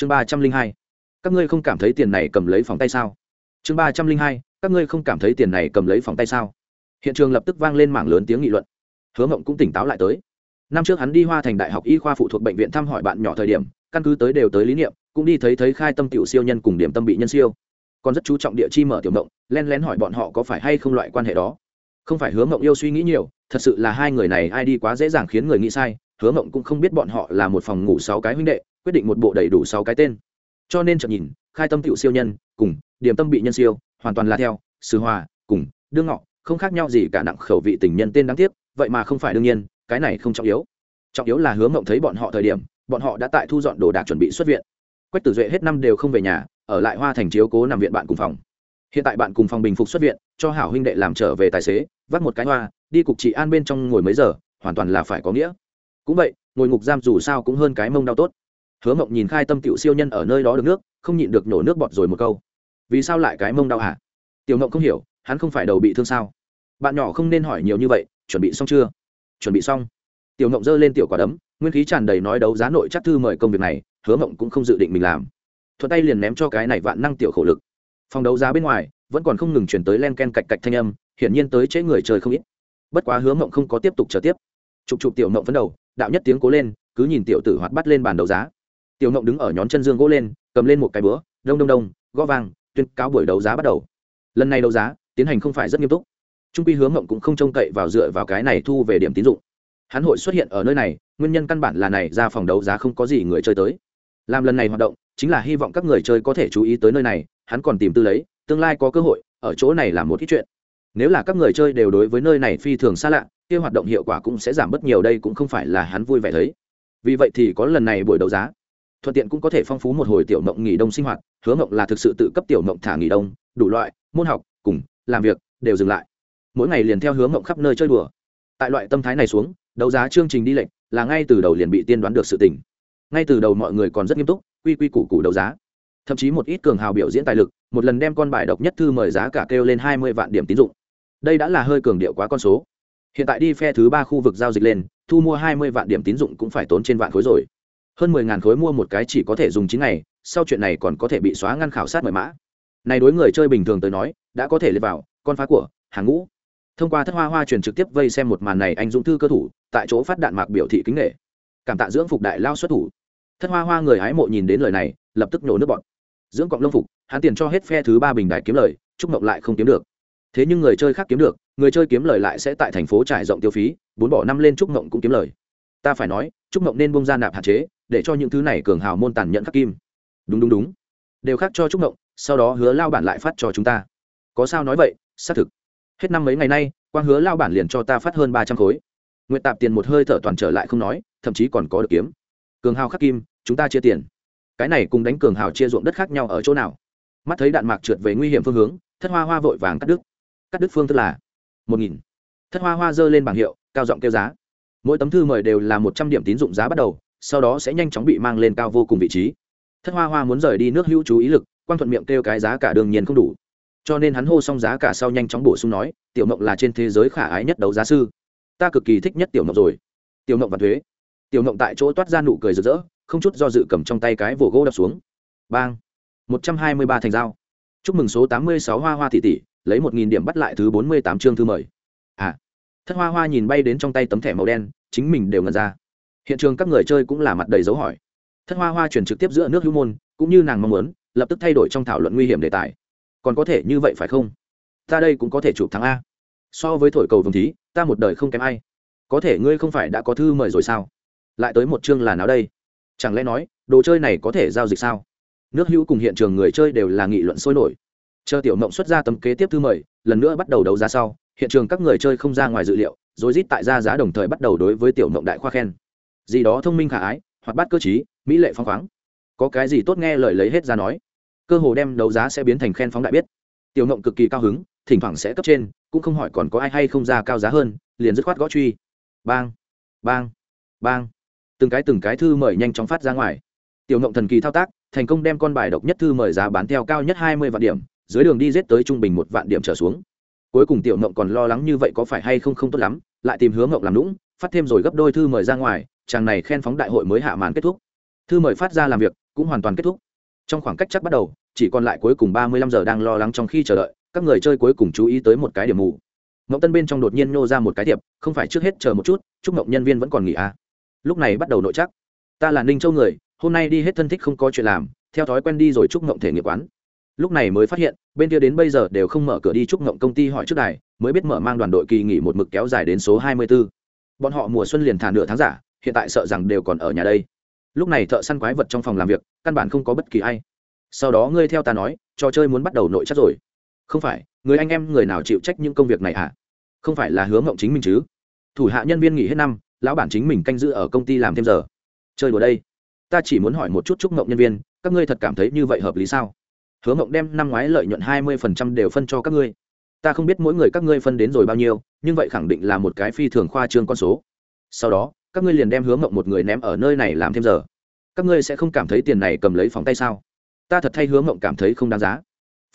chương ba trăm linh hai. Các ngươi không cảm thấy tiền này cầm lấy phòng tay sao? Chương ba trăm linh hai, các ngươi không cảm thấy tiền này cầm lấy phòng tay sao? Hiện trường lập tức vang lên mảng lớn tiếng nghị luận. Hứa mộng cũng tỉnh táo lại tới. Năm trước hắn đi hoa thành đại học y khoa phụ thuộc bệnh viện thăm hỏi bạn nhỏ thời điểm, căn cứ tới đều tới lý niệm, cũng đi thấy thấy khai tâm tiểu siêu nhân cùng điểm tâm bị nhân siêu. Còn rất chú trọng địa chi mở tiểu mộng, len lén hỏi bọn họ có phải hay không loại quan hệ đó. Không phải hứa mộng yêu suy nghĩ nhiều, thật sự là hai người này ai đi quá dễ dàng khiến người nghĩ sai hứa mộng cũng không biết bọn họ là một phòng ngủ sáu cái huynh đệ, quyết định một bộ đầy đủ sáu cái tên. Cho nên chợt nhìn, khai tâm tiểu siêu nhân, cùng điểm tâm bị nhân siêu, hoàn toàn là theo sư hòa, cùng đương ngọ, không khác nhau gì cả nặng khẩu vị tình nhân tên đáng tiếc, vậy mà không phải đương nhiên, cái này không trọng yếu. Trọng yếu là hứa mộng thấy bọn họ thời điểm, bọn họ đã tại thu dọn đồ đạc chuẩn bị xuất viện. Quách tử duệ hết năm đều không về nhà, ở lại hoa thành chiếu cố nằm viện bạn cùng phòng. Hiện tại bạn cùng phòng bình phục xuất viện, cho hảo huynh đệ làm trở về tài xế vắt một cái hoa, đi cục trị an bên trong ngồi mấy giờ, hoàn toàn là phải có nghĩa cũng vậy, ngồi ngục giam dù sao cũng hơn cái mông đau tốt. Hứa mộng nhìn khai tâm tiểu siêu nhân ở nơi đó được nước, không nhịn được nhổ nước bọt rồi một câu. Vì sao lại cái mông đau hả? Tiểu mộng không hiểu, hắn không phải đầu bị thương sao? Bạn nhỏ không nên hỏi nhiều như vậy, chuẩn bị xong chưa? Chuẩn bị xong. Tiểu mộng giơ lên tiểu quả đấm, nguyên khí tràn đầy nói đấu giá nội chắc thư mời công việc này, hứa mộng cũng không dự định mình làm. Thuận tay liền ném cho cái này vạn năng tiểu khổ lực. Phòng đấu giá bên ngoài, vẫn còn không ngừng chuyển tới len ken cạch cạch thanh âm, hiển nhiên tới chế người chơi không ít. Bất quá hứa mộng không có tiếp tục chờ tiếp. Chụp chụp tiểu mộng phấn đầu đạo nhất tiếng cố lên, cứ nhìn tiểu tử hoạt bắt lên bàn đấu giá. Tiểu ngộng đứng ở nhón chân dương gỗ lên, cầm lên một cái bữa đông đông đông, gõ vàng tuyên cáo buổi đấu giá bắt đầu. Lần này đấu giá, tiến hành không phải rất nghiêm túc. Trung quy hướng ngộng cũng không trông cậy vào dựa vào cái này thu về điểm tín dụng. Hắn hội xuất hiện ở nơi này, nguyên nhân căn bản là này, ra phòng đấu giá không có gì người chơi tới. Làm lần này hoạt động, chính là hy vọng các người chơi có thể chú ý tới nơi này, hắn còn tìm tư lấy, tương lai có cơ hội, ở chỗ này làm một ít chuyện nếu là các người chơi đều đối với nơi này phi thường xa lạ, kia hoạt động hiệu quả cũng sẽ giảm bớt nhiều, đây cũng không phải là hắn vui vẻ thấy. Vì vậy thì có lần này buổi đấu giá, thuận tiện cũng có thể phong phú một hồi tiểu mộng nghỉ đông sinh hoạt, hứa mộng là thực sự tự cấp tiểu mộng thả nghỉ đông, đủ loại, môn học, cùng, làm việc, đều dừng lại. Mỗi ngày liền theo hướng mộng khắp nơi chơi đùa. Tại loại tâm thái này xuống, đấu giá chương trình đi lệnh là ngay từ đầu liền bị tiên đoán được sự tình. Ngay từ đầu mọi người còn rất nghiêm túc, quy quy củ củ đấu giá. Thậm chí một ít cường hào biểu diễn tài lực, một lần đem con bài độc nhất thư mời giá cả kêu lên hai mươi vạn điểm tín dụng đây đã là hơi cường điệu quá con số. Hiện tại đi phe thứ ba khu vực giao dịch lên, thu mua hai mươi vạn điểm tín dụng cũng phải tốn trên vạn khối rồi. Hơn mười ngàn khối mua một cái chỉ có thể dùng chín ngày, sau chuyện này còn có thể bị xóa ngăn khảo sát mời mã. Này đối người chơi bình thường tới nói, đã có thể lên vào, con phá của, hàng ngũ. Thông qua thất hoa hoa truyền trực tiếp vây xem một màn này anh dũng thư cơ thủ, tại chỗ phát đạn mạc biểu thị kính nghệ cảm tạ dưỡng phục đại lao xuất thủ. Thất hoa hoa người hái mộ nhìn đến lời này, lập tức nhổ nước bọn dưỡng cọng lông phục, hắn tiền cho hết phe thứ ba bình đại kiếm lời trúc mộng lại không kiếm được thế nhưng người chơi khác kiếm được, người chơi kiếm lời lại sẽ tại thành phố trải rộng tiêu phí, bốn bỏ năm lên trúc mộng cũng kiếm lời. Ta phải nói, trúc mộng nên bông ra nạp hạn chế, để cho những thứ này cường hào môn tàn nhẫn khắc kim. Đúng đúng đúng. Đều khác cho trúc mộng, sau đó hứa lao bản lại phát cho chúng ta. Có sao nói vậy, xác thực. Hết năm mấy ngày nay, quang hứa lao bản liền cho ta phát hơn ba trăm khối. Nguyện tạp tiền một hơi thở toàn trở lại không nói, thậm chí còn có được kiếm. Cường hào khắc kim, chúng ta chia tiền. Cái này cùng đánh cường hào chia ruộng đất khác nhau ở chỗ nào? Mắt thấy đạn mạc trượt về nguy hiểm phương hướng, thất hoa hoa vội vàng cắt đứt cắt đứt phương thức là một nghìn. Thất hoa hoa dơ lên bảng hiệu, cao giọng kêu giá. Mỗi tấm thư mời đều là một trăm điểm tín dụng giá bắt đầu, sau đó sẽ nhanh chóng bị mang lên cao vô cùng vị trí. Thất hoa hoa muốn rời đi nước hữu chú ý lực, quang thuận miệng kêu cái giá cả đương nhiên không đủ. Cho nên hắn hô xong giá cả sau nhanh chóng bổ sung nói, tiểu mộng là trên thế giới khả ái nhất đấu giá sư. Ta cực kỳ thích nhất tiểu mộng rồi. Tiểu mộng và thuế. Tiểu mộng tại chỗ toát ra nụ cười rực rỡ, không chút do dự cầm trong tay cái vồ gỗ đập xuống. Bang. Một trăm hai mươi ba thành dao. Chúc mừng số tám mươi sáu hoa hoa thị tỷ lấy một nghìn điểm bắt lại thứ bốn mươi tám chương thư mời. À thất hoa hoa nhìn bay đến trong tay tấm thẻ màu đen, chính mình đều ngần ra. Hiện trường các người chơi cũng là mặt đầy dấu hỏi. Thất hoa hoa chuyển trực tiếp giữa nước hữu môn, cũng như nàng mong muốn, lập tức thay đổi trong thảo luận nguy hiểm đề tài. Còn có thể như vậy phải không? Ta đây cũng có thể chụp thắng a. So với thổi cầu vồng thí, ta một đời không kém ai. Có thể ngươi không phải đã có thư mời rồi sao? Lại tới một chương là nào đây? Chẳng lẽ nói, đồ chơi này có thể giao dịch sao? Nước hữu cùng hiện trường người chơi đều là nghị luận sôi nổi chờ tiểu mộng xuất ra tấm kế tiếp thư mời, lần nữa bắt đầu đấu giá sau, hiện trường các người chơi không ra ngoài dự liệu rồi rít tại ra giá đồng thời bắt đầu đối với tiểu mộng đại khoa khen. Gì đó thông minh khả ái, hoạt bát cơ chí mỹ lệ phong khoáng. Có cái gì tốt nghe lời lấy hết ra nói. Cơ hồ đem đấu giá sẽ biến thành khen phóng đại biết. Tiểu mộng cực kỳ cao hứng, thỉnh thoảng sẽ cấp trên, cũng không hỏi còn có ai hay không ra cao giá hơn, liền dứt khoát gõ truy. Bang bang bang. Từng cái từng cái thư mời nhanh chóng phát ra ngoài. Tiểu mộng thần kỳ thao tác, thành công đem con bài độc nhất thư mời giá bán theo cao nhất hai mươi vạn điểm dưới đường đi rết tới trung bình một vạn điểm trở xuống. Cuối cùng tiểu mộng còn lo lắng như vậy có phải hay không không tốt lắm, lại tìm hướng mộng làm lũng phát thêm rồi gấp đôi thư mời ra ngoài, chàng này khen phóng đại hội mới hạ màn kết thúc. Thư mời phát ra làm việc, cũng hoàn toàn kết thúc. Trong khoảng cách chắc bắt đầu, chỉ còn lại cuối cùng ba mươi lăm giờ đang lo lắng trong khi chờ đợi, các người chơi cuối cùng chú ý tới một cái điểm mù. Ngộng tân bên trong đột nhiên nô ra một cái thiệp, không phải trước hết chờ một chút, chúc ngộng nhân viên vẫn còn nghỉ à. lúc này bắt đầu nội chắc ta là ninh châu người, hôm nay đi hết thân thích không có chuyện làm, theo thói quen đi rồi chúc ngộng thể nghiệp quán lúc này mới phát hiện, bên kia đến bây giờ đều không mở cửa đi chúc ngộng công ty hỏi trước đài, mới biết mở mang đoàn đội kỳ nghỉ một mực kéo dài đến số hai mươi 24. bọn họ mùa xuân liền thả nửa tháng giả, hiện tại sợ rằng đều còn ở nhà đây. Lúc này thợ săn quái vật trong phòng làm việc, căn bản không có bất kỳ ai. Sau đó ngươi theo ta nói, trò chơi muốn bắt đầu nội chắc rồi. Không phải, người anh em người nào chịu trách những công việc này à không phải là hướng ngộng chính mình chứ? Thủ hạ nhân viên nghỉ hết năm, lão bản chính mình canh giữ ở công ty làm thêm giờ. Chơi đùa đây. Ta chỉ muốn hỏi một chút chúc ngộng nhân viên, các ngươi thật cảm thấy như vậy hợp lý sao? Hứa ngộng đem năm ngoái lợi nhuận hai mươi phần trăm đều phân cho các ngươi. Ta không biết mỗi người các ngươi phân đến rồi bao nhiêu, nhưng vậy khẳng định là một cái phi thường khoa trương con số. Sau đó, các ngươi liền đem Hứa ngộng một người ném ở nơi này làm thêm giờ. Các ngươi sẽ không cảm thấy tiền này cầm lấy phòng tay sao? Ta thật thay Hứa ngộng cảm thấy không đáng giá.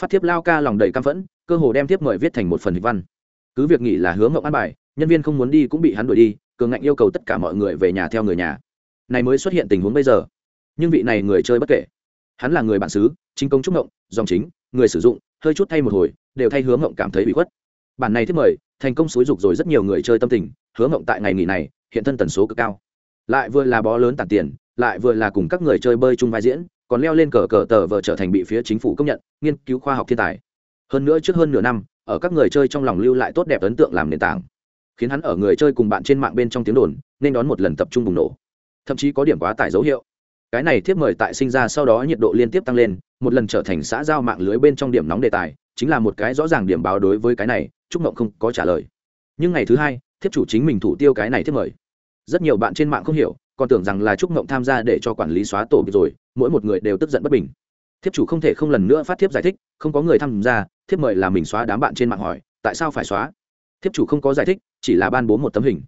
Phát thiếp lao ca lòng đầy căm phẫn, cơ hồ đem tiếp mời viết thành một phần hịch văn. Cứ việc nghĩ là Hứa ngộng ăn bài, nhân viên không muốn đi cũng bị hắn đuổi đi, cường ngạnh yêu cầu tất cả mọi người về nhà theo người nhà. Này mới xuất hiện tình huống bây giờ. Nhưng vị này người chơi bất kể hắn là người bản xứ, chính công trúc ngộng, dòng chính, người sử dụng, hơi chút thay một hồi, đều thay hướng ngộng cảm thấy bị khuất. Bản này thiết mời, thành công xúi dục rồi rất nhiều người chơi tâm tình hướng ngộng tại ngày nghỉ này, hiện thân tần số cực cao. Lại vừa là bó lớn tản tiền, lại vừa là cùng các người chơi bơi chung vai diễn, còn leo lên cờ cờ tờ vờ trở thành bị phía chính phủ công nhận, nghiên cứu khoa học thiên tài. Hơn nữa trước hơn nửa năm, ở các người chơi trong lòng lưu lại tốt đẹp ấn tượng làm nền tảng, khiến hắn ở người chơi cùng bạn trên mạng bên trong tiếng đồn, nên đón một lần tập trung bùng nổ. Thậm chí có điểm quá tải dấu hiệu cái này thiếp mời tại sinh ra sau đó nhiệt độ liên tiếp tăng lên, một lần trở thành xã giao mạng lưới bên trong điểm nóng đề tài, chính là một cái rõ ràng điểm báo đối với cái này, trúc mộng không có trả lời. Nhưng ngày thứ hai, thiếp chủ chính mình thủ tiêu cái này thiếp mời. Rất nhiều bạn trên mạng không hiểu, còn tưởng rằng là trúc mộng tham gia để cho quản lý xóa tổ rồi, mỗi một người đều tức giận bất bình. Thiếp chủ không thể không lần nữa phát thiếp giải thích, không có người tham gia, thiếp mời là mình xóa đám bạn trên mạng hỏi, tại sao phải xóa? Thiếp chủ không có giải thích, chỉ là ban bố một tấm hình.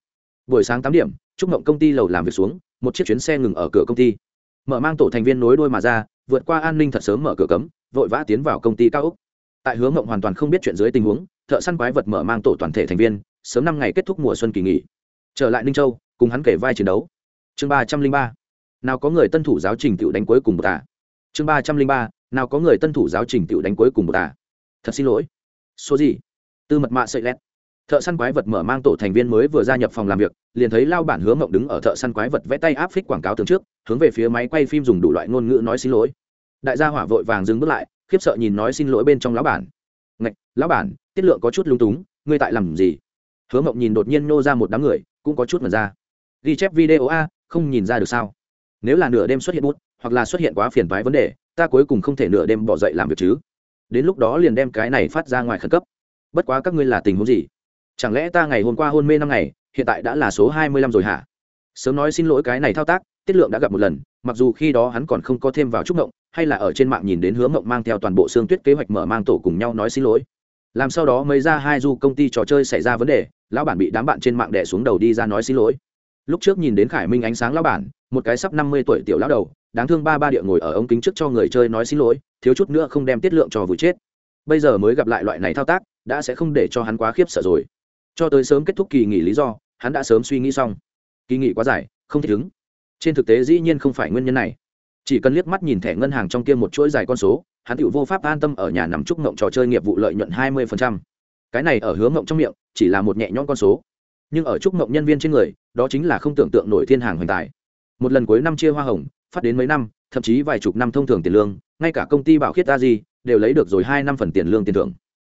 Buổi sáng tám điểm, trúc mộng công ty lầu làm việc xuống, một chiếc chuyến xe ngừng ở cửa công ty mở mang tổ thành viên nối đôi mà ra, vượt qua an ninh thật sớm mở cửa cấm, vội vã tiến vào công ty cao úc tại hướng mộng hoàn toàn không biết chuyện dưới tình huống, thợ săn quái vật mở mang tổ toàn thể thành viên, sớm năm ngày kết thúc mùa xuân kỳ nghỉ. Trở lại ninh châu, cùng hắn kể vai chiến đấu. Chương ba trăm linh ba. Nào có người tân thủ giáo trình tự đánh cuối cùng một tà. Chương ba trăm linh ba. Nào có người tân thủ giáo trình tự đánh cuối cùng một tà. Thật xin lỗi. Số gì? Tư mật mạ sợi lét thợ săn quái vật mở mang tổ thành viên mới vừa gia nhập phòng làm việc, liền thấy lao bản Hứa mộng đứng ở thợ săn quái vật vẽ tay áp phích quảng cáo tường trước, hướng về phía máy quay phim dùng đủ loại ngôn ngữ nói xin lỗi. Đại gia hỏa vội vàng dừng bước lại, khiếp sợ nhìn nói xin lỗi bên trong lão bản. Ngạch, lão bản, tiết lượng có chút lung túng, ngươi tại làm gì? Hứa mộng nhìn đột nhiên nô ra một đám người, cũng có chút mật ra. Ghi chép video a, không nhìn ra được sao? Nếu là nửa đêm xuất hiện bút, hoặc là xuất hiện quá phiền toái vấn đề, ta cuối cùng không thể nửa đêm bỏ dậy làm việc chứ. Đến lúc đó liền đem cái này phát ra ngoài khẩn cấp. Bất quá các ngươi là tình huống gì? Chẳng lẽ ta ngày hôm qua hôn mê năm ngày, hiện tại đã là số hai mươi lăm rồi hả? Sớm nói xin lỗi cái này thao tác, tiết lượng đã gặp một lần, mặc dù khi đó hắn còn không có thêm vào trúc mộng, hay là ở trên mạng nhìn đến hướng mộng mang theo toàn bộ xương tuyết kế hoạch mở mang tổ cùng nhau nói xin lỗi. Làm sau đó mới ra hai du công ty trò chơi xảy ra vấn đề, lão bản bị đám bạn trên mạng đẻ xuống đầu đi ra nói xin lỗi. Lúc trước nhìn đến khải minh ánh sáng lão bản, một cái sắp năm mươi tuổi tiểu lão đầu, đáng thương ba ba địa ngồi ở ống kính trước cho người chơi nói xin lỗi, thiếu chút nữa không đem tiết lượng cho vụ chết. Bây giờ mới gặp lại loại này thao tác, đã sẽ không để cho hắn quá khiếp sợ rồi cho tới sớm kết thúc kỳ nghỉ lý do, hắn đã sớm suy nghĩ xong. Kỳ nghỉ quá dài, không thể ứng. Trên thực tế dĩ nhiên không phải nguyên nhân này. Chỉ cần liếc mắt nhìn thẻ ngân hàng trong kia một chuỗi dài con số, hắn tự vô pháp an tâm ở nhà nằm chúc ngộng trò chơi nghiệp vụ lợi nhuận hai mươi cái này ở hướng ngộng trong miệng, chỉ là một nhẹ nhõm con số. Nhưng ở chúc ngộng nhân viên trên người, đó chính là không tưởng tượng nổi thiên hàng hoành tài. Một lần cuối năm chia hoa hồng, phát đến mấy năm, thậm chí vài chục năm thông thường tiền lương, ngay cả công ty bảo khiết ta gì đều lấy được rồi hai năm phần tiền lương tiền thưởng.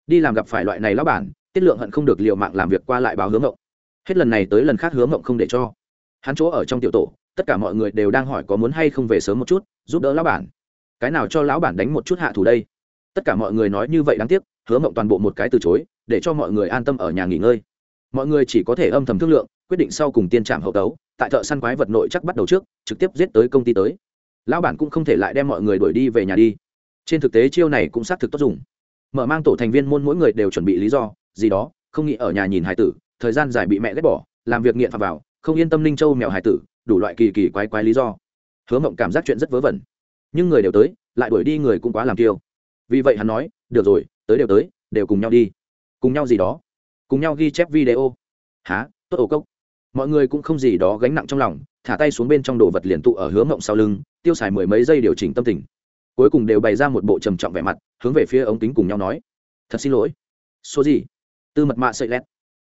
Đi làm gặp phải loại này lão bản tiết lượng hận không được liệu mạng làm việc qua lại báo hướng ngộng hết lần này tới lần khác hướng ngộng không để cho. Hắn chỗ ở trong tiểu tổ, tất cả mọi người đều đang hỏi có muốn hay không về sớm một chút, giúp đỡ lão bản. Cái nào cho lão bản đánh một chút hạ thủ đây? Tất cả mọi người nói như vậy đáng tiếc, hứa mộng toàn bộ một cái từ chối, để cho mọi người an tâm ở nhà nghỉ ngơi. Mọi người chỉ có thể âm thầm thương lượng, quyết định sau cùng tiên trạm hậu tấu, tại thợ săn quái vật nội chắc bắt đầu trước, trực tiếp giết tới công ty tới. Lão bản cũng không thể lại đem mọi người đuổi đi về nhà đi. Trên thực tế chiêu này cũng xác thực tốt dùng. Mở mang tổ thành viên môn mỗi người đều chuẩn bị lý do gì đó, không nghĩ ở nhà nhìn hải tử, thời gian dài bị mẹ ghét bỏ, làm việc nghiện phạt vào, không yên tâm linh châu mèo hải tử, đủ loại kỳ kỳ quái quái lý do. Hứa mộng cảm giác chuyện rất vớ vẩn. Nhưng người đều tới, lại đuổi đi người cũng quá làm kiêu. Vì vậy hắn nói, được rồi, tới đều tới, đều cùng nhau đi. Cùng nhau gì đó. Cùng nhau ghi chép video. Há tốt ổ cốc. Mọi người cũng không gì đó gánh nặng trong lòng, thả tay xuống bên trong đồ vật liền tụ ở hứa mộng sau lưng, tiêu xài mười mấy giây điều chỉnh tâm tình. Cuối cùng đều bày ra một bộ trầm trọng vẻ mặt, hướng về phía ống kính cùng nhau nói, thật xin lỗi. Số gì? Tư mật mạ sợi lét.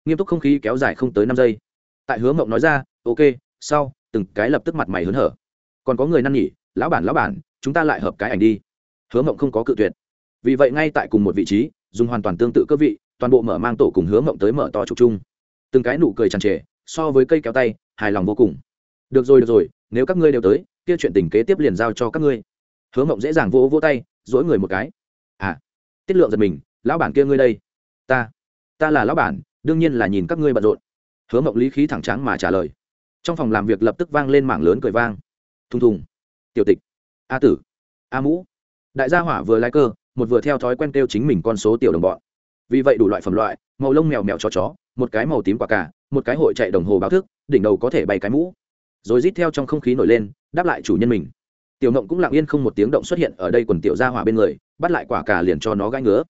Nghiêm túc không khí kéo dài không tới năm giây. Tại hứa mộng nói ra, ok, sau, từng cái lập tức mặt mày hớn hở. Còn có người năn nhỉ lão bản lão bản, chúng ta lại hợp cái ảnh đi. Hứa mộng không có cự tuyệt. Vì vậy ngay tại cùng một vị trí, dùng hoàn toàn tương tự cơ vị, toàn bộ mở mang tổ cùng hứa mộng tới mở to trục chung. Từng cái nụ cười tràn trề, so với cây kéo tay, hài lòng vô cùng. Được rồi được rồi, nếu các ngươi đều tới, kia chuyện tình kế tiếp liền giao cho các ngươi. Hứa mộng dễ dàng vỗ vỗ tay dỗi người một cái. À. Tiết lượng giật mình, lão bản kia ngươi đây. Ta ta là lão bản, đương nhiên là nhìn các ngươi bận rộn. Hứa mộng lý khí thẳng trắng mà trả lời. Trong phòng làm việc lập tức vang lên mảng lớn cười vang. Thùng thùng. Tiểu tịch. A tử. A mũ. Đại gia hỏa vừa lái cơ, một vừa theo thói quen kêu chính mình con số tiểu đồng bọn. Vì vậy đủ loại phẩm loại, màu lông mèo mèo chó chó, một cái màu tím quả cả một cái hội chạy đồng hồ báo thức, đỉnh đầu có thể bay cái mũ. Rồi rít theo trong không khí nổi lên, đáp lại chủ nhân mình. Tiểu ngộng cũng lặng yên không một tiếng động xuất hiện ở đây quần tiểu gia hỏa bên người, bắt lại quả cả liền cho nó gãi ngứa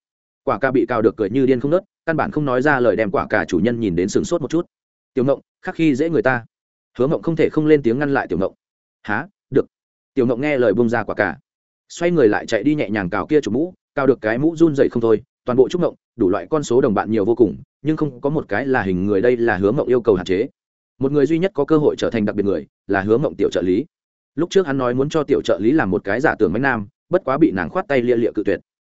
quả cà bị cào được cười như điên không nớt, căn bản không nói ra lời đem quả cà chủ nhân nhìn đến sừng sốt một chút. Tiểu ngộng, khắc khi dễ người ta. Hứa ngộng không thể không lên tiếng ngăn lại tiểu ngộng. Há được. Tiểu ngộng nghe lời bông ra quả cà xoay người lại chạy đi nhẹ nhàng cào kia chủ mũ, cào được cái mũ run dậy không thôi, toàn bộ trúc ngộng, đủ loại con số đồng bạn nhiều vô cùng, nhưng không có một cái là hình người đây là hứa ngộng yêu cầu hạn chế. Một người duy nhất có cơ hội trở thành đặc biệt người là hứa ngộng tiểu trợ lý. Lúc trước hắn nói muốn cho tiểu trợ lý làm một cái giả tưởng bánh nam, bất quá bị nàng khoát tay lia lịa cự tuyệt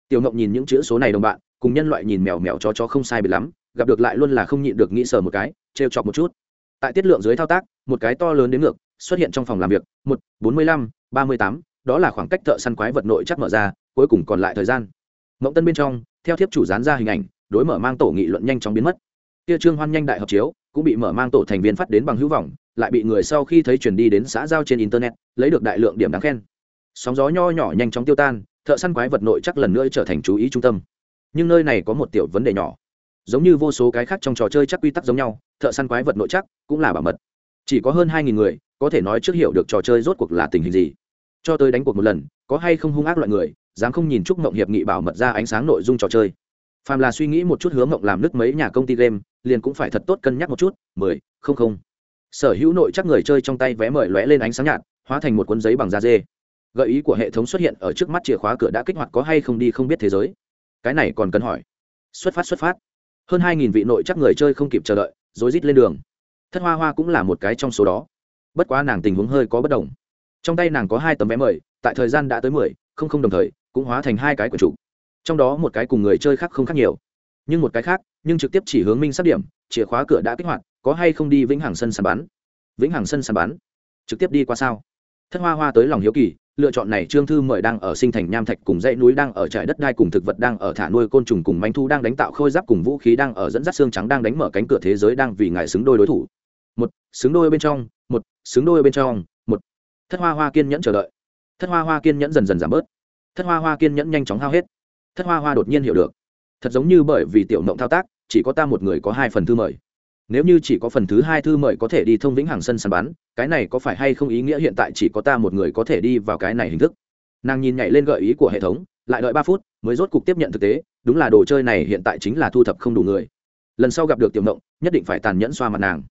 tiểu ngộng nhìn những chữ số này đồng bạn, cùng nhân loại nhìn mèo mèo cho cho không sai biệt lắm, gặp được lại luôn là không nhịn được nghĩ sờ một cái, trêu chọc một chút. Tại tiết lượng dưới thao tác, một cái to lớn đến ngược, xuất hiện trong phòng làm việc, một, bốn mươi lăm, ba mươi tám, đó là khoảng cách thợ săn quái vật nội chắc mở ra, cuối cùng còn lại thời gian. Mộng tân bên trong, theo thiếp chủ dán ra hình ảnh, đối mở mang tổ nghị luận nhanh chóng biến mất. Kia trương hoan nhanh đại hợp chiếu, cũng bị mở mang tổ thành viên phát đến bằng hữu vọng, lại bị người sau khi thấy truyền đi đến xã giao trên internet, lấy được đại lượng điểm đáng khen. Sóng gió nho nhỏ nhanh chóng tiêu tan thợ săn quái vật nội chắc lần nữa trở thành chú ý trung tâm. Nhưng nơi này có một tiểu vấn đề nhỏ. Giống như vô số cái khác trong trò chơi chắc quy tắc giống nhau, thợ săn quái vật nội chắc cũng là bảo mật. Chỉ có hơn hai nghìn người, có thể nói trước hiểu được trò chơi rốt cuộc là tình hình gì. Cho tới đánh cuộc một lần, có hay không hung ác loại người, dám không nhìn chúc mộng hiệp nghị bảo mật ra ánh sáng nội dung trò chơi. Phàm là suy nghĩ một chút hướng mộng làm nước mấy nhà công ty game, liền cũng phải thật tốt cân nhắc một chút, mười, không không. Sở hữu nội chắc người chơi trong tay vé mời lóe lên ánh sáng nhạt, hóa thành một cuốn giấy bằng da dê gợi ý của hệ thống xuất hiện ở trước mắt chìa khóa cửa đã kích hoạt có hay không đi không biết thế giới. Cái này còn cần hỏi. Xuất phát xuất phát. Hơn hai nghìn vị nội chắc người chơi không kịp chờ đợi, rối rít lên đường. Thất hoa hoa cũng là một cái trong số đó. Bất quá nàng tình huống hơi có bất đồng. Trong tay nàng có hai tấm vé mời, tại thời gian đã tới mười, không không đồng thời, cũng hóa thành hai cái của chủ. Trong đó một cái cùng người chơi khác không khác nhiều. Nhưng một cái khác, nhưng trực tiếp chỉ hướng minh sắp điểm, chìa khóa cửa đã kích hoạt, có hay không đi vĩnh hằng sân sàn bán? Vĩnh hằng sân sàn bán? Trực tiếp đi qua sao? Thất hoa hoa tới lòng hiếu kỳ lựa chọn này trương thư mời đang ở sinh thành nham thạch cùng dãy núi đang ở trải đất đai cùng thực vật đang ở thả nuôi côn trùng cùng manh thu đang đánh tạo khôi giáp cùng vũ khí đang ở dẫn dắt xương trắng đang đánh mở cánh cửa thế giới đang vì ngài xứng đôi đối thủ. Một, xứng đôi bên trong, một, xứng đôi bên trong, một. Thất hoa hoa kiên nhẫn chờ đợi. Thất hoa hoa kiên nhẫn dần dần giảm bớt. Thất hoa hoa kiên nhẫn nhanh chóng hao hết. Thất hoa hoa đột nhiên hiểu được. Thật giống như bởi vì tiểu mộng thao tác, chỉ có ta một người có hai phần thư mời nếu như chỉ có phần thứ hai thư mời có thể đi thông vĩnh hàng sân sàn bắn, cái này có phải hay không ý nghĩa hiện tại chỉ có ta một người có thể đi vào cái này hình thức? Nàng nhìn nhảy lên gợi ý của hệ thống, lại đợi ba phút mới rốt cục tiếp nhận thực tế, đúng là đồ chơi này hiện tại chính là thu thập không đủ người. Lần sau gặp được tiểu mộng nhất định phải tàn nhẫn xoa mặt nàng.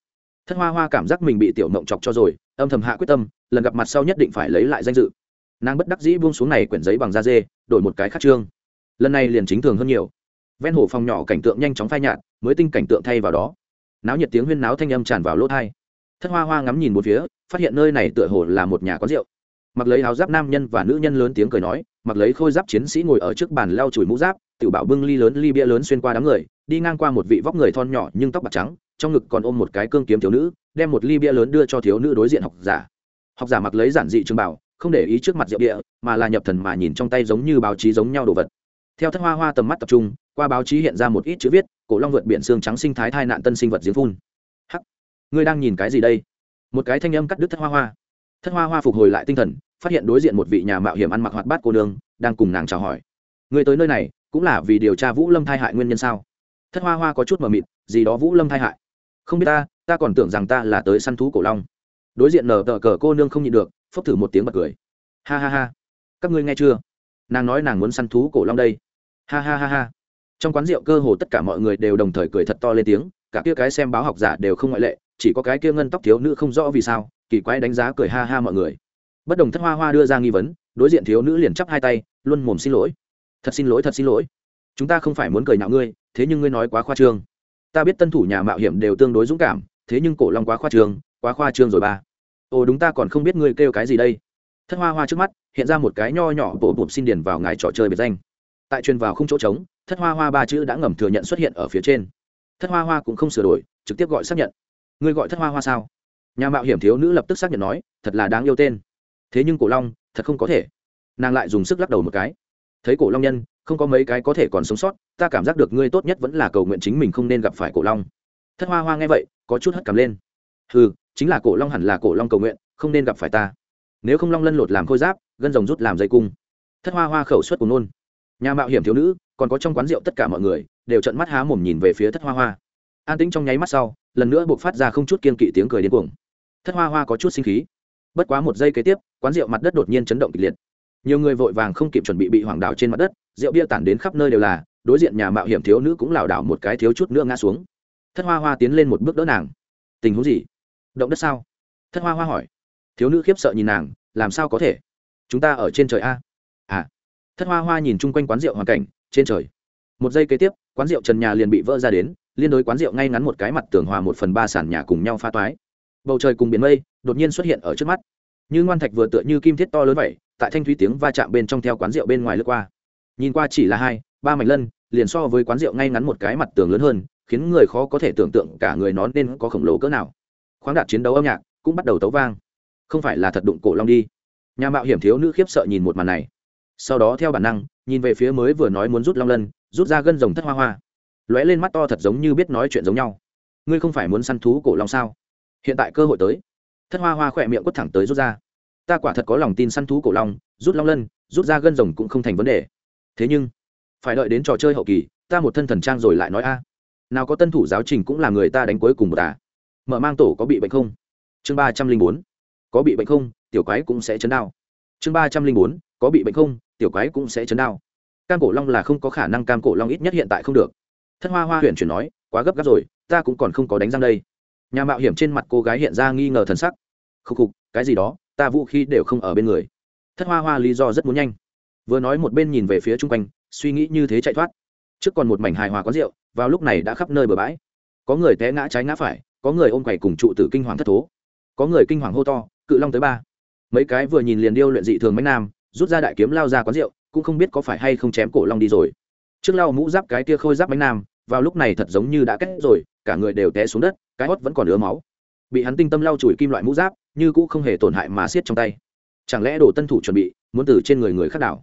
Thất hoa hoa cảm giác mình bị tiểu mộng chọc cho rồi, âm thầm hạ quyết tâm, lần gặp mặt sau nhất định phải lấy lại danh dự. Nàng bất đắc dĩ buông xuống này quyển giấy bằng da dê, đổi một cái khắc trương. Lần này liền chính thường hơn nhiều. Ven hồ phòng nhỏ cảnh tượng nhanh chóng phai nhạt, mới tinh cảnh tượng thay vào đó náo nhiệt tiếng huyên náo thanh âm tràn vào lỗ thai. Thất hoa hoa ngắm nhìn một phía, phát hiện nơi này tựa hồ là một nhà quán rượu. Mặc lấy áo giáp nam nhân và nữ nhân lớn tiếng cười nói, mặc lấy khôi giáp chiến sĩ ngồi ở trước bàn leo chùi mũ giáp tự bảo bưng ly lớn ly bia lớn xuyên qua đám người, đi ngang qua một vị vóc người thon nhỏ nhưng tóc bạc trắng, trong ngực còn ôm một cái cương kiếm thiếu nữ, đem một ly bia lớn đưa cho thiếu nữ đối diện học giả. Học giả mặc lấy giản dị trường bảo, không để ý trước mặt rượu địa mà là nhập thần mà nhìn trong tay giống như báo chí giống nhau đồ vật. Theo thất hoa hoa tầm mắt tập trung, qua báo chí hiện ra một ít chữ viết cổ long vượt biển xương trắng sinh thái thai nạn tân sinh vật giếng phun. Hắc, ngươi đang nhìn cái gì đây? Một cái thanh âm cắt đứt thất hoa hoa. Thất hoa hoa phục hồi lại tinh thần, phát hiện đối diện một vị nhà mạo hiểm ăn mặc hoạt bát cô nương, đang cùng nàng chào hỏi. Người tới nơi này, cũng là vì điều tra vũ lâm thai hại nguyên nhân sao? Thất hoa hoa có chút mờ mịt, gì đó vũ lâm thai hại? Không biết ta ta còn tưởng rằng ta là tới săn thú cổ long. Đối diện nở tờ cờ cô nương không nhịn được, phốc thử một tiếng bật cười. Ha ha ha. Các ngươi nghe chưa? Nàng nói nàng muốn săn thú cổ long đây. Ha ha ha ha trong quán rượu cơ hồ tất cả mọi người đều đồng thời cười thật to lên tiếng, cả kia cái xem báo học giả đều không ngoại lệ, chỉ có cái kia ngân tóc thiếu nữ không rõ vì sao, kỳ quái đánh giá cười ha ha mọi người. Bất đồng thất hoa hoa đưa ra nghi vấn, đối diện thiếu nữ liền chắp hai tay, luôn mồm xin lỗi. Thật xin lỗi, thật xin lỗi. Chúng ta không phải muốn cười nhạo ngươi, thế nhưng ngươi nói quá khoa trương. Ta biết tân thủ nhà mạo hiểm đều tương đối dũng cảm, thế nhưng cổ long quá khoa trương, quá khoa trương rồi ba. Ồ, đúng ta còn không biết ngươi kêu cái gì đây. Thất hoa hoa trước mắt, hiện ra một cái nho nhỏ bộ bụp xin điền vào ngài trò chơi biệt danh. Tại truyền vào không chỗ trống thất hoa hoa ba chữ đã ngầm thừa nhận xuất hiện ở phía trên. Thất hoa hoa cũng không sửa đổi, trực tiếp gọi xác nhận. Ngươi gọi thất hoa hoa sao? Nhà mạo hiểm thiếu nữ lập tức xác nhận nói, thật là đáng yêu tên. Thế nhưng cổ long, thật không có thể. Nàng lại dùng sức lắc đầu một cái. Thấy cổ long nhân, không có mấy cái có thể còn sống sót, ta cảm giác được ngươi tốt nhất vẫn là cầu nguyện chính mình không nên gặp phải cổ long. Thất hoa hoa nghe vậy, có chút hất cầm lên. Ừ chính là cổ long hẳn là cổ long cầu nguyện, không nên gặp phải ta. Nếu không long lân lột làm khôi giáp, gân rồng rút làm dây cung. Thất hoa hoa khẩu suất của nôn. Nhà mạo hiểm thiếu nữ còn có trong quán rượu tất cả mọi người, đều trận mắt há mồm nhìn về phía thất hoa hoa. An tĩnh trong nháy mắt sau, lần nữa buộc phát ra không chút kiên kỵ tiếng cười điên cuồng. Thất hoa hoa có chút sinh khí. Bất quá một giây kế tiếp, quán rượu mặt đất đột nhiên chấn động kịch liệt. Nhiều người vội vàng không kịp chuẩn bị bị hoảng đảo trên mặt đất, rượu bia tản đến khắp nơi đều là, đối diện nhà mạo hiểm thiếu nữ cũng lảo đảo một cái thiếu chút nữa ngã xuống. Thất hoa hoa tiến lên một bước đỡ nàng. Tình huống gì? Động đất sao? Thất hoa hoa hỏi. Thiếu nữ khiếp sợ nhìn nàng, làm sao có thể? Chúng ta ở trên trời a. À. Thất hoa hoa nhìn chung quanh quán rượu hoàn cảnh trên trời. Một giây kế tiếp, quán rượu trần nhà liền bị vỡ ra đến, liên đối quán rượu ngay ngắn một cái mặt tường hòa một phần ba sàn nhà cùng nhau pha toái. Bầu trời cùng biển mây đột nhiên xuất hiện ở trước mắt. Như ngoan thạch vừa tựa như kim thiết to lớn vậy, tại thanh thúy tiếng va chạm bên trong theo quán rượu bên ngoài lướt qua. Nhìn qua chỉ là hai, ba mảnh lân, liền so với quán rượu ngay ngắn một cái mặt tường lớn hơn, khiến người khó có thể tưởng tượng cả người nó nên có khổng lồ cỡ nào. Khoáng đạt chiến đấu âm nhạc cũng bắt đầu tấu vang. Không phải là thật đụng cổ long đi. Nhà mạo hiểm thiếu nữ khiếp sợ nhìn một màn này. Sau đó theo bản năng nhìn về phía mới vừa nói muốn rút long lân, rút ra gân rồng thất hoa hoa. Lóe lên mắt to thật giống như biết nói chuyện giống nhau. Ngươi không phải muốn săn thú cổ long sao? Hiện tại cơ hội tới. Thất hoa hoa khỏe miệng quất thẳng tới rút ra. Ta quả thật có lòng tin săn thú cổ long, rút long lân, rút ra gân rồng cũng không thành vấn đề. Thế nhưng, phải đợi đến trò chơi hậu kỳ, ta một thân thần trang rồi lại nói a. Nào có tân thủ giáo trình cũng là người ta đánh cuối cùng một à mở mang tổ có bị bệnh không? Chương ba trăm linh bốn. Có bị bệnh không? Tiểu quái cũng sẽ chấn đau. Chương ba trăm linh bốn. Có bị bệnh không? Tiểu quái cũng sẽ chấn đau. Cam cổ long là không có khả năng cam cổ long ít nhất hiện tại không được. Thất hoa hoa huyện chuyển nói, quá gấp gáp rồi, ta cũng còn không có đánh răng đây. Nhà mạo hiểm trên mặt cô gái hiện ra nghi ngờ thần sắc. Khúc khục, cái gì đó, ta vũ khí đều không ở bên người. Thất hoa hoa lý do rất muốn nhanh. Vừa nói một bên nhìn về phía chung quanh, suy nghĩ như thế chạy thoát. Trước còn một mảnh hài hòa có rượu, vào lúc này đã khắp nơi bờ bãi. Có người té ngã trái ngã phải, có người ôm quầy cùng trụ tử kinh hoàng thất thố. Có người kinh hoàng hô to, cự long tới ba. Mấy cái vừa nhìn liền điêu luyện dị thường mấy nam rút ra đại kiếm lao ra quán rượu, cũng không biết có phải hay không chém cổ long đi rồi. Trước lao mũ giáp cái kia khôi giáp bánh nam, vào lúc này thật giống như đã kết rồi, cả người đều té xuống đất, cái hót vẫn còn ứa máu. Bị hắn tinh tâm lau chùi kim loại mũ giáp, như cũ không hề tổn hại mà siết trong tay. Chẳng lẽ đồ tân thủ chuẩn bị, muốn từ trên người người khác đảo?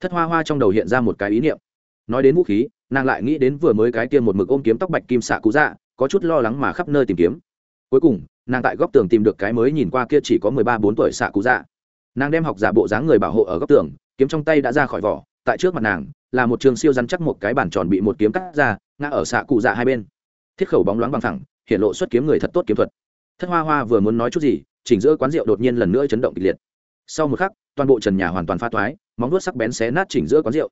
Thất hoa hoa trong đầu hiện ra một cái ý niệm. Nói đến vũ khí, nàng lại nghĩ đến vừa mới cái kia một mực ôm kiếm tóc bạch kim xạ cú dạ có chút lo lắng mà khắp nơi tìm kiếm. Cuối cùng, nàng tại góc tường tìm được cái mới nhìn qua kia chỉ có mười ba, bốn tuổi xạ cú dạ nàng đem học giả bộ dáng người bảo hộ ở góc tường, kiếm trong tay đã ra khỏi vỏ, tại trước mặt nàng, là một trường siêu rắn chắc một cái bản tròn bị một kiếm cắt ra, ngã ở xạ cụ dạ hai bên. Thiết khẩu bóng loáng bằng thẳng hiện lộ xuất kiếm người thật tốt kiếm thuật. Thất hoa hoa vừa muốn nói chút gì, chỉnh giữa quán rượu đột nhiên lần nữa chấn động kịch liệt. Sau một khắc, toàn bộ trần nhà hoàn toàn pha toái, móng vuốt sắc bén xé nát chỉnh giữa quán rượu.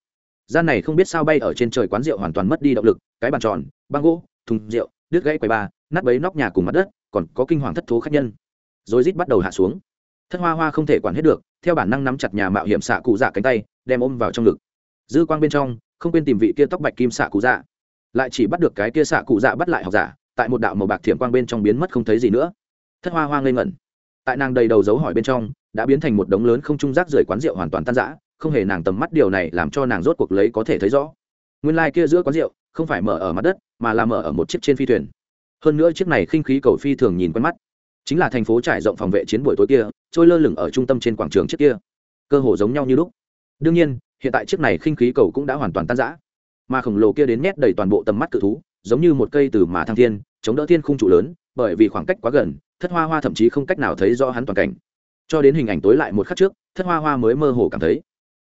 Gian này không biết sao bay ở trên trời quán rượu hoàn toàn mất đi động lực, cái bàn tròn, băng gỗ, thùng rượu, đứt gãy quầy ba, nát bấy nóc nhà cùng mặt đất, còn có kinh hoàng thất thố khách nhân. Rồi rít bắt đầu hạ xuống thất hoa hoa không thể quản hết được, theo bản năng nắm chặt nhà mạo hiểm xạ cụ dạ cánh tay, đem ôm vào trong ngực. Dư quang bên trong, không quên tìm vị kia tóc bạch kim xạ cụ dạ. Lại chỉ bắt được cái kia xạ cụ dạ bắt lại học giả, tại một đạo màu bạc thiểm quang bên trong biến mất không thấy gì nữa. Thất hoa hoa ngây ngẩn. Tại nàng đầy đầu dấu hỏi bên trong, đã biến thành một đống lớn không trung rác rưởi quán rượu hoàn toàn tan rã, không hề nàng tầm mắt điều này làm cho nàng rốt cuộc lấy có thể thấy rõ. Nguyên lai、like、kia giữa quán rượu, không phải mở ở mặt đất, mà là mở ở một chiếc trên phi thuyền. Hơn nữa chiếc này khinh khí cầu phi thường nhìn quen mắt chính là thành phố trải rộng phòng vệ chiến buổi tối kia, trôi lơ lửng ở trung tâm trên quảng trường trước kia. Cơ hồ giống nhau như lúc. Đương nhiên, hiện tại chiếc này khinh khí cầu cũng đã hoàn toàn tan rã. Mà khổng lồ kia đến nhét đầy toàn bộ tầm mắt cự thú, giống như một cây từ mà thăng thiên, chống đỡ thiên khung trụ lớn, bởi vì khoảng cách quá gần, thất hoa hoa thậm chí không cách nào thấy rõ hắn toàn cảnh. Cho đến hình ảnh tối lại một khắc trước, thất hoa hoa mới mơ hồ cảm thấy,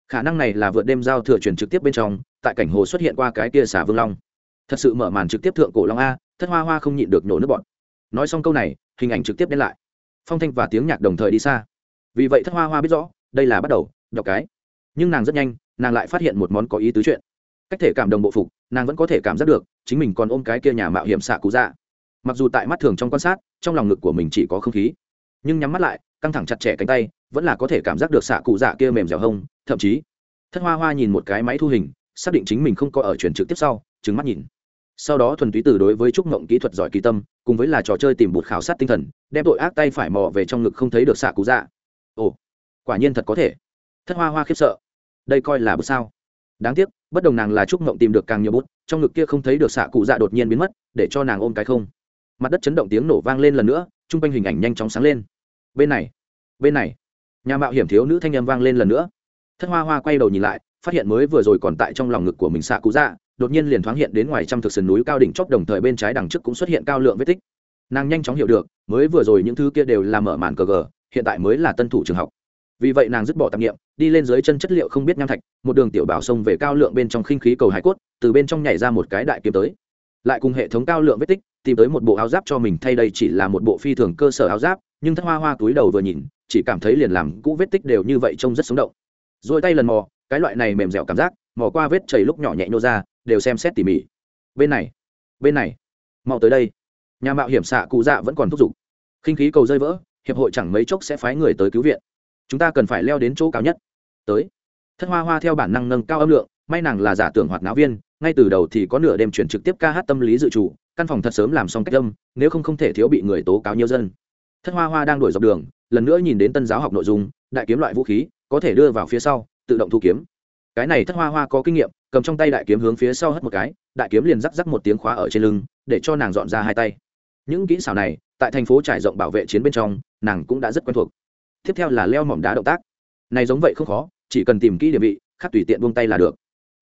khả năng này là vượt đêm giao thừa truyền trực tiếp bên trong, tại cảnh hồ xuất hiện qua cái kia xả vương long. Thật sự mở màn trực tiếp thượng cổ long a, thất hoa hoa không nhịn được nhổ nước bọn nói xong câu này hình ảnh trực tiếp đến lại. Phong thanh và tiếng nhạc đồng thời đi xa. Vì vậy thất hoa hoa biết rõ, đây là bắt đầu, đọc cái. Nhưng nàng rất nhanh, nàng lại phát hiện một món có ý tứ chuyện. Cách thể cảm đồng bộ phục, nàng vẫn có thể cảm giác được, chính mình còn ôm cái kia nhà mạo hiểm xạ cú dạ. Mặc dù tại mắt thường trong quan sát, trong lòng ngực của mình chỉ có không khí, nhưng nhắm mắt lại, căng thẳng chặt chẽ cánh tay, vẫn là có thể cảm giác được xạ cụ dạ kia mềm dẻo hông, thậm chí, thất hoa hoa nhìn một cái máy thu hình, xác định chính mình không có ở chuyển trực tiếp sau trứng mắt nhìn sau đó thuần túy từ đối với trúc mộng kỹ thuật giỏi kỳ tâm, cùng với là trò chơi tìm bụt khảo sát tinh thần, đem tội ác tay phải mò về trong ngực không thấy được xạ cú dạ. Ồ, quả nhiên thật có thể. Thất hoa hoa khiếp sợ. Đây coi là bút sao? Đáng tiếc, bất đồng nàng là trúc mộng tìm được càng nhiều bút, trong ngực kia không thấy được xạ cụ dạ đột nhiên biến mất, để cho nàng ôm cái không. Mặt đất chấn động tiếng nổ vang lên lần nữa t r u n g quanh hình ảnh nhanh chóng sáng lên. Bên này bên này, nhà mạo hiểm thiếu nữ thanh â m vang lên lần nữa. Thất hoa hoa quay đầu nhìn lại, phát hiện mới vừa rồi còn tại trong lòng ngực của mình xạ cụ dạ đột nhiên liền thoáng hiện đến ngoài trăm thực sườn núi cao đỉnh chóp đồng thời bên trái đằng trước cũng xuất hiện cao lượng vết tích. Nàng nhanh chóng hiểu được, mới vừa rồi những thứ kia đều là mở màn cờ gờ, hiện tại mới là tân thủ trường học. Vì vậy nàng dứt bỏ tạp nghiệm, đi lên dưới chân chất liệu không biết nham thạch, một đường tiểu bảo sông về cao lượng bên trong khinh khí cầu hải cốt, từ bên trong nhảy ra một cái đại kiếm tới. Lại cùng hệ thống cao lượng vết tích, tìm tới một bộ áo giáp cho mình, thay đây chỉ là một bộ phi thường cơ sở áo giáp, nhưng thất hoa hoa túi đầu vừa nhìn, chỉ cảm thấy liền làm cũ vết tích đều như vậy trông rất sống động. Rồi tay lần mò, cái loại này mềm dẻo cảm giác, mò qua vết chảy lúc nhỏ nhẹ nhô ra đều xem xét tỉ mỉ. Bên này bên này, mau tới đây. Nhà mạo hiểm xạ cụ dạ vẫn còn thúc giục. Khinh khí cầu rơi vỡ, hiệp hội chẳng mấy chốc sẽ phái người tới cứu viện. Chúng ta cần phải leo đến chỗ cao nhất. Tới. Thất hoa hoa theo bản năng nâng cao âm lượng, may nàng là giả tưởng hoạt náo viên, ngay từ đầu thì có nửa đêm chuyển trực tiếp ca hát tâm lý dự trù, căn phòng thật sớm làm xong cách âm, nếu không không thể thiếu bị người tố cáo nhiều dân. Thất hoa hoa đang đuổi dọc đường, lần nữa nhìn đến tân giáo học nội dung, đại kiếm loại vũ khí, có thể đưa vào phía sau, tự động thu kiếm. Cái này thất hoa hoa có kinh nghiệm cầm trong tay đại kiếm hướng phía sau hất một cái, đại kiếm liền rắc rắc một tiếng khóa ở trên lưng, để cho nàng dọn ra hai tay. Những kỹ xảo này, tại thành phố trải rộng bảo vệ chiến bên trong, nàng cũng đã rất quen thuộc. Tiếp theo là leo mỏm đá động tác. Này giống vậy không khó, chỉ cần tìm kỹ địa vị khác tùy tiện buông tay là được.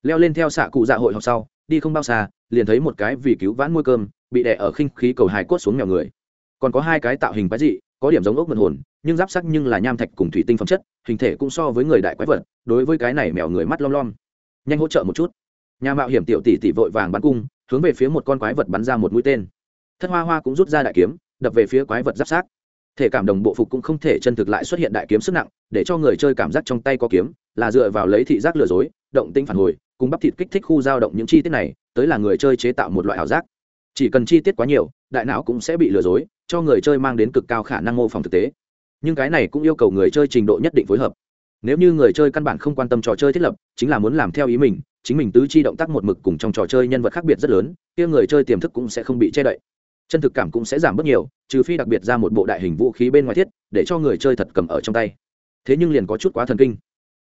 Leo lên theo xạ cụ dạ hội học sau, đi không bao xa, liền thấy một cái vì cứu vãn môi cơm, bị đè ở khinh khí cầu hài cốt xuống mèo người. Còn có hai cái tạo hình quái dị, có điểm giống ốc mật hồn, nhưng giáp sắc nhưng là nham thạch cùng thủy tinh phẩm chất, hình thể cũng so với người đại quái vật, đối với cái này mèo người mắt lom lom nhanh hỗ trợ một chút. Nhà mạo hiểm tiểu tỷ tỷ vội vàng bắn cung, hướng về phía một con quái vật bắn ra một mũi tên. Thất hoa hoa cũng rút ra đại kiếm, đập về phía quái vật giáp sát. Thể cảm đồng bộ phục cũng không thể chân thực lại xuất hiện đại kiếm sức nặng, để cho người chơi cảm giác trong tay có kiếm, là dựa vào lấy thị giác lừa dối, động tinh phản hồi, cùng bắp thịt kích thích khu dao động những chi tiết này, tới là người chơi chế tạo một loại ảo giác. Chỉ cần chi tiết quá nhiều, đại não cũng sẽ bị lừa dối, cho người chơi mang đến cực cao khả năng mô phỏng thực tế. Nhưng cái này cũng yêu cầu người chơi trình độ nhất định phối hợp nếu như người chơi căn bản không quan tâm trò chơi thiết lập, chính là muốn làm theo ý mình, chính mình tứ chi động tác một mực cùng trong trò chơi nhân vật khác biệt rất lớn, kia người chơi tiềm thức cũng sẽ không bị che đậy. Chân thực cảm cũng sẽ giảm bớt nhiều, trừ phi đặc biệt ra một bộ đại hình vũ khí bên ngoài thiết, để cho người chơi thật cầm ở trong tay. Thế nhưng liền có chút quá thần kinh.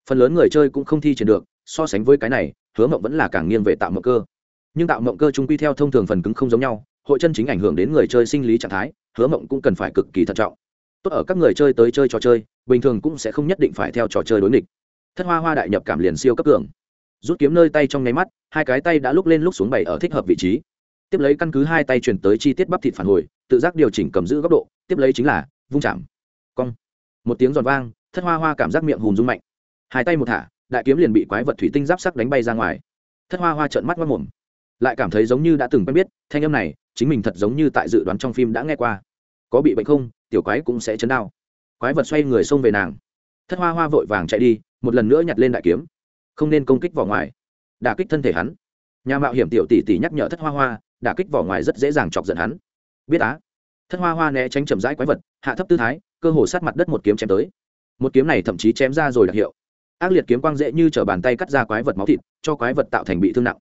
Phần lớn người chơi cũng không thi triển được, so sánh với cái này, hứa mộng vẫn là càng nghiêng về tạo mộng cơ. Nhưng tạo mộng cơ trung quy theo thông thường phần cứng không giống nhau, hội chân chính ảnh hưởng đến người chơi sinh lý trạng thái, hứa mộng cũng cần phải cực kỳ thận trọng. Tốt ở các người chơi tới chơi trò chơi bình thường cũng sẽ không nhất định phải theo trò chơi đối nghịch. Thất hoa hoa đại nhập cảm liền siêu cấp cường. Rút kiếm nơi tay trong nháy mắt, hai cái tay đã lúc lên lúc xuống bày ở thích hợp vị trí. Tiếp lấy căn cứ hai tay chuyển tới chi tiết bắp thịt phản hồi, tự giác điều chỉnh cầm giữ góc độ, tiếp lấy chính là vung chạm. Cong. Một tiếng giòn vang, thất hoa hoa cảm giác miệng hùm rung mạnh. Hai tay một thả, đại kiếm liền bị quái vật thủy tinh giáp sắc đánh bay ra ngoài. Thất hoa hoa trợn mắt mất mồm. Lại cảm thấy giống như đã từng quen biết, thanh âm này, chính mình thật giống như tại dự đoán trong phim đã nghe qua. Có bị bệnh không, tiểu quái cũng sẽ chấn đau quái vật xoay người xông về nàng. Thất hoa hoa vội vàng chạy đi, một lần nữa nhặt lên đại kiếm. Không nên công kích vỏ ngoài. Đả kích thân thể hắn. Nhà mạo hiểm tiểu tỷ tỷ nhắc nhở thất hoa hoa, đả kích vỏ ngoài rất dễ dàng chọc giận hắn. Biết á. Thất hoa hoa né tránh chậm rãi quái vật, hạ thấp tư thái, cơ hồ sát mặt đất một kiếm chém tới. Một kiếm này thậm chí chém ra rồi đặc hiệu. Ác liệt kiếm quang dễ như t bàn tay cắt ra quái vật máu thịt, cho quái vật tạo thành bị thương nặng.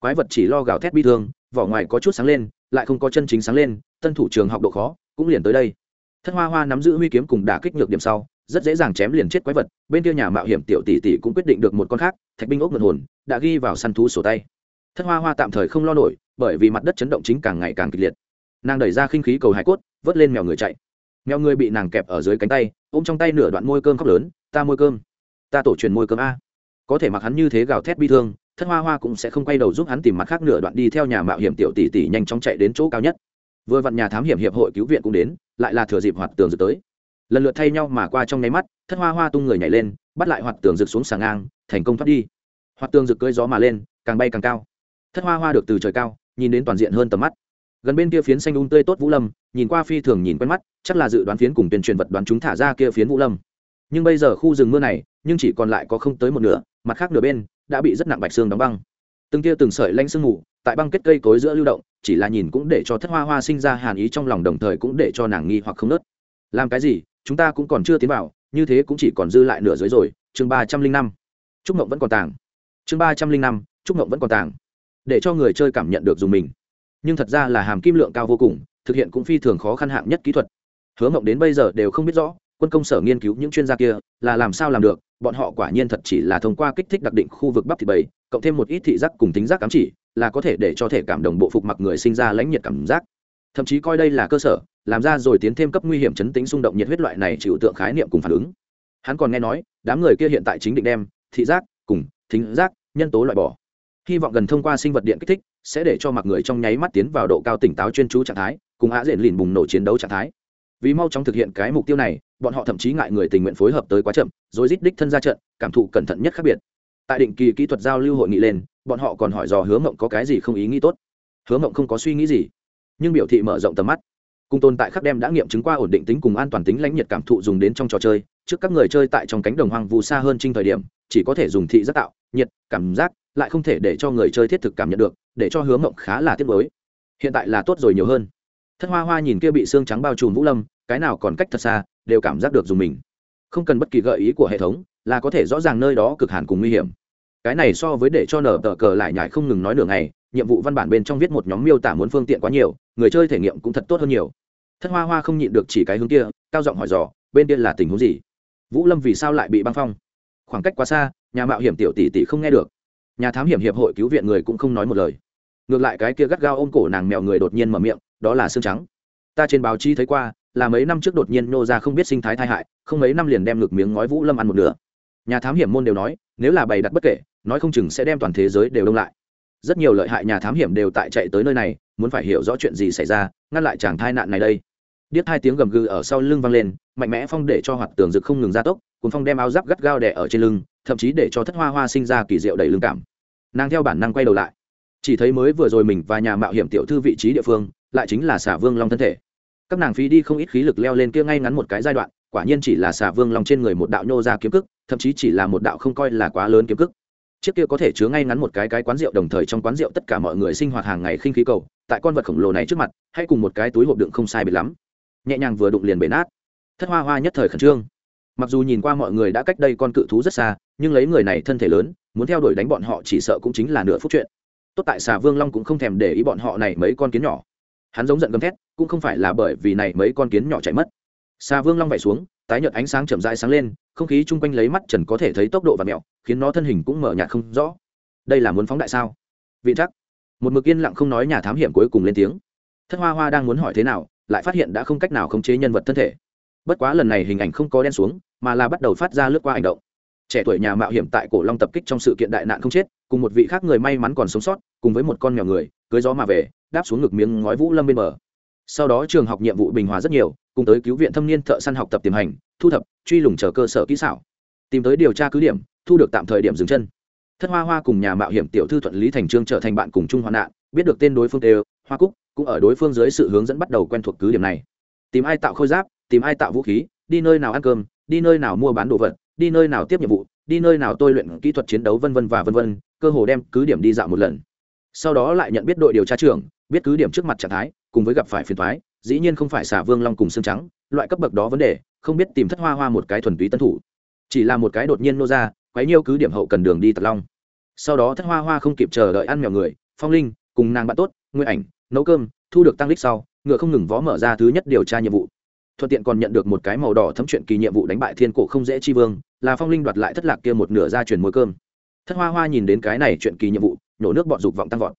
Quái vật chỉ lo gào thét bi thương, vỏ ngoài có chút sáng lên, lại không có chân chính sáng lên, tân thủ trường học độ khó, cũng liền tới đây thất hoa hoa nắm giữ huy kiếm cùng đả kích nhược điểm sau, rất dễ dàng chém liền chết quái vật, bên kia nhà mạo hiểm tiểu tỷ tỷ cũng quyết định được một con khác, thạch binh ốc ngược hồn, đã ghi vào săn thú sổ tay. Thất hoa hoa tạm thời không lo nổi, bởi vì mặt đất chấn động chính càng ngày càng kịch liệt. Nàng đẩy ra khinh khí cầu hải cốt, vớt lên mèo người chạy. Mèo người bị nàng kẹp ở dưới cánh tay, ôm trong tay nửa đoạn môi cơm khóc lớn, ta môi cơm, ta tổ truyền môi cơm a. Có thể mặc hắn như thế gào thét bi thương, thất hoa hoa cũng sẽ không quay đầu giúp hắn tìm mặt khác nửa đoạn đi theo nhà mạo hiểm tiểu tỷ tỷ nhanh chóng chạy đến chỗ cao nhất vừa vặn nhà thám hiểm hiệp hội cứu viện cũng đến, lại là thừa dịp hoạt tường rực tới. Lần lượt thay nhau mà qua trong nháy mắt, thất hoa hoa tung người nhảy lên, bắt lại hoạt tường rực xuống sàng ngang, thành công thoát đi. Hoạt tường rực cưỡi gió mà lên, càng bay càng cao. Thất hoa hoa được từ trời cao, nhìn đến toàn diện hơn tầm mắt. Gần bên kia phiến xanh un tươi tốt vũ lâm, nhìn qua phi thường nhìn quen mắt, chắc là dự đoán phiến cùng tuyên truyền vật đoán chúng thả ra kia phiến vũ lâm. Nhưng bây giờ khu rừng mưa này, nhưng chỉ còn lại có không tới một nửa, mặt khác nửa bên, đã bị rất nặng bạch xương đóng băng. Từng kia từng sợi lanh sương mù, tại băng kết cây cối giữa lưu động chỉ là nhìn cũng để cho thất hoa hoa sinh ra hàn ý trong lòng đồng thời cũng để cho nàng nghi hoặc không nớt. Làm cái gì, chúng ta cũng còn chưa tiến vào, như thế cũng chỉ còn dư lại nửa dưới rồi, chương ba trăm linh năm. Trúc mộng vẫn còn tàng. Chương ba trăm linh năm trúc mộng vẫn còn tàng. Để cho người chơi cảm nhận được dùng mình. Nhưng thật ra là hàm kim lượng cao vô cùng, thực hiện cũng phi thường khó khăn hạng nhất kỹ thuật. Hứa mộng đến bây giờ đều không biết rõ, quân công sở nghiên cứu những chuyên gia kia là làm sao làm được, bọn họ quả nhiên thật chỉ là thông qua kích thích đặc định khu vực bắp thịt bầy cộng thêm một ít thị giác cùng tính giác cảm chỉ, là có thể để cho thể cảm đồng bộ phục mặc người sinh ra lãnh nhiệt cảm giác. Thậm chí coi đây là cơ sở, làm ra rồi tiến thêm cấp nguy hiểm chấn tính xung động nhiệt huyết loại này chịu tượng khái niệm cùng phản ứng. Hắn còn nghe nói, đám người kia hiện tại chính định đem thị giác cùng thính giác nhân tố loại bỏ. Hy vọng gần thông qua sinh vật điện kích thích, sẽ để cho mặc người trong nháy mắt tiến vào độ cao tỉnh táo chuyên chú trạng thái, cùng á diện lìn bùng nổ chiến đấu trạng thái. Vì mau chóng thực hiện cái mục tiêu này, bọn họ thậm chí ngại người tình nguyện phối hợp tới quá chậm, rồi rít đích thân ra trận, cảm thụ cẩn thận nhất khác biệt tại định kỳ kỹ thuật giao lưu hội nghị lên, bọn họ còn hỏi dò hứa mộng có cái gì không ý nghĩ tốt. Hứa mộng không có suy nghĩ gì, nhưng biểu thị mở rộng tầm mắt. Cùng tồn tại khắc đem đã nghiệm chứng qua ổn định tính cùng an toàn tính lãnh nhiệt cảm thụ dùng đến trong trò chơi, trước các người chơi tại trong cánh đồng hoang vu xa hơn trinh thời điểm, chỉ có thể dùng thị giác tạo, nhiệt, cảm giác, lại không thể để cho người chơi thiết thực cảm nhận được, để cho Hứa mộng khá là tiếc mới hiện tại là tốt rồi nhiều hơn. Thất hoa hoa nhìn kia bị xương trắng bao trùm vũ lâm, cái nào còn cách thật xa, đều cảm giác được dùng mình. Không cần bất kỳ gợi ý của hệ thống là có thể rõ ràng nơi đó cực hàn cùng nguy hiểm. Cái này so với để cho nở tờ cờ lại nhải không ngừng nói nửa ngày, nhiệm vụ văn bản bên trong viết một nhóm miêu tả muốn phương tiện quá nhiều, người chơi thể nghiệm cũng thật tốt hơn nhiều. Thất hoa hoa không nhịn được chỉ cái hướng kia, cao giọng hỏi dò, bên kia là tình huống gì? Vũ lâm vì sao lại bị băng phong? Khoảng cách quá xa, nhà mạo hiểm tiểu tỷ tỷ không nghe được. Nhà thám hiểm hiệp hội cứu viện người cũng không nói một lời. Ngược lại cái kia gắt gao ôm cổ nàng mèo người đột nhiên mở miệng, đó là xương trắng. Ta trên báo chí thấy qua, là mấy năm trước đột nhiên nô ra không biết sinh thái tai hại, không mấy năm liền đem ngược miếng ngói vũ lâm ăn một nửa nhà thám hiểm môn đều nói, nếu là bày đặt bất kể, nói không chừng sẽ đem toàn thế giới đều đông lại. Rất nhiều lợi hại nhà thám hiểm đều tại chạy tới nơi này, muốn phải hiểu rõ chuyện gì xảy ra, ngăn lại chàng thai nạn này đây. Điếc hai tiếng gầm gừ ở sau lưng vang lên, mạnh mẽ phong để cho hoạt tường rực không ngừng gia tốc cùng phong đem áo giáp gắt gao đẻ ở trên lưng, thậm chí để cho thất hoa hoa sinh ra kỳ diệu đầy lưng cảm. Nàng theo bản năng quay đầu lại. Chỉ thấy mới vừa rồi mình và nhà mạo hiểm tiểu thư vị trí địa phương, lại chính là xả vương long thân thể. Các nàng phí đi không ít khí lực leo lên kia ngay ngắn một cái giai đoạn, quả nhiên chỉ là xả vương long trên người một đạo nhô ra kiếm cức thậm chí chỉ là một đạo không coi là quá lớn kiếm cức chiếc kia có thể chứa ngay ngắn một cái cái quán rượu đồng thời trong quán rượu tất cả mọi người sinh hoạt hàng ngày khinh khí cầu, tại con vật khổng lồ này trước mặt, hay cùng một cái túi hộp đựng không sai biệt lắm. Nhẹ nhàng vừa đụng liền bể nát. Thất hoa hoa nhất thời khẩn trương. Mặc dù nhìn qua mọi người đã cách đây con cự thú rất xa, nhưng lấy người này thân thể lớn, muốn theo đuổi đánh bọn họ chỉ sợ cũng chính là nửa phút chuyện. Tốt tại xà vương long cũng không thèm để ý bọn họ này mấy con kiến nhỏ. Hắn giống giận gầm thét, cũng không phải là bởi vì này mấy con kiến nhỏ chạy mất. Xà vương long vẩy xuống tái nhợt ánh sáng chậm rãi sáng lên, không khí chung quanh lấy mắt trần có thể thấy tốc độ và mẹo, khiến nó thân hình cũng mở nhạt không rõ. Đây là muốn phóng đại sao? Vị chắc một mực yên lặng không nói nhà thám hiểm cuối cùng lên tiếng. Thất hoa hoa đang muốn hỏi thế nào, lại phát hiện đã không cách nào khống chế nhân vật thân thể. Bất quá lần này hình ảnh không có đen xuống, mà là bắt đầu phát ra lướt qua hành động. Trẻ tuổi nhà mạo hiểm tại cổ long tập kích trong sự kiện đại nạn không chết, cùng một vị khác người may mắn còn sống sót, cùng với một con mèo người, cưới gió mà về, đáp xuống ngực miếng ngói vũ lâm bên bờ. Sau đó trường học nhiệm vụ bình hòa rất nhiều cùng tới cứu viện thâm niên thợ săn học tập tiềm hành, thu thập, truy lùng chờ cơ sở kỹ xảo, tìm tới điều tra cứ điểm, thu được tạm thời điểm dừng chân. Thất hoa hoa cùng nhà mạo hiểm tiểu thư thuận lý thành trương trở thành bạn cùng chung hoạn nạn, biết được tên đối phương tê hoa cúc cũng ở đối phương dưới sự hướng dẫn bắt đầu quen thuộc cứ điểm này. Tìm ai tạo khôi giáp, tìm ai tạo vũ khí, đi nơi nào ăn cơm, đi nơi nào mua bán đồ vật, đi nơi nào tiếp nhiệm vụ, đi nơi nào tôi luyện kỹ thuật chiến đấu vân vân và vân vân, cơ hồ đem cứ điểm đi dạo một lần. Sau đó lại nhận biết đội điều tra trưởng, biết cứ điểm trước mặt trạng thái, cùng với gặp phải phiền thoái dĩ nhiên không phải xả vương long cùng xương trắng, loại cấp bậc đó vấn đề, không biết tìm thất hoa hoa một cái thuần túy tân thủ. Chỉ là một cái đột nhiên nô ra, quấy nhiêu cứ điểm hậu cần đường đi tật long. Sau đó thất hoa hoa không kịp chờ đợi ăn mèo người, phong linh, cùng nàng bạn tốt nguyên ảnh, nấu cơm, thu được tăng lích sau, ngựa không ngừng vó mở ra thứ nhất điều tra nhiệm vụ. Thuận tiện còn nhận được một cái màu đỏ thấm chuyện kỳ nhiệm vụ đánh bại thiên cổ không dễ chi vương, là phong linh đoạt lại thất lạc kia một nửa ra truyền mối cơm. Thất hoa hoa nhìn đến cái này chuyện kỳ nhiệm vụ nhổ nước bọn dục vọng tăng vọt.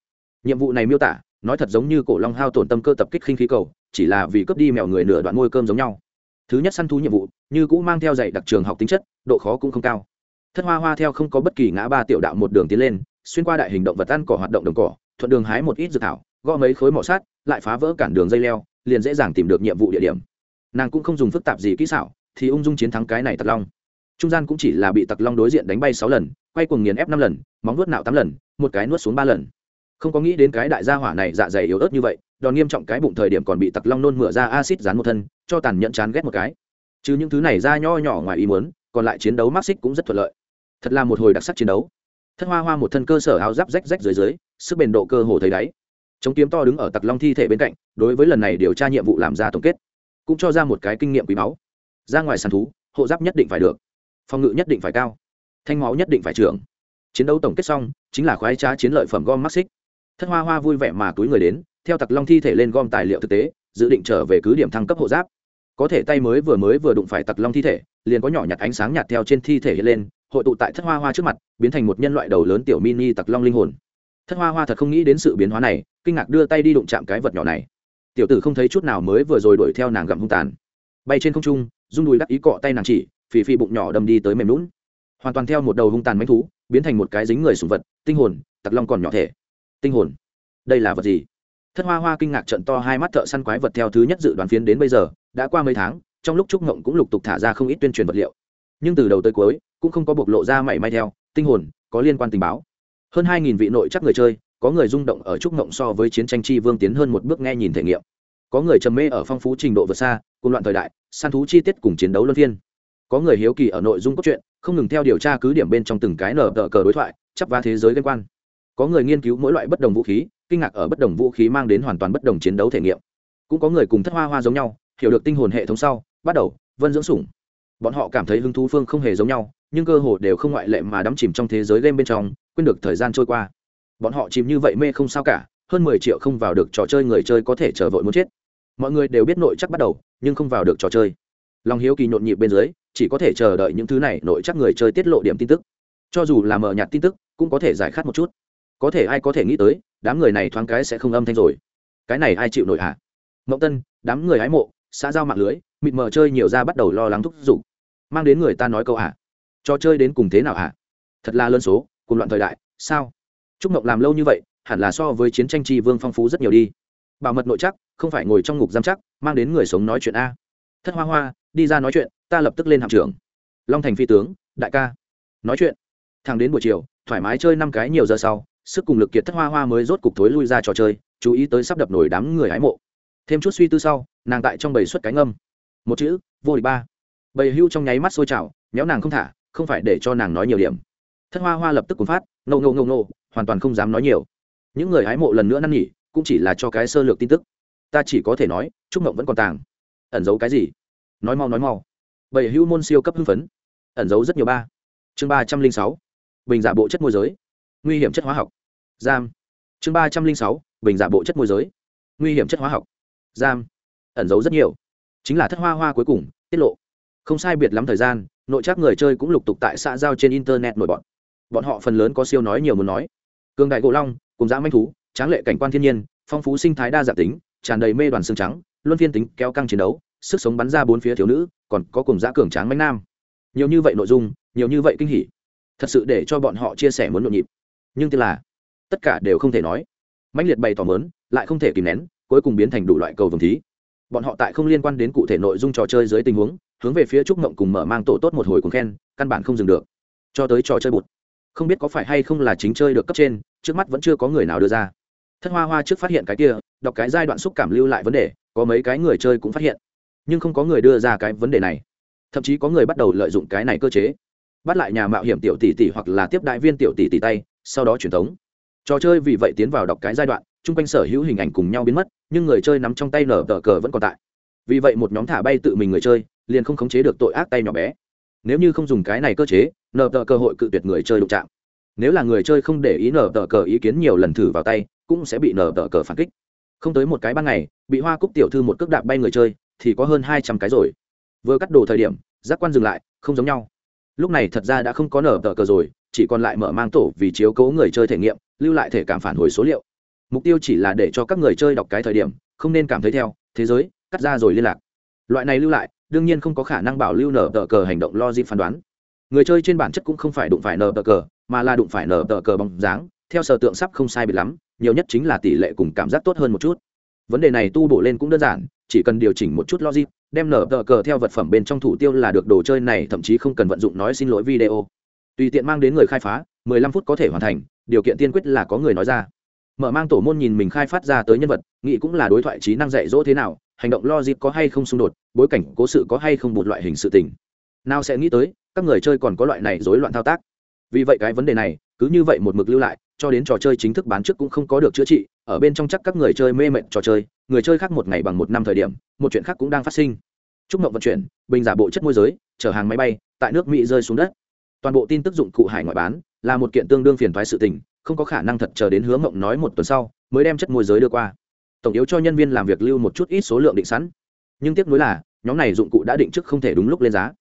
Nhiệm vụ này miêu tả nói thật giống như cổ long hao tổn tâm cơ tập kích khinh khí cầu, chỉ là vì cướp đi mèo người nửa đoạn môi cơm giống nhau. Thứ nhất săn thú nhiệm vụ, như cũng mang theo dạy đặc trường học tính chất, độ khó cũng không cao. Thất hoa hoa theo không có bất kỳ ngã ba tiểu đạo một đường tiến lên, xuyên qua đại hình động vật ăn cỏ hoạt động đồng cỏ, thuận đường hái một ít dược thảo, gõ mấy khối mỏ sát, lại phá vỡ cản đường dây leo, liền dễ dàng tìm được nhiệm vụ địa điểm. Nàng cũng không dùng phức tạp gì kỹ xảo, thì ung dung chiến thắng cái này tặc long. Trung gian cũng chỉ là bị tặc long đối diện đánh bay sáu lần, quay cuồng nghiền ép năm lần, móng nuốt nạo tám lần, một cái nuốt xuống ba lần không có nghĩ đến cái đại gia hỏa này dạ dày yếu ớt như vậy, đòn nghiêm trọng cái bụng thời điểm còn bị tặc long nôn mửa ra acid dán một thân, cho tàn nhẫn chán ghét một cái. Chứ những thứ này ra nho nhỏ ngoài ý muốn, còn lại chiến đấu mắc xích cũng rất thuận lợi. Thật là một hồi đặc sắc chiến đấu. Thất hoa hoa một thân cơ sở áo giáp rách rách dưới dưới, sức bền độ cơ hồ thấy đáy. Chống kiếm to đứng ở tặc long thi thể bên cạnh, đối với lần này điều tra nhiệm vụ làm ra tổng kết, cũng cho ra một cái kinh nghiệm quý báu. Ra ngoài sàn thú, hộ giáp nhất định phải được. Phòng ngự nhất định phải cao. Thanh máu nhất định phải trưởng. Chiến đấu tổng kết xong, chính là khoái trá chiến lợi phẩm gom mắc xích thất hoa hoa vui vẻ mà túi người đến, theo tặc long thi thể lên gom tài liệu thực tế, dự định trở về cứ điểm thăng cấp hộ giáp. Có thể tay mới vừa mới vừa đụng phải tặc long thi thể, liền có nhỏ nhặt ánh sáng nhạt theo trên thi thể hiện lên, hội tụ tại thất hoa hoa trước mặt, biến thành một nhân loại đầu lớn tiểu mini tặc long linh hồn. Thất hoa hoa thật không nghĩ đến sự biến hóa này, kinh ngạc đưa tay đi đụng chạm cái vật nhỏ này. Tiểu tử không thấy chút nào mới vừa rồi đuổi theo nàng gặm hung tàn. Bay trên không trung, rung đùi đắc ý cọ tay nàng chỉ, phì phì bụng nhỏ đâm đi tới mềm lún hoàn toàn theo một đầu hung tàn mánh thú, biến thành một cái dính người sùng vật, tinh hồn, tặc long còn nhỏ thể tinh hồn. Đây là vật gì? Thất hoa hoa kinh ngạc trận to hai mắt thợ săn quái vật theo thứ nhất dự đoán phiến đến bây giờ, đã qua mấy tháng, trong lúc trúc ngộng cũng lục tục thả ra không ít tuyên truyền vật liệu. Nhưng từ đầu tới cuối, cũng không có bộc lộ ra mảy may theo, tinh hồn, có liên quan tình báo. Hơn hai nghìn vị nội chắc người chơi, có người rung động ở trúc ngộng so với chiến tranh chi vương tiến hơn một bước nghe nhìn thể nghiệm. Có người trầm mê ở phong phú trình độ vượt xa, cùng loạn thời đại, săn thú chi tiết cùng chiến đấu luân phiên. Có người hiếu kỳ ở nội dung cốt truyện, không ngừng theo điều tra cứ điểm bên trong từng cái nở tờ cờ đối thoại chấp vá thế giới liên quan có người nghiên cứu mỗi loại bất đồng vũ khí, kinh ngạc ở bất đồng vũ khí mang đến hoàn toàn bất đồng chiến đấu thể nghiệm. Cũng có người cùng thất hoa hoa giống nhau, hiểu được tinh hồn hệ thống sau, bắt đầu vân dưỡng sủng. Bọn họ cảm thấy hứng thú phương không hề giống nhau, nhưng cơ hồ đều không ngoại lệ mà đắm chìm trong thế giới game bên trong, quên được thời gian trôi qua. Bọn họ chìm như vậy mê không sao cả, hơn mười triệu không vào được trò chơi người chơi có thể chờ vội muốn chết. Mọi người đều biết nội chắc bắt đầu, nhưng không vào được trò chơi. Lòng hiếu kỳ nhộn nhịp bên dưới, chỉ có thể chờ đợi những thứ này, nội chắc người chơi tiết lộ điểm tin tức. Cho dù là mờ nhạt tin tức, cũng có thể giải khát một chút có thể ai có thể nghĩ tới, đám người này thoáng cái sẽ không âm thanh rồi. Cái này ai chịu nổi hả? À? mậu tân, đám người hái mộ, xã giao mạng lưới, mịt mờ chơi nhiều ra bắt đầu lo lắng thúc giục. Mang đến người ta nói câu hả? À? trò chơi đến cùng thế nào hả? À? thật là lân số cùng loạn thời đại, sao? Trúc mộng làm lâu như vậy, hẳn là so với chiến tranh tri vương phong phú rất nhiều đi. Bảo mật nội chắc, không phải ngồi trong ngục giam chắc, mang đến người sống nói chuyện a. Thất hoa hoa, đi ra nói chuyện, ta lập tức lên hạm trưởng. Long thành phi tướng, đại ca, nói chuyện. Thằng đến buổi chiều, thoải mái chơi năm cái nhiều giờ sau sức cùng lực kiệt thất hoa hoa mới rốt cục thối lui ra trò chơi, chú ý tới sắp đập nổi đám người hái mộ. Thêm chút suy tư sau, nàng tại trong bầy xuất cái âm một chữ, vô địch ba. Bầy hưu trong nháy mắt sôi trào, méo nàng không thả, không phải để cho nàng nói nhiều điểm. Thất hoa hoa lập tức cuốn phát ngâu ngâu ngâu ngâu hoàn toàn không dám nói nhiều. Những người hái mộ lần nữa năn nỉ, cũng chỉ là cho cái sơ lược tin tức. Ta chỉ có thể nói trúc mộng vẫn còn tàng. Ẩn giấu cái gì? Nói mau nói mau. Bầy hưu môn siêu cấp hưng phấn. Ẩn giấu rất nhiều ba. Chương ba trăm linh sáu. Bình giả bộ chất môi giới. Nguy hiểm chất hóa học giam. Chương ba trăm linh sáu, bình giả bộ chất môi giới. Nguy hiểm chất hóa học. Giam. Ẩn giấu rất nhiều. Chính là thất hoa hoa cuối cùng, tiết lộ. Không sai biệt lắm thời gian, nội chắc người chơi cũng lục tục tại xã giao trên internet nổi bọn bọn họ phần lớn có siêu nói nhiều muốn nói. Cường đại gỗ long, cùng dã manh thú, tráng lệ cảnh quan thiên nhiên, phong phú sinh thái đa dạng tính, tràn đầy mê đoàn xương trắng, luân phiên tính kéo căng chiến đấu, sức sống bắn ra bốn phía thiếu nữ, còn có cùng dã cường tráng manh nam. Nhiều như vậy nội dung, nhiều như vậy kinh hỉ. Thật sự để cho bọn họ chia sẻ muốn nhộn nhịp. Nhưng tức là tất cả đều không thể nói. Mãnh liệt bày tỏ mớn lại không thể kìm nén, cuối cùng biến thành đủ loại cầu vồng thí. Bọn họ tại không liên quan đến cụ thể nội dung trò chơi dưới tình huống, hướng về phía trúc mộng cùng mở mang tổ tốt một hồi cùng khen, căn bản không dừng được. Cho tới trò chơi bụt. Không biết có phải hay không là chính chơi được cấp trên, trước mắt vẫn chưa có người nào đưa ra. Thất hoa hoa trước phát hiện cái kia, đọc cái giai đoạn xúc cảm lưu lại vấn đề, có mấy cái người chơi cũng phát hiện. Nhưng không có người đưa ra cái vấn đề này. Thậm chí có người bắt đầu lợi dụng cái này cơ chế. Bắt lại nhà mạo hiểm tiểu tỷ tỷ hoặc là tiếp đại viên tiểu tỷ tỷ tay, sau đó truyền thống trò chơi vì vậy tiến vào đọc cái giai đoạn, chung quanh sở hữu hình ảnh cùng nhau biến mất, nhưng người chơi nắm trong tay nở tờ cờ vẫn còn tại. Vì vậy một nhóm thả bay tự mình người chơi, liền không khống chế được tội ác tay nhỏ bé. Nếu như không dùng cái này cơ chế, nở tờ cơ hội cự tuyệt người chơi đụng chạm. Nếu là người chơi không để ý nở tờ cờ ý kiến nhiều lần thử vào tay, cũng sẽ bị nở tờ cờ phản kích. Không tới một cái ban ngày, bị hoa cúc tiểu thư một cước đạp bay người chơi, thì có hơn hai trăm cái rồi. Vừa cắt đồ thời điểm, giác quan dừng lại, không giống nhau. Lúc này thật ra đã không có nở tờ cờ rồi, chỉ còn lại mở mang tổ vì chiếu cố người chơi thể nghiệm lưu lại thể cảm phản hồi số liệu. Mục tiêu chỉ là để cho các người chơi đọc cái thời điểm, không nên cảm thấy theo, thế giới, cắt ra rồi liên lạc. Loại này lưu lại, đương nhiên không có khả năng bảo lưu nở tờ cờ hành động logic phán đoán. Người chơi trên bản chất cũng không phải đụng phải nở tờ cờ, mà là đụng phải nở tờ cờ bóng dáng, theo sở tượng sắp không sai biệt lắm, nhiều nhất chính là tỷ lệ cùng cảm giác tốt hơn một chút. Vấn đề này tu bổ lên cũng đơn giản, chỉ cần điều chỉnh một chút logic, đem nở tờ cờ theo vật phẩm bên trong thủ tiêu là được đồ chơi này thậm chí không cần vận dụng nói xin lỗi video. Tùy tiện mang đến người khai phá 15 phút có thể hoàn thành điều kiện tiên quyết là có người nói ra. Mở mang tổ môn nhìn mình khai phát ra tới nhân vật, nghĩ cũng là đối thoại trí năng dạy dỗ thế nào, hành động logic có hay không xung đột, bối cảnh, cố sự có hay không một loại hình sự tình. Nào sẽ nghĩ tới, các người chơi còn có loại này rối loạn thao tác. Vì vậy cái vấn đề này, cứ như vậy một mực lưu lại, cho đến trò chơi chính thức bán trước cũng không có được chữa trị, ở bên trong chắc các người chơi mê mệt trò chơi, người chơi khác một ngày bằng một năm thời điểm, một chuyện khác cũng đang phát sinh. Chúc mộng vận chuyển, bình giả bộ chất môi giới, chở hàng máy bay, tại nước mỹ rơi xuống đất. Toàn bộ tin tức dụng cụ hải ngoại bán là một kiện tương đương phiền thoái sự tình, không có khả năng thật chờ đến hứa mộng nói một tuần sau mới đem chất môi giới đưa qua. Tổng yếu cho nhân viên làm việc lưu một chút ít số lượng định sẵn. Nhưng tiếc nuối là, nhóm này dụng cụ đã định trước không thể đúng lúc lên giá.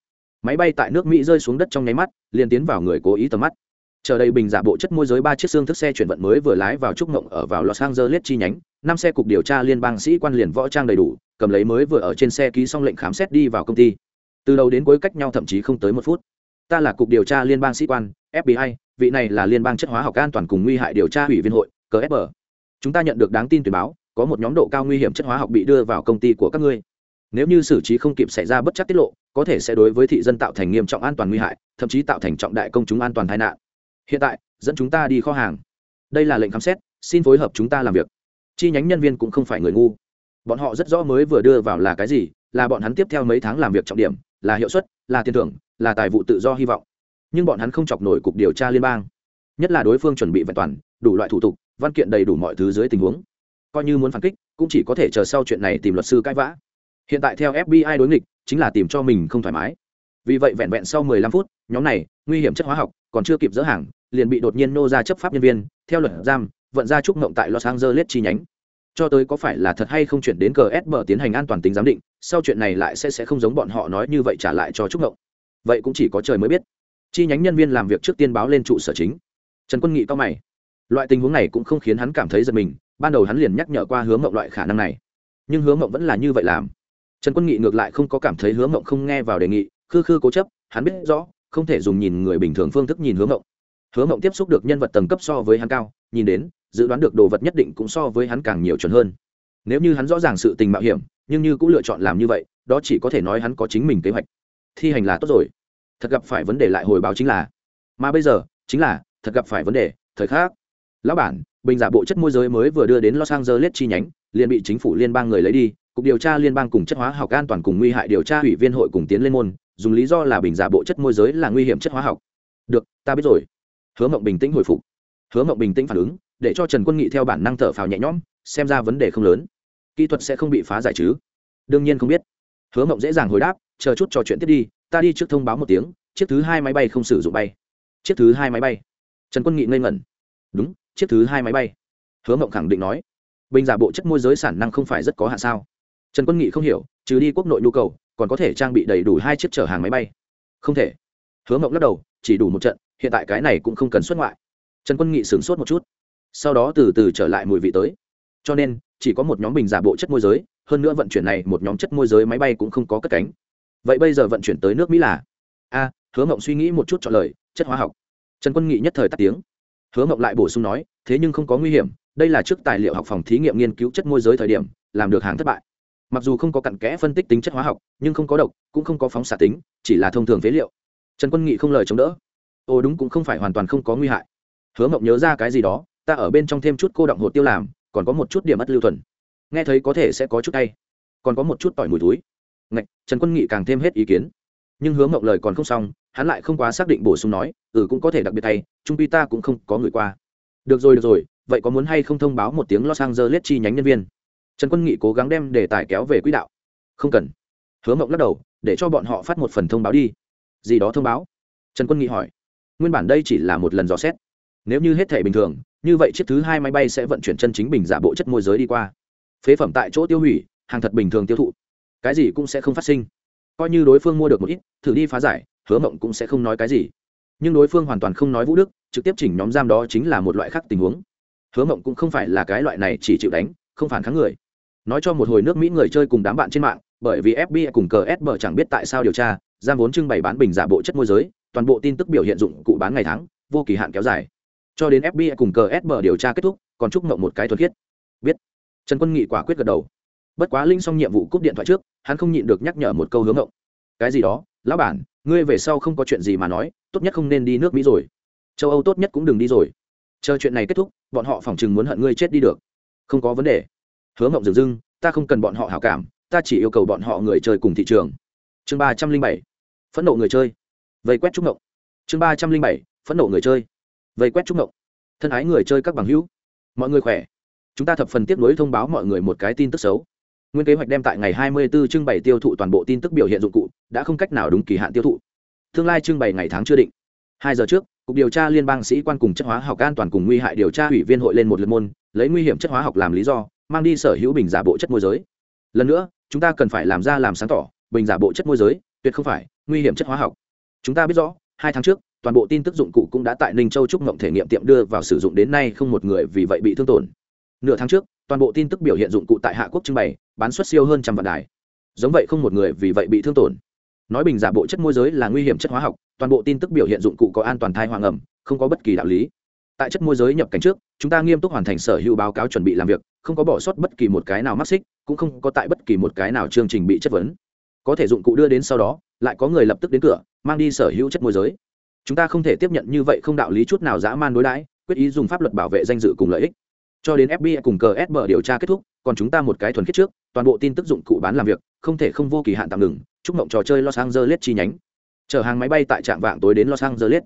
Máy bay tại nước mỹ rơi xuống đất trong nháy mắt, liền tiến vào người cố ý tầm mắt. Chờ đây bình giả bộ chất môi giới ba chiếc xương thức xe chuyển vận mới vừa lái vào trúc ngộng ở vào los angeles chi nhánh, năm xe cục điều tra liên bang sĩ quan liền võ trang đầy đủ, cầm lấy mới vừa ở trên xe ký xong lệnh khám xét đi vào công ty. Từ đầu đến cuối cách nhau thậm chí không tới một phút. Ta là cục điều tra liên bang sĩ quan fbi vị này là liên bang chất hóa học an toàn cùng nguy hại điều tra ủy viên hội cfb chúng ta nhận được đáng tin tuyển báo, có một nhóm độ cao nguy hiểm chất hóa học bị đưa vào công ty của các ngươi. Nếu như xử trí không kịp xảy ra bất chắc tiết lộ, có thể sẽ đối với thị dân tạo thành nghiêm trọng an toàn nguy hại, thậm chí tạo thành trọng đại công chúng an toàn tai nạn. Hiện tại, dẫn chúng ta đi kho hàng. Đây là lệnh khám xét, xin phối hợp chúng ta làm việc. Chi nhánh nhân viên cũng không phải người ngu. Bọn họ rất rõ mới vừa đưa vào là cái gì, là bọn hắn tiếp theo mấy tháng làm việc trọng điểm, là hiệu suất, là tiền thưởng, là tài vụ tự do hy vọng nhưng bọn hắn không chọc nổi cục điều tra liên bang. Nhất là đối phương chuẩn bị vẹn toàn, đủ loại thủ tục, văn kiện đầy đủ mọi thứ dưới tình huống. Coi như muốn phản kích, cũng chỉ có thể chờ sau chuyện này tìm luật sư cãi vã. Hiện tại theo fbi đối nghịch, chính là tìm cho mình không thoải mái. Vì vậy vẹn vẹn sau 15 phút, nhóm này, nguy hiểm chất hóa học, còn chưa kịp dỡ hàng, liền bị đột nhiên nô ra chấp pháp nhân viên, theo luật giam, vận ra trúc ngộng tại los angeles chi nhánh. Cho tới có phải là thật hay không chuyển đến cờ s bờ tiến hành an toàn tính giám định, sau chuyện này lại sẽ sẽ không giống bọn họ nói như vậy trả lại cho trúc ngộng vậy cũng chỉ có trời mới biết chi nhánh nhân viên làm việc trước tiên báo lên trụ sở chính. Trần quân nghị cao mày. Loại tình huống này cũng không khiến hắn cảm thấy giật mình, ban đầu hắn liền nhắc nhở qua hướng mộng loại khả năng này. Nhưng hướng mộng vẫn là như vậy làm. Trần quân nghị ngược lại không có cảm thấy hướng mộng không nghe vào đề nghị, khư khư cố chấp, hắn biết rõ, không thể dùng nhìn người bình thường phương thức nhìn hướng mộng. Hướng mộng tiếp xúc được nhân vật tầng cấp so với hắn cao, nhìn đến, dự đoán được đồ vật nhất định cũng so với hắn càng nhiều chuẩn hơn. Nếu như hắn rõ ràng sự tình mạo hiểm, nhưng như cũng lựa chọn làm như vậy, đó chỉ có thể nói hắn có chính mình kế hoạch. Thi hành là tốt rồi thật gặp phải vấn đề lại hồi báo chính là, mà bây giờ, chính là, thật gặp phải vấn đề, thời khắc. Lão bản, bình giả bộ chất môi giới mới vừa đưa đến los angeles chi nhánh, liền bị chính phủ liên bang người lấy đi, cục điều tra liên bang cùng chất hóa học an toàn cùng nguy hại điều tra ủy viên hội cùng tiến lên môn, dùng lý do là bình giả bộ chất môi giới là nguy hiểm chất hóa học. Được, ta biết rồi. Hứa mộng bình tĩnh hồi phục. Hứa mộng bình tĩnh phản ứng, để cho trần quân nghị theo bản năng thở phào nhẹ nhõm, xem ra vấn đề không lớn. Kỹ thuật sẽ không bị phá giải chứ? Đương nhiên không biết. Hứa mộng dễ dàng hồi đáp, chờ chút trò chuyện tiếp đi ta đi trước thông báo một tiếng, chiếc thứ hai máy bay không sử dụng bay. Chiếc thứ hai máy bay. Trần quân nghị ngây ngẩn. Đúng, chiếc thứ hai máy bay. Hứa mộng khẳng định nói. Bình giả bộ chất môi giới sản năng không phải rất có hạn sao? Trần quân nghị không hiểu, trừ đi quốc nội nhu cầu, còn có thể trang bị đầy đủ hai chiếc chở hàng máy bay. Không thể. Hứa mộng lắc đầu, chỉ đủ một trận, hiện tại cái này cũng không cần xuất ngoại. Trần quân nghị sửng sốt một chút. Sau đó từ từ trở lại mùi vị tới. Cho nên, chỉ có một nhóm bình giả bộ chất môi giới, hơn nữa vận chuyển này một nhóm chất môi giới máy bay cũng không có cất cánh vậy bây giờ vận chuyển tới nước mỹ là? A, hứa mộng suy nghĩ một chút chọn lời, chất hóa học. Trần quân nghị nhất thời tắt tiếng. Hứa mộng lại bổ sung nói, thế nhưng không có nguy hiểm, đây là trước tài liệu học phòng thí nghiệm nghiên cứu chất môi giới thời điểm, làm được hàng thất bại. Mặc dù không có cặn kẽ phân tích tính chất hóa học, nhưng không có độc, cũng không có phóng xạ tính, chỉ là thông thường phế liệu. Trần quân nghị không lời chống đỡ. Ồ, đúng cũng không phải hoàn toàn không có nguy hại. Hứa mộng nhớ ra cái gì đó, ta ở bên trong thêm chút cô động hột tiêu làm, còn có một chút điểm ất lưu thuần. Nghe thấy có thể sẽ có chút tay. Còn có một chút tỏi mùi túi ngạch trần quân nghị càng thêm hết ý kiến. Nhưng hứa mộng lời còn không xong hắn lại không quá xác định bổ sung nói ừ cũng có thể đặc biệt thay, trung quy ta cũng không có người qua. Được rồi được rồi vậy có muốn hay không thông báo một tiếng Los sang giờ chi nhánh nhân viên? Trần quân nghị cố gắng đem đề tài kéo về quỹ đạo. Không cần. Hứa mộng lắc đầu để cho bọn họ phát một phần thông báo đi. Gì đó thông báo? Trần quân nghị hỏi. Nguyên bản đây chỉ là một lần dò xét. Nếu như hết thể bình thường như vậy chiếc thứ hai máy bay sẽ vận chuyển chân chính bình giả bộ chất môi giới đi qua. Phế phẩm tại chỗ tiêu hủy hàng thật bình thường tiêu thụ cái gì cũng sẽ không phát sinh. Coi như đối phương mua được một ít, thử đi phá giải, hứa mộng cũng sẽ không nói cái gì. Nhưng đối phương hoàn toàn không nói vũ đức, trực tiếp chỉnh nhóm giam đó chính là một loại khác tình huống. Hứa mộng cũng không phải là cái loại này chỉ chịu đánh, không phản kháng người. Nói cho một hồi nước mỹ người chơi cùng đám bạn trên mạng, bởi vì fbi cùng cờ sb chẳng biết tại sao điều tra, giam vốn trưng bày bán bình giả bộ chất môi giới, toàn bộ tin tức biểu hiện dụng cụ bán ngày tháng, vô kỳ hạn kéo dài. Cho đến fbi cùng cờ sb điều tra kết thúc, còn chúc mộng một cái thuật khiết. Biết. Trần quân nghị quả quyết gật đầu bất quá linh xong nhiệm vụ cúp điện thoại trước, hắn không nhịn được nhắc nhở một câu hướng ngộng. Cái gì đó? Lão bản, ngươi về sau không có chuyện gì mà nói, tốt nhất không nên đi nước mỹ rồi. Châu âu tốt nhất cũng đừng đi rồi. Chờ chuyện này kết thúc, bọn họ phỏng chừng muốn hận ngươi chết đi được. Không có vấn đề. Hướng ngộng dừng dưng, ta không cần bọn họ hảo cảm, ta chỉ yêu cầu bọn họ người chơi cùng thị trường. Chương ba trăm linh bảy, phẫn nộ người chơi. Vây quét trúc ngộng. Chương ba trăm linh bảy, phẫn nộ người chơi. Vây quét trúc ngộng. Thân ái người chơi các bằng hữu. Mọi người khỏe. Chúng ta thập phần tiếp nối thông báo mọi người một cái tin tức xấu nguyên kế hoạch đem tại ngày 24 trưng bày tiêu thụ toàn bộ tin tức biểu hiện dụng cụ, đã không cách nào đúng kỳ hạn tiêu thụ. Tương lai trưng bày ngày tháng chưa định. Hai giờ trước, cục điều tra liên bang sĩ quan cùng chất hóa học an toàn cùng nguy hại điều tra ủy viên hội lên một lượt môn, lấy nguy hiểm chất hóa học làm lý do, mang đi sở hữu bình giả bộ chất môi giới. Lần nữa, chúng ta cần phải làm ra làm sáng tỏ, bình giả bộ chất môi giới, tuyệt không phải nguy hiểm chất hóa học. Chúng ta biết rõ, hai tháng trước, toàn bộ tin tức dụng cụ cũng đã tại ninh châu trúc ngộng thể nghiệm tiệm đưa vào sử dụng đến nay không một người vì vậy bị thương tổn. Nửa tháng trước toàn bộ tin tức biểu hiện dụng cụ tại hạ quốc trưng bày, bán xuất siêu hơn trăm vạn đài. Giống vậy không một người vì vậy bị thương tổn. Nói bình giả bộ chất môi giới là nguy hiểm chất hóa học, toàn bộ tin tức biểu hiện dụng cụ có an toàn thai hoàng ẩm, không có bất kỳ đạo lý. Tại chất môi giới nhập cảnh trước, chúng ta nghiêm túc hoàn thành sở hữu báo cáo chuẩn bị làm việc, không có bỏ sót bất kỳ một cái nào mắc xích, cũng không có tại bất kỳ một cái nào chương trình bị chất vấn. Có thể dụng cụ đưa đến sau đó, lại có người lập tức đến cửa, mang đi sở hữu chất môi giới. Chúng ta không thể tiếp nhận như vậy không đạo lý chút nào dã man đối đãi, quyết ý dùng pháp luật bảo vệ danh dự cùng lợi ích cho đến fbi cùng cờ điều tra kết thúc, còn chúng ta một cái thuần khiết trước, toàn bộ tin tức dụng cụ bán làm việc, không thể không vô kỳ hạn tạm ngừng. Chúc mộng trò chơi los angeles chi nhánh. Chở hàng máy bay tại trạm vạng tối đến los angeles.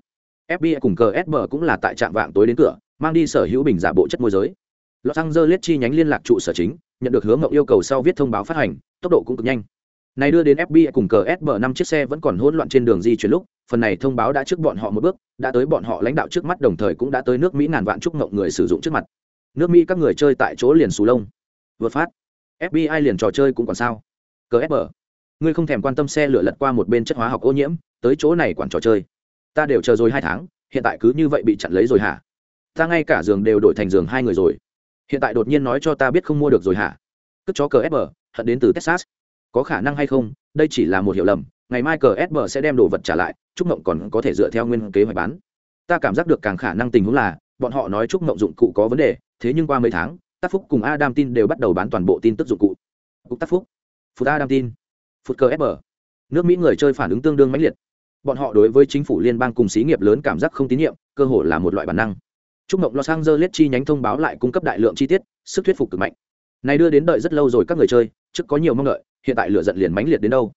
Fbi cùng cờ cũng là tại trạm vạng tối đến cửa, mang đi sở hữu bình giả bộ chất môi giới. Los angeles chi nhánh liên lạc trụ sở chính, nhận được hướng mộng yêu cầu sau viết thông báo phát hành, tốc độ cũng cực nhanh. Này đưa đến fbi cùng cờ s năm chiếc xe vẫn còn hỗn loạn trên đường di chuyển lúc, phần này thông báo đã trước bọn họ một bước, đã tới bọn họ lãnh đạo trước mắt, đồng thời cũng đã tới nước mỹ ngàn vạn trúc ngộng người sử dụng trước mặt nước mỹ các người chơi tại chỗ liền xù lông. Vượt phát fbi liền trò chơi cũng còn sao. Cờ fb ngươi không thèm quan tâm xe lửa lật qua một bên chất hóa học ô nhiễm, tới chỗ này quản trò chơi. Ta đều chờ rồi hai tháng, hiện tại cứ như vậy bị chặn lấy rồi hả? Ta ngay cả giường đều đổi thành giường hai người rồi. Hiện tại đột nhiên nói cho ta biết không mua được rồi hả? Cất chó cờ fb hận đến từ texas. Có khả năng hay không, đây chỉ là một hiểu lầm. Ngày mai cờ sb sẽ đem đồ vật trả lại trúc mộng còn có thể dựa theo nguyên kế hoạch bán. Ta cảm giác được càng khả năng tình huống là bọn họ nói chúc mộng dụng cụ có vấn đề, thế nhưng qua mấy tháng, tác phúc cùng adam tin đều bắt đầu bán toàn bộ tin tức dụng cụ. Cục tác phúc phút adam tin phút cờ fb nước mỹ người chơi phản ứng tương đương mãnh liệt. Bọn họ đối với chính phủ liên bang cùng xí nghiệp lớn cảm giác không tín nhiệm, cơ hội là một loại bản năng. Chúc mộng los angeles chi nhánh thông báo lại cung cấp đại lượng chi tiết, sức thuyết phục cực mạnh. Này đưa đến đợi rất lâu rồi các người chơi, trước có nhiều mong đợi, hiện tại lửa giận liền mãnh liệt đến đâu.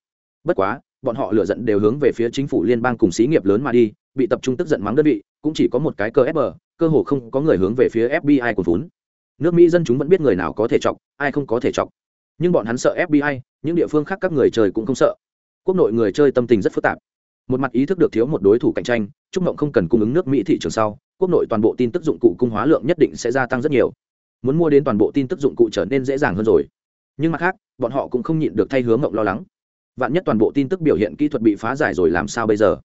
Bất quá, bọn họ lựa giận đều hướng về phía chính phủ liên bang cùng xí nghiệp lớn mà đi, bị tập trung tức giận mắng đơn vị, cũng chỉ có một cái cờ fb cơ hồ không có người hướng về phía fbi của vốn nước mỹ dân chúng vẫn biết người nào có thể chọc, ai không có thể chọc. Nhưng bọn hắn sợ fbi những địa phương khác các người chơi cũng không sợ. Quốc nội người chơi tâm tình rất phức tạp. Một mặt ý thức được thiếu một đối thủ cạnh tranh chúc mộng không cần cung ứng nước mỹ thị trường sau, quốc nội toàn bộ tin tức dụng cụ cung hóa lượng nhất định sẽ gia tăng rất nhiều. Muốn mua đến toàn bộ tin tức dụng cụ trở nên dễ dàng hơn rồi. Nhưng mặt khác, bọn họ cũng không nhịn được thay hướng mộng lo lắng. Vạn nhất toàn bộ tin tức biểu hiện kỹ thuật bị phá giải rồi làm sao bây giờ?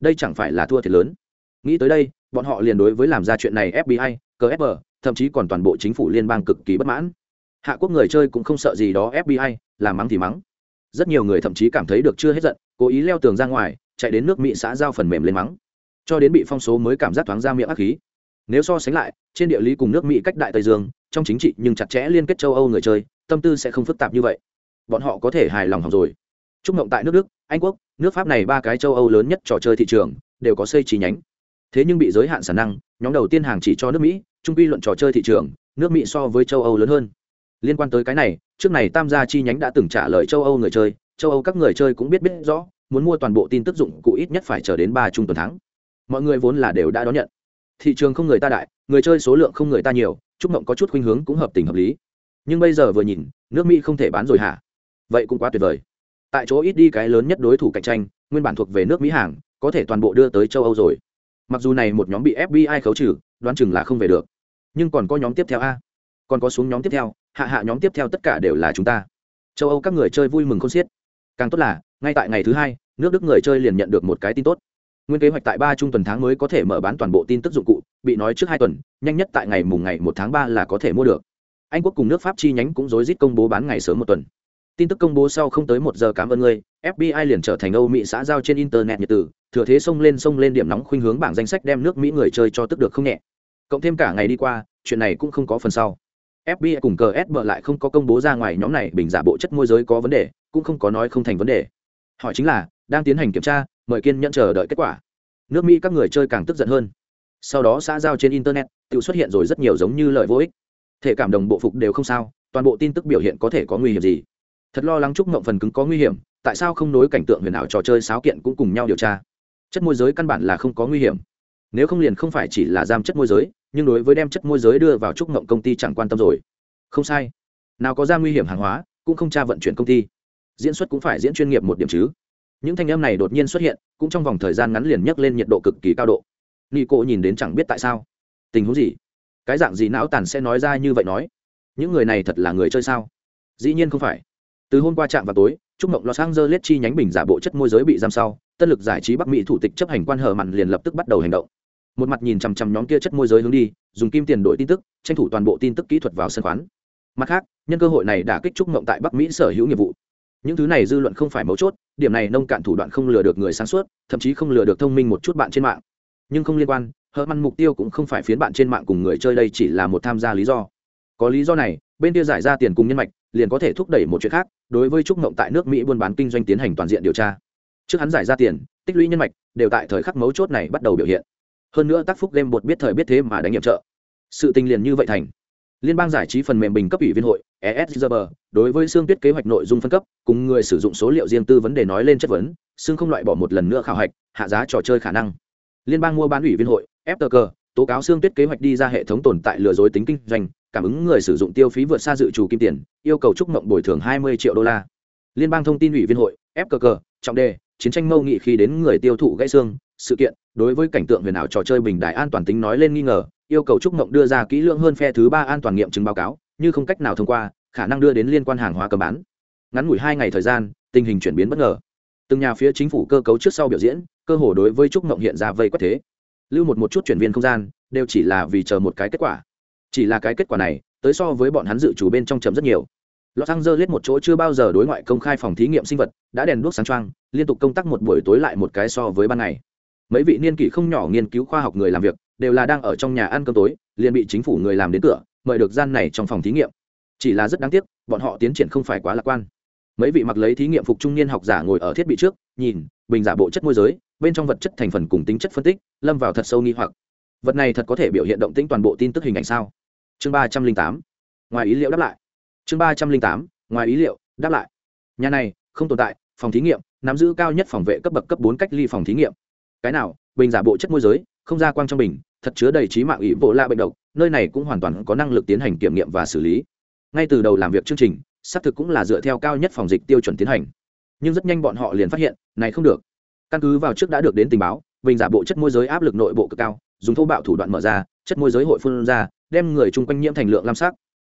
Đây chẳng phải là thua thiệt lớn. Nghĩ tới đây bọn họ liền đối với làm ra chuyện này fbi cfb thậm chí còn toàn bộ chính phủ liên bang cực kỳ bất mãn. Hạ quốc người chơi cũng không sợ gì đó fbi làm mắng thì mắng. Rất nhiều người thậm chí cảm thấy được chưa hết giận, cố ý leo tường ra ngoài, chạy đến nước mỹ xã giao phần mềm lên mắng. Cho đến bị phong số mới cảm giác thoáng ra miệng ác khí. Nếu so sánh lại, trên địa lý cùng nước mỹ cách đại tây dương, trong chính trị nhưng chặt chẽ liên kết châu âu người chơi, tâm tư sẽ không phức tạp như vậy. Bọn họ có thể hài lòng học rồi. Chúc mộng tại nước đức, anh quốc, nước pháp này ba cái châu âu lớn nhất trò chơi thị trường, đều có xây chi nhánh thế nhưng bị giới hạn sản năng, nhóm đầu tiên hàng chỉ cho nước mỹ, trung quy luận trò chơi thị trường, nước mỹ so với châu âu lớn hơn. Liên quan tới cái này, trước này tam gia chi nhánh đã từng trả lời châu âu người chơi, châu âu các người chơi cũng biết biết rõ, muốn mua toàn bộ tin tức dụng cụ ít nhất phải chờ đến ba trung tuần tháng mọi người vốn là đều đã đón nhận. Thị trường không người ta đại, người chơi số lượng không người ta nhiều, chúc mộng có chút khuynh hướng cũng hợp tình hợp lý. Nhưng bây giờ vừa nhìn, nước mỹ không thể bán rồi hả? Vậy cũng quá tuyệt vời. Tại chỗ ít đi cái lớn nhất đối thủ cạnh tranh, nguyên bản thuộc về nước mỹ hàng, có thể toàn bộ đưa tới châu âu rồi mặc dù này một nhóm bị fbi khấu trừ, đoán chừng là không về được. Nhưng còn có nhóm tiếp theo a. Còn có xuống nhóm tiếp theo, hạ hạ nhóm tiếp theo tất cả đều là chúng ta. Châu âu các người chơi vui mừng không xiết. Càng tốt là, ngay tại ngày thứ hai, nước đức người chơi liền nhận được một cái tin tốt. Nguyên kế hoạch tại ba trung tuần tháng mới có thể mở bán toàn bộ tin tức dụng cụ, bị nói trước hai tuần, nhanh nhất tại ngày mùng ngày một tháng ba là có thể mua được. Anh quốc cùng nước pháp chi nhánh cũng rối rít công bố bán ngày sớm một tuần tin tức công bố sau không tới một giờ cảm ơn ngươi fbi liền trở thành âu mỹ xã giao trên internet nhiệt tử, thừa thế xông lên xông lên điểm nóng khuynh hướng bảng danh sách đem nước mỹ người chơi cho tức được không nhẹ. Cộng thêm cả ngày đi qua, chuyện này cũng không có phần sau. Fbi cùng cờ s lại không có công bố ra ngoài nhóm này bình giả bộ chất môi giới có vấn đề, cũng không có nói không thành vấn đề. Hỏi chính là, đang tiến hành kiểm tra, mời kiên nhẫn chờ đợi kết quả. Nước mỹ các người chơi càng tức giận hơn. Sau đó xã giao trên internet, tự xuất hiện rồi rất nhiều giống như lời vô ích. Thể cảm đồng bộ phục đều không sao, toàn bộ tin tức biểu hiện có thể có nguy hiểm gì? Thật lo lắng chúc ngộng phần cứng có nguy hiểm, tại sao không nối cảnh tượng huyền ảo trò chơi sáo kiện cũng cùng nhau điều tra? Chất môi giới căn bản là không có nguy hiểm. Nếu không liền không phải chỉ là giam chất môi giới, nhưng đối với đem chất môi giới đưa vào trúc ngộng công ty chẳng quan tâm rồi. Không sai. Nào có ra nguy hiểm hàng hóa, cũng không tra vận chuyển công ty. Diễn xuất cũng phải diễn chuyên nghiệp một điểm chứ. Những thanh em này đột nhiên xuất hiện, cũng trong vòng thời gian ngắn liền nhấc lên nhiệt độ cực kỳ cao độ. Nghi cô nhìn đến chẳng biết tại sao. Tình huống gì? Cái dạng gì não tàn sẽ nói ra như vậy nói? Những người này thật là người chơi sao? Dĩ nhiên không phải từ hôm qua trạm vào tối, trúc mộng los angeles chi nhánh bình giả bộ chất môi giới bị giam sau, tân lực giải trí bắc mỹ thủ tịch chấp hành quan hờ mặn liền lập tức bắt đầu hành động. Một mặt nhìn chằm chằm nhóm kia chất môi giới hướng đi, dùng kim tiền đổi tin tức, tranh thủ toàn bộ tin tức kỹ thuật vào sân khoán. Mặt khác, nhân cơ hội này đã kích trúc mộng tại bắc mỹ sở hữu nghiệp vụ. Những thứ này dư luận không phải mấu chốt, điểm này nông cạn thủ đoạn không lừa được người sáng suốt, thậm chí không lừa được thông minh một chút bạn trên mạng. Nhưng không liên quan hờ mặn mục tiêu cũng không phải phiến bạn trên mạng cùng người chơi đây chỉ là một tham gia lý do. Có lý do này, bên kia giải ra tiền cùng nhân mạch liền có thể thúc đẩy một chuyện khác, đối với trúc ngộng tại nước mỹ buôn bán kinh doanh tiến hành toàn diện điều tra. Trước hắn giải ra tiền, tích lũy nhân mạch, đều tại thời khắc mấu chốt này bắt đầu biểu hiện. Hơn nữa tác phúc game bột biết thời biết thế mà đánh nhiệm trợ. Sự tình liền như vậy thành. Liên bang giải trí phần mềm bình cấp ủy viên hội esgb đối với xương tuyết kế hoạch nội dung phân cấp, cùng người sử dụng số liệu riêng tư vấn đề nói lên chất vấn xương không loại bỏ một lần nữa khảo hạch, hạ giá trò chơi khả năng. Liên bang mua bán ủy viên hội ftk tố cáo xương tuyết kế hoạch đi ra hệ thống tồn tại lừa dối tính kinh doanh, cảm ứng người sử dụng tiêu phí vượt xa dự trù kim tiền, yêu cầu trúc mộng bồi thường hai mươi triệu đô la. Liên bang thông tin ủy viên hội fkk trọng đề, chiến tranh mâu nghị khi đến người tiêu thụ gãy xương, sự kiện, đối với cảnh tượng huyền ảo trò chơi bình đại an toàn tính nói lên nghi ngờ, yêu cầu trúc mộng đưa ra kỹ lưỡng hơn phe thứ ba an toàn nghiệm chứng báo cáo, như không cách nào thông qua, khả năng đưa đến liên quan hàng hóa cầm bán. Ngắn ngủi hai ngày thời gian, tình hình chuyển biến bất ngờ. Từng nhà phía chính phủ cơ cấu trước sau biểu diễn, cơ hồ đối với trúc mộng hiện ra vây quất thế lưu một một chút chuyển viên không gian đều chỉ là vì chờ một cái kết quả chỉ là cái kết quả này tới so với bọn hắn dự chủ bên trong chấm rất nhiều Los Angeles một chỗ chưa bao giờ đối ngoại công khai phòng thí nghiệm sinh vật, đã đèn đuốc sáng choang, liên tục công tác một buổi tối lại một cái so với ban ngày. Mấy vị niên kỷ không nhỏ nghiên cứu khoa học người làm việc, đều là đang ở trong nhà ăn cơm tối, liền bị chính phủ người làm đến cửa, mời được gian này trong phòng thí nghiệm. Chỉ là rất đáng tiếc, bọn họ tiến triển không phải quá lạc quan. Mấy vị mặc lấy thí nghiệm phục trung niên học giả ngồi ở thiết bị trước, nhìn, bình giả bộ chất môi giới, bên trong vật chất thành phần cùng tính chất phân tích, lâm vào thật sâu nghi hoặc. Vật này thật có thể biểu hiện động tĩnh toàn bộ tin tức hình ảnh sao? Chương ba trăm linh tám. Ngoài ý liệu đáp lại. Chương ba trăm linh tám. Ngoài ý liệu đáp lại. Nhà này không tồn tại phòng thí nghiệm nắm giữ cao nhất phòng vệ cấp bậc cấp bốn cách ly phòng thí nghiệm. Cái nào bình giả bộ chất môi giới không ra quang trong bình thật chứa đầy trí mạng ủy bộ la bệnh độc nơi này cũng hoàn toàn có năng lực tiến hành kiểm nghiệm và xử lý. Ngay từ đầu làm việc chương trình xác thực cũng là dựa theo cao nhất phòng dịch tiêu chuẩn tiến hành. Nhưng rất nhanh bọn họ liền phát hiện này không được căn cứ vào trước đã được đến tình báo bình giả bộ chất môi giới áp lực nội bộ cực cao, dùng thô bạo thủ đoạn mở ra, chất môi giới hội phun ra, đem người chung quanh nhiễm thành lượng lam sắc.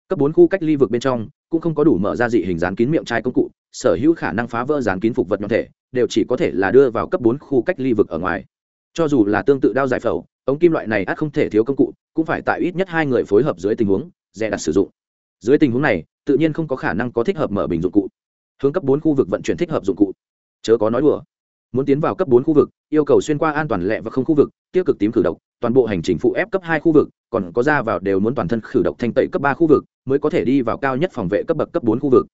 Cấp bốn khu cách ly vực bên trong, cũng không có đủ mở ra dị hình dán kín miệng chai công cụ, sở hữu khả năng phá vỡ dán kín phục vật nhóm thể, đều chỉ có thể là đưa vào cấp bốn khu cách ly vực ở ngoài. Cho dù là tương tự đao giải phẫu, ống kim loại này ắt không thể thiếu công cụ, cũng phải tại ít nhất hai người phối hợp dưới tình huống, dè đặt sử dụng. Dưới tình huống này, tự nhiên không có khả năng có thích hợp mở bình dụng cụ. Hướng cấp bốn khu vực vận chuyển thích hợp dụng cụ. Chớ có nói đùa muốn tiến vào cấp bốn khu vực, yêu cầu xuyên qua an toàn lệ và không khu vực, tiêu cực tím khử độc, toàn bộ hành trình phụ ép cấp hai khu vực, còn có ra vào đều muốn toàn thân khử độc thanh tẩy cấp ba khu vực, mới có thể đi vào cao nhất phòng vệ cấp bậc cấp bốn khu vực.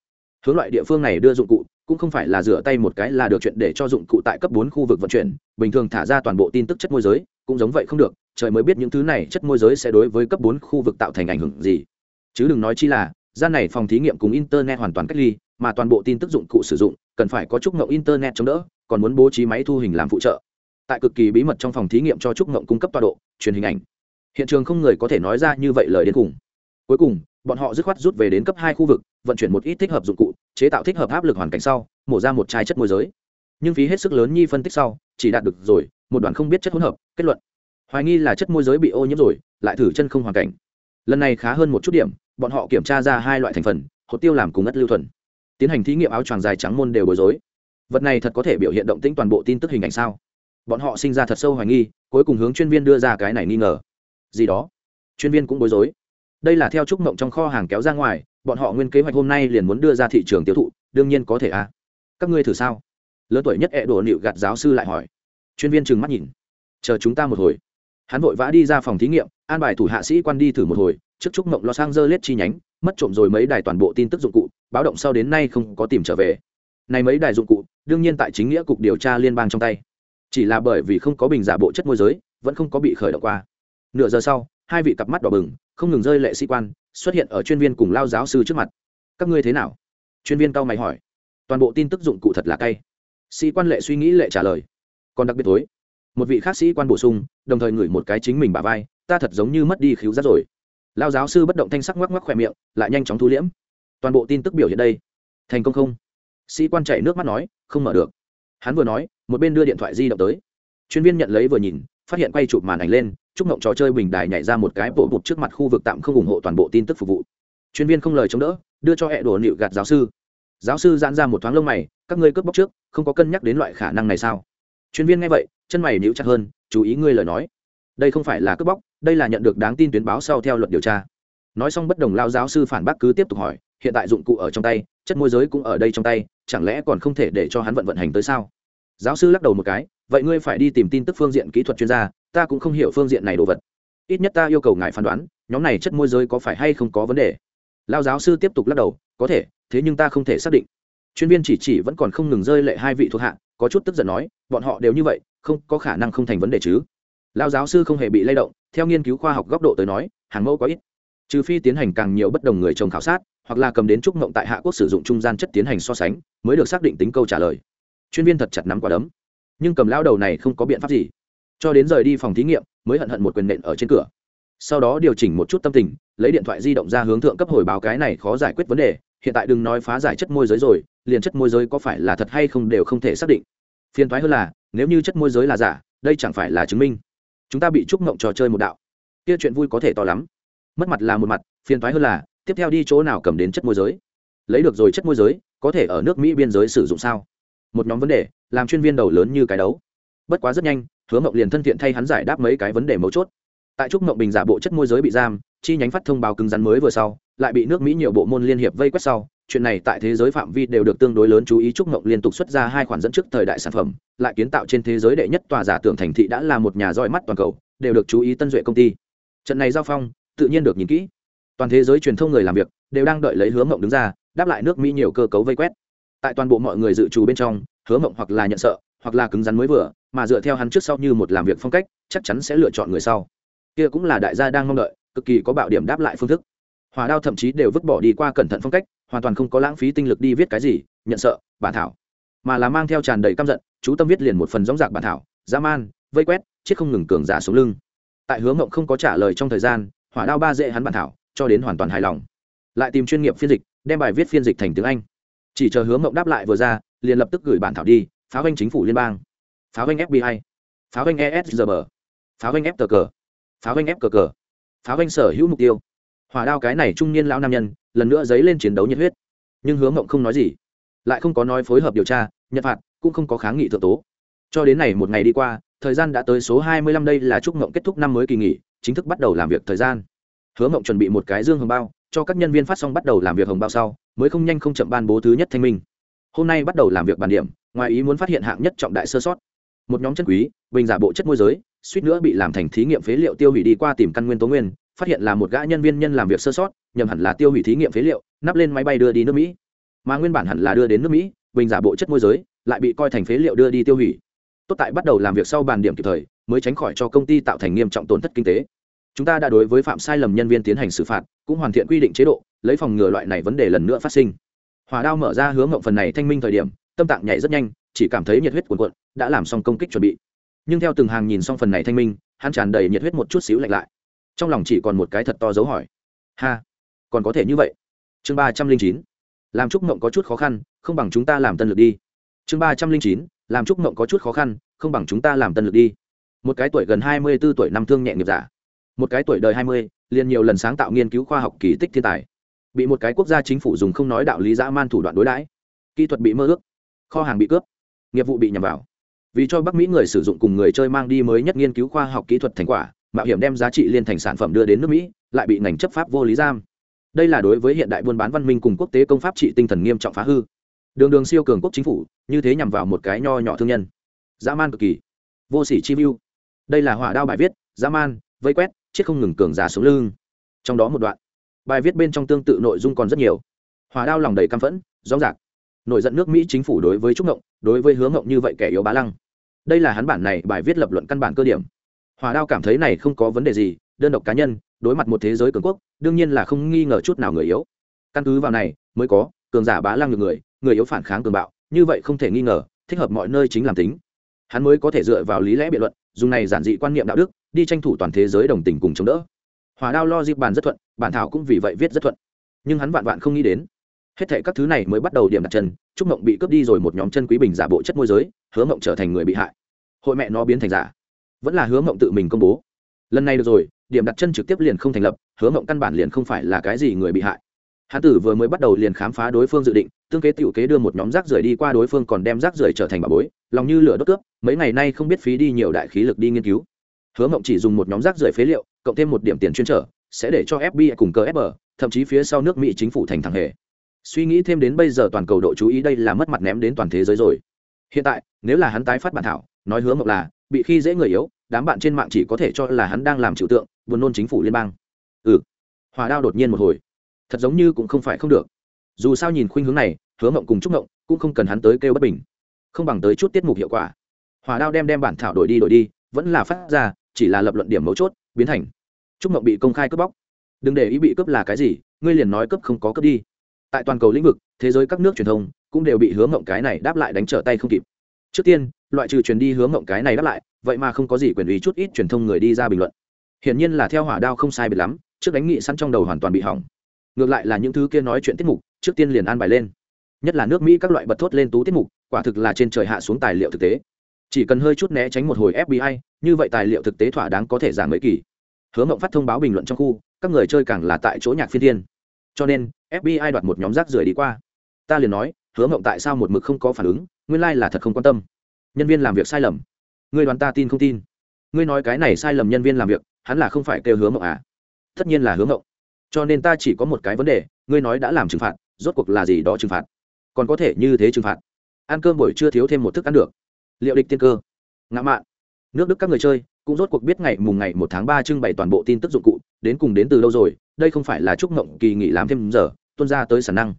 Hướng loại địa phương này đưa dụng cụ, cũng không phải là rửa tay một cái là được chuyện để cho dụng cụ tại cấp bốn khu vực vận chuyển, bình thường thả ra toàn bộ tin tức chất môi giới, cũng giống vậy không được, trời mới biết những thứ này chất môi giới sẽ đối với cấp bốn khu vực tạo thành ảnh hưởng gì. Chứ đừng nói chi là, gian này phòng thí nghiệm cùng internet hoàn toàn cách ly, mà toàn bộ tin tức dụng cụ sử dụng, cần phải có trúc ngậu internet chống đỡ còn muốn bố trí máy thu hình làm phụ trợ. Tại cực kỳ bí mật trong phòng thí nghiệm cho trúc ngộng cung cấp tọa độ, truyền hình ảnh. Hiện trường không người có thể nói ra như vậy lời đến cùng cuối cùng, bọn họ dứt khoát rút về đến cấp hai khu vực, vận chuyển một ít thích hợp dụng cụ, chế tạo thích hợp áp lực hoàn cảnh sau, mổ ra một chai chất môi giới. Nhưng phí hết sức lớn nhi phân tích sau, chỉ đạt được rồi, một đoàn không biết chất hỗn hợp, kết luận. Hoài nghi là chất môi giới bị ô nhiễm rồi, lại thử chân không hoàn cảnh. Lần này khá hơn một chút điểm, bọn họ kiểm tra ra hai loại thành phần, hột tiêu làm cùng ất lưu thuần. Tiến hành thí nghiệm áo choàng dài trắng môn đều bối rối vật này thật có thể biểu hiện động tĩnh toàn bộ tin tức hình ảnh sao? Bọn họ sinh ra thật sâu hoài nghi, cuối cùng hướng chuyên viên đưa ra cái này nghi ngờ. Gì đó? Chuyên viên cũng bối rối. Đây là theo trúc mộng trong kho hàng kéo ra ngoài, bọn họ nguyên kế hoạch hôm nay liền muốn đưa ra thị trường tiêu thụ, đương nhiên có thể à? Các ngươi thử sao? Lớn tuổi nhất ẹ đổ nịu gạt giáo sư lại hỏi. Chuyên viên trừng mắt nhìn. Chờ chúng ta một hồi. Hắn vội vã đi ra phòng thí nghiệm, an bài thủ hạ sĩ quan đi thử một hồi, trước trúc mộng lo sang dơ lết chi nhánh, mất trộm rồi mấy đài toàn bộ tin tức dụng cụ, báo động sau đến nay không có tìm trở về này mấy đài dụng cụ, đương nhiên tại chính nghĩa cục điều tra liên bang trong tay. Chỉ là bởi vì không có bình giả bộ chất môi giới, vẫn không có bị khởi động qua. Nửa giờ sau, hai vị cặp mắt đỏ bừng, không ngừng rơi lệ sĩ quan, xuất hiện ở chuyên viên cùng lao giáo sư trước mặt. Các ngươi thế nào? Chuyên viên cao mày hỏi. Toàn bộ tin tức dụng cụ thật là cay. Sĩ quan lệ suy nghĩ lệ trả lời. Còn đặc biệt tối một vị khác sĩ quan bổ sung, đồng thời ngửi một cái chính mình bà vai, ta thật giống như mất đi khíu giác rồi. Lao giáo sư bất động thanh sắc ngoắc ngoắc khỏe miệng, lại nhanh chóng thu liễm. Toàn bộ tin tức biểu hiện đây. Thành công không? Sĩ quan chạy nước mắt nói, không mở được. Hắn vừa nói, một bên đưa điện thoại di động tới. Chuyên viên nhận lấy vừa nhìn, phát hiện quay chụp màn ảnh lên, chúc mộng trò chơi bình đài nhảy ra một cái bộ bụt trước mặt khu vực tạm không ủng hộ toàn bộ tin tức phục vụ. Chuyên viên không lời chống đỡ, đưa cho hệ đồ nịu gạt giáo sư. Giáo sư giãn ra một thoáng lông mày, các ngươi cướp bóc trước, không có cân nhắc đến loại khả năng này sao? Chuyên viên nghe vậy, chân mày níu chặt hơn, chú ý ngươi lời nói. Đây không phải là cướp bóc, đây là nhận được đáng tin tuyến báo sau theo luật điều tra. Nói xong bất đồng lao giáo sư phản bác cứ tiếp tục hỏi, hiện tại dụng cụ ở trong tay chất môi giới cũng ở đây trong tay, chẳng lẽ còn không thể để cho hắn vận vận hành tới sao? Giáo sư lắc đầu một cái, vậy ngươi phải đi tìm tin tức phương diện kỹ thuật chuyên gia, ta cũng không hiểu phương diện này đồ vật. Ít nhất ta yêu cầu ngài phán đoán, nhóm này chất môi giới có phải hay không có vấn đề? Lao giáo sư tiếp tục lắc đầu, có thể, thế nhưng ta không thể xác định. Chuyên viên chỉ chỉ vẫn còn không ngừng rơi lệ hai vị thuộc hạ, có chút tức giận nói, bọn họ đều như vậy, không có khả năng không thành vấn đề chứ. Lao giáo sư không hề bị lay động, theo nghiên cứu khoa học góc độ tới nói, hàng mẫu có ít trừ phi tiến hành càng nhiều bất đồng người trồng khảo sát, hoặc là cầm đến trúc mộng tại hạ quốc sử dụng trung gian chất tiến hành so sánh, mới được xác định tính câu trả lời. Chuyên viên thật chặt nắm quả đấm. Nhưng cầm lao đầu này không có biện pháp gì. Cho đến rời đi phòng thí nghiệm, mới hận hận một quyền nện ở trên cửa. Sau đó điều chỉnh một chút tâm tình, lấy điện thoại di động ra hướng thượng cấp hồi báo cái này khó giải quyết vấn đề, hiện tại đừng nói phá giải chất môi giới rồi, liền chất môi giới có phải là thật hay không đều không thể xác định. Phiền thoái hơn là, nếu như chất môi giới là giả, đây chẳng phải là chứng minh. Chúng ta bị trúc mộng trò chơi một đạo. Kia chuyện vui có thể to lắm mất mặt là một mặt, phiền thoái hơn là, tiếp theo đi chỗ nào cầm đến chất môi giới? Lấy được rồi chất môi giới, có thể ở nước mỹ biên giới sử dụng sao? Một nhóm vấn đề, làm chuyên viên đầu lớn như cái đấu. Bất quá rất nhanh, hứa mộng liền thân thiện thay hắn giải đáp mấy cái vấn đề mấu chốt. Tại trúc mộng bình giả bộ chất môi giới bị giam, chi nhánh phát thông báo cứng rắn mới vừa sau, lại bị nước mỹ nhiều bộ môn liên hiệp vây quét sau. Chuyện này tại thế giới phạm vi đều được tương đối lớn chú ý, trúc mộng liên tục xuất ra hai khoản dẫn trước thời đại sản phẩm, lại kiến tạo trên thế giới đệ nhất tòa giả tưởng thành thị đã là một nhà roi mắt toàn cầu, đều được chú ý tân duệ công ty. Trận này giao phong tự nhiên được nhìn kỹ. Toàn thế giới truyền thông người làm việc đều đang đợi lấy hứa mộng đứng ra, đáp lại nước mỹ nhiều cơ cấu vây quét. Tại toàn bộ mọi người dự trù bên trong, hứa mộng hoặc là nhận sợ, hoặc là cứng rắn mới vừa, mà dựa theo hắn trước sau như một làm việc phong cách, chắc chắn sẽ lựa chọn người sau. Kia cũng là đại gia đang mong đợi, cực kỳ có bạo điểm đáp lại phương thức. Hòa đao thậm chí đều vứt bỏ đi qua cẩn thận phong cách, hoàn toàn không có lãng phí tinh lực đi viết cái gì, nhận sợ, bản thảo. Mà là mang theo tràn đầy căm giận, chú tâm viết liền một phần giống dạc bản thảo, dã man, vây quét, chết không ngừng cường giả xuống lưng. Tại hướng mộng không có trả lời trong thời gian hỏa đao ba dễ hắn bản thảo, cho đến hoàn toàn hài lòng. Lại tìm chuyên nghiệp phiên dịch, đem bài viết phiên dịch thành tiếng anh. Chỉ chờ hướng mộng đáp lại vừa ra, liền lập tức gửi bản thảo đi pháo anh chính phủ liên bang. Pháo anh fbi pháo anh esgb pháo anh f cờ pháo anh f cờ cờ pháo anh sở hữu mục tiêu. Hỏa đao cái này trung niên lão nam nhân, lần nữa dấy lên chiến đấu nhiệt huyết. Nhưng hướng mộng không nói gì. Lại không có nói phối hợp điều tra nhận phạt, cũng không có kháng nghị thượng tố. Cho đến này một ngày đi qua thời gian đã tới số hai mươi lăm đây là chúc mộng kết thúc năm mới kỳ nghỉ, chính thức bắt đầu làm việc thời gian. Hứa mộng chuẩn bị một cái dương hồng bao, cho các nhân viên phát xong bắt đầu làm việc hồng bao sau, mới không nhanh không chậm ban bố thứ nhất thanh minh. Hôm nay bắt đầu làm việc bàn điểm, ngoài ý muốn phát hiện hạng nhất trọng đại sơ sót. Một nhóm chân quý, bình giả bộ chất môi giới, suýt nữa bị làm thành thí nghiệm phế liệu tiêu hủy đi qua tìm căn nguyên tố nguyên, phát hiện là một gã nhân viên nhân làm việc sơ sót, nhầm hẳn là tiêu hủy thí nghiệm phế liệu, nắp lên máy bay đưa đi nước mỹ. Mà nguyên bản hẳn là đưa đến nước mỹ, bình giả bộ chất môi giới, lại bị coi thành phế liệu đưa đi tiêu hủy tốt tại bắt đầu làm việc sau bàn điểm kịp thời, mới tránh khỏi cho công ty tạo thành nghiêm trọng tổn thất kinh tế. Chúng ta đã đối với phạm sai lầm nhân viên tiến hành xử phạt, cũng hoàn thiện quy định chế độ, lấy phòng ngừa loại này vấn đề lần nữa phát sinh. Hòa đao mở ra hướng ngộng phần này thanh minh thời điểm, tâm tạng nhảy rất nhanh, chỉ cảm thấy nhiệt huyết cuồn cuộn, đã làm xong công kích chuẩn bị. Nhưng theo từng hàng nhìn xong phần này thanh minh, hắn tràn đầy nhiệt huyết một chút xíu lạnh lại. Trong lòng chỉ còn một cái thật to dấu hỏi. Ha, còn có thể như vậy. Chương ba trăm linh chín. Làm trúc mộng có chút khó khăn, không bằng chúng ta làm tân lực đi. Chương ba trăm linh chín làm trúc mộng có chút khó khăn, không bằng chúng ta làm tân lực đi. Một cái tuổi gần hai mươi b ố tuổi năm thương nhẹ nghiệp giả. Một cái tuổi đời hai mươi, liền nhiều lần sáng tạo nghiên cứu khoa học kỳ tích thiên tài. Bị một cái quốc gia chính phủ dùng không nói đạo lý dã man thủ đoạn đối đãi. Kỹ thuật bị mơ ước. Kho hàng bị cướp. Nghiệp vụ bị nhằm vào. Vì cho bắc mỹ người sử dụng cùng người chơi mang đi mới nhất nghiên cứu khoa học kỹ thuật thành quả, mạo hiểm đem giá trị liên thành sản phẩm đưa đến nước mỹ, lại bị ngành chấp pháp vô lý giam. Đây là đối với hiện đại buôn bán văn minh cùng quốc tế công pháp trị tinh thần nghiêm trọng phá hư đường đường siêu cường quốc chính phủ, như thế nhằm vào một cái nho nhỏ thương nhân. Dã man cực kỳ. Vô sỉ chi mưu. Đây là hỏa đao bài viết, dã man, vây quét, chết không ngừng cường giả xuống lưng. Trong đó một đoạn. Bài viết bên trong tương tự nội dung còn rất nhiều. Hỏa đao lòng đầy căm phẫn, rõ rạc nổi giận nước mỹ chính phủ đối với trúc ngộng, đối với hướng ngộng như vậy kẻ yếu bá lăng. Đây là hắn bản này bài viết lập luận căn bản cơ điểm. Hòa đao cảm thấy này không có vấn đề gì, đơn độc cá nhân, đối mặt một thế giới cường quốc, đương nhiên là không nghi ngờ chút nào người yếu. Căn cứ vào này, mới có cường giả bá lăng được người người yếu phản kháng cường bạo, như vậy không thể nghi ngờ, thích hợp mọi nơi chính làm tính. Hắn mới có thể dựa vào lý lẽ biện luận, dùng này giản dị quan niệm đạo đức, đi tranh thủ toàn thế giới đồng tình cùng chống đỡ. Hòa đao lo dịp bàn rất thuận, bản thảo cũng vì vậy viết rất thuận. Nhưng hắn vạn vạn không nghĩ đến, hết thệ các thứ này mới bắt đầu điểm đặt chân trúc mộng bị cướp đi rồi một nhóm chân quý bình giả bộ chất môi giới, hứa mộng trở thành người bị hại. Hội mẹ nó biến thành giả. Vẫn là hứa mộng tự mình công bố. Lần này được rồi, điểm đặt chân trực tiếp liền không thành lập, hứa mộng căn bản liền không phải là cái gì người bị hại hán tử vừa mới bắt đầu liền khám phá đối phương dự định, tương kế tiểu kế đưa một nhóm rác rưởi đi qua đối phương còn đem rác rưởi trở thành bà bối, lòng như lửa đốt cướp, mấy ngày nay không biết phí đi nhiều đại khí lực đi nghiên cứu. Hứa mộng chỉ dùng một nhóm rác rưởi phế liệu, cộng thêm một điểm tiền chuyên trở, sẽ để cho fbi cùng cờ fb thậm chí phía sau nước mỹ chính phủ thành thằng hề. Suy nghĩ thêm đến bây giờ toàn cầu độ chú ý đây là mất mặt ném đến toàn thế giới rồi. Hiện tại, nếu là hắn tái phát bản thảo, nói hứa mộng là, bị khi dễ người yếu, đám bạn trên mạng chỉ có thể cho là hắn đang làm trừu tượng, buồn nôn chính phủ liên bang. Ừ. Hòa đao đột nhiên một hồi thật giống như cũng không phải không được. Dù sao nhìn khuynh hướng này, hứa mộng cùng trúc mộng cũng không cần hắn tới kêu bất bình. Không bằng tới chút tiết mục hiệu quả. Hòa đao đem đem bản thảo đổi đi đổi đi, vẫn là phát ra, chỉ là lập luận điểm mấu chốt, biến thành. Trúc mộng bị công khai cướp bóc. Đừng để ý bị cướp là cái gì, ngươi liền nói cướp không có cướp đi. Tại toàn cầu lĩnh vực, thế giới các nước truyền thông cũng đều bị hứa mộng cái này đáp lại đánh trở tay không kịp. Trước tiên, loại trừ truyền đi hứa mộng cái này đáp lại, vậy mà không có gì quyền ý chút ít truyền thông người đi ra bình luận. Hiển nhiên là theo hỏa đao không sai biệt lắm, trước đánh nghị săn trong đầu hoàn toàn bị hỏng ngược lại là những thứ kia nói chuyện tiết mục, trước tiên liền an bài lên. Nhất là nước mỹ các loại bật thốt lên tú tiết mục, quả thực là trên trời hạ xuống tài liệu thực tế. Chỉ cần hơi chút né tránh một hồi fbi như vậy tài liệu thực tế thỏa đáng có thể giảm mấy kỳ. Hứa mộng phát thông báo bình luận trong khu, các người chơi càng là tại chỗ nhạc phiên thiên. Cho nên fbi đoạt một nhóm rác rưởi đi qua. Ta liền nói, hứa mộng tại sao một mực không có phản ứng, nguyên lai、like、là thật không quan tâm. Nhân viên làm việc sai lầm. Ngươi đoán ta tin không tin? Ngươi nói cái này sai lầm nhân viên làm việc, hắn là không phải kêu hứa mộng à? Tất nhiên là hứa mộng cho nên ta chỉ có một cái vấn đề, ngươi nói đã làm trừng phạt, rốt cuộc là gì đó trừng phạt? Còn có thể như thế trừng phạt? Ăn cơm buổi trưa thiếu thêm một thức ăn được. Liệu địch tiên cơ. Ngã mạn. Nước đức các người chơi, cũng rốt cuộc biết ngày mùng ngày một tháng ba trưng bày toàn bộ tin tức dụng cụ, đến cùng đến từ lâu rồi, đây không phải là chúc mộng kỳ nghỉ làm thêm giờ, tuân ra tới sản năng,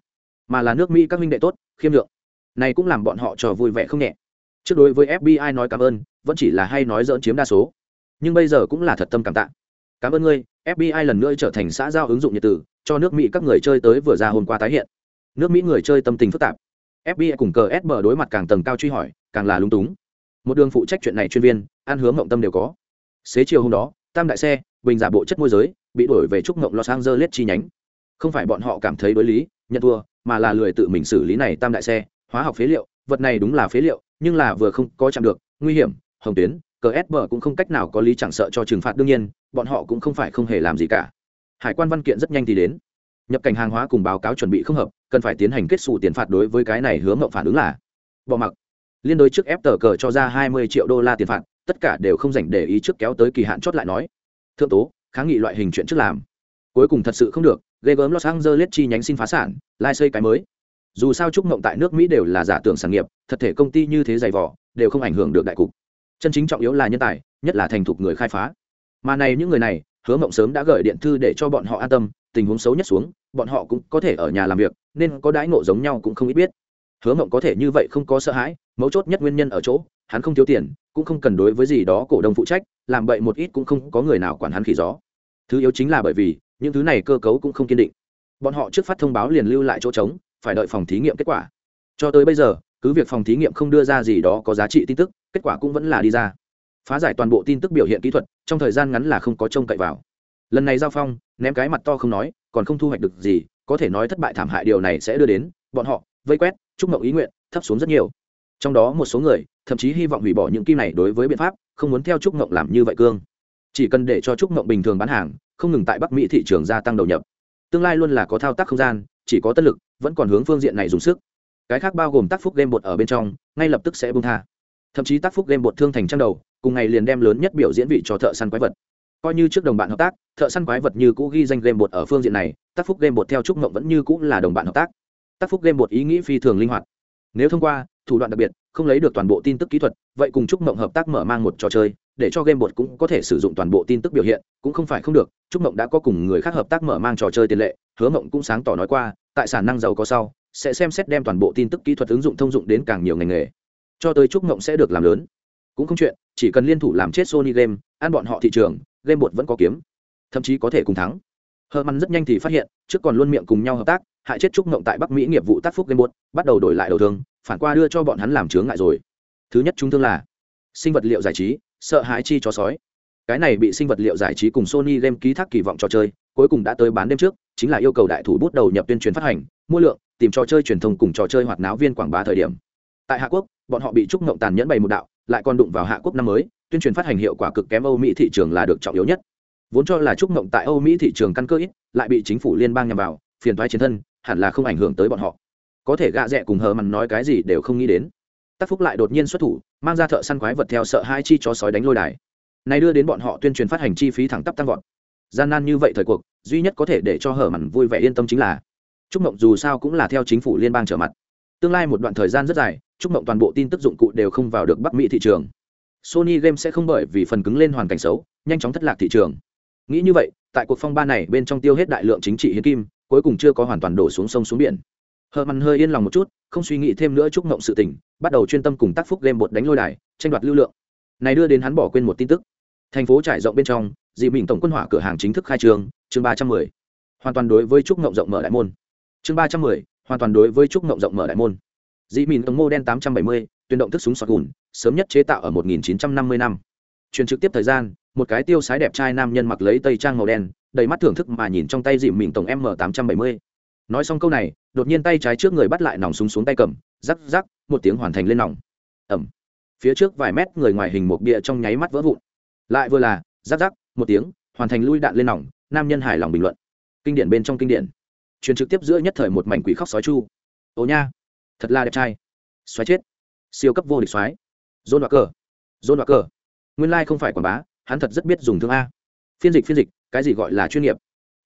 mà là nước mỹ các minh đệ tốt, khiêm lượng này cũng làm bọn họ trò vui vẻ không nhẹ. Trước đối với fbi nói cảm ơn, vẫn chỉ là hay nói dỡn chiếm đa số. Nhưng bây giờ cũng là thật tâm cảm tạ cảm ơn ngươi fbi lần nữa trở thành xã giao ứng dụng nhiệt tử, cho nước mỹ các người chơi tới vừa ra hôm qua tái hiện. Nước mỹ người chơi tâm tình phức tạp. Fbi cùng cờ sb đối mặt càng tầng cao truy hỏi, càng là lúng túng. Một đường phụ trách chuyện này chuyên viên an hướng ngộng tâm đều có. Xế chiều hôm đó, tam đại xe, bình giả bộ chất môi giới, bị đổi về trúc ngộng los angeles chi nhánh. Không phải bọn họ cảm thấy đối lý, nhận thua, mà là lười tự mình xử lý này tam đại xe, hóa học phế liệu, vật này đúng là phế liệu, nhưng là vừa không có chạm được, nguy hiểm, hồng tuyến cờ cũng không cách nào có lý chẳng sợ cho trừng phạt đương nhiên, bọn họ cũng không phải không hề làm gì cả. Hải quan văn kiện rất nhanh thì đến. Nhập cảnh hàng hóa cùng báo cáo chuẩn bị không hợp, cần phải tiến hành kết xù tiền phạt đối với cái này hứa mộng phản ứng là bỏ mặc. Liên đối trước ép tờ cờ cho ra hai mươi triệu đô la tiền phạt, tất cả đều không dành để ý trước kéo tới kỳ hạn chót lại nói. Thượng tố, kháng nghị loại hình chuyện trước làm. Cuối cùng thật sự không được, ghê gớm los angeles chi nhánh xin phá sản, lai xây cái mới. Dù sao trúc mộng tại nước mỹ đều là giả tưởng sản nghiệp, thật thể công ty như thế dày vỏ đều không ảnh hưởng được đại cục chân chính trọng yếu là nhân tài, nhất là thành thục người khai phá. Mà này những người này, hứa mộng sớm đã gửi điện thư để cho bọn họ an tâm, tình huống xấu nhất xuống, bọn họ cũng có thể ở nhà làm việc, nên có đãi ngộ giống nhau cũng không ít biết. Hứa mộng có thể như vậy không có sợ hãi, mấu chốt nhất nguyên nhân ở chỗ, hắn không thiếu tiền, cũng không cần đối với gì đó cổ đông phụ trách, làm bậy một ít cũng không có người nào quản hắn khỉ gió. Thứ yếu chính là bởi vì, những thứ này cơ cấu cũng không kiên định. Bọn họ trước phát thông báo liền lưu lại chỗ trống, phải đợi phòng thí nghiệm kết quả. Cho tới bây giờ cứ việc phòng thí nghiệm không đưa ra gì đó có giá trị tin tức, kết quả cũng vẫn là đi ra. Phá giải toàn bộ tin tức biểu hiện kỹ thuật, trong thời gian ngắn là không có trông cậy vào. Lần này giao phong, ném cái mặt to không nói, còn không thu hoạch được gì, có thể nói thất bại thảm hại điều này sẽ đưa đến, bọn họ, vây quét, chúc mộng ý nguyện, thấp xuống rất nhiều. Trong đó một số người, thậm chí hy vọng hủy bỏ những kim này đối với biện pháp, không muốn theo trúc mộng làm như vậy cương. Chỉ cần để cho trúc mộng bình thường bán hàng, không ngừng tại bắc mỹ thị trường gia tăng đầu nhập. Tương lai luôn là có thao tác không gian, chỉ có tất lực, vẫn còn hướng phương diện này dùng sức cái khác bao gồm tác phúc game bột ở bên trong, ngay lập tức sẽ bung tha. Thậm chí tác phúc game bột thương thành trang đầu, cùng ngày liền đem lớn nhất biểu diễn vị cho thợ săn quái vật. Coi như trước đồng bạn hợp tác, thợ săn quái vật như cũ ghi danh game bột ở phương diện này, tác phúc game bột theo trúc mộng vẫn như cũ là đồng bạn hợp tác. Tác phúc game bột ý nghĩ phi thường linh hoạt. Nếu thông qua, thủ đoạn đặc biệt, không lấy được toàn bộ tin tức kỹ thuật, vậy cùng trúc mộng hợp tác mở mang một trò chơi, để cho game bột cũng có thể sử dụng toàn bộ tin tức biểu hiện, cũng không phải không được trúc mộng đã có cùng người khác hợp tác mở mang trò chơi tiền lệ, hứa mộng cũng sáng tỏ nói qua, tại sản năng giàu có sau sẽ xem xét đem toàn bộ tin tức kỹ thuật ứng dụng thông dụng đến càng nhiều ngành nghề. Cho tới trúc ngộng sẽ được làm lớn. Cũng không chuyện, chỉ cần liên thủ làm chết sony game, ăn bọn họ thị trường, game bột vẫn có kiếm. Thậm chí có thể cùng thắng. Hờ măn rất nhanh thì phát hiện, trước còn luôn miệng cùng nhau hợp tác, hại chết trúc ngộng tại bắc mỹ nghiệp vụ tác phúc game bột bắt đầu đổi lại đầu thương, phản qua đưa cho bọn hắn làm chướng ngại rồi. Thứ nhất chúng thương là sinh vật liệu giải trí, sợ hãi chi chó sói. Cái này bị sinh vật liệu giải trí cùng sony game ký thác kỳ vọng trò chơi cuối cùng đã tới bán đêm trước, chính là yêu cầu đại thủ bút đầu nhập tuyên truyền phát hành, mua lượng, tìm trò chơi truyền thông cùng trò chơi hoạt náo viên quảng bá thời điểm. Tại hạ quốc, bọn họ bị trúc mộng tàn nhẫn bày một đạo, lại còn đụng vào hạ quốc năm mới, tuyên truyền phát hành hiệu quả cực kém âu mỹ thị trường là được trọng yếu nhất. Vốn cho là trúc mộng tại âu mỹ thị trường căn cơ ít, lại bị chính phủ liên bang nhằm vào, phiền thoái chiến thân, hẳn là không ảnh hưởng tới bọn họ. Có thể gạ rẽ cùng hờ mằn nói cái gì đều không nghĩ đến. Tác phúc lại đột nhiên xuất thủ, mang ra thợ săn quái vật theo sợ hai chi chó sói đánh lôi đài. Này đưa đến bọn họ tuyên truyền phát hành chi phí thẳng tắp tăng vọt gian nan như vậy thời cuộc, duy nhất có thể để cho hở mặn vui vẻ yên tâm chính là, trúc mộng dù sao cũng là theo chính phủ liên bang trở mặt. Tương lai một đoạn thời gian rất dài, trúc mộng toàn bộ tin tức dụng cụ đều không vào được bắc mỹ thị trường. Sony game sẽ không bởi vì phần cứng lên hoàn cảnh xấu, nhanh chóng thất lạc thị trường. Nghĩ như vậy, tại cuộc phong ba này bên trong tiêu hết đại lượng chính trị hiến kim, cuối cùng chưa có hoàn toàn đổ xuống sông xuống biển. Hờ mặn hơi yên lòng một chút, không suy nghĩ thêm nữa chúc mộng sự tình, bắt đầu chuyên tâm cùng tác phúc game bột đánh lôi đài, tranh đoạt lưu lượng. Này đưa đến hắn bỏ quên một tin tức. Thành phố trải rộng bên trong dị mình tổng quân hỏa cửa hàng chính thức khai trương, chương ba trăm mười. Hoàn toàn đối với trúc ngộng rộng mở đại môn. Chương ba trăm mười, hoàn toàn đối với trúc ngộng rộng mở đại môn. Dị mình tổng mô đen tám trăm bảy mươi tuyên động thức súng sọt gùn, sớm nhất chế tạo ở một nghìn chín trăm năm mươi năm. Truyền trực tiếp thời gian, một cái tiêu sái đẹp trai nam nhân mặc lấy tây trang màu đen, đầy mắt thưởng thức mà nhìn trong tay dị mình tổng m tám trăm bảy mươi. Nói xong câu này, đột nhiên tay trái trước người bắt lại nòng súng xuống tay cầm, rắc rắc, một tiếng hoàn thành lên nòng. Ẩm. Phía trước vài mét người ngoài hình một bia trong nháy mắt vỡ vụn. Lại vừa là, rắc rắc một tiếng, hoàn thành lui đạn lên nòng, nam nhân hài lòng bình luận. Kinh điển bên trong kinh điển. Truyền trực tiếp giữa nhất thời một mảnh quỷ khóc sói chu. Ồ nha, thật là đẹp trai. Xoáy chết. Siêu cấp vô địch xoáy dôn đoạt cờ dôn đoạt cờ nguyên lai không phải quảng bá, hắn thật rất biết dùng thương a. Phiên dịch phiên dịch, cái gì gọi là chuyên nghiệp?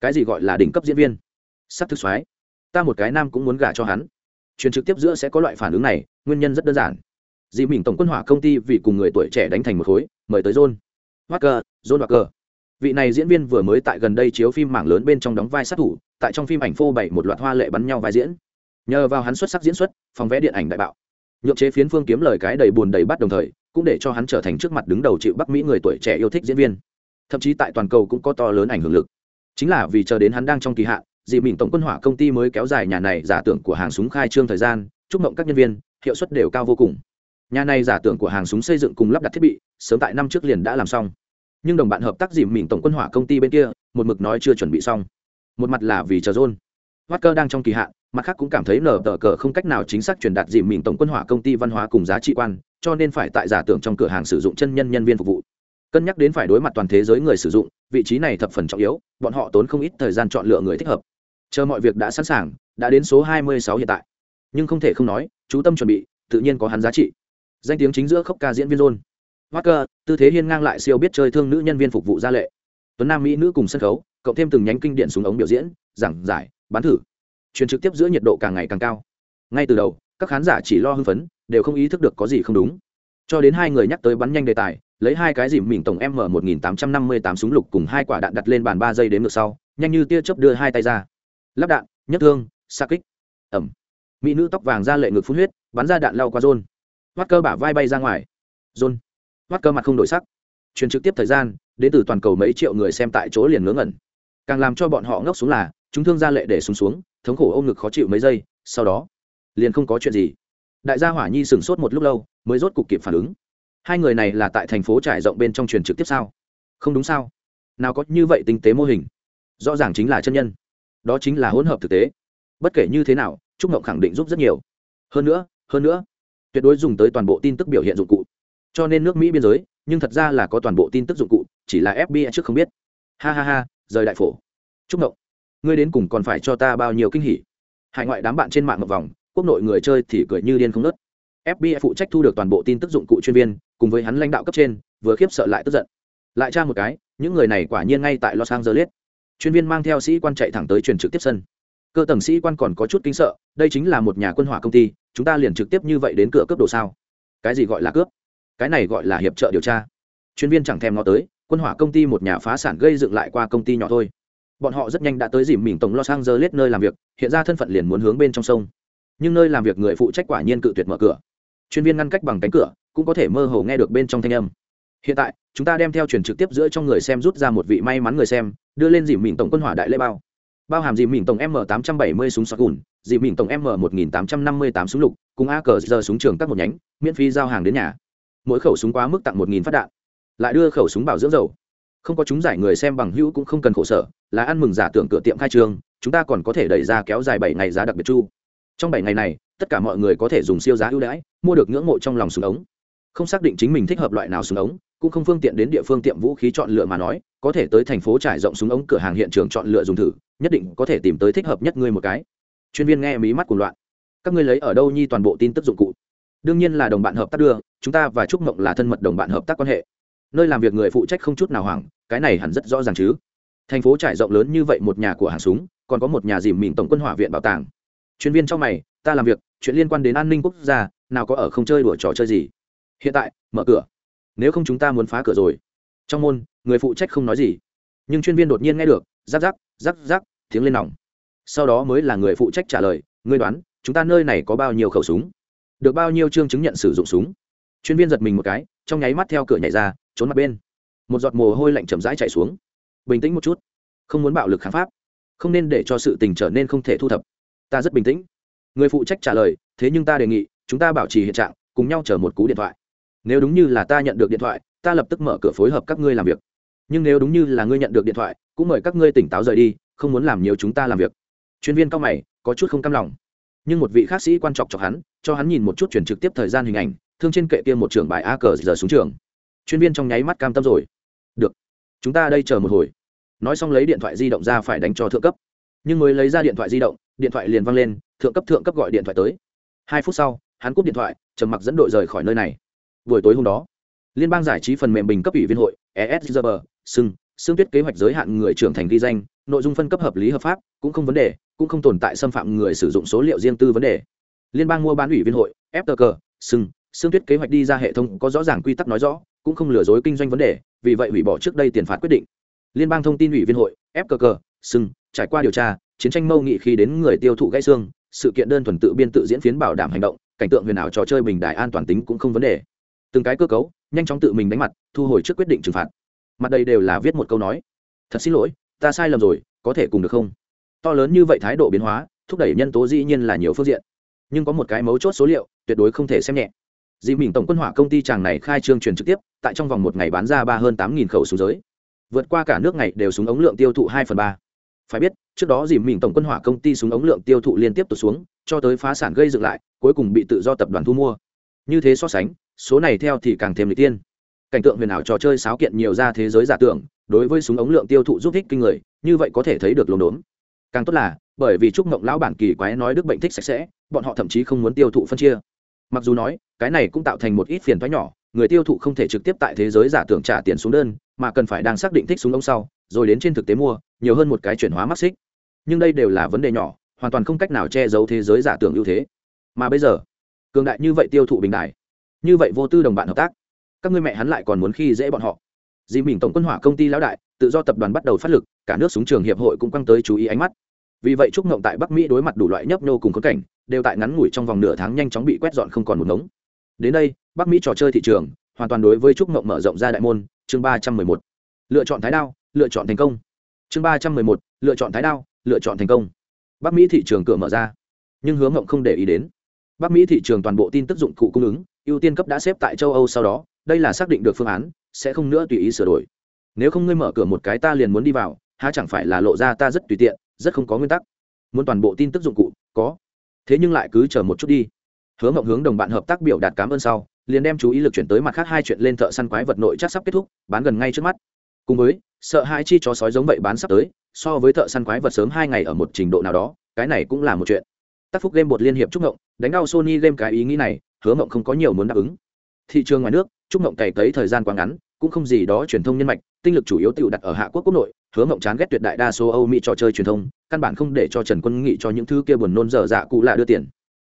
Cái gì gọi là đỉnh cấp diễn viên? S ắ c thực xoáy ta một cái nam cũng muốn gả cho hắn. Truyền trực tiếp giữa sẽ có loại phản ứng này, nguyên nhân rất đơn giản. Dì mình tổng quân hỏa công ty vì cùng người tuổi trẻ đánh thành một khối, mời tới john. Walker john walker vị này diễn viên vừa mới tại gần đây chiếu phim mảng lớn bên trong đóng vai sát thủ, tại trong phim ảnh phô bày một loạt hoa lệ bắn nhau vai diễn. Nhờ vào hắn xuất sắc diễn xuất, phòng vẽ điện ảnh đại bạo. Nhượng chế phiến phương kiếm lời cái đầy buồn đầy bắt đồng thời, cũng để cho hắn trở thành trước mặt đứng đầu chịu bắc mỹ người tuổi trẻ yêu thích diễn viên. Thậm chí tại toàn cầu cũng có to lớn ảnh hưởng lực. Chính là vì chờ đến hắn đang trong kỳ hạn dị mình tổng quân hỏa công ty mới kéo dài nhà này giả tưởng của hàng súng khai trương thời gian, chúc mộng các nhân viên, hiệu suất đều cao vô cùng. Nhà này giả tưởng của hàng súng xây dựng cùng lắp đặt thiết bị, sớm tại năm trước liền đã làm xong nhưng đồng bạn hợp tác dìm mình tổng quân hỏa công ty bên kia, một mực nói chưa chuẩn bị xong. Một mặt là vì chờ rôn Walker đang trong kỳ hạn, mặt khác cũng cảm thấy nở tờ cờ không cách nào chính xác truyền đạt dìm mình tổng quân hỏa công ty văn hóa cùng giá trị quan, cho nên phải tại giả tưởng trong cửa hàng sử dụng chân nhân nhân viên phục vụ. Cân nhắc đến phải đối mặt toàn thế giới người sử dụng, vị trí này thập phần trọng yếu, bọn họ tốn không ít thời gian chọn lựa người thích hợp. Chờ mọi việc đã sẵn sàng, đã đến số 26 hiện tại. Nhưng không thể không nói, chú tâm chuẩn bị, tự nhiên có hắn giá trị. Danh tiếng chính giữa khốc ca diễn viên rôn Walker, tư thế hiên ngang lại siêu biết chơi thương nữ nhân viên phục vụ ra lệ. Tuấn nam mỹ nữ cùng sân khấu cộng thêm từng nhánh kinh điện xuống ống biểu diễn giảng giải bán thử. Truyền trực tiếp giữa nhiệt độ càng ngày càng cao. Ngay từ đầu các khán giả chỉ lo hưng phấn đều không ý thức được có gì không đúng. Cho đến hai người nhắc tới bắn nhanh đề tài lấy hai cái dìm mỉm tổng m một nghìn tám trăm năm mươi tám súng lục cùng hai quả đạn đặt lên bàn ba giây đến ngược sau nhanh như tia chớp đưa hai tay ra. Lắp đạn nhất thương sạc kích. Ầm, mỹ nữ tóc vàng ra lệ ngực phun huyết bắn ra đạn lao qua rôn. Hoắt cơ bả vai bay ra ngoài. Rôn hoắt cơ mặt không đổi sắc. Truyền trực tiếp thời gian, đến từ toàn cầu mấy triệu người xem tại chỗ liền ngớ ngẩn. Càng làm cho bọn họ ngốc xuống là, chúng thương ra lệ để xuống xuống, thống khổ ôm ngực khó chịu mấy giây, sau đó, liền không có chuyện gì. Đại gia hỏa nhi sửng sốt một lúc lâu, mới rốt cục kịp phản ứng. Hai người này là tại thành phố trải rộng bên trong truyền trực tiếp sao? Không đúng sao? Nào có như vậy tinh tế mô hình? Rõ ràng chính là chân nhân. Đó chính là hỗn hợp thực tế. Bất kể như thế nào, trúc ngộng khẳng định giúp rất nhiều. Hơn nữa hơn nữa, tuyệt đối dùng tới toàn bộ tin tức biểu hiện dụng cụ cho nên nước mỹ biên giới, nhưng thật ra là có toàn bộ tin tức dụng cụ, chỉ là fbi trước không biết. Ha ha ha, rời đại phổ. Chúc mộng. Ngươi đến cùng còn phải cho ta bao nhiêu kinh hỉ? Hải ngoại đám bạn trên mạng một vòng, quốc nội người chơi thì cười như điên không nớt fbi phụ trách thu được toàn bộ tin tức dụng cụ chuyên viên, cùng với hắn lãnh đạo cấp trên, vừa khiếp sợ lại tức giận. Lại tra một cái, những người này quả nhiên ngay tại los angeles. Chuyên viên mang theo sĩ quan chạy thẳng tới truyền trực tiếp sân. Cơ tầng sĩ quan còn có chút kinh sợ, đây chính là một nhà quân hỏa công ty, chúng ta liền trực tiếp như vậy đến cửa cướp đồ sao? Cái gì gọi là cướp? Cái này gọi là hiệp trợ điều tra. Chuyên viên chẳng thèm ngó tới, quân hỏa công ty một nhà phá sản gây dựng lại qua công ty nhỏ thôi. Bọn họ rất nhanh đã tới dìm mình tổng los angeles nơi làm việc, hiện ra thân phận liền muốn hướng bên trong sông. Nhưng nơi làm việc người phụ trách quả nhiên cự tuyệt mở cửa. Chuyên viên ngăn cách bằng cánh cửa, cũng có thể mơ hồ nghe được bên trong thanh âm. Hiện tại, chúng ta đem theo truyền trực tiếp giữa trong người xem rút ra một vị may mắn người xem, đưa lên dìm mình tổng quân hỏa đại lễ bao. Bao hàm dìm mình tổng m 870 súng sọt gùn, dìm mình tổng m 1858 súng lục, cùng a cờ giờ súng trường các một nhánh, miễn phí giao hàng đến nhà mỗi khẩu súng quá mức tặng một nghìn phát đạn, lại đưa khẩu súng bảo dưỡng dầu. Không có chúng giải người xem bằng hữu cũng không cần khổ sở, là ăn mừng giả tưởng cửa tiệm khai trương, chúng ta còn có thể đẩy ra kéo dài bảy ngày giá đặc biệt chu. Trong bảy ngày này, tất cả mọi người có thể dùng siêu giá ưu đãi, mua được ngưỡng mộ trong lòng súng ống. Không xác định chính mình thích hợp loại nào súng ống, cũng không phương tiện đến địa phương tiệm vũ khí chọn lựa mà nói, có thể tới thành phố trải rộng súng ống cửa hàng hiện trường chọn lựa dùng thử, nhất định có thể tìm tới thích hợp nhất ngươi một cái. Chuyên viên nghe mí mắt của loạn. Các ngươi lấy ở đâu nhi toàn bộ tin tức dụng cụ? Đương nhiên là đồng bạn hợp tác đưa, chúng ta và trúc mộng là thân mật đồng bạn hợp tác quan hệ. Nơi làm việc người phụ trách không chút nào hoảng, cái này hẳn rất rõ ràng chứ. Thành phố trải rộng lớn như vậy một nhà của hàng súng, còn có một nhà dìm mình tổng quân hỏa viện bảo tàng. Chuyên viên trong mày, ta làm việc, chuyện liên quan đến an ninh quốc gia, nào có ở không chơi đùa trò chơi gì. Hiện tại, mở cửa. Nếu không chúng ta muốn phá cửa rồi. Trong môn, người phụ trách không nói gì. Nhưng chuyên viên đột nhiên nghe được, rắc rắc rắc rắc, tiếng lên nòng. Sau đó mới là người phụ trách trả lời, ngươi đoán, chúng ta nơi này có bao nhiêu khẩu súng? Được bao nhiêu chương chứng nhận sử dụng súng. Chuyên viên giật mình một cái, trong nháy mắt theo cửa nhảy ra, trốn mặt bên. Một giọt mồ hôi lạnh chậm rãi chạy xuống. Bình tĩnh một chút. Không muốn bạo lực kháng pháp. Không nên để cho sự tình trở nên không thể thu thập. Ta rất bình tĩnh. Người phụ trách trả lời, thế nhưng ta đề nghị, chúng ta bảo trì hiện trạng, cùng nhau chờ một cú điện thoại. Nếu đúng như là ta nhận được điện thoại, ta lập tức mở cửa phối hợp các ngươi làm việc. Nhưng nếu đúng như là ngươi nhận được điện thoại, cũng mời các ngươi tỉnh táo rời đi, không muốn làm nhiều chúng ta làm việc. Chuyên viên cao mày, có chút không cam lòng nhưng một vị khác sĩ quan trọc chọc hắn, cho hắn nhìn một chút chuyển trực tiếp thời gian hình ảnh, thương trên kệ kia một trường bài a cờ giờ xuống trường. Chuyên viên trong nháy mắt cam tâm rồi. Được, chúng ta đây chờ một hồi. Nói xong lấy điện thoại di động ra phải đánh cho thượng cấp. Nhưng mới lấy ra điện thoại di động, điện thoại liền văng lên, thượng cấp thượng cấp gọi điện thoại tới. Hai phút sau, hắn cúp điện thoại, trầm mặc dẫn đội rời khỏi nơi này. Buổi tối hôm đó, liên bang giải trí phần mềm bình cấp ủy viên hội esgb sưng xương tuyết kế hoạch giới hạn người trưởng thành ghi danh, nội dung phân cấp hợp lý hợp pháp, cũng không vấn đề, cũng không tồn tại xâm phạm người sử dụng số liệu riêng tư vấn đề. Liên bang mua bán ủy viên hội ftk sưng xương tuyết kế hoạch đi ra hệ thống có rõ ràng quy tắc nói rõ, cũng không lừa dối kinh doanh vấn đề, vì vậy hủy bỏ trước đây tiền phạt quyết định. Liên bang thông tin ủy viên hội fkk sưng trải qua điều tra, chiến tranh mâu nghị khi đến người tiêu thụ gãy xương, sự kiện đơn thuần tự biên tự diễn phiến bảo đảm hành động, cảnh tượng huyền ảo trò chơi bình đại an toàn tính cũng không vấn đề. Từng cái cơ cấu, nhanh chóng tự mình đánh mặt, thu hồi trước quyết định trừng phạt mặt đây đều là viết một câu nói. Thật xin lỗi, ta sai lầm rồi, có thể cùng được không? To lớn như vậy thái độ biến hóa, thúc đẩy nhân tố dĩ nhiên là nhiều phương diện. Nhưng có một cái mấu chốt số liệu, tuyệt đối không thể xem nhẹ. Dì mình tổng quân hỏa công ty chàng này khai trương truyền trực tiếp, tại trong vòng một ngày bán ra ba hơn tám nghìn khẩu súng giới. Vượt qua cả nước ngày đều súng ống lượng tiêu thụ hai phần ba. Phải biết, trước đó dì mình tổng quân hỏa công ty súng ống lượng tiêu thụ liên tiếp tụt xuống, cho tới phá sản gây dựng lại, cuối cùng bị tự do tập đoàn thu mua. Như thế so sánh, số này theo thì càng thêm lịch tiên cảnh tượng huyền ảo trò chơi sáo kiện nhiều ra thế giới giả tưởng, đối với súng ống lượng tiêu thụ giúp thích kinh người, như vậy có thể thấy được lồn đốn. Càng tốt là, bởi vì trúc mộng lão bản kỳ quái nói đức bệnh thích sạch sẽ, bọn họ thậm chí không muốn tiêu thụ phân chia. Mặc dù nói, cái này cũng tạo thành một ít phiền thoái nhỏ, người tiêu thụ không thể trực tiếp tại thế giới giả tưởng trả tiền xuống đơn, mà cần phải đang xác định thích súng ống sau, rồi đến trên thực tế mua, nhiều hơn một cái chuyển hóa mắc xích nhưng đây đều là vấn đề nhỏ, hoàn toàn không cách nào che giấu thế giới giả tưởng ưu thế. Mà bây giờ, cường đại như vậy tiêu thụ bình đại, như vậy vô tư đồng bạn hợp tác các ngươi mẹ hắn lại còn muốn khi dễ bọn họ. Dì mình tổng quân hỏa công ty lão đại, tự do tập đoàn bắt đầu phát lực, cả nước súng trường hiệp hội cũng căng tới chú ý ánh mắt. Vì vậy trúc ngộng tại bắc mỹ đối mặt đủ loại nhấp nhô cùng khốn cảnh, đều tại ngắn ngủi trong vòng nửa tháng nhanh chóng bị quét dọn không còn một ngống. Đến đây, bắc mỹ trò chơi thị trường, hoàn toàn đối với trúc ngộng mở rộng ra đại môn, chương ba trăm mười một. Lựa chọn thái đao, lựa chọn thành công. Chương ba trăm mười một, lựa chọn thái đao, lựa chọn thành công. Bắc mỹ thị trường cửa mở ra, nhưng hướng ngộng không để ý đến. Bắc mỹ thị trường toàn bộ tin tức dụng cụ cung ứng, ưu tiên cấp đã xếp tại châu âu sau đó đây là xác định được phương án, sẽ không nữa tùy ý sửa đổi. Nếu không ngươi mở cửa một cái ta liền muốn đi vào, há chẳng phải là lộ ra ta rất tùy tiện, rất không có nguyên tắc. Muốn toàn bộ tin tức dụng cụ, có. Thế nhưng lại cứ chờ một chút đi. Hứa mộng hướng đồng bạn hợp tác biểu đạt cảm ơn sau, liền đem chú ý lực chuyển tới mặt khác hai chuyện lên thợ săn quái vật nội chắc sắp kết thúc, bán gần ngay trước mắt. Cùng với, sợ hai chi chó sói giống vậy bán sắp tới, so với thợ săn quái vật sớm hai ngày ở một trình độ nào đó, cái này cũng là một chuyện. Tác phúc game bột liên hiệp trúc ngộng đánh đau sony game cái ý nghĩ này, hứa mộng không có nhiều muốn đáp ứng thị trường ngoài nước trúc mộng cày cấy thời gian quá ngắn, cũng không gì đó truyền thông nhân mạch, tinh lực chủ yếu tự đặt ở hạ quốc quốc nội, hứa mộng chán ghét tuyệt đại đa số âu mỹ trò chơi truyền thông, căn bản không để cho trần quân nghị cho những thứ kia buồn nôn dở dạ cụ lạ đưa tiền.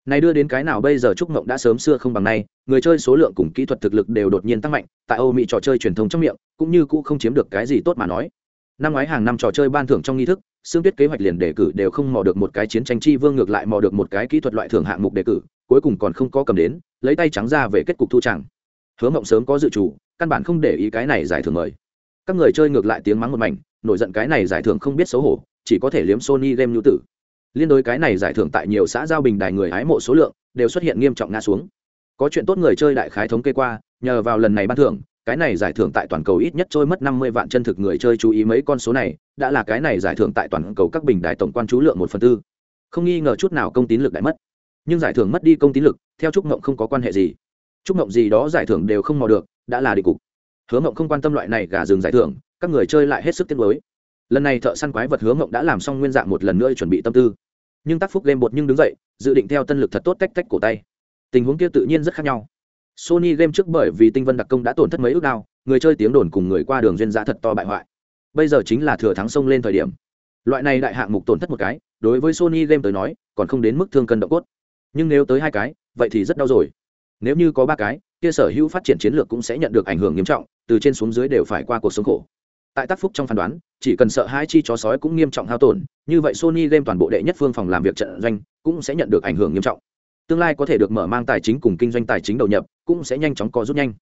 Này đưa đến cái nào bây giờ trúc mộng đã sớm xưa không bằng nay, người chơi số lượng cùng kỹ thuật thực lực đều đột nhiên tăng mạnh, tại âu mỹ trò chơi truyền thông trong miệng, cũng như cũ không chiếm được cái gì tốt mà nói năm ngoái hàng năm trò chơi ban thưởng trong nghi thức, xương tuyết kế hoạch liền đề cử đều không mò được một cái chiến tranh chi vương ngược lại mò được một cái kỹ thuật loại thưởng hạng mục đề cử, cuối cùng còn không có cầm đến, lấy tay trắng ra về kết cục thu chẳng. Hứa mộng sớm có dự chủ, căn bản không để ý cái này giải thưởng mời. Các người chơi ngược lại tiếng mắng một mảnh, nổi giận cái này giải thưởng không biết xấu hổ, chỉ có thể liếm sony game nhu tử. Liên đối cái này giải thưởng tại nhiều xã giao bình đài người hái mộ số lượng, đều xuất hiện nghiêm trọng ngã xuống. Có chuyện tốt người chơi đại khái thống kê qua, nhờ vào lần này ban thưởng cái này giải thưởng tại toàn cầu ít nhất trôi mất năm mươi vạn chân thực người chơi chú ý mấy con số này, đã là cái này giải thưởng tại toàn cầu các bình đại tổng quan chú lượng một phần tư. Không nghi ngờ chút nào công tín lực đại mất. Nhưng giải thưởng mất đi công tín lực, theo trúc ngộng không có quan hệ gì. Trúc ngộng gì đó giải thưởng đều không mò được, đã là định cục. Hứa ngộng không quan tâm loại này gà rừng giải thưởng, các người chơi lại hết sức tiết mới lần này thợ săn quái vật hứa ngộng đã làm xong nguyên dạng một lần nữa chuẩn bị tâm tư. Nhưng tác phúc game bột nhưng đứng dậy, dự định theo tân lực thật tốt tách tách cổ tay. Tình huống kia tự nhiên rất khác nhau sony game trước bởi vì tinh vân đặc công đã tổn thất mấy ước đao, người chơi tiếng đồn cùng người qua đường duyên giá thật to bại hoại. Bây giờ chính là thừa thắng sông lên thời điểm. Loại này đại hạng mục tổn thất một cái, đối với sony game tới nói, còn không đến mức thương cân độ cốt. Nhưng nếu tới hai cái, vậy thì rất đau rồi. Nếu như có ba cái, kia sở hữu phát triển chiến lược cũng sẽ nhận được ảnh hưởng nghiêm trọng, từ trên xuống dưới đều phải qua cuộc sống khổ. Tại tác phúc trong phán đoán, chỉ cần sợ hai chi chó sói cũng nghiêm trọng hao tổn, như vậy sony game toàn bộ đệ nhất phương phòng làm việc trận doanh cũng sẽ nhận được ảnh hưởng nghiêm trọng tương lai có thể được mở mang tài chính cùng kinh doanh tài chính đầu nhập cũng sẽ nhanh chóng có rút nhanh.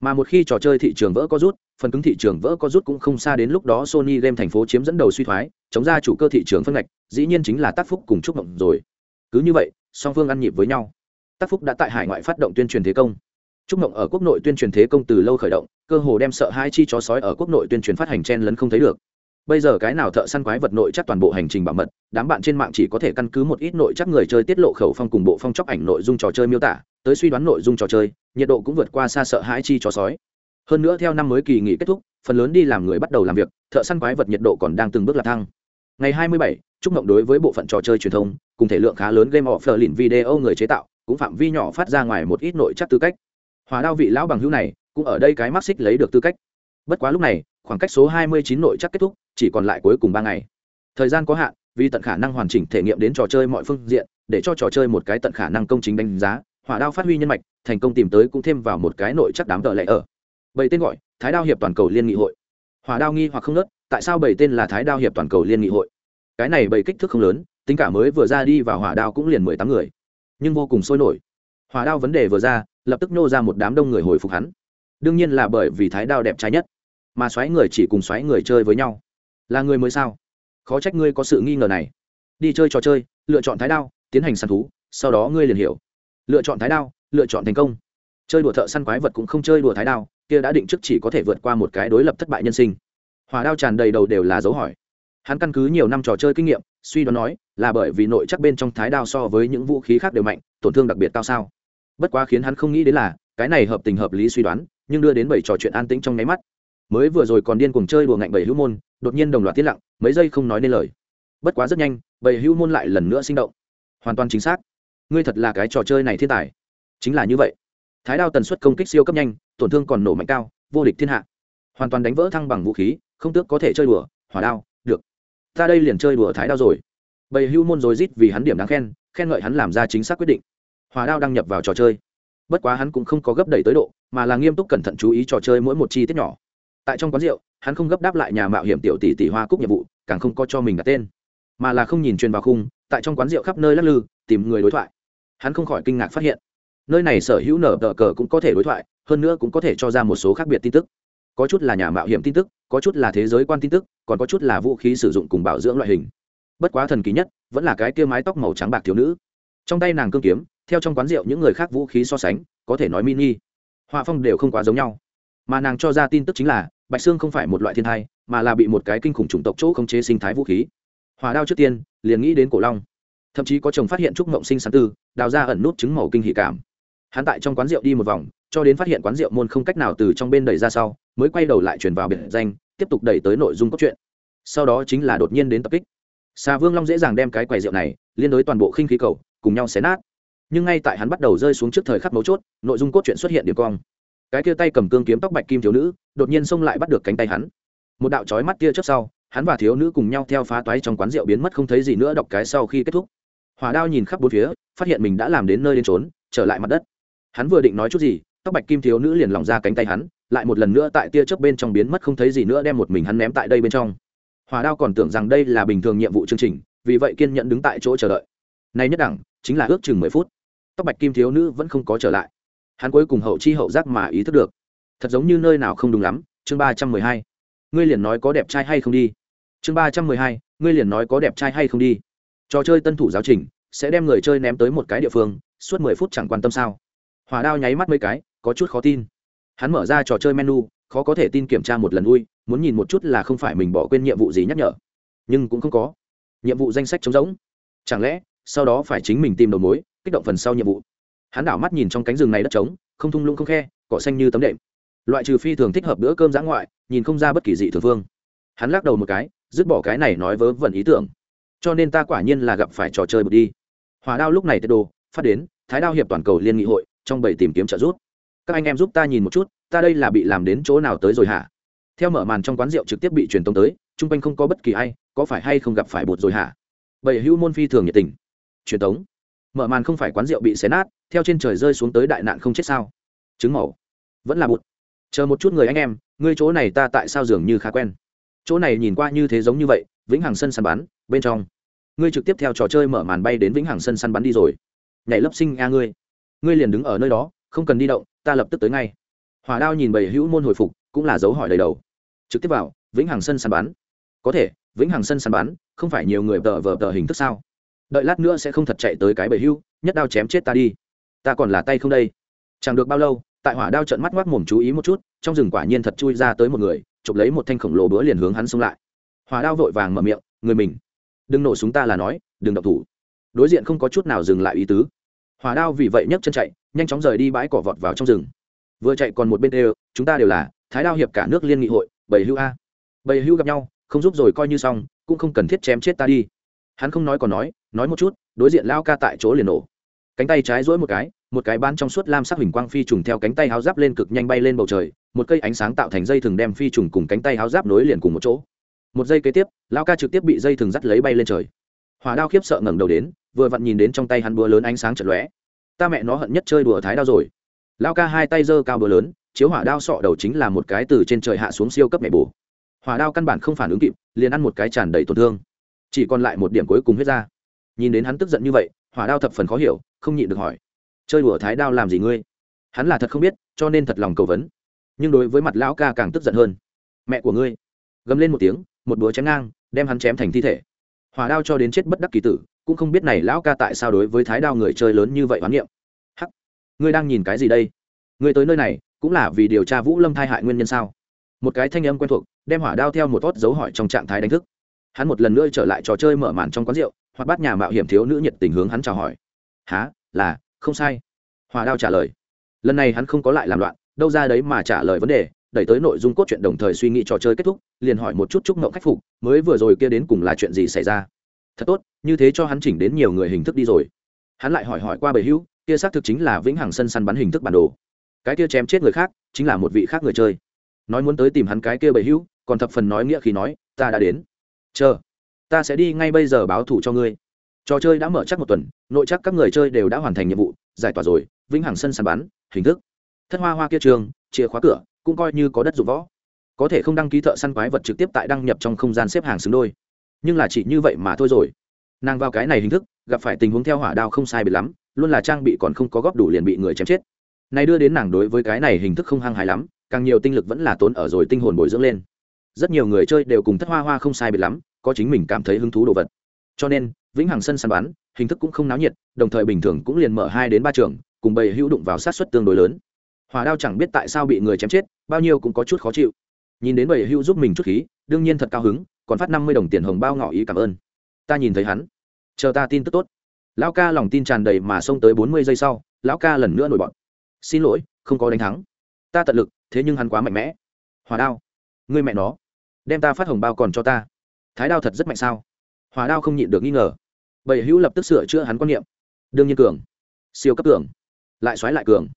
Mà một khi trò chơi thị trường vỡ có rút phần cứng thị trường vỡ có rút cũng không xa đến lúc đó sony game thành phố chiếm dẫn đầu suy thoái chống ra chủ cơ thị trường phân ngạch dĩ nhiên chính là tác phúc cùng chúc mộng rồi. Cứ như vậy song phương ăn nhịp với nhau. Tác phúc đã tại hải ngoại phát động tuyên truyền thế công. Trúc Mộng ở quốc nội tuyên truyền thế công từ lâu khởi động, cơ hồ đem sợ hai chi chó sói ở quốc nội tuyên truyền phát hành chen lấn không thấy được. Bây giờ cái nào thợ săn quái vật nội chắc toàn bộ hành trình bảo mật, đám bạn trên mạng chỉ có thể căn cứ một ít nội chắc người chơi tiết lộ khẩu phong cùng bộ phong chóc ảnh nội dung trò chơi miêu tả, tới suy đoán nội dung trò chơi, nhiệt độ cũng vượt qua xa sợ hãi chi chó sói. Hơn nữa theo năm mới kỳ nghỉ kết thúc, phần lớn đi làm người bắt đầu làm việc, thợ săn quái vật nhiệt độ còn đang từng bước lạc thăng. Ngày 27, chúc Mộng đối với bộ phận trò chơi truyền thông, cùng thể lượng khá lớn game of lìn video người chế tạo, cũng phạm vi nhỏ phát ra ngoài một ít nội chắc tư cách hòa đao vị lão bằng hữu này cũng ở đây cái mắc xích lấy được tư cách bất quá lúc này khoảng cách số 29 nội chắc kết thúc chỉ còn lại cuối cùng ba ngày. Thời gian có hạn, vì tận khả năng hoàn chỉnh thể nghiệm đến trò chơi mọi phương diện, để cho trò chơi một cái tận khả năng công chính đánh giá, hỏa đao phát huy nhân mạch, thành công tìm tới cũng thêm vào một cái nội chắc đám tợ lệ ở. Bảy tên gọi, thái đao hiệp toàn cầu liên nghị hội. Hỏa đao nghi hoặc không nớt tại sao bảy tên là thái đao hiệp toàn cầu liên nghị hội? Cái này bảy kích thước không lớn, tính cả mới vừa ra đi vào hỏa đao cũng liền mười tám người. Nhưng vô cùng sôi nổi. Hỏa đao vấn đề vừa ra, lập tức nô ra một đám đông người hồi phục hắn. Đương nhiên là bởi vì thái đao đẹp trai nhất. Mà xoáy người chỉ cùng xoáy người chơi với nhau là người mới sao? Khó trách ngươi có sự nghi ngờ này. Đi chơi trò chơi, lựa chọn thái đao, tiến hành săn thú, sau đó ngươi liền hiểu. Lựa chọn thái đao, lựa chọn thành công. Chơi đùa thợ săn quái vật cũng không chơi đùa thái đao, kia đã định trước chỉ có thể vượt qua một cái đối lập thất bại nhân sinh. Hòa đao tràn đầy đầu đều là dấu hỏi. Hắn căn cứ nhiều năm trò chơi kinh nghiệm, suy đoán nói là bởi vì nội chắc bên trong thái đao so với những vũ khí khác đều mạnh, tổn thương đặc biệt cao sao. Bất quá khiến hắn không nghĩ đến là, cái này hợp tình hợp lý suy đoán, nhưng đưa đến bảy trò chuyện an tĩnh trong nháy mắt mới vừa rồi còn điên cuồng chơi đùa ngạnh bảy hữu môn, đột nhiên đồng loạt tiết lặng, mấy giây không nói nên lời. Bất quá rất nhanh, bảy hữu môn lại lần nữa sinh động. Hoàn toàn chính xác. Ngươi thật là cái trò chơi này thiên tài. Chính là như vậy. Thái đao tần suất công kích siêu cấp nhanh, tổn thương còn nổ mạnh cao, vô địch thiên hạ. Hoàn toàn đánh vỡ thăng bằng vũ khí, không tước có thể chơi đùa, hỏa đao, được. Ta đây liền chơi đùa thái đao rồi. Bầy hưu môn rồi rít vì hắn điểm đáng khen khen ngợi hắn làm ra chính xác quyết định. Hòa đao đăng nhập vào trò chơi. Bất quá hắn cũng không có gấp đẩy tới độ, mà là nghiêm túc cẩn thận chú ý trò chơi mỗi một chi tiết nhỏ tại trong quán rượu, hắn không gấp đáp lại nhà mạo hiểm tiểu tỷ tỷ hoa cúc nhiệm vụ, càng không có cho mình đặt tên. Mà là không nhìn truyền vào khung, tại trong quán rượu khắp nơi lắc lư, tìm người đối thoại. Hắn không khỏi kinh ngạc phát hiện, nơi này sở hữu nở tờ cờ cũng có thể đối thoại, hơn nữa cũng có thể cho ra một số khác biệt tin tức. Có chút là nhà mạo hiểm tin tức, có chút là thế giới quan tin tức, còn có chút là vũ khí sử dụng cùng bảo dưỡng loại hình. Bất quá thần kỳ nhất, vẫn là cái kia mái tóc màu trắng bạc thiếu nữ. Trong tay nàng cương kiếm, theo trong quán rượu những người khác vũ khí so sánh, có thể nói mini. Họa phong đều không quá giống nhau. Mà nàng cho ra tin tức chính là bạch xương không phải một loại thiên thai, mà là bị một cái kinh khủng chủng tộc chỗ không chế sinh thái vũ khí. Hòa đao trước tiên, liền nghĩ đến cổ long. Thậm chí có chồng phát hiện trúc mộng sinh sản tư, đào ra ẩn nút chứng màu kinh hỷ cảm. Hắn tại trong quán rượu đi một vòng, cho đến phát hiện quán rượu môn không cách nào từ trong bên đẩy ra sau, mới quay đầu lại chuyển vào biệt danh, tiếp tục đẩy tới nội dung cốt truyện. Sau đó chính là đột nhiên đến tập kích. Xà vương long dễ dàng đem cái quầy rượu này liên đối toàn bộ khinh khí cầu, cùng nhau xé nát. Nhưng ngay tại hắn bắt đầu rơi xuống trước thời khắc mấu chốt, nội dung cốt truyện xuất hiện điểm cong cái kia tay cầm cương kiếm tóc bạch kim thiếu nữ, đột nhiên xông lại bắt được cánh tay hắn. Một đạo trói mắt kia trước sau, hắn và thiếu nữ cùng nhau theo phá toái trong quán rượu biến mất không thấy gì nữa đọc cái sau khi kết thúc. Hỏa đao nhìn khắp bốn phía, phát hiện mình đã làm đến nơi đến trốn trở lại mặt đất. Hắn vừa định nói chút gì, tóc bạch kim thiếu nữ liền lỏng ra cánh tay hắn, lại một lần nữa tại tia trước bên trong biến mất không thấy gì nữa đem một mình hắn ném tại đây bên trong. Hòa đao còn tưởng rằng đây là bình thường nhiệm vụ chương trình, vì vậy kiên nhận đứng tại chỗ chờ đợi. Nay nhất đẳng, chính là ước chừng mười phút. Tóc bạch kim thiếu nữ vẫn không có trở lại hắn cuối cùng hậu chi hậu giác mà ý thức được. Thật giống như nơi nào không đúng lắm, chương ba trăm mười hai. Ngươi liền nói có đẹp trai hay không đi. Chương ba trăm mười hai, ngươi liền nói có đẹp trai hay không đi. Trò chơi tân thủ giáo trình, sẽ đem người chơi ném tới một cái địa phương, suốt mười phút chẳng quan tâm sao. Hỏa đao nháy mắt mấy cái, có chút khó tin. Hắn mở ra trò chơi menu, khó có thể tin kiểm tra một lần ui, muốn nhìn một chút là không phải mình bỏ quên nhiệm vụ gì nhắc nhở. Nhưng cũng không có. Nhiệm vụ danh sách trống rỗng. Chẳng lẽ, sau đó phải chính mình tìm đầu mối, kích động phần sau nhiệm vụ hắn đảo mắt nhìn trong cánh rừng này đất trống, không thung lũng không khe, cỏ xanh như tấm đệm. Loại trừ phi thường thích hợp bữa cơm giã ngoại, nhìn không ra bất kỳ dị thường phương hắn lắc đầu một cái, dứt bỏ cái này nói vớ vẩn ý tưởng. Cho nên ta quả nhiên là gặp phải trò chơi bật đi. Hòa đao lúc này tết đồ, phát đến, thái đao hiệp toàn cầu liên nghị hội, trong bảy tìm kiếm trợ giúp. Các anh em giúp ta nhìn một chút, ta đây là bị làm đến chỗ nào tới rồi hả? Theo mở màn trong quán rượu trực tiếp bị truyền tống tới, chung quanh không có bất kỳ ai, có phải hay không gặp phải bột rồi hả? Bảy hữu môn phi thường nhiệt tình. Truyền tống. Mở màn không phải quán rượu bị xé nát theo trên trời rơi xuống tới đại nạn không chết sao? Chứng màu. Vẫn là bụt. Chờ một chút người anh em, ngươi chỗ này ta tại sao dường như khá quen? Chỗ này nhìn qua như thế giống như vậy, vĩnh hằng sân săn bắn, bên trong. Ngươi trực tiếp theo trò chơi mở màn bay đến vĩnh hằng sân săn bắn đi rồi. Nhảy lấp sinh a ngươi. Ngươi liền đứng ở nơi đó, không cần đi động, ta lập tức tới ngay. Hỏa đao nhìn bầy hữu môn hồi phục, cũng là dấu hỏi đầy đầu. Trực tiếp vào, vĩnh hằng sân săn bắn. Có thể, vĩnh hằng sân săn bắn, không phải nhiều người tờ vờ tờ hình thức sao? Đợi lát nữa sẽ không thật chạy tới cái bầy hữu, nhất đao chém chết ta đi ta còn là tay không đây. Chẳng được bao lâu, tại hỏa đao trận mắt ngoác mồm chú ý một chút, trong rừng quả nhiên thật chui ra tới một người, chụp lấy một thanh khổng lồ bữa liền hướng hắn xông lại. Hỏa đao vội vàng mở miệng, người mình, đừng nổ súng ta là nói, đừng độc thủ. Đối diện không có chút nào dừng lại ý tứ. Hỏa đao vì vậy nhấc chân chạy, nhanh chóng rời đi bãi cỏ vọt vào trong rừng. Vừa chạy còn một bên đều, chúng ta đều là thái đao hiệp cả nước liên nghị hội bầy hưu a. Bầy hưu gặp nhau, không giúp rồi coi như xong, cũng không cần thiết chém chết ta đi. Hắn không nói còn nói nói một chút, đối diện lao ca tại chỗ liền nổ cánh tay trái duỗi một cái một cái bán trong suốt lam sắc hình quang phi trùng theo cánh tay háo giáp lên cực nhanh bay lên bầu trời, một cây ánh sáng tạo thành dây thừng đem phi trùng cùng cánh tay háo giáp nối liền cùng một chỗ. Một giây kế tiếp, Lão ca trực tiếp bị dây thừng dắt lấy bay lên trời. Hỏa đao khiếp sợ ngẩng đầu đến, vừa vặn nhìn đến trong tay hắn búa lớn ánh sáng chật lóe. Ta mẹ nó hận nhất chơi đùa thái đao rồi. Lão ca hai tay giơ cao búa lớn, chiếu hỏa đao sọ đầu chính là một cái từ trên trời hạ xuống siêu cấp mẹ bổ. Hỏa đao căn bản không phản ứng kịp, liền ăn một cái tràn đầy tổn thương. Chỉ còn lại một điểm cuối cùng huyết ra. Nhìn đến hắn tức giận như vậy hỏa đao thập phần khó hiểu, không nhịn được hỏi, chơi đùa thái đao làm gì ngươi? Hắn là thật không biết, cho nên thật lòng cầu vấn, nhưng đối với mặt lão ca càng tức giận hơn. Mẹ của ngươi. Gầm lên một tiếng, một búa chém ngang, đem hắn chém thành thi thể. Hỏa đao cho đến chết bất đắc kỳ tử, cũng không biết này lão ca tại sao đối với thái đao người chơi lớn như vậy oán niệm. Hắc, ngươi đang nhìn cái gì đây? Ngươi tới nơi này, cũng là vì điều tra vũ lâm thai hại nguyên nhân sao? Một cái thanh âm quen thuộc, đem hỏa đao theo một tốt dấu hỏi trong trạng thái đánh thức. Hắn một lần nữa trở lại trò chơi mở màn trong quán rượu hoặc bắt nhà mạo hiểm thiếu nữ nhiệt tình hướng hắn chào hỏi. Há là, không sai. Hòa đao trả lời. Lần này hắn không có lại làm loạn, đâu ra đấy mà trả lời vấn đề, đẩy tới nội dung cốt truyện đồng thời suy nghĩ trò chơi kết thúc, liền hỏi một chút chúc mộng khách phục, mới vừa rồi kia đến cùng là chuyện gì xảy ra? Thật tốt, như thế cho hắn chỉnh đến nhiều người hình thức đi rồi. Hắn lại hỏi hỏi qua bầy hữu, kia xác thực chính là vĩnh hằng sân săn bắn hình thức bản đồ. Cái kia chém chết người khác, chính là một vị khác người chơi. Nói muốn tới tìm hắn cái kia bầy hữu, còn thập phần nói nghĩa khi nói, ta đã đến. Chờ ta sẽ đi ngay bây giờ báo thủ cho ngươi. Trò chơi đã mở chắc một tuần, nội chắc các người chơi đều đã hoàn thành nhiệm vụ, giải tỏa rồi, vĩnh hằng sân sàn bắn, hình thức. Thất hoa hoa kia trường, chìa khóa cửa, cũng coi như có đất dụng võ. Có thể không đăng ký thợ săn quái vật trực tiếp tại đăng nhập trong không gian xếp hàng xứng đôi. Nhưng là chỉ như vậy mà thôi rồi. Nàng vào cái này hình thức, gặp phải tình huống theo hỏa đao không sai biệt lắm, luôn là trang bị còn không có góp đủ liền bị người chém chết. Này đưa đến nàng đối với cái này hình thức không hăng hài lắm, càng nhiều tinh lực vẫn là tốn ở rồi tinh hồn bồi dưỡng lên. Rất nhiều người chơi đều cùng thất hoa hoa không sai biệt lắm có chính mình cảm thấy hứng thú đồ vật. Cho nên, vĩnh hằng sân săn bắn, hình thức cũng không náo nhiệt, đồng thời bình thường cũng liền mở hai đến ba trường, cùng bầy hữu đụng vào sát xuất tương đối lớn. Hòa đao chẳng biết tại sao bị người chém chết, bao nhiêu cũng có chút khó chịu. Nhìn đến bầy hữu giúp mình chút khí, đương nhiên thật cao hứng, còn phát năm mươi đồng tiền hồng bao ngỏ ý cảm ơn. Ta nhìn thấy hắn. Chờ ta tin tức tốt. Lão ca lòng tin tràn đầy mà xông tới bốn mươi giây sau, lão ca lần nữa nổi bọn xin lỗi, không có đánh thắng. Ta tận lực, thế nhưng hắn quá mạnh mẽ. Hòa đao. Người mẹ nó. Đem ta phát hồng bao còn cho ta thái đao thật rất mạnh sao? Hòa đao không nhịn được nghi ngờ. Bầy hữu lập tức sửa chữa hắn quan niệm. Đương nhiên cường. Siêu cấp cường. Lại xoáy lại cường.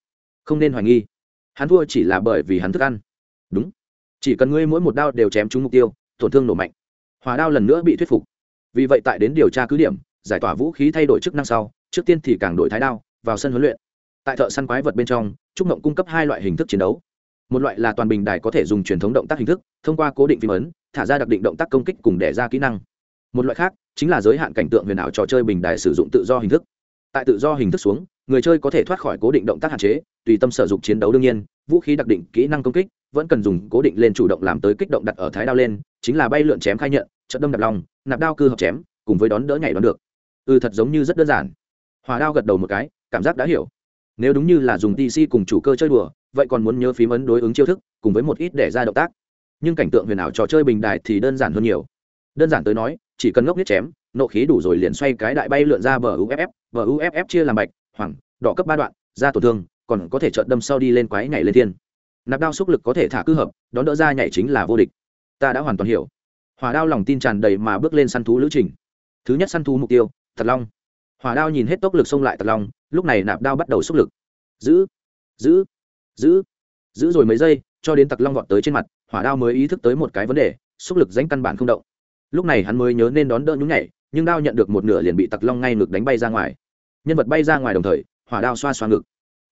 Không nên hoài nghi. Hắn thua chỉ là bởi vì hắn thức ăn. Đúng. Chỉ cần ngươi mỗi một đao đều chém trúng mục tiêu, tổn thương nổ mạnh. Hòa đao lần nữa bị thuyết phục. Vì vậy tại đến điều tra cứ điểm, giải tỏa vũ khí thay đổi chức năng sau, trước tiên thì càng đổi thái đao, vào sân huấn luyện. Tại thợ săn quái vật bên trong, trúc mộng cung cấp hai loại hình thức chiến đấu một loại là toàn bình đài có thể dùng truyền thống động tác hình thức, thông qua cố định phim ấn, thả ra đặc định động tác công kích cùng đẻ ra kỹ năng. Một loại khác chính là giới hạn cảnh tượng huyền ảo trò chơi bình đài sử dụng tự do hình thức. Tại tự do hình thức xuống, người chơi có thể thoát khỏi cố định động tác hạn chế, tùy tâm sử dụng chiến đấu đương nhiên, vũ khí đặc định, kỹ năng công kích, vẫn cần dùng cố định lên chủ động làm tới kích động đặt ở thái đao lên, chính là bay lượn chém khai nhận trận đâm đập lòng, nạp đao cư hợp chém, cùng với đón đỡ nhảy đón được. Ừ thật giống như rất đơn giản. Hòa đao gật đầu một cái, cảm giác đã hiểu. Nếu đúng như là dùng tc cùng chủ cơ chơi đùa vậy còn muốn nhớ phím ấn đối ứng chiêu thức, cùng với một ít để ra động tác. Nhưng cảnh tượng huyền ảo trò chơi bình đại thì đơn giản hơn nhiều. Đơn giản tới nói, chỉ cần ngốc nhất chém, nộ khí đủ rồi liền xoay cái đại bay lượn ra bờ uff bờ uff chia làm bạch, hoàng, đỏ cấp ba đoạn, ra tổn thương, còn có thể trợn đâm sau đi lên quái nhảy lên thiên. Nạp đao xúc lực có thể thả cư hợp, đón đỡ ra nhảy chính là vô địch. Ta đã hoàn toàn hiểu. Hỏa đao lòng tin tràn đầy mà bước lên săn thú lữ trình. Thứ nhất săn thú mục tiêu thật long. Hỏa đao nhìn hết tốc lực xông lại thật long, lúc này nạp đao bắt đầu xúc lực. Giữ giữ giữ. Giữ rồi mấy giây, cho đến tặc long vọt tới trên mặt, hỏa đao mới ý thức tới một cái vấn đề, xúc lực danh căn bản không động. Lúc này hắn mới nhớ nên đón đỡ nhúng nhảy, nhưng đao nhận được một nửa liền bị tặc long ngay ngực đánh bay ra ngoài. Nhân vật bay ra ngoài đồng thời, hỏa đao xoa xoa ngực.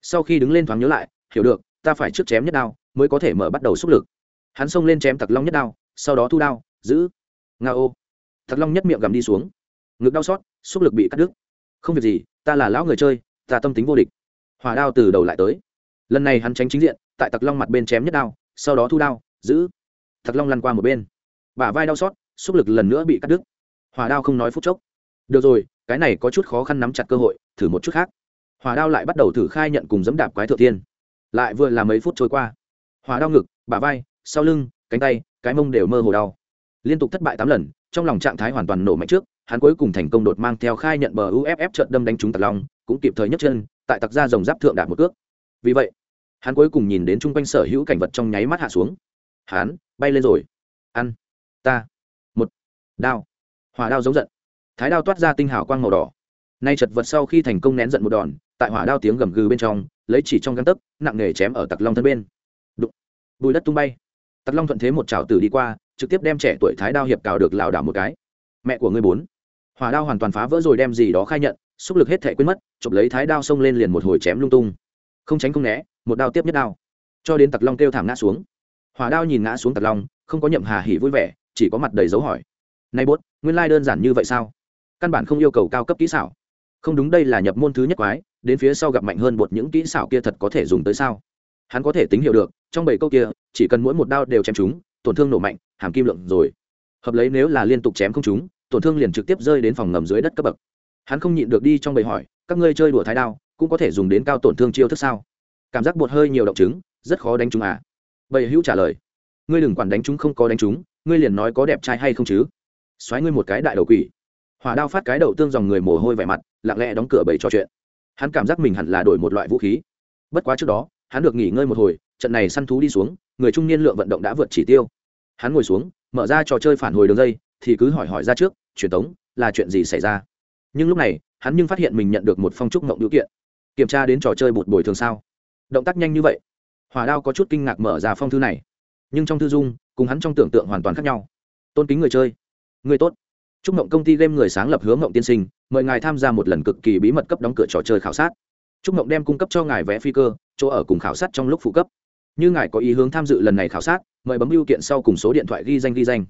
Sau khi đứng lên thoáng nhớ lại, hiểu được, ta phải trước chém nhất đao, mới có thể mở bắt đầu xúc lực. Hắn xông lên chém tặc long nhất đao, sau đó thu đao, giữ. Nga ô. Tặc long nhất miệng gầm đi xuống. Ngực đau xót, xúc lực bị cắt đứt. Không việc gì, ta là lão người chơi, ta tâm tính vô địch. Hỏa đao từ đầu lại tới lần này hắn tránh chính diện, tại tặc long mặt bên chém nhất đao, sau đó thu đao, giữ. Tặc long lăn qua một bên. Bả vai đau xót, xúc lực lần nữa bị cắt đứt. Hòa đao không nói phút chốc. Được rồi, cái này có chút khó khăn nắm chặt cơ hội, thử một chút khác. Hòa đao lại bắt đầu thử khai nhận cùng dẫm đạp quái thượng tiên lại vừa là mấy phút trôi qua. Hòa đao ngực, bả vai, sau lưng, cánh tay, cái mông đều mơ hồ đau. Liên tục thất bại tám lần, trong lòng trạng thái hoàn toàn nổ mạnh trước, hắn cuối cùng thành công đột mang theo khai nhận bờ uff trận đâm đánh trúng tặc long, cũng kịp thời nhấc chân, tại tặc ra dòng giáp thượng đạp một cước. Vì vậy hắn cuối cùng nhìn đến chung quanh sở hữu cảnh vật trong nháy mắt hạ xuống. Hắn, bay lên rồi. Ăn. Ta. Một. Đao. Hỏa đao giống giận. Thái đao toát ra tinh hào quang màu đỏ. Nay chật vật sau khi thành công nén giận một đòn, tại hỏa đao tiếng gầm gừ bên trong, lấy chỉ trong găng tấc, nặng nề chém ở tặc long thân bên. Đụng. Bùi đất tung bay. Tặc long thuận thế một trào tử đi qua, trực tiếp đem trẻ tuổi thái đao hiệp cào được lảo đảo một cái. Mẹ của ngươi bốn. Hỏa đao hoàn toàn phá vỡ rồi đem gì đó khai nhận, xúc lực hết thể quên mất, chụp lấy thái đao xông lên liền một hồi chém lung tung không tránh không né, một đao tiếp nhất đao. Cho đến tặc long kêu thảm ngã xuống. Hỏa đao nhìn ngã xuống tặc long, không có nhậm hà hỉ vui vẻ, chỉ có mặt đầy dấu hỏi. Nay bốt, nguyên lai đơn giản như vậy sao? Căn bản không yêu cầu cao cấp kỹ xảo. Không đúng đây là nhập môn thứ nhất quái, đến phía sau gặp mạnh hơn bột những kỹ xảo kia thật có thể dùng tới sao? Hắn có thể tính hiệu được, trong bảy câu kia, chỉ cần mỗi một đao đều chém chúng, tổn thương nổ mạnh, hàm kim lượng rồi. Hợp lấy nếu là liên tục chém không chúng, tổn thương liền trực tiếp rơi đến phòng ngầm dưới đất cấp bậc. Hắn không nhịn được đi trong bầy hỏi, các ngươi chơi đùa thái đao cũng có thể dùng đến cao tổn thương chiêu thức sao? Cảm giác bột hơi nhiều động chứng, rất khó đánh chúng à? Bầy hữu trả lời. Ngươi đừng quản đánh chúng không có đánh chúng, ngươi liền nói có đẹp trai hay không chứ? Xoáy ngươi một cái đại đầu quỷ. Hỏa đao phát cái đầu tương dòng người mồ hôi vẻ mặt, lặng lẽ đóng cửa bầy trò chuyện. Hắn cảm giác mình hẳn là đổi một loại vũ khí. Bất quá trước đó, hắn được nghỉ ngơi một hồi, trận này săn thú đi xuống, người trung niên lượng vận động đã vượt chỉ tiêu. Hắn ngồi xuống, mở ra trò chơi phản hồi đường dây, thì cứ hỏi hỏi ra trước, truyền tống, là chuyện gì xảy ra? Nhưng lúc này, hắn nhưng phát hiện mình nhận được một phong trúc mộng điều kiện kiểm tra đến trò chơi bụt bồi thường sao? Động tác nhanh như vậy hỏa đao có chút kinh ngạc mở ra phong thư này. Nhưng trong thư dung cùng hắn trong tưởng tượng hoàn toàn khác nhau. Tôn kính người chơi người tốt. Chúc mộng công ty game người sáng lập hướng mộng tiên sinh mời ngài tham gia một lần cực kỳ bí mật cấp đóng cửa trò chơi khảo sát. Chúc mộng đem cung cấp cho ngài vé phi cơ chỗ ở cùng khảo sát trong lúc phụ cấp. Như ngài có ý hướng tham dự lần này khảo sát mời bấm ưu kiện sau cùng số điện thoại ghi danh ghi danh.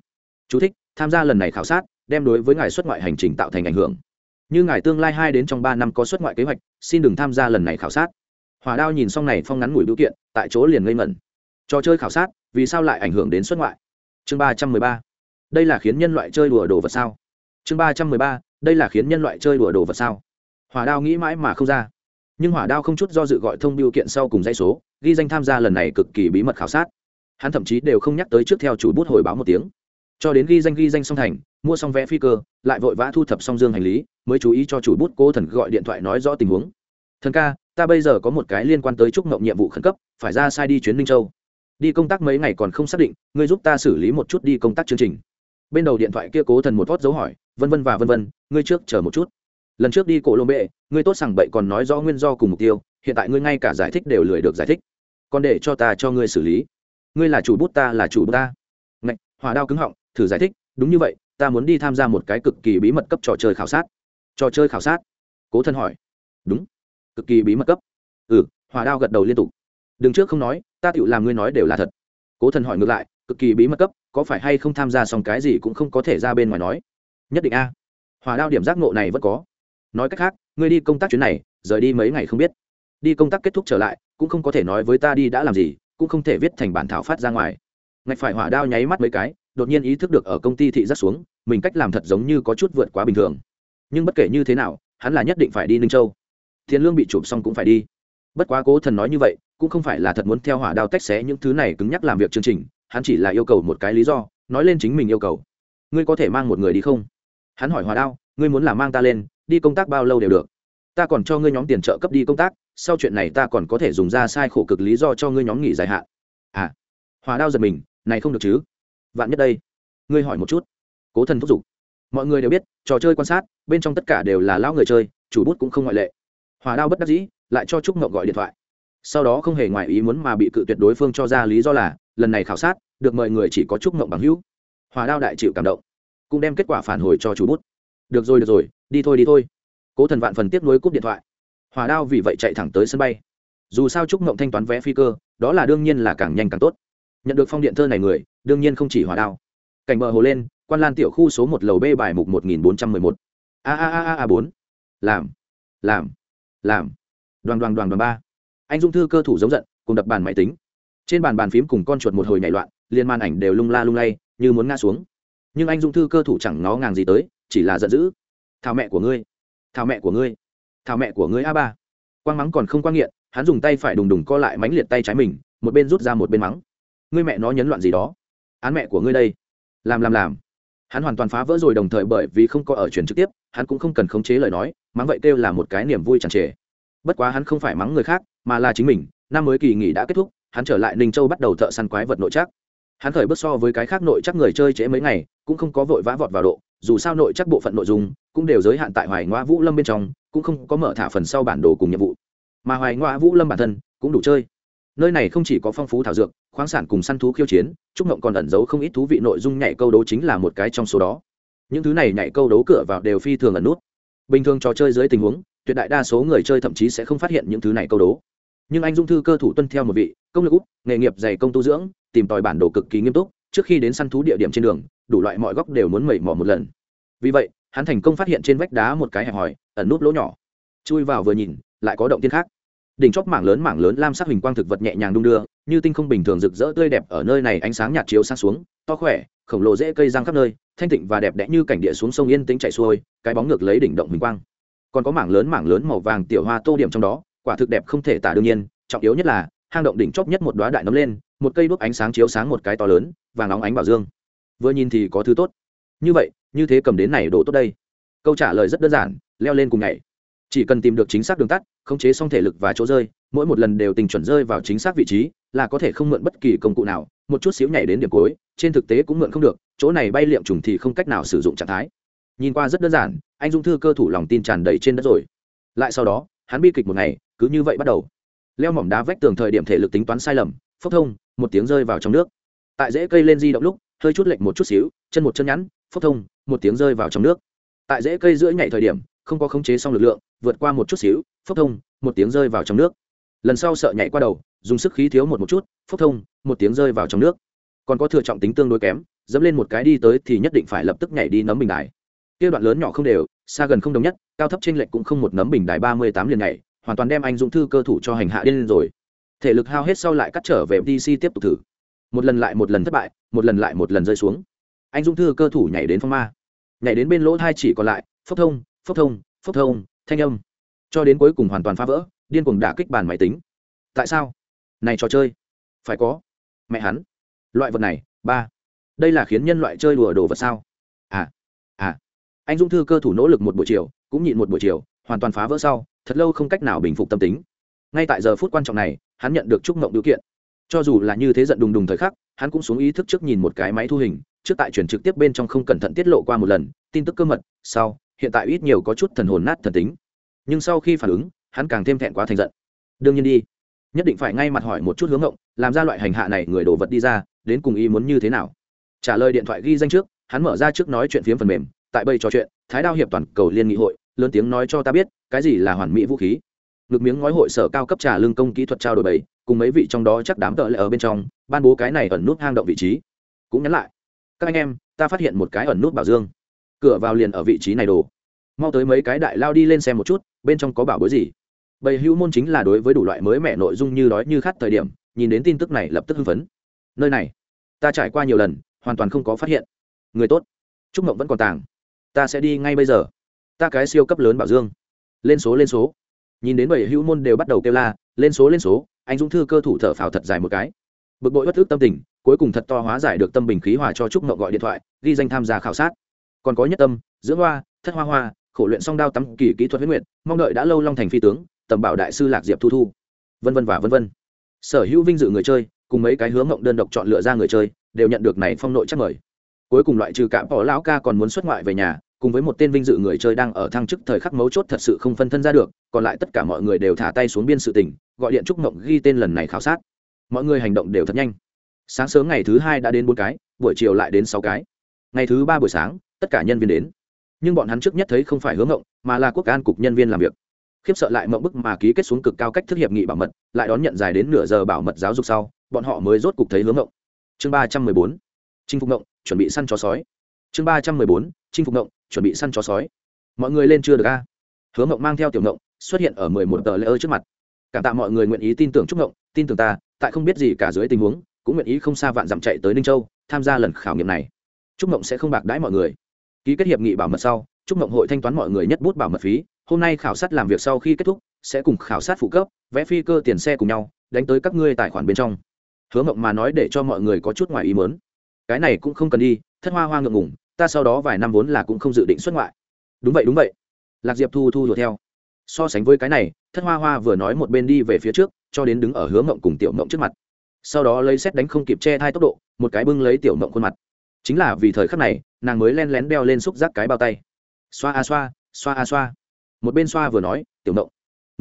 Chú thích, tham gia lần này khảo sát đem đối với ngài xuất ngoại hành trình tạo thành ảnh hưởng như ngài tương lai hai đến trong ba năm có xuất ngoại kế hoạch, xin đừng tham gia lần này khảo sát. Hòa đao nhìn xong này phong ngắn ngủi biểu kiện, tại chỗ liền ngây mẩn trò chơi khảo sát, vì sao lại ảnh hưởng đến xuất ngoại? Chương ba trăm mười ba. Đây là khiến nhân loại chơi đùa đồ vật sao? Chương ba trăm mười ba, đây là khiến nhân loại chơi đùa đồ vật sao? Hỏa đao nghĩ mãi mà không ra. Nhưng hỏa đao không chút do dự gọi thông biểu kiện sau cùng dây số, ghi danh tham gia lần này cực kỳ bí mật khảo sát. Hắn thậm chí đều không nhắc tới trước theo chủ bút hồi báo một tiếng cho đến ghi danh ghi danh xong thành, mua xong vé phi cơ, lại vội vã thu thập xong dương hành lý, mới chú ý cho chủ bút cố thần gọi điện thoại nói rõ tình huống. Thần ca, ta bây giờ có một cái liên quan tới trúc ngộng nhiệm vụ khẩn cấp, phải ra sai đi chuyến ninh châu. Đi công tác mấy ngày còn không xác định, ngươi giúp ta xử lý một chút đi công tác chương trình. Bên đầu điện thoại kia cố thần một vót dấu hỏi, vân vân và vân vân, ngươi trước chờ một chút. Lần trước đi cổ lô bệ, ngươi tốt sằng bậy còn nói rõ nguyên do cùng mục tiêu, hiện tại ngươi ngay cả giải thích đều lười được giải thích. Còn để cho ta cho ngươi xử lý. Ngươi là chủ bút ta là chủ bút ta. Ngạch, hỏa đao cứng họng thử giải thích, đúng như vậy, ta muốn đi tham gia một cái cực kỳ bí mật cấp trò chơi khảo sát. Trò chơi khảo sát? Cố thân hỏi. Đúng. Cực kỳ bí mật cấp. Ừ hòa đao gật đầu liên tục. Đừng trước không nói, ta tự làm ngươi nói đều là thật. Cố thần hỏi ngược lại, cực kỳ bí mật cấp, có phải hay không tham gia xong cái gì cũng không có thể ra bên ngoài nói? Nhất định a. Hòa đao điểm giác ngộ này vẫn có. Nói cách khác, ngươi đi công tác chuyến này, rời đi mấy ngày không biết. Đi công tác kết thúc trở lại, cũng không có thể nói với ta đi đã làm gì, cũng không thể viết thành bản thảo phát ra ngoài. Ngạch phải hỏa đao nháy mắt mấy cái đột nhiên ý thức được ở công ty thị giác xuống, mình cách làm thật giống như có chút vượt quá bình thường. Nhưng bất kể như thế nào, hắn là nhất định phải đi ninh châu. Tiền lương bị chụp xong cũng phải đi. Bất quá cố thần nói như vậy, cũng không phải là thật muốn theo hỏa đao tách xé những thứ này cứng nhắc làm việc chương trình, hắn chỉ là yêu cầu một cái lý do, nói lên chính mình yêu cầu. Ngươi có thể mang một người đi không? Hắn hỏi hỏa đao, ngươi muốn là mang ta lên, đi công tác bao lâu đều được. Ta còn cho ngươi nhóm tiền trợ cấp đi công tác, sau chuyện này ta còn có thể dùng ra sai khổ cực lý do cho ngươi nhóm nghỉ dài hạn. À hỏa đao giật mình, này không được chứ? Vạn nhất đây, ngươi hỏi một chút. Cố thần thúc giục. Mọi người đều biết, trò chơi quan sát, bên trong tất cả đều là lão người chơi, chủ bút cũng không ngoại lệ. Hòa đao bất đắc dĩ, lại cho trúc ngộng gọi điện thoại. Sau đó không hề ngoài ý muốn mà bị cự tuyệt đối phương cho ra lý do là, lần này khảo sát, được mời người chỉ có trúc ngộng bằng hữu. Hòa đao đại chịu cảm động, cũng đem kết quả phản hồi cho chủ bút. Được rồi được rồi, đi thôi đi thôi. Cố thần vạn phần tiếp nối cúp điện thoại. Hòa đao vì vậy chạy thẳng tới sân bay. Dù sao trúc ngộng thanh toán vé phi cơ, đó là đương nhiên là càng nhanh càng tốt. Nhận được phong điện thơ này người đương nhiên không chỉ hỏa đao. Cảnh bờ hồ lên, quan lan tiểu khu số một lầu b bài mục một nghìn bốn trăm mười một. A a a a a bốn. Làm làm làm. Đoàn đoàn đoàn đoàn ba. Anh dung thư cơ thủ giống giận, cùng đập bàn máy tính. Trên bàn bàn phím cùng con chuột một hồi nhảy loạn liền màn ảnh đều lung la lung lay, như muốn ngã xuống. Nhưng anh dung thư cơ thủ chẳng ngó ngàng gì tới, chỉ là giận dữ. Thảo mẹ của ngươi, thảo mẹ của ngươi, thảo mẹ của ngươi a ba. Quang mắng còn không quang nghiện, hắn dùng tay phải đùng đùng co lại mánh liệt tay trái mình, một bên rút ra một bên mắng. Ngươi mẹ nó nhấn loạn gì đó án mẹ của ngươi đây. Làm làm làm. Hắn hoàn toàn phá vỡ rồi đồng thời bởi vì không có ở truyền trực tiếp, hắn cũng không cần khống chế lời nói, mắng vậy kêu là một cái niềm vui chẳng trề bất quá hắn không phải mắng người khác, mà là chính mình, năm mới kỳ nghỉ đã kết thúc, hắn trở lại ninh châu bắt đầu thợ săn quái vật nội chắc hắn khởi bước so với cái khác nội chắc người chơi trễ mấy ngày, cũng không có vội vã vọt vào độ, dù sao nội chắc bộ phận nội dung cũng đều giới hạn tại hoài ngoa vũ lâm bên trong, cũng không có mở thả phần sau bản đồ cùng nhiệm vụ. Mà hoài ngoa vũ lâm bản thân cũng đủ chơi nơi này không chỉ có phong phú thảo dược, khoáng sản cùng săn thú khiêu chiến trúc ngộng còn ẩn giấu không ít thú vị nội dung nhảy câu đấu chính là một cái trong số đó. Những thứ này nhảy câu đấu cửa vào đều phi thường ẩn nút. Bình thường trò chơi dưới tình huống, tuyệt đại đa số người chơi thậm chí sẽ không phát hiện những thứ này câu đố nhưng anh dung thư cơ thủ tuân theo một vị, công lực út, nghề nghiệp dày công tu dưỡng, tìm tòi bản đồ cực kỳ nghiêm túc, trước khi đến săn thú địa điểm trên đường, đủ loại mọi góc đều muốn mẩy mò một lần. Vì vậy, hắn thành công phát hiện trên vách đá một cái hẹp hòi, ẩn nút lỗ nhỏ. Chui vào vừa nhìn, lại có động tiên khác đỉnh chóp mảng lớn mảng lớn lam sắc hình quang thực vật nhẹ nhàng đung đưa, như tinh không bình thường rực rỡ tươi đẹp ở nơi này ánh sáng nhạt chiếu sang xuống, to khỏe, khổng lồ dễ cây răng khắp nơi, thanh tịnh và đẹp đẽ như cảnh địa xuống sông yên tĩnh chảy xuôi, cái bóng ngược lấy đỉnh động hình quang. Còn có mảng lớn mảng lớn màu vàng tiểu hoa tô điểm trong đó, quả thực đẹp không thể tả đương nhiên, trọng yếu nhất là, hang động đỉnh chóp nhất một đóa đại nấm lên, một cây đuốc ánh sáng chiếu sáng một cái to lớn, vàng óng ánh bảo dương. Vừa nhìn thì có thứ tốt. Như vậy, như thế cầm đến này đồ tốt đây. Câu trả lời rất đơn giản, leo lên cùng ngày chỉ cần tìm được chính xác đường tắt, khống chế xong thể lực và chỗ rơi, mỗi một lần đều tình chuẩn rơi vào chính xác vị trí, là có thể không mượn bất kỳ công cụ nào, một chút xíu nhảy đến điểm cuối, trên thực tế cũng mượn không được, chỗ này bay liệm trùng thì không cách nào sử dụng trạng thái. Nhìn qua rất đơn giản, anh dung thư cơ thủ lòng tin tràn đầy trên đất rồi. Lại sau đó, hắn bi kịch một ngày, cứ như vậy bắt đầu. Leo mỏm đá vách tường thời điểm thể lực tính toán sai lầm, phốc thông, một tiếng rơi vào trong nước. Tại dễ cây lên di động lúc, hơi chút lệch một chút xíu, chân một chân nhắn phốc thông, một tiếng rơi vào trong nước. Tại dễ cây giữa nhảy thời điểm không có khống chế xong lực lượng, vượt qua một chút xíu, phốc thông, một tiếng rơi vào trong nước. Lần sau sợ nhảy qua đầu, dùng sức khí thiếu một một chút, phốc thông, một tiếng rơi vào trong nước. Còn có thừa trọng tính tương đối kém, dẫm lên một cái đi tới thì nhất định phải lập tức nhảy đi nấm bình đài. Kia đoạn lớn nhỏ không đều, xa gần không đồng nhất, cao thấp trên lệch cũng không một nấm bình đài ba mươi tám liền nhảy, hoàn toàn đem anh dũng thư cơ thủ cho hành hạ điên lên rồi. Thể lực hao hết sau lại cắt trở về dc tiếp tục thử. Một lần lại một lần thất bại, một lần lại một lần rơi xuống. Anh dũng thư cơ thủ nhảy đến phong ma. Nhảy đến bên lỗ thai chỉ còn lại, phốc thông phốc thông phốc thông, thanh âm. Cho đến cuối cùng hoàn toàn phá vỡ, điên cuồng đả kích bàn máy tính. Tại sao? Này trò chơi. Phải có. Mẹ hắn. Loại vật này, ba. Đây là khiến nhân loại chơi đùa đồ vật sao? À à. Anh dung thư cơ thủ nỗ lực một buổi chiều, cũng nhịn một buổi chiều, hoàn toàn phá vỡ sau, thật lâu không cách nào bình phục tâm tính. Ngay tại giờ phút quan trọng này, hắn nhận được chúc mộng điều kiện. Cho dù là như thế giận đùng đùng thời khắc, hắn cũng xuống ý thức trước nhìn một cái máy thu hình, trước tại chuyển trực tiếp bên trong không cẩn thận tiết lộ qua một lần, tin tức cơ mật, sau hiện tại ít nhiều có chút thần hồn nát thần tính. Nhưng sau khi phản ứng, hắn càng thêm thẹn quá thành giận. Đương nhiên đi. Nhất định phải ngay mặt hỏi một chút hướng ngộng, làm ra loại hành hạ này người đồ vật đi ra, đến cùng ý muốn như thế nào. Trả lời điện thoại ghi danh trước, hắn mở ra trước nói chuyện phiếm phần mềm, tại bây trò chuyện, thái đao hiệp toàn cầu liên nghị hội, lớn tiếng nói cho ta biết, cái gì là hoàn mỹ vũ khí. Ngực miếng ngói hội sở cao cấp trà lương công kỹ thuật trao đổi bày cùng mấy vị trong đó chắc đám tợ lệ ở bên trong, ban bố cái này ẩn nút hang động vị trí. Cũng nhắn lại. Các anh em, ta phát hiện một cái ẩn nút bảo dương cửa vào liền ở vị trí này đồ. Mau tới mấy cái đại lao đi lên xem một chút, bên trong có bảo bối gì. Bầy hữu môn chính là đối với đủ loại mới mẻ nội dung như đói như khát thời điểm, nhìn đến tin tức này lập tức hưng phấn. Nơi này, ta trải qua nhiều lần, hoàn toàn không có phát hiện. Người tốt. Trúc mộng vẫn còn tàng. Ta sẽ đi ngay bây giờ. Ta cái siêu cấp lớn bảo dương. Lên số lên số. Nhìn đến bảy hữu môn đều bắt đầu kêu la, lên số lên số, anh dũng thư cơ thủ thở phào thật dài một cái. Bực bội bất thức tâm tình, cuối cùng thật to hóa giải được tâm bình khí hòa cho trúc mộng gọi điện thoại, ghi danh tham gia khảo sát còn có nhất tâm, dưỡng hoa, thất hoa hoa, khổ luyện song đao tắm kỳ kỹ thuật huyết nguyện mong đợi đã lâu long thành phi tướng, tầm bảo đại sư lạc diệp thu thu. Vân vân và vân vân. Sở hữu vinh dự người chơi, cùng mấy cái hướng mộng đơn độc chọn lựa ra người chơi, đều nhận được này phong nội chắc mời. Cuối cùng loại trừ cả bỏ lão ca còn muốn xuất ngoại về nhà, cùng với một tên vinh dự người chơi đang ở thăng chức thời khắc mấu chốt thật sự không phân thân ra được, còn lại tất cả mọi người đều thả tay xuống biên sự tình, gọi điện chúc mộng ghi tên lần này khảo sát. Mọi người hành động đều thật nhanh. Sáng sớm ngày thứ hai đã đến bốn cái, buổi chiều lại đến sáu cái. Ngày thứ ba buổi sáng tất cả nhân viên đến. Nhưng bọn hắn trước nhất thấy không phải hướng ngộng, mà là quốc an cục nhân viên làm việc. Khiếp sợ lại mộng bức mà ký kết xuống cực cao cách thức hiệp nghị bảo mật, lại đón nhận dài đến nửa giờ bảo mật giáo dục sau, bọn họ mới rốt cục thấy hướng ngộng. Chương ba trăm mười bốn, chinh phục ngộng, chuẩn bị săn chó sói. Chương ba trăm mười bốn, chinh phục ngộng, chuẩn bị săn chó sói. Mọi người lên chưa được a? Hướng ngộng mang theo tiểu ngộng, xuất hiện ở mười một tờ lễ ơ trước mặt. Cảm tạ mọi người nguyện ý tin tưởng trúc ngộng, tin tưởng ta, tại không biết gì cả dưới tình huống, cũng nguyện ý không xa vạn dặm chạy tới ninh châu, tham gia lần khảo nghiệm này. Trúc ngộng sẽ không bạc đãi mọi người ký kết hiệp nghị bảo mật sau, chúc mộng hội thanh toán mọi người nhất bút bảo mật phí. Hôm nay khảo sát làm việc sau khi kết thúc, sẽ cùng khảo sát phụ cấp, vẽ phi cơ tiền xe cùng nhau, đánh tới các ngươi tài khoản bên trong. Hứa mộng mà nói để cho mọi người có chút ngoài ý mớn cái này cũng không cần đi, thất hoa hoa ngượng ngủng ta sau đó vài năm vốn là cũng không dự định xuất ngoại. Đúng vậy đúng vậy. Lạc diệp thu thu đuổi theo. So sánh với cái này, thất hoa hoa vừa nói một bên đi về phía trước, cho đến đứng ở hướng mộng cùng tiểu mộng trước mặt. Sau đó lấy xét đánh không kịp che thai tốc độ, một cái bưng lấy tiểu mộng khuôn mặt. Chính là vì thời khắc này nàng mới len lén đeo lên xúc giác cái bao tay. Xoa a xoa xoa a xoa. Một bên xoa vừa nói tiểu ngộng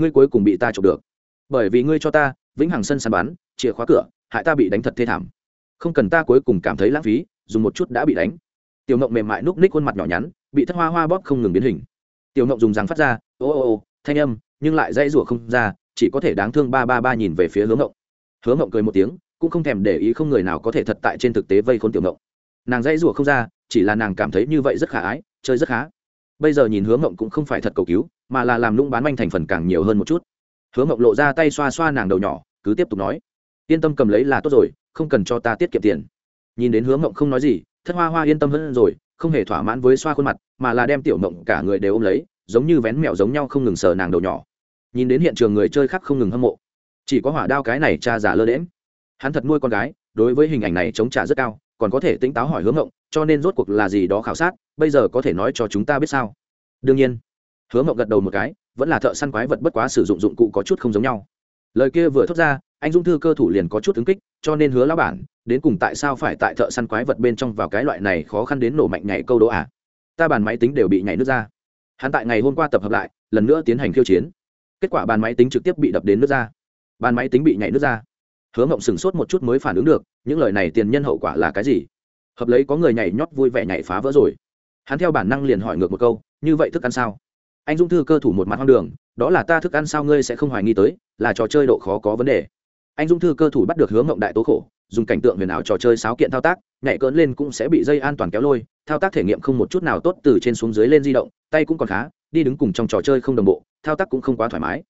ngươi cuối cùng bị ta chụp được. Bởi vì ngươi cho ta vĩnh hằng sân săn bán, chìa khóa cửa hại ta bị đánh thật thê thảm. Không cần ta cuối cùng cảm thấy lãng phí dùng một chút đã bị đánh. Tiểu ngộng mềm mại núp ních khuôn mặt nhỏ nhắn bị thất hoa hoa bóp không ngừng biến hình. Tiểu ngộng dùng răng phát ra ô ô ô thanh âm nhưng lại dãy rủa không ra chỉ có thể đáng thương ba ba ba nhìn về phía hướng ngộng. Hướng ngộng cười một tiếng cũng không thèm để ý không người nào có thể thật tại trên thực tế vây khôn tiểu ngộng. Nàng dãy rủa không ra chỉ là nàng cảm thấy như vậy rất khả ái, chơi rất khá. Bây giờ nhìn hướng ngộng cũng không phải thật cầu cứu, mà là làm lũng bán manh thành phần càng nhiều hơn một chút. Hướng ngộng lộ ra tay xoa xoa nàng đầu nhỏ, cứ tiếp tục nói, yên tâm cầm lấy là tốt rồi, không cần cho ta tiết kiệm tiền. Nhìn đến hướng ngộng không nói gì, thất hoa hoa yên tâm hơn rồi, không hề thỏa mãn với xoa khuôn mặt, mà là đem tiểu mộng cả người đều ôm lấy, giống như vén mẹo giống nhau không ngừng sờ nàng đầu nhỏ. Nhìn đến hiện trường người chơi khác không ngừng hâm mộ, chỉ có hỏa đao cái này cha giả lơ đễm hắn thật nuôi con gái, đối với hình ảnh này chống trả rất cao còn có thể tỉnh táo hỏi hướng ngộng, cho nên rốt cuộc là gì đó khảo sát, bây giờ có thể nói cho chúng ta biết sao? Đương nhiên. Hướng ngộng gật đầu một cái, vẫn là thợ săn quái vật bất quá sử dụng dụng cụ có chút không giống nhau. Lời kia vừa thốt ra, anh dung thư cơ thủ liền có chút ứng kích, cho nên hứa lão bản, đến cùng tại sao phải tại thợ săn quái vật bên trong vào cái loại này khó khăn đến nổ mạnh nhảy câu đố à? Ta bàn máy tính đều bị nhảy nước ra. Hắn tại ngày hôm qua tập hợp lại, lần nữa tiến hành khiêu chiến. Kết quả bàn máy tính trực tiếp bị đập đến nước ra. Bàn máy tính bị nhảy nước ra hứa mộng sửng sốt một chút mới phản ứng được, những lời này tiền nhân hậu quả là cái gì? Hợp lấy có người nhảy nhót vui vẻ nhảy phá vỡ rồi. Hắn theo bản năng liền hỏi ngược một câu, như vậy thức ăn sao? Anh dung thư cơ thủ một mặt hoang đường, đó là ta thức ăn sao ngươi sẽ không hoài nghi tới, là trò chơi độ khó có vấn đề. Anh dung thư cơ thủ bắt được hướng ngộng đại tố khổ, dùng cảnh tượng huyền ảo trò chơi sáo kiện thao tác, nhảy cỡn lên cũng sẽ bị dây an toàn kéo lôi, thao tác thể nghiệm không một chút nào tốt từ trên xuống dưới lên di động, tay cũng còn khá, đi đứng cùng trong trò chơi không đồng bộ, thao tác cũng không quá thoải mái.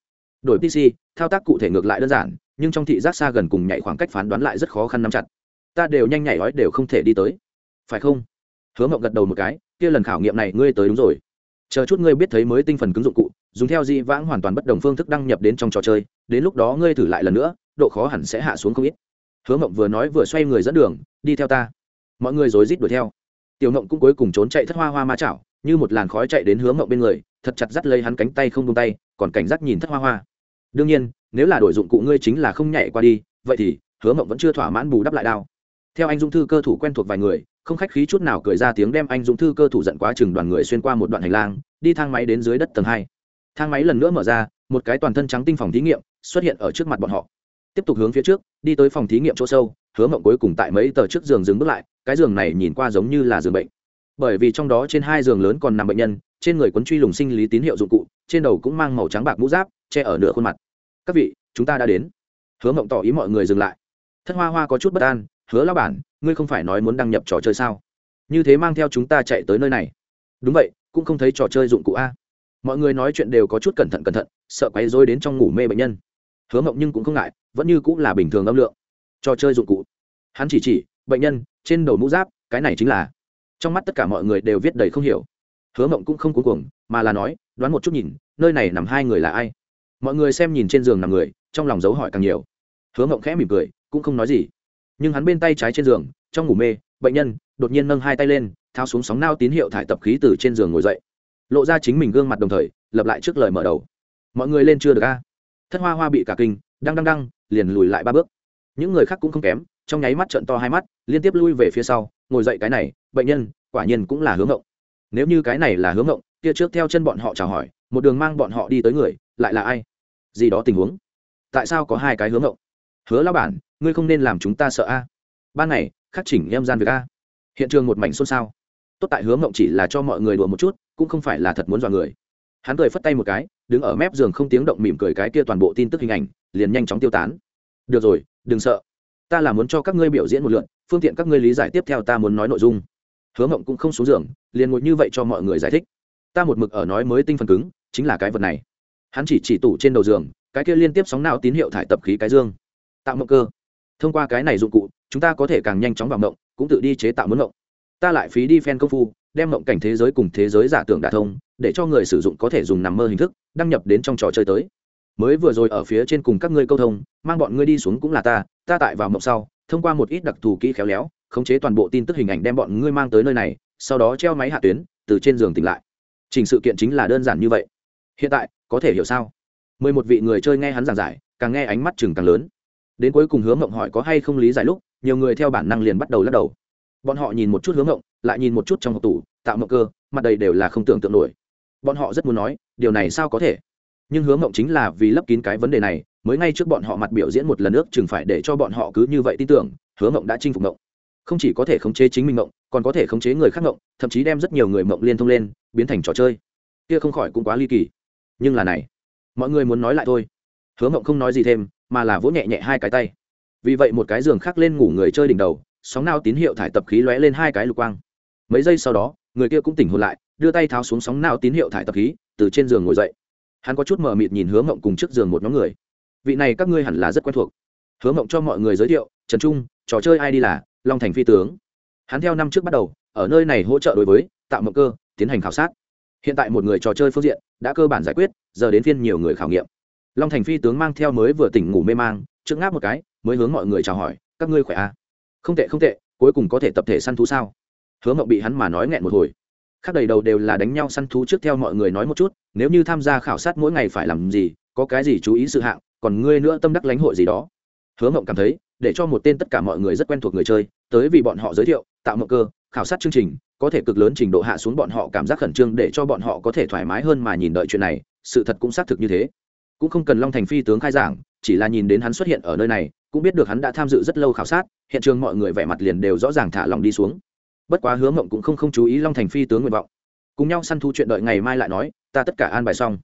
Đổi pc thao tác cụ thể ngược lại đơn giản nhưng trong thị giác xa gần cùng nhảy khoảng cách phán đoán lại rất khó khăn nắm chặt. Ta đều nhanh nhảy ói đều không thể đi tới. Phải không? Hứa ngộng gật đầu một cái, kia lần khảo nghiệm này ngươi tới đúng rồi. Chờ chút ngươi biết thấy mới tinh phần cứng dụng cụ, dùng theo di vãng hoàn toàn bất đồng phương thức đăng nhập đến trong trò chơi, đến lúc đó ngươi thử lại lần nữa, độ khó hẳn sẽ hạ xuống không ít. Hứa mộng vừa nói vừa xoay người dẫn đường, đi theo ta. Mọi người rối rít đuổi theo. Tiểu mộng cũng cuối cùng trốn chạy thất hoa hoa ma chảo, như một làn khói chạy đến Hứa mộng bên người, thật chặt dắt lấy hắn cánh tay không tung tay, còn cảnh giác nhìn thất hoa hoa. Đương nhiên nếu là đổi dụng cụ ngươi chính là không nhảy qua đi, vậy thì, hứa mộng vẫn chưa thỏa mãn bù đắp lại đao. Theo anh dung thư cơ thủ quen thuộc vài người, không khách khí chút nào cười ra tiếng đem anh dung thư cơ thủ giận quá chừng đoàn người xuyên qua một đoạn hành lang, đi thang máy đến dưới đất tầng hai. Thang máy lần nữa mở ra, một cái toàn thân trắng tinh phòng thí nghiệm xuất hiện ở trước mặt bọn họ. Tiếp tục hướng phía trước, đi tới phòng thí nghiệm chỗ sâu, hứa mộng cuối cùng tại mấy tờ trước giường dừng bước lại, cái giường này nhìn qua giống như là giường bệnh. Bởi vì trong đó trên hai giường lớn còn nằm bệnh nhân, trên người quấn truy lùng sinh lý tín hiệu dụng cụ, trên đầu cũng mang màu trắng bạc mũ giáp, che ở nửa khuôn mặt các vị, chúng ta đã đến. Hứa mộng tỏ ý mọi người dừng lại. Thất hoa hoa có chút bất an, hứa lao bản, ngươi không phải nói muốn đăng nhập trò chơi sao? Như thế mang theo chúng ta chạy tới nơi này. Đúng vậy, cũng không thấy trò chơi dụng cụ a. Mọi người nói chuyện đều có chút cẩn thận cẩn thận, sợ quấy rối đến trong ngủ mê bệnh nhân. Hứa mộng nhưng cũng không ngại, vẫn như cũng là bình thường âm lượng. Trò chơi dụng cụ. Hắn chỉ chỉ, bệnh nhân, trên đầu mũ giáp, cái này chính là. Trong mắt tất cả mọi người đều viết đầy không hiểu. Hứa mộng cũng không cuối cùng mà là nói, đoán một chút nhìn, nơi này nằm hai người là ai? Mọi người xem nhìn trên giường nằm người, trong lòng dấu hỏi càng nhiều. Hứa mộng khẽ mỉm cười, cũng không nói gì. Nhưng hắn bên tay trái trên giường, trong ngủ mê, bệnh nhân đột nhiên nâng hai tay lên thao xuống sóng nao tín hiệu thải tập khí từ trên giường ngồi dậy. Lộ ra chính mình gương mặt đồng thời, lập lại trước lời mở đầu. Mọi người lên chưa được a? Thất hoa hoa bị cả kinh, đăng đăng đăng, liền lùi lại ba bước. Những người khác cũng không kém, trong nháy mắt trận to hai mắt, liên tiếp lui về phía sau, ngồi dậy cái này, bệnh nhân, quả nhiên cũng là hướng ngộng nếu như cái này là hướng ngộng kia trước theo chân bọn họ chào hỏi, một đường mang bọn họ đi tới người, lại là ai? Gì đó tình huống. Tại sao có hai cái hướng ngộng? Hứa lao bản, ngươi không nên làm chúng ta sợ a. Ban ngày, khắc chỉnh em gian việc a. Hiện trường một mảnh xôn xao. Tốt tại hướng ngộng chỉ là cho mọi người đùa một chút, cũng không phải là thật muốn dọa người. Hắn cười phất tay một cái, đứng ở mép giường không tiếng động mỉm cười cái kia toàn bộ tin tức hình ảnh, liền nhanh chóng tiêu tán. Được rồi, đừng sợ. Ta là muốn cho các ngươi biểu diễn một lượn, phương tiện các ngươi lý giải tiếp theo ta muốn nói nội dung. Hứa mộng cũng không xuống giường, liền ngồi như vậy cho mọi người giải thích. Ta một mực ở nói mới tinh phần cứng, chính là cái vật này hắn chỉ chỉ tủ trên đầu giường, cái kia liên tiếp sóng não tín hiệu thải tập khí cái dương. Tạo mộng cơ. Thông qua cái này dụng cụ, chúng ta có thể càng nhanh chóng vào mộng, cũng tự đi chế tạo muốn mộng. Ta lại phí đi phen công phu, đem mộng cảnh thế giới cùng thế giới giả tưởng đả thông, để cho người sử dụng có thể dùng nằm mơ hình thức, đăng nhập đến trong trò chơi tới. Mới vừa rồi ở phía trên cùng các ngươi câu thông, mang bọn ngươi đi xuống cũng là ta ta tại vào mộng sau, thông qua một ít đặc thù kỹ khéo léo, khống chế toàn bộ tin tức hình ảnh đem bọn ngươi mang tới nơi này, sau đó treo máy hạ tuyến, từ trên giường tỉnh lại. Trình sự kiện chính là đơn giản như vậy. Hiện tại có thể hiểu sao? Mười một vị người chơi nghe hắn giảng giải, càng nghe ánh mắt chừng càng lớn. Đến cuối cùng hướng mộng hỏi có hay không lý giải lúc, nhiều người theo bản năng liền bắt đầu lắc đầu. Bọn họ nhìn một chút hướng mộng, lại nhìn một chút trong hộp tủ, tạo mộng cơ, mặt đầy đều là không tưởng tượng nổi. Bọn họ rất muốn nói, điều này sao có thể? Nhưng hướng mộng chính là vì lấp kín cái vấn đề này, mới ngay trước bọn họ mặt biểu diễn một lần nước chừng phải để cho bọn họ cứ như vậy tin tưởng, hứa mộng đã chinh phục mộng. Không chỉ có thể khống chế chính mình mộng, còn có thể khống chế người khác mộng, thậm chí đem rất nhiều người mộng liên thông lên, biến thành trò chơi. Kia không khỏi cũng quá ly kỳ nhưng là này, mọi người muốn nói lại thôi. Hứa mộng không nói gì thêm, mà là vỗ nhẹ nhẹ hai cái tay. Vì vậy một cái giường khác lên ngủ người chơi đỉnh đầu, sóng nao tín hiệu thải tập khí lóe lên hai cái lục quang. Mấy giây sau đó, người kia cũng tỉnh hồn lại, đưa tay tháo xuống sóng nao tín hiệu thải tập khí, từ trên giường ngồi dậy. Hắn có chút mờ mịt nhìn hứa mộng cùng trước giường một nhóm người. Vị này các ngươi hẳn là rất quen thuộc. Hứa mộng cho mọi người giới thiệu, trần trung, trò chơi ai đi là, long thành phi tướng. Hắn theo năm trước bắt đầu, ở nơi này hỗ trợ đối với, tạo mộng cơ, tiến hành khảo sát hiện tại một người trò chơi phương diện, đã cơ bản giải quyết, giờ đến phiên nhiều người khảo nghiệm. Long thành phi tướng mang theo mới vừa tỉnh ngủ mê mang, trước ngáp một cái, mới hướng mọi người chào hỏi, các ngươi khỏe à? không tệ không tệ, cuối cùng có thể tập thể săn thú sao? Hứa mộng bị hắn mà nói nghẹn một hồi. Khác đầy đầu đều là đánh nhau săn thú trước theo mọi người nói một chút, nếu như tham gia khảo sát mỗi ngày phải làm gì, có cái gì chú ý sự hạng, còn ngươi nữa tâm đắc lãnh hội gì đó. Hứa mộng cảm thấy, để cho một tên tất cả mọi người rất quen thuộc người chơi, tới vì bọn họ giới thiệu, tạo mộng cơ, khảo sát chương trình có thể cực lớn trình độ hạ xuống bọn họ cảm giác khẩn trương để cho bọn họ có thể thoải mái hơn mà nhìn đợi chuyện này, sự thật cũng xác thực như thế. Cũng không cần long thành phi tướng khai giảng, chỉ là nhìn đến hắn xuất hiện ở nơi này, cũng biết được hắn đã tham dự rất lâu khảo sát, hiện trường mọi người vẻ mặt liền đều rõ ràng thả lòng đi xuống. Bất quá hứa mộng cũng không không chú ý long thành phi tướng nguyện vọng. Cùng nhau săn thu chuyện đợi ngày mai lại nói, ta tất cả an bài xong.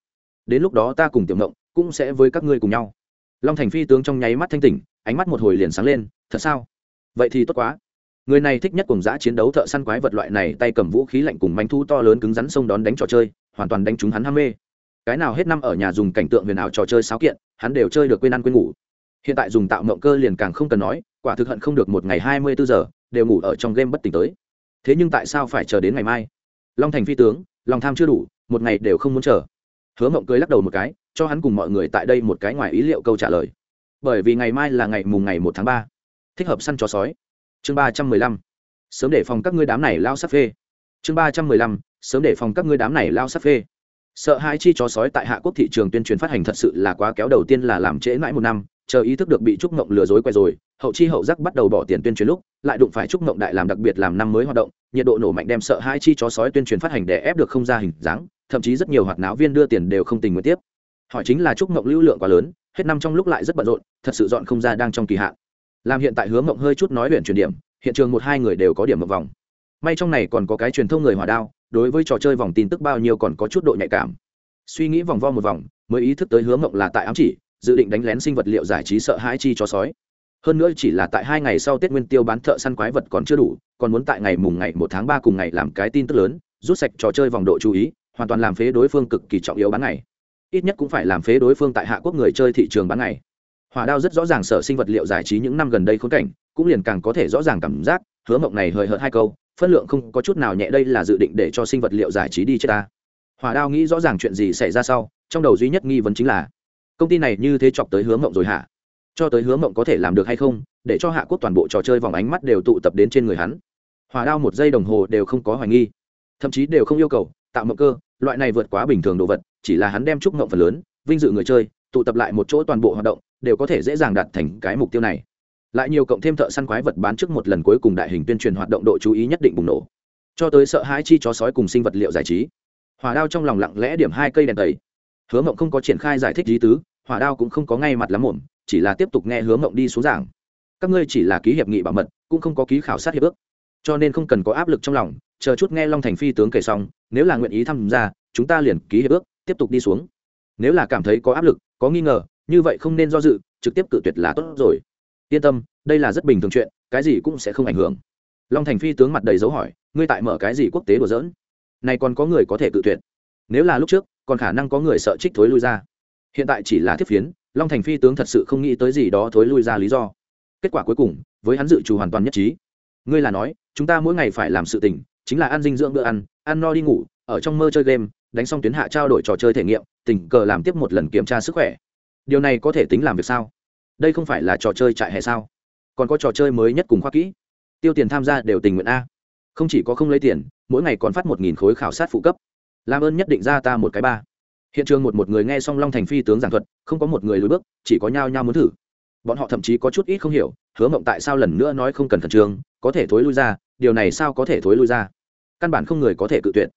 Đến lúc đó ta cùng tiểu mộng cũng sẽ với các ngươi cùng nhau. Long thành phi tướng trong nháy mắt thanh tỉnh, ánh mắt một hồi liền sáng lên, thật sao? Vậy thì tốt quá người này thích nhất cùng giã chiến đấu thợ săn quái vật loại này, tay cầm vũ khí lạnh cùng manh thu to lớn cứng rắn sông đón đánh trò chơi, hoàn toàn đánh chúng hắn ham mê. Cái nào hết năm ở nhà dùng cảnh tượng huyền ảo trò chơi sáo kiện, hắn đều chơi được quên ăn quên ngủ. Hiện tại dùng tạo mộng cơ liền càng không cần nói, quả thực hận không được một ngày hai mươi bốn giờ, đều ngủ ở trong game bất tỉnh tới. Thế nhưng tại sao phải chờ đến ngày mai? Long thành phi tướng, lòng tham chưa đủ, một ngày đều không muốn chờ. Hứa mộng cười lắc đầu một cái, cho hắn cùng mọi người tại đây một cái ngoài ý liệu câu trả lời. Bởi vì ngày mai là ngày mùng ngày một tháng ba. Thích hợp săn chó sói chương ba trăm mười lăm, sớm để phòng các ngươi đám này lao sắp phê. chương ba trăm mười lăm, sớm để phòng các ngươi đám này lao sắp phê. sợ hai chi chó sói tại hạ quốc thị trường tuyên truyền phát hành thật sự là quá kéo đầu tiên là làm trễ mãi một năm, chờ ý thức được bị trúc ngộng lừa dối quay rồi, hậu chi hậu giác bắt đầu bỏ tiền tuyên truyền lúc, lại đụng phải trúc ngộng đại làm đặc biệt làm năm mới hoạt động, nhiệt độ nổ mạnh đem sợ hai chi chó sói tuyên truyền phát hành để ép được không ra hình dáng, thậm chí rất nhiều hoạt náo viên đưa tiền đều không tình nguyện tiếp. hỏi chính là trúc ngộng lưu lượng quá lớn, hết năm trong lúc lại rất bận rộn, thật sự dọn không ra đang trong kỳ hạn làm hiện tại hướng mộng hơi chút nói luyện truyền điểm, hiện trường một hai người đều có điểm một vòng. May trong này còn có cái truyền thông người hòa đao, đối với trò chơi vòng tin tức bao nhiêu còn có chút độ nhạy cảm. Suy nghĩ vòng vo một vòng, mới ý thức tới hướng mộng là tại ám chỉ, dự định đánh lén sinh vật liệu giải trí sợ hãi chi cho sói. Hơn nữa chỉ là tại hai ngày sau tết nguyên tiêu bán thợ săn quái vật còn chưa đủ, còn muốn tại ngày mùng ngày một tháng ba cùng ngày làm cái tin tức lớn, rút sạch trò chơi vòng độ chú ý, hoàn toàn làm phế đối phương cực kỳ trọng yếu bán ngày. Ít nhất cũng phải làm phế đối phương tại hạ quốc người chơi thị trường bán ngày hỏa đao rất rõ ràng sở sinh vật liệu giải trí những năm gần đây khốn cảnh, cũng liền càng có thể rõ ràng cảm giác, hứa mộng này hời hợt hai câu, phân lượng không có chút nào nhẹ, đây là dự định để cho sinh vật liệu giải trí đi chết ta. Hỏa đao nghĩ rõ ràng chuyện gì xảy ra sau, trong đầu duy nhất nghi vấn chính là, công ty này như thế chọc tới hứa mộng rồi hả? Cho tới hứa mộng có thể làm được hay không, để cho hạ quốc toàn bộ trò chơi vòng ánh mắt đều tụ tập đến trên người hắn. Hỏa đao một giây đồng hồ đều không có hoài nghi, thậm chí đều không yêu cầu, tạo mộng cơ, loại này vượt quá bình thường đồ vật, chỉ là hắn đem chúc mộng phần lớn, vinh dự người chơi, tụ tập lại một chỗ toàn bộ hoạt động đều có thể dễ dàng đạt thành cái mục tiêu này. Lại nhiều cộng thêm thợ săn quái vật bán trước một lần cuối cùng đại hình tuyên truyền hoạt động độ chú ý nhất định bùng nổ. Cho tới sợ hãi chi chó sói cùng sinh vật liệu giải trí. Hỏa đao trong lòng lặng lẽ điểm hai cây đèn tẩy. Hứa mộng không có triển khai giải thích lý tứ, hỏa đao cũng không có ngay mặt lắm mồm chỉ là tiếp tục nghe hứa mộng đi xuống giảng. Các ngươi chỉ là ký hiệp nghị bảo mật, cũng không có ký khảo sát hiệp ước. Cho nên không cần có áp lực trong lòng, chờ chút nghe long thành phi tướng kể xong, nếu là nguyện ý tham gia, chúng ta liền ký hiệp ước, tiếp tục đi xuống. Nếu là cảm thấy có áp lực, có nghi ngờ như vậy không nên do dự, trực tiếp cự tuyệt là tốt rồi. Yên tâm, đây là rất bình thường chuyện, cái gì cũng sẽ không ảnh hưởng. Long thành phi tướng mặt đầy dấu hỏi, ngươi tại mở cái gì quốc tế đùa dỡn này còn có người có thể cự tuyệt. Nếu là lúc trước, còn khả năng có người sợ trích thối lui ra. Hiện tại chỉ là thiết phiến, long thành phi tướng thật sự không nghĩ tới gì đó thối lui ra lý do. Kết quả cuối cùng, với hắn dự trù hoàn toàn nhất trí. Ngươi là nói, chúng ta mỗi ngày phải làm sự tình, chính là ăn dinh dưỡng bữa ăn ăn no đi ngủ, ở trong mơ chơi game, đánh xong tuyến hạ trao đổi trò chơi thể nghiệm, tình cờ làm tiếp một lần kiểm tra sức khỏe điều này có thể tính làm việc sao? Đây không phải là trò chơi trại hè sao? Còn có trò chơi mới nhất cùng khoa kỹ. Tiêu tiền tham gia đều tình nguyện a. Không chỉ có không lấy tiền, mỗi ngày còn phát một nghìn khối khảo sát phụ cấp. Làm ơn nhất định ra ta một cái ba. Hiện trường một một người nghe xong long thành phi tướng giảng thuật, không có một người lùi bước, chỉ có nhao nhao muốn thử. Bọn họ thậm chí có chút ít không hiểu, hứa mộng tại sao lần nữa nói không cần khẩn trương, có thể thối lui ra, điều này sao có thể thối lui ra? Căn bản không người có thể cự tuyệt.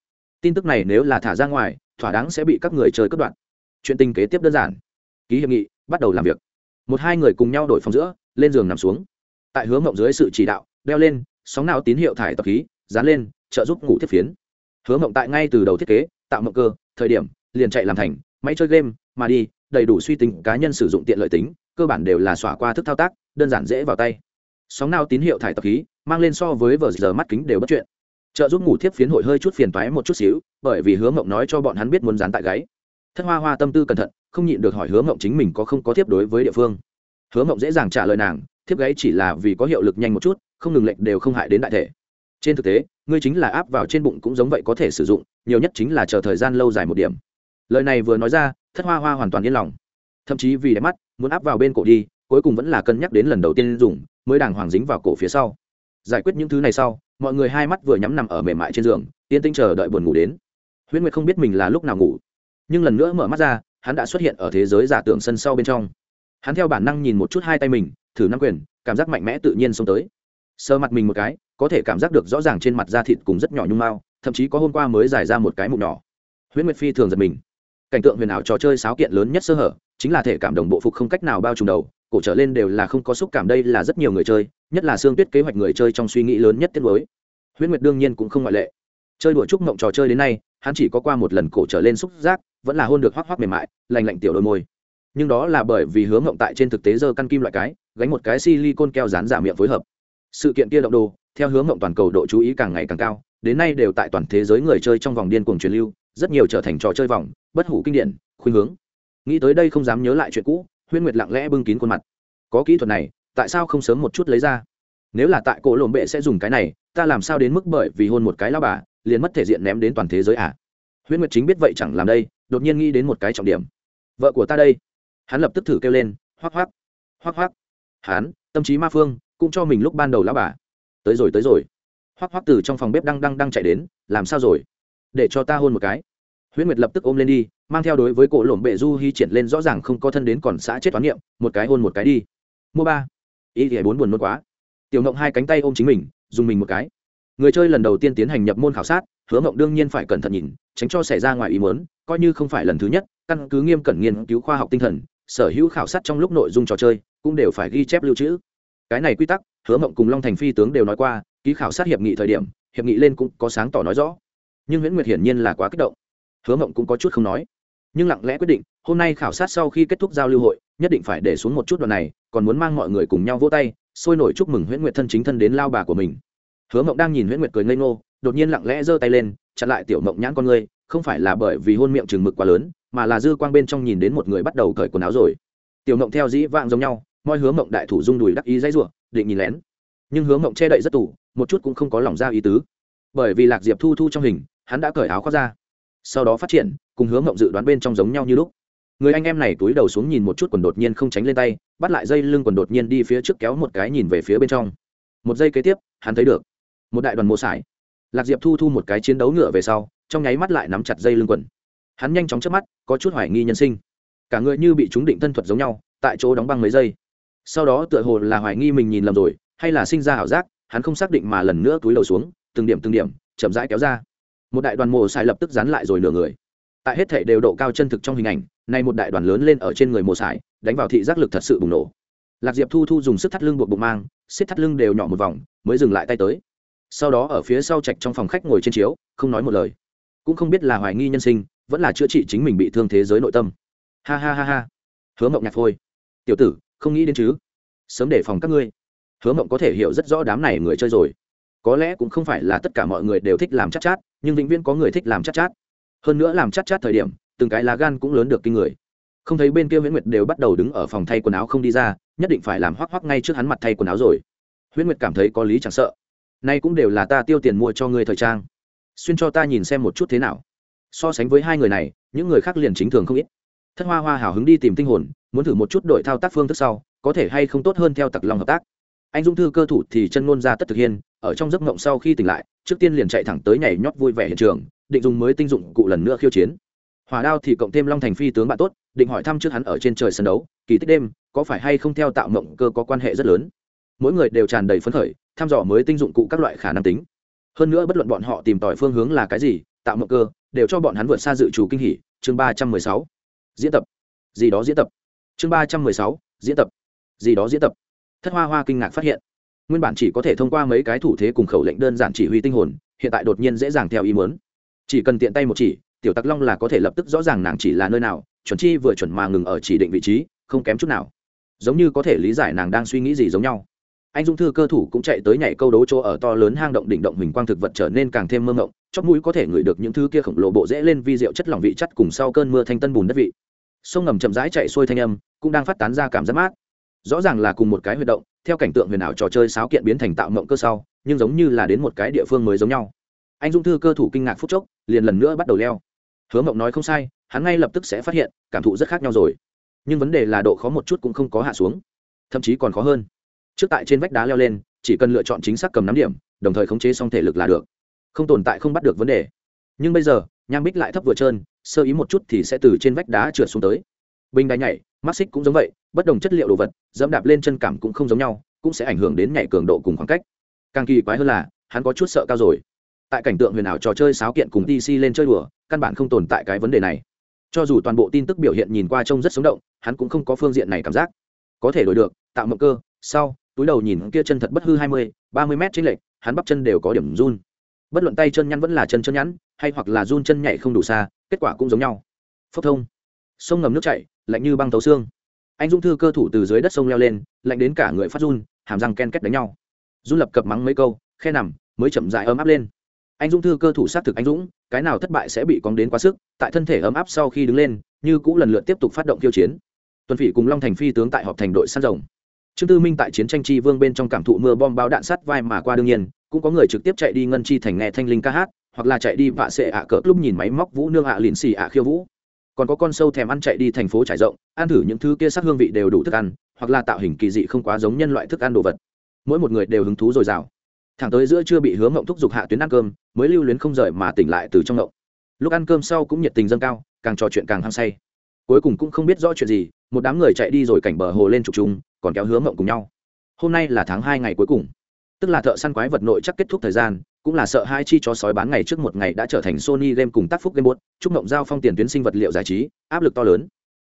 Tin tức này nếu là thả ra ngoài, thỏa đáng sẽ bị các người chơi cất đoạn chuyện tình kế tiếp đơn giản ký hiệp nghị, bắt đầu làm việc. Một hai người cùng nhau đổi phòng giữa, lên giường nằm xuống. Tại hướng mộng dưới sự chỉ đạo, đeo lên, sóng nào tín hiệu thải tập khí, dán lên, trợ giúp ngủ thiết phiến. Hứa mộng tại ngay từ đầu thiết kế, tạo mộng cơ, thời điểm, liền chạy làm thành, máy chơi game, mà đi, đầy đủ suy tính cá nhân sử dụng tiện lợi tính, cơ bản đều là xỏa qua thức thao tác, đơn giản dễ vào tay. Sóng nào tín hiệu thải tập khí, mang lên so với vờ giờ mắt kính đều bất chuyện. Trợ giúp ngủ thiếp phiến hội hơi chút phiền toái một chút xíu, bởi vì hứa mộng nói cho bọn hắn biết muốn dán tại gáy. Thất hoa hoa tâm tư cẩn thận không nhịn được hỏi hứa mộng chính mình có không có thiếp đối với địa phương. Hứa mộng dễ dàng trả lời nàng thiếp gáy chỉ là vì có hiệu lực nhanh một chút, không ngừng lệnh đều không hại đến đại thể. Trên thực tế, ngươi chính là áp vào trên bụng cũng giống vậy có thể sử dụng, nhiều nhất chính là chờ thời gian lâu dài một điểm. Lời này vừa nói ra, thất hoa hoa hoàn toàn yên lòng. Thậm chí vì đẹp mắt, muốn áp vào bên cổ đi, cuối cùng vẫn là cân nhắc đến lần đầu tiên dùng, mới đàng hoàng dính vào cổ phía sau. Giải quyết những thứ này sau, mọi người hai mắt vừa nhắm nằm ở mềm mại trên giường, yên tĩnh chờ đợi buồn ngủ đến. Huyễn nguyệt không biết mình là lúc nào ngủ, nhưng lần nữa mở mắt ra hắn đã xuất hiện ở thế giới giả tưởng sân sau bên trong. Hắn theo bản năng nhìn một chút hai tay mình, thử năm quyền, cảm giác mạnh mẽ tự nhiên xông tới. Sơ mặt mình một cái, có thể cảm giác được rõ ràng trên mặt da thịt cùng rất nhỏ nhung mao, thậm chí có hôm qua mới giải ra một cái mụn nhỏ. Huyễn nguyệt phi thường giật mình. Cảnh tượng huyền ảo trò chơi sáo kiện lớn nhất sơ hở, chính là thể cảm đồng bộ phục không cách nào bao trùm đầu, cổ trở lên đều là không có xúc cảm, đây là rất nhiều người chơi, nhất là xương tuyết kế hoạch người chơi trong suy nghĩ lớn nhất tiết mới huyễn nguyệt đương nhiên cũng không ngoại lệ. Chơi đùa chúc mộng trò chơi đến nay hắn chỉ có qua một lần cổ trở lên xúc giác, vẫn là hôn được hoác hoác mềm mại, lành lạnh tiểu đôi môi. Nhưng đó là bởi vì hướng ngộng tại trên thực tế dơ căn kim loại cái, gánh một cái silicon keo dán giả miệng phối hợp. Sự kiện kia động đồ, theo hướng ngộng toàn cầu độ chú ý càng ngày càng cao, đến nay đều tại toàn thế giới người chơi trong vòng điên cuồng truyền lưu, rất nhiều trở thành trò chơi vòng, bất hủ kinh điển, khuynh hướng. Nghĩ tới đây không dám nhớ lại chuyện cũ, huyên nguyệt lặng lẽ bưng kín khuôn mặt. Có kỹ thuật này, tại sao không sớm một chút lấy ra? Nếu là tại cổ lồn bệ sẽ dùng cái này, ta làm sao đến mức bởi vì hôn một cái lao bà liền mất thể diện ném đến toàn thế giới à? Huyễn nguyệt chính biết vậy chẳng làm đây, đột nhiên nghĩ đến một cái trọng điểm. Vợ của ta đây. Hắn lập tức thử kêu lên hoác hoác hoác hoác hắn, tâm trí ma phương, cũng cho mình lúc ban đầu lão bà. Tới rồi tới rồi. Hoác hoác từ trong phòng bếp đang đang đang chạy đến, làm sao rồi? Để cho ta hôn một cái. Huyễn nguyệt lập tức ôm lên đi, mang theo đối với cổ lổm bệ du hy triển lên rõ ràng không có thân đến còn xã chết toán niệm, một cái hôn một cái đi. Mua ba. Ý thì bốn buồn nôn quá. Tiểu ngộng hai cánh tay ôm chính mình, dùng mình một cái người chơi lần đầu tiên tiến hành nhập môn khảo sát, hứa ngộng đương nhiên phải cẩn thận nhìn, tránh cho xảy ra ngoài ý muốn, coi như không phải lần thứ nhất, căn cứ nghiêm cẩn nghiên cứu khoa học tinh thần, sở hữu khảo sát trong lúc nội dung trò chơi cũng đều phải ghi chép lưu trữ. Cái này quy tắc, hứa ngộng cùng long thành phi tướng đều nói qua, ký khảo sát hiệp nghị thời điểm, hiệp nghị lên cũng có sáng tỏ nói rõ. Nhưng nguyễn nguyệt hiển nhiên là quá kích động. Hứa ngộng cũng có chút không nói. Nhưng lặng lẽ quyết định, hôm nay khảo sát sau khi kết thúc giao lưu hội, nhất định phải để xuống một chút đoạn này, còn muốn mang mọi người cùng nhau vỗ tay, sôi nổi chúc mừng huyễn nguyệt thân chính thân đến lao bà của mình hứa mộng đang nhìn huyễn nguyệt cười ngây ngô, đột nhiên lặng lẽ giơ tay lên, chặn lại tiểu mộng nhãn con ngươi, không phải là bởi vì hôn miệng chừng mực quá lớn, mà là dư quang bên trong nhìn đến một người bắt đầu cởi quần áo rồi. Tiểu mộng theo dĩ vạng giống nhau moi hứa mộng đại thủ dung đùi đắc ý dãy rủa, định nhìn lén. Nhưng hứa mộng che đậy rất tủ, một chút cũng không có lòng ra ý tứ. Bởi vì lạc diệp thu thu trong hình, hắn đã cởi áo khoác ra. Sau đó phát triển, cùng hứa mộng dự đoán bên trong giống nhau như lúc. Người anh em này túi đầu xuống nhìn một chút quần đột nhiên không tránh lên tay, bắt lại dây lưng quần đột nhiên đi phía trước kéo một cái nhìn về phía bên trong. Một giây kế tiếp, hắn thấy được một đại đoàn mô sải. Lạc diệp thu thu một cái chiến đấu ngựa về sau, trong nháy mắt lại nắm chặt dây lưng quần. Hắn nhanh chóng chớp mắt, có chút hoài nghi nhân sinh. Cả người như bị chúng định thân thuật giống nhau, tại chỗ đóng băng mấy giây. Sau đó tựa hồ là hoài nghi mình nhìn lầm rồi, hay là sinh ra ảo giác, hắn không xác định mà lần nữa túi đầu xuống, từng điểm từng điểm, chậm rãi kéo ra. Một đại đoàn mồ xài lập tức dán lại rồi nửa người. Tại hết thể đều độ cao chân thực trong hình ảnh, nay một đại đoàn lớn lên ở trên người mồ xài đánh vào thị giác lực thật sự bùng nổ. Lạc diệp thu thu dùng sức thắt lưng buộc bụng mang, xiết thắt lưng đều nhỏ một vòng, mới dừng lại tay tới sau đó ở phía sau trạch trong phòng khách ngồi trên chiếu không nói một lời. Cũng không biết là hoài nghi nhân sinh vẫn là chữa trị chính mình bị thương thế giới nội tâm. Ha ha ha ha. Hứa mộng nhạc phôi. Tiểu tử không nghĩ đến chứ? Sớm để phòng các ngươi. Hứa mộng có thể hiểu rất rõ đám này người chơi rồi. Có lẽ cũng không phải là tất cả mọi người đều thích làm chắc chát, chát nhưng vĩnh viễn có người thích làm chắc chát, chát. Hơn nữa làm chắc chát thời điểm từng cái lá gan cũng lớn được kinh người. Không thấy bên kia viễn nguyệt đều bắt đầu đứng ở phòng thay quần áo không đi ra nhất định phải làm hoắc hoắc ngay trước hắn mặt thay quần áo rồi. Huyễn nguyệt cảm thấy có lý chẳng sợ nay cũng đều là ta tiêu tiền mua cho ngươi thời trang. Xuyên cho ta nhìn xem một chút thế nào. So sánh với hai người này, những người khác liền chính thường không ít. Thất hoa hoa hào hứng đi tìm tinh hồn, muốn thử một chút đội thao tác phương thức sau, có thể hay không tốt hơn theo tặc lòng hợp tác. Anh dung thư cơ thủ thì chân ngôn ra tất thực hiên, ở trong giấc mộng sau khi tỉnh lại, trước tiên liền chạy thẳng tới nhảy nhót vui vẻ hiện trường, định dùng mới tinh dụng cụ lần nữa khiêu chiến. Hỏa đao thì cộng thêm long thành phi tướng bạn tốt, định hỏi thăm trước hắn ở trên trời sân đấu, kỳ tích đêm, có phải hay không theo tạo mộng cơ có quan hệ rất lớn. Mỗi người đều tràn đầy phấn khởi thăm dò mới tinh dụng cụ các loại khả năng tính. Hơn nữa bất luận bọn họ tìm tòi phương hướng là cái gì, tạo mộng cơ, đều cho bọn hắn vượt xa dự trù kinh hỉ. Chương ba trăm mười sáu. Diễn tập. Gì đó diễn tập. Chương ba trăm mười sáu. Diễn tập. Gì đó diễn tập. Thất hoa hoa kinh ngạc phát hiện, nguyên bản chỉ có thể thông qua mấy cái thủ thế cùng khẩu lệnh đơn giản chỉ huy tinh hồn, hiện tại đột nhiên dễ dàng theo ý muốn. Chỉ cần tiện tay một chỉ, tiểu tặc long là có thể lập tức rõ ràng nàng chỉ là nơi nào, chuẩn chi vừa chuẩn mà ngừng ở chỉ định vị trí, không kém chút nào. Giống như có thể lý giải nàng đang suy nghĩ gì giống nhau anh dung thư cơ thủ cũng chạy tới nhảy câu đấu chỗ ở to lớn hang động đỉnh động huỳnh quang thực vật trở nên càng thêm mơ ngộng chót mũi có thể ngửi được những thứ kia khổng lồ bộ dễ lên vi rượu chất lỏng vị chất cùng sau cơn mưa thanh tân bùn đất vị. Sông ngầm chậm rãi chạy xuôi thanh âm, cũng đang phát tán ra cảm giác mát. Rõ ràng là cùng một cái huy động, theo cảnh tượng huyền ảo trò chơi sáo kiện biến thành tạo mộng cơ sau, nhưng giống như là đến một cái địa phương mới giống nhau. Anh dung thư cơ thủ kinh ngạc phút chốc, liền lần nữa bắt đầu leo. Hứa mộng nói không sai, hắn ngay lập tức sẽ phát hiện, cảm thụ rất khác nhau rồi. Nhưng vấn đề là độ khó một chút cũng không có hạ xuống, thậm chí còn khó hơn trước tại trên vách đá leo lên, chỉ cần lựa chọn chính xác cầm nắm điểm, đồng thời khống chế xong thể lực là được. Không tồn tại không bắt được vấn đề. Nhưng bây giờ, nham bích lại thấp vừa trơn, sơ ý một chút thì sẽ từ trên vách đá trượt xuống tới. Bình đáy nhảy, mắt xích cũng giống vậy, bất đồng chất liệu đồ vật, dẫm đạp lên chân cảm cũng không giống nhau, cũng sẽ ảnh hưởng đến nhảy cường độ cùng khoảng cách. Càng kỳ quái hơn là, hắn có chút sợ cao rồi. Tại cảnh tượng huyền ảo trò chơi sáo kiện cùng tc lên chơi đùa, căn bản không tồn tại cái vấn đề này. Cho dù toàn bộ tin tức biểu hiện nhìn qua trông rất sống động, hắn cũng không có phương diện này cảm giác. Có thể đổi được, tạo mộng cơ, sau túi đầu nhìn kia chân thật bất hư hai mươi, ba mươi mét trên lệch, hắn bắp chân đều có điểm run. Bất luận tay chân nhắn vẫn là chân chân nhắn, hay hoặc là run chân nhảy không đủ xa, kết quả cũng giống nhau. Phốc thông. Sông ngầm nước chảy, lạnh như băng tấu xương. Anh dung thư cơ thủ từ dưới đất sông leo lên, lạnh đến cả người phát run, hàm răng ken kết đánh nhau. Run lập cập mắng mấy câu, khe nằm, mới chậm dại ấm áp lên. Anh dung thư cơ thủ xác thực anh dũng, cái nào thất bại sẽ bị cóng đến quá sức, tại thân thể ấm áp sau khi đứng lên, như cũng lần lượt tiếp tục phát động tiêu chiến. Tuần phỉ cùng long thành phi tướng tại họp thành đội săn rồng trương tư minh tại chiến tranh chi vương bên trong cảm thụ mưa bom bao đạn sắt vai mà qua đương nhiên, cũng có người trực tiếp chạy đi ngân chi thành nghe thanh linh ca hát, hoặc là chạy đi vạ sệ ạ cỡ lúc nhìn máy móc vũ nương ạ lìn xì ạ khiêu vũ. Còn có con sâu thèm ăn chạy đi thành phố trải rộng, ăn thử những thứ kia sắc hương vị đều đủ thức ăn, hoặc là tạo hình kỳ dị không quá giống nhân loại thức ăn đồ vật. Mỗi một người đều hứng thú dồi dào. Thẳng tới giữa chưa bị hướng ngộng thúc giục hạ tuyến ăn cơm, mới lưu luyến không rời mà tỉnh lại từ trong ngộng. Lúc ăn cơm sau cũng nhiệt tình dâng cao, càng trò chuyện càng hăng say. Cuối cùng cũng không biết rõ chuyện gì, một đám người chạy đi rồi cảnh bờ hồ lên trục chung còn kéo hướng mộng cùng nhau. Hôm nay là tháng hai ngày cuối cùng. Tức là thợ săn quái vật nội chắc kết thúc thời gian, cũng là sợ hai chi chó sói bán ngày trước một ngày đã trở thành sony game cùng tác phúc game bốt chúc mộng giao phong tiền tuyến sinh vật liệu giải trí, áp lực to lớn.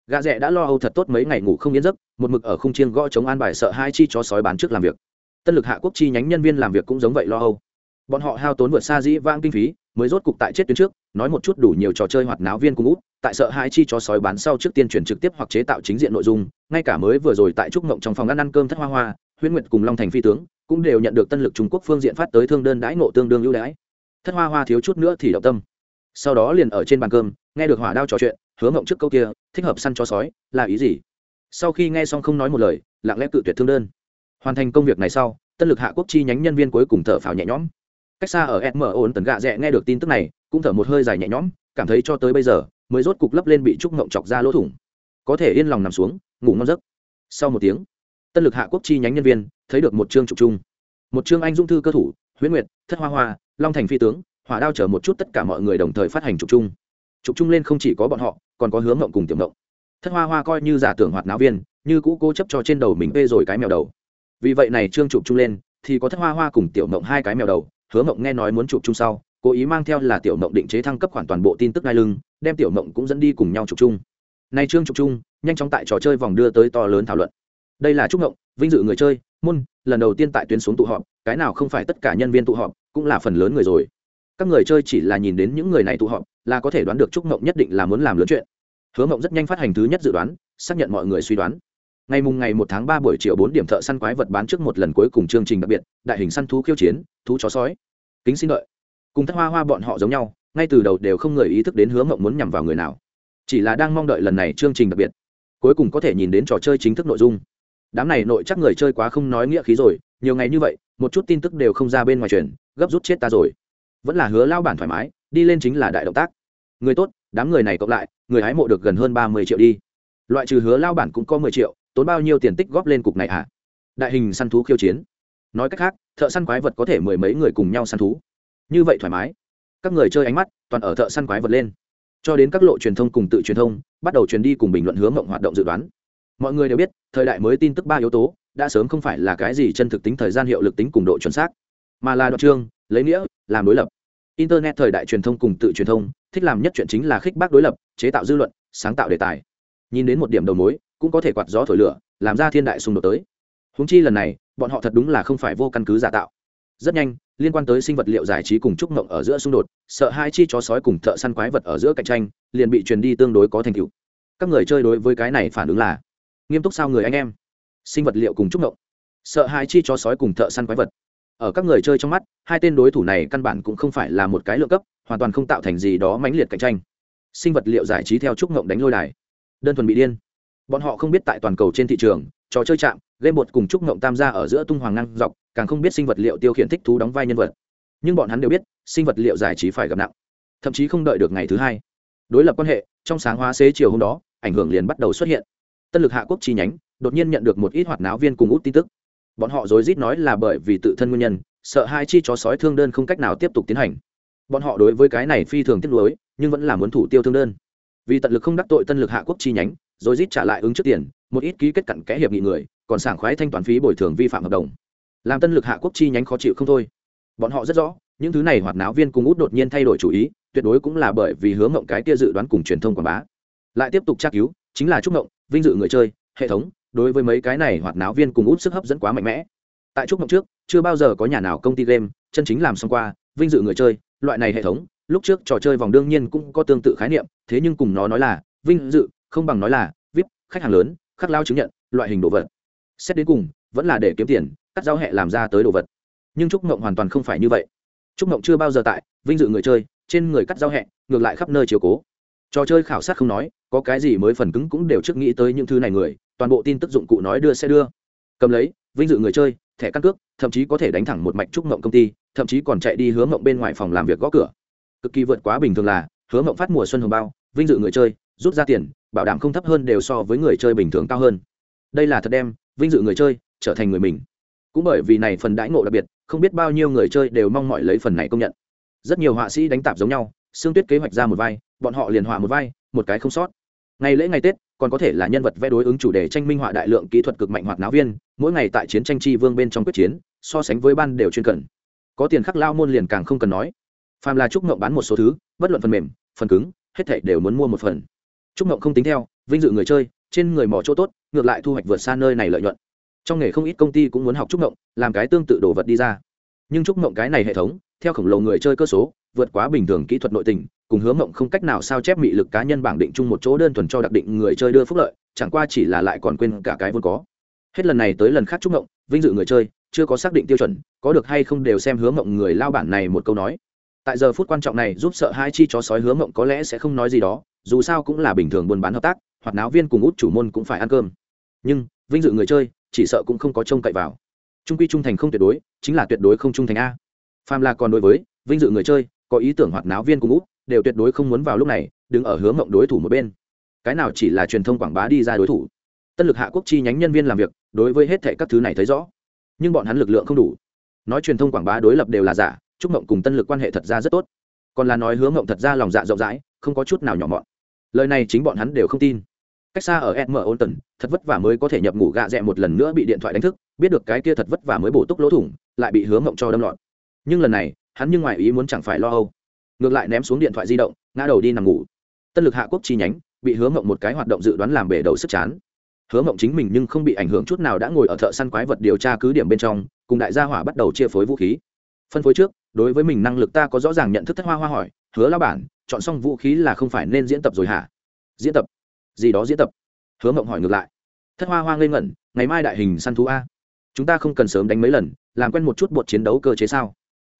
Gà rẽ đã lo âu thật tốt mấy ngày ngủ không yên giấc, một mực ở khung chiên gõ chống an bài sợ hai chi chó sói bán trước làm việc. Tân lực hạ quốc chi nhánh nhân viên làm việc cũng giống vậy lo âu. Bọn họ hao tốn vượt xa dĩ vãng kinh phí mới rốt cục tại chết tuyến trước, nói một chút đủ nhiều trò chơi hoạt náo viên cung út, tại sợ hai chi chó sói bán sau trước tiên chuyển trực tiếp hoặc chế tạo chính diện nội dung, ngay cả mới vừa rồi tại trúc ngộng trong phòng ăn ăn cơm thất hoa hoa, huyễn nguyệt cùng long thành phi tướng cũng đều nhận được tân lực trung quốc phương diện phát tới thương đơn đãi ngộ tương đương ưu đãi. Thất hoa hoa thiếu chút nữa thì động tâm. Sau đó liền ở trên bàn cơm, nghe được hỏa đao trò chuyện, hứa ngộng trước câu kia, thích hợp săn chó sói, là ý gì? Sau khi nghe xong không nói một lời, lặng lẽ cự tuyệt thương đơn. Hoàn thành công việc này sau, tân lực hạ quốc chi nhánh nhân viên cuối cùng thở phào nhẹ nhõm cách xa ở sm ổn tần gạ rẽ nghe được tin tức này, cũng thở một hơi dài nhẹ nhõm, cảm thấy cho tới bây giờ, mới rốt cục lấp lên bị trúc ngộng chọc ra lỗ thủng. Có thể yên lòng nằm xuống, ngủ ngon giấc. Sau một tiếng, tân lực hạ quốc chi nhánh nhân viên, thấy được một chương trục chung. Một chương anh dung thư cơ thủ, huyễn nguyệt, thất hoa hoa, long thành phi tướng, hỏa đao chở một chút tất cả mọi người đồng thời phát hành trục chung. Trục chung lên không chỉ có bọn họ, còn có hướng ngộng cùng tiểu ngộng. Thất hoa hoa coi như giả tưởng hoạt náo viên, như cũ cố chấp cho trên đầu mình bê rồi cái mèo đầu. Vì vậy này trương trục chung lên, thì có thất hoa hoa cùng tiểu mộng hai cái mèo đầu hứa mộng nghe nói muốn chụp chung sau, cố ý mang theo là tiểu mộng định chế thăng cấp khoản toàn bộ tin tức ngai lưng, đem tiểu mộng cũng dẫn đi cùng nhau chụp chung. Nay trương chụp chung, nhanh chóng tại trò chơi vòng đưa tới to lớn thảo luận. Đây là chúc mộng, vinh dự người chơi, môn, lần đầu tiên tại tuyến xuống tụ họp, cái nào không phải tất cả nhân viên tụ họp, cũng là phần lớn người rồi. Các người chơi chỉ là nhìn đến những người này tụ họp, là có thể đoán được chúc mộng nhất định là muốn làm lớn chuyện. Hứa mộng rất nhanh phát hành thứ nhất dự đoán, xác nhận mọi người suy đoán ngày mùng ngày một tháng ba buổi chiều bốn điểm thợ săn quái vật bán trước một lần cuối cùng chương trình đặc biệt, đại hình săn thú khiêu chiến, thú chó sói. Kính xin đợi. Cùng thất hoa hoa bọn họ giống nhau, ngay từ đầu đều không người ý thức đến hướng mộng muốn nhằm vào người nào. Chỉ là đang mong đợi lần này chương trình đặc biệt. Cuối cùng có thể nhìn đến trò chơi chính thức nội dung. Đám này nội chắc người chơi quá không nói nghĩa khí rồi, nhiều ngày như vậy, một chút tin tức đều không ra bên ngoài truyền, gấp rút chết ta rồi. Vẫn là hứa lao bản thoải mái, đi lên chính là đại động tác. Người tốt, đám người này cộng lại, người hái mộ được gần hơn ba mươi triệu đi. Loại trừ hứa lao bản cũng có mười triệu tốn bao nhiêu tiền tích góp lên cục này à? đại hình săn thú khiêu chiến. Nói cách khác, thợ săn quái vật có thể mười mấy người cùng nhau săn thú. Như vậy thoải mái. Các người chơi ánh mắt toàn ở thợ săn quái vật lên. Cho đến các lộ truyền thông cùng tự truyền thông bắt đầu truyền đi cùng bình luận hướng mộng hoạt động dự đoán. Mọi người đều biết, thời đại mới tin tức ba yếu tố, đã sớm không phải là cái gì chân thực tính, thời gian hiệu lực tính cùng độ chuẩn xác, mà là đoạn chương, lấy nghĩa, làm đối lập. Internet thời đại truyền thông cùng tự truyền thông thích làm nhất chuyện chính là khích bác đối lập, chế tạo dư luận, sáng tạo đề tài. Nhìn đến một điểm đầu mối cũng có thể quạt gió thổi lửa, làm ra thiên đại xung đột tới. Húng chi lần này, bọn họ thật đúng là không phải vô căn cứ giả tạo. Rất nhanh, liên quan tới sinh vật liệu giải trí cùng trúc mộng ở giữa xung đột, sợ hai chi chó sói cùng thợ săn quái vật ở giữa cạnh tranh, liền bị truyền đi tương đối có thành tựu. Các người chơi đối với cái này phản ứng là, nghiêm túc sao người anh em. Sinh vật liệu cùng trúc mộng. Sợ hai chi chó sói cùng thợ săn quái vật. Ở các người chơi trong mắt, hai tên đối thủ này căn bản cũng không phải là một cái lượng cấp, hoàn toàn không tạo thành gì đó mãnh liệt cạnh tranh. Sinh vật liệu giải trí theo trúc mộng đánh lôi đài. Đơn thuần bị điên bọn họ không biết tại toàn cầu trên thị trường, trò chơi chạm, game bột cùng trúc ngộng tam gia ở giữa tung hoàng năng dọc, càng không biết sinh vật liệu tiêu khiển thích thú đóng vai nhân vật. Nhưng bọn hắn đều biết, sinh vật liệu giải trí phải gặp nặng. Thậm chí không đợi được ngày thứ hai, đối lập quan hệ, trong sáng hóa xế chiều hôm đó, ảnh hưởng liền bắt đầu xuất hiện. Tân lực hạ quốc chi nhánh, đột nhiên nhận được một ít hoạt náo viên cùng út tin tức. Bọn họ rối rít nói là bởi vì tự thân nguyên nhân, sợ hai chi chó sói thương đơn không cách nào tiếp tục tiến hành. Bọn họ đối với cái này phi thường tiếp nối nhưng vẫn là muốn thủ tiêu thương đơn. Vì tận lực không đắc tội tân lực hạ quốc chi nhánh rồi rít trả lại ứng trước tiền một ít ký kết cặn kẽ hiệp nghị người còn sảng khoái thanh toán phí bồi thường vi phạm hợp đồng. Làm tân lực hạ quốc chi nhánh khó chịu không thôi. Bọn họ rất rõ những thứ này hoạt náo viên cùng út đột nhiên thay đổi chủ ý tuyệt đối cũng là bởi vì hướng mộng cái kia dự đoán cùng truyền thông quảng bá. Lại tiếp tục tra cứu chính là trúc ngộng, vinh dự người chơi hệ thống đối với mấy cái này hoạt náo viên cùng út sức hấp dẫn quá mạnh mẽ. Tại trúc ngộng trước chưa bao giờ có nhà nào công ty game chân chính làm xong qua vinh dự người chơi loại này hệ thống lúc trước trò chơi vòng đương nhiên cũng có tương tự khái niệm thế nhưng cùng nó nói là vinh dự không bằng nói là vip khách hàng lớn khắc lao chứng nhận loại hình đồ vật. Xét đến cùng vẫn là để kiếm tiền cắt giao hẹ làm ra tới đồ vật. Nhưng trúc mộng hoàn toàn không phải như vậy. Trúc mộng chưa bao giờ tại vinh dự người chơi trên người cắt giao hẹ, ngược lại khắp nơi chiều cố. Trò chơi khảo sát không nói có cái gì mới phần cứng cũng đều trước nghĩ tới những thứ này người toàn bộ tin tức dụng cụ nói đưa sẽ đưa. Cầm lấy vinh dự người chơi thẻ căn cước thậm chí có thể đánh thẳng một mạch trúc mộng công ty thậm chí còn chạy đi hướng mộng bên ngoài phòng làm việc gõ cửa. Cực kỳ vượt quá bình thường là hướng mộng phát mùa xuân hồng bao vinh dự người chơi, rút ra tiền, bảo đảm không thấp hơn đều so với người chơi bình thường cao hơn. Đây là thật đem, vinh dự người chơi, trở thành người mình. Cũng bởi vì này phần đãi ngộ đặc biệt, không biết bao nhiêu người chơi đều mong mỏi lấy phần này công nhận. Rất nhiều họa sĩ đánh tạp giống nhau, xương tuyết kế hoạch ra một vai, bọn họ liền họa một vai, một cái không sót. Ngày lễ ngày tết, còn có thể là nhân vật vẽ đối ứng chủ đề tranh minh họa đại lượng kỹ thuật cực mạnh hoạt náo viên, mỗi ngày tại chiến tranh chi vương bên trong quyết chiến, so sánh với ban đều chuyên cần. Có tiền khắc lao môn liền càng không cần nói. Phàm là trúc ngộng bán một số thứ, bất luận phần mềm, phần cứng hết thảy đều muốn mua một phần. Trúc ngộng không tính theo, vinh dự người chơi, trên người mỏ chỗ tốt, ngược lại thu hoạch vượt xa nơi này lợi nhuận. Trong nghề không ít công ty cũng muốn học trúc ngộng, làm cái tương tự đồ vật đi ra. Nhưng trúc ngộng cái này hệ thống, theo khổng lồ người chơi cơ số, vượt quá bình thường kỹ thuật nội tình, cùng hướng mộng không cách nào sao chép mị lực cá nhân bảng định chung một chỗ đơn thuần cho đặc định người chơi đưa phúc lợi, chẳng qua chỉ là lại còn quên cả cái vốn có. Hết lần này tới lần khác trúc mộng vinh dự người chơi, chưa có xác định tiêu chuẩn, có được hay không đều xem hướng mộng người lao bản này một câu nói tại giờ phút quan trọng này giúp sợ hai chi chó sói hướng mộng có lẽ sẽ không nói gì đó, dù sao cũng là bình thường buôn bán hợp tác hoặc náo viên cùng út chủ môn cũng phải ăn cơm. Nhưng, vinh dự người chơi, chỉ sợ cũng không có trông cậy vào. Trung quy trung thành không tuyệt đối, chính là tuyệt đối không trung thành a. Phàm là còn đối với, vinh dự người chơi, có ý tưởng hoạt náo viên cùng út, đều tuyệt đối không muốn vào lúc này, đứng ở hướng mộng đối thủ một bên. Cái nào chỉ là truyền thông quảng bá đi ra đối thủ. Tân lực hạ quốc chi nhánh nhân viên làm việc, đối với hết thệ các thứ này thấy rõ. Nhưng bọn hắn lực lượng không đủ. Nói truyền thông quảng bá đối lập đều là giả chúc mộng cùng tân lực quan hệ thật ra rất tốt. Còn là nói hướng mộng thật ra lòng dạ rộng rãi, không có chút nào nhỏ mọn. Lời này chính bọn hắn đều không tin. Cách xa ở sm ôn tần thật vất vả mới có thể nhập ngủ gạ rẽ một lần nữa bị điện thoại đánh thức, biết được cái kia thật vất vả mới bổ túc lỗ thủng, lại bị hướng mộng cho đâm lọt. Nhưng lần này, hắn như ngoài ý muốn chẳng phải lo âu. Ngược lại ném xuống điện thoại di động, ngã đầu đi nằm ngủ. Tân lực hạ quốc chi nhánh, bị Hứa mộng một cái hoạt động dự đoán làm bể đầu sức chán. Hứa mộng chính mình nhưng không bị ảnh hưởng chút nào đã ngồi ở thợ săn quái vật điều tra cứ điểm bên trong, cùng đại gia hỏa bắt đầu chia phối vũ khí. Phân phối trước đối với mình năng lực ta có rõ ràng nhận thức thất hoa hoa hỏi, hứa lao bản, chọn xong vũ khí là không phải nên diễn tập rồi hả? Diễn tập? Gì đó diễn tập? Hứa mộng hỏi ngược lại. Thất hoa hoa ngây ngẩn, ngày mai đại hình săn thú a. Chúng ta không cần sớm đánh mấy lần, làm quen một chút bột chiến đấu cơ chế sao?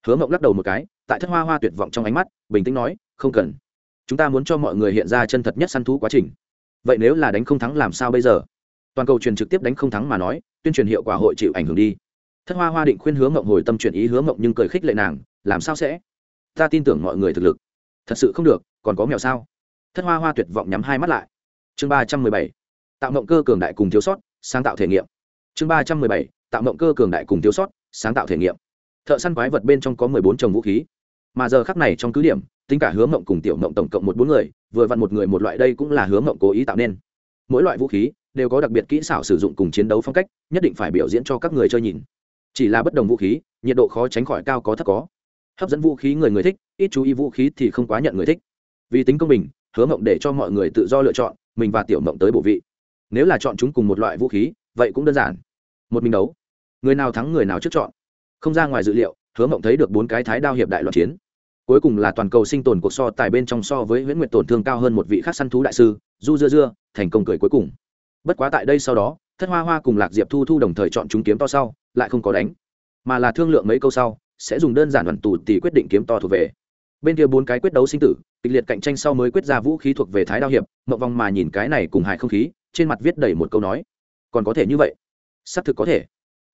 Hứa mộng lắc đầu một cái, tại thất hoa hoa tuyệt vọng trong ánh mắt, bình tĩnh nói, không cần. Chúng ta muốn cho mọi người hiện ra chân thật nhất săn thú quá trình. Vậy nếu là đánh không thắng làm sao bây giờ? Toàn cầu truyền trực tiếp đánh không thắng mà nói, tuyên truyền hiệu quả hội chịu ảnh hưởng đi thất hoa hoa định khuyên hướng mộng hồi tâm chuyển ý hướng mộng nhưng cười khích lệ nàng, làm sao sẽ? Ta tin tưởng mọi người thực lực. Thật sự không được, còn có mèo sao? Thất hoa hoa tuyệt vọng nhắm hai mắt lại. Chương ba trăm mười bảy, tạo mộng cơ cường đại cùng thiếu sót, sáng tạo thể nghiệm. Chương ba trăm mười bảy, tạo mộng cơ cường đại cùng thiếu sót, sáng tạo thể nghiệm. Thợ săn quái vật bên trong có mười bốn trồng vũ khí. Mà giờ khắc này trong cứ điểm, tính cả hướng mộng cùng tiểu mộng tổng cộng một bốn người, vừa vặn một người một loại đây cũng là hướng mộng cố ý tạo nên. Mỗi loại vũ khí đều có đặc biệt kỹ xảo sử dụng cùng chiến đấu phong cách, nhất định phải biểu diễn cho các người chơi nhìn chỉ là bất đồng vũ khí, nhiệt độ khó tránh khỏi cao có thấp có. Hấp dẫn vũ khí người người thích, ít chú ý vũ khí thì không quá nhận người thích. Vì tính công bình, hứa mộng để cho mọi người tự do lựa chọn, mình và tiểu mộng tới bộ vị. Nếu là chọn chúng cùng một loại vũ khí, vậy cũng đơn giản. Một mình đấu. Người nào thắng người nào trước chọn. Không ra ngoài dự liệu, hứa mộng thấy được bốn cái thái đao hiệp đại loạn chiến. Cuối cùng là toàn cầu sinh tồn cuộc so tài bên trong so với huyễn nguyện tổn thương cao hơn một vị khác săn thú đại sư, du dưa dưa, thành công cười cuối cùng. Bất quá tại đây sau đó thất hoa hoa cùng lạc diệp thu thu đồng thời chọn chúng kiếm to sau, lại không có đánh, mà là thương lượng mấy câu sau, sẽ dùng đơn giản đoàn tù tỷ quyết định kiếm to thuộc về. Bên kia bốn cái quyết đấu sinh tử, kịch liệt cạnh tranh sau mới quyết ra vũ khí thuộc về thái đao hiệp mậu vòng mà nhìn cái này cùng hại không khí, trên mặt viết đầy một câu nói. Còn có thể như vậy? Xác thực có thể.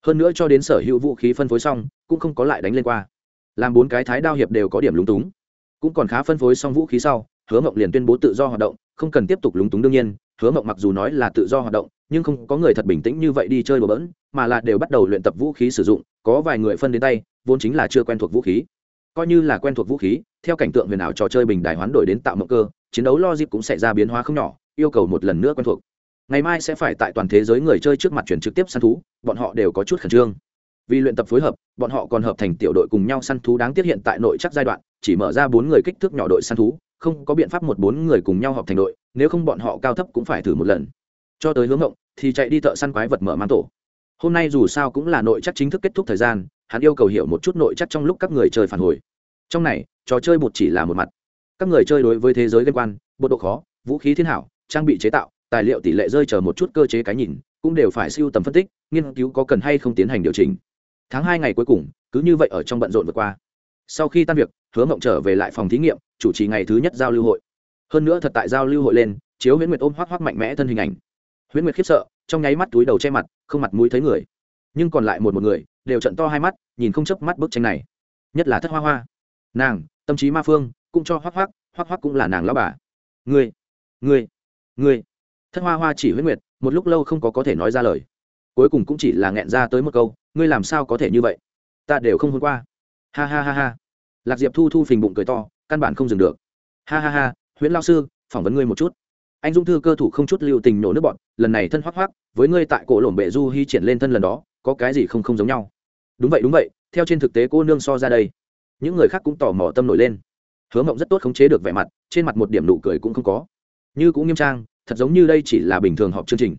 Hơn nữa cho đến sở hữu vũ khí phân phối xong, cũng không có lại đánh lên qua. Làm bốn cái thái đao hiệp đều có điểm lúng túng. Cũng còn khá phân phối xong vũ khí sau, hứa mộng liền tuyên bố tự do hoạt động, không cần tiếp tục lúng túng đương nhiên hứa mộng mặc dù nói là tự do hoạt động, nhưng không có người thật bình tĩnh như vậy đi chơi đùa bỡn, mà là đều bắt đầu luyện tập vũ khí sử dụng, có vài người phân đến tay, vốn chính là chưa quen thuộc vũ khí. Coi như là quen thuộc vũ khí, theo cảnh tượng huyền ảo trò chơi bình đài hoán đổi đến tạo mộng cơ, chiến đấu logic cũng sẽ ra biến hóa không nhỏ, yêu cầu một lần nữa quen thuộc. Ngày mai sẽ phải tại toàn thế giới người chơi trước mặt chuyển trực tiếp săn thú, bọn họ đều có chút khẩn trương. Vì luyện tập phối hợp, bọn họ còn hợp thành tiểu đội cùng nhau săn thú đáng tiếc hiện tại nội chắc giai đoạn, chỉ mở ra bốn người kích thước nhỏ đội săn thú không có biện pháp một bốn người cùng nhau họp thành đội, nếu không bọn họ cao thấp cũng phải thử một lần. Cho tới hướng ngộng, thì chạy đi thợ săn quái vật mở mang tổ. Hôm nay dù sao cũng là nội chắc chính thức kết thúc thời gian, hắn yêu cầu hiểu một chút nội chắc trong lúc các người chơi phản hồi. Trong này, trò chơi bột chỉ là một mặt. Các người chơi đối với thế giới liên quan bộ độ khó, vũ khí thiên hảo, trang bị chế tạo, tài liệu tỷ lệ rơi chờ một chút cơ chế cái nhìn, cũng đều phải siêu tầm phân tích, nghiên cứu có cần hay không tiến hành điều chỉnh. Tháng hai ngày cuối cùng, cứ như vậy ở trong bận rộn vượt qua sau khi tan việc, hứa mộng trở về lại phòng thí nghiệm, chủ trì ngày thứ nhất giao lưu hội. Hơn nữa thật tại giao lưu hội lên, chiếu huyễn nguyệt ôm hoác hoác mạnh mẽ thân hình ảnh. Huyễn nguyệt khiếp sợ, trong nháy mắt túi đầu che mặt, không mặt mũi thấy người. Nhưng còn lại một một người, đều trận to hai mắt, nhìn không chớp mắt bức tranh này. Nhất là thất hoa hoa. Nàng, tâm trí ma phương, cũng cho hoác hoác hoác hoác cũng là nàng lao bà. Ngươi ngươi ngươi. Thất hoa hoa chỉ huyễn nguyệt, một lúc lâu không có có thể nói ra lời. Cuối cùng cũng chỉ là nghẹn ra tới một câu, ngươi làm sao có thể như vậy? Ta đều không hôn qua ha ha ha ha. Lạc diệp thu thu phình bụng cười to, căn bản không dừng được. Ha ha ha, huyễn lao sư, phỏng vấn ngươi một chút. Anh dung thư cơ thủ không chút lưu tình nổ nước bọn, lần này thân hoác hoác với ngươi tại cổ lổm bệ du hy triển lên thân lần đó, có cái gì không không giống nhau? Đúng vậy đúng vậy, theo trên thực tế cô nương so ra đây, những người khác cũng tò mò tâm nổi lên. Hứa mộng rất tốt khống chế được vẻ mặt, trên mặt một điểm nụ cười cũng không có. Như cũng nghiêm trang, thật giống như đây chỉ là bình thường họp chương trình.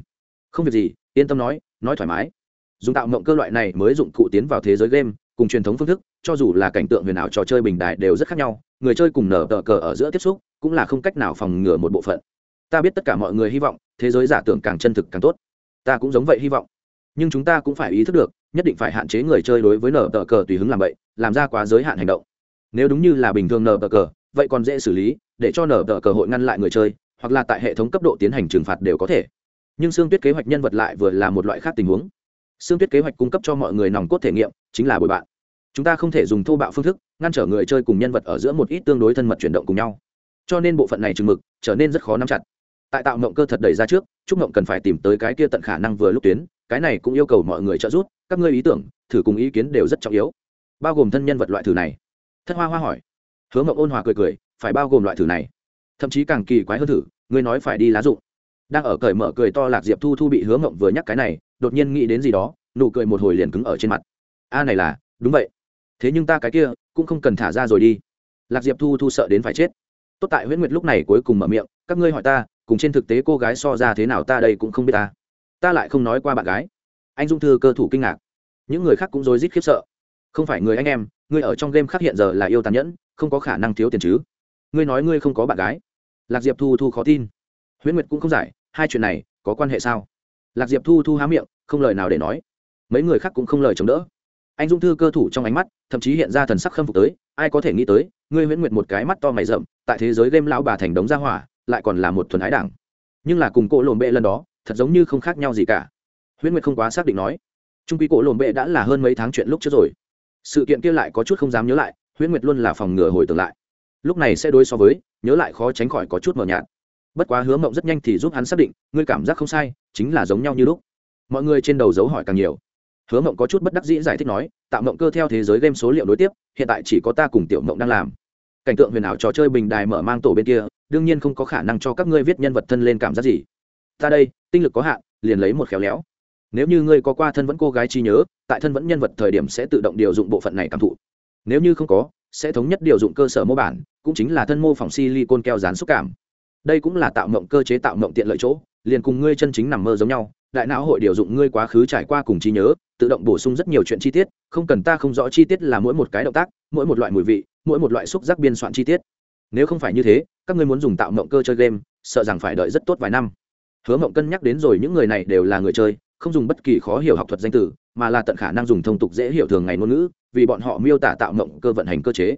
Không việc gì, yên tâm nói nói thoải mái. Dùng tạo mộng cơ loại này mới dụng cụ tiến vào thế giới game cùng truyền thống phương thức, cho dù là cảnh tượng huyền ảo trò chơi bình đài đều rất khác nhau, người chơi cùng nở tờ cờ ở giữa tiếp xúc cũng là không cách nào phòng ngừa một bộ phận. Ta biết tất cả mọi người hy vọng, thế giới giả tưởng càng chân thực càng tốt. Ta cũng giống vậy hy vọng. Nhưng chúng ta cũng phải ý thức được, nhất định phải hạn chế người chơi đối với nở tờ cờ tùy hứng làm vậy, làm ra quá giới hạn hành động. Nếu đúng như là bình thường nở tờ cờ, vậy còn dễ xử lý, để cho nở tờ cờ hội ngăn lại người chơi, hoặc là tại hệ thống cấp độ tiến hành trừng phạt đều có thể. Nhưng xương tuyết kế hoạch nhân vật lại vừa là một loại khác tình huống. Sương tuyết kế hoạch cung cấp cho mọi người nòng cốt thể nghiệm, chính là bồi bạn. Chúng ta không thể dùng thô bạo phương thức, ngăn trở người chơi cùng nhân vật ở giữa một ít tương đối thân mật chuyển động cùng nhau. Cho nên bộ phận này chừng mực, trở nên rất khó nắm chặt. Tại tạo mộng cơ thật đẩy ra trước, trúc mộng cần phải tìm tới cái kia tận khả năng vừa lúc tuyến, cái này cũng yêu cầu mọi người trợ giúp, các ngươi ý tưởng, thử cùng ý kiến đều rất trọng yếu. Bao gồm thân nhân vật loại thử này. Thất hoa hoa hỏi. Hứa mộng ôn hòa cười cười, phải bao gồm loại thử này. Thậm chí càng kỳ quái hơn thử, ngươi nói phải đi lá dụng. Đang ở cởi mở cười to lạc diệp thu thu bị hứa mộng vừa nhắc cái này đột nhiên nghĩ đến gì đó, nụ cười một hồi liền cứng ở trên mặt. A này là, đúng vậy. Thế nhưng ta cái kia, cũng không cần thả ra rồi đi. Lạc diệp thu thu sợ đến phải chết. Tốt tại huyễn nguyệt lúc này cuối cùng mở miệng, các ngươi hỏi ta, cùng trên thực tế cô gái so ra thế nào ta đây cũng không biết ta. Ta lại không nói qua bạn gái. Anh dung thư cơ thủ kinh ngạc. Những người khác cũng rối rít khiếp sợ. Không phải người anh em ngươi ở trong game khác hiện giờ là yêu tàn nhẫn, không có khả năng thiếu tiền chứ. Ngươi nói ngươi không có bạn gái. Lạc diệp thu thu khó tin. Huyễn nguyệt cũng không giải, hai chuyện này có quan hệ sao? Lạc diệp thu thu há miệng, không lời nào để nói. Mấy người khác cũng không lời chống đỡ. Anh dung thư cơ thủ trong ánh mắt, thậm chí hiện ra thần sắc khâm phục tới, ai có thể nghĩ tới, ngươi huyễn nguyệt một cái mắt to mày rậm, tại thế giới game lão bà thành đống gia hỏa, lại còn là một thuần ái đảng. Nhưng là cùng cỗ lồn bệ lần đó, thật giống như không khác nhau gì cả. Huyễn nguyệt không quá xác định nói. Trung quy cỗ lồn bệ đã là hơn mấy tháng chuyện lúc trước rồi. Sự kiện kia lại có chút không dám nhớ lại, huyễn nguyệt luôn là phòng ngừa hồi tưởng lại. Lúc này sẽ đối so với, nhớ lại khó tránh khỏi có chút mờ nhạt. Bất quá hứa mộng rất nhanh thì giúp hắn xác định, ngươi cảm giác không sai chính là giống nhau như lúc. Mọi người trên đầu dấu hỏi càng nhiều. Hứa mộng có chút bất đắc dĩ giải thích nói tạo mộng cơ theo thế giới game số liệu đối tiếp, hiện tại chỉ có ta cùng tiểu mộng đang làm. Cảnh tượng huyền ảo trò chơi bình đài mở mang tổ bên kia, đương nhiên không có khả năng cho các ngươi viết nhân vật thân lên cảm giác gì. Ta đây, tinh lực có hạn, liền lấy một khéo léo. Nếu như ngươi có qua thân vẫn cô gái trí nhớ, tại thân vẫn nhân vật thời điểm sẽ tự động điều dụng bộ phận này cảm thụ. Nếu như không có, sẽ thống nhất điều dụng cơ sở mô bản, cũng chính là thân mô phỏng silicon keo dán xúc cảm. Đây cũng là tạo mộng cơ chế tạo mộng tiện lợi chỗ liền cùng ngươi chân chính nằm mơ giống nhau, đại não hội điều dụng ngươi quá khứ trải qua cùng trí nhớ, tự động bổ sung rất nhiều chuyện chi tiết, không cần ta không rõ chi tiết là mỗi một cái động tác, mỗi một loại mùi vị, mỗi một loại xúc giác biên soạn chi tiết. Nếu không phải như thế, các ngươi muốn dùng tạo mộng cơ chơi game, sợ rằng phải đợi rất tốt vài năm. Hứa mộng cân nhắc đến rồi, những người này đều là người chơi, không dùng bất kỳ khó hiểu học thuật danh từ, mà là tận khả năng dùng thông tục dễ hiểu thường ngày ngôn ngữ, vì bọn họ miêu tả tạo mộng cơ vận hành cơ chế.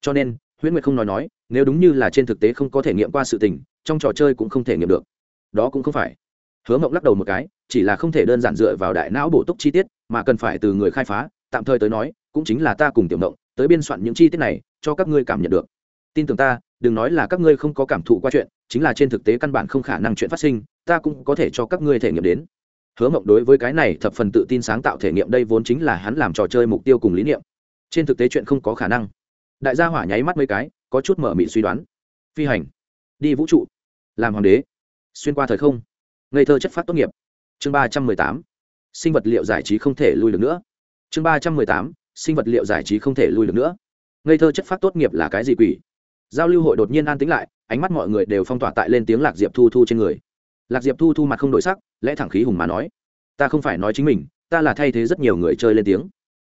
Cho nên, huyễn nguyệt không nói nói, nếu đúng như là trên thực tế không có thể nghiệm qua sự tình, trong trò chơi cũng không thể nghiệm được đó cũng không phải. Hứa mộng lắc đầu một cái, chỉ là không thể đơn giản dựa vào đại não bổ túc chi tiết, mà cần phải từ người khai phá, tạm thời tới nói, cũng chính là ta cùng tiểu mộng, tới biên soạn những chi tiết này, cho các ngươi cảm nhận được. Tin tưởng ta, đừng nói là các ngươi không có cảm thụ qua chuyện, chính là trên thực tế căn bản không khả năng chuyện phát sinh, ta cũng có thể cho các ngươi thể nghiệm đến. Hứa mộng đối với cái này thập phần tự tin sáng tạo thể nghiệm đây vốn chính là hắn làm trò chơi mục tiêu cùng lý niệm. Trên thực tế chuyện không có khả năng. Đại gia hỏa nháy mắt mấy cái, có chút mở mị suy đoán. Phi hành. Đi vũ trụ. Làm hoàng đế xuyên qua thời không, ngây thơ chất phát tốt nghiệp. Chương ba trăm mười tám, sinh vật liệu giải trí không thể lui được nữa. Chương ba trăm mười tám, sinh vật liệu giải trí không thể lui được nữa. Ngây thơ chất phát tốt nghiệp là cái gì quỷ? Giao lưu hội đột nhiên an tĩnh lại, ánh mắt mọi người đều phong tỏa tại lên tiếng lạc diệp thu thu trên người. Lạc diệp thu thu mặt không đổi sắc, lẽ thẳng khí hùng mà nói, ta không phải nói chính mình, ta là thay thế rất nhiều người chơi lên tiếng.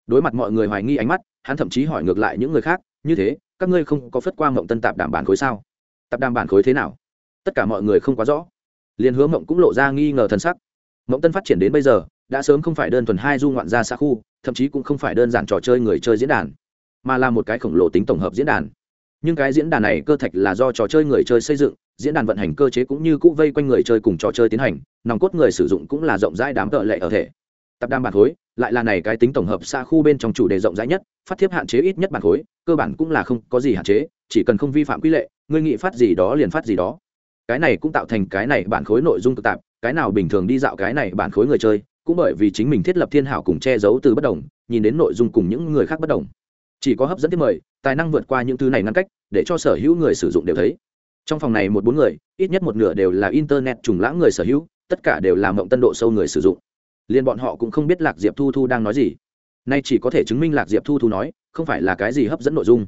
Đối mặt mọi người hoài nghi ánh mắt, hắn thậm chí hỏi ngược lại những người khác, như thế, các ngươi không có phất qua mộng tân tạp đảm bản khối sao? Tạp đảm bản khối thế nào? Tất cả mọi người không quá rõ. Liền hứa mộng cũng lộ ra nghi ngờ thân sắc. Mộng tân phát triển đến bây giờ, đã sớm không phải đơn thuần hai du ngoạn ra xa khu, thậm chí cũng không phải đơn giản trò chơi người chơi diễn đàn, mà là một cái khổng lồ tính tổng hợp diễn đàn. Nhưng cái diễn đàn này cơ thạch là do trò chơi người chơi xây dựng, diễn đàn vận hành cơ chế cũng như cũ vây quanh người chơi cùng trò chơi tiến hành, nòng cốt người sử dụng cũng là rộng rãi đám tợ lệ ở thể. Tập đam bản khối, lại là này cái tính tổng hợp xa khu bên trong chủ đề rộng rãi nhất, phát thiếp hạn chế ít nhất bản khối, cơ bản cũng là không có gì hạn chế, chỉ cần không vi phạm quy lệ ngươi nghị phát gì đó liền phát gì đó cái này cũng tạo thành cái này bản khối nội dung tự tạp, cái nào bình thường đi dạo cái này bản khối người chơi, cũng bởi vì chính mình thiết lập thiên hảo cùng che giấu từ bất đồng, nhìn đến nội dung cùng những người khác bất đồng. Chỉ có hấp dẫn tiếp mời, tài năng vượt qua những thứ này ngăn cách, để cho sở hữu người sử dụng đều thấy. Trong phòng này một bốn người, ít nhất một nửa đều là internet trùng lãng người sở hữu, tất cả đều là mộng tân độ sâu người sử dụng. Liền bọn họ cũng không biết lạc diệp thu thu đang nói gì. Nay chỉ có thể chứng minh lạc diệp thu thu nói, không phải là cái gì hấp dẫn nội dung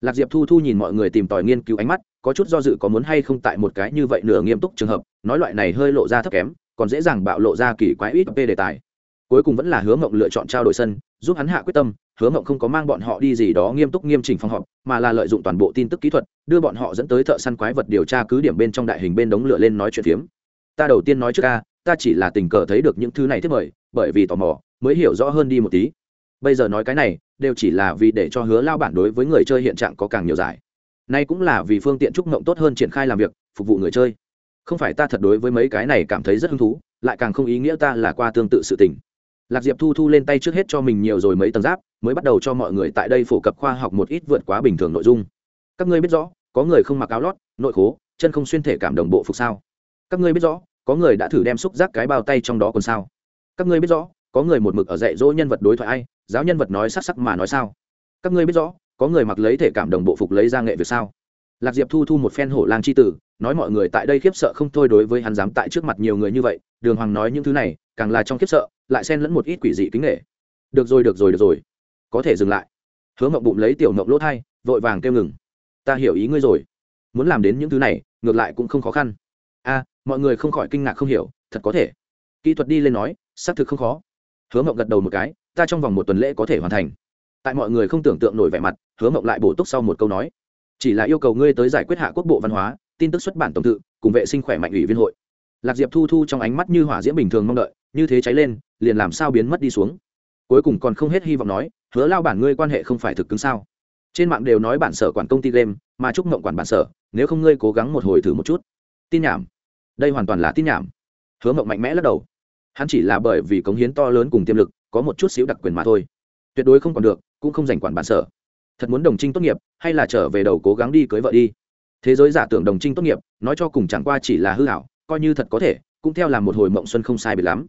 lạc diệp thu thu nhìn mọi người tìm tòi nghiên cứu ánh mắt, có chút do dự có muốn hay không tại một cái như vậy nửa nghiêm túc trường hợp, nói loại này hơi lộ ra thấp kém, còn dễ dàng bạo lộ ra kỳ quái ít về đề tài. Cuối cùng vẫn là hứa mộng lựa chọn trao đổi sân, giúp hắn hạ quyết tâm, hứa mộng không có mang bọn họ đi gì đó nghiêm túc nghiêm chỉnh phòng họp, mà là lợi dụng toàn bộ tin tức kỹ thuật, đưa bọn họ dẫn tới thợ săn quái vật điều tra cứ điểm bên trong đại hình bên đống lửa lên nói chuyện phiếm. Ta đầu tiên nói trước ca, ta chỉ là tình cờ thấy được những thứ này thế mời, bởi vì tò mò, mới hiểu rõ hơn đi một tí bây giờ nói cái này, đều chỉ là vì để cho hứa lao bản đối với người chơi hiện trạng có càng nhiều giải. Nay cũng là vì phương tiện trúc mộng tốt hơn triển khai làm việc, phục vụ người chơi. Không phải ta thật đối với mấy cái này cảm thấy rất hứng thú, lại càng không ý nghĩa ta là qua tương tự sự tình. Lạc diệp thu thu lên tay trước hết cho mình nhiều rồi mấy tầng giáp, mới bắt đầu cho mọi người tại đây phổ cập khoa học một ít vượt quá bình thường nội dung. Các ngươi biết rõ, có người không mặc áo lót, nội khố, chân không xuyên thể cảm đồng bộ phục sao? Các ngươi biết rõ, có người đã thử đem xúc giác cái bao tay trong đó còn sao? Các ngươi biết rõ, có người một mực ở dạy dỗ nhân vật đối thoại ai giáo nhân vật nói sắc sắc mà nói sao? Các ngươi biết rõ, có người mặc lấy thể cảm đồng bộ phục lấy ra nghệ việc sao? Lạc diệp thu thu một phen hổ lang c h i tử, nói mọi người tại đây khiếp sợ không thôi đối với hắn dám tại trước mặt nhiều người như vậy, đường hoàng nói những thứ này, càng là trong khiếp sợ, lại xen lẫn một ít quỷ dị kính nghệ được rồi được rồi được rồi. Có thể dừng lại. Hứa mộng bụng lấy tiểu mộng lỗ thai, vội vàng kêu ngừng. Ta hiểu ý ngươi rồi. Muốn làm đến những thứ này, ngược lại cũng không khó khăn. A, mọi người không khỏi kinh ngạc không hiểu, thật có thể. Kỹ thuật đi lên nói, xác thực không khó. Hứa mộng gật đầu một cái ta trong vòng một tuần lễ có thể hoàn thành. Tại mọi người không tưởng tượng nổi vẻ mặt, hứa mộng lại bổ túc sau một câu nói. Chỉ là yêu cầu ngươi tới giải quyết hạ quốc bộ văn hóa, tin tức xuất bản tổng tự, cùng vệ sinh khỏe mạnh ủy viên hội. Lạc diệp thu thu trong ánh mắt như hỏa diễm bình thường mong đợi, như thế cháy lên, liền làm sao biến mất đi xuống. Cuối cùng còn không hết hy vọng nói, hứa lao bản ngươi quan hệ không phải thực cứng sao? Trên mạng đều nói bản sở quản công ty game, mà chúc mộng quản bản sở, nếu không ngươi cố gắng một hồi thử một chút. Tin nhảm. Đây hoàn toàn là tin nhảm. Hứa mộng mạnh mẽ lắc đầu. Hắn chỉ là bởi vì cống hiến to lớn cùng tiềm lực có một chút xíu đặc quyền mà thôi. Tuyệt đối không còn được, cũng không giành quản bản sở. Thật muốn đồng trinh tốt nghiệp, hay là trở về đầu cố gắng đi cưới vợ đi? Thế giới giả tưởng đồng trinh tốt nghiệp, nói cho cùng chẳng qua chỉ là hư hảo coi như thật có thể, cũng theo làm một hồi mộng xuân không sai biệt lắm.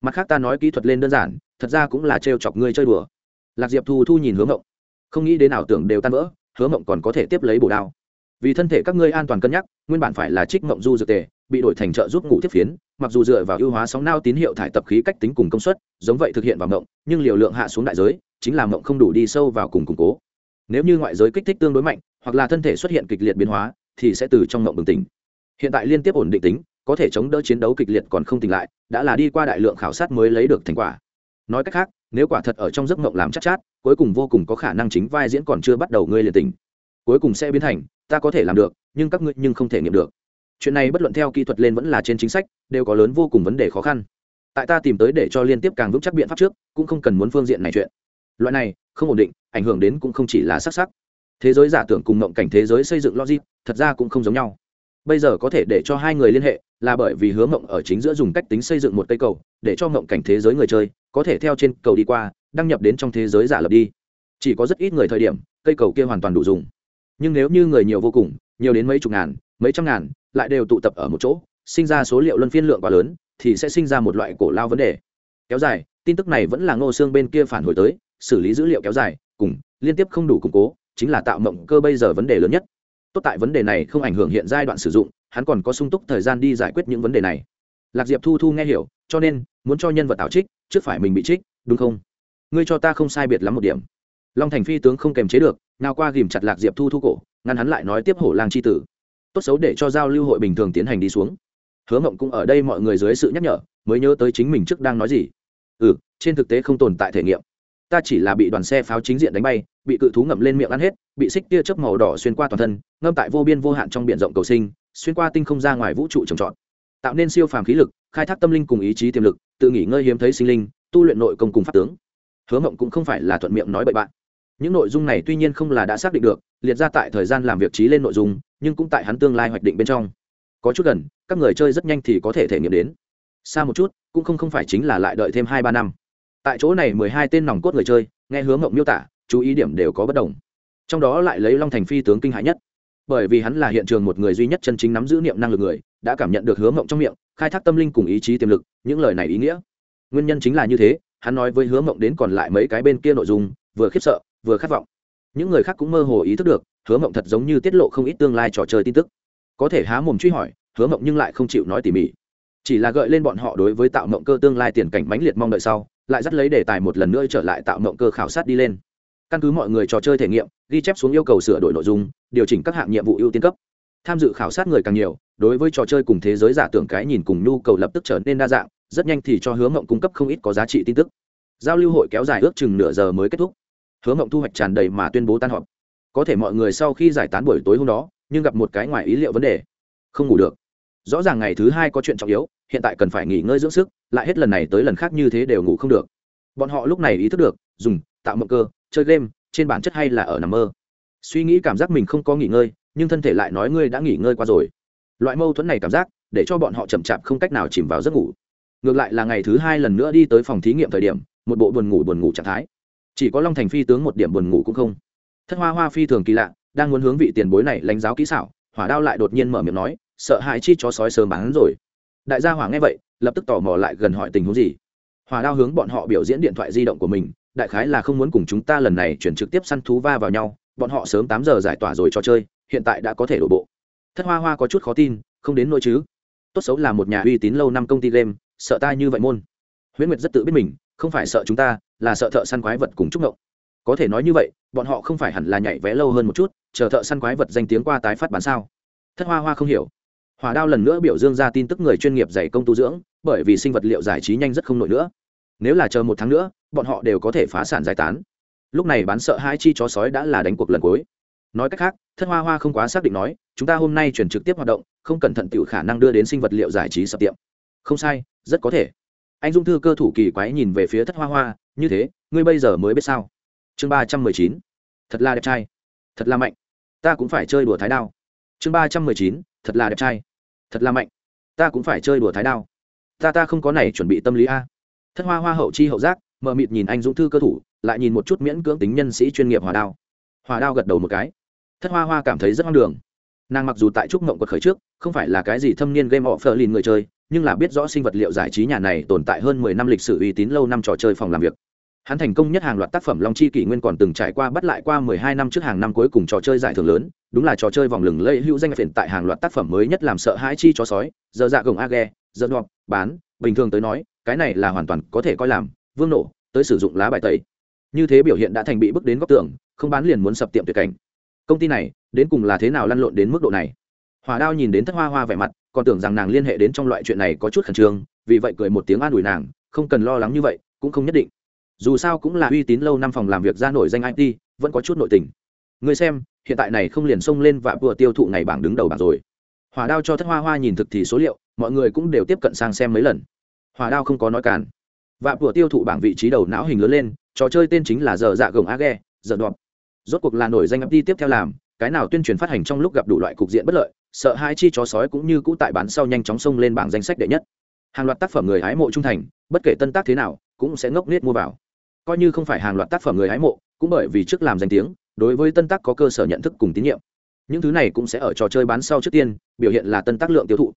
Mặt khác ta nói kỹ thuật lên đơn giản, thật ra cũng là trêu chọc ngươi chơi đùa. Lạc diệp thu thu nhìn hướng mộng. Không nghĩ đến ảo tưởng đều tan vỡ, hứa mộng còn có thể tiếp lấy bổ đao. Vì thân thể các ngươi an toàn cân nhắc, nguyên bản phải là trích mộng du dược tề bị đổi thành trợ giúp ngủ tiếp phiến mặc dù dựa vào ưu hóa sóng nao tín hiệu thải tập khí cách tính cùng công suất giống vậy thực hiện vào mộng nhưng liều lượng hạ xuống đại giới chính là mộng không đủ đi sâu vào cùng củng cố. Nếu như ngoại giới kích thích tương đối mạnh hoặc là thân thể xuất hiện kịch liệt biến hóa thì sẽ từ trong mộng bừng tỉnh. Hiện tại liên tiếp ổn định tính có thể chống đỡ chiến đấu kịch liệt còn không tỉnh lại đã là đi qua đại lượng khảo sát mới lấy được thành quả. Nói cách khác nếu quả thật ở trong giấc mộng làm chắc chát, chát cuối cùng vô cùng có khả năng chính vai diễn còn chưa bắt đầu ngươi liền tỉnh. Cuối cùng sẽ biến thành ta có thể làm được nhưng các ngươi nhưng không thể nghiệm được chuyện này bất luận theo kỹ thuật lên vẫn là trên chính sách, đều có lớn vô cùng vấn đề khó khăn. Tại ta tìm tới để cho liên tiếp càng vững chắc biện pháp trước, cũng không cần muốn phương diện này chuyện. Loại này, không ổn định, ảnh hưởng đến cũng không chỉ là sắc sắc. Thế giới giả tưởng cùng mộng cảnh thế giới xây dựng logic, thật ra cũng không giống nhau. Bây giờ có thể để cho hai người liên hệ, là bởi vì hướng mộng ở chính giữa dùng cách tính xây dựng một cây cầu, để cho mộng cảnh thế giới người chơi, có thể theo trên cầu đi qua, đăng nhập đến trong thế giới giả lập đi. Chỉ có rất ít người thời điểm, cây cầu kia hoàn toàn đủ dùng. Nhưng nếu như người nhiều vô cùng, nhiều đến mấy chục ngàn, mấy trăm ngàn lại đều tụ tập ở một chỗ, sinh ra số liệu luân phiên lượng quá lớn, thì sẽ sinh ra một loại cổ lao vấn đề. Kéo dài, tin tức này vẫn là ngô xương bên kia phản hồi tới, xử lý dữ liệu kéo dài, cùng liên tiếp không đủ củng cố, chính là tạo mộng cơ bây giờ vấn đề lớn nhất. Tốt tại vấn đề này không ảnh hưởng hiện giai đoạn sử dụng, hắn còn có sung túc thời gian đi giải quyết những vấn đề này. Lạc diệp thu thu nghe hiểu, cho nên, muốn cho nhân vật tạo trích, trước phải mình bị trích, đúng không? Ngươi cho ta không sai biệt lắm một điểm. Long thành phi tướng không kềm chế được, nào qua ghìm chặt lạc diệp thu thu cổ, ngăn hắn lại nói tiếp hổ lang c h i tử tốt xấu để cho giao lưu hội bình thường tiến hành đi xuống. Hứa mộng cũng ở đây mọi người dưới sự nhắc nhở, mới nhớ tới chính mình trước đang nói gì. Ừ trên thực tế không tồn tại thể nghiệm. Ta chỉ là bị đoàn xe pháo chính diện đánh bay, bị cự thú ngậm lên miệng ăn hết, bị xích tia chớp màu đỏ xuyên qua toàn thân, ngâm tại vô biên vô hạn trong b i ể n rộng cầu sinh, xuyên qua tinh không ra ngoài vũ trụ trồng trọt. Tạo nên siêu phàm khí lực, khai thác tâm linh cùng ý chí tiềm lực, tự nghỉ ngơi hiếm thấy sinh linh, tu luyện nội công cùng pháp tướng. Hứa mộng cũng không phải là thuận miệng nói bậy bạn. Những nội dung này tuy nhiên không là đã xác định được liệt ra tại thời gian làm việc trí lên nội dung, nhưng cũng tại hắn tương lai hoạch định bên trong. Có chút gần, các người chơi rất nhanh thì có thể thể nghiệm đến. Xa một chút, cũng không không phải chính là lại đợi thêm hai ba năm. Tại chỗ này mười hai tên nòng cốt người chơi, nghe hướng ngộng miêu tả, chú ý điểm đều có bất đồng. Trong đó lại lấy long thành phi tướng kinh hãi nhất. Bởi vì hắn là hiện trường một người duy nhất chân chính nắm giữ niệm năng lực người, đã cảm nhận được hướng ngộng trong miệng, khai thác tâm linh cùng ý chí tiềm lực, những lời này ý nghĩa. Nguyên nhân chính là như thế, hắn nói với hướng ngộng đến còn lại mấy cái bên kia nội dung, vừa khiếp sợ, vừa khát vọng những người khác cũng mơ hồ ý thức được, hứa mộng thật giống như tiết lộ không ít tương lai trò chơi tin tức. Có thể há mồm truy hỏi, hứa mộng nhưng lại không chịu nói tỉ mỉ. Chỉ là gợi lên bọn họ đối với tạo mộng cơ tương lai tiền cảnh mãnh liệt mong đợi sau, lại dắt lấy đề tài một lần nữa trở lại tạo mộng cơ khảo sát đi lên. Căn cứ mọi người trò chơi thể nghiệm, ghi chép xuống yêu cầu sửa đổi nội dung, điều chỉnh các hạng nhiệm vụ ưu tiên cấp. Tham dự khảo sát người càng nhiều, đối với trò chơi cùng thế giới giả tưởng cái nhìn cùng nhu cầu lập tức trở nên đa dạng, rất nhanh thì cho hứa mộng cung cấp không ít có giá trị tin tức. Giao lưu hội kéo dài ước chừng nửa giờ mới kết thúc hứa mộng thu hoạch tràn đầy mà tuyên bố tan họp. Có thể mọi người sau khi giải tán buổi tối hôm đó, nhưng gặp một cái ngoài ý liệu vấn đề. Không ngủ được. Rõ ràng ngày thứ hai có chuyện trọng yếu, hiện tại cần phải nghỉ ngơi dưỡng sức, lại hết lần này tới lần khác như thế đều ngủ không được. Bọn họ lúc này ý thức được, dùng, tạo mộng cơ, chơi game, trên bản chất hay là ở nằm mơ. Suy nghĩ cảm giác mình không có nghỉ ngơi, nhưng thân thể lại nói ngươi đã nghỉ ngơi qua rồi. Loại mâu thuẫn này cảm giác, để cho bọn họ chậm chạp không cách nào chìm vào giấc ngủ. Ngược lại là ngày thứ hai lần nữa đi tới phòng thí nghiệm thời điểm, một bộ buồn ngủ buồn ngủ trạng thái chỉ có long thành phi tướng một điểm buồn ngủ cũng không. Thất hoa hoa phi thường kỳ lạ, đang muốn hướng vị tiền bối này lãnh giáo kỹ xảo, hỏa đao lại đột nhiên mở miệng nói, sợ hãi chi chó sói sớm bán rồi. Đại gia hỏa nghe vậy, lập tức tò mò lại gần hỏi tình huống gì. Hỏa đao hướng bọn họ biểu diễn điện thoại di động của mình, đại khái là không muốn cùng chúng ta lần này chuyển trực tiếp săn thú va vào nhau, bọn họ sớm tám giờ giải tỏa rồi cho chơi, hiện tại đã có thể đổ bộ. Thất hoa hoa có chút khó tin, không đến nỗi chứ? Tốt xấu là một nhà uy tín lâu năm công ty game, sợ ta như vậy môn. Huyễn nguyệt rất tự biết mình, không phải sợ chúng ta là sợ thợ săn quái vật cùng trúc ngộng. Có thể nói như vậy, bọn họ không phải hẳn là nhảy vé lâu hơn một chút, chờ thợ săn quái vật danh tiếng qua tái phát bán sao? Thất hoa hoa không hiểu. Hỏa đao lần nữa biểu dương ra tin tức người chuyên nghiệp dạy công tu dưỡng, bởi vì sinh vật liệu giải trí nhanh rất không nổi nữa. Nếu là chờ một tháng nữa, bọn họ đều có thể phá sản giải tán. Lúc này bán sợ hai chi chó sói đã là đánh cuộc lần cuối. Nói cách khác, thất hoa hoa không quá xác định nói, chúng ta hôm nay chuyển trực tiếp hoạt động, không cẩn thận tự khả năng đưa đến sinh vật liệu giải trí sập tiệm. Không sai, rất có thể. Anh dung thư cơ thủ kỳ quái nhìn về phía thất hoa hoa như thế, ngươi bây giờ mới biết sao? Chương ba trăm mười chín. Thật là đẹp trai. Thật là mạnh. Ta cũng phải chơi đùa thái đao. Chương ba trăm mười chín. Thật là đẹp trai. Thật là mạnh. Ta cũng phải chơi đùa thái đao. Ta ta không có này chuẩn bị tâm lý a. Thất hoa hoa hậu chi hậu giác, mờ mịt nhìn anh dũng thư cơ thủ, lại nhìn một chút miễn cưỡng tính nhân sĩ chuyên nghiệp hòa đao. Hòa đao gật đầu một cái. Thất hoa hoa cảm thấy rất hoang đường. Nàng mặc dù tại trúc mộng quật khởi trước, không phải là cái gì thâm niên game offer lìn người chơi nhưng là biết rõ sinh vật liệu giải trí nhà này tồn tại hơn mười năm lịch sử uy tín lâu năm trò chơi phòng làm việc. Hắn thành công nhất hàng loạt tác phẩm long chi kỷ nguyên còn từng trải qua bắt lại qua mười hai năm trước hàng năm cuối cùng trò chơi giải thưởng lớn, đúng là trò chơi vòng lừng lẫy hữu danh phiền tại hàng loạt tác phẩm mới nhất làm sợ hãi chi chó sói, giờ dạ gồng age ghe, giờ bán, bình thường tới nói, cái này là hoàn toàn có thể coi làm vương nổ, tới sử dụng lá bài tẩy. Như thế biểu hiện đã thành bị bước đến góc tường, không bán liền muốn sập tiệm tuyệt cảnh. Công ty này, đến cùng là thế nào lăn lộn đến mức độ này? Hỏa đao nhìn đến thất hoa hoa vẻ mặt còn tưởng rằng nàng liên hệ đến trong loại chuyện này có chút khẩn trương, vì vậy cười một tiếng an ủi nàng, không cần lo lắng như vậy, cũng không nhất định. Dù sao cũng là uy tín lâu năm phòng làm việc ra nổi danh it vẫn có chút nội tình. Người xem, hiện tại này không liền xông lên và vừa tiêu thụ ngày bảng đứng đầu bảng rồi. Hòa đao cho thất hoa hoa nhìn thực thì số liệu, mọi người cũng đều tiếp cận sang xem mấy lần. Hòa đao không có nói cản. Và vừa tiêu thụ bảng vị trí đầu não hình lớn lên, trò chơi tên chính là giờ dạ gồng a ghe giờ đọp. Rốt cuộc là nổi danh it đi tiếp theo làm, cái nào tuyên truyền phát hành trong lúc gặp đủ loại cục diện bất lợi sợ hai chi chó sói cũng như cũ tại bán sau nhanh chóng xông lên bảng danh sách đệ nhất. Hàng loạt tác phẩm người hái mộ trung thành, bất kể tân tác thế nào, cũng sẽ ngốc nết mua vào. Coi như không phải hàng loạt tác phẩm người hái mộ, cũng bởi vì trước làm danh tiếng, đối với tân tác có cơ sở nhận thức cùng tín nhiệm. Những thứ này cũng sẽ ở trò chơi bán sau trước tiên, biểu hiện là tân tác lượng tiêu thụ.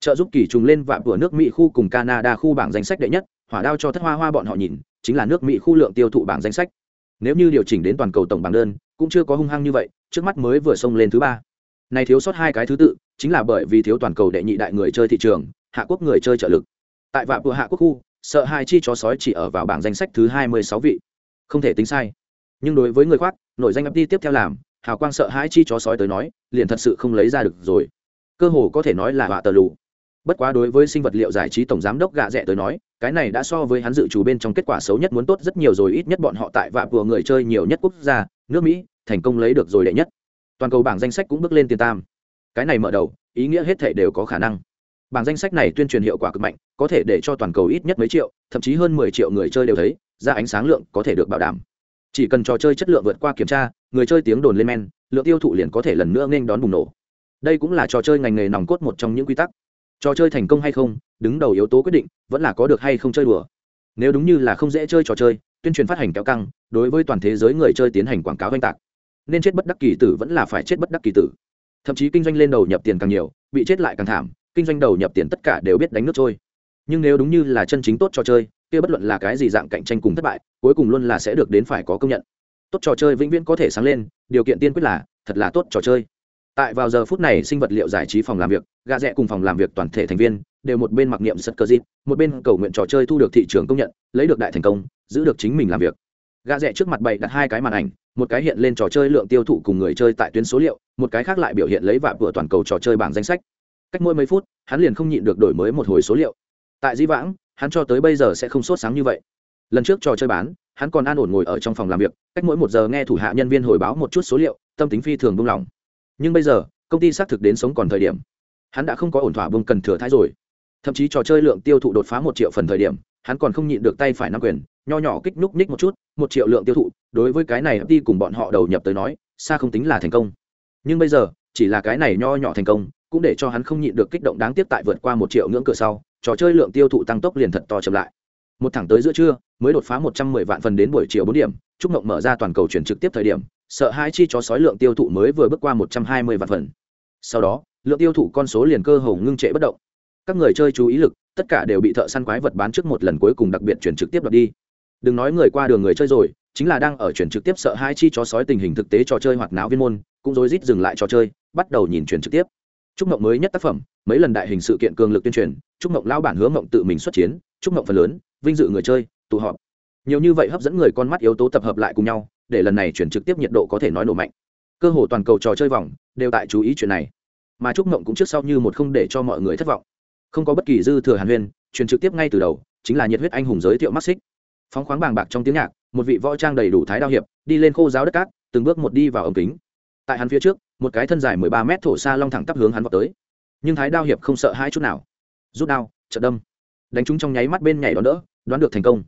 Trợ giúp kỳ trùng lên và của nước mỹ khu cùng canada khu bảng danh sách đệ nhất, hỏa đao cho thất hoa hoa bọn họ nhìn, chính là nước mỹ khu lượng tiêu thụ bảng danh sách. Nếu như điều chỉnh đến toàn cầu tổng bảng đơn, cũng chưa có hung hăng như vậy, trước mắt mới vừa xông lên thứ ba này thiếu sót hai cái thứ tự, chính là bởi vì thiếu toàn cầu đệ nhị đại người chơi thị trường, hạ quốc người chơi trợ lực. Tại vạ của hạ quốc khu, sợ hai chi chó sói chỉ ở vào bảng danh sách thứ hai mươi sáu vị. Không thể tính sai. Nhưng đối với người khoác nội danh ấp đi tiếp theo làm, hào quang sợ hai chi chó sói tới nói, liền thật sự không lấy ra được rồi. Cơ hồ có thể nói là họa tờ lù. Bất quá đối với sinh vật liệu giải trí tổng giám đốc gạ rẽ tới nói, cái này đã so với hắn dự trù bên trong kết quả xấu nhất muốn tốt rất nhiều rồi, ít nhất bọn họ tại vạ của người chơi nhiều nhất quốc gia, nước mỹ, thành công lấy được rồi đệ nhất toàn cầu bảng danh sách cũng bước lên tiền tam. Cái này mở đầu, ý nghĩa hết thể đều có khả năng. Bảng danh sách này tuyên truyền hiệu quả cực mạnh, có thể để cho toàn cầu ít nhất mấy triệu, thậm chí hơn mười triệu người chơi đều thấy, ra ánh sáng lượng có thể được bảo đảm. Chỉ cần trò chơi chất lượng vượt qua kiểm tra, người chơi tiếng đồn lên men, lượng tiêu thụ liền có thể lần nữa nên đón bùng nổ. Đây cũng là trò chơi ngành nghề nòng cốt một trong những quy tắc. Trò chơi thành công hay không, đứng đầu yếu tố quyết định, vẫn là có được hay không chơi đùa. Nếu đúng như là không dễ chơi trò chơi, tuyên truyền phát hành kéo căng, đối với toàn thế giới người chơi tiến hành quảng cáo oanh tạc nên chết bất đắc kỳ tử vẫn là phải chết bất đắc kỳ tử. Thậm chí kinh doanh lên đầu nhập tiền càng nhiều, bị chết lại càng thảm, kinh doanh đầu nhập tiền tất cả đều biết đánh nước trôi. Nhưng nếu đúng như là chân chính tốt trò chơi, kia bất luận là cái gì dạng cạnh tranh cùng thất bại, cuối cùng luôn là sẽ được đến phải có công nhận. Tốt trò chơi vĩnh viễn có thể sáng lên, điều kiện tiên quyết là, thật là tốt trò chơi. Tại vào giờ phút này sinh vật liệu giải trí phòng làm việc, gà rẽ cùng phòng làm việc toàn thể thành viên, đều một bên mặc niệm sật cơ dịp, một bên cầu nguyện trò chơi thu được thị trường công nhận, lấy được đại thành công, giữ được chính mình làm việc gà rẽ trước mặt bày đặt hai cái màn ảnh, một cái hiện lên trò chơi lượng tiêu thụ cùng người chơi tại tuyến số liệu, một cái khác lại biểu hiện lấy vạ vừa toàn cầu trò chơi bảng danh sách. Cách mỗi mấy phút, hắn liền không nhịn được đổi mới một hồi số liệu. Tại di vãng, hắn cho tới bây giờ sẽ không sốt sáng như vậy. Lần trước trò chơi bán, hắn còn an ổn ngồi ở trong phòng làm việc, cách mỗi một giờ nghe thủ hạ nhân viên hồi báo một chút số liệu, tâm tính phi thường buông lỏng. Nhưng bây giờ, công ty xác thực đến sống còn thời điểm. Hắn đã không có ổn thỏa bông cần thừa thái rồi. Thậm chí trò chơi lượng tiêu thụ đột phá một triệu phần thời điểm, hắn còn không nhịn được tay phải nắm quyền, nho nhỏ kích núc ních một chút một triệu lượng tiêu thụ, đối với cái này đi cùng bọn họ đầu nhập tới nói, xa không tính là thành công. Nhưng bây giờ, chỉ là cái này nho nhỏ thành công, cũng để cho hắn không nhịn được kích động đáng tiếc tại vượt qua một triệu ngưỡng cửa sau, trò chơi lượng tiêu thụ tăng tốc liền thật to chậm lại. Một thẳng tới giữa trưa, mới đột phá một trăm mười vạn phần đến buổi chiều bốn điểm chúc mộng mở ra toàn cầu chuyển trực tiếp thời điểm, sợ hai chi chó sói lượng tiêu thụ mới vừa bước qua một trăm hai mươi vạn phần. Sau đó, lượng tiêu thụ con số liền cơ hồ ngưng trệ bất động. Các người chơi chú ý lực, tất cả đều bị thợ săn quái vật bán trước một lần cuối cùng đặc biệt chuyển trực tiếp đoạt đi đừng nói người qua đường người chơi rồi, chính là đang ở chuyển trực tiếp sợ hai chi chó sói tình hình thực tế trò chơi hoặc não viên môn, cũng rối rít dừng lại trò chơi, bắt đầu nhìn chuyển trực tiếp. Trúc mộng mới nhất tác phẩm, mấy lần đại hình sự kiện cường lực tuyên truyền trúc mộng lao bản hứa mộng tự mình xuất chiến trúc mộng phần lớn, vinh dự người chơi, tụ họp. Nhiều như vậy hấp dẫn người con mắt yếu tố tập hợp lại cùng nhau, để lần này chuyển trực tiếp nhiệt độ có thể nói nổ mạnh. Cơ hồ toàn cầu trò chơi vòng, đều tại chú ý chuyện này. Mà trúc mộng cũng trước sau như một không để cho mọi người thất vọng. Không có bất kỳ dư thừa hàn huyên, chuyển trực tiếp ngay từ đầu, chính là nhiệt huyết anh hùng giới thiệu mắt xích phóng khoáng bàng bạc trong tiếng nhạc, một vị võ trang đầy đủ thái đao hiệp, đi lên khô giáo đất cát, từng bước một đi vào ống kính. Tại hắn phía trước, một cái thân dài mười ba mét thổ xa long thẳng tắp hướng hắn vào tới. Nhưng thái đao hiệp không sợ hai chút nào. Rút đao trận đâm. Đánh chúng trong nháy mắt bên nhảy đón đỡ, đoán được thành công.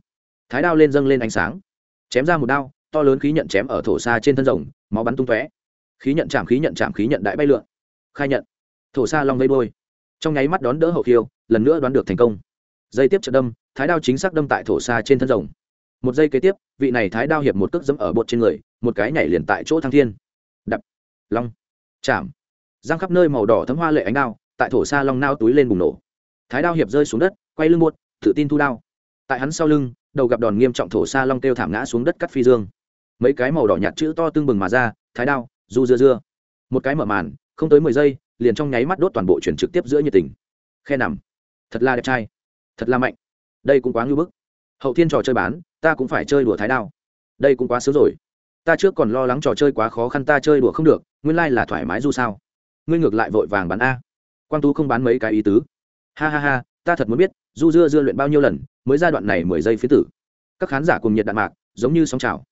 Thái đao lên dâng lên ánh sáng. Chém ra một đao, to lớn khí nhận chém ở thổ xa trên thân rồng, máu bắn tung tóe. Khí nhận chạm, khí nhận chạm, khí nhận đại bay lượn. Khai nhận. Thổ xa long vây đôi trong nháy mắt đón đỡ hậu khiêu, lần nữa đoán được thành công dây tiếp trận đâm, thái đao chính xác đâm tại thổ xa trên thân rồng. Một giây kế tiếp, vị này thái đao hiệp một cước dẫm ở bột trên người, một cái nhảy liền tại chỗ thăng thiên. Đập. Long. Chạm. Giang khắp nơi màu đỏ thấm hoa lệ ánh đao, tại thổ xa long nao túi lên bùng nổ. Thái đao hiệp rơi xuống đất, quay lưng bột, tự tin thu đao. Tại hắn sau lưng, đầu gặp đòn nghiêm trọng thổ xa long kêu thảm ngã xuống đất cắt phi dương. Mấy cái màu đỏ nhạt chữ to tương bừng mà ra, thái đao, du dưa dưa. Một cái mở màn, không tới mười giây, liền trong nháy mắt đốt toàn bộ chuyển trực tiếp giữa nhiệt tình. Khe nằm. Thật là đẹp trai thật là mạnh. Đây cũng quá ngưỡng bức. Hậu thiên trò chơi bán, ta cũng phải chơi đùa thái đao. Đây cũng quá sớm rồi. Ta trước còn lo lắng trò chơi quá khó khăn ta chơi đùa không được, nguyên lai、like、là thoải mái dù sao. Ngươi ngược lại vội vàng bán a. Quang tú không bán mấy cái ý tứ. Ha ha ha, ta thật muốn biết, du dưa dưa luyện bao nhiêu lần, mới giai đoạn này mười giây phía tử. Các khán giả cùng nhiệt đạn mạc, giống như sóng trào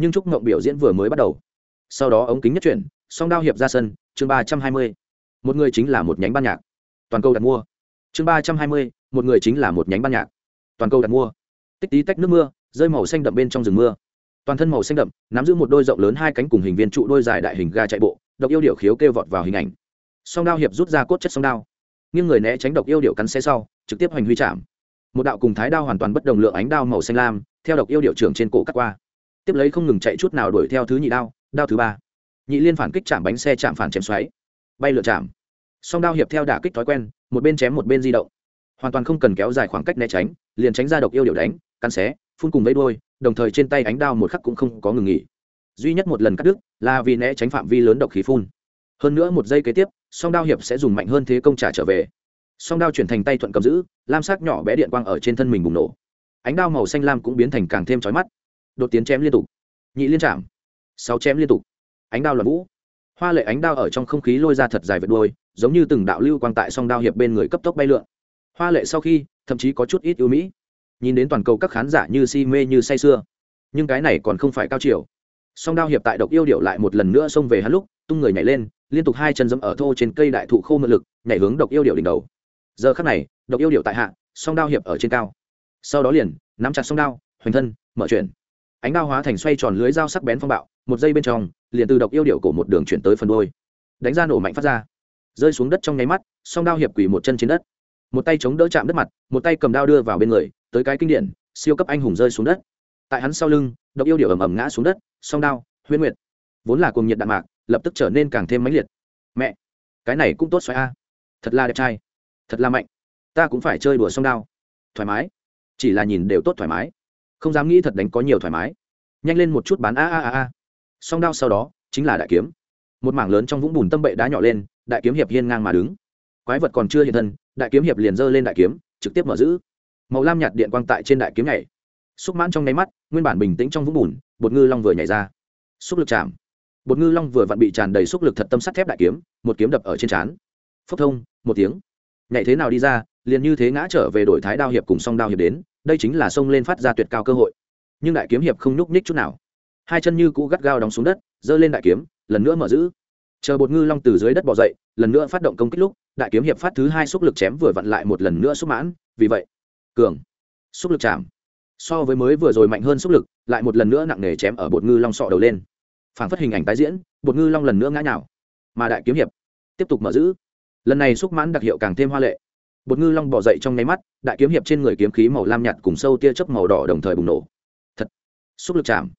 nhưng trúc ngộng biểu diễn vừa mới bắt đầu. Sau đó ống kính nhất chuyển, song đao hiệp ra sân, chương ba trăm hai mươi. Một người chính là một nhánh ban nhạc. Toàn cầu đặt mua. Chương ba trăm hai mươi một người chính là một nhánh ban nhạc. Toàn cầu đặt mua. Tích tí tách nước mưa, rơi màu xanh đậm bên trong rừng mưa. Toàn thân màu xanh đậm, nắm giữ một đôi rộng lớn hai cánh cùng hình viên trụ đôi dài đại hình ga chạy bộ, độc yêu điệu khiếu kêu vọt vào hình ảnh. Song đao hiệp rút ra cốt chất song đao. Nhưng người né tránh độc yêu điệu cắn xe sau, trực tiếp hoành huy chạm. Một đạo cùng thái đao hoàn toàn bất đồng lượng ánh đao màu xanh lam, theo độc yêu điệu trưởng trên cổ cắt qua. Tiếp lấy không ngừng chạy chút nào đuổi theo thứ nhị đao đao thứ ba. Nhị liên phản kích chạm bánh xe chạm phản chém xoáy. Bay lượt chạm. Song đao hiệp theo đả kích thói quen, một bên chém một bên di động hoàn toàn không cần kéo dài khoảng cách né tránh, liền tránh ra độc yêu điệu đánh, cắn xé, phun cùng vây đôi đồng thời trên tay ánh đao một khắc cũng không có ngừng nghỉ. Duy nhất một lần cắt đứt là vì né tránh phạm vi lớn độc khí phun. Hơn nữa một giây kế tiếp, song đao hiệp sẽ dùng mạnh hơn thế công trả trở về. Song đao chuyển thành tay thuận cầm giữ, lam sắc nhỏ bé điện quang ở trên thân mình bùng nổ. Ánh đao màu xanh lam cũng biến thành càng thêm trói mắt. Đột tiến chém liên tục. Nhị liên chạm. Sáu chém liên tục. Ánh đao là vũ. Hoa lệ ánh đao ở trong không khí lôi ra thật dài vượt đuôi, giống như từng đạo lưu quang tại song đao hiệp bên người cấp tốc bay lượn hoa lệ sau khi, thậm chí có chút ít ưu mỹ. Nhìn đến toàn cầu các khán giả như si mê như say sưa. Nhưng cái này còn không phải cao chiều. Song đao hiệp tại độc yêu điệu lại một lần nữa xông về hắn lúc, tung người nhảy lên, liên tục hai chân dẫm ở thô trên cây đại thụ khô mượn lực, nhảy hướng độc yêu điệu đỉnh đầu. Giờ khắc này, độc yêu điệu tại hạ, song đao hiệp ở trên cao. Sau đó liền, nắm chặt song đao, hoành thân, mở chuyển. Ánh đao hóa thành xoay tròn lưới dao sắc bén phong bạo, một giây bên trong, liền từ độc yêu điệu cổ một đường chuyển tới phần đôi đánh ra nổ mạnh phát ra. Rơi xuống đất trong nháy mắt, song đao hiệp quỳ một chân trên đất một tay chống đỡ chạm đất mặt, một tay cầm đao đưa vào bên người, tới cái kinh điển, siêu cấp anh hùng rơi xuống đất. Tại hắn sau lưng, độc yêu điệu ầm ầm ngã xuống đất, song đao, huyễn nguyệt. Vốn là cuồng nhiệt đạn mạc, lập tức trở nên càng thêm mãnh liệt. Mẹ, cái này cũng tốt xoáy a. Thật là đẹp trai, thật là mạnh. Ta cũng phải chơi đùa song đao. Thoải mái. Chỉ là nhìn đều tốt thoải mái. Không dám nghĩ thật đánh có nhiều thoải mái. Nhanh lên một chút bán a a a a. Song đao sau đó, chính là đại kiếm. Một mảng lớn trong vũng bùn tâm bệ đá nhỏ lên, đại kiếm hiệp hiên ngang mà đứng quái vật còn chưa hiện thân, đại kiếm hiệp liền giơ lên đại kiếm, trực tiếp mở giữ. Màu lam nhạt điện quang tại trên đại kiếm nhảy. Xúc mãn trong nháy mắt, nguyên bản bình tĩnh trong vũng bùn, bột ngư long vừa nhảy ra. Xúc lực chạm. Bột ngư long vừa vặn bị tràn đầy xúc lực thật tâm sắt thép đại kiếm, một kiếm đập ở trên trán. Phốc thông, một tiếng. Nhảy thế nào đi ra, liền như thế ngã trở về đổi thái đao hiệp cùng song đao hiệp đến, đây chính là xông lên phát ra tuyệt cao cơ hội. Nhưng đại kiếm hiệp không nhúc nhích chút nào. Hai chân như cũ gắt gao đóng xuống đất, giơ lên đại kiếm, lần nữa mở giữ chờ bột ngư long từ dưới đất bỏ dậy, lần nữa phát động công kích lúc, đại kiếm hiệp phát thứ hai xúc lực chém vừa vặn lại một lần nữa xúc mãn, vì vậy, cường xúc lực chạm. So với mới vừa rồi mạnh hơn xúc lực, lại một lần nữa nặng nề chém ở bột ngư long sọ đầu lên. Phản phất hình ảnh tái diễn, bột ngư long lần nữa ngã nhào. Mà đại kiếm hiệp tiếp tục mở giữ. Lần này xúc mãn đặc hiệu càng thêm hoa lệ. Bột ngư long bỏ dậy trong nháy mắt, đại kiếm hiệp trên người kiếm khí màu lam nhạt cùng sâu tia chớp màu đỏ đồng thời bùng nổ. Thật, xúc lực chạm.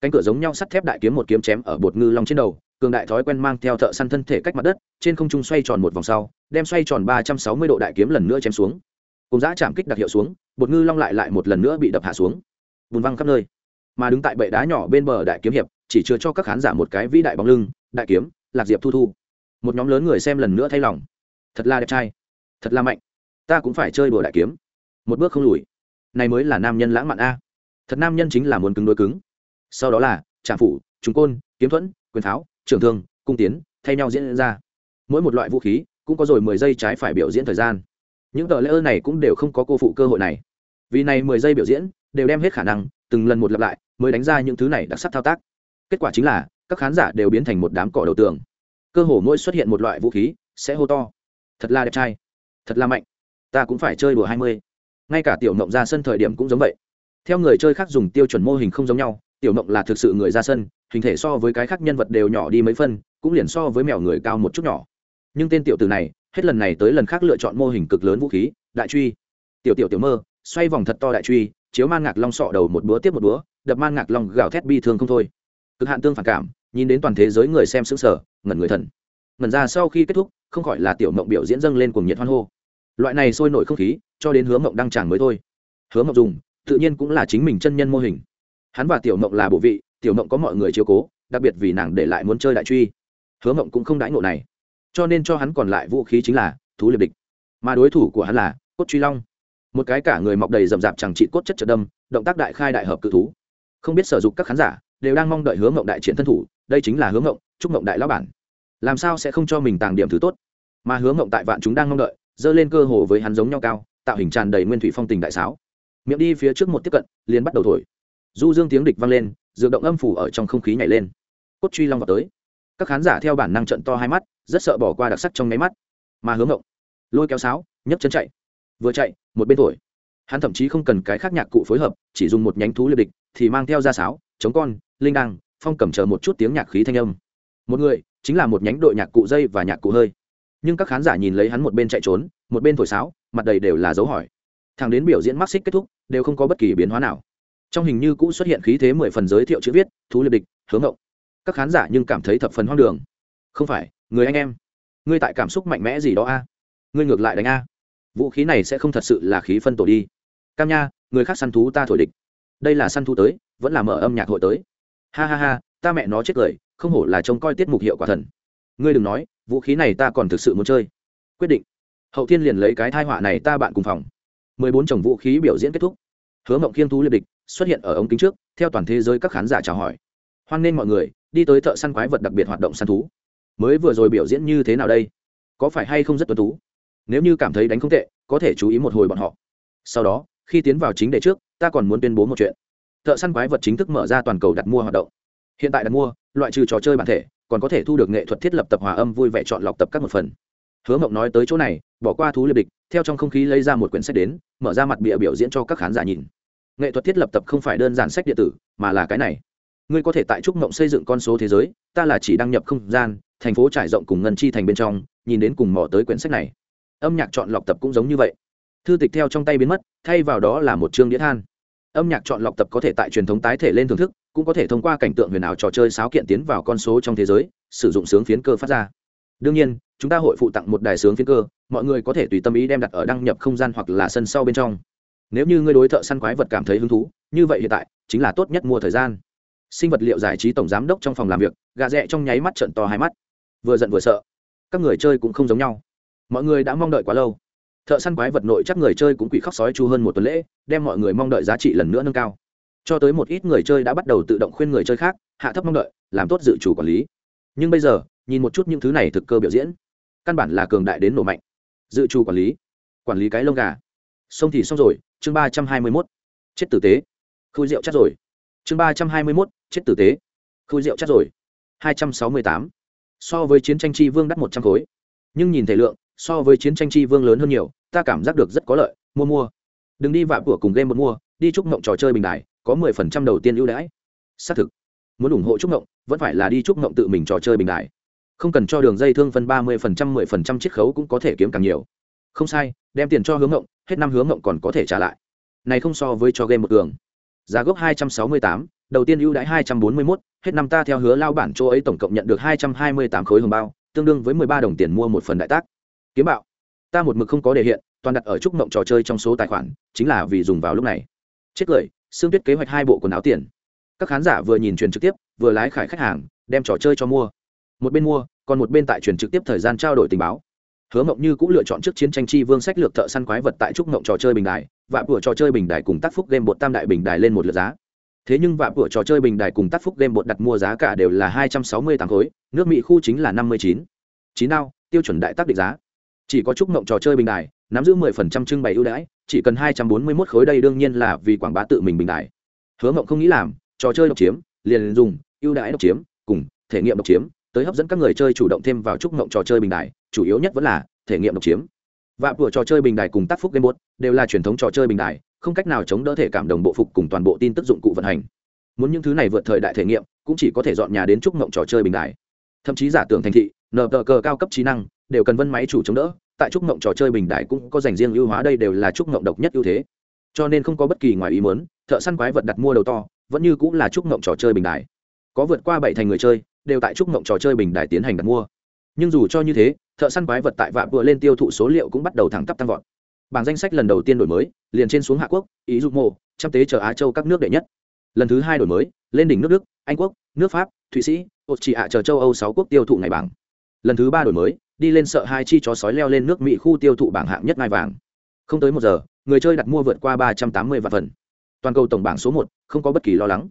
Cánh cửa giống nhau sắt thép đại kiếm một kiếm chém ở bột ngư long trên đầu cường đại thói quen mang theo thợ săn thân thể cách mặt đất, trên không trung xoay tròn một vòng sau, đem xoay tròn ba trăm sáu mươi độ đại kiếm lần nữa chém xuống. Cùng giã chạm kích đặc hiệu xuống, bột ngư long lại lại một lần nữa bị đập hạ xuống. Bùn văng khắp nơi. Mà đứng tại bệ đá nhỏ bên bờ đại kiếm hiệp, chỉ chưa cho các khán giả một cái vĩ đại bóng lưng, đại kiếm, lạc diệp thu thu. Một nhóm lớn người xem lần nữa thay lòng. Thật là đẹp trai. Thật là mạnh. Ta cũng phải chơi đùa đại kiếm. Một bước không lùi. Này mới là nam nhân lãng mạn a. Thật nam nhân chính là muốn cứng đối cứng. Sau đó là trạm phủ trúng côn, kiếm thuẫn, quyền pháo trường thương, cung tiến, thay nhau diễn ra. Mỗi một loại vũ khí cũng có rồi mười giây trái phải biểu diễn thời gian. Những tờ lễ ơn này cũng đều không có cô phụ cơ hội này. Vì này mười giây biểu diễn đều đem hết khả năng, từng lần một lặp lại mới đánh ra những thứ này đặc sắc thao tác. Kết quả chính là, các khán giả đều biến thành một đám cỏ đầu tường. Cơ hồ mỗi xuất hiện một loại vũ khí sẽ hô to. Thật là đẹp trai. Thật là mạnh. Ta cũng phải chơi đùa hai mươi. Ngay cả tiểu mộng ra sân thời điểm cũng giống vậy. Theo người chơi khác dùng tiêu chuẩn mô hình không giống nhau tiểu mộng là thực sự người ra sân, hình thể so với cái khác nhân vật đều nhỏ đi mấy phân, cũng liền so với mèo người cao một chút nhỏ. Nhưng tên tiểu từ này, hết lần này tới lần khác lựa chọn mô hình cực lớn vũ khí, đại truy. Tiểu tiểu tiểu mơ, xoay vòng thật to đại truy, chiếu man ngạc long sọ đầu một búa tiếp một búa, đập man ngạc long gào thét bi thương không thôi. Cực hạn tương phản cảm, nhìn đến toàn thế giới người xem xứng sở ngẩn người thần. Ngẩn ra sau khi kết thúc, không khỏi là tiểu mộng biểu diễn dâng lên cùng nhiệt hoan hô. Loại này sôi nổi không khí, cho đến hướng mộng đăng tràng mới thôi. Hướng mộng dùng, tự nhiên cũng là chính mình chân nhân mô hình hắn và tiểu mộng là bộ vị, tiểu mộng có mọi người chiếu cố, đặc biệt vì nàng để lại muốn chơi đại truy. Hướng mộng cũng không đãi ngộ này. Cho nên cho hắn còn lại vũ khí chính là thú liệt địch. Mà đối thủ của hắn là cốt truy long. Một cái cả người mọc đầy rậm rạp chẳng trị cốt chất trợ đâm, động tác đại khai đại hợp cự thú. Không biết sử dụng các khán giả đều đang mong đợi hướng mộng đại triển thân thủ, đây chính là hướng mộng, chúc mộng đại lão bản. Làm sao sẽ không cho mình tàng điểm thứ tốt? Mà hướng mộng tại vạn chúng đang mong đợi dơ lên cơ hồ với hắn giống nhau cao, tạo hình tràn đầy nguyên thủy phong tình đại sáo. Miệng đi phía trước một tiếp cận, liền bắt đầu thổi du dương tiếng địch vang lên, dược động âm phủ ở trong không khí nhảy lên. Cốt truy long vào tới. Các khán giả theo bản năng trận to hai mắt, rất sợ bỏ qua đặc sắc trong nháy mắt. Mà hướng ngộng. Lôi kéo sáo, nhấc chân chạy. Vừa chạy, một bên thổi. Hắn thậm chí không cần cái khác nhạc cụ phối hợp, chỉ dùng một nhánh thú liệt địch, thì mang theo ra sáo, chống con, linh đăng, phong cầm chờ một chút tiếng nhạc khí thanh âm. Một người, chính là một nhánh đội nhạc cụ dây và nhạc cụ hơi. Nhưng các khán giả nhìn lấy hắn một bên chạy trốn, một bên thổi sáo, mặt đầy đều là dấu hỏi. Thằng đến biểu diễn mắc xích kết thúc, đều không có bất kỳ biến hóa nào trong hình như cũ xuất hiện khí thế mười phần giới thiệu chữ viết, thú liệt địch hướng ngộng. Các khán giả nhưng cảm thấy thập phần hoang đường. Không phải, người anh em. Ngươi tại cảm xúc mạnh mẽ gì đó a? Ngươi ngược lại đánh a. Vũ khí này sẽ không thật sự là khí phân tổ đi. Cam nha, người khác săn thú ta thổi địch. Đây là săn thú tới, vẫn là mở âm nhạc hội tới. Ha ha ha, ta mẹ nó chết cười, không hổ là trông coi tiết mục hiệu quả thần. Ngươi đừng nói, vũ khí này ta còn thực sự muốn chơi. Quyết định. Hậu thiên liền lấy cái thai họa này ta bạn cùng phòng. Mười bốn chồng vũ khí biểu diễn kết thúc. Hứa mộng khiêng thú liệt địch xuất hiện ở ống kính trước, theo toàn thế giới các khán giả chào hỏi. Hoan nghênh mọi người, đi tới thợ săn quái vật đặc biệt hoạt động săn thú. Mới vừa rồi biểu diễn như thế nào đây? Có phải hay không rất tuân tú? Nếu như cảm thấy đánh không tệ, có thể chú ý một hồi bọn họ. Sau đó, khi tiến vào chính đề trước, ta còn muốn tuyên bố một chuyện. Thợ săn quái vật chính thức mở ra toàn cầu đặt mua hoạt động. Hiện tại đặt mua, loại trừ trò chơi bản thể, còn có thể thu được nghệ thuật thiết lập tập hòa âm vui vẻ chọn lọc tập các một phần. Hứa mộng nói tới chỗ này, bỏ qua thú liệt địch, theo trong không khí lấy ra một quyển sách đến, mở ra mặt bịa biểu diễn cho các khán giả nhìn nghệ thuật thiết lập tập không phải đơn giản sách điện tử, mà là cái này. Ngươi có thể tại trúc mộng xây dựng con số thế giới, ta là chỉ đăng nhập không gian, thành phố trải rộng cùng ngân chi thành bên trong, nhìn đến cùng mò tới quyển sách này. Âm nhạc chọn lọc tập cũng giống như vậy. Thư tịch theo trong tay biến mất, thay vào đó là một chương đĩa than. Âm nhạc chọn lọc tập có thể tại truyền thống tái thể lên thưởng thức, cũng có thể thông qua cảnh tượng huyền ảo trò chơi sáo kiện tiến vào con số trong thế giới, sử dụng sướng phiến cơ phát ra. Đương nhiên, chúng ta hội phụ tặng một đài sướng phiến cơ, mọi người có thể tùy tâm ý đem đặt ở đăng nhập không gian hoặc là sân sau bên trong nếu như ngươi đối thợ săn quái vật cảm thấy hứng thú, như vậy hiện tại chính là tốt nhất mua thời gian. Sinh vật liệu giải trí tổng giám đốc trong phòng làm việc, gà rẽ trong nháy mắt trận to hai mắt. Vừa giận vừa sợ. Các người chơi cũng không giống nhau. Mọi người đã mong đợi quá lâu. Thợ săn quái vật nội chắc người chơi cũng quỷ khóc sói chu hơn một tuần lễ, đem mọi người mong đợi giá trị lần nữa nâng cao. Cho tới một ít người chơi đã bắt đầu tự động khuyên người chơi khác, hạ thấp mong đợi, làm tốt dự chủ quản lý. Nhưng bây giờ, nhìn một chút những thứ này thực cơ biểu diễn, căn bản là cường đại đến nổ mạnh. Dự trù quản lý. Quản lý cái lông gà. Xong thì xong rồi chương ba trăm hai mươi mốt, chết tử tế. Khui rượu chắc rồi. Chương ba trăm hai mươi mốt, chết tử tế. Khui rượu chắc rồi. Hai trăm sáu mươi tám. So với chiến tranh chi vương đắt một trăm khối. Nhưng nhìn thể lượng, so với chiến tranh chi vương lớn hơn nhiều, ta cảm giác được rất có lợi. Mua mua. Đừng đi vạ của cùng game một mua, đi chúc mộng trò chơi bình đại có mười phần trăm đầu tiên ưu đãi. Xác thực. Muốn ủng hộ chúc mộng, vẫn phải là đi chúc mộng tự mình trò chơi bình đại không cần cho đường dây thương phân ba mươi phần trăm, mười phần trăm chiết khấu cũng có thể kiếm càng nhiều. Không sai, đem tiền cho hướng ngộng hết năm hướng mộng còn có thể trả lại. Này không so với cho game một cường giá gốc hai trăm sáu mươi tám, đầu tiên ưu đãi hai trăm bốn mươi mốt, hết năm ta theo hứa lao bản chỗ ấy tổng cộng nhận được hai trăm hai mươi tám khối hồng bao, tương đương với mười ba đồng tiền mua một phần đại tác. Kiếm bạo. Ta một mực không có đề hiện, toàn đặt ở trúc mộng trò chơi trong số tài khoản, chính là vì dùng vào lúc này. Chết cười xương tuyết kế hoạch hai bộ quần áo tiền. Các khán giả vừa nhìn truyền trực tiếp, vừa lái khải khách hàng, đem trò chơi cho mua. Một bên mua, còn một bên tại truyền trực tiếp thời gian trao đổi tình báo hứa mộng như cũng lựa chọn trước chiến tranh chi vương sách lược thợ săn quái vật tại trúc mộng trò chơi bình đài, và của trò chơi bình đài cùng tác phúc game bột tam đại bình đài lên một lượt giá. Thế nhưng vạ của trò chơi bình đài cùng tác phúc game bột đặt mua giá cả đều là hai trăm sáu mươi tám khối, nước mỹ khu chính là năm mươi chín. Chín nào tiêu chuẩn đại tác định giá. Chỉ có trúc mộng trò chơi bình đài, nắm giữ mười phần trăm trưng bày ưu đãi, chỉ cần hai trăm bốn mươi mốt khối đây đương nhiên là vì quảng bá tự mình bình đài. Hứa mộng không nghĩ làm, trò chơi độc chiếm, liền dùng ưu đãi độc chiếm, cùng thể nghiệm độc chiếm, tới hấp dẫn các người chơi chủ động thêm vào trúc mộng trò chơi bình đài chủ yếu nhất vẫn là thể nghiệm độc chiếm. Và của trò chơi bình đài cùng tác phúc game bot đều là truyền thống trò chơi bình đài, không cách nào chống đỡ thể cảm đồng bộ phục cùng toàn bộ tin tức dụng cụ vận hành. Muốn những thứ này vượt thời đại thể nghiệm, cũng chỉ có thể dọn nhà đến trúc mộng trò chơi bình đài. Thậm chí giả tưởng thành thị, nờ tờ cờ cao cấp trí năng, đều cần vân máy chủ chống đỡ, tại trúc mộng trò chơi bình đài cũng có dành riêng ưu hóa đây đều là trúc mộng độc nhất ưu thế. Cho nên không có bất kỳ ngoài ý muốn, thợ săn quái vật đặt mua đầu to, vẫn như cũng là trúc mộng trò chơi bình đài. Có vượt qua bảy thành người chơi, đều tại trúc mộng trò chơi bình đài tiến hành đặt mua nhưng dù cho như thế, thợ săn quái vật tại vạ vừa lên tiêu thụ số liệu cũng bắt đầu thẳng tắp tăng vọt. Bảng danh sách lần đầu tiên đổi mới, liền trên xuống hạ quốc, ý dục mộ, trăm tế chờ á châu các nước đệ nhất. Lần thứ hai đổi mới, lên đỉnh nước đức, anh quốc, nước pháp, thụy sĩ ột chỉ ạ chờ châu âu sáu quốc tiêu thụ ngày bảng. Lần thứ ba đổi mới, đi lên sợ hai chi chó sói leo lên nước mỹ khu tiêu thụ bảng hạng nhất ngai vàng. Không tới một giờ, người chơi đặt mua vượt qua ba trăm tám mươi vạn phần. Toàn cầu tổng bảng số một, không có bất kỳ lo lắng.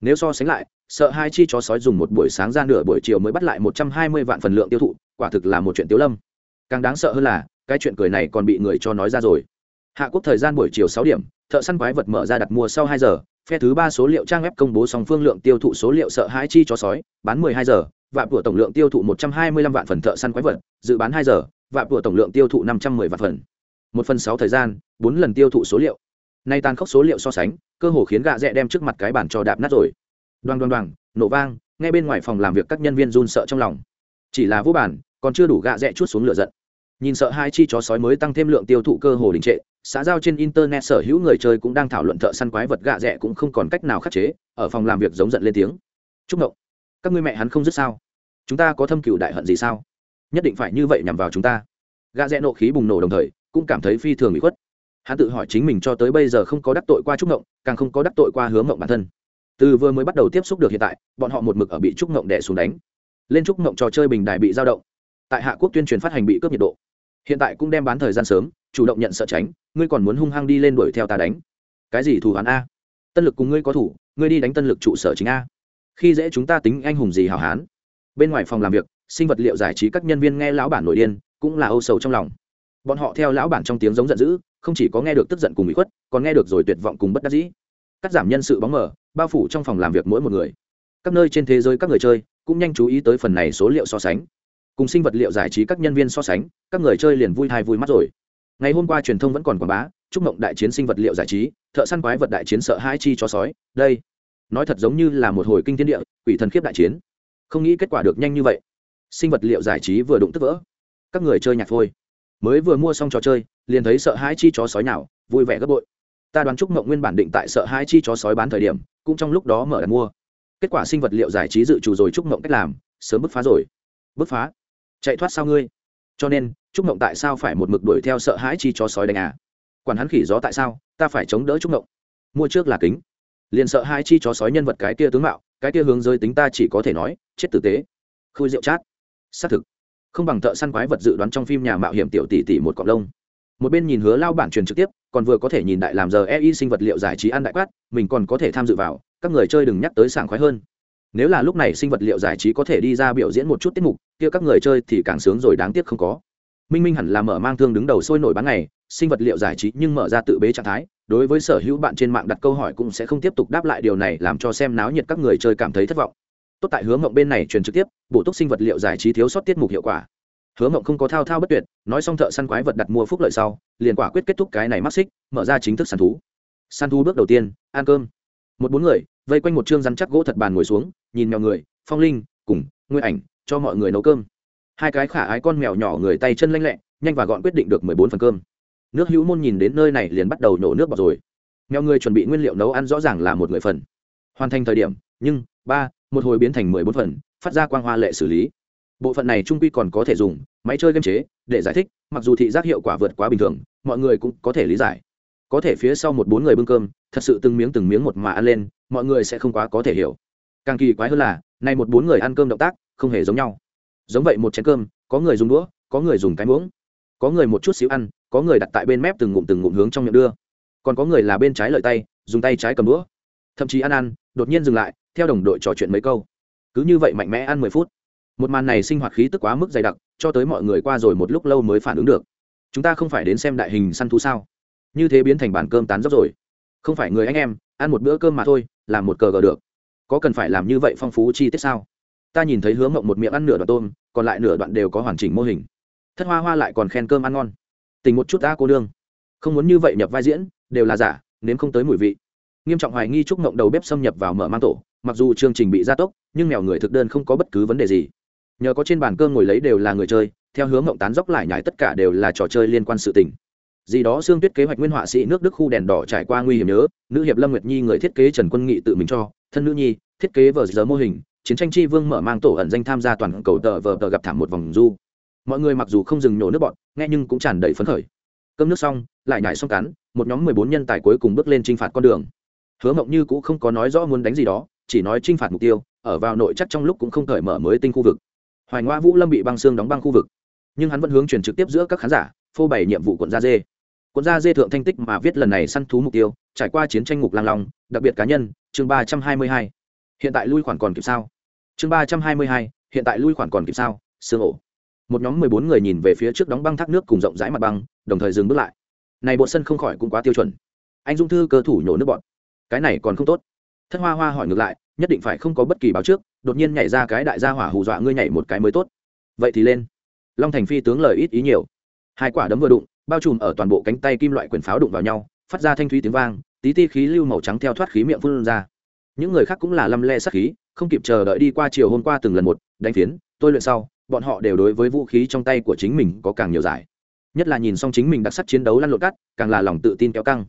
Nếu so sánh lại sợ hai chi chó sói dùng một buổi sáng ra nửa buổi chiều mới bắt lại một trăm hai mươi vạn phần lượng tiêu thụ, quả thực là một chuyện tiếu lâm. Càng đáng sợ hơn là, cái chuyện cười này còn bị người cho nói ra rồi. Hạ quốc thời gian buổi chiều sáu điểm, thợ săn quái vật mở ra đặt mua sau hai giờ, phe thứ ba số liệu trang web công bố song phương lượng tiêu thụ số liệu sợ hãi chi chó sói, bán mười hai giờ và của tổng lượng tiêu thụ một trăm hai mươi lăm vạn phần thợ săn quái vật, dự bán hai giờ và của tổng lượng tiêu thụ năm trăm mười vạn phần. Một phần sáu thời gian, bốn lần tiêu thụ số liệu. Nay tàn khốc số liệu so sánh, cơ hồ khiến gạ rẽ đem trước mặt cái bàn cho đạp nát rồi đoan đoan đoan nổ vang ngay bên ngoài phòng làm việc các nhân viên run sợ trong lòng. Chỉ là vô bản, còn chưa đủ gạ rẽ chút xuống lửa giận. Nhìn sợ hai chi chó sói mới tăng thêm lượng tiêu thụ cơ hồ đình trệ, xã giao trên internet sở hữu người chơi cũng đang thảo luận thợ săn quái vật gạ rẽ cũng không còn cách nào khắc chế, ở phòng làm việc giống giận lên tiếng. Chúc mộng. Các ngươi mẹ hắn không dứt sao? Chúng ta có thâm cựu đại hận gì sao? Nhất định phải như vậy nhằm vào chúng ta. Gạ rẽ nộ khí bùng nổ đồng thời, cũng cảm thấy phi thường bị khuất. Hắn tự hỏi chính mình cho tới bây giờ không có đắc tội qua trúc mộng, càng không có đắc tội qua hướng mộng bản thân từ vừa mới bắt đầu tiếp xúc được hiện tại, bọn họ một mực ở bị trúc ngộng đẻ xuống đánh. Lên trúc ngộng trò chơi bình đài bị giao động. Tại hạ quốc tuyên truyền phát hành bị cướp nhiệt độ. Hiện tại cũng đem bán thời gian sớm, chủ động nhận sợ tránh, ngươi còn muốn hung hăng đi lên đuổi theo ta đánh. Cái gì thủ hắn a? Tân lực cùng ngươi có thủ, ngươi đi đánh tân lực trụ sở chính a. Khi dễ chúng ta tính anh hùng gì hảo hán. Bên ngoài phòng làm việc, sinh vật liệu giải trí các nhân viên nghe lão bản nổi điên, cũng là âu sầu trong lòng. Bọn họ theo lão bản trong tiếng giống giận dữ, không chỉ có nghe được tức giận cùng bị khuất, còn nghe được rồi tuyệt vọng cùng bất đắc dĩ cắt giảm nhân sự bóng mờ, bao phủ trong phòng làm việc mỗi một người. Các nơi trên thế giới các người chơi cũng nhanh chú ý tới phần này số liệu so sánh. Cùng sinh vật liệu giải trí các nhân viên so sánh, các người chơi liền vui thai vui mắt rồi. Ngày hôm qua truyền thông vẫn còn quảng bá, chúc mộng đại chiến sinh vật liệu giải trí, thợ săn quái vật đại chiến sợ hai chi cho sói, đây. Nói thật giống như là một hồi kinh thiên địa, quỷ thần khiếp đại chiến. Không nghĩ kết quả được nhanh như vậy. Sinh vật liệu giải trí vừa đụng tức vỡ. Các người chơi nhạc phôi. Mới vừa mua xong trò chơi, liền thấy sợ hãi chi chó sói nào, vui vẻ gấp bội ta đoán trúc mộng nguyên bản định tại sợ hãi chi chó sói bán thời điểm, cũng trong lúc đó mở đặt mua. Kết quả sinh vật liệu giải trí dự trù rồi trúc mộng cách làm, sớm bứt phá rồi. Bứt phá? Chạy thoát sao ngươi? Cho nên, trúc mộng tại sao phải một mực đuổi theo sợ hãi chi chó sói đánh à? Quản hắn khỉ gió tại sao, ta phải chống đỡ trúc mộng. Mua trước là kính. Liền sợ hai chi chó sói nhân vật cái kia tướng mạo, cái kia hướng giới tính ta chỉ có thể nói, chết tử tế. Khui rượu chát. Xác thực. Không bằng thợ săn quái vật dự đoán trong phim nhà mạo hiểm tiểu tỷ tỷ một cọng lông một bên nhìn hứa lao bản truyền trực tiếp, còn vừa có thể nhìn đại làm giờ ei sinh vật liệu giải trí ăn đại quát, mình còn có thể tham dự vào, các người chơi đừng nhắc tới sảng khoái hơn. Nếu là lúc này sinh vật liệu giải trí có thể đi ra biểu diễn một chút tiết mục, kia các người chơi thì càng sướng rồi đáng tiếc không có. Minh minh hẳn là mở mang thương đứng đầu sôi nổi bán ngày, sinh vật liệu giải trí nhưng mở ra tự bế trạng thái, đối với sở hữu bạn trên mạng đặt câu hỏi cũng sẽ không tiếp tục đáp lại điều này làm cho xem náo nhiệt các người chơi cảm thấy thất vọng. Tốt tại hướng mộng bên này truyền trực tiếp, bổ túc sinh vật liệu giải trí thiếu sót tiết mục hiệu quả hứa mộng không có thao thao bất tuyệt, nói xong thợ săn quái vật đặt mua phúc lợi sau, liền quả quyết kết thúc cái này mắc xích, mở ra chính thức săn thú. Săn thú bước đầu tiên, ăn cơm. Một bốn người, vây quanh một chương rắn chắc gỗ thật bàn ngồi xuống, nhìn mèo người, phong linh, cùng, nguyên ảnh, cho mọi người nấu cơm. Hai cái khả ái con mèo nhỏ người tay chân lanh lẹ, nhanh và gọn quyết định được mười bốn phần cơm. Nước hữu môn nhìn đến nơi này liền bắt đầu nổ nước bọt rồi. Mèo người chuẩn bị nguyên liệu nấu ăn rõ ràng là một người phần. Hoàn thành thời điểm, nhưng, ba, một hồi biến thành mười bốn phần, phát ra quang hoa lệ xử lý bộ phận này trung quy còn có thể dùng, máy chơi game chế, để giải thích, mặc dù thị giác hiệu quả vượt quá bình thường, mọi người cũng có thể lý giải. Có thể phía sau một bốn người bưng cơm, thật sự từng miếng từng miếng một mà ăn lên, mọi người sẽ không quá có thể hiểu. Càng kỳ quái hơn là, nay một bốn người ăn cơm động tác, không hề giống nhau. Giống vậy một chén cơm, có người dùng đũa, có người dùng cái muỗng. Có người một chút xíu ăn, có người đặt tại bên mép từng ngụm từng ngụm hướng trong miệng đưa. Còn có người là bên trái lợi tay, dùng tay trái cầm đũa. Thậm chí ăn ăn, đột nhiên dừng lại, theo đồng đội trò chuyện mấy câu. Cứ như vậy mạnh mẽ ăn mười phút một màn này sinh hoạt khí tức quá mức dày đặc, cho tới mọi người qua rồi một lúc lâu mới phản ứng được. Chúng ta không phải đến xem đại hình săn thú sao? Như thế biến thành bàn cơm tán dốc rồi. Không phải người anh em, ăn một bữa cơm mà thôi, làm một cờ gờ được. Có cần phải làm như vậy phong phú chi tiết sao? Ta nhìn thấy hướng mộng một miệng ăn nửa đoạn tôm, còn lại nửa đoạn đều có hoàn chỉnh mô hình. Thất hoa hoa lại còn khen cơm ăn ngon. Tình một chút ta cô đương không muốn như vậy nhập vai diễn, đều là giả, nếm không tới mùi vị. Nghiêm trọng hoài nghi trúc mộng đầu bếp xâm nhập vào mở mang tổ, mặc dù chương trình bị gia tốc, nhưng mèo người thực đơn không có bất cứ vấn đề gì nhờ có trên bàn cơm ngồi lấy đều là người chơi, theo hướng mộng tán dốc lại nhải tất cả đều là trò chơi liên quan sự tình. Gì đó xương tuyết kế hoạch nguyên họa sĩ nước đức khu đèn đỏ trải qua nguy hiểm nhớ, nữ hiệp lâm nguyệt nhi người thiết kế trần quân nghị tự mình cho, thân nữ nhi, thiết kế vờ giờ mô hình, chiến tranh chi vương mở mang tổ ẩn danh tham gia toàn cầu tờ vờ tờ gặp thảm một vòng du. Mọi người mặc dù không dừng nhổ nước bọn, nghe nhưng cũng tràn đầy phấn khởi. Cơm nước xong, lại nhảy xong cắn, một nhóm mười bốn nhân tài cuối cùng bước lên chinh phạt con đường. Hứa mộng như cũng không có nói rõ muốn đánh gì đó, chỉ nói chinh phạt mục tiêu, ở vào nội chắc trong lúc cũng không cởi mở mới tinh khu vực hoài ngoa vũ lâm bị băng xương đóng băng khu vực. Nhưng hắn vẫn hướng chuyển trực tiếp giữa các khán giả, phô bày nhiệm vụ quận gia dê. Quận gia dê thượng thanh tích mà viết lần này săn thú mục tiêu, trải qua chiến tranh ngục lang long, đặc biệt cá nhân, chương ba trăm hai mươi hai. Hiện tại lui khoản còn kịp sao? Chương ba trăm hai mươi hai, hiện tại lui khoản còn kịp sao? Xương ổ. Một nhóm mười bốn người nhìn về phía trước đóng băng thác nước cùng rộng rãi mặt băng, đồng thời dừng bước lại. Này bộ sân không khỏi cũng quá tiêu chuẩn. Anh dung thư cơ thủ nhổ nước bọn. Cái này còn không tốt. Thất hoa hoa hỏi ngược lại, nhất định phải không có bất kỳ báo trước đột nhiên nhảy ra cái đại gia hỏa hù dọa ngươi nhảy một cái mới tốt. Vậy thì lên. Long thành phi tướng lời ít ý nhiều. Hai quả đấm vừa đụng, bao trùm ở toàn bộ cánh tay kim loại quyền pháo đụng vào nhau, phát ra thanh thúy tiếng vang, tí ti khí lưu màu trắng theo thoát khí miệng phun ra. Những người khác cũng là lăm le sắc khí, không kịp chờ đợi đi qua chiều hôm qua từng lần một, đánh phiến, tôi luyện sau, bọn họ đều đối với vũ khí trong tay của chính mình có càng nhiều giải. Nhất là nhìn xong chính mình đặc sắc chiến đấu lăn lộn cắt, càng là lòng tự tin kéo căng.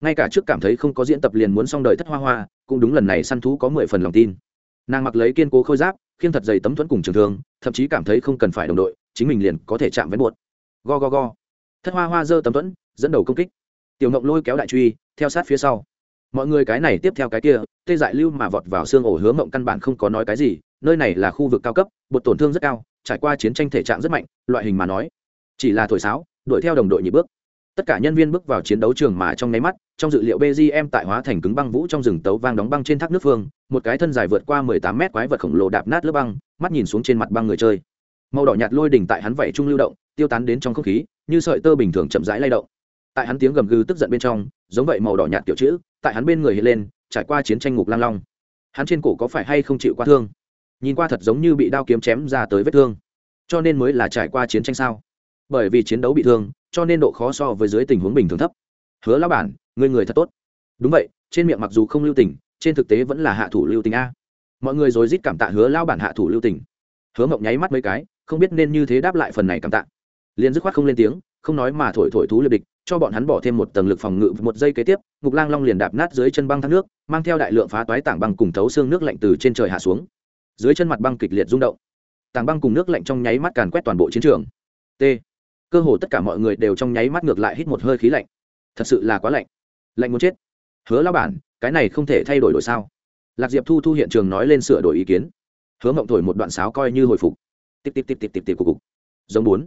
Ngay cả trước cảm thấy không có diễn tập liền muốn xong đời thất hoa hoa, cũng đúng lần này săn thú có mười phần lòng tin nàng mặc lấy kiên cố khôi giáp khiên thật dày tấm thuẫn cùng trường thương, thậm chí cảm thấy không cần phải đồng đội, chính mình liền có thể chạm với buột go go go. Thất hoa hoa dơ tấm thuẫn, dẫn đầu công kích. Tiểu ngộng lôi kéo đại truy, theo sát phía sau. Mọi người cái này tiếp theo cái kia, tê dại lưu mà vọt vào xương ổ hứa mộng căn bản không có nói cái gì, nơi này là khu vực cao cấp, bột tổn thương rất cao, trải qua chiến tranh thể trạng rất mạnh, loại hình mà nói. Chỉ là thổi sáo, đuổi theo đồng đội nhị bước tất cả nhân viên bước vào chiến đấu trường mà trong nháy mắt, trong dự liệu bgm tại hóa thành cứng băng vũ trong rừng tấu vang đóng băng trên thác nước phương, một cái thân dài vượt qua mười tám mét quái vật khổng lồ đạp nát lớp băng, mắt nhìn xuống trên mặt băng người chơi. Màu đỏ nhạt lôi đỉnh tại hắn vẩy trung lưu động, tiêu tán đến trong không khí, như sợi tơ bình thường chậm rãi lay động. Tại hắn tiếng gầm gừ tức giận bên trong, giống vậy màu đỏ nhạt kiểu chữ, tại hắn bên người hiện lên, trải qua chiến tranh ngục lang long. Hắn trên cổ có phải hay không chịu qua thương? Nhìn qua thật giống như bị đao kiếm chém ra tới vết thương. Cho nên mới là trải qua chiến tranh sao? Bởi vì chiến đấu bị thương, cho nên độ khó so với dưới tình huống bình thường thấp. Hứa lao bản người người thật tốt. Đúng vậy, trên miệng mặc dù không lưu tình, trên thực tế vẫn là hạ thủ lưu tình a. Mọi người rồi rít cảm tạ hứa lao bản hạ thủ lưu tình. Hứa mộng nháy mắt mấy cái, không biết nên như thế đáp lại phần này cảm tạ. Liền dứt khoát không lên tiếng, không nói mà thổi thổi thú liệt địch, cho bọn hắn bỏ thêm một tầng lực phòng ngự, một giây kế tiếp, ngục lang long liền đạp nát dưới chân băng thác nước, mang theo đại lượng phá toái tảng băng cùng thấu xương nước lạnh từ trên trời hạ xuống. Dưới chân mặt băng kịch liệt rung động. Tảng băng cùng nước lạnh trong nháy mắt càn quét toàn bộ chiến trường. T cơ hồ tất cả mọi người đều trong nháy mắt ngược lại hít một hơi khí lạnh. Thật sự là quá lạnh. Lạnh muốn chết. Hứa lao bản, cái này không thể thay đổi đổi sao? Lạc diệp thu thu hiện trường nói lên sửa đổi ý kiến. Hứa mộng thổi một đoạn sáo coi như hồi phục. Tiếp tiếp tiếp tiếp tiếp tiếp, cục cục. Giống bốn.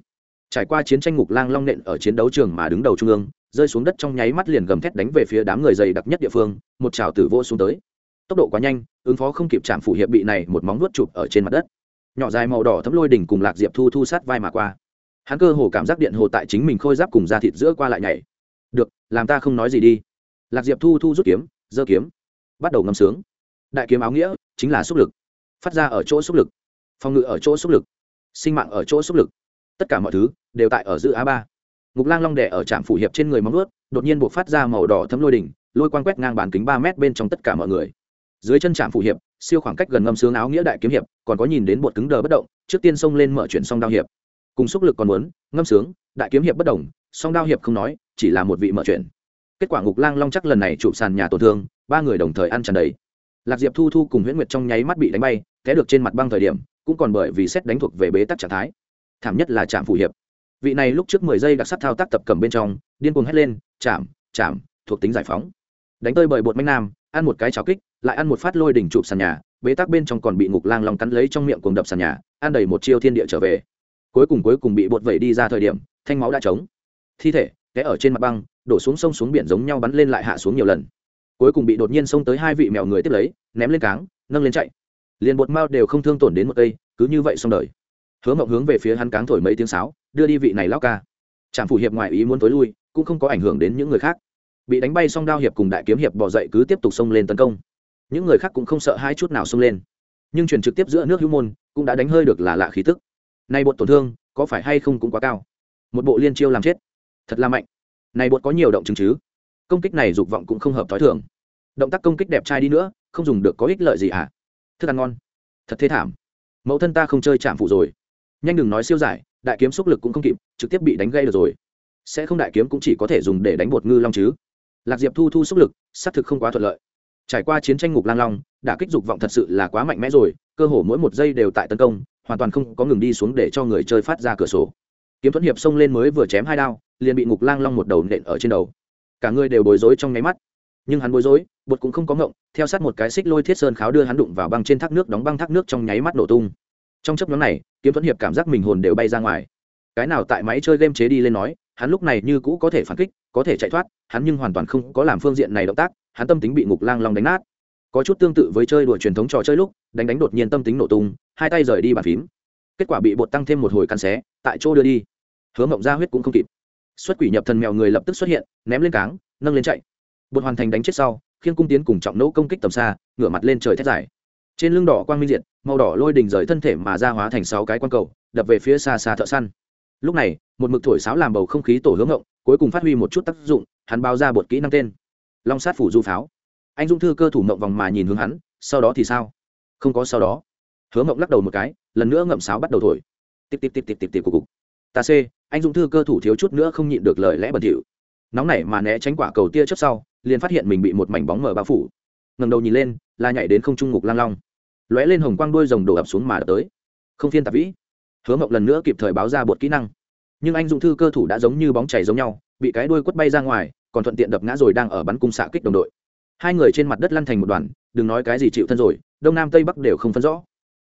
Trải qua chiến tranh ngục lang long nện ở chiến đấu trường mà đứng đầu trung ương, rơi xuống đất trong nháy mắt liền gầm thét đánh về phía đám người dày đặc nhất địa phương, một trào tử vô xuống tới. Tốc độ quá nhanh, ứng phó không kịp chạm phủ hiệp bị này một móng nuốt chụp ở trên mặt đất. Nhỏ dài màu đỏ thấm lôi đỉnh cùng lạc diệp thu thu sát vai mà qua hắn cơ hồ cảm giác điện hồ tại chính mình khôi giáp cùng da thịt giữa qua lại nhảy. Được, làm ta không nói gì đi. Lạc diệp thu thu rút kiếm, giơ kiếm, bắt đầu ngâm sướng. Đại kiếm áo nghĩa, chính là xúc lực. Phát ra ở chỗ xúc lực. Phòng ngự ở chỗ xúc lực. Sinh mạng ở chỗ xúc lực. Tất cả mọi thứ đều tại ở giữa a ba. Ngục lang long đẻ ở trạm phủ hiệp trên người móng ướt đột nhiên buộc phát ra màu đỏ thấm lôi đỉnh, lôi quang quét ngang bàn kính ba mét bên trong tất cả mọi người. Dưới chân trạm phủ hiệp, siêu khoảng cách gần ngâm sướng áo nghĩa đại kiếm hiệp, còn có nhìn đến bột cứng đờ bất động, trước tiên xông lên mở chuyển song đao hiệp cùng xúc lực còn muốn, ngâm sướng, đại kiếm hiệp bất động song đao hiệp không nói, chỉ là một vị mở chuyện. Kết quả ngục lang long chắc lần này chụp sàn nhà tổn thương, ba người đồng thời ăn tràn đầy. Lạc diệp thu thu cùng huyễn nguyệt trong nháy mắt bị đánh bay, té được trên mặt băng thời điểm, cũng còn bởi vì xét đánh thuộc về bế tắc trạng thái. Thảm nhất là trạm phủ hiệp. Vị này lúc trước mười giây đặc sắc thao tác tập cầm bên trong, điên cuồng hét lên chạm chạm thuộc tính giải phóng. Đánh tơi bởi bột manh nam, ăn một cái cháo kích, lại ăn một phát lôi đỉnh chụp sàn nhà, bế tắc bên trong còn bị ngục lang lòng cắn lấy trong miệng cuồng đập sàn nhà, ăn đầy một chiêu thiên địa trở về cuối cùng cuối cùng bị bột vẩy đi ra thời điểm, thanh máu đã trống. Thi thể, té ở trên mặt băng, đổ xuống sông xuống biển giống nhau bắn lên lại hạ xuống nhiều lần. Cuối cùng bị đột nhiên xông tới hai vị mèo người tiếp lấy, ném lên cáng, nâng lên chạy. Liền bột mao đều không thương tổn đến một cây, cứ như vậy xong đời. Hứa mộng hướng về phía hắn cáng thổi mấy tiếng sáo, đưa đi vị này lao ca. Trạm phủ hiệp ngoại ý muốn tối lui, cũng không có ảnh hưởng đến những người khác. Bị đánh bay xong đao hiệp cùng đại kiếm hiệp bỏ dậy cứ tiếp tục xông lên tấn công. Những người khác cũng không sợ hai chút nào xông lên. Nhưng chuyển trực tiếp giữa nước hữu môn, cũng đã đánh hơi được là lạ khí tức nay bột tổn thương, có phải hay không cũng quá cao? Một bộ liên chiêu làm chết. Thật là mạnh. Này bột có nhiều động chứng chứ? Công kích này dục vọng cũng không hợp t h ó i thường. Động tác công kích đẹp trai đi nữa, không dùng được có ích lợi gì à? Thức ăn ngon. Thật thế thảm. Mẫu thân ta không chơi chạm phụ rồi. Nhanh đừng nói siêu giải, đại kiếm xúc lực cũng không kịp, trực tiếp bị đánh gây được rồi. Sẽ không đại kiếm cũng chỉ có thể dùng để đánh bột ngư long chứ. Lạc diệp thu thu xúc lực, xác thực không quá thuận lợi. Trải qua chiến tranh ngục lang long, đả kích dục vọng thật sự là quá mạnh mẽ rồi, cơ hồ mỗi một giây đều tại tấn công hoàn toàn không có ngừng đi xuống để cho người chơi phát ra cửa sổ. Kiếm thuẫn hiệp xông lên mới vừa chém hai đao, liền bị ngục lang long một đầu nện ở trên đầu. Cả người đều bối rối trong nháy mắt. Nhưng hắn bối rối, bột cũng không có ngộng, theo sát một cái xích lôi thiết sơn kháo đưa hắn đụng vào băng trên thác nước đóng băng thác nước trong nháy mắt nổ tung. Trong chấp nhóm này, kiếm thuẫn hiệp cảm giác mình hồn đều bay ra ngoài. Cái nào tại máy chơi game chế đi lên nói, hắn lúc này như cũ có thể phản kích, có thể chạy thoát, hắn nhưng hoàn toàn không có làm phương diện này động tác, hắn tâm tính bị ngục lang long đánh nát có chút tương tự với chơi đùa truyền thống trò chơi lúc, đánh đánh đột nhiên tâm tính nổ tung, hai tay rời đi bàn phím. Kết quả bị bột tăng thêm một hồi căn xé, tại chỗ đưa đi. Hứa mộng ra huyết cũng không kịp. Xuất quỷ nhập thần mèo người lập tức xuất hiện, ném lên cáng, nâng lên chạy. Bột hoàn thành đánh chết sau, khiên cung tiến cùng trọng nỗ công kích tầm xa, ngửa mặt lên trời thét dài. Trên lưng đỏ quang minh diệt, màu đỏ lôi đình rời thân thể mà ra hóa thành sáu cái quang cầu, đập về phía xa xa thợ săn. Lúc này, một mực thổi sáo làm bầu không khí tổ hướng ngộng cuối cùng phát huy một chút tác dụng, hắn bao ra bột kỹ năng tên. Long sát phủ du pháo anh dung thư cơ thủ mộng vòng mà nhìn hướng hắn, sau đó thì sao? Không có sau đó. Hứa mộng lắc đầu một cái, lần nữa ngậm sáo bắt đầu thổi. Tiếp tiếp tiếp tiếp tiếp tiếp cục cục. Ta c, anh dung thư cơ thủ thiếu chút nữa không nhịn được lời lẽ bẩn thỉu. Nóng nảy mà né tránh quả cầu tia chớp sau, liền phát hiện mình bị một mảnh bóng mờ bao phủ. Ngầm đầu nhìn lên, là nhảy đến không trung ngục lang long. Lóe lên hồng quang đôi rồng đổ ập xuống mà đập tới. Không phiên tạp vĩ. Hứa mộng lần nữa kịp thời báo ra bột kỹ năng. Nhưng anh dung thư cơ thủ đã giống như bóng chảy giống nhau, bị cái đuôi quất bay ra ngoài, còn thuận tiện đập ngã rồi đang ở bắn cung xạ kích đồng đội hai người trên mặt đất lăn thành một đoàn, đừng nói cái gì chịu thân rồi, đông nam tây bắc đều không phân rõ.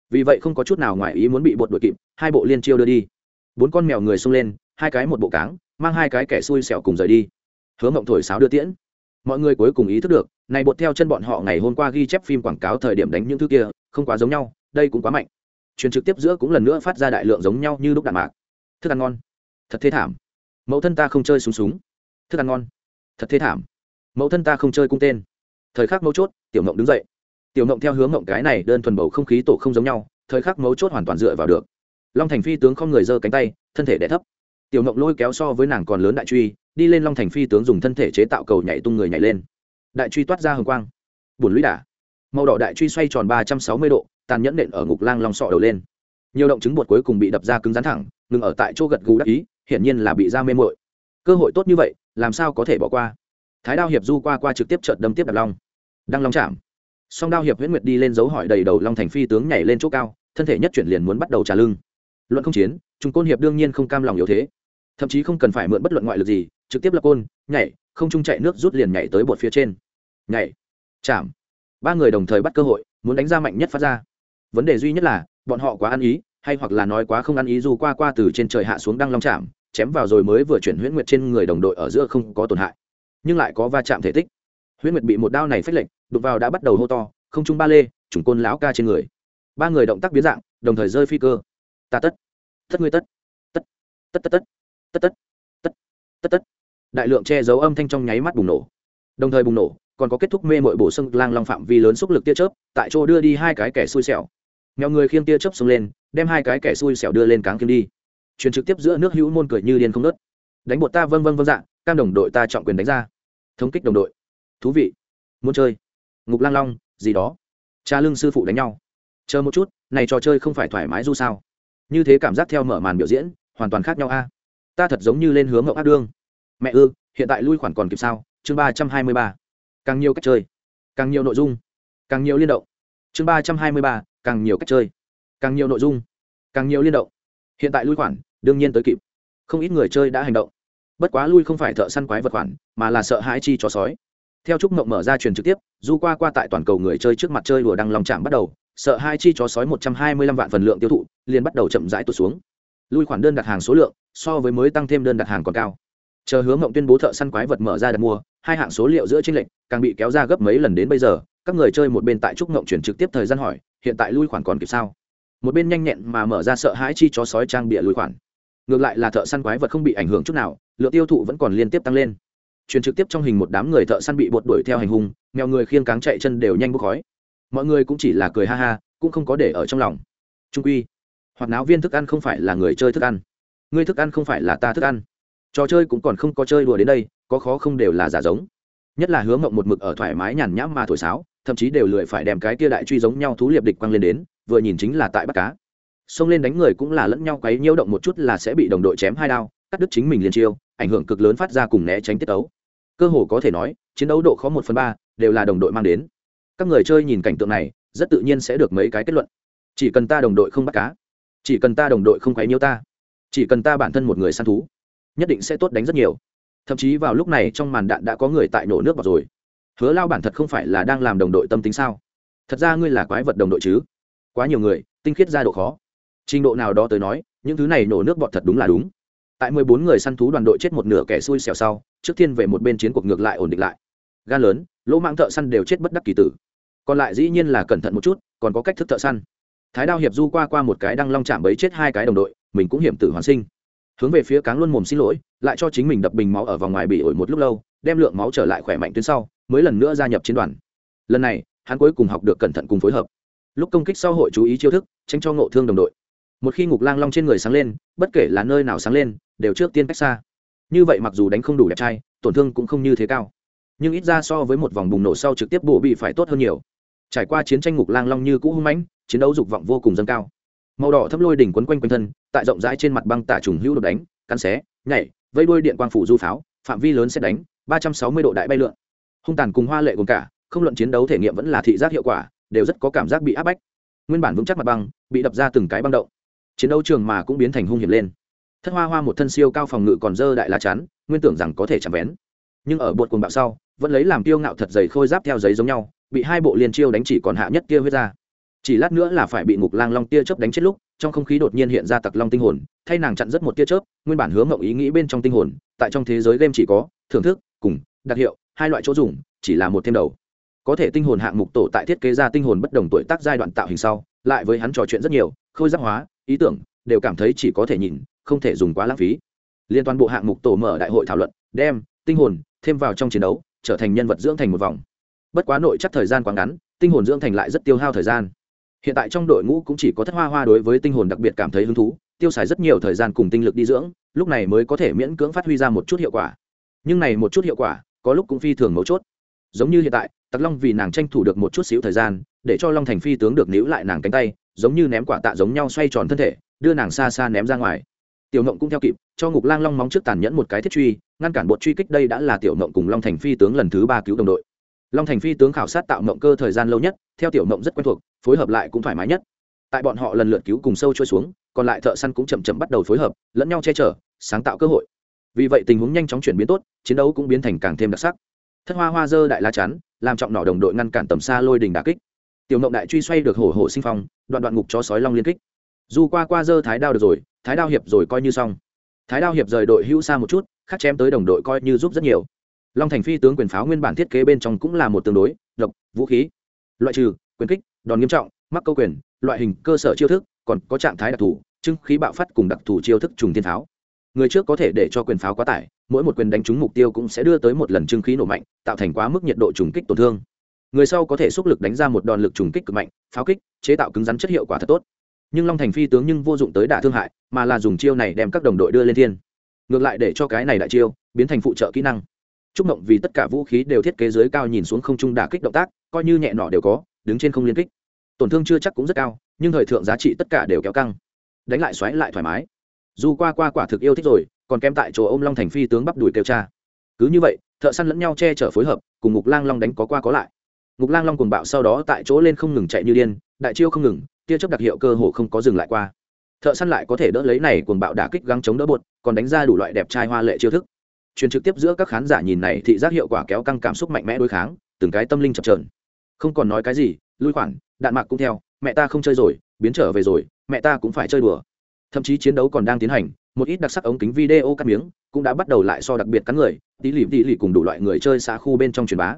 Vì vậy không có chút nào ngoài ý muốn bị bột đuổi kịp, hai bộ liên chiêu đưa đi. Bốn con mèo người xông lên, hai cái một bộ cáng, mang hai cái kẻ xui xẻo cùng rời đi. Hứa mộng thổi sáo đưa tiễn. Mọi người cuối cùng ý thức được, này bột theo chân bọn họ ngày hôm qua ghi chép phim quảng cáo thời điểm đánh những thứ kia, không quá giống nhau, đây cũng quá mạnh. Truyền trực tiếp giữa cũng lần nữa phát ra đại lượng giống nhau như lúc đạn mạc. Thức ăn ngon. Thật thế thảm. Mẫu thân ta không chơi súng súng. Thức ăn ngon. Thật thế thảm. Mẫu thân ta không chơi cung tên thời khắc mấu chốt, tiểu mộng đứng dậy. Tiểu mộng theo hướng mộng cái này đơn thuần bầu không khí tổ không giống nhau, thời khắc mấu chốt hoàn toàn dựa vào được. Long thành phi tướng không người giơ cánh tay, thân thể đẻ thấp. Tiểu mộng lôi kéo so với nàng còn lớn đại truy, đi lên long thành phi tướng dùng thân thể chế tạo cầu nhảy tung người nhảy lên. Đại truy toát ra hồng quang. Bùn lũy đả. Màu đỏ đại truy xoay tròn ba trăm sáu mươi độ, tàn nhẫn nện ở ngục lang long sọ đầu lên. Nhiều động chứng bột cuối cùng bị đập ra cứng rắn thẳng, ngừng ở tại chỗ gật gù đắc ý, hiển nhiên là bị ra mê mội cơ hội tốt như vậy, làm sao có thể bỏ qua? Thái đao hiệp du qua qua trực tiếp trợt đâm tiếp đập long đang long chạm. Song đao hiệp huyễn nguyệt đi lên dấu hỏi đầy đầu long thành phi tướng nhảy lên chỗ cao, thân thể nhất chuyển liền muốn bắt đầu trả lưng. Luận không chiến, trung côn hiệp đương nhiên không cam lòng yếu thế. Thậm chí không cần phải mượn bất luận ngoại lực gì, trực tiếp lập côn, nhảy, không trung chạy nước rút liền nhảy tới bột phía trên. Nhảy, chạm. Ba người đồng thời bắt cơ hội, muốn đánh ra mạnh nhất phát ra. Vấn đề duy nhất là, bọn họ quá ăn ý, hay hoặc là nói quá không ăn ý dù qua qua từ trên trời hạ xuống đang long chạm, chém vào rồi mới vừa chuyển huyễn nguyệt trên người đồng đội ở giữa không có tổn hại. Nhưng lại có va chạm thể tích huyễn nguyệt bị một đao này phách lệnh đụng vào đã bắt đầu hô to, không trung ba lê, trùng côn lão ca trên người. Ba người động tác biến dạng, đồng thời rơi phi cơ. Ta tất tất ngươi tất tất tất tất tất tất tất tất tất tất. Đại lượng che giấu âm thanh trong nháy mắt bùng nổ. Đồng thời bùng nổ, còn có kết thúc mê mội bổ sung lang long phạm vi lớn xúc lực tia chớp, tại chỗ đưa đi hai cái kẻ xui xẻo. Mèo người khiêng tia chớp xuống lên, đem hai cái kẻ xui xẻo đưa lên cáng khiêng đi. Truyền trực tiếp giữa nước hữu môn cười như điên không nớt đánh bột ta vân vân vân dạng cam đồng đội ta trọng quyền đánh ra. Thống kích đồng đội thú vị. Muốn chơi. Ngục lang long, gì đó. Cha lưng sư phụ đánh nhau. Chờ một chút, này trò chơi không phải thoải mái du sao. Như thế cảm giác theo mở màn biểu diễn, hoàn toàn khác nhau a. Ta thật giống như lên hướng ngậu ác đương. Mẹ ư, hiện tại lui khoản còn kịp sao? Chương ba trăm hai mươi ba. Càng nhiều cách chơi. Càng nhiều nội dung. Càng nhiều liên động. Chương ba trăm hai mươi ba, càng nhiều cách chơi. Càng nhiều nội dung. Càng nhiều liên động. Hiện tại lui khoản, đương nhiên tới kịp. Không ít người chơi đã hành động. Bất quá lui không phải thợ săn quái vật khoản, mà là sợ hãi chi chó sói theo trúc mộng mở ra truyền trực tiếp, du qua qua tại toàn cầu người chơi trước mặt chơi đùa đăng lòng chạm bắt đầu, sợ hai chi chó sói một trăm hai mươi lăm vạn phần lượng tiêu thụ, liền bắt đầu chậm rãi tụt xuống. Lui khoản đơn đặt hàng số lượng, so với mới tăng thêm đơn đặt hàng còn cao. Chờ hướng mộng tuyên bố thợ săn quái vật mở ra đặt mua, hai hạng số liệu giữa tranh lệch, càng bị kéo ra gấp mấy lần đến bây giờ, các người chơi một bên tại trúc mộng chuyển trực tiếp thời gian hỏi, hiện tại lui khoản còn kịp sao? Một bên nhanh nhẹn mà mở ra sợ hãi chi chó sói trang bịa lui khoản. Ngược lại là thợ săn quái vật không bị ảnh hưởng chút nào, lượng tiêu thụ vẫn còn liên tiếp tăng lên truyền trực tiếp trong hình một đám người thợ săn bị bột đuổi theo hành hung, mèo người khiêng cáng chạy chân đều nhanh bốc khói. Mọi người cũng chỉ là cười ha ha, cũng không có để ở trong lòng. Trung quy, hoạt náo viên thức ăn không phải là người chơi thức ăn. Người thức ăn không phải là ta thức ăn. Trò chơi cũng còn không có chơi đùa đến đây, có khó không đều là giả giống. Nhất là hướng mộng một mực ở thoải mái nhàn nhãm mà thổi sáo, thậm chí đều lười phải đem cái kia đại truy giống nhau thú liệp địch quăng lên đến, vừa nhìn chính là tại bắt cá. Xông lên đánh người cũng là lẫn nhau quấy nhiễu động một chút là sẽ bị đồng đội chém hai đao, cắt đứt chính mình liền chiêu ảnh hưởng cực lớn phát ra cùng né tránh tiết ấu cơ hồ có thể nói, chiến đấu độ khó một phần ba đều là đồng đội mang đến. Các người chơi nhìn cảnh tượng này, rất tự nhiên sẽ được mấy cái kết luận. Chỉ cần ta đồng đội không bắt cá, chỉ cần ta đồng đội không quấy nhiễu ta, chỉ cần ta bản thân một người săn thú, nhất định sẽ tốt đánh rất nhiều. Thậm chí vào lúc này trong màn đạn đã có người tại nổ nước vào rồi. Hứa lao bản thật không phải là đang làm đồng đội tâm tính sao? Thật ra ngươi là quái vật đồng đội chứ? Quá nhiều người, tinh khiết ra độ khó. Trình độ nào đó tới nói, những thứ này nổ nước bọt thật đúng là đúng tại mười bốn người săn thú đoàn đội chết một nửa kẻ xui xẻo sau, trước tiên về một bên chiến cuộc ngược lại ổn định lại. Gan lớn, lỗ mạng thợ săn đều chết bất đắc kỳ tử. Còn lại dĩ nhiên là cẩn thận một chút, còn có cách thức thợ săn. Thái đao hiệp du qua qua một cái đang long chạm bấy chết hai cái đồng đội, mình cũng hiểm tử hoàn sinh. Hướng về phía cáng luôn mồm xin lỗi, lại cho chính mình đập bình máu ở vòng ngoài bị ổi một lúc lâu, đem lượng máu trở lại khỏe mạnh tuyến sau, mới lần nữa gia nhập chiến đoàn. Lần này, hắn cuối cùng học được cẩn thận cùng phối hợp. Lúc công kích sau hội chú ý chiêu thức, tránh cho ngộ thương đồng đội một khi ngục lang long trên người sáng lên, bất kể là nơi nào sáng lên, đều trước tiên cách xa. Như vậy mặc dù đánh không đủ đẹp trai, tổn thương cũng không như thế cao. Nhưng ít ra so với một vòng bùng nổ sau trực tiếp bộ bị phải tốt hơn nhiều. Trải qua chiến tranh ngục lang long như cũ hung mãnh, chiến đấu dục vọng vô cùng dâng cao. Màu đỏ thấp lôi đỉnh quấn quanh quanh thân, tại rộng rãi trên mặt băng tả trùng hữu đột đánh, cắn xé, nhảy, vây đuôi điện quang phủ du pháo, phạm vi lớn sẽ đánh, ba trăm sáu mươi độ đại bay lượn. Hung tàn cùng hoa lệ cùng cả, không luận chiến đấu thể nghiệm vẫn là thị giác hiệu quả, đều rất có cảm giác bị áp bách. Nguyên bản vững chắc mặt băng, bị đập ra từng cái băng động chiến đấu trường mà cũng biến thành hung hiểm lên. Thất hoa hoa một thân siêu cao phòng ngự còn dơ đại lá chắn, nguyên tưởng rằng có thể chạm vén. Nhưng ở bột cuồng bạo sau, vẫn lấy làm tiêu ngạo thật dày khôi giáp theo giấy giống nhau, bị hai bộ liên chiêu đánh chỉ còn hạ nhất kia huyết ra. Chỉ lát nữa là phải bị ngục lang long tia chớp đánh chết lúc, trong không khí đột nhiên hiện ra tặc long tinh hồn, thay nàng chặn rất một tia chớp, nguyên bản hướng mộng ý nghĩ bên trong tinh hồn, tại trong thế giới game chỉ có, thưởng thức, cùng, đặc hiệu, hai loại chỗ dùng, chỉ là một thêm đầu. Có thể tinh hồn hạng mục tổ tại thiết kế ra tinh hồn bất đồng tuổi tác giai đoạn tạo hình sau, lại với hắn trò chuyện rất nhiều, khôi giác hóa ý tưởng, đều cảm thấy chỉ có thể nhìn, không thể dùng quá lãng phí. Liên toàn bộ hạng mục tổ mở đại hội thảo luận, đem tinh hồn thêm vào trong chiến đấu, trở thành nhân vật dưỡng thành một vòng. Bất quá nội chắc thời gian quá ngắn, tinh hồn dưỡng thành lại rất tiêu hao thời gian. Hiện tại trong đội ngũ cũng chỉ có thất hoa hoa đối với tinh hồn đặc biệt cảm thấy hứng thú, tiêu xài rất nhiều thời gian cùng tinh lực đi dưỡng, lúc này mới có thể miễn cưỡng phát huy ra một chút hiệu quả. Nhưng này một chút hiệu quả, có lúc cũng phi thường mấu chốt. Giống như hiện tại, tặc long vì nàng tranh thủ được một chút xíu thời gian, để cho long thành phi tướng được níu lại nàng cánh tay giống như ném quả tạ giống nhau xoay tròn thân thể, đưa nàng xa xa ném ra ngoài. Tiểu mộng cũng theo kịp, cho ngục lang long móng trước tàn nhẫn một cái thiết truy, ngăn cản bột truy kích đây đã là tiểu mộng cùng long thành phi tướng lần thứ ba cứu đồng đội. Long thành phi tướng khảo sát tạo mộng cơ thời gian lâu nhất, theo tiểu mộng rất quen thuộc, phối hợp lại cũng thoải mái nhất. Tại bọn họ lần lượt cứu cùng sâu trôi xuống, còn lại thợ săn cũng chậm chậm bắt đầu phối hợp, lẫn nhau che chở, sáng tạo cơ hội. Vì vậy tình huống nhanh chóng chuyển biến tốt, chiến đấu cũng biến thành càng thêm đặc sắc. Thất hoa hoa dơ đại La chắn, làm trọng nỏ đồng đội ngăn cản tầm xa lôi đình đà kích tiểu ngộng đại truy xoay được hổ hổ sinh phong, đoạn đoạn ngục chó sói long liên kích. Dù qua qua dơ thái đao được rồi, thái đao hiệp rồi coi như xong. Thái đao hiệp rời đội hữu xa một chút, khắc chém tới đồng đội coi như giúp rất nhiều. Long thành phi tướng quyền pháo nguyên bản thiết kế bên trong cũng là một tương đối, độc, vũ khí. Loại trừ, quyền kích, đòn nghiêm trọng, mắc câu quyền, loại hình cơ sở chiêu thức, còn có trạng thái đặc thù, trưng khí bạo phát cùng đặc thù chiêu thức trùng thiên pháo. Người trước có thể để cho quyền pháo quá tải, mỗi một quyền đánh trúng mục tiêu cũng sẽ đưa tới một lần trưng khí nổ mạnh, tạo thành quá mức nhiệt độ trùng kích tổn thương người sau có thể xúc lực đánh ra một đòn lực trùng kích cực mạnh, pháo kích, chế tạo cứng rắn chất hiệu quả thật tốt. Nhưng long thành phi tướng nhưng vô dụng tới đả thương hại, mà là dùng chiêu này đem các đồng đội đưa lên thiên. Ngược lại để cho cái này đại chiêu biến thành phụ trợ kỹ năng. Trúc mộng vì tất cả vũ khí đều thiết kế dưới cao nhìn xuống không trung đả kích động tác, coi như nhẹ nọ đều có, đứng trên không liên kích. Tổn thương chưa chắc cũng rất cao, nhưng thời thượng giá trị tất cả đều kéo căng. Đánh lại xoáy lại thoải mái. Dù qua qua quả thực yêu thích rồi, còn kém tại chỗ ô m long thành phi tướng bắp đùi kêu cha. Cứ như vậy, thợ săn lẫn nhau che chở phối hợp, cùng ngục lang long đánh có qua có lại ngục lang long cuồng bạo sau đó tại chỗ lên không ngừng chạy như điên, đại chiêu không ngừng, tia chớp đặc hiệu cơ hồ không có dừng lại qua. Thợ săn lại có thể đỡ lấy này cuồng bạo đả kích găng chống đỡ bột, còn đánh ra đủ loại đẹp trai hoa lệ chiêu thức. Truyền trực tiếp giữa các khán giả nhìn này thị giác hiệu quả kéo căng cảm xúc mạnh mẽ đối kháng, từng cái tâm linh chập trờn không còn nói cái gì, lui khoản, đạn mạc cũng theo, mẹ ta không chơi rồi, biến trở về rồi, mẹ ta cũng phải chơi đùa. Thậm chí chiến đấu còn đang tiến hành, một ít đặc sắc ống kính video cắt miếng cũng đã bắt đầu lại so đặc biệt cắn người, tí lì tí lì cùng đủ loại người chơi xã khu bên trong truyền bá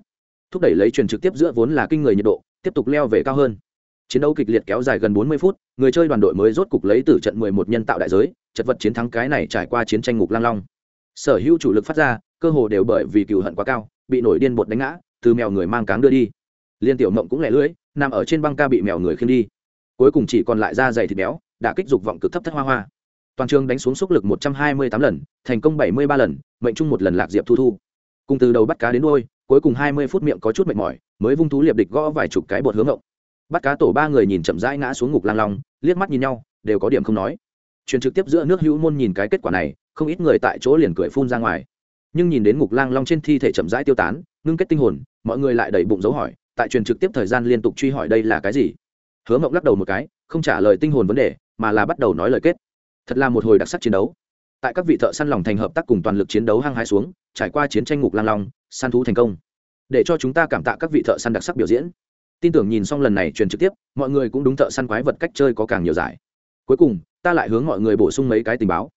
thúc đẩy lấy truyền trực tiếp giữa vốn là kinh người nhiệt độ, tiếp tục leo về cao hơn. Chiến đấu kịch liệt kéo dài gần 40 phút, người chơi đoàn đội mới rốt cục lấy từ trận 11 nhân tạo đại giới, chật vật chiến thắng cái này trải qua chiến tranh ngục lang long. Sở hữu chủ lực phát ra, cơ hồ đều bởi vì cựu hận quá cao, bị nổi điên bột đánh ngã, từ mèo người mang cáng đưa đi. Liên tiểu mộng cũng lẻ lưỡi, nằm ở trên băng ca bị mèo người khiêng đi. Cuối cùng chỉ còn lại da dày thịt béo đã kích dục vọng cực thấp thất hoa hoa. Toàn trường đánh xuống sức lực 128 lần, thành công 73 lần, mệnh chung một lần lạc diệp thu thu cùng từ đầu bắt cá đến đuôi, cuối cùng 20 phút miệng có chút mệt mỏi, mới vung thú liệp địch gõ vài chục cái bột hướng ngộng. Bắt cá tổ ba người nhìn chậm rãi ngã xuống ngục lang long, liếc mắt nhìn nhau, đều có điểm không nói. Truyền trực tiếp giữa nước hữu môn nhìn cái kết quả này, không ít người tại chỗ liền cười phun ra ngoài. Nhưng nhìn đến ngục lang long trên thi thể chậm rãi tiêu tán, ngưng kết tinh hồn, mọi người lại đầy bụng dấu hỏi, tại truyền trực tiếp thời gian liên tục truy hỏi đây là cái gì? Hứa mộng lắc đầu một cái, không trả lời tinh hồn vấn đề, mà là bắt đầu nói lời kết. Thật là một hồi đặc sắc chiến đấu tại các vị thợ săn lòng thành hợp tác cùng toàn lực chiến đấu hăng hái xuống, trải qua chiến tranh ngục lang long, săn thú thành công. Để cho chúng ta cảm tạ các vị thợ săn đặc sắc biểu diễn. Tin tưởng nhìn xong lần này truyền trực tiếp, mọi người cũng đúng thợ săn quái vật cách chơi có càng nhiều giải. Cuối cùng, ta lại hướng mọi người bổ sung mấy cái tình báo.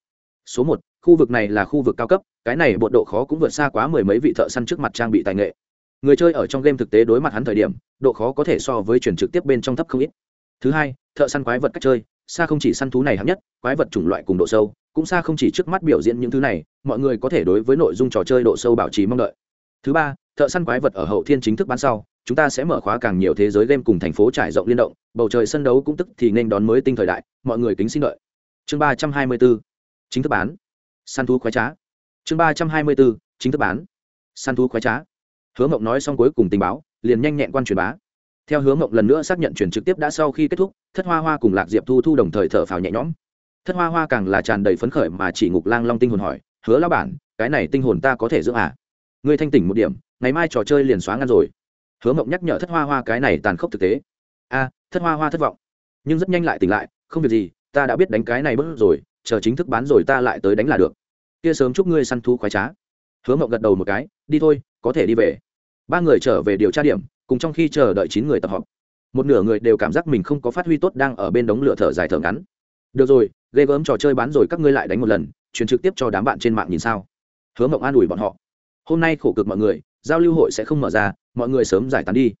Số một, khu vực này là khu vực cao cấp, cái này bộ độ khó cũng vượt xa quá mười mấy vị thợ săn trước mặt trang bị tài nghệ. Người chơi ở trong game thực tế đối mặt hắn thời điểm, độ khó có thể so với truyền trực tiếp bên trong thấp không ít. Thứ hai, thợ săn quái vật cách chơi, xa không chỉ săn thú này hạng nhất, quái vật chủng loại cùng độ sâu cũng xa không chỉ trước mắt biểu diễn những thứ này, mọi người có thể đối với nội dung trò chơi độ sâu bảo trì mong đợi. Thứ ba, thợ săn quái vật ở hậu thiên chính thức bán sau, chúng ta sẽ mở khóa càng nhiều thế giới game cùng thành phố trải rộng liên động, bầu trời sân đấu cũng tức thì nên đón mới tinh thời đại, mọi người kính xin đợi. Chương ba trăm hai mươi bốn, chính thức bán. Săn thú khoái trá. Chương ba trăm hai mươi bốn, chính thức bán. Săn thú khoái trá. Hứa mộng nói xong cuối cùng tình báo, liền nhanh nhẹn quan truyền bá. Theo hứa mộng lần nữa xác nhận chuyển trực tiếp đã sau khi kết thúc, thất hoa hoa cùng lạc diệp thu thu đồng thời thở phào nhẹ nhõm thất hoa hoa càng là tràn đầy phấn khởi mà chỉ ngục lang long tinh hồn hỏi, hứa lao bản, cái này tinh hồn ta có thể dưỡng à? Ngươi thanh tỉnh một điểm, ngày mai trò chơi liền xóa ngăn rồi. Hứa mộng nhắc nhở thất hoa hoa cái này tàn khốc thực tế. A, thất hoa hoa thất vọng, nhưng rất nhanh lại tỉnh lại, không việc gì, ta đã biết đánh cái này bớt rồi, chờ chính thức bán rồi ta lại tới đánh là được. Kia sớm chúc ngươi săn thú khoái trá. Hứa mộng gật đầu một cái, đi thôi, có thể đi về. Ba người trở về điều tra điểm, cùng trong khi chờ đợi chín người tập họp. Một nửa người đều cảm giác mình không có phát huy tốt đang ở bên đống lửa thở dài thở ngắn. Được rồi ghê gớm trò chơi bán rồi các ngươi lại đánh một lần, truyền trực tiếp cho đám bạn trên mạng nhìn sao? Hứa mộng an ủi bọn họ. Hôm nay khổ cực mọi người, giao lưu hội sẽ không mở ra, mọi người sớm giải tán đi.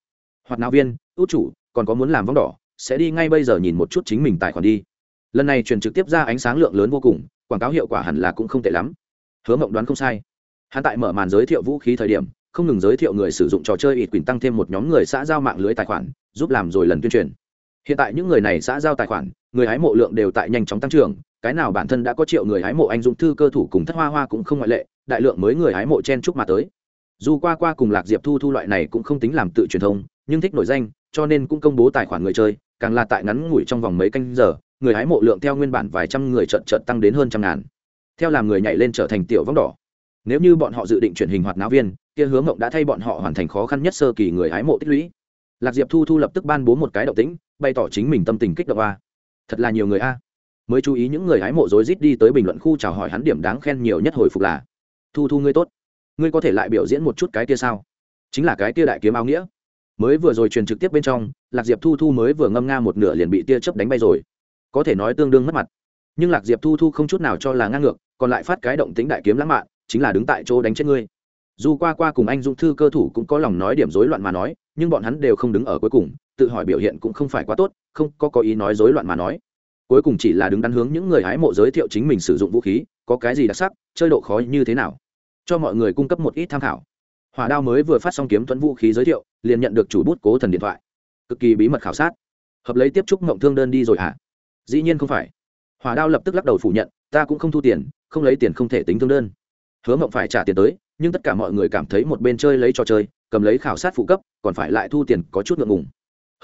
Hoạt náo viên, út chủ, còn có muốn làm vong đỏ, sẽ đi ngay bây giờ nhìn một chút chính mình tài khoản đi. Lần này truyền trực tiếp ra ánh sáng lượng lớn vô cùng, quảng cáo hiệu quả hẳn là cũng không tệ lắm. Hứa mộng đoán không sai. Hắn tại mở màn giới thiệu vũ khí thời điểm, không ngừng giới thiệu người sử dụng trò chơi ít quỳnh tăng thêm một nhóm người xã giao mạng lưới tài khoản, giúp làm rồi lần tuyên truyền hiện tại những người này xã giao tài khoản, người hái mộ lượng đều tại nhanh chóng tăng trưởng, cái nào bản thân đã có triệu người hái mộ anh dũng thư cơ thủ cùng thất hoa hoa cũng không ngoại lệ, đại lượng mới người hái mộ chen chúc mà tới. Dù qua qua cùng lạc diệp thu thu loại này cũng không tính làm tự truyền thông, nhưng thích nổi danh, cho nên cũng công bố tài khoản người chơi, càng là tại ngắn ngủi trong vòng mấy canh giờ, người hái mộ lượng theo nguyên bản vài trăm người trận trận tăng đến hơn trăm ngàn. Theo làm người nhảy lên trở thành tiểu vong đỏ. Nếu như bọn họ dự định truyền hình hoạt náo viên, kia hướng mộng đã thay bọn họ hoàn thành khó khăn nhất sơ kỳ người hái mộ tích lũy lạc diệp thu thu lập tức ban bố một cái động tĩnh, bày tỏ chính mình tâm tình kích động a. Thật là nhiều người a. Mới chú ý những người hái mộ rối rít đi tới bình luận khu chào hỏi hắn điểm đáng khen nhiều nhất hồi phục là, thu thu ngươi tốt. Ngươi có thể lại biểu diễn một chút cái kia sao? Chính là cái kia đại kiếm áo nghĩa. Mới vừa rồi truyền trực tiếp bên trong, lạc diệp thu thu mới vừa ngâm nga một nửa liền bị tia chớp đánh bay rồi. Có thể nói tương đương mất mặt. Nhưng lạc diệp thu thu không chút nào cho là ngang ngược, còn lại phát cái động tính đại kiếm lãng mạn, chính là đứng tại chỗ đánh chết ngươi dù qua qua cùng anh dũng thư cơ thủ cũng có lòng nói điểm rối loạn mà nói, nhưng bọn hắn đều không đứng ở cuối cùng, tự hỏi biểu hiện cũng không phải quá tốt, không có có ý nói rối loạn mà nói. Cuối cùng chỉ là đứng đắn hướng những người hái mộ giới thiệu chính mình sử dụng vũ khí, có cái gì đặc sắc, chơi độ khó như thế nào. Cho mọi người cung cấp một ít tham khảo. Hỏa đao mới vừa phát xong kiếm thuẫn vũ khí giới thiệu, liền nhận được chủ bút cố thần điện thoại. Cực kỳ bí mật khảo sát. Hợp lấy tiếp trúc mộng thương đơn đi rồi hả? Dĩ nhiên không phải. Hỏa đao lập tức lắc đầu phủ nhận, ta cũng không thu tiền, không lấy tiền không thể tính thương đơn. Hứa mộng phải trả tiền tới nhưng tất cả mọi người cảm thấy một bên chơi lấy trò chơi, cầm lấy khảo sát phụ cấp, còn phải lại thu tiền có chút ngượng ngùng.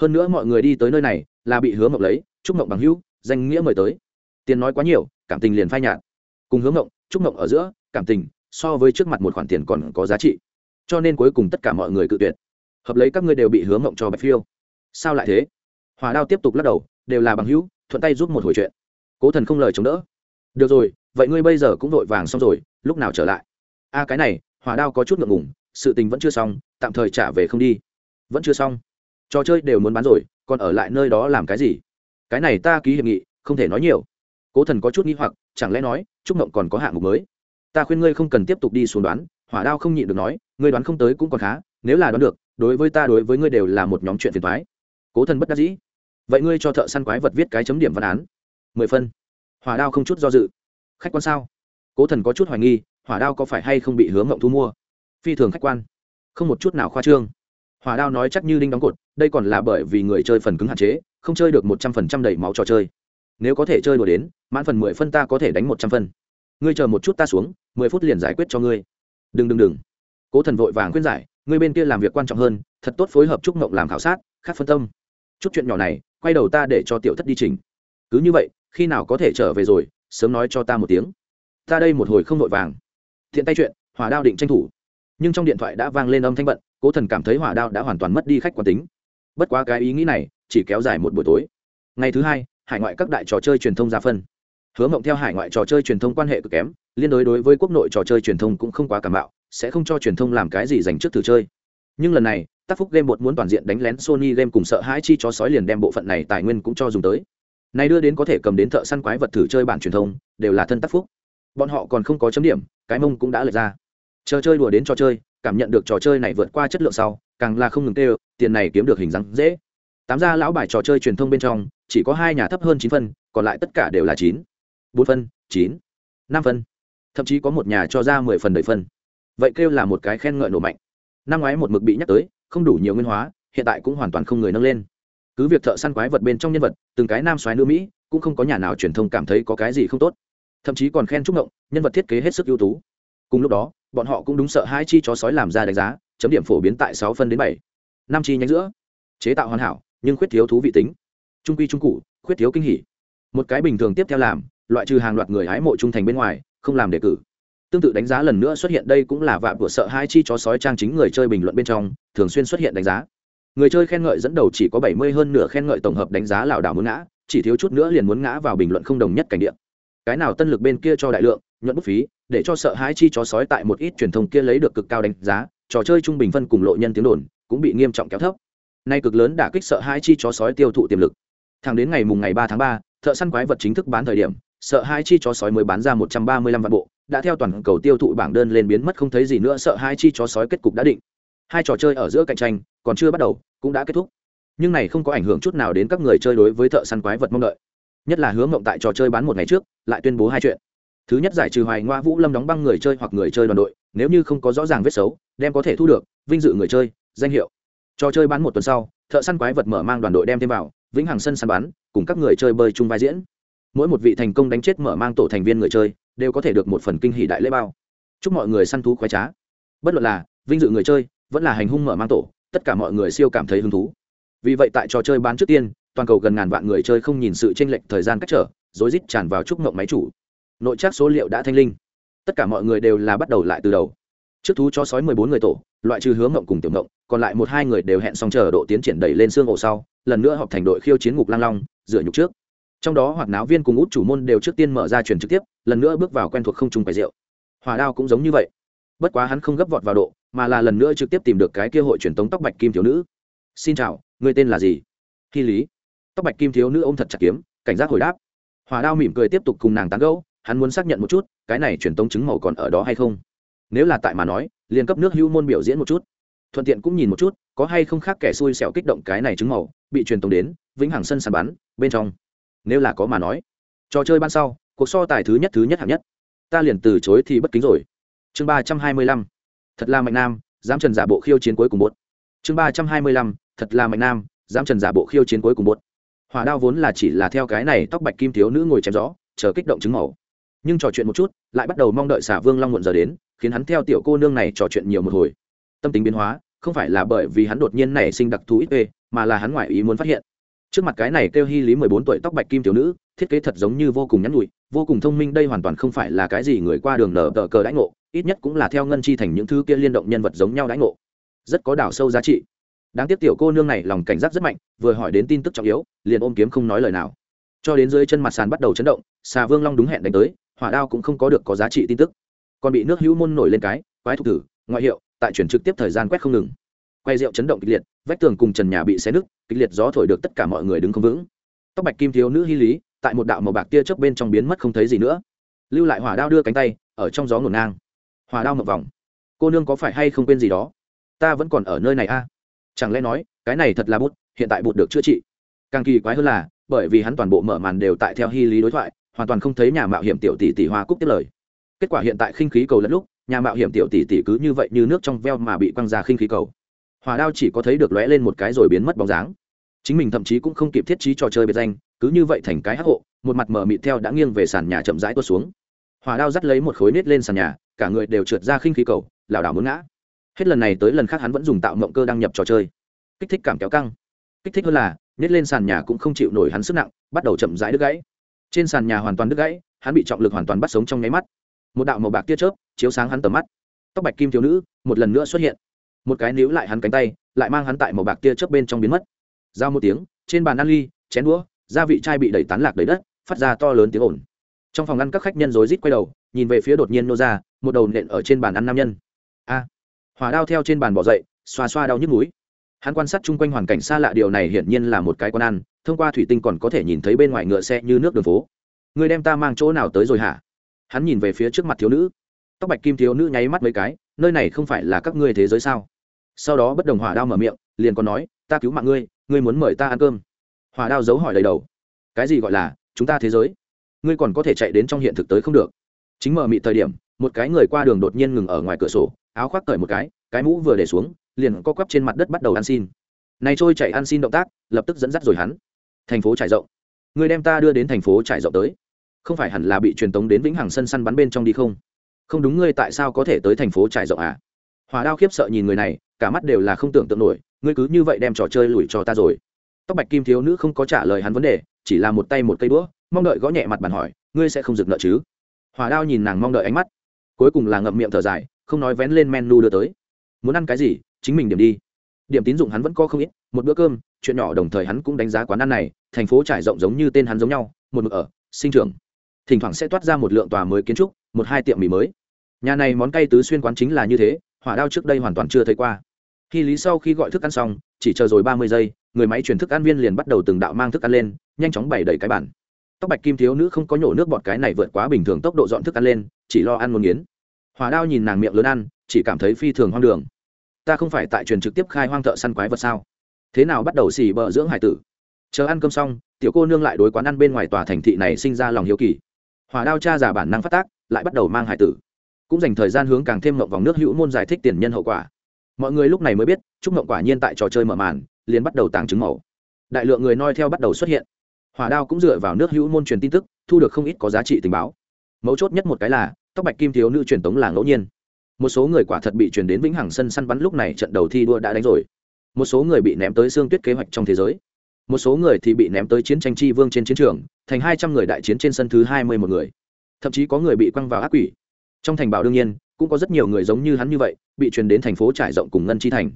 Hơn nữa mọi người đi tới nơi này, là bị hứa mộng lấy chúc mộng bằng hữu, danh nghĩa mời tới. Tiền nói quá nhiều, cảm tình liền phai nhạt. Cùng hứa mộng chúc mộng ở giữa, cảm tình, so với trước mặt một khoản tiền còn có giá trị. Cho nên cuối cùng tất cả mọi người cự tuyệt. Hợp lấy các ngươi đều bị hứa mộng cho bạch phiêu. Sao lại thế? Hòa đao tiếp tục lắc đầu, đều là bằng hữu, thuận tay giúp một hồi chuyện. Cố thần không lời chống đỡ. Được rồi, vậy ngươi bây giờ cũng vội vàng xong rồi, lúc nào trở lại? A, cái này hỏa đao có chút ngượng ngùng, sự tình vẫn chưa xong, tạm thời trả về không đi. Vẫn chưa xong. Trò chơi đều muốn bán rồi, còn ở lại nơi đó làm cái gì? Cái này ta ký hiệp nghị, không thể nói nhiều. Cố thần có chút nghi hoặc, chẳng lẽ nói, trúc mộng còn có hạng mục mới? Ta khuyên ngươi không cần tiếp tục đi xuống đoán, hỏa đao không nhịn được nói, ngươi đoán không tới cũng còn khá, nếu là đoán được, đối với ta đối với ngươi đều là một nhóm chuyện phiền thoái cố thần bất đắc dĩ. Vậy ngươi cho thợ săn quái vật viết cái chấm điểm văn án. Mười phân. Hỏa đao không chút do dự. Khách quan sao? Cố thần có chút hoài nghi hỏa đao có phải hay không bị hướng mộng thu mua? Phi thường khách quan. Không một chút nào khoa trương. Hỏa đao nói chắc như đinh đóng cột, đây còn là bởi vì người chơi phần cứng hạn chế, không chơi được một trăm phần trăm đầy máu trò chơi. Nếu có thể chơi đùa đến, mãn phần mười phân ta có thể đánh một trăm phân. Ngươi chờ một chút ta xuống, mười phút liền giải quyết cho ngươi. Đừng đừng đừng. Cố thần vội vàng khuyên giải, ngươi bên kia làm việc quan trọng hơn, thật tốt phối hợp trúc mộng làm khảo sát khác phân tâm. Chút chuyện nhỏ này, quay đầu ta để cho tiểu thất đi trình cứ như vậy, khi nào có thể trở về rồi, sớm nói cho ta một tiếng. Ta đây một hồi không vội vàng thiện tay chuyện, hỏa đao định tranh thủ. Nhưng trong điện thoại đã vang lên âm thanh bận, cố thần cảm thấy hỏa đao đã hoàn toàn mất đi khách quan tính. Bất quá cái ý nghĩ này chỉ kéo dài một buổi tối. Ngày thứ hai, hải ngoại các đại trò chơi truyền thông ra phân. Hứa mộng theo hải ngoại trò chơi truyền thông quan hệ cực kém, liên đối đối với quốc nội trò chơi truyền thông cũng không quá cảm bạo sẽ không cho truyền thông làm cái gì dành trước thử chơi. Nhưng lần này, tác phúc game một muốn toàn diện đánh lén sony game cùng sợ hãi chi chó sói liền đem bộ phận này tài nguyên cũng cho dùng tới. Này đưa đến có thể cầm đến thợ săn quái vật thử chơi bản truyền thông, đều là thân tác phúc bọn họ còn không có chấm điểm, cái mông cũng đã lệch ra. Chờ chơi đùa đến trò chơi, cảm nhận được trò chơi này vượt qua chất lượng sau, càng là không ngừng tê tiền này kiếm được hình dáng dễ. Tám ra lão bài trò chơi truyền thông bên trong, chỉ có hai nhà thấp hơn chín phân, còn lại tất cả đều là chín. Bốn phân, chín. Năm phân. Thậm chí có một nhà cho ra mười phần đầy phân. Vậy kêu là một cái khen ngợi nổ mạnh. Năm ngoái một mực bị nhắc tới, không đủ nhiều nguyên hóa, hiện tại cũng hoàn toàn không người nâng lên. Cứ việc thợ săn quái vật bên trong nhân vật, từng cái nam xoáy nữ mỹ, cũng không có nhà nào truyền thông cảm thấy có cái gì không tốt thậm chí còn khen chúc ngộng, nhân vật thiết kế hết sức ưu tú. Cùng lúc đó, bọn họ cũng đúng sợ hai chi chó sói làm ra đánh giá, chấm điểm phổ biến tại sáu phân đến bảy. Năm chi nhánh giữa, chế tạo hoàn hảo, nhưng khuyết thiếu thú vị tính. Trung quy trung cụ, khuyết thiếu kinh hỉ. Một cái bình thường tiếp theo làm, loại trừ hàng loạt người hái mộ trung thành bên ngoài, không làm đề cử. Tương tự đánh giá lần nữa xuất hiện đây cũng là vạ của sợ hai chi chó sói trang chính người chơi bình luận bên trong, thường xuyên xuất hiện đánh giá. Người chơi khen ngợi dẫn đầu chỉ có bảy mươi hơn nửa khen ngợi tổng hợp đánh giá lảo đảo muốn ngã, chỉ thiếu chút nữa liền muốn ngã vào bình luận không đồng nhất cảnh điện cái nào tân lực bên kia cho đại lượng, nhuận bút phí, để cho sợ hãi chi chó sói tại một ít truyền thông kia lấy được cực cao đánh giá, trò chơi trung bình phân cùng lộ nhân tiếng đồn cũng bị nghiêm trọng kéo thấp. Nay cực lớn đã kích sợ hãi chi chó sói tiêu thụ tiềm lực. Thẳng đến ngày mùng ngày ba tháng ba, thợ săn quái vật chính thức bán thời điểm, sợ hãi chi chó sói mới bán ra một trăm ba mươi lăm vạn bộ, đã theo toàn cầu tiêu thụ bảng đơn lên biến mất không thấy gì nữa, sợ hai chi chó sói kết cục đã định. Hai trò chơi ở giữa cạnh tranh, còn chưa bắt đầu, cũng đã kết thúc. Nhưng này không có ảnh hưởng chút nào đến các người chơi đối với thợ săn quái vật mong đợi nhất là hứa mộng tại trò chơi bán một ngày trước, lại tuyên bố hai chuyện. Thứ nhất giải trừ hoài ngoa vũ lâm đóng băng người chơi hoặc người chơi đoàn đội, nếu như không có rõ ràng vết xấu, đem có thể thu được, vinh dự người chơi, danh hiệu. Trò chơi bán một tuần sau, thợ săn quái vật mở mang đoàn đội đem thêm vào, vĩnh hằng sân săn bắn, cùng các người chơi bơi chung vai diễn. Mỗi một vị thành công đánh chết mở mang tổ thành viên người chơi, đều có thể được một phần kinh hỷ đại lễ bao. Chúc mọi người săn thú khoái trá. Bất luận là vinh dự người chơi, vẫn là hành hung mở mang tổ, tất cả mọi người siêu cảm thấy hứng thú. Vì vậy tại trò chơi bán trước tiên toàn cầu gần ngàn vạn người chơi không nhìn sự chênh lệch thời gian cách trở, rối rít tràn vào chúc mộng máy chủ. Nội chắc số liệu đã thanh linh. Tất cả mọi người đều là bắt đầu lại từ đầu. Trước thú cho sói mười bốn người tổ, loại trừ hướng mộng cùng tiểu mộng, còn lại một hai người đều hẹn xong chờ độ tiến triển đẩy lên xương ổ sau, lần nữa họp thành đội khiêu chiến ngục lang long, dựa nhục trước. Trong đó hoạt náo viên cùng út chủ môn đều trước tiên mở ra truyền trực tiếp, lần nữa bước vào quen thuộc không trùng quầy rượu. Hòa đao cũng giống như vậy. Bất quá hắn không gấp vọt vào độ, mà là lần nữa trực tiếp tìm được cái kia hội truyền tống tóc bạch kim thiếu nữ. Xin chào, người tên là gì? Khi lý tóc bạch kim thiếu nữ ôm thật chặt kiếm, cảnh giác hồi đáp. Hòa đao mỉm cười tiếp tục cùng nàng tán gẫu, hắn muốn xác nhận một chút, cái này truyền tống chứng màu còn ở đó hay không? Nếu là tại mà nói, liền cấp nước hữu môn biểu diễn một chút. Thuận tiện cũng nhìn một chút, có hay không khác kẻ xui xẻo kích động cái này chứng màu, bị truyền tống đến, vĩnh hằng sân sàn bắn, bên trong. Nếu là có mà nói, trò chơi ban sau, cuộc so tài thứ nhất thứ nhất hạng nhất. Ta liền từ chối thì bất kính rồi. Chương ba trăm hai mươi lăm, thật là mạnh nam, dám trần giả bộ khiêu chiến cuối cùng một. Chương ba trăm hai mươi lăm, thật là mạnh nam, dám trần giả bộ khiêu chiến cuối cùng một hỏa đao vốn là chỉ là theo cái này tóc bạch kim thiếu nữ ngồi chém gió, chờ kích động chứng màu. Nhưng trò chuyện một chút, lại bắt đầu mong đợi xả vương long muộn giờ đến, khiến hắn theo tiểu cô nương này trò chuyện nhiều một hồi. Tâm tính biến hóa, không phải là bởi vì hắn đột nhiên nảy sinh đặc thù ít ê mà là hắn ngoại ý muốn phát hiện. Trước mặt cái này kêu hy lý mười bốn tuổi tóc bạch kim thiếu nữ, thiết kế thật giống như vô cùng nhắn nhụi, vô cùng thông minh, đây hoàn toàn không phải là cái gì người qua đường nở tờ cờ đãi ngộ, ít nhất cũng là theo ngân chi thành những thứ kia liên động nhân vật giống nhau đãi ngộ. Rất có đảo sâu giá trị đáng tiếc tiểu cô nương này lòng cảnh giác rất mạnh, vừa hỏi đến tin tức trọng yếu, liền ôm kiếm không nói lời nào. Cho đến dưới chân mặt sàn bắt đầu chấn động, xà vương long đúng hẹn đánh tới, hỏa đao cũng không có được có giá trị tin tức. Còn bị nước hữu môn nổi lên cái, quái thục tử, ngoại hiệu, tại chuyển trực tiếp thời gian quét không ngừng. Quay rượu chấn động kịch liệt, vách tường cùng trần nhà bị xé nứt, kịch liệt gió thổi được tất cả mọi người đứng không vững. Tóc bạch kim thiếu nữ hy lý, tại một đạo màu bạc tia chớp bên trong biến mất không thấy gì nữa. Lưu lại hỏa đao đưa cánh tay, ở trong gió ngổn ngang. Hỏa đao mập vòng. Cô nương có phải hay không quên gì đó? Ta vẫn còn ở nơi này a chẳng lẽ nói, cái này thật là bút, hiện tại bút được chữa trị. Càng kỳ quái hơn là, bởi vì hắn toàn bộ mở màn đều tại theo hy lý đối thoại, hoàn toàn không thấy nhà mạo hiểm tiểu tỷ tỷ hoa cúc tiếp lời. Kết quả hiện tại khinh khí cầu lẫn lúc, nhà mạo hiểm tiểu tỷ tỷ cứ như vậy như nước trong veo mà bị quăng ra khinh khí cầu. Hòa đao chỉ có thấy được lóe lên một cái rồi biến mất bóng dáng. Chính mình thậm chí cũng không kịp thiết trí trò chơi biệt danh, cứ như vậy thành cái hắc hộ, một mặt mở mịt theo đã nghiêng về sàn nhà chậm rãi tuột xuống. Hòa đao dắt lấy một khối nết lên sàn nhà, cả người đều trượt ra khinh khí cầu, lảo đảo muốn ngã hết lần này tới lần khác hắn vẫn dùng tạo mộng cơ đăng nhập trò chơi. Kích thích cảm kéo căng. Kích thích hơn là, nhét lên sàn nhà cũng không chịu nổi hắn sức nặng, bắt đầu chậm rãi đứt gãy. Trên sàn nhà hoàn toàn đứt gãy, hắn bị trọng lực hoàn toàn bắt sống trong nháy mắt. Một đạo màu bạc tia chớp chiếu sáng hắn tầm mắt. Tóc bạch kim thiếu nữ, một lần nữa xuất hiện. Một cái níu lại hắn cánh tay, lại mang hắn tại màu bạc tia chớp bên trong biến mất. Giao một tiếng, trên bàn ăn ly, chén đũa, gia vị chai bị đẩy tán lạc đầy đất, phát ra to lớn tiếng ồn. Trong phòng ăn các khách nhân rối rít quay đầu, nhìn về phía đột nhiên nô ra, một đầu nện ở trên bàn ăn nam nhân hỏa đao theo trên bàn bỏ dậy, xoa xoa đau nhức núi hắn quan sát chung quanh hoàn cảnh xa lạ, điều này hiển nhiên là một cái con ăn, thông qua thủy tinh còn có thể nhìn thấy bên ngoài ngựa xe như nước đường phố. Người đem ta mang chỗ nào tới rồi hả? Hắn nhìn về phía trước mặt thiếu nữ. Tóc bạch kim thiếu nữ nháy mắt mấy cái, nơi này không phải là các ngươi thế giới sao? Sau đó bất đồng hỏa đao mở miệng, liền còn nói, ta cứu mạng ngươi ngươi muốn mời ta ăn cơm. Hỏa đao giấu hỏi đầy đầu. Cái gì gọi là, chúng ta thế giới? Ngươi còn có thể chạy đến trong hiện thực tới không được. Chính mở mị thời điểm, một cái người qua đường đột nhiên ngừng ở ngoài cửa sổ áo khoác cởi một cái cái mũ vừa để xuống, liền co quắp trên mặt đất bắt đầu ăn xin. Này trôi chạy ăn xin động tác, lập tức dẫn dắt rồi hắn. Thành phố trải rộng. Người đem ta đưa đến thành phố trải rộng tới. Không phải hẳn là bị truyền tống đến vĩnh hằng sân săn bắn bên trong đi không? Không đúng, ngươi tại sao có thể tới thành phố trải rộng à? Hòa đao khiếp sợ nhìn người này, cả mắt đều là không tưởng tượng nổi, ngươi cứ như vậy đem trò chơi lùi cho ta rồi. Tóc bạch kim thiếu nữ không có trả lời hắn vấn đề, chỉ là một tay một cây đũa, mong đợi gõ nhẹ mặt bàn hỏi, ngươi sẽ không dừng nợ chứ? Hòa đao nhìn nàng mong đợi ánh mắt, cuối cùng là ngậm miệng thở dài không nói vén lên menu đưa tới. Muốn ăn cái gì, chính mình điểm đi. Điểm tín dụng hắn vẫn có không ít, một bữa cơm, chuyện nhỏ đồng thời hắn cũng đánh giá quán ăn này, thành phố trải rộng giống như tên hắn giống nhau, một mực ở, sinh trưởng. Thỉnh thoảng sẽ toát ra một lượng tòa mới kiến trúc, một hai tiệm mì mới. Nhà này món cay tứ xuyên quán chính là như thế, hỏa đao trước đây hoàn toàn chưa thấy qua. Khi lý sau khi gọi thức ăn xong, chỉ chờ rồi ba mươi giây, người máy chuyển thức ăn viên liền bắt đầu từng đạo mang thức ăn lên, nhanh chóng bày đầy cái bản tóc bạch kim thiếu nữ không có nhổ nước bọt cái này vượt quá bình thường tốc độ dọn thức ăn lên, chỉ lo ăn một nghiến hỏa đao nhìn nàng miệng lớn ăn, chỉ cảm thấy phi thường hoang đường. Ta không phải tại truyền trực tiếp khai hoang thợ săn quái vật sao? Thế nào bắt đầu xì bờ dưỡng hải tử? Chờ ăn cơm xong, tiểu cô nương lại đối quán ăn bên ngoài tòa thành thị này sinh ra lòng hiếu kỳ. Hỏa đao cha giả bản năng phát tác, lại bắt đầu mang hải tử. Cũng dành thời gian hướng càng thêm mộng vòng nước hữu môn giải thích tiền nhân hậu quả. Mọi người lúc này mới biết, chúc mộng quả nhiên tại trò chơi mở màn, liền bắt đầu tàng trứng màu. Đại lượng người noi theo bắt đầu xuất hiện. Hỏa đao cũng dựa vào nước hữu môn truyền tin tức, thu được không ít có giá trị tình báo. Mấu chốt nhất một cái là tóc bạch kim thiếu nữ truyền tống là ngẫu nhiên. Một số người quả thật bị chuyển đến vĩnh hằng sân săn bắn lúc này trận đầu thi đua đã đánh rồi. Một số người bị ném tới xương tuyết kế hoạch trong thế giới. Một số người thì bị ném tới chiến tranh tri vương trên chiến trường, thành hai trăm người đại chiến trên sân thứ hai mươi một người. Thậm chí có người bị quăng vào ác quỷ. Trong thành bảo đương nhiên, cũng có rất nhiều người giống như hắn như vậy, bị truyền đến thành phố trải rộng cùng ngân chi thành.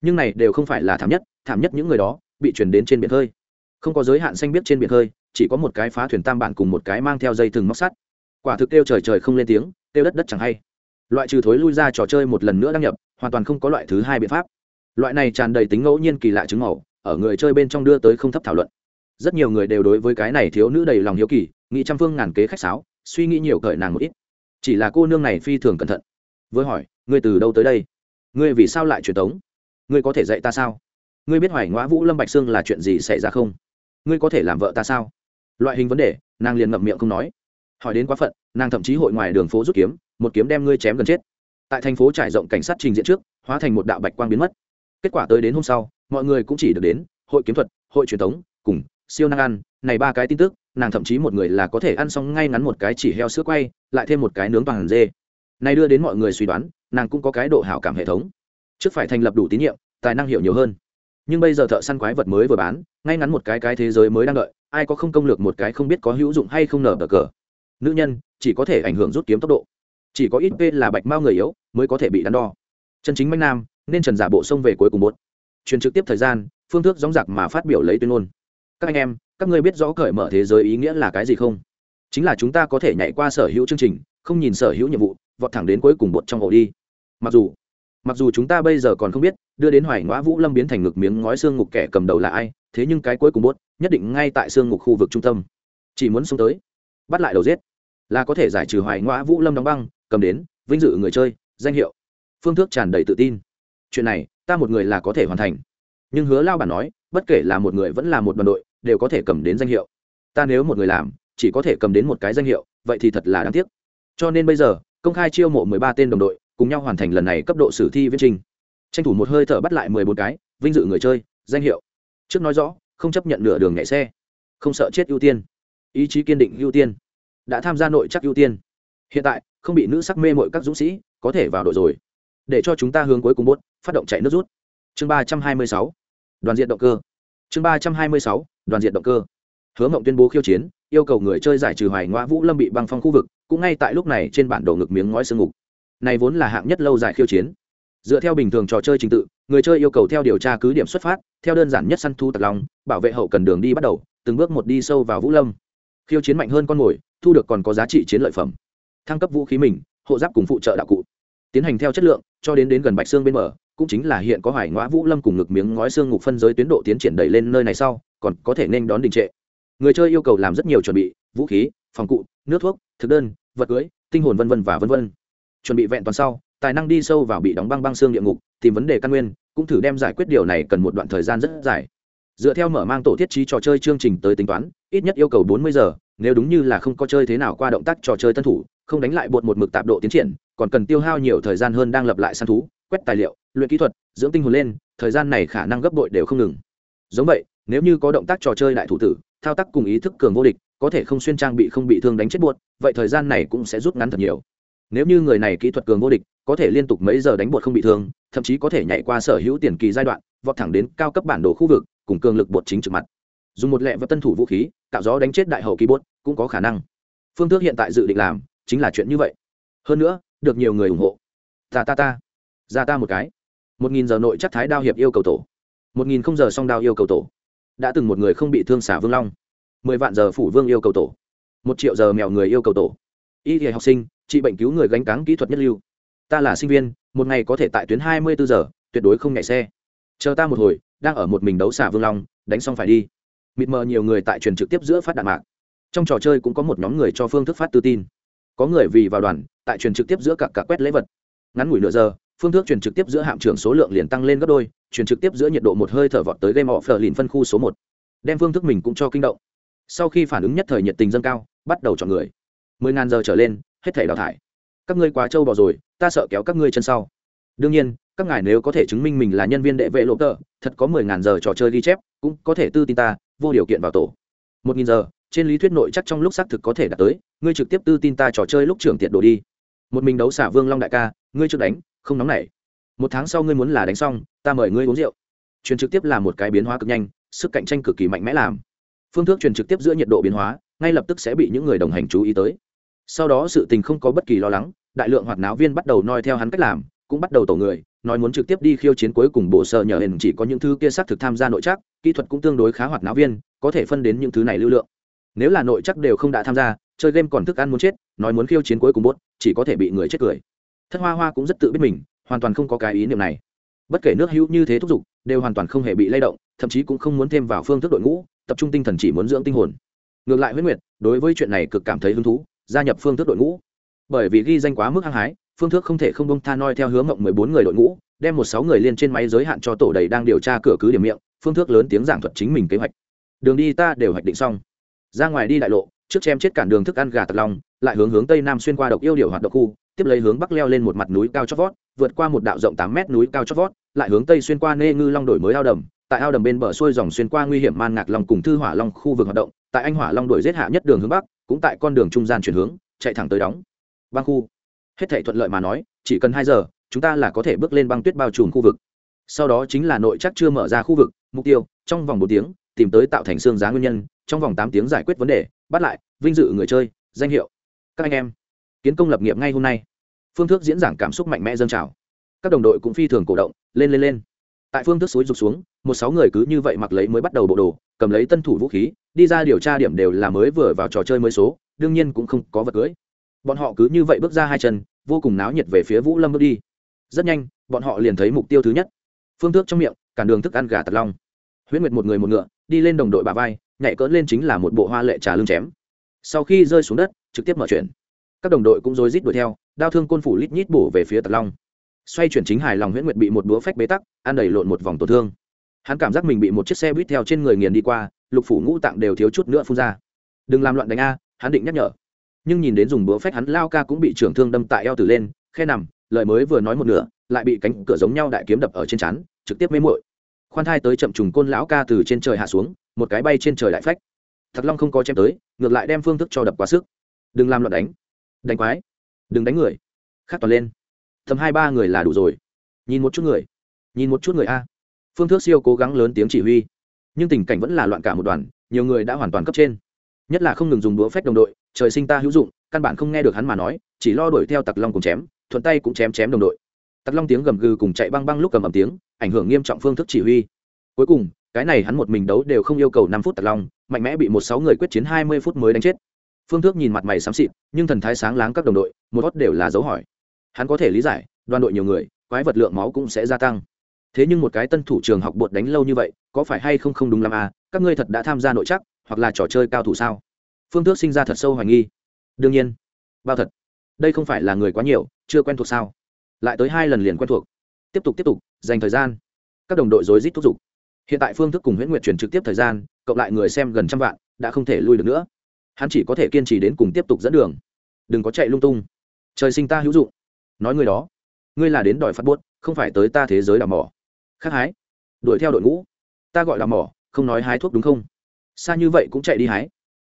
Nhưng này đều không phải là thảm nhất thảm nhất những người đó, bị truyền đến trên biển hơi. Không có giới hạn xanh biết trên biển hơi, chỉ có một cái phá thuyền tam bản cùng một cái mang theo dây thừng móc sắt quả thực kêu trời trời không lên tiếng, kêu đất đất chẳng hay. Loại trừ thối lui ra trò chơi một lần nữa đăng nhập, hoàn toàn không có loại thứ hai biện pháp. Loại này tràn đầy tính ngẫu nhiên kỳ lạ chứng màu ở người chơi bên trong đưa tới không thấp thảo luận. Rất nhiều người đều đối với cái này thiếu nữ đầy lòng hiếu kỳ, nghĩ trăm phương ngàn kế khách sáo, suy nghĩ nhiều cởi nàng một ít. Chỉ là cô nương này phi thường cẩn thận. Với hỏi, ngươi từ đâu tới đây? Ngươi vì sao lại truyền tống? Ngươi có thể dạy ta sao? Ngươi biết hoài ngoã vũ lâm bạch sương là chuyện gì xảy ra không? Ngươi có thể làm vợ ta sao? Loại hình vấn đề, nàng liền ngậm miệng không nói hỏi đến quá phận, nàng thậm chí hội ngoài đường phố rút kiếm, một kiếm đem ngươi chém gần chết. Tại thành phố trải rộng cảnh sát trình diễn trước, hóa thành một đạo bạch quang biến mất. Kết quả tới đến hôm sau, mọi người cũng chỉ được đến hội kiếm thuật, hội truyền thống, cùng siêu năng ăn, này ba cái tin tức, nàng thậm chí một người là có thể ăn xong ngay ngắn một cái chỉ heo sữa quay, lại thêm một cái nướng toàn dê. Này đưa đến mọi người suy đoán, nàng cũng có cái độ hảo cảm hệ thống. Trước phải thành lập đủ tín nhiệm, tài năng hiểu nhiều hơn. Nhưng bây giờ thợ săn quái vật mới vừa bán, ngay ngắn một cái cái thế giới mới đang đợi, ai có không công lược một cái không biết có hữu dụng hay không nở bờ cờ nữ nhân chỉ có thể ảnh hưởng rút kiếm tốc độ. Chỉ có ít p là bạch mao người yếu mới có thể bị đắn đo. Chân chính manh nam, nên trần giả bộ xông về cuối cùng bốt truyền trực tiếp thời gian, phương thức gióng giặc mà phát biểu lấy tuyên ngôn. Các anh em, các ngươi biết rõ cởi mở thế giới ý nghĩa là cái gì không? Chính là chúng ta có thể nhảy qua sở hữu chương trình, không nhìn sở hữu nhiệm vụ, vọt thẳng đến cuối cùng bột trong ổ đi. Mặc dù mặc dù chúng ta bây giờ còn không biết, đưa đến hoài ngõ vũ lâm biến thành ngực miếng ngói xương ngục kẻ cầm đầu là ai, thế nhưng cái cuối cùng bốt nhất định ngay tại xương ngục khu vực trung tâm. Chỉ muốn xông tới, bắt lại đầu giết là có thể giải trừ hoài ngoã vũ lâm đóng băng, cầm đến, vinh dự người chơi, danh hiệu. Phương thức tràn đầy tự tin. Chuyện này, ta một người là có thể hoàn thành. Nhưng hứa lao bản nói, bất kể là một người vẫn là một đoàn đội, đều có thể cầm đến danh hiệu. Ta nếu một người làm, chỉ có thể cầm đến một cái danh hiệu, vậy thì thật là đáng tiếc. Cho nên bây giờ, công khai chiêu mộ mười ba tên đồng đội, cùng nhau hoàn thành lần này cấp độ sử thi viết trình. Tranh thủ một hơi thở bắt lại mười bốn cái, vinh dự người chơi, danh hiệu. Trước nói rõ, không chấp nhận nửa đường nhảy xe. Không sợ chết ưu tiên. Ý chí kiên định ưu tiên đã tham gia nội chắc ưu tiên. Hiện tại, không bị nữ sắc mê mội các dũng sĩ có thể vào đội rồi. Để cho chúng ta hướng cuối cùng bốt phát động chạy nước rút. Chương ba trăm hai mươi sáu. Đoàn diện động cơ. Chương ba trăm hai mươi sáu. Đoàn diện động cơ. Hứa mộng tuyên bố khiêu chiến, yêu cầu người chơi giải trừ hoài ngoã vũ lâm bị băng phong khu vực, cũng ngay tại lúc này trên bản đồ ngực miếng ngói sương ngục này vốn là hạng nhất lâu dài khiêu chiến. Dựa theo bình thường trò chơi trình tự, người chơi yêu cầu theo điều tra cứ điểm xuất phát, theo đơn giản nhất săn thu tật lòng, bảo vệ hậu cần đường đi bắt đầu, từng bước một đi sâu vào vũ lâm. Khiêu chiến mạnh hơn con mồi thu được còn có giá trị chiến lợi phẩm. Thăng cấp vũ khí mình, hộ giáp cùng phụ trợ đạo cụ. Tiến hành theo chất lượng, cho đến đến gần bạch xương bên mở cũng chính là hiện có hoài ngõ vũ lâm cùng ngực miếng ngói xương ngục phân giới tuyến độ tiến triển đẩy lên nơi này sau, còn có thể nên đón đình trệ. Người chơi yêu cầu làm rất nhiều chuẩn bị, vũ khí, phòng cụ, nước thuốc, thực đơn, vật cưới, tinh hồn vân vân và vân vân. Chuẩn bị vẹn toàn sau, tài năng đi sâu vào bị đóng băng băng xương địa ngục, tìm vấn đề căn nguyên, cũng thử đem giải quyết điều này cần một đoạn thời gian rất dài dựa theo mở mang tổ thiết trí trò chơi chương trình tới tính toán ít nhất yêu cầu bốn mươi giờ nếu đúng như là không có chơi thế nào qua động tác trò chơi tân thủ không đánh lại bột một mực tạp độ tiến triển còn cần tiêu hao nhiều thời gian hơn đang lập lại săn thú quét tài liệu luyện kỹ thuật dưỡng tinh hồn lên thời gian này khả năng gấp bội đều không ngừng. Giống vậy nếu như có động tác trò chơi đại thủ tử thao tác cùng ý thức cường vô địch có thể không xuyên trang bị không bị thương đánh chết buột, vậy thời gian này cũng sẽ rút ngắn thật nhiều. Nếu như người này kỹ thuật cường vô địch có thể liên tục mấy giờ đánh bột không bị thương thậm chí có thể nhảy qua sở hữu tiền kỳ giai đoạn vọt thẳng đến cao cấp bản đồ khu vực, cùng cường lực bột chính trực mặt. Dùng một lẹ và tân thủ vũ khí tạo gió đánh chết đại hậu kỳ bốt cũng có khả năng. Phương thức hiện tại dự định làm, chính là chuyện như vậy. Hơn nữa, được nhiều người ủng hộ. Ta ta ta. Ra ta một cái. Một nghìn giờ nội chắc thái đao hiệp yêu cầu tổ. Một nghìn không giờ song đao yêu cầu tổ. Đã từng một người không bị thương xả vương long. Mười vạn giờ phủ vương yêu cầu tổ. Một triệu giờ mèo người yêu cầu tổ. Y thì học sinh, trị bệnh cứu người gánh cáng kỹ thuật nhất lưu. Ta là sinh viên, một ngày có thể tại tuyến hai mươi bốn giờ, tuyệt đối không nhảy xe chờ ta một hồi, đang ở một mình đấu xả vương long, đánh xong phải đi. Mịt mờ nhiều người tại truyền trực tiếp giữa phát đạn mạng trong trò chơi cũng có một nhóm người cho phương thức phát tư tin. Có người vì vào đoàn, tại truyền trực tiếp giữa cả cả quét lễ vật. Ngắn ngủi nửa giờ, phương thức truyền trực tiếp giữa hạm trưởng số lượng liền tăng lên gấp đôi, truyền trực tiếp giữa nhiệt độ một hơi thở vọt tới game offer lìn phân khu số một. Đem phương thức mình cũng cho kinh động. Sau khi phản ứng nhất thời nhiệt tình dâng cao, bắt đầu chọn người. Mười ngàn giờ trở lên, hết thể đào thải. Các ngươi quá trâu bỏ rồi, ta sợ kéo các ngươi chân sau. Đương nhiên các ngài nếu có thể chứng minh mình là nhân viên đệ vệ lộ tờ, thật có mười ngàn giờ trò chơi ghi chép, cũng có thể tư tin ta, vô điều kiện vào tổ. Một nghìn giờ, trên lý thuyết nội chắc trong lúc xác thực có thể đạt tới, ngươi trực tiếp tư tin ta trò chơi lúc trưởng tiện đồ đi. Một mình đấu xả vương long đại ca, ngươi trước đánh, không nóng nảy. Một tháng sau ngươi muốn là đánh xong, ta mời ngươi uống rượu. Truyền trực tiếp là một cái biến hóa cực nhanh, sức cạnh tranh cực kỳ mạnh mẽ làm. Phương thức truyền trực tiếp giữa nhiệt độ biến hóa, ngay lập tức sẽ bị những người đồng hành chú ý tới. Sau đó sự tình không có bất kỳ lo lắng, đại lượng hoạt náo viên bắt đầu noi theo hắn cách làm, cũng bắt đầu tổ người nói muốn trực tiếp đi khiêu chiến cuối cùng bộ sợ nhờ hình chỉ có những thứ kia xác thực tham gia nội chắc, kỹ thuật cũng tương đối khá hoạt náo viên, có thể phân đến những thứ này lưu lượng. Nếu là nội chắc đều không đã tham gia, chơi game còn thức ăn muốn chết, nói muốn khiêu chiến cuối cùng bốt, chỉ có thể bị người chết cười. Thất hoa hoa cũng rất tự biết mình, hoàn toàn không có cái ý niệm này. Bất kể nước hữu như thế thúc giục, đều hoàn toàn không hề bị lay động, thậm chí cũng không muốn thêm vào phương thức đội ngũ, tập trung tinh thần chỉ muốn dưỡng tinh hồn. Ngược lại huyết nguyệt, đối với chuyện này cực cảm thấy hứng thú, gia nhập phương thức đội ngũ. Bởi vì ghi danh quá mức hăng hái phương thức không thể không bông tha noi theo hướng mộng mười bốn người đội ngũ, đem một sáu người liên trên máy giới hạn cho tổ đầy đang điều tra cửa cứ điểm miệng, phương thức lớn tiếng giảng thuật chính mình kế hoạch. Đường đi ta đều hoạch định xong. Ra ngoài đi đại lộ, trước chém chết cản đường thức ăn gà tật lòng lại hướng hướng tây nam xuyên qua độc yêu điều hoạt động khu, tiếp lấy hướng bắc leo lên một mặt núi cao chót vót, vượt qua một đạo rộng tám mét núi cao chót vót, lại hướng tây xuyên qua nê ngư long đổi mới ao đầm. Tại ao đầm bên bờ xuôi dòng xuyên qua nguy hiểm man ngạc long cùng thư hỏa long khu vực hoạt động, tại anh hỏa long đổi giết hạ nhất đường hướng bắc, cũng tại con đường trung gian chuyển hướng, chạy thẳng tới đóng. Băng khu hết thể thuận lợi mà nói, chỉ cần hai giờ, chúng ta là có thể bước lên băng tuyết bao trùm khu vực. Sau đó chính là nội chắc chưa mở ra khu vực, mục tiêu, trong vòng một tiếng, tìm tới tạo thành xương giá nguyên nhân, trong vòng tám tiếng giải quyết vấn đề, bắt lại, vinh dự người chơi, danh hiệu. Các anh em, kiến công lập nghiệp ngay hôm nay. Phương thức diễn giảng cảm xúc mạnh mẽ dâng trào. Các đồng đội cũng phi thường cổ động, lên lên lên. Tại phương thức suối rục xuống, một sáu người cứ như vậy mặc lấy mới bắt đầu bộ đồ, cầm lấy tân thủ vũ khí, đi ra điều tra điểm đều là mới vừa vào trò chơi mới số, đương nhiên cũng không có vật cưới bọn họ cứ như vậy bước ra hai chân, vô cùng náo nhiệt về phía vũ lâm bước đi. Rất nhanh, bọn họ liền thấy mục tiêu thứ nhất. Phương thức trong miệng, cản đường thức ăn gà tật long. Huyễn nguyệt một người một ngựa, đi lên đồng đội bà vai, nhảy cỡn lên chính là một bộ hoa lệ trà lưng chém. Sau khi rơi xuống đất, trực tiếp mở chuyển. Các đồng đội cũng rối rít đuổi theo, đao thương côn phủ lít nhít bổ về phía tật long. Xoay chuyển chính hài lòng huyễn nguyệt bị một búa phách bế tắc, ăn đầy lộn một vòng tổn thương. Hắn cảm giác mình bị một chiếc xe buýt theo trên người nghiền đi qua, lục phủ ngũ tạng đều thiếu chút nữa phun ra. Đừng làm loạn đánh a, hắn định nhắc nhở nhưng nhìn đến dùng búa phách hắn lao ca cũng bị trưởng thương đâm tại eo tử lên, khe nằm, lời mới vừa nói một nửa, lại bị cánh cửa giống nhau đại kiếm đập ở trên chắn trực tiếp mê muội. Khoan thai tới chậm trùng côn lão ca từ trên trời hạ xuống, một cái bay trên trời đại phách. Thật long không có chém tới, ngược lại đem phương thức cho đập quá sức. Đừng làm loạn đánh. Đánh quái. Đừng đánh người. Khác toàn lên. Thầm hai ba người là đủ rồi. Nhìn một chút người. Nhìn một chút người a. Phương thức siêu cố gắng lớn tiếng chỉ huy. Nhưng tình cảnh vẫn là loạn cả một đoàn, nhiều người đã hoàn toàn cấp trên. Nhất là không ngừng dùng đũa phách đồng đội trời sinh ta hữu dụng, căn bản không nghe được hắn mà nói, chỉ lo đuổi theo tặc long cùng chém, thuận tay cũng chém chém đồng đội. Tặc long tiếng gầm gừ cùng chạy băng băng lúc cầm ầm tiếng, ảnh hưởng nghiêm trọng phương thức chỉ huy. Cuối cùng, cái này hắn một mình đấu đều không yêu cầu năm phút tặc long, mạnh mẽ bị một sáu người quyết chiến hai mươi phút mới đánh chết. Phương thức nhìn mặt mày xám xịt, nhưng thần thái sáng láng các đồng đội, một hót đều là dấu hỏi. Hắn có thể lý giải, đoàn đội nhiều người, quái vật lượng máu cũng sẽ gia tăng. Thế nhưng một cái tân thủ trường học bột đánh lâu như vậy, có phải hay không không đúng lắm à? Các ngươi thật đã tham gia nội chắc, hoặc là trò chơi cao thủ sao? Phương thức sinh ra thật sâu hoài nghi. Đương nhiên, bao thật, đây không phải là người quá nhiều, chưa quen thuộc sao? Lại tới hai lần liền quen thuộc. Tiếp tục tiếp tục, dành thời gian. Các đồng đội rối rít thúc giục. Hiện tại phương thức cùng huyễn nguyệt truyền trực tiếp thời gian, cộng lại người xem gần trăm vạn, đã không thể lui được nữa. Hắn chỉ có thể kiên trì đến cùng tiếp tục dẫn đường. Đừng có chạy lung tung. Trời sinh ta hữu dụng. Nói người đó, ngươi là đến đòi phát buốt, không phải tới ta thế giới đào mỏ. Khắc hái. Đuổi theo đội ngũ. Ta gọi đào mỏ, không nói hái thuốc đúng không? Xa như vậy cũng chạy đi hái.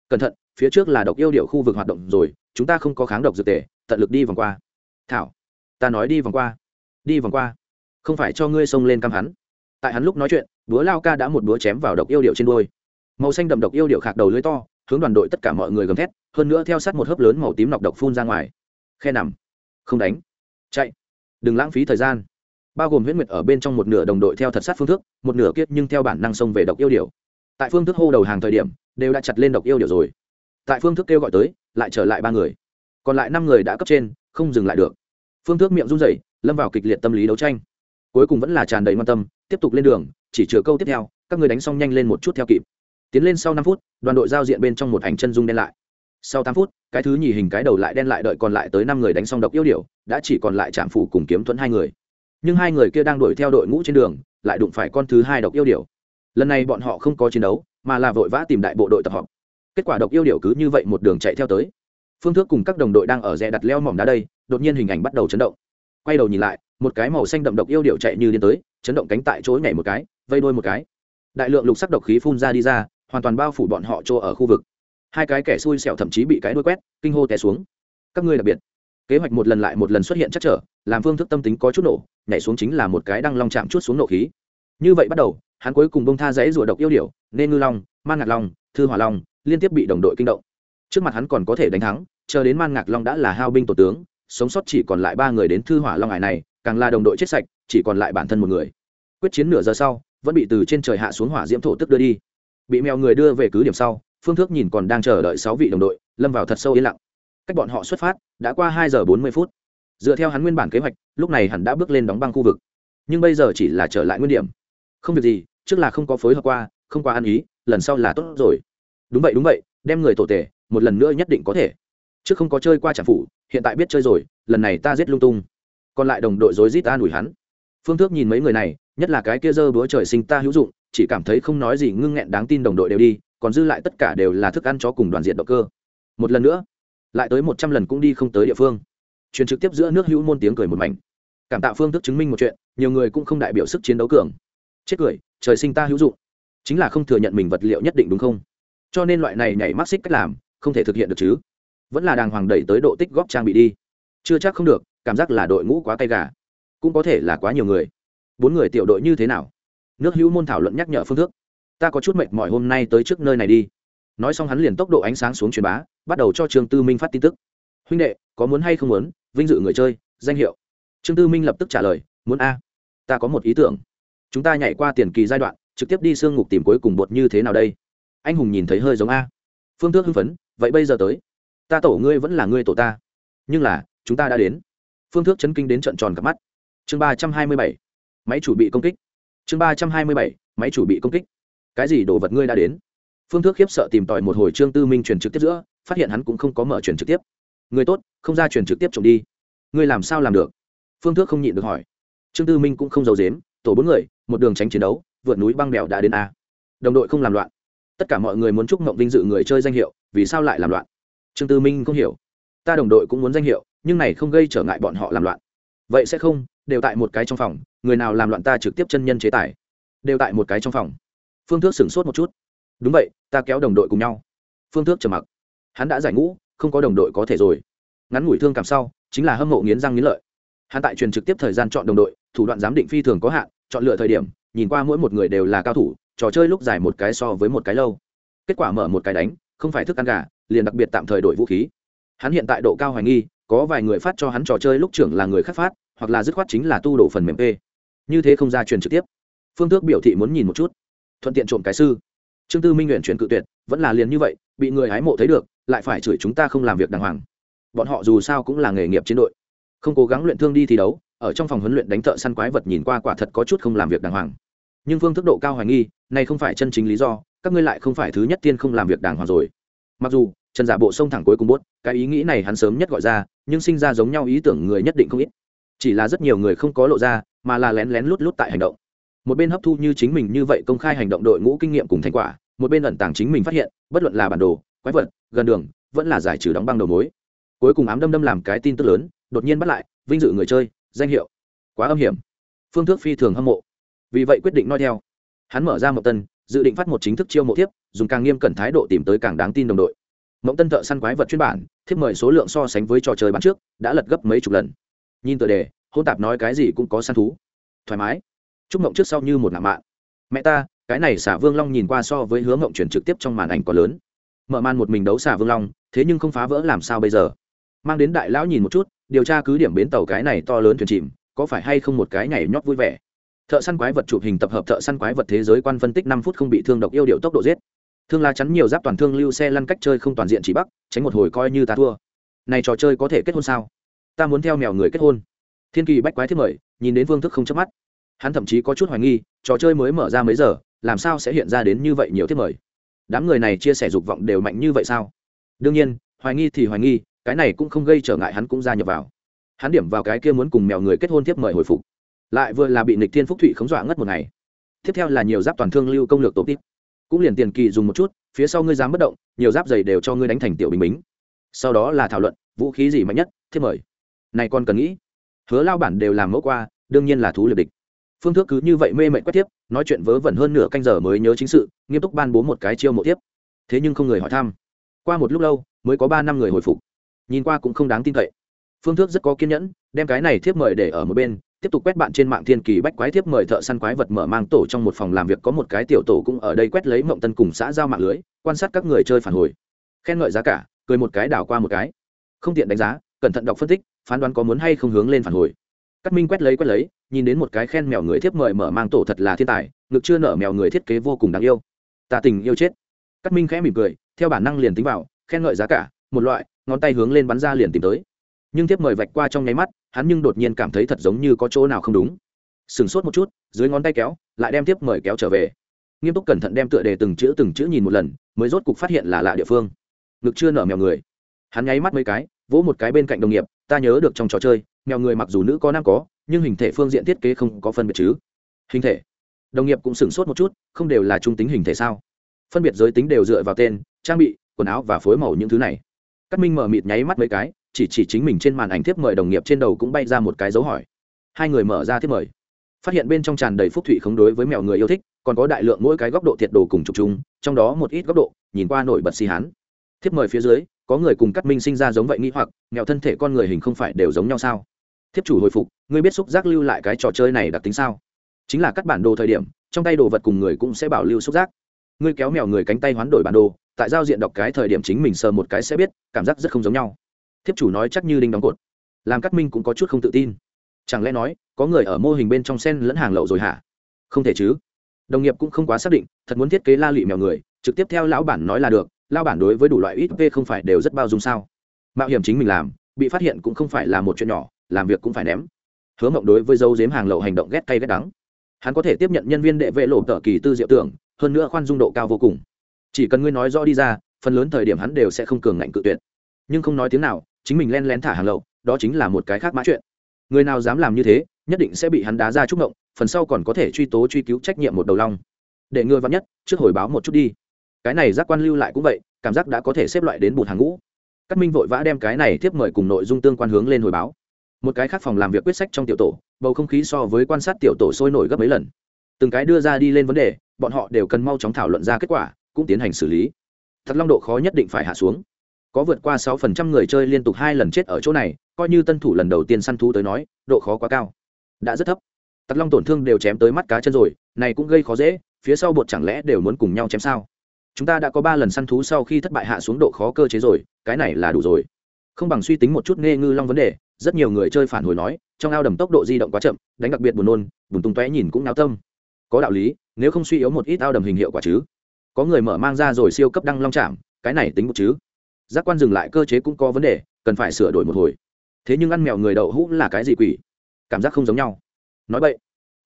Cẩn thận phía trước là độc yêu điệu khu vực hoạt động rồi, chúng ta không có kháng độc dược tề, tận lực đi vòng qua. Thảo, ta nói đi vòng qua. Đi vòng qua. Không phải cho ngươi xông lên căm hắn. Tại hắn lúc nói chuyện, búa lao ca đã một búa chém vào độc yêu điệu trên đôi màu xanh đậm độc yêu điệu khạc đầu lưới to, hướng đoàn đội tất cả mọi người gầm thét, hơn nữa theo sát một hớp lớn màu tím nọc độc phun ra ngoài. Khe nằm. Không đánh. Chạy. Đừng lãng phí thời gian. Bao gồm huyết nguyệt ở bên trong một nửa đồng đội theo thật sát phương thức, một nửa kiết nhưng theo bản năng xông về độc yêu điệu. Tại phương thức hô đầu hàng thời điểm, đều đã chặt lên độc yêu điệu rồi tại phương thức kêu gọi tới, lại trở lại ba người. Còn lại năm người đã cấp trên, không dừng lại được. Phương thức miệng run rẩy, lâm vào kịch liệt tâm lý đấu tranh. Cuối cùng vẫn là tràn đầy quan tâm, tiếp tục lên đường, chỉ chứa câu tiếp theo, các người đánh xong nhanh lên một chút theo kịp. Tiến lên sau năm phút, đoàn đội giao diện bên trong một ảnh chân dung đen lại. Sau tám phút, cái thứ nhì hình cái đầu lại đen lại đợi còn lại tới năm người đánh xong độc yêu điệu đã chỉ còn lại trạm phủ cùng kiếm thuẫn hai người. Nhưng hai người kia đang đuổi theo đội ngũ trên đường, lại đụng phải con thứ hai độc yêu điệu lần này bọn họ không có chiến đấu, mà là vội vã tìm đại bộ đội tập hợp kết quả độc yêu điệu cứ như vậy một đường chạy theo tới. Phương thức cùng các đồng đội đang ở rẽ đặt leo mỏm đá đây, đột nhiên hình ảnh bắt đầu chấn động. Quay đầu nhìn lại, một cái màu xanh đậm độc yêu điệu chạy như điên tới, chấn động cánh tại chỗ nhảy một cái, vây đôi một cái. Đại lượng lục sắc độc khí phun ra đi ra, hoàn toàn bao phủ bọn họ chỗ ở khu vực. Hai cái kẻ xui xẻo thậm chí bị cái đuôi quét, kinh hô té xuống. Các ngươi đặc biệt. Kế hoạch một lần lại một lần xuất hiện chắc trở, làm phương thức tâm tính có chút nổ, nhảy xuống chính là một cái đang long chạm chút xuống nộ khí. Như vậy bắt đầu, hắn cuối cùng bông tha dãy rùa độc yêu điểu nên ngư long man ngạt long, thư hỏa long liên tiếp bị đồng đội kinh động. Trước mặt hắn còn có thể đánh thắng, chờ đến man ngạc long đã là hao binh tổ tướng, sống sót chỉ còn lại ba người đến thư hỏa long hải này, càng là đồng đội chết sạch, chỉ còn lại bản thân một người. Quyết chiến nửa giờ sau, vẫn bị từ trên trời hạ xuống hỏa diễm thổ tức đưa đi. Bị mèo người đưa về cứ điểm sau, phương thức nhìn còn đang chờ đợi sáu vị đồng đội, lâm vào thật sâu yên lặng. Cách bọn họ xuất phát, đã qua hai giờ bốn mươi phút. Dựa theo hắn nguyên bản kế hoạch, lúc này hắn đã bước lên đóng băng khu vực. Nhưng bây giờ chỉ là trở lại nguyên điểm. Không việc gì, trước là không có phối hợp qua, không qua ăn ý, lần sau là tốt rồi đúng vậy đúng vậy, đem người tổ tể, một lần nữa nhất định có thể. Trước không có chơi qua trạm phủ, hiện tại biết chơi rồi, lần này ta giết lung tung. Còn lại đồng đội rối rít ta đuổi hắn. Phương thức nhìn mấy người này, nhất là cái kia dơ búa trời sinh ta hữu dụng, chỉ cảm thấy không nói gì, ngưng nghẹn đáng tin đồng đội đều đi, còn dư lại tất cả đều là thức ăn chó cùng đoàn diện động cơ. Một lần nữa, lại tới một trăm lần cũng đi không tới địa phương. Truyền trực tiếp giữa nước hữu môn tiếng cười một mảnh. Cảm tạo phương thức chứng minh một chuyện, nhiều người cũng không đại biểu sức chiến đấu cường. Chết cười, trời sinh ta hữu dụng. Chính là không thừa nhận mình vật liệu nhất định đúng không? Cho nên loại này nhảy mắc xích cách làm, không thể thực hiện được chứ. Vẫn là đàng hoàng đẩy tới độ tích góp trang bị đi. Chưa chắc không được, cảm giác là đội ngũ quá tay gà. Cũng có thể là quá nhiều người. Bốn người tiểu đội như thế nào? Nước hữu môn thảo luận nhắc nhở phương thức. Ta có chút mệt mỏi hôm nay tới trước nơi này đi. Nói xong hắn liền tốc độ ánh sáng xuống truyền bá, bắt đầu cho trương tư minh phát tin tức. Huynh đệ, có muốn hay không muốn? Vinh dự người chơi, danh hiệu. Trương tư minh lập tức trả lời, muốn a. Ta có một ý tưởng. Chúng ta nhảy qua tiền kỳ giai đoạn, trực tiếp đi xương ngục tìm cuối cùng bột như thế nào đây? Anh hùng nhìn thấy hơi giống a. Phương tước hưng phấn, vậy bây giờ tới. Ta tổ ngươi vẫn là ngươi tổ ta. Nhưng là, chúng ta đã đến. Phương thước chấn kinh đến trận tròn cặp mắt. Chương ba trăm hai mươi bảy. Máy chủ bị công kích. Chương ba trăm hai mươi bảy. Máy chủ bị công kích. Cái gì đồ vật ngươi đã đến? Phương thước khiếp sợ tìm tòi một hồi trương tư minh truyền trực tiếp giữa, phát hiện hắn cũng không có mở truyền trực tiếp. Người tốt, không ra truyền trực tiếp trộm đi. Ngươi làm sao làm được? Phương thước không nhịn được hỏi. Trương tư minh cũng không giấu dếm tổ bốn người, một đường tránh chiến đấu, vượt núi băng đèo đã đến a. Đồng đội không làm loạn tất cả mọi người muốn chúc mộng vinh dự người chơi danh hiệu, vì sao lại làm loạn? Trương tư minh không hiểu. Ta đồng đội cũng muốn danh hiệu, nhưng này không gây trở ngại bọn họ làm loạn. Vậy sẽ không, đều tại một cái trong phòng, người nào làm loạn ta trực tiếp chân nhân chế tài. Đều tại một cái trong phòng. Phương thước sửng sốt một chút. Đúng vậy, ta kéo đồng đội cùng nhau. Phương thước trầm mặc. Hắn đã giải ngũ, không có đồng đội có thể rồi. Ngắn ngủi thương cảm sau, chính là hâm mộ nghiến răng nghiến lợi. Hắn tại truyền trực tiếp thời gian chọn đồng đội, thủ đoạn giám định phi thường có hạn, chọn lựa thời điểm, nhìn qua mỗi một người đều là cao thủ trò chơi lúc dài một cái so với một cái lâu. Kết quả mở một cái đánh, không phải thức ăn gà, liền đặc biệt tạm thời đổi vũ khí. Hắn hiện tại độ cao hoài nghi, có vài người phát cho hắn trò chơi lúc trưởng là người khác phát, hoặc là dứt khoát chính là tu đổ phần mềm p. Như thế không ra truyền trực tiếp. Phương tước biểu thị muốn nhìn một chút. Thuận tiện trộm cái sư. Trương tư minh nguyện chuyển cự tuyệt, vẫn là liền như vậy, bị người hái mộ thấy được, lại phải chửi chúng ta không làm việc đàng hoàng. Bọn họ dù sao cũng là nghề nghiệp chiến đội. Không cố gắng luyện thương đi thi đấu, ở trong phòng huấn luyện đánh thợ săn quái vật nhìn qua quả thật có chút không làm việc đàng hoàng nhưng phương thức độ cao hoài nghi, này không phải chân chính lý do, các ngươi lại không phải thứ nhất tiên không làm việc đàng hoàng rồi. Mặc dù, trần giả bộ sông thẳng cuối cùng bốt cái ý nghĩ này hắn sớm nhất gọi ra, nhưng sinh ra giống nhau ý tưởng người nhất định không ít. Chỉ là rất nhiều người không có lộ ra, mà là lén lén lút lút tại hành động. Một bên hấp thu như chính mình như vậy công khai hành động đội ngũ kinh nghiệm cùng thành quả, một bên ẩn tàng chính mình phát hiện, bất luận là bản đồ, quái vật, gần đường, vẫn là giải trừ đóng băng đầu mối. Cuối cùng ám đâm đâm làm cái tin tức lớn, đột nhiên bắt lại, vinh dự người chơi, danh hiệu. Quá âm hiểm. Phương thức phi thường hâm mộ vì vậy quyết định nói theo. Hắn mở ra một tân, dự định phát một chính thức chiêu mộ thiếp, dùng càng nghiêm cẩn thái độ tìm tới càng đáng tin đồng đội. Mộng tân thợ săn quái vật chuyên bản, thiếp mời số lượng so sánh với trò chơi bán trước, đã lật gấp mấy chục lần. Nhìn tựa đề, hôn tạp nói cái gì cũng có săn thú. Thoải mái. Chúc mộng trước sau như một ngạo mạng mẹ ta, cái này xả vương long nhìn qua so với hướng mộng chuyển trực tiếp trong màn ảnh có lớn. Mở màn một mình đấu xả vương long, thế nhưng không phá vỡ làm sao bây giờ? Mang đến đại lão nhìn một chút, điều tra cứ điểm bến tàu cái này to lớn thuyền chìm, có phải hay không một cái nhảy nhót vui vẻ? Thợ săn quái vật chụp hình tập hợp thợ săn quái vật thế giới quan phân tích năm phút không bị thương độc yêu điệu tốc độ giết. Thương la chắn nhiều giáp toàn thương lưu xe lăn cách chơi không toàn diện chỉ bắc, tránh một hồi coi như ta thua. Này trò chơi có thể kết hôn sao? Ta muốn theo mèo người kết hôn. Thiên kỳ bách quái thiết mời, nhìn đến vương thức không chớp mắt. Hắn thậm chí có chút hoài nghi, trò chơi mới mở ra mấy giờ, làm sao sẽ hiện ra đến như vậy nhiều thiết mời? Đám người này chia sẻ dục vọng đều mạnh như vậy sao? Đương nhiên, hoài nghi thì hoài nghi, cái này cũng không gây trở ngại hắn cũng gia nhập vào. Hắn điểm vào cái kia muốn cùng mèo người kết hôn tiếp mời hồi phục lại vừa là bị nịch thiên phúc thụy khống dọa ngất một ngày. Tiếp theo là nhiều giáp toàn thương lưu công lược tổ tiếp. Cũng liền tiền kỳ dùng một chút, phía sau ngươi dám bất động, nhiều giáp giày đều cho ngươi đánh thành tiểu bình bính. Sau đó là thảo luận, vũ khí gì mạnh nhất thiết mời. Này còn cần nghĩ. Hứa lao bản đều làm mẫu qua, đương nhiên là thú liệt địch. Phương thức cứ như vậy mê mệnh quét tiếp, nói chuyện vớ vẩn hơn nửa canh giờ mới nhớ chính sự, nghiêm túc ban bố một cái chiêu mộ tiếp. Thế nhưng không người hỏi thăm. Qua một lúc lâu, mới có ba năm người hồi phục. Nhìn qua cũng không đáng tin cậy. Phương thức rất có kiên nhẫn, đem cái này thiếp mời để ở một bên tiếp tục quét bạn trên mạng thiên kỳ bách quái thiếp mời thợ săn quái vật mở mang tổ trong một phòng làm việc, có một cái tiểu tổ cũng ở đây quét lấy mộng tân cùng xã giao mạng lưới, quan sát các người chơi phản hồi. Khen ngợi giá cả, cười một cái đảo qua một cái. Không tiện đánh giá, cẩn thận đọc phân tích, phán đoán có muốn hay không hướng lên phản hồi. Cắt minh quét lấy quét lấy, nhìn đến một cái khen mèo người thiếp mời mở mang tổ thật là thiên tài, ngực chưa nở mèo người thiết kế vô cùng đáng yêu. Ta tình yêu chết. Cắt minh khẽ mỉm cười, theo bản năng liền tính vào, khen ngợi giá cả, một loại, ngón tay hướng lên bắn ra liền tìm tới nhưng tiếp mời vạch qua trong nháy mắt, hắn nhưng đột nhiên cảm thấy thật giống như có chỗ nào không đúng. Sửng sốt một chút, dưới ngón tay kéo, lại đem tiếp mời kéo trở về. Nghiêm túc cẩn thận đem tựa đề từng chữ từng chữ nhìn một lần, mới rốt cục phát hiện là lạ địa phương. Ngực chưa nở mèo người. Hắn nháy mắt mấy cái, vỗ một cái bên cạnh đồng nghiệp, ta nhớ được trong trò chơi, mèo người mặc dù nữ có nam có, nhưng hình thể phương diện thiết kế không có phân biệt chứ. Hình thể? Đồng nghiệp cũng sửng sốt một chút, không đều là trung tính hình thể sao? Phân biệt giới tính đều dựa vào tên, trang bị, quần áo và phối màu những thứ này. Cắt minh mở mịt nháy mắt mấy cái chỉ chỉ chính mình trên màn ảnh thiếp mời đồng nghiệp trên đầu cũng bay ra một cái dấu hỏi. Hai người mở ra thiếp mời. Phát hiện bên trong tràn đầy phúc thủy không đối với mèo người yêu thích, còn có đại lượng mỗi cái góc độ thiệt đồ cùng chụp chung, trong đó một ít góc độ, nhìn qua nổi bật si hán. Thiếp mời phía dưới, có người cùng cắt minh sinh ra giống vậy nghĩ hoặc nghèo thân thể con người hình không phải đều giống nhau sao? Thiếp chủ hồi phục, ngươi biết xúc giác lưu lại cái trò chơi này đặc tính sao? Chính là cắt bản đồ thời điểm, trong tay đồ vật cùng người cũng sẽ bảo lưu xúc giác. Ngươi kéo mèo người cánh tay hoán đổi bản đồ, tại giao diện đọc cái thời điểm chính mình sờ một cái sẽ biết, cảm giác rất không giống nhau thiếp chủ nói chắc như đinh đóng cột. Làm cắt minh cũng có chút không tự tin. Chẳng lẽ nói, có người ở mô hình bên trong sen lẫn hàng lậu rồi hả? Không thể chứ. Đồng nghiệp cũng không quá xác định, thật muốn thiết kế la lụy mèo người, trực tiếp theo lão bản nói là được lao bản đối với đủ loại ít v không phải đều rất bao dung sao? Mạo hiểm chính mình làm, bị phát hiện cũng không phải là một chuyện nhỏ, làm việc cũng phải ném. Hứa mộng đối với dấu dếm hàng lậu hành động ghét cay ghét đắng. Hắn có thể tiếp nhận nhân viên đệ vệ lộ tờ kỳ tư diệu tưởng, hơn nữa khoan dung độ cao vô cùng. Chỉ cần ngươi nói rõ đi ra, phần lớn thời điểm hắn đều sẽ không cường ngạnh cự tuyệt. Nhưng không nói tiếng nào chính mình len lén thả hàng lậu, đó chính là một cái khác mã chuyện. Người nào dám làm như thế, nhất định sẽ bị hắn đá ra trúc ngộng, phần sau còn có thể truy tố truy cứu trách nhiệm một đầu long. Để ngươi vắn nhất, trước hồi báo một chút đi. Cái này giác quan lưu lại cũng vậy, cảm giác đã có thể xếp loại đến bụt hàng ngũ. Cát minh vội vã đem cái này tiếp mời cùng nội dung tương quan hướng lên hồi báo. Một cái khác phòng làm việc quyết sách trong tiểu tổ, bầu không khí so với quan sát tiểu tổ sôi nổi gấp mấy lần. Từng cái đưa ra đi lên vấn đề, bọn họ đều cần mau chóng thảo luận ra kết quả, cũng tiến hành xử lý. Thật long độ khó nhất định phải hạ xuống có vượt qua sáu phần trăm người chơi liên tục hai lần chết ở chỗ này, coi như tân thủ lần đầu tiên săn thú tới nói, độ khó quá cao. Đã rất thấp. Tặc long tổn thương đều chém tới mắt cá chân rồi, này cũng gây khó dễ, phía sau bột chẳng lẽ đều muốn cùng nhau chém sao? Chúng ta đã có ba lần săn thú sau khi thất bại hạ xuống độ khó cơ chế rồi, cái này là đủ rồi. Không bằng suy tính một chút nghe ngư long vấn đề, rất nhiều người chơi phản hồi nói, trong ao đầm tốc độ di động quá chậm, đánh đặc biệt buồn nôn buồn tung tóe nhìn cũng náo tâm. Có đạo lý, nếu không suy yếu một ít ao đầm hình hiệu quả chứ. Có người mở mang ra rồi siêu cấp đăng long chạm, cái này tính một chứ giác quan dừng lại cơ chế cũng có vấn đề, cần phải sửa đổi một hồi. Thế nhưng ăn mèo người đậu hũ là cái gì quỷ? Cảm giác không giống nhau. Nói vậy,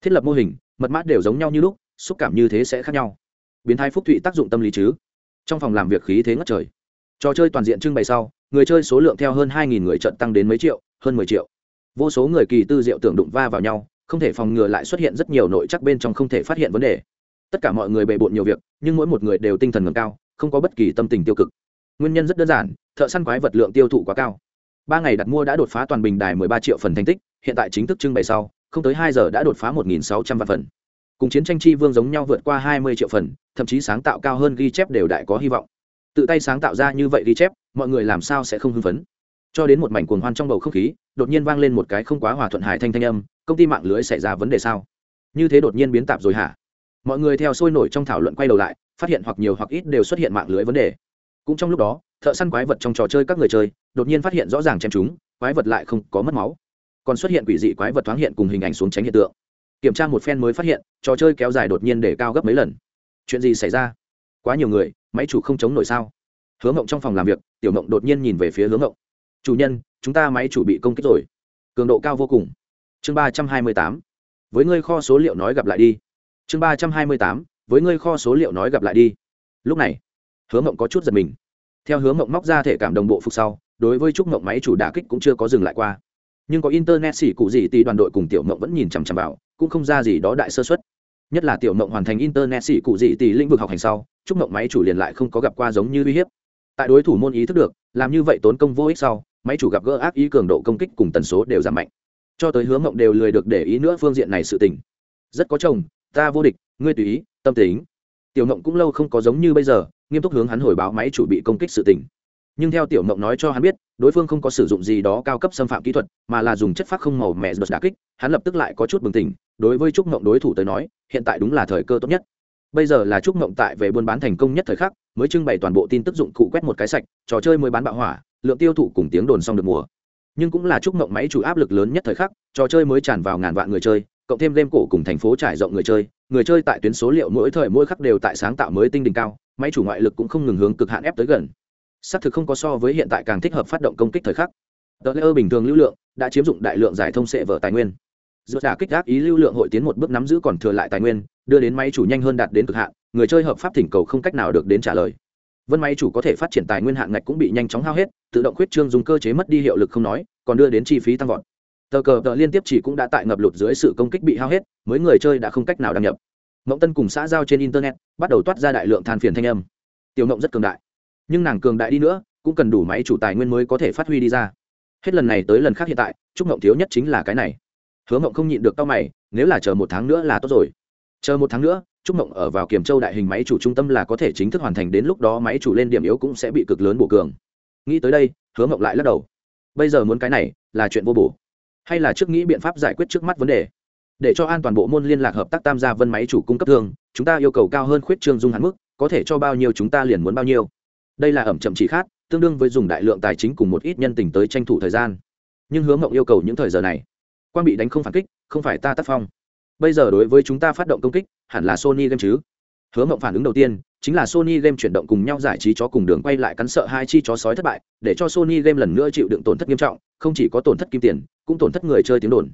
thiết lập mô hình, mật mát đều giống nhau như lúc, xúc cảm như thế sẽ khác nhau. Biến thái phúc thụy tác dụng tâm lý chứ? Trong phòng làm việc khí thế ngất trời. Trò chơi toàn diện trưng bày sau, người chơi số lượng theo hơn hai người trận tăng đến mấy triệu, hơn mười triệu. Vô số người kỳ tư diệu tưởng đụng va vào nhau, không thể phòng ngừa lại xuất hiện rất nhiều nội chắc bên trong không thể phát hiện vấn đề. Tất cả mọi người bề bộn nhiều việc, nhưng mỗi một người đều tinh thần ngầm cao, không có bất kỳ tâm tình tiêu cực nguyên nhân rất đơn giản, thợ săn quái vật lượng tiêu thụ quá cao. Ba ngày đặt mua đã đột phá toàn bình đài mười ba triệu phần thành tích, hiện tại chính thức trưng bày sau, không tới hai giờ đã đột phá một nghìn sáu trăm vạn phần. Cùng chiến tranh chi vương giống nhau vượt qua hai mươi triệu phần, thậm chí sáng tạo cao hơn ghi chép đều đại có hy vọng. Tự tay sáng tạo ra như vậy ghi chép, mọi người làm sao sẽ không hưng phấn? Cho đến một mảnh cuồng hoan trong bầu không khí, đột nhiên vang lên một cái không quá hòa thuận hải thanh thanh âm, công ty mạng lưới xảy ra vấn đề sao? Như thế đột nhiên biến tạp rồi hả? Mọi người theo sôi nổi trong thảo luận quay đầu lại, phát hiện hoặc nhiều hoặc ít đều xuất hiện mạng lưới vấn đề cũng trong lúc đó, thợ săn quái vật trong trò chơi các người chơi đột nhiên phát hiện rõ ràng chém chúng, quái vật lại không có mất máu. Còn xuất hiện quỷ dị quái vật thoáng hiện cùng hình ảnh xuống tránh hiện tượng. Kiểm tra một phen mới phát hiện, trò chơi kéo dài đột nhiên để cao gấp mấy lần. Chuyện gì xảy ra? Quá nhiều người, máy chủ không chống nổi sao? Hướng ngộng trong phòng làm việc, tiểu ngộng đột nhiên nhìn về phía hướng ngộng. Chủ nhân, chúng ta máy chủ bị công kích rồi. Cường độ cao vô cùng. Chương ba trăm hai mươi tám. Với ngươi kho số liệu nói gặp lại đi. Chương ba trăm hai mươi tám. Với ngươi kho số liệu nói gặp lại đi. Lúc này hướng mộng có chút giật mình. Theo hướng mộng móc ra thể cảm đồng bộ phục sau, đối với trúc mộng máy chủ đà kích cũng chưa có dừng lại qua. Nhưng có internet xỉ cụ gì thì đoàn đội cùng tiểu mộng vẫn nhìn chằm chằm vào, cũng không ra gì đó đại sơ xuất nhất là tiểu mộng hoàn thành internet xỉ cụ gì thì lĩnh vực học hành sau trúc mộng máy chủ liền lại không có gặp qua giống như uy hiếp. Tại đối thủ môn ý thức được, làm như vậy tốn công vô ích sau, máy chủ gặp gỡ ác ý cường độ công kích cùng tần số đều giảm mạnh. Cho tới hướng mộng đều lười được để ý nữa phương diện này sự tình. Rất có chồng, ta vô địch, ngươi tùy ý, tâm tính. Tiểu mộng cũng lâu không có giống như bây giờ nghiêm túc hướng hắn hồi báo máy chủ bị công kích sự tình. Nhưng theo tiểu Mộng nói cho hắn biết, đối phương không có sử dụng gì đó cao cấp xâm phạm kỹ thuật, mà là dùng chất phát không màu mẹ đột đà kích, hắn lập tức lại có chút bừng tỉnh. Đối với trúc Mộng đối thủ tới nói, hiện tại đúng là thời cơ tốt nhất. Bây giờ là trúc Mộng tại về buôn bán thành công nhất thời khắc, mới trưng bày toàn bộ tin tức dụng cụ quét một cái sạch, trò chơi mới bán bạo hỏa, lượng tiêu thụ cùng tiếng đồn xong được mùa. Nhưng cũng là trúc Mộng máy chủ áp lực lớn nhất thời khắc, trò chơi mới tràn vào ngàn vạn người chơi, cộng thêm game cổ cùng thành phố trải rộng người chơi người chơi tại tuyến số liệu mỗi thời mỗi khắc đều tại sáng tạo mới tinh đỉnh cao máy chủ ngoại lực cũng không ngừng hướng cực hạn ép tới gần. Xác thực không có so với hiện tại càng thích hợp phát động công kích thời khắc. Tờ lễ bình thường lưu lượng đã chiếm dụng đại lượng giải thông sệ vở tài nguyên. Dựa trả kích gác ý lưu lượng hội tiến một bước nắm giữ còn thừa lại tài nguyên, đưa đến máy chủ nhanh hơn đạt đến cực hạn, người chơi hợp pháp thỉnh cầu không cách nào được đến trả lời. Vân máy chủ có thể phát triển tài nguyên hạn ngạch cũng bị nhanh chóng hao hết, tự động khuyết trương dùng cơ chế mất đi hiệu lực không nói, còn đưa đến chi phí tăng vọt. Tờ cờ tờ liên tiếp chỉ cũng đã tại ngập lụt dưới sự công kích bị hao hết, mới người chơi đã không cách nào đăng nhập mộng tân cùng xã giao trên internet, bắt đầu toát ra đại lượng than phiền thanh âm. Tiểu mộng rất cường đại. Nhưng nàng cường đại đi nữa, cũng cần đủ máy chủ tài nguyên mới có thể phát huy đi ra. Hết lần này tới lần khác hiện tại chúc mộng thiếu nhất chính là cái này. Hứa mộng không nhịn được tao mày, nếu là chờ một tháng nữa là tốt rồi. Chờ một tháng nữa chúc mộng ở vào kiểm châu đại hình máy chủ trung tâm là có thể chính thức hoàn thành, đến lúc đó máy chủ lên điểm yếu cũng sẽ bị cực lớn bổ cường. Nghĩ tới đây, hứa mộng lại lắc đầu. Bây giờ muốn cái này là chuyện vô bổ. Hay là trước nghĩ biện pháp giải quyết trước mắt vấn đề? Để cho an toàn bộ môn liên lạc hợp tác tam gia vân máy chủ cung cấp thương, chúng ta yêu cầu cao hơn khuyết trương dung hạn mức, có thể cho bao nhiêu chúng ta liền muốn bao nhiêu. Đây là ẩm chậm chỉ khát, tương đương với dùng đại lượng tài chính cùng một ít nhân tình tới tranh thủ thời gian. Nhưng hứa mộng yêu cầu những thời giờ này quan bị đánh không phản kích, không phải ta tác phong. Bây giờ đối với chúng ta phát động công kích, hẳn là sony game chứ? Hứa mộng phản ứng đầu tiên, chính là sony game chuyển động cùng nhau giải trí chó cùng đường quay lại cắn sợ hai chi chó sói thất bại, để cho sony game lần nữa chịu đựng tổn thất nghiêm trọng, không chỉ có tổn thất kim tiền, cũng tổn thất người chơi tiếng đồn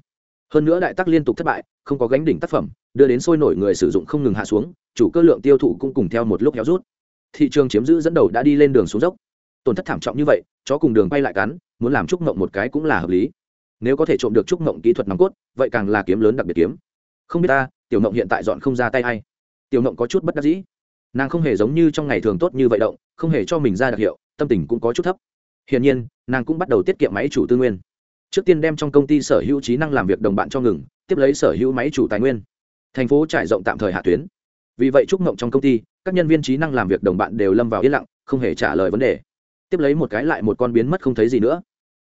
hơn nữa đại tác liên tục thất bại, không có gánh đỉnh tác phẩm, đưa đến sôi nổi người sử dụng không ngừng hạ xuống, chủ cơ lượng tiêu thụ cũng cùng theo một lúc héo rút. Thị trường chiếm giữ dẫn đầu đã đi lên đường xuống dốc. Tổn thất thảm trọng như vậy, chó cùng đường bay lại cắn, muốn làm trúc mộng một cái cũng là hợp lý. Nếu có thể trộm được trúc mộng kỹ thuật nòng cốt, vậy càng là kiếm lớn đặc biệt kiếm. Không biết ta, tiểu mộng hiện tại dọn không ra tay hay tiểu mộng có chút bất đắc dĩ. Nàng không hề giống như trong ngày thường tốt như vậy động, không hề cho mình ra đặc hiệu, tâm tình cũng có chút thấp. Hiển nhiên, nàng cũng bắt đầu tiết kiệm máy chủ tư nguyên trước tiên đem trong công ty sở hữu trí năng làm việc đồng bạn cho ngừng, tiếp lấy sở hữu máy chủ tài nguyên. Thành phố trải rộng tạm thời hạ tuyến. Vì vậy trúc mộng trong công ty, các nhân viên trí năng làm việc đồng bạn đều lâm vào yên lặng, không hề trả lời vấn đề. Tiếp lấy một cái lại một con biến mất không thấy gì nữa.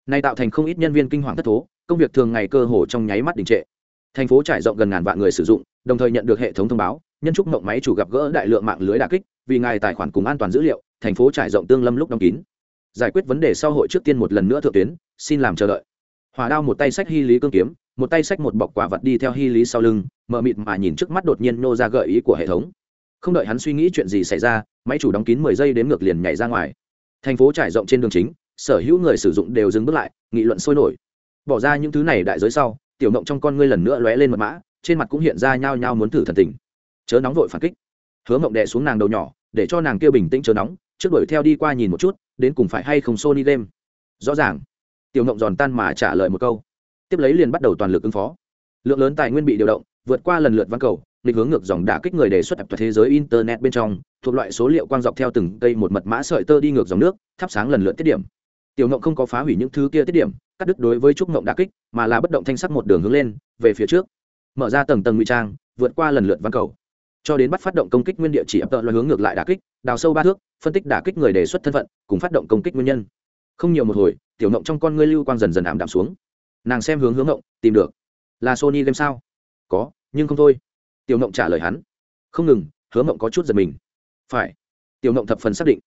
Nay tạo thành không ít nhân viên kinh hoàng thất thố, công việc thường ngày cơ hồ trong nháy mắt đình trệ. Thành phố trải rộng gần ngàn vạn người sử dụng, đồng thời nhận được hệ thống thông báo, nhân trúc mộng máy chủ gặp gỡ đại lượng mạng lưới đà kích, vì ngài tài khoản cùng an toàn dữ liệu, thành phố trải rộng tương lâm lúc đóng kín. Giải quyết vấn đề sau hội trước tiên một lần nữa thượng tuyến, xin làm chờ đợi hòa đao một tay sách hy lý cương kiếm, một tay sách một bọc quả vật đi theo hy lý sau lưng, mờ mịt mà nhìn trước mắt đột nhiên nô ra gợi ý của hệ thống. Không đợi hắn suy nghĩ chuyện gì xảy ra, máy chủ đóng kín mười giây đến ngược liền nhảy ra ngoài. Thành phố trải rộng trên đường chính, sở hữu người sử dụng đều dừng bước lại, nghị luận sôi nổi. Bỏ ra những thứ này đại giới sau, tiểu mộng trong con ngươi lần nữa lóe lên mật mã, trên mặt cũng hiện ra nhao nhao muốn thử thần tình. Chớ nóng vội phản kích. Hứa mộng đè xuống nàng đầu nhỏ, để cho nàng kia bình tĩnh chớ nóng, trước đuổi theo đi qua nhìn một chút, đến cùng phải hay không sony đêm rõ ràng tiểu ngộng giòn tan mà trả lời một câu. Tiếp lấy liền bắt đầu toàn lực ứng phó. Lượng lớn tài nguyên bị điều động, vượt qua lần lượt văn cầu định hướng ngược dòng đả kích người đề xuất ập thế giới internet bên trong, thuộc loại số liệu quang dọc theo từng cây một mật mã sợi tơ đi ngược dòng nước, thắp sáng lần lượt tiết điểm. Tiểu ngộng không có phá hủy những thứ kia tiết điểm, cắt đứt đối với trúc ngộng đả kích, mà là bất động thanh sắc một đường hướng lên, về phía trước. Mở ra tầng tầng nguy trang, vượt qua lần lượt văn cầu. Cho đến bắt phát động công kích nguyên địa chỉ ập tợ loại hướng ngược lại đả kích, đào sâu ba thước, phân tích đả kích người đề xuất thân phận, cùng phát động công kích nguyên nhân không nhiều một hồi, tiểu ngộng trong con ngươi lưu quang dần dần ảm đạm xuống. Nàng xem hướng hướng ngộng, tìm được. Là sony game sao? Có, nhưng không thôi. Tiểu ngộng trả lời hắn. Không ngừng hứa ngộng có chút giật mình. Phải. Tiểu ngộng thập phần xác định.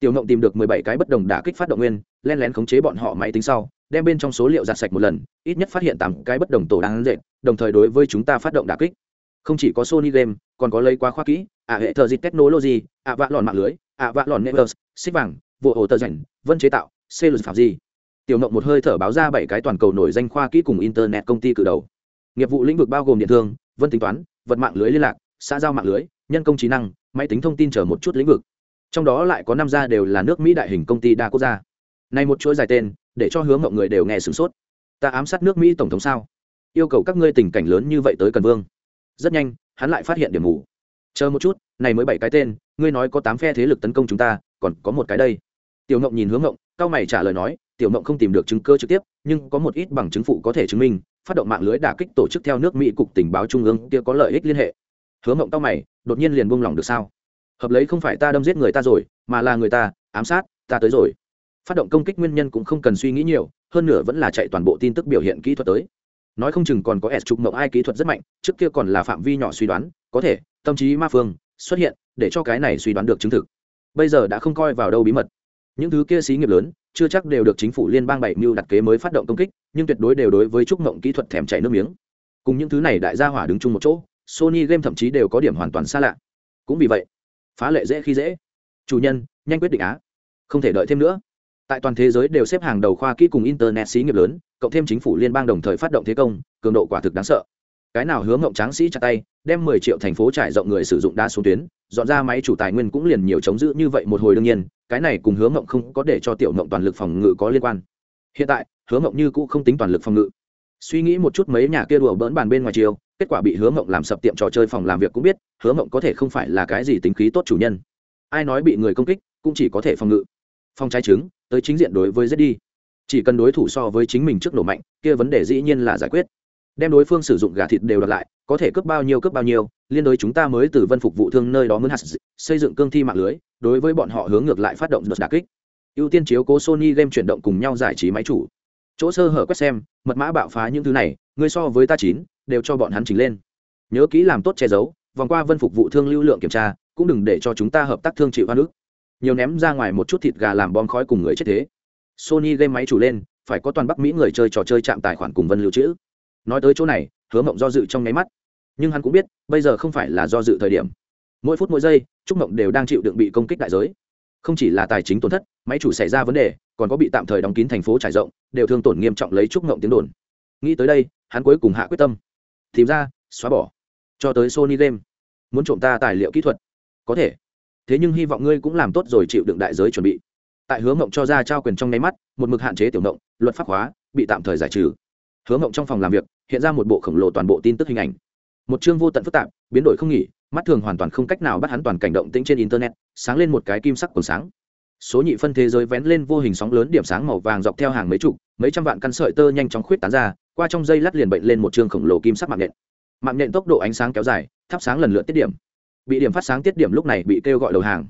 Tiểu ngộng tìm được mười bảy cái bất đồng đả kích phát động nguyên, len lén khống chế bọn họ máy tính sau, đem bên trong số liệu giặt sạch một lần, ít nhất phát hiện tám cái bất đồng tổ đáng dệt, đồng thời đối với chúng ta phát động đả kích. Không chỉ có sony game, còn có lấy quá khoa kỹ, ạ hệ thờ dịch technology, ạ vạ lòn mạng lưới, ạ vạ lòn networks, xích vàng, vụ ổ tờ rảnh, vân chế tạo c luật phạm gì tiểu mộng một hơi thở báo ra bảy cái toàn cầu nổi danh khoa kỹ cùng internet công ty cử đầu. Nghiệp vụ lĩnh vực bao gồm điện thương, vân tính toán, vật mạng lưới liên lạc, xã giao mạng lưới, nhân công trí năng, máy tính thông tin chờ một chút lĩnh vực. Trong đó lại có năm gia đều là nước mỹ đại hình công ty đa quốc gia. Này một chuỗi dài tên, để cho hướng mọi người đều nghe sửng sốt. Ta ám sát nước mỹ tổng thống sao? Yêu cầu các ngươi tình cảnh lớn như vậy tới cần vương. Rất nhanh, hắn lại phát hiện điểm mù. Chờ một chút, này mới bảy cái tên, ngươi nói có tám phe thế lực tấn công chúng ta, còn có một cái đây. Tiểu ngộng nhìn hướng ngộng cao mày trả lời nói, tiểu mộng không tìm được chứng cơ trực tiếp, nhưng có một ít bằng chứng phụ có thể chứng minh, phát động mạng lưới đả kích tổ chức theo nước mỹ cục tình báo trung ương kia có lợi ích liên hệ. Hướng mộng cao mày, đột nhiên liền buông lỏng được sao? Hợp lấy không phải ta đâm giết người ta rồi, mà là người ta, ám sát, ta tới rồi. Phát động công kích nguyên nhân cũng không cần suy nghĩ nhiều, hơn nữa vẫn là chạy toàn bộ tin tức biểu hiện kỹ thuật tới. Nói không chừng còn có s trục mộng ai kỹ thuật rất mạnh, trước kia còn là phạm vi nhỏ suy đoán, có thể, tâm trí ma phương xuất hiện để cho cái này suy đoán được chứng thực. Bây giờ đã không coi vào đâu bí mật những thứ kia xí nghiệp lớn, chưa chắc đều được chính phủ liên bang bảy mưu đặt kế mới phát động công kích, nhưng tuyệt đối đều đối với trúc mộng kỹ thuật thèm chảy nước miếng. Cùng những thứ này đại gia hỏa đứng chung một chỗ, sony game thậm chí đều có điểm hoàn toàn xa lạ. Cũng vì vậy, phá lệ dễ khi dễ. Chủ nhân, nhanh quyết định á. Không thể đợi thêm nữa. Tại toàn thế giới đều xếp hàng đầu khoa kỹ cùng internet xí nghiệp lớn, cộng thêm chính phủ liên bang đồng thời phát động thế công, cường độ quả thực đáng sợ cái nào hướng ngộng tráng sĩ chặt tay, đem mười triệu thành phố trải rộng người sử dụng đa xuống tuyến, dọn ra máy chủ tài nguyên cũng liền nhiều chống giữ như vậy một hồi đương nhiên, cái này cùng hướng ngộng không có để cho tiểu ngộng toàn lực phòng ngự có liên quan. Hiện tại, hướng ngộng như cũ không tính toàn lực phòng ngự. Suy nghĩ một chút mấy nhà kia đùa bỡn bàn bên ngoài chiều, kết quả bị hướng ngộng làm sập tiệm trò chơi phòng làm việc cũng biết, hướng ngộng có thể không phải là cái gì tính khí tốt chủ nhân. Ai nói bị người công kích, cũng chỉ có thể phòng ngự. Phong trái trứng, tới chính diện đối với giết đi chỉ cần đối thủ so với chính mình trước nổ mạnh, kia vấn đề dĩ nhiên là giải quyết đem đối phương sử dụng gà thịt đều đặt lại, có thể cướp bao nhiêu cướp bao nhiêu, liên đối chúng ta mới từ vân phục vụ thương nơi đó mướn hạt xây dựng cương thi mạng lưới, đối với bọn họ hướng ngược lại phát động đợt đà kích. Ưu tiên chiếu cố sony game chuyển động cùng nhau giải trí máy chủ. Chỗ sơ hở quét xem, mật mã bạo phá những thứ này, ngươi so với ta chín, đều cho bọn hắn chỉnh lên. Nhớ kỹ làm tốt che giấu, vòng qua vân phục vụ thương lưu lượng kiểm tra, cũng đừng để cho chúng ta hợp tác thương chịu hoa nước nhiều ném ra ngoài một chút thịt gà làm bom khói cùng người chết thế. Sony game máy chủ lên, phải có toàn bắc mỹ người chơi trò chơi chạm tài khoản cùng vân lưu trữ nói tới chỗ này, hứa mộng do dự trong nháy mắt. Nhưng hắn cũng biết, bây giờ không phải là do dự thời điểm. Mỗi phút mỗi giây, trúc mộng đều đang chịu đựng bị công kích đại giới. Không chỉ là tài chính tổn thất, máy chủ xảy ra vấn đề, còn có bị tạm thời đóng kín thành phố trải rộng, đều thương tổn nghiêm trọng lấy trúc mộng tiếng đồn. Nghĩ tới đây, hắn cuối cùng hạ quyết tâm. Tìm ra, xóa bỏ. Cho tới sony game. Muốn trộm ta tài liệu kỹ thuật. Có thể. Thế nhưng hy vọng ngươi cũng làm tốt rồi chịu đựng đại giới chuẩn bị. Tại hứa mộng cho ra trao quyền trong nháy mắt, một mực hạn chế tiểu mộng luật pháp hóa, bị tạm thời giải trừ hứa mộng trong phòng làm việc, hiện ra một bộ khổng lồ toàn bộ tin tức hình ảnh. Một chương vô tận phức tạp, biến đổi không nghỉ, mắt thường hoàn toàn không cách nào bắt hắn toàn cảnh động tĩnh trên internet, sáng lên một cái kim sắc còn sáng. Số nhị phân thế giới vén lên vô hình sóng lớn điểm sáng màu vàng dọc theo hàng mấy chục, mấy trăm vạn căn sợi tơ nhanh chóng khuyết tán ra, qua trong dây lát liền bệnh lên một chương khổng lồ kim sắc mạng nhện. Mạng nhện tốc độ ánh sáng kéo dài, thắp sáng lần lượt tiết điểm. Bị điểm phát sáng tiết điểm lúc này bị kêu gọi đầu hàng.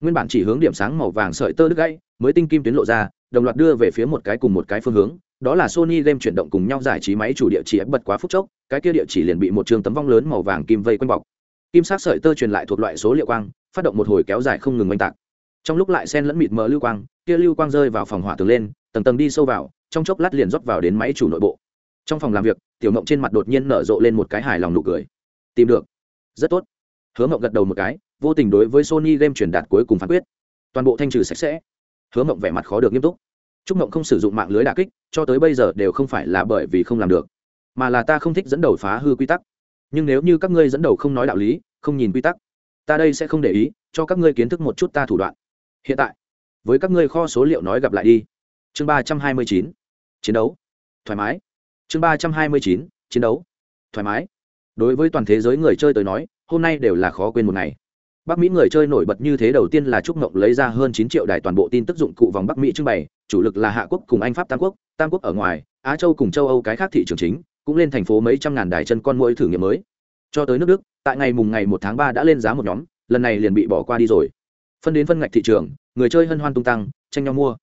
Nguyên bản chỉ hướng điểm sáng màu vàng sợi tơ đứt gãy, mới tinh kim tuyến lộ ra, đồng loạt đưa về phía một cái cùng một cái phương hướng đó là sony game chuyển động cùng nhau giải trí máy chủ địa chỉ bật quá phút chốc, cái kia địa chỉ liền bị một trường tấm vong lớn màu vàng kim vây quanh bọc. Kim sắc sợi tơ truyền lại thuộc loại số liệu quang, phát động một hồi kéo dài không ngừng oanh tạc. Trong lúc lại sen lẫn mịt mờ lưu quang, kia lưu quang rơi vào phòng hỏa tường lên, tầng tầng đi sâu vào, trong chốc lát liền rót vào đến máy chủ nội bộ. Trong phòng làm việc, tiểu mộng trên mặt đột nhiên nở rộ lên một cái hài lòng nụ cười. Tìm được. Rất tốt. Hứa mộng gật đầu một cái, vô tình đối với sony game truyền đạt cuối cùng phán quyết. Toàn bộ thanh trừ sạch sẽ. Hứa mộng vẻ mặt khó được nghiêm túc trúc mộng không sử dụng mạng lưới đà kích, cho tới bây giờ đều không phải là bởi vì không làm được, mà là ta không thích dẫn đầu phá hư quy tắc. Nhưng nếu như các ngươi dẫn đầu không nói đạo lý, không nhìn quy tắc, ta đây sẽ không để ý, cho các ngươi kiến thức một chút ta thủ đoạn. Hiện tại, với các ngươi kho số liệu nói gặp lại đi. Chương ba trăm hai mươi chín, chiến đấu. Thoải mái. Chương ba trăm hai mươi chín, chiến đấu. Thoải mái. Đối với toàn thế giới người chơi tới nói, hôm nay đều là khó quên một ngày bắc mỹ người chơi nổi bật như thế đầu tiên là trúc ngộng lấy ra hơn chín triệu đài toàn bộ tin tức dụng cụ vòng bắc mỹ trưng bày chủ lực là hạ quốc cùng anh pháp tam quốc tam quốc ở ngoài á châu cùng châu âu cái khác thị trường chính cũng lên thành phố mấy trăm ngàn đài chân con mỗi thử nghiệm mới. Cho tới nước đức tại ngày mùng ngày một tháng ba đã lên giá một nhóm lần này liền bị bỏ qua đi rồi. Phân đến phân ngạch thị trường người chơi hân hoan tung tăng tranh nhau mua.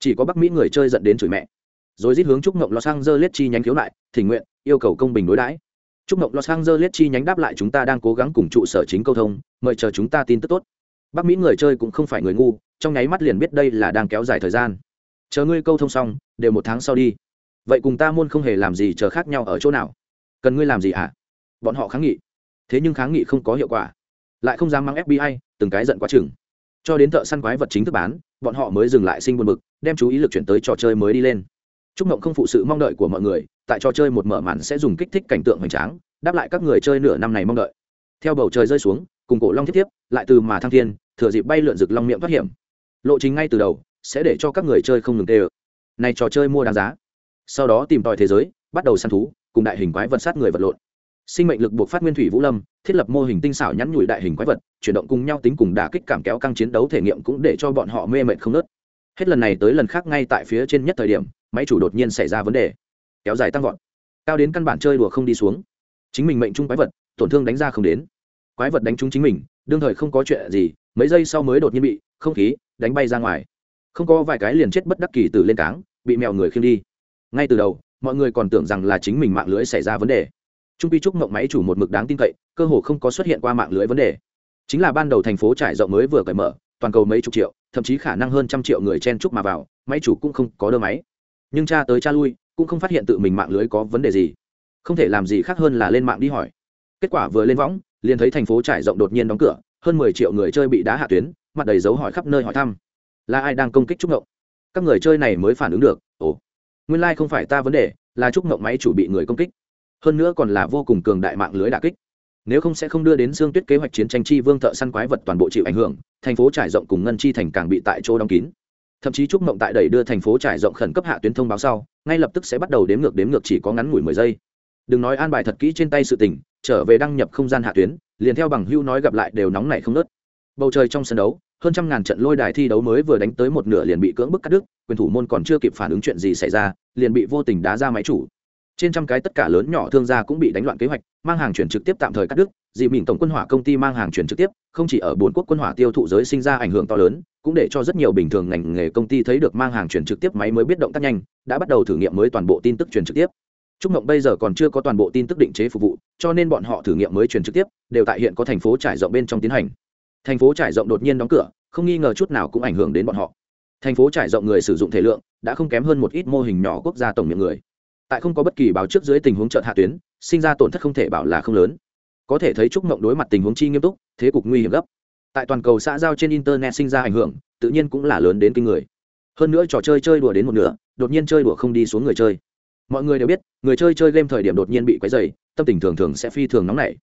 Chỉ có bắc mỹ người chơi dẫn đến chửi mẹ. Rồi rít hướng trúc mộng los angeles chi nhánh khiếu lại, thỉnh nguyện yêu cầu công bình đối đãi trúc mộng los angeles chi nhánh đáp lại chúng ta đang cố gắng cùng trụ sở chính câu thông, mời chờ chúng ta tin tức tốt. Bắc mỹ người chơi cũng không phải người ngu, trong nháy mắt liền biết đây là đang kéo dài thời gian. Chờ ngươi câu thông xong, đều một tháng sau đi. Vậy cùng ta môn không hề làm gì chờ khác nhau ở chỗ nào? Cần ngươi làm gì ạ à? bọn họ kháng nghị. Thế nhưng kháng nghị không có hiệu quả. Lại không dám mang fbi từng cái giận quá chừng. Cho đến thợ săn quái vật chính thức bán, bọn họ mới dừng lại sinh buồn bực, đem chú ý lực chuyển tới trò chơi mới đi lên. Chúc mộng không phụ sự mong đợi của mọi người tại trò chơi một mở màn sẽ dùng kích thích cảnh tượng hoành tráng, đáp lại các người chơi nửa năm này mong đợi. Theo bầu trời rơi xuống, cùng cổ long thiết tiếp lại từ mà thăng thiên, thừa dịp bay lượn rực long miệng thoát hiểm. Lộ trình ngay từ đầu sẽ để cho các người chơi không ngừng tê ơ. Này trò chơi mua đáng giá. Sau đó tìm tòi thế giới, bắt đầu săn thú, cùng đại hình quái vật sát người vật lộn. Sinh mệnh lực buộc phát nguyên thủy vũ lâm, thiết lập mô hình tinh xảo nhắn nhủi đại hình quái vật, chuyển động cùng nhau tính cùng đả kích cảm kéo căng chiến đấu thể nghiệm cũng để cho bọn họ mê mệt không nớt hết lần này tới lần khác ngay tại phía trên nhất thời điểm, máy chủ đột nhiên xảy ra vấn đề kéo dài tăng vọt. Cao đến căn bản chơi đùa không đi xuống. Chính mình mệnh chung quái vật, tổn thương đánh ra không đến. Quái vật đánh trúng chính mình, đương thời không có chuyện gì, mấy giây sau mới đột nhiên bị không khí đánh bay ra ngoài. Không có vài cái liền chết bất đắc kỳ từ lên cáng, bị mèo người khiêng đi. Ngay từ đầu, mọi người còn tưởng rằng là chính mình mạng lưới xảy ra vấn đề. Trung pi trúc mộng máy chủ một mực đáng tin cậy, cơ hồ không có xuất hiện qua mạng lưới vấn đề. Chính là ban đầu thành phố trải rộng mới vừa cởi mở, toàn cầu mấy chục triệu, thậm chí khả năng hơn trăm triệu người chen trúc mà vào, máy chủ cũng không có đơ máy. Nhưng cha tới cha lui cũng không phát hiện tự mình mạng lưới có vấn đề gì. Không thể làm gì khác hơn là lên mạng đi hỏi. Kết quả vừa lên võng, liền thấy thành phố trải rộng đột nhiên đóng cửa, hơn mười triệu người chơi bị đá hạ tuyến, mặt đầy dấu hỏi khắp nơi hỏi thăm. Là ai đang công kích trúc ngộng? Các người chơi này mới phản ứng được, ồ, nguyên lai、like、không phải ta vấn đề, là trúc ngộng máy chủ bị người công kích. Hơn nữa còn là vô cùng cường đại mạng lưới đà kích. Nếu không sẽ không đưa đến xương tuyết kế hoạch chiến tranh chi vương thợ săn quái vật toàn bộ chịu ảnh hưởng, thành phố trải rộng cùng ngân chi thành càng bị tại chỗ đóng kín. Thậm chí trúc mộng tại đẩy đưa thành phố trải rộng khẩn cấp hạ tuyến thông báo sau ngay lập tức sẽ bắt đầu đếm ngược đếm ngược chỉ có ngắn ngủi mười giây. Đừng nói an bài thật kỹ trên tay sự tình, trở về đăng nhập không gian hạ tuyến, liền theo bằng hưu nói gặp lại đều nóng nảy không nớt bầu trời trong sân đấu, hơn trăm ngàn trận lôi đài thi đấu mới vừa đánh tới một nửa liền bị cưỡng bức cắt đứt, quyền thủ môn còn chưa kịp phản ứng chuyện gì xảy ra, liền bị vô tình đá ra máy chủ trên trăm cái tất cả lớn nhỏ thương gia cũng bị đánh loạn kế hoạch mang hàng chuyển trực tiếp tạm thời cắt đứt dị mìn tổng quân hỏa công ty mang hàng chuyển trực tiếp không chỉ ở bốn quốc quân hỏa tiêu thụ giới sinh ra ảnh hưởng to lớn cũng để cho rất nhiều bình thường ngành nghề công ty thấy được mang hàng chuyển trực tiếp máy mới biết động tác nhanh đã bắt đầu thử nghiệm mới toàn bộ tin tức truyền trực tiếp Trúc Mộng bây giờ còn chưa có toàn bộ tin tức định chế phục vụ, cho nên bọn họ thử nghiệm mới truyền trực tiếp, đều tại hiện có thành phố trải rộng bên trong tiến hành. Thành phố trải rộng đột nhiên đóng cửa, không nghi ngờ chút nào cũng ảnh hưởng đến bọn họ. Thành phố trải rộng người sử dụng thể lượng đã không kém hơn một ít mô hình nhỏ quốc gia tổng miệng người. Tại không có bất kỳ báo trước dưới tình huống chợt hạ tuyến, sinh ra tổn thất không thể bảo là không lớn. có thể thấy trúc mộng đối mặt tình huống chi nghiêm túc thế cục nguy hiểm gấp. Tại toàn cầu xã giao trên internet sinh ra ảnh hưởng tự nhiên cũng là lớn đến kinh người. Hơn nữa trò chơi chơi đùa đến một nửa đột nhiên chơi đùa không đi xuống người chơi. Mọi người đều biết người chơi chơi game thời điểm đột nhiên bị quấy dày tâm tình thường thường sẽ phi thường nóng nảy.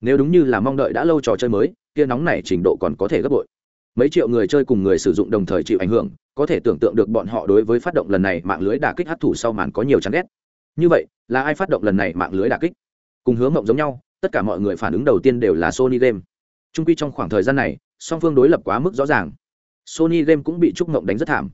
Nếu đúng như là mong đợi đã lâu trò chơi mới kia nóng nảy trình độ còn có thể gấp bội. Mấy triệu người chơi cùng người sử dụng đồng thời chịu ảnh hưởng có thể tưởng tượng được bọn họ đối với phát động lần này mạng lưới đà kích hấp thụ sau màn có nhiều chán ghét như vậy, là ai phát động lần này mạng lưới đả kích? Cùng hướng mộng giống nhau, tất cả mọi người phản ứng đầu tiên đều là sony game. Trung quy trong khoảng thời gian này, song phương đối lập quá mức rõ ràng. Sony game cũng bị trúc mộng đánh rất thảm.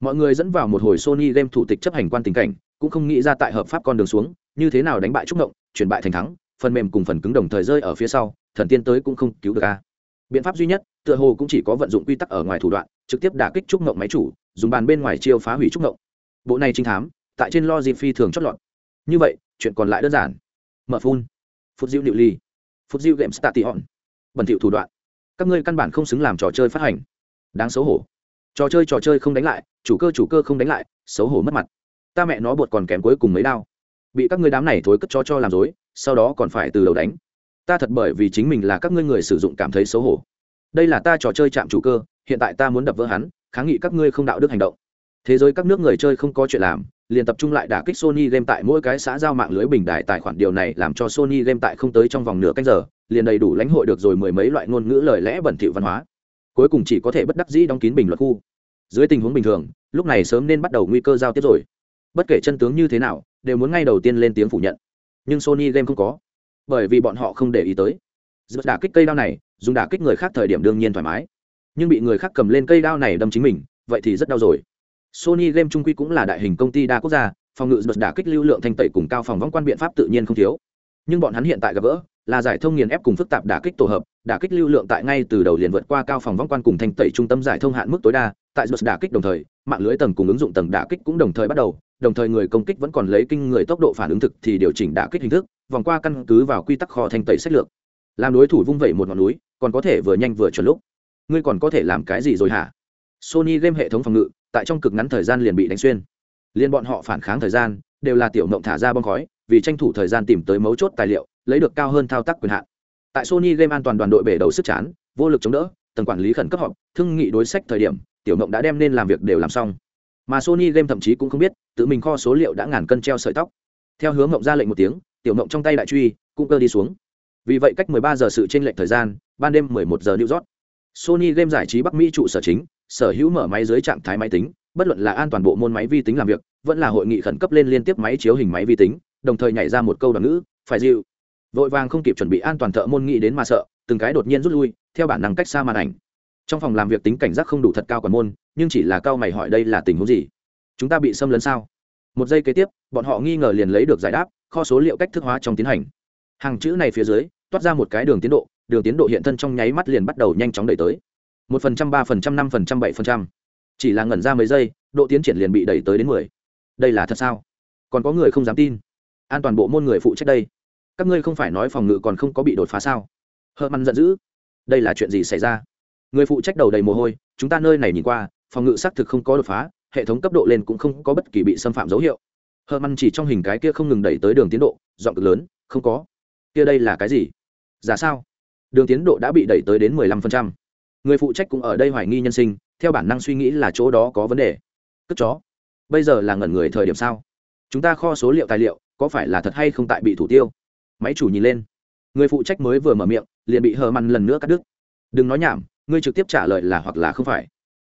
Mọi người dẫn vào một hồi sony game thủ tịch chấp hành quan tình cảnh, cũng không nghĩ ra tại hợp pháp con đường xuống, như thế nào đánh bại trúc mộng, chuyển bại thành thắng, phần mềm cùng phần cứng đồng thời rơi ở phía sau, thần tiên tới cũng không cứu được a. Biện pháp duy nhất, tựa hồ cũng chỉ có vận dụng quy tắc ở ngoài thủ đoạn, trực tiếp đả kích trúc mộng máy chủ, dùng bàn bên ngoài chiêu phá hủy trúc mộng. Bộ này trinh thám tại trên lo dịp phi thường chót lọt. Như vậy, chuyện còn lại đơn giản. Mở phun. Phút diệu liệu ly phút diệu game hòn. Bẩn thiệu thủ đoạn. Các ngươi căn bản không xứng làm trò chơi phát hành. Đáng xấu hổ. Trò chơi trò chơi không đánh lại, chủ cơ chủ cơ không đánh lại, xấu hổ mất mặt. Ta mẹ nó bột còn kém cuối cùng mấy đao. Bị các ngươi đám này thối cất cho cho làm dối sau đó còn phải từ đầu đánh. Ta thật bởi vì chính mình là các ngươi người sử dụng cảm thấy xấu hổ. Đây là ta trò chơi chạm chủ cơ, hiện tại ta muốn đập vỡ hắn, kháng nghị các ngươi không đạo đức hành động thế giới các nước người chơi không có chuyện làm liền tập trung lại đả kích Sony game tại mỗi cái xã giao mạng lưới bình đại tài khoản điều này làm cho Sony game tại không tới trong vòng nửa canh giờ, liền đầy đủ lãnh hội được rồi mười mấy loại ngôn ngữ lời lẽ bẩn thỉu văn hóa. Cuối cùng chỉ có thể bất đắc dĩ đóng kín bình luận khu. Dưới tình huống bình thường, lúc này sớm nên bắt đầu nguy cơ giao tiếp rồi. Bất kể chân tướng như thế nào, đều muốn ngay đầu tiên lên tiếng phủ nhận. Nhưng Sony game không có, bởi vì bọn họ không để ý tới. giữa đả kích cây đao này, dùng đả kích người khác thời điểm đương nhiên thoải mái, nhưng bị người khác cầm lên cây đao này đâm chính mình, vậy thì rất đau rồi Sony Game trung quy cũng là đại hình công ty đa quốc gia, phòng ngự đột đả kích lưu lượng thanh tẩy cùng cao phòng vong quan biện pháp tự nhiên không thiếu. Nhưng bọn hắn hiện tại gặp gỡ là giải thông nghiền ép cùng phức tạp đả kích tổ hợp, đả kích lưu lượng tại ngay từ đầu liền vượt qua cao phòng vong quan cùng thanh tẩy trung tâm giải thông hạn mức tối đa, tại đột đả kích đồng thời, mạng lưới tầng cùng ứng dụng tầng đả kích cũng đồng thời bắt đầu, đồng thời người công kích vẫn còn lấy kinh người tốc độ phản ứng thực thì điều chỉnh đả kích hình thức, vòng qua căn cứ vào quy tắc kho thanh tẩy sách lược. Làm đối thủ vung vẩy một ngọn núi, còn có thể vừa nhanh vừa chuẩn lúc. Ngươi còn có thể làm cái gì rồi hả? Sony game hệ thống phòng ngự, tại trong cực ngắn thời gian liền bị đánh xuyên. Liên bọn họ phản kháng thời gian, đều là tiểu mộng thả ra bom khói, vì tranh thủ thời gian tìm tới mấu chốt tài liệu, lấy được cao hơn thao tác quyền hạn. Tại sony game an toàn đoàn đội bể đầu sức chán, vô lực chống đỡ, tầng quản lý khẩn cấp họp, thương nghị đối sách thời điểm, tiểu mộng đã đem nên làm việc đều làm xong. Mà sony game thậm chí cũng không biết, tự mình kho số liệu đã ngàn cân treo sợi tóc. Theo hướng mộng ra lệnh một tiếng, tiểu mộng trong tay đại truy, cũng cơ đi xuống. Vì vậy cách 13 giờ sự chênh lệch thời gian, ban đêm 11 giờ new york. Sony game giải trí bắc mỹ trụ sở chính sở hữu mở máy dưới trạng thái máy tính, bất luận là an toàn bộ môn máy vi tính làm việc, vẫn là hội nghị khẩn cấp lên liên tiếp máy chiếu hình máy vi tính, đồng thời nhảy ra một câu đoạn ngữ, phải dịu. Vội vàng không kịp chuẩn bị an toàn thợ môn nghĩ đến mà sợ, từng cái đột nhiên rút lui, theo bản năng cách xa màn ảnh. Trong phòng làm việc tính cảnh giác không đủ thật cao còn môn, nhưng chỉ là cao mày hỏi đây là tình huống gì? Chúng ta bị xâm lấn sao? Một giây kế tiếp, bọn họ nghi ngờ liền lấy được giải đáp, kho số liệu cách thức hóa trong tiến hành. Hàng chữ này phía dưới, toát ra một cái đường tiến độ, đường tiến độ hiện thân trong nháy mắt liền bắt đầu nhanh chóng đẩy tới một phần trăm, ba phần trăm, năm phần trăm, bảy phần trăm. Chỉ là ngẩn ra mấy giây, độ tiến triển liền bị đẩy tới đến mười. Đây là thật sao? Còn có người không dám tin. An toàn bộ môn người phụ trách đây. Các ngươi không phải nói phòng ngự còn không có bị đột phá sao? Hơ măn giận dữ. Đây là chuyện gì xảy ra? Người phụ trách đầu đầy mồ hôi, chúng ta nơi này nhìn qua, phòng ngự xác thực không có đột phá, hệ thống cấp độ lên cũng không có bất kỳ bị xâm phạm dấu hiệu. Hơ măn chỉ trong hình cái kia không ngừng đẩy tới đường tiến độ dọn cực lớn, không có. Kia đây là cái gì? Giả sao? Đường tiến độ đã bị đẩy tới đến mười lăm phần trăm người phụ trách cũng ở đây hoài nghi nhân sinh, theo bản năng suy nghĩ là chỗ đó có vấn đề. Cất chó. Bây giờ là ngẩn người thời điểm sao? Chúng ta kho số liệu tài liệu, có phải là thật hay không tại bị thủ tiêu? Máy chủ nhìn lên. Người phụ trách mới vừa mở miệng, liền bị hờ măn lần nữa cắt đứt. Đừng nói nhảm, ngươi trực tiếp trả lời là hoặc là không phải.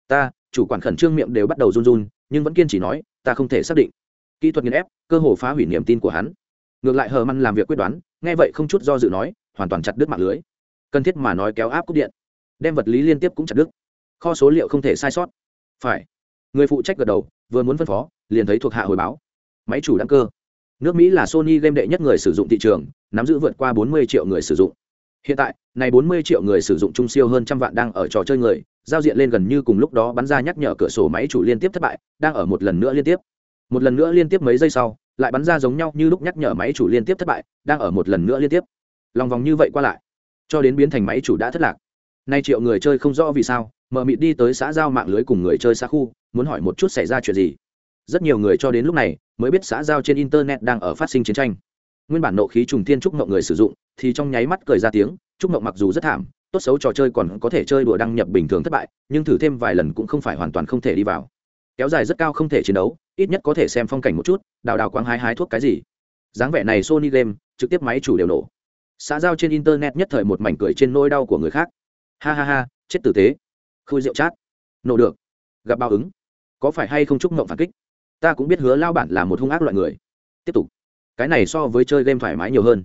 Ta, chủ quản khẩn trương miệng đều bắt đầu run run, nhưng vẫn kiên trì nói, ta không thể xác định. Kỹ thuật nghiên ép, cơ hồ phá hủy niềm tin của hắn. Ngược lại hờ măn làm việc quyết đoán, nghe vậy không chút do dự nói, hoàn toàn chặt đứt mạng lưới. Cần thiết mà nói kéo áp cúp điện đem vật lý liên tiếp cũng chặt đứt. Kho số liệu không thể sai sót. Phải. Người phụ trách gật đầu, vừa muốn phân phó, liền thấy thuộc hạ hồi báo. Máy chủ đăng cơ. Nước mỹ là sony game đệ nhất người sử dụng thị trường, nắm giữ vượt qua 40 triệu người sử dụng. Hiện tại, này 40 triệu người sử dụng trung siêu hơn trăm vạn đang ở trò chơi người, giao diện lên gần như cùng lúc đó bắn ra nhắc nhở cửa sổ máy chủ liên tiếp thất bại, đang ở một lần nữa liên tiếp. Một lần nữa liên tiếp mấy giây sau, lại bắn ra giống nhau như lúc nhắc nhở máy chủ liên tiếp thất bại, đang ở một lần nữa liên tiếp. Lòng vòng như vậy qua lại, cho đến biến thành máy chủ đã thất lạc nay triệu người chơi không rõ vì sao, mờ mịt đi tới xã giao mạng lưới cùng người chơi xa khu, muốn hỏi một chút xảy ra chuyện gì. Rất nhiều người cho đến lúc này mới biết xã giao trên internet đang ở phát sinh chiến tranh. Nguyên bản nộ khí trùng thiên trúc mộng người sử dụng, thì trong nháy mắt cười ra tiếng, trúc mộng mặc dù rất thảm, tốt xấu trò chơi còn có thể chơi đùa đăng nhập bình thường thất bại, nhưng thử thêm vài lần cũng không phải hoàn toàn không thể đi vào. Kéo dài rất cao không thể chiến đấu, ít nhất có thể xem phong cảnh một chút, đào đào quang hái hái thuốc cái gì. Dáng vẻ này sony game, trực tiếp máy chủ đều nổ. Xã giao trên internet nhất thời một mảnh cười trên nỗi đau của người khác ha ha ha, chết tử tế. Khui rượu chát. Nổ được. Gặp báo ứng. Có phải hay không chúc mộng phản kích? Ta cũng biết hứa lao bản là một hung ác loại người. Tiếp tục. Cái này so với chơi game thoải mái nhiều hơn.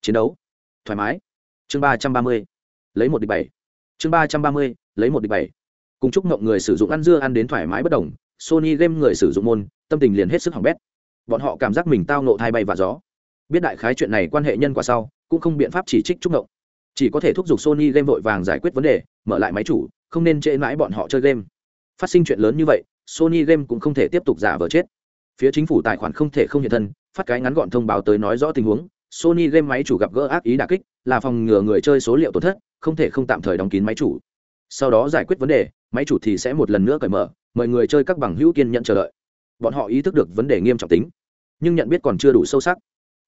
Chiến đấu. Thoải mái. Chương ba trăm ba mươi. Lấy một địch bảy. Chương ba trăm ba mươi, lấy một địch bảy. Cùng chúc mộng người sử dụng ăn dưa ăn đến thoải mái bất đồng, sony game người sử dụng môn, tâm tình liền hết sức hỏng bét. Bọn họ cảm giác mình tao nộ thai bay và gió. Biết đại khái chuyện này quan hệ nhân quả sau, cũng không biện pháp chỉ trích chúc mộng chỉ có thể thúc giục sony game vội vàng giải quyết vấn đề, mở lại máy chủ, không nên trễ mãi bọn họ chơi game. Phát sinh chuyện lớn như vậy, sony game cũng không thể tiếp tục giả vờ chết. Phía chính phủ tài khoản không thể không hiện thân, phát cái ngắn gọn thông báo tới nói rõ tình huống. Sony game máy chủ gặp gỡ ác ý đà kích, là phòng ngừa người chơi số liệu tổn thất, không thể không tạm thời đóng kín máy chủ. Sau đó giải quyết vấn đề, máy chủ thì sẽ một lần nữa cởi mở, mời người chơi các bằng hữu kiên nhận chờ đợi. Bọn họ ý thức được vấn đề nghiêm trọng tính, nhưng nhận biết còn chưa đủ sâu sắc.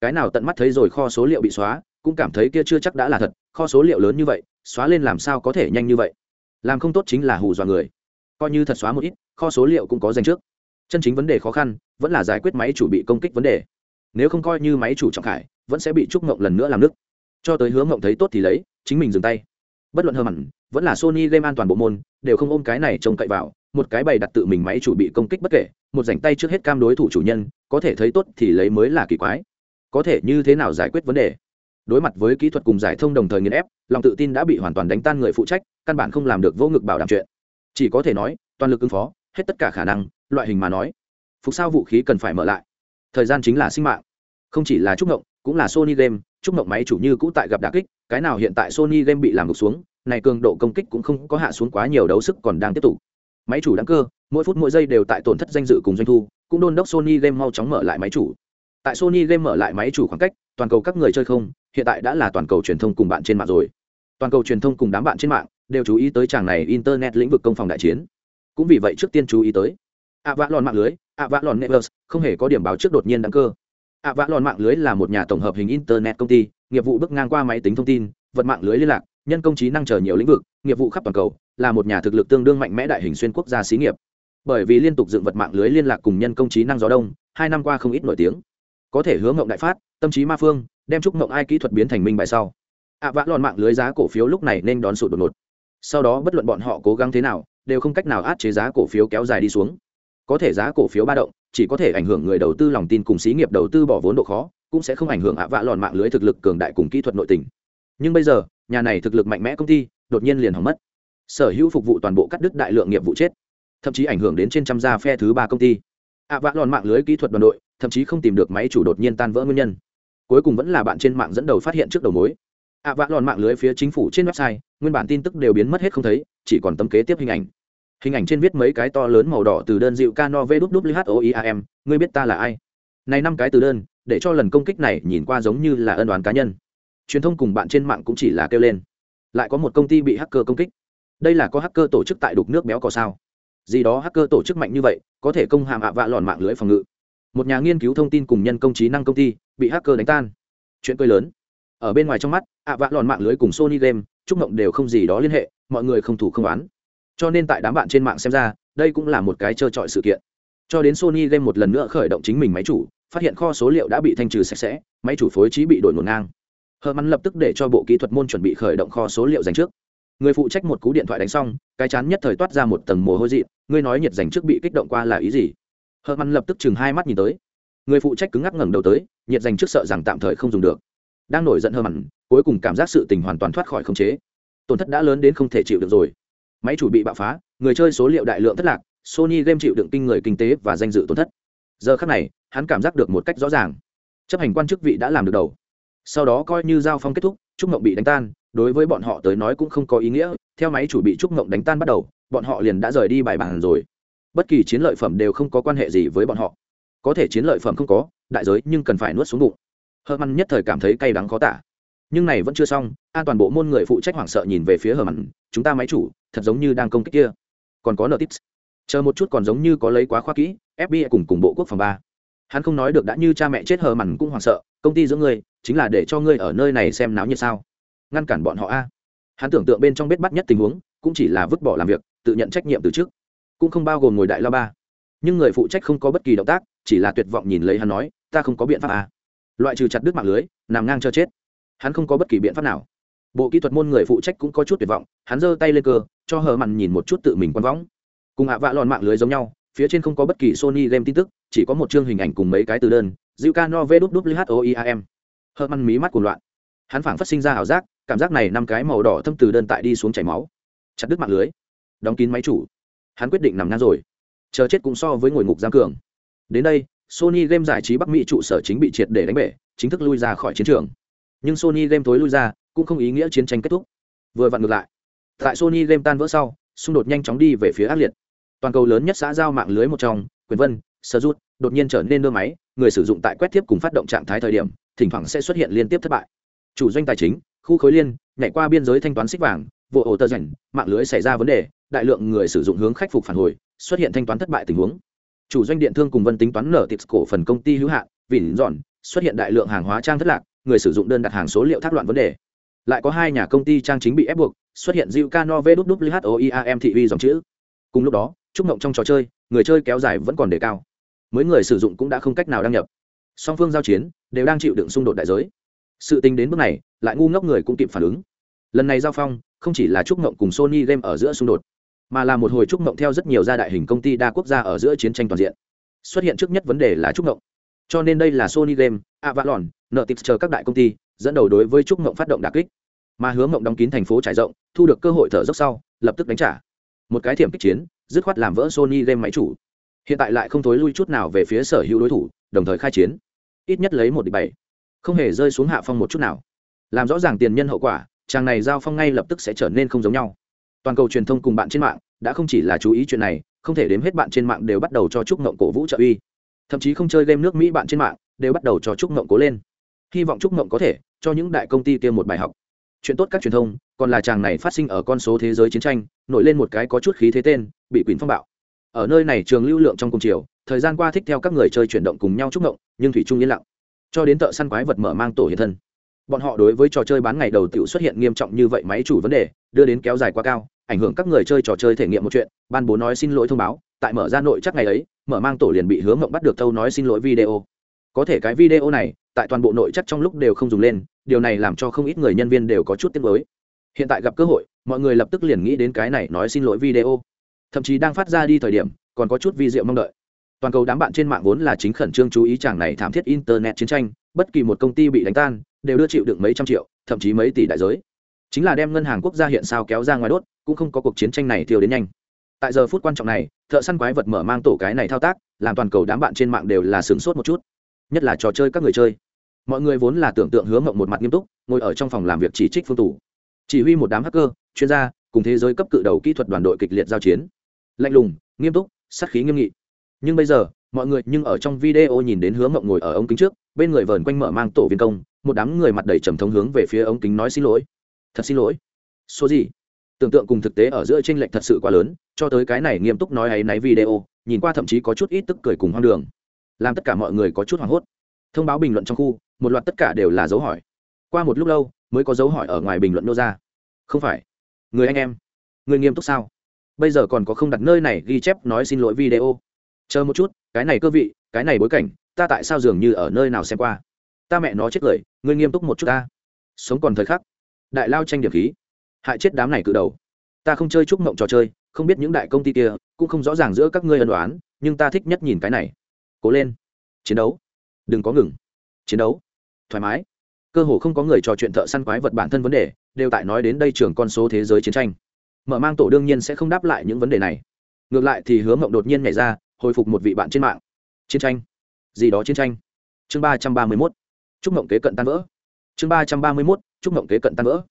Cái nào tận mắt thấy rồi kho số liệu bị xóa, cũng cảm thấy kia chưa chắc đã là thật kho số liệu lớn như vậy, xóa lên làm sao có thể nhanh như vậy? Làm không tốt chính là hù dọa người. Coi như thật xóa một ít, kho số liệu cũng có danh trước. Chân chính vấn đề khó khăn, vẫn là giải quyết máy chủ bị công kích vấn đề. Nếu không coi như máy chủ trọng khải, vẫn sẽ bị trúc ngộng lần nữa làm nứt cho tới hướng ngộng thấy tốt thì lấy, chính mình dừng tay. Bất luận hơn mặn, vẫn là sony game an toàn bộ môn, đều không ôm cái này trông cậy vào, một cái bày đặt tự mình máy chủ bị công kích bất kể, một rảnh tay trước hết cam đối thủ chủ nhân, có thể thấy tốt thì lấy mới là kỳ quái. Có thể như thế nào giải quyết vấn đề? Đối mặt với kỹ thuật cùng giải thông đồng thời nghiền ép, lòng tự tin đã bị hoàn toàn đánh tan người phụ trách, căn bản không làm được vô ngực bảo đảm chuyện. Chỉ có thể nói, toàn lực ứng phó, hết tất cả khả năng, loại hình mà nói. Phục sao vũ khí cần phải mở lại. Thời gian chính là sinh mạng. Không chỉ là trúc ngộng, cũng là sony game trúc ngộng máy chủ như cũ tại gặp đà kích, cái nào hiện tại sony game bị làm ngục xuống, này cường độ công kích cũng không có hạ xuống quá nhiều đấu sức còn đang tiếp tục. Máy chủ đáng cơ, mỗi phút mỗi giây đều tại tổn thất danh dự cùng doanh thu, cũng đôn đốc sony game mau chóng mở lại máy chủ. Tại sony game mở lại máy chủ khoảng cách toàn cầu các người chơi không, hiện tại đã là toàn cầu truyền thông cùng bạn trên mạng rồi. Toàn cầu truyền thông cùng đám bạn trên mạng đều chú ý tới chàng này internet lĩnh vực công phòng đại chiến. Cũng vì vậy trước tiên chú ý tới ạ vã lòn mạng lưới ạ vã lòn networks, không hề có điểm báo trước đột nhiên đáng cơ. Ạ vã lòn mạng lưới là một nhà tổng hợp hình internet công ty, nghiệp vụ bước ngang qua máy tính thông tin, vật mạng lưới liên lạc, nhân công trí năng chờ nhiều lĩnh vực, nghiệp vụ khắp toàn cầu, là một nhà thực lực tương đương mạnh mẽ đại hình xuyên quốc gia xí nghiệp. Bởi vì liên tục dựng vật mạng lưới liên lạc cùng nhân công trí năng gió đông, hai năm qua không ít nổi tiếng. Có thể hướng ngộng đại phát tâm trí ma phương, đem chúc mộng ai kỹ thuật biến thành minh bài sau. ạ vã lòn mạng lưới giá cổ phiếu lúc này nên đón sụt đột ngột. Sau đó bất luận bọn họ cố gắng thế nào, đều không cách nào át chế giá cổ phiếu kéo dài đi xuống. Có thể giá cổ phiếu ba động, chỉ có thể ảnh hưởng người đầu tư lòng tin cùng xí nghiệp đầu tư bỏ vốn độ khó, cũng sẽ không ảnh hưởng ạ vã lòn mạng lưới thực lực cường đại cùng kỹ thuật nội tình. Nhưng bây giờ, nhà này thực lực mạnh mẽ công ty, đột nhiên liền hỏng mất. Sở hữu phục vụ toàn bộ cắt đứt đại lượng nghiệp vụ chết, thậm chí ảnh hưởng đến trên trăm gia phe thứ ba công ty. ạ vã lòn mạng lưới kỹ thuật đoàn đội, thậm chí không tìm được máy chủ đột nhiên tan vỡ nguyên nhân cuối cùng vẫn là bạn trên mạng dẫn đầu phát hiện trước đầu mối. Ạ vạ lòn mạng lưới phía chính phủ trên website, nguyên bản tin tức đều biến mất hết không thấy, chỉ còn tấm kế tiếp hình ảnh. Hình ảnh trên viết mấy cái to lớn màu đỏ từ đơn dịu cano vwhoiam ngươi biết ta là ai? Này năm cái từ đơn, để cho lần công kích này nhìn qua giống như là ân đoán cá nhân. Truyền thông cùng bạn trên mạng cũng chỉ là kêu lên. Lại có một công ty bị hacker công kích. Đây là có hacker tổ chức tại đục nước béo cò sao? Gì đó hacker tổ chức mạnh như vậy, có thể công hàm ạ vạ lòn mạng lưới phòng ngự một nhà nghiên cứu thông tin cùng nhân công trí năng công ty bị hacker đánh tan. Chuyện cười lớn. Ở bên ngoài trong mắt, ạ vạ lòn mạng lưới cùng sony game, chúc mộng đều không gì đó liên hệ, mọi người không thủ không oán. Cho nên tại đám bạn trên mạng xem ra, đây cũng là một cái trơ trọi sự kiện. Cho đến sony game một lần nữa khởi động chính mình máy chủ, phát hiện kho số liệu đã bị thanh trừ sạch sẽ, máy chủ phối trí bị đổi ngổn ngang. Hờ mắn lập tức để cho bộ kỹ thuật môn chuẩn bị khởi động kho số liệu dành trước. Người phụ trách một cú điện thoại đánh xong, cái chán nhất thời toát ra một tầng mồ hôi dị, ngươi nói nhiệt dành trước bị kích động qua là ý gì? Hờ mặn lập tức chừng hai mắt nhìn tới. Người phụ trách cứng ngắc ngẩng đầu tới nhiệt dành trước sợ rằng tạm thời không dùng được. Đang nổi giận hờ mặn, cuối cùng cảm giác sự tình hoàn toàn thoát khỏi khống chế. Tổn thất đã lớn đến không thể chịu được rồi. Máy chủ bị bạo phá người chơi số liệu đại lượng thất lạc sony game chịu đựng kinh người kinh tế và danh dự tổn thất. Giờ khác này hắn cảm giác được một cách rõ ràng. Chấp hành quan chức vị đã làm được đầu. Sau đó coi như giao phong kết thúc trúc mộng bị đánh tan đối với bọn họ tới nói cũng không có ý nghĩa. Theo máy chủ bị trúc mộng đánh tan bắt đầu bọn họ liền đã rời đi bài bản rồi bất kỳ chiến lợi phẩm đều không có quan hệ gì với bọn họ. Có thể chiến lợi phẩm không có, đại giới nhưng cần phải nuốt xuống bụng. Hờ mặn nhất thời cảm thấy cay đắng khó tả. Nhưng này vẫn chưa xong, an toàn bộ môn người phụ trách hoảng sợ nhìn về phía hờ mặn chúng ta máy chủ, thật giống như đang công kích kia. Còn có nợ tips. Chờ một chút còn giống như có lấy quá khoa kỹ fbi cùng cùng bộ quốc phòng ba. Hắn không nói được đã như cha mẹ chết hờ mặn cũng hoảng sợ, công ty giữa ngươi, chính là để cho ngươi ở nơi này xem náo nhiệt sao? Ngăn cản bọn họ a. Hắn tưởng tượng bên trong bết bắt nhất tình huống, cũng chỉ là vứt bỏ làm việc, tự nhận trách nhiệm từ trước cũng không bao gồm ngồi đại lao ba. Nhưng người phụ trách không có bất kỳ động tác, chỉ là tuyệt vọng nhìn lấy hắn nói, ta không có biện pháp à. loại trừ chặt đứt mạng lưới, nằm ngang cho chết. Hắn không có bất kỳ biện pháp nào. Bộ kỹ thuật môn người phụ trách cũng có chút tuyệt vọng, hắn giơ tay lên cơ, cho hờ mặn nhìn một chút tự mình quăng võng. Cùng hạ vạ lòn mạng lưới giống nhau, phía trên không có bất kỳ sony game tin tức, chỉ có một chương hình ảnh cùng mấy cái từ đơn Zuka no vwhoiam hờ mặn mí mắt cuồng loạn. Hắn phảng phát sinh ra ảo giác, cảm giác này năm cái màu đỏ thâm từ đơn tại đi xuống chảy máu. Chặt đứt mạng lưới. Đóng kín máy chủ hắn quyết định nằm ngang rồi. Chờ chết cũng so với ngồi ngục giam cường. Đến đây, sony game giải trí bắc mỹ trụ sở chính bị triệt để đánh bể, chính thức lui ra khỏi chiến trường. Nhưng sony game tối lui ra, cũng không ý nghĩa chiến tranh kết thúc. Vừa vặn ngược lại. Tại sony game tan vỡ sau, xung đột nhanh chóng đi về phía ác liệt. Toàn cầu lớn nhất xã giao mạng lưới một trong, quyền vân sơ rút đột nhiên trở nên đơ máy, người sử dụng tại quét tiếp cùng phát động trạng thái thời điểm, thỉnh thoảng sẽ xuất hiện liên tiếp thất bại. Chủ doanh tài chính, khu khối liên, nhảy qua biên giới thanh toán xích vàng, vụ ổ tơ rảnh, mạng lưới xảy ra vấn đề đại lượng người sử dụng hướng khắc phục phản hồi, xuất hiện thanh toán thất bại tình huống. Chủ doanh điện thương cùng vân tính toán nở tips cổ phần công ty hữu hạn vỉn dọn, xuất hiện đại lượng hàng hóa trang thất lạc, người sử dụng đơn đặt hàng số liệu thác loạn vấn đề. Lại có hai nhà công ty trang chính bị ép buộc, xuất hiện diệu cano vwhoiam thị uy dòng chữ. Cùng lúc đó, chúc mộng trong trò chơi, người chơi kéo dài vẫn còn đề cao. Mới người sử dụng cũng đã không cách nào đăng nhập. Song phương giao chiến, đều đang chịu đựng xung đột đại giới. Sự tình đến bước này, lại ngu ngốc người cũng kịp phản ứng. Lần này giao phong, không chỉ là chúc mộng cùng sony game ở giữa xung đột mà là một hồi trúc mộng theo rất nhiều gia đại hình công ty đa quốc gia ở giữa chiến tranh toàn diện. Xuất hiện trước nhất vấn đề là trúc mộng. Cho nên đây là sony game, avalon nợ tips chờ các đại công ty, dẫn đầu đối với trúc mộng phát động đà kích. Mà hướng mộng đóng kín thành phố trải rộng, thu được cơ hội thở dốc sau, lập tức đánh trả. Một cái thiểm kích chiến, dứt khoát làm vỡ sony game máy chủ. Hiện tại lại không thối lui chút nào về phía sở hữu đối thủ, đồng thời khai chiến. Ít nhất lấy một địch bảy. Không hề rơi xuống hạ phong một chút nào. Làm rõ ràng tiền nhân hậu quả, chàng này giao phong ngay lập tức sẽ trở nên không giống nhau toàn cầu truyền thông cùng bạn trên mạng đã không chỉ là chú ý chuyện này, không thể đếm hết bạn trên mạng đều bắt đầu cho chúc ngộng cổ vũ trợ uy. Thậm chí không chơi game nước mỹ bạn trên mạng đều bắt đầu cho chúc ngộng cố lên. Hy vọng chúc ngộng có thể cho những đại công ty kia một bài học. Chuyện tốt các truyền thông, còn là chàng này phát sinh ở con số thế giới chiến tranh, nổi lên một cái có chút khí thế tên, bị quỷ phong bạo. Ở nơi này trường lưu lượng trong cùng chiều, thời gian qua thích theo các người chơi chuyển động cùng nhau chúc ngộng, nhưng thủy trung yên lặng. Cho đến tợ săn quái vật mở mang tổ hiện thân bọn họ đối với trò chơi bán ngày đầu tiểu xuất hiện nghiêm trọng như vậy máy chủ vấn đề, đưa đến kéo dài quá cao, ảnh hưởng các người chơi trò chơi thể nghiệm một chuyện, ban bố nói xin lỗi thông báo, tại mở ra nội chắc ngày ấy, mở mang tổ liền bị hướng mộng bắt được thâu nói xin lỗi video. Có thể cái video này, tại toàn bộ nội chắc trong lúc đều không dùng lên, điều này làm cho không ít người nhân viên đều có chút tiếc mới hiện tại gặp cơ hội, mọi người lập tức liền nghĩ đến cái này nói xin lỗi video. Thậm chí đang phát ra đi thời điểm, còn có chút vi diệu mong đợi. Toàn cầu đám bạn trên mạng vốn là chính khẩn trương chú ý chàng này thảm thiết internet chiến tranh, bất kỳ một công ty bị đánh tan đều đưa chịu được mấy trăm triệu, thậm chí mấy tỷ đại giới. Chính là đem ngân hàng quốc gia hiện sao kéo ra ngoài đốt, cũng không có cuộc chiến tranh này thiêu đến nhanh. Tại giờ phút quan trọng này, thợ săn quái vật mở mang tổ cái này thao tác, làm toàn cầu đám bạn trên mạng đều là sửng sốt một chút. Nhất là trò chơi các người chơi. Mọi người vốn là tưởng tượng hướng mộng một mặt nghiêm túc, ngồi ở trong phòng làm việc chỉ trích phương tủ. Chỉ huy một đám hacker, chuyên gia, cùng thế giới cấp cự đầu kỹ thuật đoàn đội kịch liệt giao chiến. Lạnh lùng, nghiêm túc, sát khí nghiêm nghị. Nhưng bây giờ mọi người nhưng ở trong video nhìn đến hướng mộng ngồi ở ống kính trước, bên người vờn quanh mở mang tổ viên công, một đám người mặt đầy trầm thống hướng về phía ống kính nói xin lỗi. Thật xin lỗi. Số gì? Tưởng tượng cùng thực tế ở giữa tranh lệch thật sự quá lớn, cho tới cái này nghiêm túc nói hay náy video, nhìn qua thậm chí có chút ít tức cười cùng hoang đường. Làm tất cả mọi người có chút hoảng hốt. Thông báo bình luận trong khu, một loạt tất cả đều là dấu hỏi. Qua một lúc lâu, mới có dấu hỏi ở ngoài bình luận nô ra. Không phải. Người anh em. Người nghiêm túc sao? Bây giờ còn có không đặt nơi này ghi chép nói xin lỗi video chờ một chút, cái này cơ vị, cái này bối cảnh, ta tại sao dường như ở nơi nào xem qua? Ta mẹ nó chết cười, ngươi nghiêm túc một chút ta. Sống còn thời khắc. Đại lao tranh điểm khí. Hại chết đám này cự đầu. Ta không chơi chúc mộng trò chơi, không biết những đại công ty kia, cũng không rõ ràng giữa các ngươi ân đoán nhưng ta thích nhất nhìn cái này. Cố lên. Chiến đấu. Đừng có ngừng. Chiến đấu. Thoải mái. Cơ hồ không có người trò chuyện thợ săn quái vật bản thân vấn đề, đều tại nói đến đây trường con số thế giới chiến tranh. Mở mang tổ đương nhiên sẽ không đáp lại những vấn đề này. Ngược lại thì hứa mộng đột nhiên nhảy ra hồi phục một vị bạn trên mạng. Chiến tranh. Gì đó chiến tranh. Chương ba trăm ba mươi mốt. Chúc mộng kế cận tan vỡ. Chương ba trăm ba mươi mốt. Chúc mộng kế cận tan vỡ.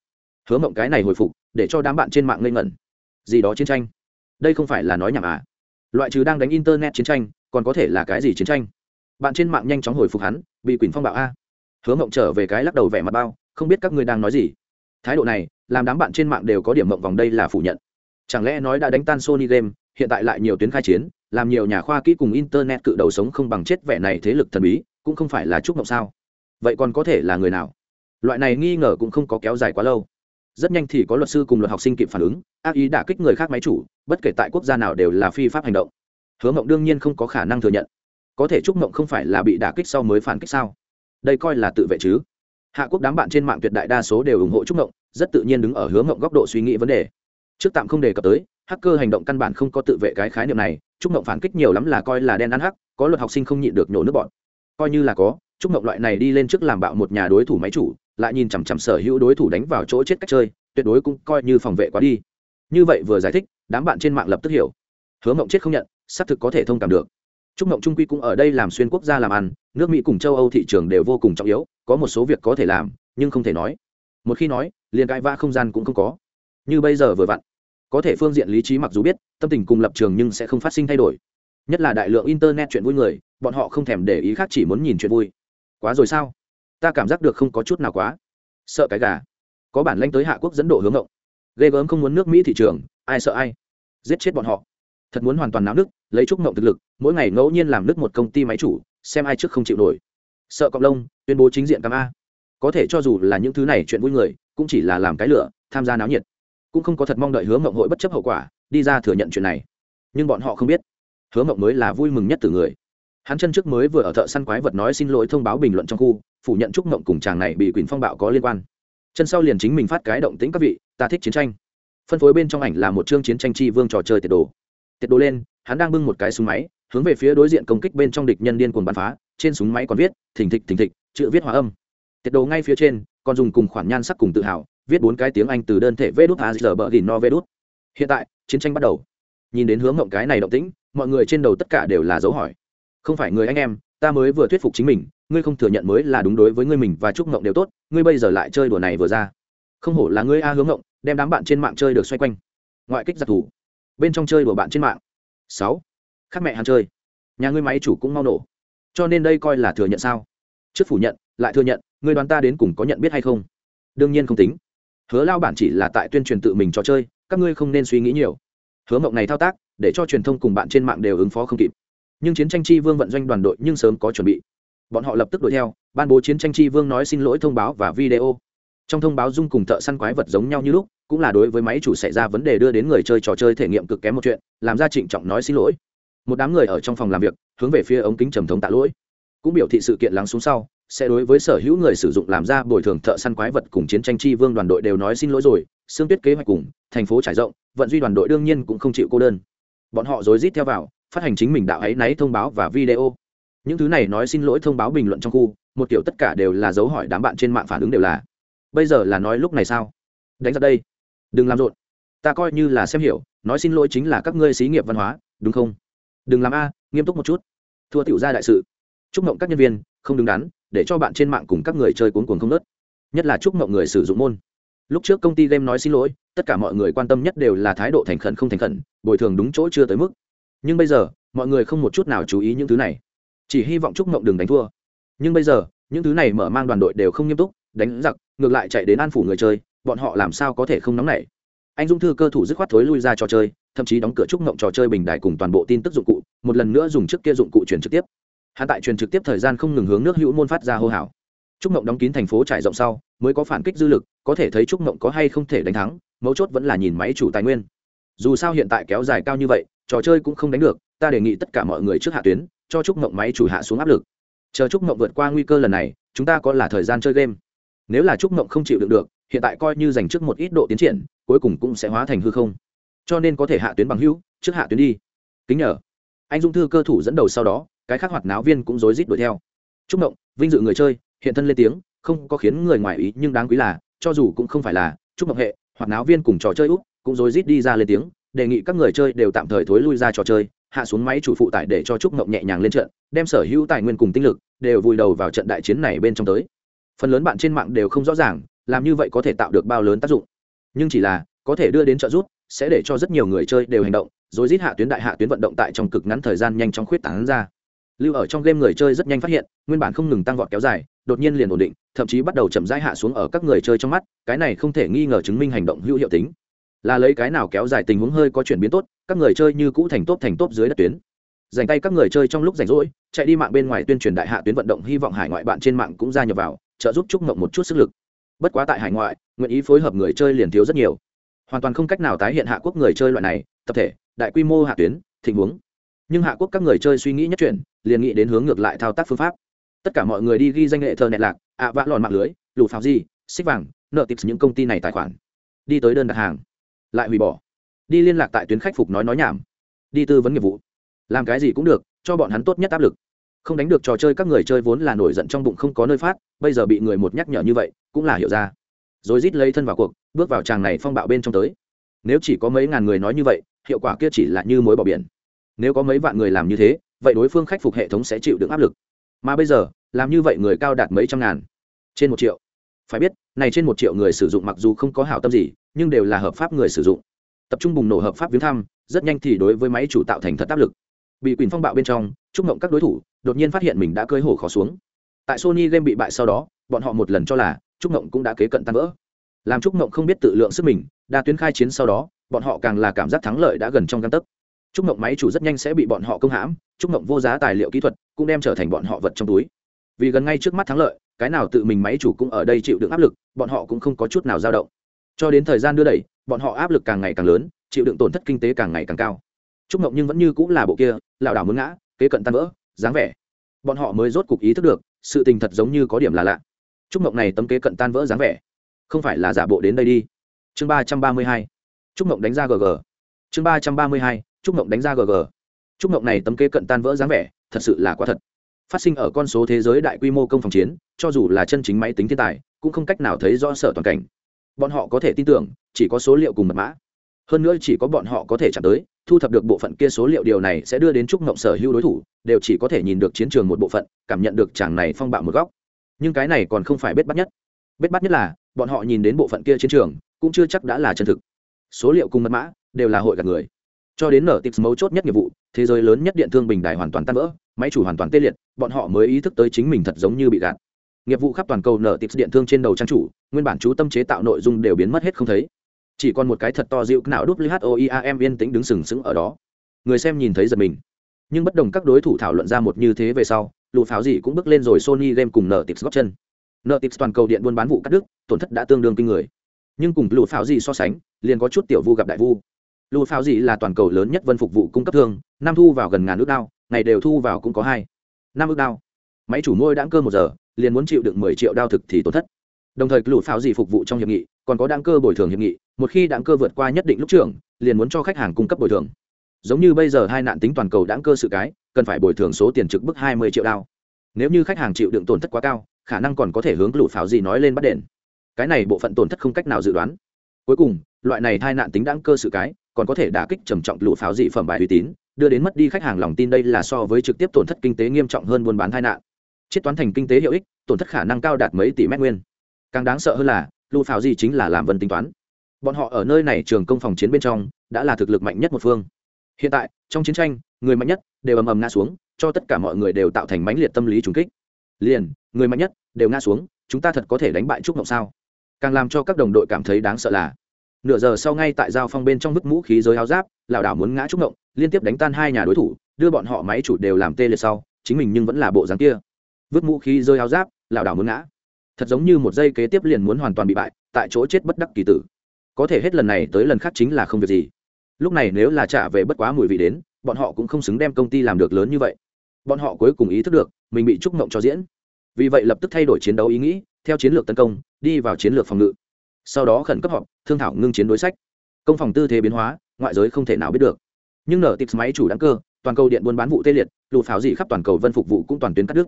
Hứa mộng cái này hồi phục, để cho đám bạn trên mạng ngây ngẩn. Gì đó chiến tranh. Đây không phải là nói nhảm à? Loại trừ đang đánh internet chiến tranh, còn có thể là cái gì chiến tranh? Bạn trên mạng nhanh chóng hồi phục hắn, bị quỳnh phong bạo a. Hứa mộng trở về cái lắc đầu vẻ mặt bao, không biết các ngươi đang nói gì. Thái độ này, làm đám bạn trên mạng đều có điểm mộng vòng đây là phủ nhận. Chẳng lẽ nói đã đánh tan sony game hiện tại lại nhiều tuyến khai chiến, làm nhiều nhà khoa kỹ cùng internet cự đầu sống không bằng chết vẻ này thế lực thần bí, cũng không phải là chúc mộng sao? Vậy còn có thể là người nào? Loại này nghi ngờ cũng không có kéo dài quá lâu. Rất nhanh thì có luật sư cùng luật học sinh kịp phản ứng, ác ý đả kích người khác máy chủ, bất kể tại quốc gia nào đều là phi pháp hành động. Hứa mộng đương nhiên không có khả năng thừa nhận. Có thể trúc mộng không phải là bị đả kích sau mới phản kích sao? Đây coi là tự vệ chứ? Hạ quốc đám bạn trên mạng tuyệt đại đa số đều ủng hộ trúc mộng, rất tự nhiên đứng ở hứa mộng góc độ suy nghĩ vấn đề. Trước tạm không đề cập tới hacker hành động căn bản không có tự vệ cái khái niệm này, trúc mộng phản kích nhiều lắm là coi là đen ăn hắc, có luật học sinh không nhịn được nhổ nước bọn. Coi như là có, trúc mộng loại này đi lên trước làm bạo một nhà đối thủ máy chủ, lại nhìn chằm chằm sở hữu đối thủ đánh vào chỗ chết cách chơi, tuyệt đối cũng coi như phòng vệ quá đi. Như vậy vừa giải thích, đám bạn trên mạng lập tức hiểu. Hứa mộng chết không nhận, xác thực có thể thông cảm được. Trúc mộng trung quy cũng ở đây làm xuyên quốc gia làm ăn, nước mỹ cùng châu âu thị trường đều vô cùng trọng yếu, có một số việc có thể làm, nhưng không thể nói. Một khi nói, liền cãi vã không gian cũng không có. Như bây giờ vừa vặn có thể phương diện lý trí mặc dù biết, tâm tình cùng lập trường nhưng sẽ không phát sinh thay đổi. Nhất là đại lượng internet chuyện vui người, bọn họ không thèm để ý khác chỉ muốn nhìn chuyện vui. Quá rồi sao? Ta cảm giác được không có chút nào quá. Sợ cái gà. Có bản lanh tới hạ quốc dẫn độ hướng ngộng. Ghê gớm không muốn nước mỹ thị trường, ai sợ ai? Giết chết bọn họ. Thật muốn hoàn toàn náo nước lấy trúc ngộng thực lực, mỗi ngày ngẫu nhiên làm nước một công ty máy chủ, xem ai trước không chịu nổi. Sợ cọc lông, tuyên bố chính diện cam a. Có thể cho dù là những thứ này chuyện vui người, cũng chỉ là làm cái lửa, tham gia náo nhiệt cũng không có thật mong đợi hứa mộng hội bất chấp hậu quả, đi ra thừa nhận chuyện này. Nhưng bọn họ không biết, hứa mộng mới là vui mừng nhất từ người. Hắn chân trước mới vừa ở thợ săn quái vật nói xin lỗi thông báo bình luận trong khu, phủ nhận chúc mộng cùng chàng này bị quyền phong bạo có liên quan. Chân sau liền chính mình phát cái động tĩnh các vị, ta thích chiến tranh. Phân phối bên trong ảnh là một chương chiến tranh chi vương trò chơi tiệt đồ. Tiệt đồ lên, hắn đang bưng một cái súng máy, hướng về phía đối diện công kích bên trong địch nhân điên cuồng bắn phá, trên súng máy còn viết, thình thịch thình thịch, chữ viết hòa âm. Tiệt đồ ngay phía trên, còn dùng cùng khoản nhan sắc cùng tự hào viết bốn cái tiếng anh từ đơn thể vê đút a giờ bờ gìn no vê đút hiện tại, chiến tranh bắt đầu. Nhìn đến hướng ngộng cái này động tĩnh, mọi người trên đầu tất cả đều là dấu hỏi. Không phải người anh em, ta mới vừa thuyết phục chính mình, ngươi không thừa nhận mới là đúng đối với ngươi mình và trúc ngộng đều tốt, ngươi bây giờ lại chơi đùa này vừa ra. Không hổ là ngươi a hướng ngộng đem đám bạn trên mạng chơi được xoay quanh. Ngoại kích giặc thủ. Bên trong chơi đùa bạn trên mạng. Sáu. Khác mẹ hàng chơi. Nhà ngươi máy chủ cũng mau nổ. Cho nên đây coi là thừa nhận sao? Trước phủ nhận, lại thừa nhận, ngươi đoán ta đến cùng có nhận biết hay không? Đương nhiên không tính hứa lao bản chỉ là tại tuyên truyền tự mình trò chơi, các ngươi không nên suy nghĩ nhiều. Hứa mộng này thao tác, để cho truyền thông cùng bạn trên mạng đều ứng phó không kịp. Nhưng chiến tranh chi vương vận doanh đoàn đội nhưng sớm có chuẩn bị. Bọn họ lập tức đuổi theo, ban bố chiến tranh chi vương nói xin lỗi thông báo và video. Trong thông báo dung cùng thợ săn quái vật giống nhau như lúc, cũng là đối với máy chủ xảy ra vấn đề đưa đến người chơi trò chơi thể nghiệm cực kém một chuyện, làm ra trịnh trọng nói xin lỗi. Một đám người ở trong phòng làm việc, hướng về phía ống kính trầm thống tạ lỗi. Cũng biểu thị sự kiện lắng xuống sau sẽ đối với sở hữu người sử dụng làm ra bồi thường thợ săn quái vật cùng chiến tranh chi vương đoàn đội đều nói xin lỗi rồi xương tuyết kế hoạch cùng thành phố trải rộng, vận duy đoàn đội đương nhiên cũng không chịu cô đơn. Bọn họ rối rít theo vào, phát hành chính mình đạo ấy náy thông báo và video. Những thứ này nói xin lỗi thông báo bình luận trong khu, một kiểu tất cả đều là dấu hỏi đám bạn trên mạng phản ứng đều là, bây giờ là nói lúc này sao? Đánh ra đây. Đừng làm rộn. Ta coi như là xem hiểu, nói xin lỗi chính là các ngươi xí nghiệp văn hóa, đúng không? Đừng làm a, nghiêm túc một chút. Thua tiểu ra đại sự. Chúc mộng các nhân viên, không đứng đắn để cho bạn trên mạng cùng các người chơi cuốn cuồng không nớt. Nhất là chúc mộng người sử dụng môn. Lúc trước công ty game nói xin lỗi, tất cả mọi người quan tâm nhất đều là thái độ thành khẩn không thành khẩn, bồi thường đúng chỗ chưa tới mức. Nhưng bây giờ, mọi người không một chút nào chú ý những thứ này. Chỉ hy vọng chúc mộng đừng đánh thua. Nhưng bây giờ, những thứ này mở mang đoàn đội đều không nghiêm túc, đánh giặc, ngược lại chạy đến an phủ người chơi, bọn họ làm sao có thể không nóng nảy? Anh dung thư cơ thủ dứt khoát thối lui ra trò chơi, thậm chí đóng cửa trúc mộng trò chơi bình đại cùng toàn bộ tin tức dụng cụ, một lần nữa dùng trước kia dụng cụ chuyển trực tiếp hạ tại truyền trực tiếp thời gian không ngừng hướng nước hữu môn phát ra hô hào. Trúc mộng đóng kín thành phố trải rộng sau, mới có phản kích dư lực, có thể thấy trúc mộng có hay không thể đánh thắng, mấu chốt vẫn là nhìn máy chủ tài nguyên. Dù sao hiện tại kéo dài cao như vậy, trò chơi cũng không đánh được, ta đề nghị tất cả mọi người trước hạ tuyến, cho trúc mộng máy chủ hạ xuống áp lực. Chờ trúc mộng vượt qua nguy cơ lần này, chúng ta có là thời gian chơi game. Nếu là trúc mộng không chịu đựng được, hiện tại coi như dành trước một ít độ tiến triển, cuối cùng cũng sẽ hóa thành hư không. Cho nên có thể hạ tuyến bằng hữu, trước hạ tuyến đi. Kính nhờ. Anh dung thư cơ thủ dẫn đầu sau đó cái khác hoạt náo viên cũng rối rít đuổi theo. Trúc mộng, vinh dự người chơi, hiện thân lên tiếng, không có khiến người ngoài ý nhưng đáng quý là, cho dù cũng không phải là trúc mộng hệ, hoạt náo viên cùng trò chơi úp, cũng rối rít đi ra lên tiếng, đề nghị các người chơi đều tạm thời thối lui ra trò chơi, hạ xuống máy chủ phụ tải để cho trúc mộng nhẹ nhàng lên trận, đem sở hữu tài nguyên cùng tinh lực, đều vùi đầu vào trận đại chiến này bên trong tới. Phần lớn bạn trên mạng đều không rõ ràng, làm như vậy có thể tạo được bao lớn tác dụng. Nhưng chỉ là, có thể đưa đến trợ giúp, sẽ để cho rất nhiều người chơi đều hành động rồi giết hạ tuyến đại hạ tuyến vận động tại trong cực ngắn thời gian nhanh chóng khuyết tán ra lưu ở trong game người chơi rất nhanh phát hiện, nguyên bản không ngừng tăng vọt kéo dài, đột nhiên liền ổn định, thậm chí bắt đầu chậm rãi hạ xuống ở các người chơi trong mắt, cái này không thể nghi ngờ chứng minh hành động hữu hiệu tính. Là lấy cái nào kéo dài tình huống hơi có chuyển biến tốt, các người chơi như cũ thành tốt thành tốt dưới đất tuyến. Dành tay các người chơi trong lúc rảnh rỗi, chạy đi mạng bên ngoài tuyên truyền đại hạ tuyến vận động, hy vọng hải ngoại bạn trên mạng cũng gia nhập vào, trợ giúp trúc mộng một chút sức lực. Bất quá tại hải ngoại, nguyện ý phối hợp người chơi liền thiếu rất nhiều. Hoàn toàn không cách nào tái hiện hạ quốc người chơi loại này, tập thể, đại quy mô hạ tuyến, tình huống. Nhưng hạ quốc các người chơi suy nghĩ nhất chuyển liền nghĩ đến hướng ngược lại thao tác phương pháp. Tất cả mọi người đi ghi danh nghệ thờ nẹt lạc, ạ vã lòn mạng lưới, lù pháo di xích vàng, nợ tips những công ty này tài khoản. Đi tới đơn đặt hàng. Lại hủy bỏ. Đi liên lạc tại tuyến khách phục nói nói nhảm. Đi tư vấn nghiệp vụ. Làm cái gì cũng được, cho bọn hắn tốt nhất áp lực. Không đánh được trò chơi các người chơi vốn là nổi giận trong bụng không có nơi phát, bây giờ bị người một nhắc nhở như vậy, cũng là hiểu ra. Rồi rít lấy thân vào cuộc, bước vào tràng này phong bạo bên trong tới. Nếu chỉ có mấy ngàn người nói như vậy, hiệu quả kia chỉ là như mối bỏ biển. Nếu có mấy vạn người làm như thế vậy đối phương khắc phục hệ thống sẽ chịu được áp lực. Mà bây giờ, làm như vậy người cao đạt mấy trăm ngàn? Trên một triệu. Phải biết, này trên một triệu người sử dụng mặc dù không có hảo tâm gì, nhưng đều là hợp pháp người sử dụng. Tập trung bùng nổ hợp pháp viếng thăm, rất nhanh thì đối với máy chủ tạo thành thật áp lực. Bị quyền phong bạo bên trong, chúc ngộng các đối thủ, đột nhiên phát hiện mình đã cơi hổ khó xuống. Tại sony game bị bại sau đó, bọn họ một lần cho là trúc ngộng cũng đã kế cận tan vỡ. Làm trúc ngộng không biết tự lượng sức mình, đa tuyến khai chiến sau đó, bọn họ càng là cảm giác thắng lợi đã gần trong găng tấc trúc mộng máy chủ rất nhanh sẽ bị bọn họ công hãm trúc mộng vô giá tài liệu kỹ thuật cũng đem trở thành bọn họ vật trong túi. Vì gần ngay trước mắt thắng lợi, cái nào tự mình máy chủ cũng ở đây chịu đựng áp lực, bọn họ cũng không có chút nào dao động. Cho đến thời gian đưa đẩy, bọn họ áp lực càng ngày càng lớn, chịu đựng tổn thất kinh tế càng ngày càng cao. Trúc mộng nhưng vẫn như cũng là bộ kia, lảo đảo muốn ngã, kế cận tan vỡ, dáng vẻ. Bọn họ mới rốt cục ý thức được, sự tình thật giống như có điểm là lạ. Trúc mộng này tấm kế cận tan vỡ dáng vẻ, không phải là giả bộ đến đây đi. Chương ba trăm ba mươi hai trúc mộng đánh ra gg chương ba trăm ba mươi hai trúc mộng đánh ra gg trúc mộng này tấm kế cận tan vỡ dáng vẻ, thật sự là quá thật. Phát sinh ở con số thế giới đại quy mô công phòng chiến, cho dù là chân chính máy tính thiên tài, cũng không cách nào thấy rõ sở toàn cảnh. Bọn họ có thể tin tưởng, chỉ có số liệu cùng mật mã. Hơn nữa chỉ có bọn họ có thể chạm tới, thu thập được bộ phận kia số liệu điều này sẽ đưa đến trúc ngộng sở hữu đối thủ, đều chỉ có thể nhìn được chiến trường một bộ phận, cảm nhận được chàng này phong bạo một góc. Nhưng cái này còn không phải bết bắt nhất. Bết bắt nhất là, bọn họ nhìn đến bộ phận kia chiến trường, cũng chưa chắc đã là chân thực. Số liệu cùng mật mã, đều là hội gạt người cho đến nở tips mấu chốt nhất nghiệp vụ, thế giới lớn nhất điện thương bình đài hoàn toàn tan vỡ, máy chủ hoàn toàn tê liệt, bọn họ mới ý thức tới chính mình thật giống như bị gạt. Nghiệp vụ khắp toàn cầu nở tips điện thương trên đầu trang chủ, nguyên bản chú tâm chế tạo nội dung đều biến mất hết không thấy. Chỉ còn một cái thật to dịu não whoiam yên tĩnh đứng sừng sững ở đó. Người xem nhìn thấy giật mình. Nhưng bất đồng các đối thủ thảo luận ra một như thế về sau lụ pháo gì cũng bước lên rồi sony game cùng nở tips góp chân. Nợ tips toàn cầu điện buôn bán vụ cắt đứt, tổn thất đã tương đương kinh người. Nhưng cùng lụ pháo gì so sánh, liền có chút tiểu vu gặp đại vu lù pháo gì là toàn cầu lớn nhất vân phục vụ cung cấp thương, năm thu vào gần ngàn ước đao, ngày đều thu vào cũng có hai, năm ước đao. Máy chủ nuôi đãng cơ một giờ, liền muốn chịu được mười triệu đao thực thì tổn thất. Đồng thời lù pháo gì phục vụ trong hiệp nghị, còn có đãng cơ bồi thường hiệp nghị, một khi đãng cơ vượt qua nhất định lúc trưởng, liền muốn cho khách hàng cung cấp bồi thường. Giống như bây giờ hai nạn tính toàn cầu đãng cơ sự cái, cần phải bồi thường số tiền trực bức hai mươi triệu đao. Nếu như khách hàng chịu đựng tổn thất quá cao, khả năng còn có thể hướng lù pháo gì nói lên bắt đền. Cái này bộ phận tổn thất không cách nào dự đoán. Cuối cùng, loại này hai nạn tính đáng cơ sự cái còn có thể đả kích trầm trọng lũ pháo dị phẩm bài uy tín, đưa đến mất đi khách hàng lòng tin đây là so với trực tiếp tổn thất kinh tế nghiêm trọng hơn buôn bán tai nạn. Chiết toán thành kinh tế hiệu ích, tổn thất khả năng cao đạt mấy tỷ mét nguyên. Càng đáng sợ hơn là, lũ pháo dị chính là làm vân tính toán. Bọn họ ở nơi này trường công phòng chiến bên trong, đã là thực lực mạnh nhất một phương. Hiện tại, trong chiến tranh, người mạnh nhất đều ầm ầm ngã xuống, cho tất cả mọi người đều tạo thành mãnh liệt tâm lý trùng kích. Liền, người mạnh nhất đều ngã xuống, chúng ta thật có thể đánh bại trúc ngộng sao? Càng làm cho các đồng đội cảm thấy đáng sợ là nửa giờ sau ngay tại giao phong bên trong vứt mũ khí giới áo giáp, lảo đảo muốn ngã trúc ngộng, liên tiếp đánh tan hai nhà đối thủ, đưa bọn họ máy chủ đều làm tê liệt sau, chính mình nhưng vẫn là bộ dáng kia. Vứt mũ khí rơi áo giáp, lảo đảo muốn ngã. Thật giống như một giây kế tiếp liền muốn hoàn toàn bị bại, tại chỗ chết bất đắc kỳ tử. Có thể hết lần này tới lần khác chính là không việc gì. Lúc này nếu là trả về bất quá mùi vị đến, bọn họ cũng không xứng đem công ty làm được lớn như vậy. Bọn họ cuối cùng ý thức được, mình bị trúc ngộng cho diễn. Vì vậy lập tức thay đổi chiến đấu ý nghĩ, theo chiến lược tấn công, đi vào chiến lược phòng ngự sau đó khẩn cấp họp, thương thảo ngưng chiến đối sách. Công phòng tư thế biến hóa, ngoại giới không thể nào biết được. Nhưng nở tips máy chủ đáng cơ, toàn cầu điện buôn bán vụ tê liệt, lụt pháo dị khắp toàn cầu vân phục vụ cũng toàn tuyến cắt đứt.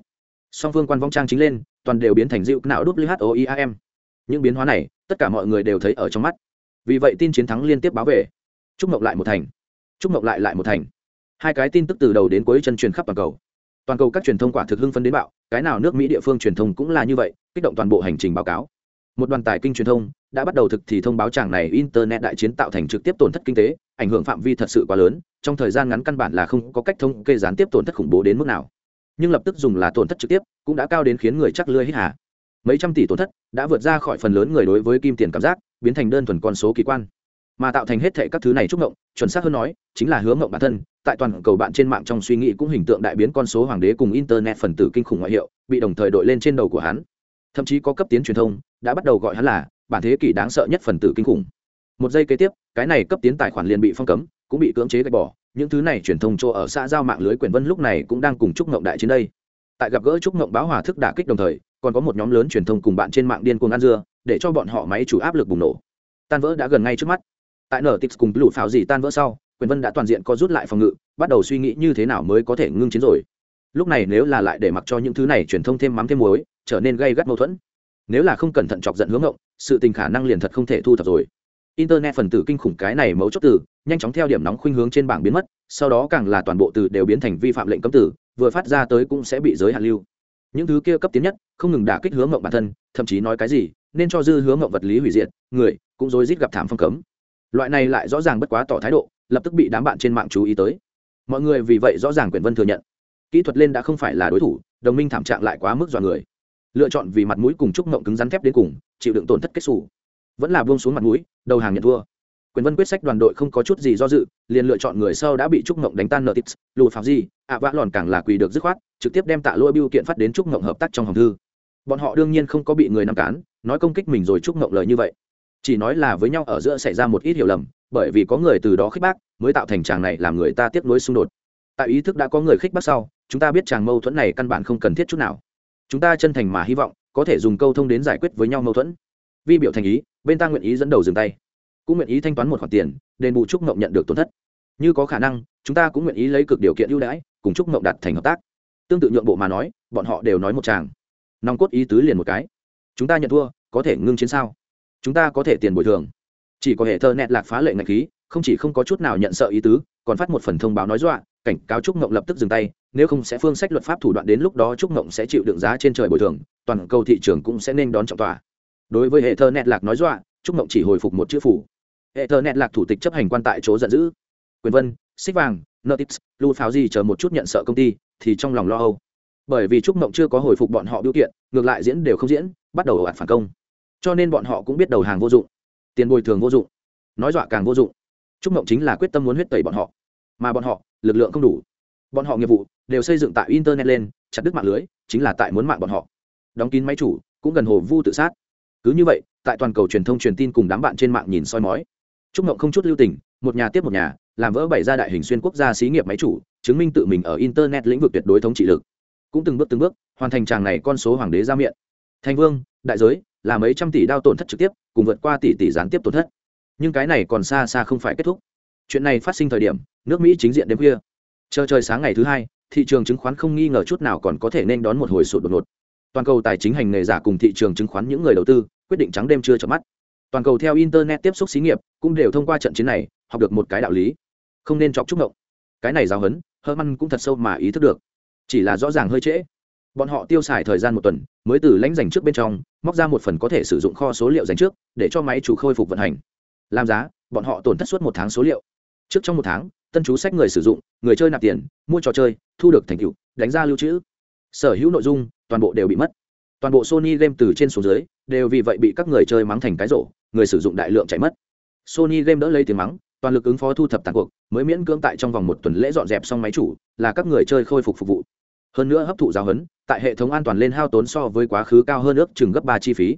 Song phương quan vong trang chính lên, toàn đều biến thành dịu não whoiam những biến hóa này, tất cả mọi người đều thấy ở trong mắt. Vì vậy tin chiến thắng liên tiếp báo về. Chúc mộng lại một thành. Chúc mộng lại lại một thành. Hai cái tin tức từ đầu đến cuối chân truyền khắp toàn cầu. Toàn cầu các truyền thông quả thực hưng phân đến bạo, cái nào nước mỹ địa phương truyền thông cũng là như vậy, kích động toàn bộ hành trình báo cáo một đoàn tài kinh truyền thông đã bắt đầu thực thì thông báo chàng này internet đại chiến tạo thành trực tiếp tổn thất kinh tế, ảnh hưởng phạm vi thật sự quá lớn, trong thời gian ngắn căn bản là không có cách thông kê gián tiếp tổn thất khủng bố đến mức nào. Nhưng lập tức dùng là tổn thất trực tiếp cũng đã cao đến khiến người chắc lưa hít hà. Mấy trăm tỷ tổn thất đã vượt ra khỏi phần lớn người đối với kim tiền cảm giác, biến thành đơn thuần con số kỳ quan. Mà tạo thành hết thệ các thứ này trúc ngộng, chuẩn xác hơn nói, chính là hướng ngộng bản thân, tại toàn cầu bạn trên mạng trong suy nghĩ cũng hình tượng đại biến con số hoàng đế cùng internet phần tử kinh khủng ngoại hiệu, bị đồng thời đội lên trên đầu của hắn. Thậm chí có cấp tiến truyền thông đã bắt đầu gọi hắn là bản thế kỷ đáng sợ nhất phần tử kinh khủng. Một giây kế tiếp, cái này cấp tiến tài khoản liền bị phong cấm, cũng bị cưỡng chế gạch bỏ. Những thứ này truyền thông cho ở xã giao mạng lưới quyền vân lúc này cũng đang cùng trúc ngộng đại chiến đây. Tại gặp gỡ trúc ngộng báo hòa thức đả kích đồng thời, còn có một nhóm lớn truyền thông cùng bạn trên mạng điên cuồng ăn dưa, để cho bọn họ máy chủ áp lực bùng nổ. Tan vỡ đã gần ngay trước mắt. Tại nở tix cùng lũ pháo gì tan vỡ sau, quyền vân đã toàn diện có rút lại phòng ngự, bắt đầu suy nghĩ như thế nào mới có thể ngưng chiến rồi. Lúc này nếu là lại để mặc cho những thứ này truyền thông thêm mắm thêm muối, trở nên gây gắt mâu thuẫn nếu là không cẩn thận chọc giận hướng ngộng, sự tình khả năng liền thật không thể thu thập rồi. Internet phần tử kinh khủng cái này mấu chốt từ, nhanh chóng theo điểm nóng khuynh hướng trên bảng biến mất, sau đó càng là toàn bộ từ đều biến thành vi phạm lệnh cấm tử, vừa phát ra tới cũng sẽ bị giới hạn lưu. Những thứ kia cấp tiến nhất, không ngừng đả kích hướng ngộng bản thân, thậm chí nói cái gì, nên cho dư hướng ngộng vật lý hủy diệt, người, cũng rối rít gặp thảm phong cấm. Loại này lại rõ ràng bất quá tỏ thái độ, lập tức bị đám bạn trên mạng chú ý tới. Mọi người vì vậy rõ ràng quyền vân thừa nhận. Kỹ thuật lên đã không phải là đối thủ, đồng minh thảm trạng lại quá mức dọa người lựa chọn vì mặt mũi cùng trúc mộng cứng rắn thép đến cùng, chịu đựng tổn thất kết xù. Vẫn là buông xuống mặt mũi, đầu hàng nhận thua. Quyền vân quyết sách đoàn đội không có chút gì do dự, liền lựa chọn người sau đã bị trúc mộng đánh tan nợ tips lù phạm gì ạ vã lòn càng là quỳ được dứt khoát, trực tiếp đem tạ lôi biêu kiện phát đến trúc mộng hợp tác trong hòm thư. Bọn họ đương nhiên không có bị người nằm cán, nói công kích mình rồi trúc mộng lời như vậy. Chỉ nói là với nhau ở giữa xảy ra một ít hiểu lầm, bởi vì có người từ đó khích bác, mới tạo thành chàng này làm người ta tiếp nối xung đột. Tại ý thức đã có người khích bác sau, chúng ta biết chàng mâu thuẫn này căn bản không cần thiết chút nào chúng ta chân thành mà hy vọng, có thể dùng câu thông đến giải quyết với nhau mâu thuẫn. Vi biểu thành ý, bên ta nguyện ý dẫn đầu dừng tay. Cũng nguyện ý thanh toán một khoản tiền, đền bù trúc mộng nhận được tổn thất. Như có khả năng, chúng ta cũng nguyện ý lấy cực điều kiện ưu đãi, cùng trúc mộng đặt thành hợp tác. Tương tự nhượng bộ mà nói, bọn họ đều nói một chàng nòng cốt ý tứ liền một cái. Chúng ta nhận thua, có thể ngưng chiến sao? Chúng ta có thể tiền bồi thường. Chỉ có hệ thơ nẹt lạc phá lệ ngạch khí không chỉ không có chút nào nhận sợ ý tứ, còn phát một phần thông báo nói dọa, cảnh cáo trúc Ngộng lập tức dừng tay, nếu không sẽ phương sách luật pháp thủ đoạn đến lúc đó trúc Ngộng sẽ chịu đựng giá trên trời bồi thường, toàn cầu thị trường cũng sẽ nên đón trọng tòa. Đối với hệ thơ nẹt lạc nói dọa, trúc Ngộng chỉ hồi phục một chữ phủ. Hệ thơ nẹt lạc thủ tịch chấp hành quan tại chỗ giận dữ. Quyền vân, xích vàng nợ tips lưu pháo gì chờ một chút nhận sợ công ty, thì trong lòng lo âu. Bởi vì trúc Ngộng chưa có hồi phục bọn họ biểu kiện, ngược lại diễn đều không diễn, bắt đầu ồ ạt phản công. Cho nên bọn họ cũng biết đầu hàng vô dụng, tiền bồi thường vô dụng, nói dọa càng vô dụng trúc mộng chính là quyết tâm muốn huyết tẩy bọn họ. Mà bọn họ, lực lượng không đủ. Bọn họ nghiệp vụ đều xây dựng tại internet lên, chặt đứt mạng lưới, chính là tại muốn mạng bọn họ. Đóng kín máy chủ, cũng gần hồ vu tự sát. Cứ như vậy, tại toàn cầu truyền thông truyền tin cùng đám bạn trên mạng nhìn soi mói. Trúc mộng không chút lưu tình, một nhà tiếp một nhà, làm vỡ bảy gia đại hình xuyên quốc gia xí nghiệp máy chủ, chứng minh tự mình ở internet lĩnh vực tuyệt đối thống trị lực. Cũng từng bước từng bước, hoàn thành tràng này con số hoàng đế ra miệng. Thành vương, đại giới, là mấy trăm tỷ đao tổn thất trực tiếp, cùng vượt qua tỷ tỷ gián tiếp tổn thất nhưng cái này còn xa xa không phải kết thúc. Chuyện này phát sinh thời điểm, nước mỹ chính diện đêm khuya. Chờ trời sáng ngày thứ hai, thị trường chứng khoán không nghi ngờ chút nào còn có thể nên đón một hồi sụt đột ngột. Toàn cầu tài chính hành nghề giả cùng thị trường chứng khoán những người đầu tư, quyết định trắng đêm chưa chợp mắt. Toàn cầu theo internet tiếp xúc xí nghiệp, cũng đều thông qua trận chiến này, học được một cái đạo lý. Không nên chọc chúc ngộng. Cái này giáo hấn hơ măn cũng thật sâu mà ý thức được. Chỉ là rõ ràng hơi trễ. Bọn họ tiêu xài thời gian một tuần, mới từ lãnh dành trước bên trong, móc ra một phần có thể sử dụng kho số liệu dành trước, để cho máy chủ khôi phục vận hành làm giá, bọn họ tổn thất suốt một tháng số liệu. Trước trong một tháng, tân chú sách người sử dụng, người chơi nạp tiền, mua trò chơi, thu được thành tựu, đánh ra lưu trữ. Sở hữu nội dung, toàn bộ đều bị mất. Toàn bộ sony game từ trên xuống dưới, đều vì vậy bị các người chơi mắng thành cái rổ, người sử dụng đại lượng chạy mất. Sony game đỡ lấy tiếng mắng, toàn lực ứng phó thu thập tàn cuộc, mới miễn cưỡng tại trong vòng một tuần lễ dọn dẹp xong máy chủ, là các người chơi khôi phục phục vụ. Hơn nữa hấp thụ giáo huấn, tại hệ thống an toàn lên hao tốn so với quá khứ cao hơn ước chừng gấp ba chi phí.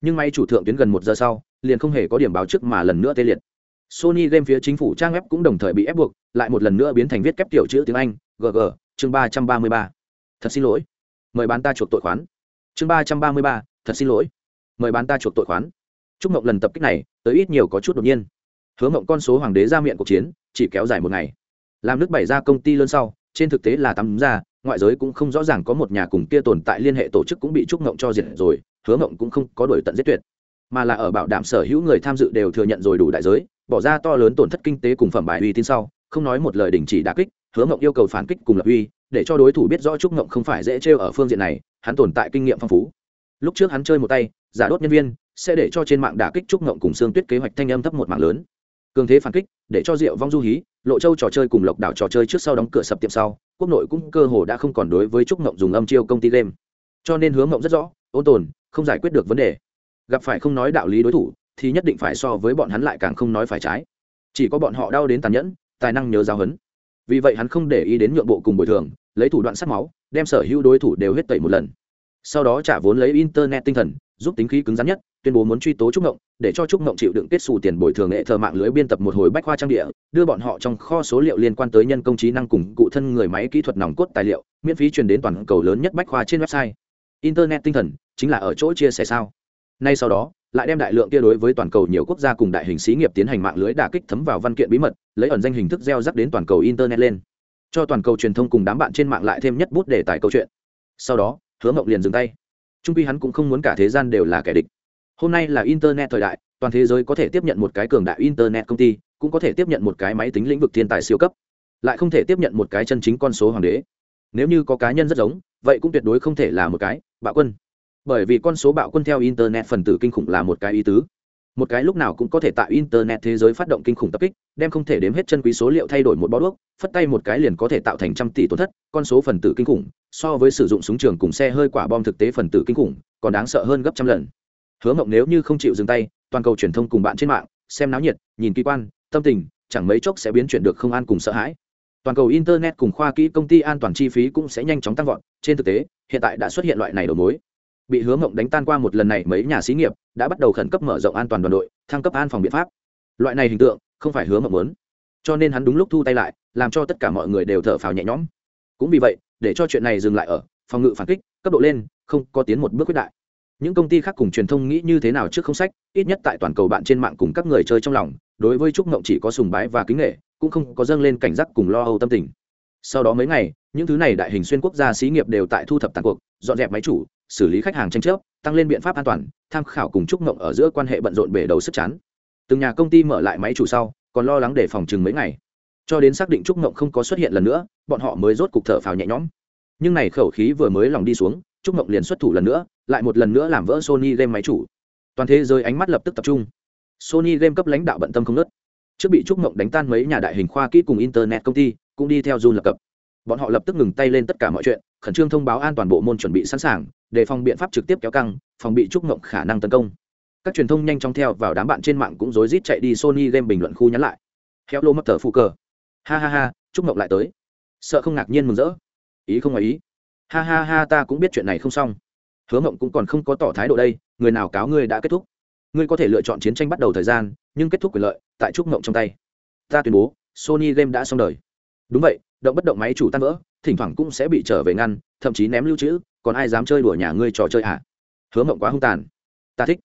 Nhưng máy chủ thượng tuyến gần một giờ sau liền không hề có điểm báo trước mà lần nữa tê liệt. Sony game phía chính phủ trang web cũng đồng thời bị ép buộc, lại một lần nữa biến thành viết kép tiểu chữ tiếng anh gg chương ba trăm ba mươi ba. Thật xin lỗi. Mời bán ta chuộc tội khoán. Chương ba trăm ba mươi ba, thật xin lỗi. Mời bán ta chuộc tội khoán. Chúc mộng lần tập kích này, tới ít nhiều có chút đột nhiên. Hứa mộng con số hoàng đế ra miệng cuộc chiến, chỉ kéo dài một ngày. Làm nước bảy ra công ty lớn sau, trên thực tế là tắm ra, ngoại giới cũng không rõ ràng có một nhà cùng kia tồn tại liên hệ tổ chức cũng bị trúc ngộng cho diệt rồi, hứa ngộng cũng không có đổi tận giết tuyệt mà là ở bảo đảm sở hữu người tham dự đều thừa nhận rồi đủ đại giới, bỏ ra to lớn tổn thất kinh tế cùng phẩm bài uy tín sau, không nói một lời đình chỉ đà kích, hứa mộng yêu cầu phản kích cùng lập uy, để cho đối thủ biết rõ trúc mộng không phải dễ trêu ở phương diện này, hắn tồn tại kinh nghiệm phong phú. Lúc trước hắn chơi một tay, giả đốt nhân viên, sẽ để cho trên mạng đả kích trúc ngộng cùng xương tuyết kế hoạch thanh âm thấp một mạng lớn. Cường thế phản kích, để cho rượu vong du hí, lộ châu trò chơi cùng lộc đảo trò chơi trước sau đóng cửa sập tiệm sau, quốc nội cũng cơ hồ đã không còn đối với trúc ngộng dùng âm chiêu công ty game. Cho nên hướng ngộng rất rõ, ôn tồn, không giải quyết được vấn đề gặp phải không nói đạo lý đối thủ, thì nhất định phải so với bọn hắn lại càng không nói phải trái. Chỉ có bọn họ đau đến tàn nhẫn, tài năng nhớ giáo hấn. vì vậy hắn không để ý đến nhượng bộ cùng bồi thường, lấy thủ đoạn sát máu, đem sở hữu đối thủ đều huyết tẩy một lần. Sau đó trả vốn lấy internet tinh thần, giúp tính khí cứng rắn nhất, tuyên bố muốn truy tố trúc ngộng, để cho trúc ngộng chịu đựng kết xù tiền bồi thường nghệ thờ mạng lưới biên tập một hồi bách khoa trang địa, đưa bọn họ trong kho số liệu liên quan tới nhân công trí năng cùng cụ thân người máy kỹ thuật nòng cốt tài liệu, miễn phí truyền đến toàn cầu lớn nhất bách khoa trên website. Internet tinh thần chính là ở chỗ chia sẻ sao? Nay sau đó, lại đem đại lượng kia đối với toàn cầu nhiều quốc gia cùng đại hình xí nghiệp tiến hành mạng lưới đả kích thấm vào văn kiện bí mật, lấy ẩn danh hình thức gieo rắc đến toàn cầu internet lên. Cho toàn cầu truyền thông cùng đám bạn trên mạng lại thêm nhất bút để tải câu chuyện. Sau đó, hứa mộng liền dừng tay. Trung quy hắn cũng không muốn cả thế gian đều là kẻ địch. Hôm nay là internet thời đại, toàn thế giới có thể tiếp nhận một cái cường đại internet công ty, cũng có thể tiếp nhận một cái máy tính lĩnh vực thiên tài siêu cấp. Lại không thể tiếp nhận một cái chân chính con số hoàng đế. Nếu như có cá nhân rất giống, vậy cũng tuyệt đối không thể là một cái bạo quân bởi vì con số bạo quân theo internet phần tử kinh khủng là một cái ý tứ. Một cái lúc nào cũng có thể tại internet thế giới phát động kinh khủng tập kích, đem không thể đếm hết chân quý số liệu thay đổi một bó đuốc, phất tay một cái liền có thể tạo thành trăm tỷ tổn thất, con số phần tử kinh khủng, so với sử dụng súng trường cùng xe hơi quả bom thực tế phần tử kinh khủng, còn đáng sợ hơn gấp trăm lần. Hứa mộng nếu như không chịu dừng tay, toàn cầu truyền thông cùng bạn trên mạng, xem náo nhiệt, nhìn kỳ quan, tâm tình, chẳng mấy chốc sẽ biến chuyển được không an cùng sợ hãi. Toàn cầu internet cùng khoa kỹ công ty an toàn chi phí cũng sẽ nhanh chóng tăng vọt, trên thực tế, hiện tại đã xuất hiện loại này đầu mối bị hứa mộng đánh tan qua một lần này mấy nhà xí nghiệp đã bắt đầu khẩn cấp mở rộng an toàn đoàn đội, thăng cấp an phòng biện pháp. Loại này hình tượng không phải hứa mộng muốn. Cho nên hắn đúng lúc thu tay lại, làm cho tất cả mọi người đều thở phào nhẹ nhõm. Cũng vì vậy, để cho chuyện này dừng lại ở phòng ngự phản kích, cấp độ lên, không có tiến một bước quyết đại. Những công ty khác cùng truyền thông nghĩ như thế nào trước không sách, ít nhất tại toàn cầu bạn trên mạng cùng các người chơi trong lòng, đối với trúc mộng chỉ có sùng bái và kính nghệ cũng không có dâng lên cảnh giác cùng lo âu tâm tình. Sau đó mấy ngày, những thứ này đại hình xuyên quốc gia xí nghiệp đều tại thu thập tàn cuộc, dọn dẹp máy chủ xử lý khách hàng tranh chấp, tăng lên biện pháp an toàn, tham khảo cùng trúc mộng ở giữa quan hệ bận rộn bể đầu sức chán. Từng nhà công ty mở lại máy chủ sau, còn lo lắng để phòng chừng mấy ngày. Cho đến xác định trúc mộng không có xuất hiện lần nữa, bọn họ mới rốt cục thở phào nhẹ nhõm. Nhưng này khẩu khí vừa mới lòng đi xuống trúc mộng liền xuất thủ lần nữa, lại một lần nữa làm vỡ sony game máy chủ. Toàn thế giới ánh mắt lập tức tập trung. Sony game cấp lãnh đạo bận tâm không nớt trước bị trúc mộng đánh tan mấy nhà đại hình khoa kỹ cùng internet công ty, cũng đi theo dùn lập cập. Bọn họ lập tức ngừng tay lên tất cả mọi chuyện khẩn trương thông báo an toàn bộ môn chuẩn bị sẵn sàng để phòng biện pháp trực tiếp kéo căng, phòng bị trúc ngộng khả năng tấn công. Các truyền thông nhanh chóng theo vào đám bạn trên mạng cũng rối rít chạy đi sony game bình luận khu nhắn lại. Héo lô mất tờ phụ cờ. Ha ha ha trúc ngộng lại tới. Sợ không ngạc nhiên mừng rỡ. Ý không ngoài ý. Ha ha ha, ta cũng biết chuyện này không xong. Hứa ngộng cũng còn không có tỏ thái độ đây, người nào cáo ngươi đã kết thúc. Ngươi có thể lựa chọn chiến tranh bắt đầu thời gian, nhưng kết thúc quyền lợi, tại trúc ngộng trong tay. Ta tuyên bố, sony game đã xong đời. Đúng vậy, động bất động máy chủ tan vỡ thỉnh thoảng cũng sẽ bị trở về ngăn, thậm chí ném lưu trữ, còn ai dám chơi đùa nhà ngươi trò chơi hả hứa mộng quá hung tàn. Ta thích.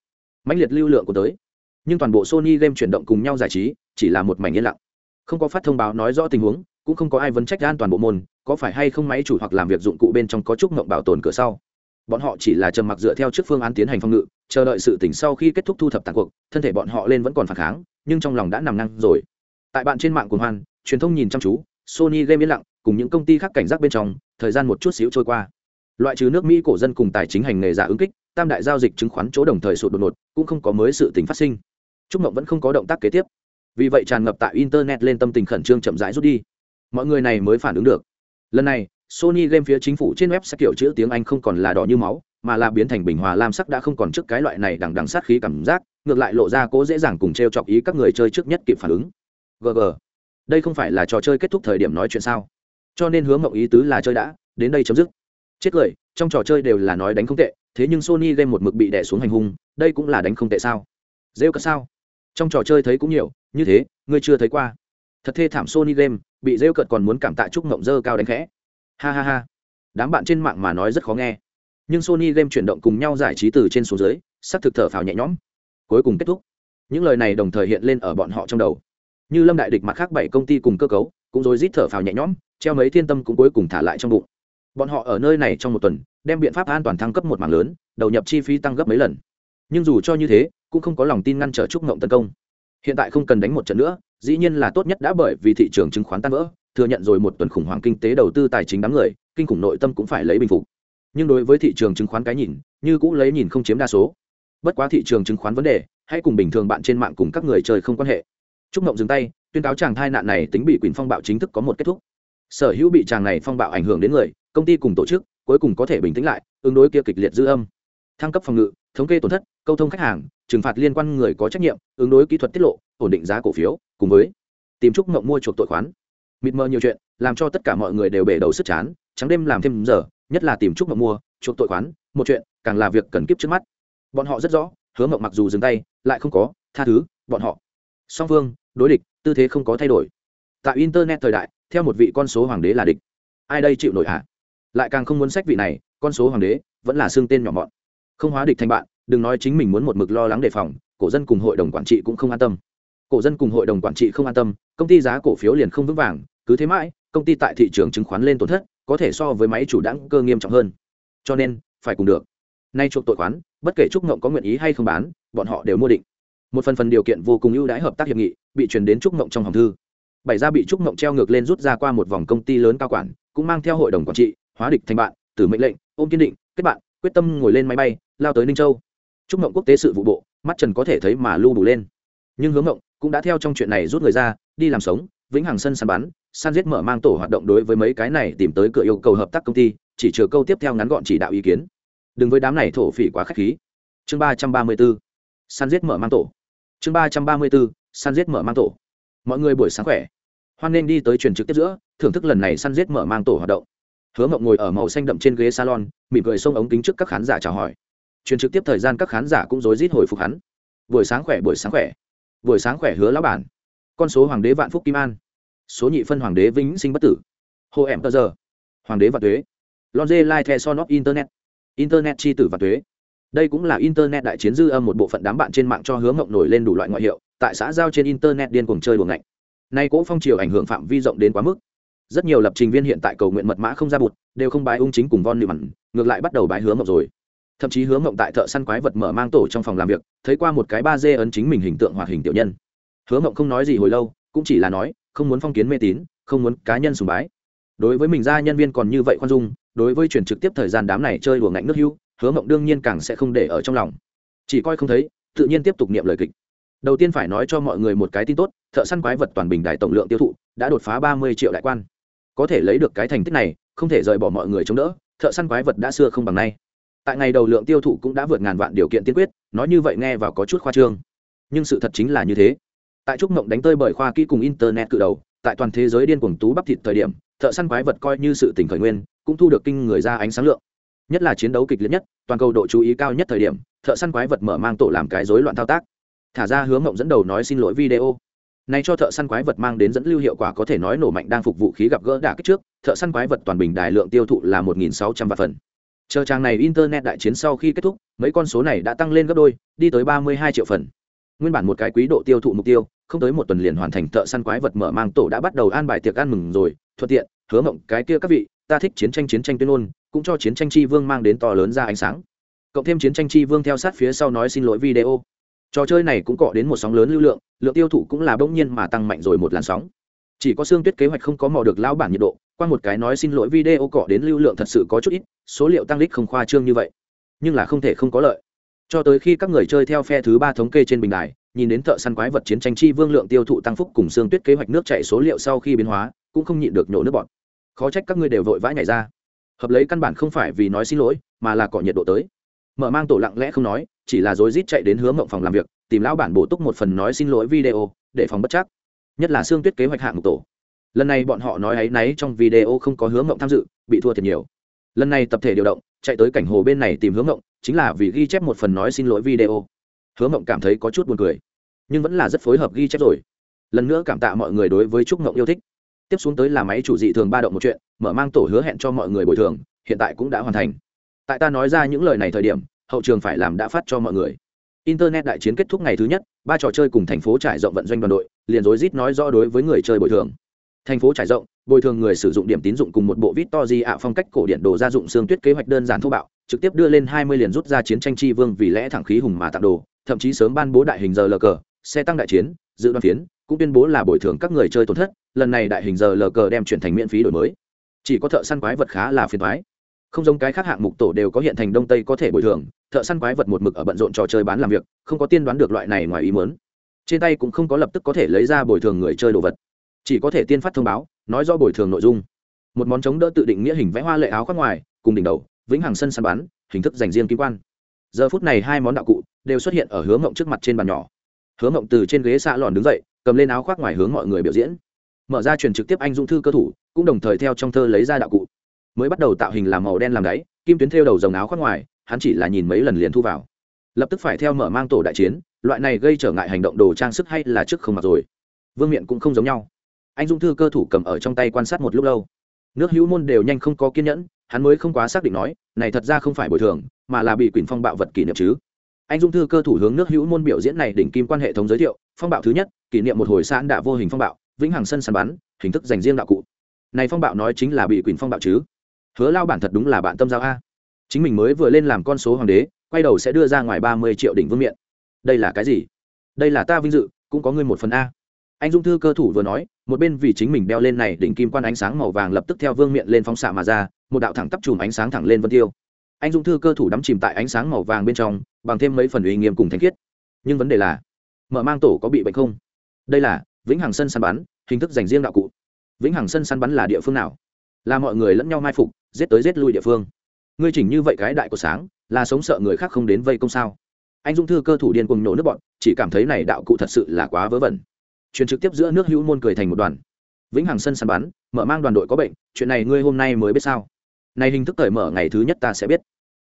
Mãnh liệt lưu lượng của tới. Nhưng toàn bộ sony game chuyển động cùng nhau giải trí, chỉ là một mảnh yên lặng. Không có phát thông báo nói rõ tình huống, cũng không có ai vấn trách an toàn bộ môn, có phải hay không máy chủ hoặc làm việc dụng cụ bên trong có chúc mộng bảo tồn cửa sau. Bọn họ chỉ là trầm mặc dựa theo trước phương án tiến hành phòng ngự, chờ đợi sự tỉnh sau khi kết thúc thu thập tàn cuộc, thân thể bọn họ lên vẫn còn phản kháng, nhưng trong lòng đã nằm năng rồi. Tại bạn trên mạng của hoan, truyền thông nhìn chăm chú, sony game yên lặng cùng những công ty khác cảnh giác bên trong, thời gian một chút xíu trôi qua. Loại trừ nước mỹ cổ dân cùng tài chính hành nghề giả ứng kích, tam đại giao dịch chứng khoán chỗ đồng thời sụt đột ngột, cũng không có mới sự tình phát sinh. Trúc mộng vẫn không có động tác kế tiếp. Vì vậy tràn ngập tại internet lên tâm tình khẩn trương chậm rãi rút đi. Mọi người này mới phản ứng được. Lần này, sony game phía chính phủ trên web sẽ kiểu chữ tiếng anh không còn là đỏ như máu, mà là biến thành bình hòa lam sắc đã không còn trước cái loại này đằng đằng sát khí cảm giác, ngược lại lộ ra cố dễ dàng cùng t r e o chọc ý các người chơi trước nhất kịp phản ứng. Gg đây không phải là trò chơi kết thúc thời điểm nói chuyện sao? Cho nên hướng mộng ý tứ là chơi đã, đến đây chấm dứt. Chết cười, trong trò chơi đều là nói đánh không tệ, thế nhưng sony game một mực bị đẻ xuống hành hung, đây cũng là đánh không tệ sao? Rêu cất sao? Trong trò chơi thấy cũng nhiều, như thế, ngươi chưa thấy qua. Thật thê thảm sony game, bị rêu cợt còn muốn cảm tạ chúc mộng dơ cao đánh khẽ. Ha ha ha. Đám bạn trên mạng mà nói rất khó nghe. Nhưng sony game chuyển động cùng nhau giải trí từ trên xuống dưới sắp thực thở phào nhẹ nhõm. Cuối cùng kết thúc. Những lời này đồng thời hiện lên ở bọn họ trong đầu. Như lâm đại địch mặt khác bảy công ty cùng cơ cấu, cũng rồi rít thở phào nhẹ nhõm treo mấy thiên tâm cũng cuối cùng thả lại trong bụng. Bọn họ ở nơi này trong một tuần, đem biện pháp an toàn thăng cấp một mảng lớn, đầu nhập chi phí tăng gấp mấy lần. Nhưng dù cho như thế, cũng không có lòng tin ngăn trở trúc ngộng tấn công. Hiện tại không cần đánh một trận nữa, dĩ nhiên là tốt nhất đã bởi vì thị trường chứng khoán tan vỡ, thừa nhận rồi một tuần khủng hoảng kinh tế đầu tư tài chính đám người, kinh khủng nội tâm cũng phải lấy bình phục. Nhưng đối với thị trường chứng khoán cái nhìn, như cũng lấy nhìn không chiếm đa số. Bất quá thị trường chứng khoán vấn đề hãy cùng bình thường bạn trên mạng cùng các người chơi không quan hệ. Trúc ngộng dừng tay, tuyên cáo chàng thai nạn này tính bị quyền phong bạo chính thức có một kết thúc sở hữu bị chàng này phong bạo ảnh hưởng đến người, công ty cùng tổ chức cuối cùng có thể bình tĩnh lại, ứng đối kia kịch liệt dư âm. Thăng cấp phòng ngự, thống kê tổn thất, câu thông khách hàng, trừng phạt liên quan người có trách nhiệm, ứng đối kỹ thuật tiết lộ, ổn định giá cổ phiếu, cùng với tìm trúc mộng mua chuộc tội khoán. Mịt mờ nhiều chuyện, làm cho tất cả mọi người đều bể đầu sức chán, trắng đêm làm thêm giờ, nhất là tìm trúc mộng mua, chuộc tội khoán, một chuyện, càng là việc cần kiếp trước mắt. Bọn họ rất rõ, hứa mộng mặc dù dừng tay, lại không có, tha thứ, bọn họ. Song phương, đối địch, tư thế không có thay đổi. Tại internet thời đại theo một vị con số hoàng đế là địch. Ai đây chịu nổi hả? Lại càng không muốn sách vị này, con số hoàng đế vẫn là xương tên nhỏ mọn. Không hóa địch thành bạn, đừng nói chính mình muốn một mực lo lắng đề phòng, cổ dân cùng hội đồng quản trị cũng không an tâm. Cổ dân cùng hội đồng quản trị không an tâm, công ty giá cổ phiếu liền không vững vàng, cứ thế mãi, công ty tại thị trường chứng khoán lên tổn thất, có thể so với máy chủ đẳng cơ nghiêm trọng hơn. Cho nên, phải cùng được. Nay chuộc tội khoán bất kể trúc ngộng có nguyện ý hay không bán, bọn họ đều mua định. Một phần phần điều kiện vô cùng ưu đãi hợp tác hiệp nghị, bị truyền đến trúc ngộng trong hòm thư bảy gia bị trúc mộng treo ngược lên rút ra qua một vòng công ty lớn cao quản, cũng mang theo hội đồng quản trị, hóa địch thành bạn từ mệnh lệnh, ôm kiên định, kết bạn, quyết tâm ngồi lên máy bay, lao tới ninh châu. Trúc mộng quốc tế sự vụ bộ, mắt trần có thể thấy mà lưu đủ lên. Nhưng hướng mộng cũng đã theo trong chuyện này rút người ra, đi làm sống, vĩnh hằng sân săn bắn, san giết mở mang tổ hoạt động đối với mấy cái này tìm tới cửa yêu cầu hợp tác công ty, chỉ chờ câu tiếp theo ngắn gọn chỉ đạo ý kiến. Đừng với đám này thổ phỉ quá k h á c h khí. Chương ba trăm ba mươi b ố giết mở mang tổ. Chương ba trăm ba mươi b ố giết mở mang tổ mọi người buổi sáng khỏe. Hoan nên đi tới truyền trực tiếp giữa, thưởng thức lần này săn giết mở mang tổ hoạt động. Hứa mộng ngồi ở màu xanh đậm trên ghế salon, mỉm cười xông ống kính trước các khán giả chào hỏi. Truyền trực tiếp thời gian các khán giả cũng rối rít hồi phục hắn. Buổi sáng khỏe, buổi sáng khỏe. Buổi sáng khỏe hứa lão bản. Con số hoàng đế vạn phúc kim an. Số nhị phân hoàng đế vĩnh sinh bất tử. Hồ em tờ giờ. Hoàng đế và thuế. Lonze lai the son of internet. Internet chi tử và thuế. Đây cũng là internet đại chiến dư âm một bộ phận đám bạn trên mạng cho hướng mộng nổi lên đủ loại ngoại hiệu tại xã giao trên internet điên cuồng chơi đùa ngạnh nay cỗ phong triều ảnh hưởng phạm vi rộng đến quá mức. Rất nhiều lập trình viên hiện tại cầu nguyện mật mã không ra bụt, đều không bái ung chính cùng von nị mặn ngược lại bắt đầu bái hướng mộng rồi. Thậm chí hướng ngộng tại thợ săn quái vật mở mang tổ trong phòng làm việc, thấy qua một cái ba d ấn chính mình hình tượng hoạt hình tiểu nhân. Hướng ngộng không nói gì hồi lâu, cũng chỉ là nói, không muốn phong kiến mê tín, không muốn cá nhân sùng bái. Đối với mình ra nhân viên còn như vậy khoan dung, đối với chuyển trực tiếp thời gian đám này chơi đùa ngạnh nước hưu, hứa mộng đương nhiên càng sẽ không để ở trong lòng. Chỉ coi không thấy, tự nhiên tiếp tục niệm lời kịch đầu tiên phải nói cho mọi người một cái tin tốt, thợ săn quái vật toàn bình đại tổng lượng tiêu thụ đã đột phá ba mươi triệu đại quan. Có thể lấy được cái thành tích này, không thể rời bỏ mọi người chống đỡ, thợ săn quái vật đã xưa không bằng nay. Tại ngày đầu lượng tiêu thụ cũng đã vượt ngàn vạn điều kiện tiên quyết, nói như vậy nghe vào có chút khoa trương. Nhưng sự thật chính là như thế. Tại trúc mộng đánh tơi bởi khoa kỹ cùng internet cự đầu, tại toàn thế giới điên cuồng tú bắp thịt thời điểm, thợ săn quái vật coi như sự tỉnh khởi nguyên, cũng thu được kinh người ra ánh sáng lượng. Nhất là chiến đấu kịch liệt nhất, toàn cầu độ chú ý cao nhất thời điểm, thợ săn quái vật mở mang tổ làm cái rối loạn thao tác thả ra hướng mộng dẫn đầu nói xin lỗi video. Này cho thợ săn quái vật mang đến dẫn lưu hiệu quả có thể nói nổ mạnh đang phục vụ khí gặp gỡ đả kích trước, thợ săn quái vật toàn bình đài lượng tiêu thụ là một nghìn sáu trăm vạn phần. Chờ trang này internet đại chiến sau khi kết thúc, mấy con số này đã tăng lên gấp đôi, đi tới ba mươi hai triệu phần. Nguyên bản một cái quý độ tiêu thụ mục tiêu, không tới một tuần liền hoàn thành thợ săn quái vật mở mang tổ đã bắt đầu an bài tiệc ăn mừng rồi. Thuận tiện, hứa mộng, cái kia các vị, ta thích chiến tranh chiến tranh tuyên ngôn, cũng cho chiến tranh chi vương mang đến to lớn ra ánh sáng. Cộng thêm chiến tranh chi vương theo sát phía sau nói xin lỗi video trò chơi này cũng cọ đến một sóng lớn lưu lượng lượng tiêu thụ cũng là bỗng nhiên mà tăng mạnh rồi một làn sóng. Chỉ có xương tuyết kế hoạch không có mò được lao bản nhiệt độ, qua một cái nói xin lỗi video cọ đến lưu lượng thật sự có chút ít, số liệu tăng lít không khoa trương như vậy. Nhưng là không thể không có lợi. Cho tới khi các người chơi theo phe thứ ba thống kê trên bình đài, nhìn đến thợ săn quái vật chiến tranh chi vương lượng tiêu thụ tăng phúc cùng xương tuyết kế hoạch nước chạy số liệu sau khi biến hóa, cũng không nhịn được nhổ nước bọt. khó trách các ngươi đều vội vã nhảy ra. Hợp lấy căn bản không phải vì nói xin lỗi, mà là cọ nhiệt độ tới. Mở mang tổ lặng lẽ không nói chỉ là rối rít chạy đến hướng mộng phòng làm việc, tìm lão bản bổ túc một phần nói xin lỗi video, để phòng bất chắc. Nhất là xương tuyết kế hoạch hạng mục tổ. Lần này bọn họ nói áy náy trong video không có hướng mộng tham dự, bị thua thiệt nhiều. Lần này tập thể điều động, chạy tới cảnh hồ bên này tìm hướng mộng, chính là vì ghi chép một phần nói xin lỗi video. Hứa mộng cảm thấy có chút buồn cười, nhưng vẫn là rất phối hợp ghi chép rồi. Lần nữa cảm tạ mọi người đối với trúc mộng yêu thích. Tiếp xuống tới là máy chủ dị thường ba động một chuyện, mở mang tổ hứa hẹn cho mọi người bồi thường, hiện tại cũng đã hoàn thành. Tại ta nói ra những lời này thời điểm hậu trường phải làm đã phát cho mọi người. Internet đại chiến kết thúc ngày thứ nhất, ba trò chơi cùng thành phố trải rộng vận doanh đoàn đội, liền rối rít nói rõ đối với người chơi bồi thường. Thành phố trải rộng, bồi thường người sử dụng điểm tín dụng cùng một bộ vít to di ạ phong cách cổ điện đồ gia dụng xương tuyết kế hoạch đơn giản thô bạo, trực tiếp đưa lên hai mươi liền rút ra chiến tranh tri vương vì lẽ thẳng khí hùng mà tặng đồ, thậm chí sớm ban bố đại hình giờ lờ cờ, xe tăng đại chiến, dự đoán phiến, cũng tuyên bố là bồi thường các người chơi tổn thất, lần này đại hình giờ lờ cờ đem chuyển thành miễn phí đổi mới. Chỉ có thợ săn quái vật khá là phiền thoái không giống cái khác hạng mục tổ đều có hiện thành đông tây có thể bồi thường, thợ săn quái vật một mực ở bận rộn trò chơi bán làm việc, không có tiên đoán được loại này ngoài ý mớn trên tay cũng không có lập tức có thể lấy ra bồi thường người chơi đồ vật. Chỉ có thể tiên phát thông báo, nói do bồi thường nội dung. Một món chống đỡ tự định nghĩa hình vẽ hoa lệ áo khoác ngoài, cùng đỉnh đầu, vĩnh hằng sân săn bắn, hình thức dành riêng kim quan. Giờ phút này hai món đạo cụ đều xuất hiện ở hướng ngộng trước mặt trên bàn nhỏ. Hướng ngộng từ trên ghế xạ lòn đứng dậy, cầm lên áo khoác ngoài hướng mọi người biểu diễn. Mở ra truyền trực tiếp anh dung thư cơ thủ, cũng đồng thời theo trong thơ lấy ra đạo cụ mới bắt đầu tạo hình làm màu đen làm đáy, kim tuyến thêu đầu dòng áo khoác ngoài, hắn chỉ là nhìn mấy lần liền thu vào. Lập tức phải theo mở mang tổ đại chiến, loại này gây trở ngại hành động đồ trang sức hay là trước không mặc rồi. Vương miện cũng không giống nhau. Anh dung thư cơ thủ cầm ở trong tay quan sát một lúc lâu. Nước hữu môn đều nhanh không có kiên nhẫn, hắn mới không quá xác định nói, này thật ra không phải bồi thường, mà là bị quyền phong bạo vật kỷ niệm chứ. Anh dung thư cơ thủ hướng nước hữu môn biểu diễn này đỉnh kim quan hệ thống giới thiệu, phong bạo thứ nhất, kỷ niệm một hồi sáng đã vô hình phong bạo, vĩnh hằng sân sàn bắn, hình thức dành riêng đạo cụ. Này phong bạo nói chính là bị quyền phong bạo chứ hứa lao bản thật đúng là bạn tâm giao a. Chính mình mới vừa lên làm con số hoàng đế, quay đầu sẽ đưa ra ngoài ba mươi triệu đỉnh vương miện. Đây là cái gì? Đây là ta vinh dự, cũng có ngươi một phần a. Anh dung thư cơ thủ vừa nói, một bên vì chính mình đeo lên này đỉnh kim quan ánh sáng màu vàng lập tức theo vương miện lên phóng xạ mà ra, một đạo thẳng tắp chùm ánh sáng thẳng lên vân tiêu. Anh dung thư cơ thủ đắm chìm tại ánh sáng màu vàng bên trong, bằng thêm mấy phần uy nghiêm cùng thanh khiết. Nhưng vấn đề là, mở mang tổ có bị bệnh không? Đây là, vĩnh hằng sân săn bắn, hình thức dành riêng đạo cụ. Vĩnh hằng sân săn bắn là địa phương nào? Là mọi người lẫn nhau mai phục, giết tới giết lui địa phương. Ngươi chỉnh như vậy cái đại của sáng, là sống sợ người khác không đến vây công sao? Anh dung thư cơ thủ điên cùng nổ nước bọn, chỉ cảm thấy này đạo cụ thật sự là quá vớ vẩn. Truyền trực tiếp giữa nước hữu môn cười thành một đoàn. Vĩnh hằng sân săn bắn, mở mang đoàn đội có bệnh, chuyện này ngươi hôm nay mới biết sao? Này hình thức cởi mở ngày thứ nhất ta sẽ biết.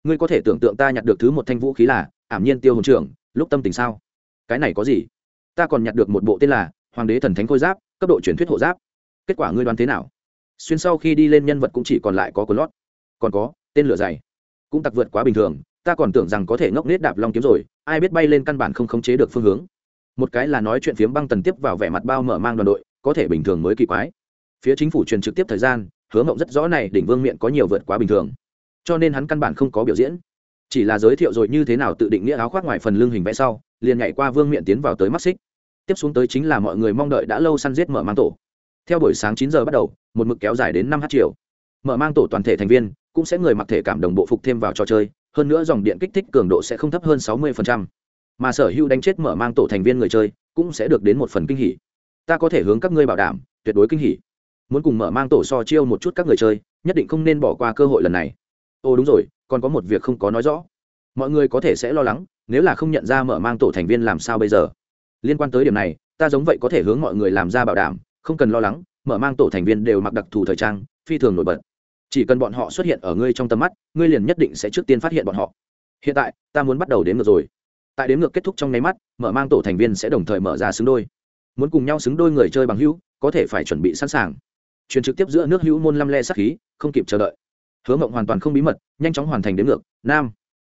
Ngươi có thể tưởng tượng ta nhặt được thứ một thanh vũ khí là, ảm nhiên tiêu hồn trưởng, lúc tâm tình sao? Cái này có gì? Ta còn nhặt được một bộ tên là, hoàng đế thần thánh khôi giáp, cấp độ truyền thuyết hộ giáp. Kết quả ngươi đoán thế nào? Xuyên sau khi đi lên nhân vật cũng chỉ còn lại có quần lót còn có, tên lửa dày. Cũng tặc vượt quá bình thường, ta còn tưởng rằng có thể ngốc nết đạp long kiếm rồi, ai biết bay lên căn bản không khống chế được phương hướng. Một cái là nói chuyện phiếm băng tần tiếp vào vẻ mặt bao mở mang đoàn đội, có thể bình thường mới kỳ quái. Phía chính phủ truyền trực tiếp thời gian, hứa mộng rất rõ này đỉnh vương miện có nhiều vượt quá bình thường. Cho nên hắn căn bản không có biểu diễn. Chỉ là giới thiệu rồi như thế nào tự định nghĩa áo khoác ngoài phần lưng hình vẽ sau, liền nhảy qua vương miện tiến vào tới mắt xích. Tiếp xuống tới chính là mọi người mong đợi đã lâu săn giết mở mang tổ theo buổi sáng chín giờ bắt đầu, một mực kéo dài đến năm h chiều. Mở mang tổ toàn thể thành viên, cũng sẽ người mặc thể cảm đồng bộ phục thêm vào trò chơi, hơn nữa dòng điện kích thích cường độ sẽ không thấp hơn sáu mươi mà sở hữu đánh chết mở mang tổ thành viên người chơi, cũng sẽ được đến một phần kinh hỉ. Ta có thể hướng các ngươi bảo đảm, tuyệt đối kinh hỉ. Muốn cùng mở mang tổ so chiêu một chút các người chơi, nhất định không nên bỏ qua cơ hội lần này. Ô đúng rồi, còn có một việc không có nói rõ. Mọi người có thể sẽ lo lắng, nếu là không nhận ra mở mang tổ thành viên làm sao bây giờ? Liên quan tới điểm này, ta giống vậy có thể hướng mọi người làm ra bảo đảm không cần lo lắng, mở mang tổ thành viên đều mặc đặc thù thời trang, phi thường nổi bật. Chỉ cần bọn họ xuất hiện ở ngươi trong tầm mắt, ngươi liền nhất định sẽ trước tiên phát hiện bọn họ. Hiện tại, ta muốn bắt đầu đếm ngược rồi. Tại đếm ngược kết thúc trong nháy mắt, mở mang tổ thành viên sẽ đồng thời mở ra xứng đôi. Muốn cùng nhau xứng đôi người chơi bằng hữu, có thể phải chuẩn bị sẵn sàng. Truyền trực tiếp giữa nước hữu môn lăm le sắc khí, không kịp chờ đợi. Hứa mộng hoàn toàn không bí mật, nhanh chóng hoàn thành đến ngược. Năm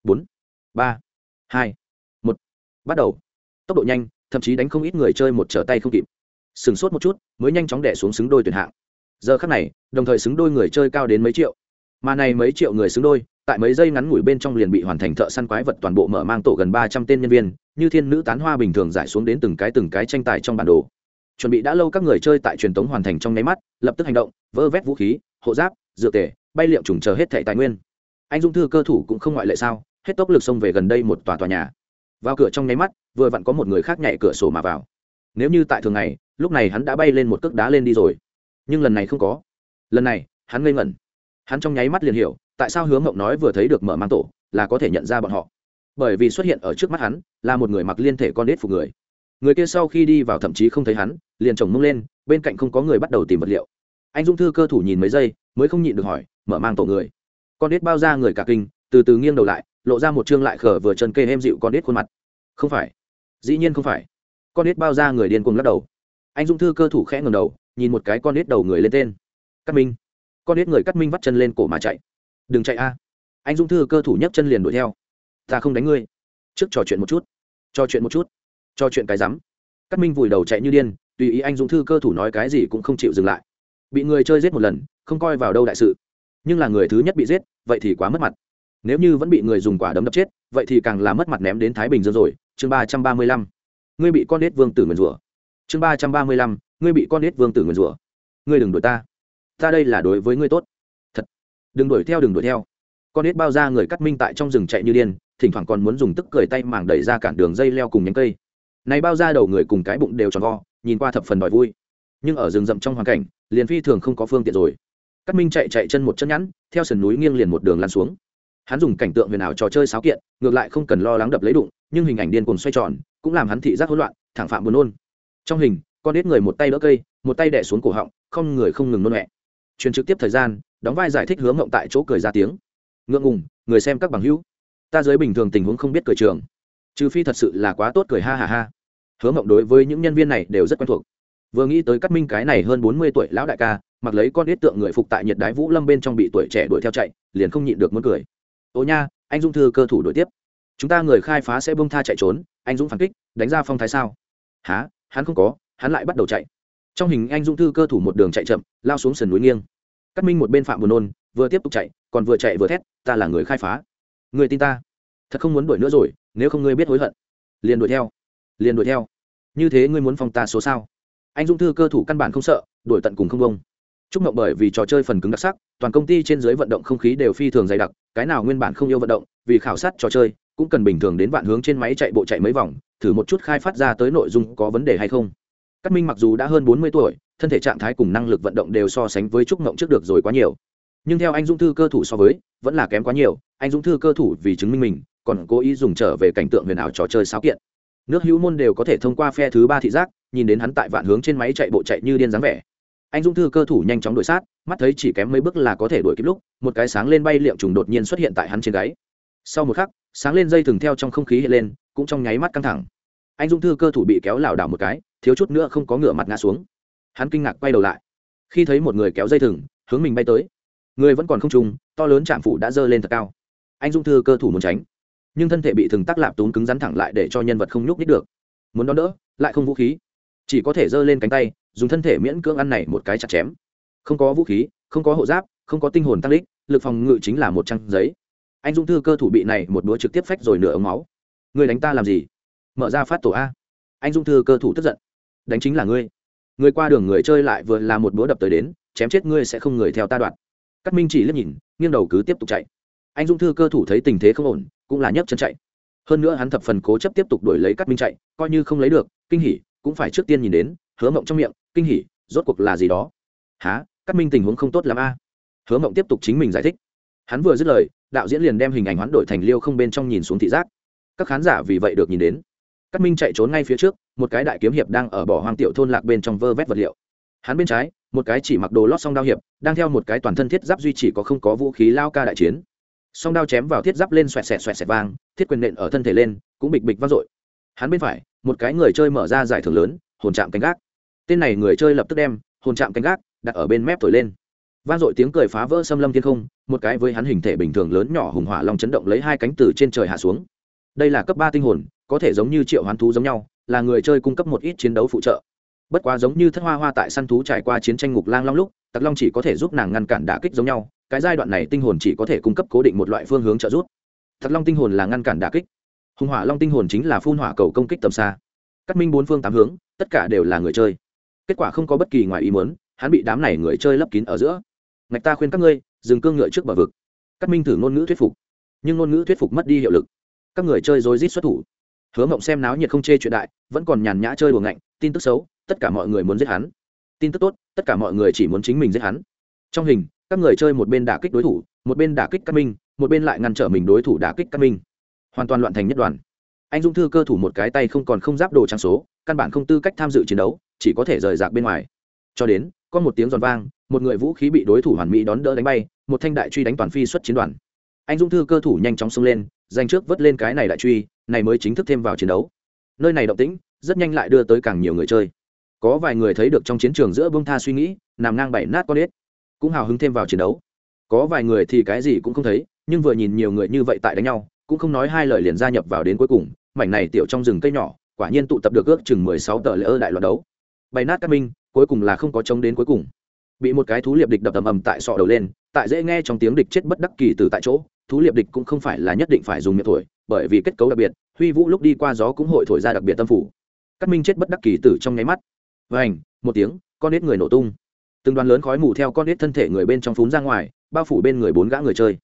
bốn, ba, hai, một. Bắt đầu. Tốc độ nhanh, thậm chí đánh không ít người chơi một trở tay không kịp sửng sốt một chút, mới nhanh chóng đẻ xuống xứng đôi tuyển hạng. Giờ khắc này, đồng thời xứng đôi người chơi cao đến mấy triệu. Mà này mấy triệu người xứng đôi, tại mấy giây ngắn ngủi bên trong liền bị hoàn thành thợ săn quái vật toàn bộ mở mang tổ gần ba trăm tên nhân viên, như thiên nữ tán hoa bình thường giải xuống đến từng cái từng cái tranh tài trong bản đồ. Chuẩn bị đã lâu các người chơi tại truyền tống hoàn thành trong nháy mắt, lập tức hành động, vơ vét vũ khí, hộ giáp dựa tể, bay liệu trùng chờ hết thẻ tài nguyên. Anh dung thư cơ thủ cũng không ngoại lệ sao, hết tốc lực xông về gần đây một tòa tòa nhà. Vào cửa trong nháy mắt, vừa vặn có một người khác nhảy cửa sổ mà vào. Nếu như tại thường ngày lúc này hắn đã bay lên một cước đá lên đi rồi. Nhưng lần này không có. Lần này, hắn ngây ngẩn. Hắn trong nháy mắt liền hiểu, tại sao hướng mộng nói vừa thấy được mở mang tổ, là có thể nhận ra bọn họ. Bởi vì xuất hiện ở trước mắt hắn, là một người mặc liên thể con đết phục người. Người kia sau khi đi vào thậm chí không thấy hắn, liền chồng mông lên, bên cạnh không có người bắt đầu tìm vật liệu. Anh dung thư cơ thủ nhìn mấy giây, mới không nhịn được hỏi, mở mang tổ người? Con đết bao ra người cả kinh, từ từ nghiêng đầu lại, lộ ra một chương lại khở vừa chân kê em dịu con đết khuôn mặt. Không phải. Dĩ nhiên không phải. Con đết bao ra người điên cuồng lắc đầu anh dung thư cơ thủ khẽ ngầm đầu, nhìn một cái con nết đầu người lên tên. Cắt minh. Con nết người cắt minh vắt chân lên cổ mà chạy. Đừng chạy a. Anh dung thư cơ thủ nhấc chân liền đuổi theo. Ta không đánh ngươi. Trước trò chuyện một chút. Trò chuyện một chút. Trò chuyện cái rắm. Cắt minh vùi đầu chạy như điên, tùy ý anh dung thư cơ thủ nói cái gì cũng không chịu dừng lại. Bị người chơi giết một lần, không coi vào đâu đại sự. Nhưng là người thứ nhất bị giết, vậy thì quá mất mặt. Nếu như vẫn bị người dùng quả đấm đập chết, vậy thì càng là mất mặt ném đến thái bình dương rồi. Chương ba trăm ba mươi lăm. Ngươi bị con nết vương tử nguyền rủa chương ba trăm ba mươi lăm, ngươi bị con nết vương tử nguyền rủa. Ngươi đừng đuổi ta. Ta đây là đối với ngươi tốt. Thật. Đừng đuổi theo, đừng đuổi theo. Con nết bao ra người cắt minh tại trong rừng chạy như điên, thỉnh thoảng còn muốn dùng tức cười tay màng đẩy ra cản đường dây leo cùng nhánh cây. Này bao ra đầu người cùng cái bụng đều tròn vo, nhìn qua thập phần đòi vui. Nhưng ở rừng rậm trong hoàn cảnh, liền phi thường không có phương tiện rồi. Cắt minh chạy chạy chân một chân nhẵn, theo sườn núi nghiêng liền một đường lăn xuống. Hắn dùng cảnh tượng huyền ảo trò chơi sáo kiện, ngược lại không cần lo lắng đập lấy đụng, nhưng hình ảnh điên cuồng xoay tròn, cũng làm hắn thị giác hỗn loạn, thẳng phạm buồn nôn trong hình, con ít người một tay đỡ cây, một tay đẻ xuống cổ họng, không người không ngừng nôn mẹ truyền trực tiếp thời gian, đóng vai giải thích hướng ngộng tại chỗ cười ra tiếng. Ngượng ngùng, người xem các bằng hữu. Ta giới bình thường tình huống không biết cười trường. Trừ phi thật sự là quá tốt cười ha ha ha. Hứa mộng đối với những nhân viên này đều rất quen thuộc. Vừa nghĩ tới cắt minh cái này hơn bốn mươi tuổi lão đại ca, mặc lấy con ít tượng người phục tại nhiệt đái vũ lâm bên trong bị tuổi trẻ đuổi theo chạy, liền không nhịn được muốn cười. Ô nha, anh Dung thư cơ thủ đuổi tiếp. Chúng ta người khai phá sẽ bông tha chạy trốn, anh dũng phản kích, đánh ra phong thái sao? Há hắn không có, hắn lại bắt đầu chạy. Trong hình anh dũng thư cơ thủ một đường chạy chậm, lao xuống sườn núi nghiêng. Cắt minh một bên phạm buồn nôn, vừa tiếp tục chạy, còn vừa chạy vừa thét, ta là người khai phá. Người tin ta. Thật không muốn đuổi nữa rồi, nếu không ngươi biết hối hận. Liền đuổi theo. Liền đuổi theo. Như thế ngươi muốn phòng ta số sao? Anh dũng thư cơ thủ căn bản không sợ, đuổi tận cùng không bông chúc mộng bởi vì trò chơi phần cứng đặc sắc, toàn công ty trên dưới vận động không khí đều phi thường dày đặc, cái nào nguyên bản không yêu vận động, vì khảo sát trò chơi, cũng cần bình thường đến vạn hướng trên máy chạy bộ chạy mấy vòng thử một chút khai phát ra tới nội dung có vấn đề hay không. Cát minh mặc dù đã hơn bốn mươi tuổi, thân thể trạng thái cùng năng lực vận động đều so sánh với trúc ngộng trước được rồi quá nhiều. Nhưng theo anh dũng thư cơ thủ so với, vẫn là kém quá nhiều. Anh dũng thư cơ thủ vì chứng minh mình, còn cố ý dùng trở về cảnh tượng huyền ảo trò chơi sáo kiện. Nước hữu môn đều có thể thông qua phe thứ ba thị giác, nhìn đến hắn tại vạn hướng trên máy chạy bộ chạy như điên dáng vẻ. Anh dũng thư cơ thủ nhanh chóng đuổi sát, mắt thấy chỉ kém mấy bước là có thể đuổi kịp lúc, một cái sáng lên bay liệm trùng đột nhiên xuất hiện tại hắn trên gáy. Sau một khắc, sáng lên dây thừng theo trong không khí hiện lên, cũng trong nháy mắt căng thẳng anh Dung thư cơ thủ bị kéo lảo đảo một cái thiếu chút nữa không có ngửa mặt ngã xuống. Hắn kinh ngạc quay đầu lại. Khi thấy một người kéo dây thừng hướng mình bay tới. Người vẫn còn không trung, to lớn chạm phủ đã dơ lên thật cao. Anh Dung thư cơ thủ muốn tránh. Nhưng thân thể bị thừng tắc lạp tún cứng rắn thẳng lại để cho nhân vật không nhúc nít được. Muốn đón đỡ lại không vũ khí. Chỉ có thể giơ lên cánh tay dùng thân thể miễn cưỡng ăn này một cái chặt chém. Không có vũ khí không có hộ giáp không có tinh hồn tăng lích lực phòng ngự chính là một trang giấy. Anh dung thư cơ thủ bị này một đũa trực tiếp phách rồi nửa ống máu. Người đánh ta làm gì? Mở ra phát tổ a. Anh dung thư cơ thủ tức giận. Đánh chính là ngươi. Người qua đường người chơi lại vừa là một búa đập tới đến, chém chết ngươi sẽ không người theo ta đoạn. Cắt minh chỉ liếc nhìn, nghiêng đầu cứ tiếp tục chạy. Anh dung thư cơ thủ thấy tình thế không ổn, cũng là nhấc chân chạy. Hơn nữa hắn thập phần cố chấp tiếp tục đuổi lấy cắt minh chạy, coi như không lấy được, kinh hỉ, cũng phải trước tiên nhìn đến, hứa mộng trong miệng, kinh hỉ, rốt cuộc là gì đó. Há cắt minh tình huống không tốt l a. Hứa mộng tiếp tục chính mình giải thích. Hắn vừa dứt lời, đạo diễn liền đem hình ảnh hoán đổi thành liêu không bên trong nhìn xuống thị giác. Các khán giả vì vậy được nhìn đến cắt minh chạy trốn ngay phía trước, một cái đại kiếm hiệp đang ở bỏ hoang tiểu thôn lạc bên trong vơ vét vật liệu. Hắn bên trái, một cái chỉ mặc đồ lót song đao hiệp, đang theo một cái toàn thân thiết giáp duy chỉ có không có vũ khí lao ca đại chiến. Song đao chém vào thiết giáp lên xoẹt xẹt xoẹt xẹt vang, thiết quyền nện ở thân thể lên, cũng bịch bịch vang dội. Hắn bên phải, một cái người chơi mở ra giải thưởng lớn, hồn chạm canh gác. Tên này người chơi lập tức đem hồn chạm canh gác đặt ở bên mép thổi lên. Vang dội tiếng cười phá vỡ xâm lâm thiên không, một cái với hắn hình thể bình thường lớn nhỏ hùng hỏa long chấn động lấy hai cánh từ trên trời hạ xuống. Đây là cấp ba tinh hồn có thể giống như triệu hoán thú giống nhau, là người chơi cung cấp một ít chiến đấu phụ trợ. Bất quá giống như thất hoa hoa tại săn thú trải qua chiến tranh ngục lang long lúc, tặc long chỉ có thể giúp nàng ngăn cản đả kích giống nhau, cái giai đoạn này tinh hồn chỉ có thể cung cấp cố định một loại phương hướng trợ giúp. Thật long tinh hồn là ngăn cản đả kích. Hùng hỏa long tinh hồn chính là phun hỏa cầu công kích tầm xa. Cắt minh bốn phương tám hướng, tất cả đều là người chơi. Kết quả không có bất kỳ ngoài ý muốn, hắn bị đám này người chơi lấp kín ở giữa. Ngạch ta khuyên các ngươi, dừng cương ngựa trước bờ vực. Cắt minh thử ngôn ngữ thuyết phục. Nhưng ngôn ngữ thuyết phục mất đi hiệu lực. Các người chơi rối rít xuất thủ hứa mộng xem náo nhiệt không chê chuyện đại, vẫn còn nhàn nhã chơi đùa ngạnh, tin tức xấu, tất cả mọi người muốn giết hắn. Tin tức tốt, tất cả mọi người chỉ muốn chính mình giết hắn. Trong hình, các người chơi một bên đả kích đối thủ, một bên đả kích các minh, một bên lại ngăn trở mình đối thủ đả kích các minh. Hoàn toàn loạn thành nhất đoàn. Anh dung thư cơ thủ một cái tay không còn không giáp đồ trang số, căn bản không tư cách tham dự chiến đấu, chỉ có thể rời rạc bên ngoài. Cho đến, có một tiếng giòn vang, một người vũ khí bị đối thủ hoàn mỹ đón đỡ đánh bay, một thanh đại truy đánh toàn phi xuất chiến đoàn. Anh dung thư cơ thủ nhanh chóng xông lên, giành trước vớt lên cái này đại truy này mới chính thức thêm vào chiến đấu. Nơi này động tĩnh, rất nhanh lại đưa tới càng nhiều người chơi. Có vài người thấy được trong chiến trường giữa bông tha suy nghĩ, nằm ngang bảy nát con ếch, cũng hào hứng thêm vào chiến đấu. Có vài người thì cái gì cũng không thấy, nhưng vừa nhìn nhiều người như vậy tại đánh nhau, cũng không nói hai lời liền gia nhập vào đến cuối cùng. Mảnh này tiểu trong rừng cây nhỏ, quả nhiên tụ tập được ước chừng mười sáu tờ lễ ơ đại loạt đấu. Bay nát các minh, cuối cùng là không có chống đến cuối cùng. Bị một cái thú liệp địch đập ầm ầm tại sọ đầu lên, tại dễ nghe trong tiếng địch chết bất đắc kỳ từ tại chỗ, thú liệp địch cũng không phải là nhất định phải dùng miệng thổi bởi vì kết cấu đặc biệt, huy vũ lúc đi qua gió cũng hội thổi ra đặc biệt tâm phủ. Cắt minh chết bất đắc kỳ tử trong nháy mắt. Và một tiếng, con nết người nổ tung. Từng đoàn lớn khói mù theo con nết thân thể người bên trong phún ra ngoài, bao phủ bên người bốn gã người chơi.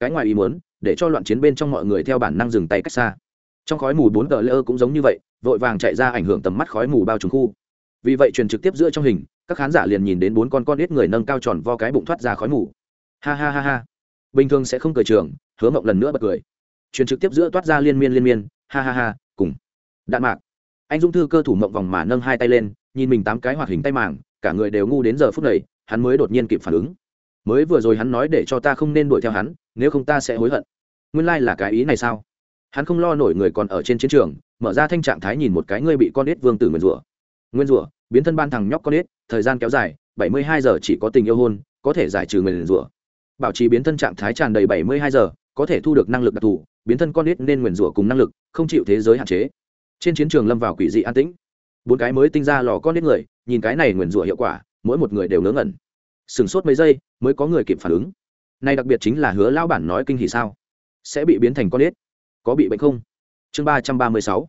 Cái ngoài ý muốn, để cho loạn chiến bên trong mọi người theo bản năng dừng tay cách xa. Trong khói mù bốn tờ lơ cũng giống như vậy, vội vàng chạy ra ảnh hưởng tầm mắt khói mù bao trùng khu. Vì vậy truyền trực tiếp giữa trong hình, các khán giả liền nhìn đến bốn con con nết người nâng cao tròn vo cái bụng thoát ra khói mù. Ha ha ha ha. Bình thường sẽ không cười trường, hứa mộng lần nữa bật cười truyền trực tiếp giữa toát ra liên miên liên miên, ha ha ha, cùng. Đạn mạc. Anh dung thư cơ thủ mộng vòng mà nâng hai tay lên, nhìn mình tám cái hoạt hình tay màng, cả người đều ngu đến giờ phút này, hắn mới đột nhiên kịp phản ứng. Mới vừa rồi hắn nói để cho ta không nên đuổi theo hắn, nếu không ta sẽ hối hận. Nguyên lai、like、là cái ý này sao? Hắn không lo nổi người còn ở trên chiến trường, mở ra thanh trạng thái nhìn một cái ngươi bị con ếch vương tử nguyên rủa. Nguyên rủa, biến thân ban thằng nhóc con ếch, thời gian kéo dài, bảy mươi hai giờ chỉ có tình yêu hôn, có thể giải trừ nguyên rủa. Bảo trì biến thân trạng thái tràn đầy bảy mươi hai giờ, có thể thu được năng lực đặc thù biến thân con nít nên nguyền rủa cùng năng lực, không chịu thế giới hạn chế. Trên chiến trường lâm vào quỷ dị an tĩnh. Bốn cái mới tinh ra lò con nít người, nhìn cái này nguyền rủa hiệu quả, mỗi một người đều ngớ ngẩn. Sửng sốt mấy giây, mới có người kịp phản ứng. Này đặc biệt chính là hứa lão bản nói kinh hỉ sao? Sẽ bị biến thành con nít? có bị bệnh không? Chương ba trăm ba mươi sáu.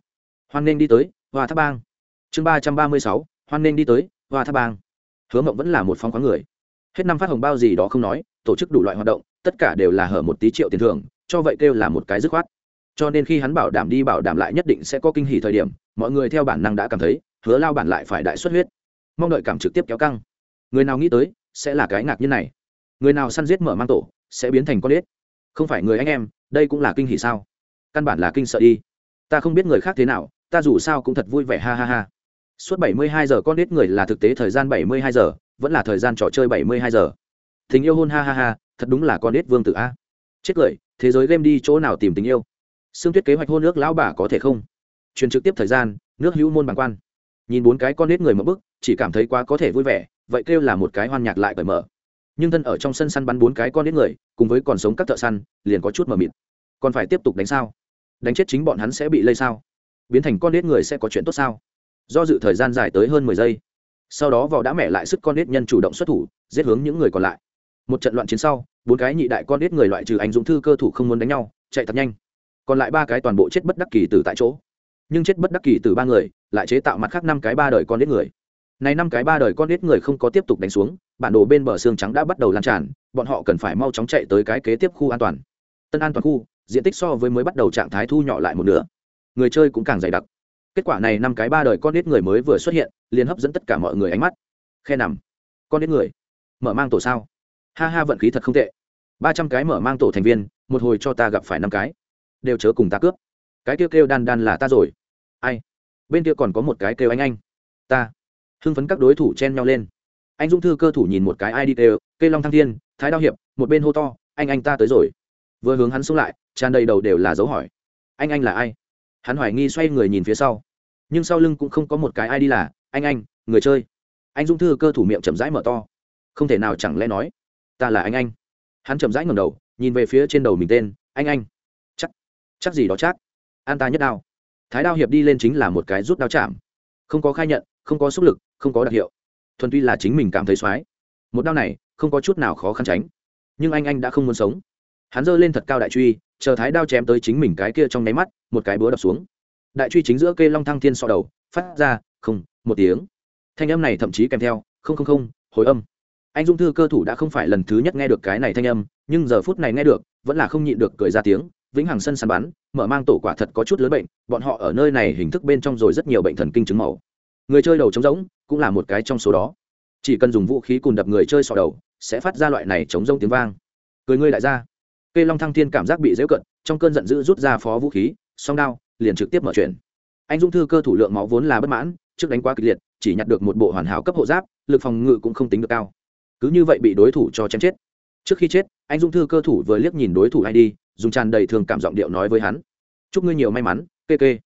Hoan nên đi tới, hoa tháp bang. Chương ba trăm ba mươi sáu. Hoan nên đi tới, hoa tháp bang. Hứa mộng vẫn là một phong khoáng người. Hết năm phát hồng bao gì đó không nói, tổ chức đủ loại hoạt động, tất cả đều là hở một tí triệu tiền thưởng cho vậy kêu là một cái dứt khoát. Cho nên khi hắn bảo đảm đi bảo đảm lại nhất định sẽ có kinh hỉ thời điểm, mọi người theo bản năng đã cảm thấy, hứa lao bản lại phải đại xuất huyết. Mong đợi cảm trực tiếp kéo căng. Người nào nghĩ tới, sẽ là cái ngạc nhiên này. Người nào săn giết mở mang tổ, sẽ biến thành con ếch. Không phải người anh em, đây cũng là kinh hỉ sao? Căn bản là kinh sợ đi. Ta không biết người khác thế nào, ta dù sao cũng thật vui vẻ, ha ha ha. Suốt bảy mươi hai giờ con ếch người là thực tế thời gian bảy mươi hai giờ, vẫn là thời gian trò chơi bảy mươi hai giờ. Tình yêu hôn, ha ha ha, thật đúng là con ếch vương tử a. Chết cười thế giới game đi chỗ nào tìm tình yêu? Xương tuyết kế hoạch hôn nước lão bà có thể không? Truyền trực tiếp thời gian, nước hữu môn bằng quan. Nhìn bốn cái con nết người mở bức, chỉ cảm thấy quá có thể vui vẻ, vậy kêu là một cái hoan nhạc lại cởi mở. Nhưng thân ở trong sân săn bắn bốn cái con nết người, cùng với còn sống các thợ săn, liền có chút mờ mịt. Còn phải tiếp tục đánh sao? Đánh chết chính bọn hắn sẽ bị lây sao? Biến thành con nết người sẽ có chuyện tốt sao? Do dự thời gian dài tới hơn mười giây. Sau đó vò đã mẹ lại sức con nết nhân chủ động xuất thủ, giết hướng những người còn lại. Một trận loạn chiến sau bốn cái nhị đại con ít người loại trừ anh dũng thư cơ thủ không muốn đánh nhau, chạy thật nhanh. Còn lại ba cái toàn bộ chết bất đắc kỳ từ tại chỗ. Nhưng chết bất đắc kỳ từ ba người, lại chế tạo mặt khác năm cái ba đời con ít người. Này năm cái ba đời con ít người không có tiếp tục đánh xuống, bản đồ bên bờ xương trắng đã bắt đầu lan tràn, bọn họ cần phải mau chóng chạy tới cái kế tiếp khu an toàn. Tân an toàn khu, diện tích so với mới bắt đầu trạng thái thu nhỏ lại một nửa. Người chơi cũng càng dày đặc. Kết quả này năm cái ba đời con ít người mới vừa xuất hiện, liền hấp dẫn tất cả mọi người ánh mắt. Khe nằm. Con ít người. Mở mang tổ sao? Ha ha, vận khí thật không tệ. Ba trăm cái mở mang tổ thành viên, một hồi cho ta gặp phải năm cái. Đều chớ cùng ta cướp. Cái kêu kêu đan đan là ta rồi. Ai? Bên kia còn có một cái kêu anh anh. Ta. Hưng phấn các đối thủ chen nhau lên. Anh dung thư cơ thủ nhìn một cái ai đi kêu cây long thăng thiên, thái đao hiệp, một bên hô to, anh anh ta tới rồi. Vừa hướng hắn xuống lại, tràn đầy đầu đều là dấu hỏi. Anh anh là ai? Hắn hoài nghi xoay người nhìn phía sau. Nhưng sau lưng cũng không có một cái ai đi là, anh anh, người chơi. Anh dung thư cơ thủ miệng chậm rãi mở to. Không thể nào chẳng lẽ nói ta là anh anh. Hắn chậm rãi ngầm đầu, nhìn về phía trên đầu mình tên, anh anh. Chắc chắc gì đó chắc. An ta nhất đao. Thái đao hiệp đi lên chính là một cái rút đao chạm. Không có khai nhận, không có sức lực, không có đặc hiệu. Thuần tuy là chính mình cảm thấy x một đao này, không có chút nào khó khăn tránh. Nhưng anh anh đã không muốn sống. Hắn giơ lên thật cao đại truy, chờ thái đao chém tới chính mình cái kia trong nháy mắt, một cái búa đập xuống. Đại truy chính giữa cây long thăng thiên sọ đầu, phát ra, không, một tiếng. Thanh âm này thậm chí kèm theo, không không không, hồi âm anh dung thư cơ thủ đã không phải lần thứ nhất nghe được cái này thanh âm, nhưng giờ phút này nghe được, vẫn là không nhịn được cười ra tiếng, vĩnh hằng sân săn bắn, mở mang tổ quả thật có chút lớn bệnh, bọn họ ở nơi này hình thức bên trong rồi rất nhiều bệnh thần kinh chứng màu. Người chơi đầu trống rỗng, cũng là một cái trong số đó. Chỉ cần dùng vũ khí cùn đập người chơi sọ đầu, sẽ phát ra loại này chống rông tiếng vang. Cười ngươi lại ra. Cây long thăng thiên cảm giác bị dễu cận, trong cơn giận dữ rút ra phó vũ khí, song đao, liền trực tiếp mở chuyện anh dung thư cơ thủ lượng máu vốn là bất mãn, trước đánh quá kịch liệt, chỉ nhặt được một bộ hoàn hảo cấp hộ giáp, lực phòng ngự cũng không tính được cao cứ như vậy bị đối thủ cho chém chết. Trước khi chết, anh dung thư cơ thủ vừa liếc nhìn đối thủ ai đi, dùng tràn đầy thường cảm giọng điệu nói với hắn. Chúc ngươi nhiều may mắn, kê kê.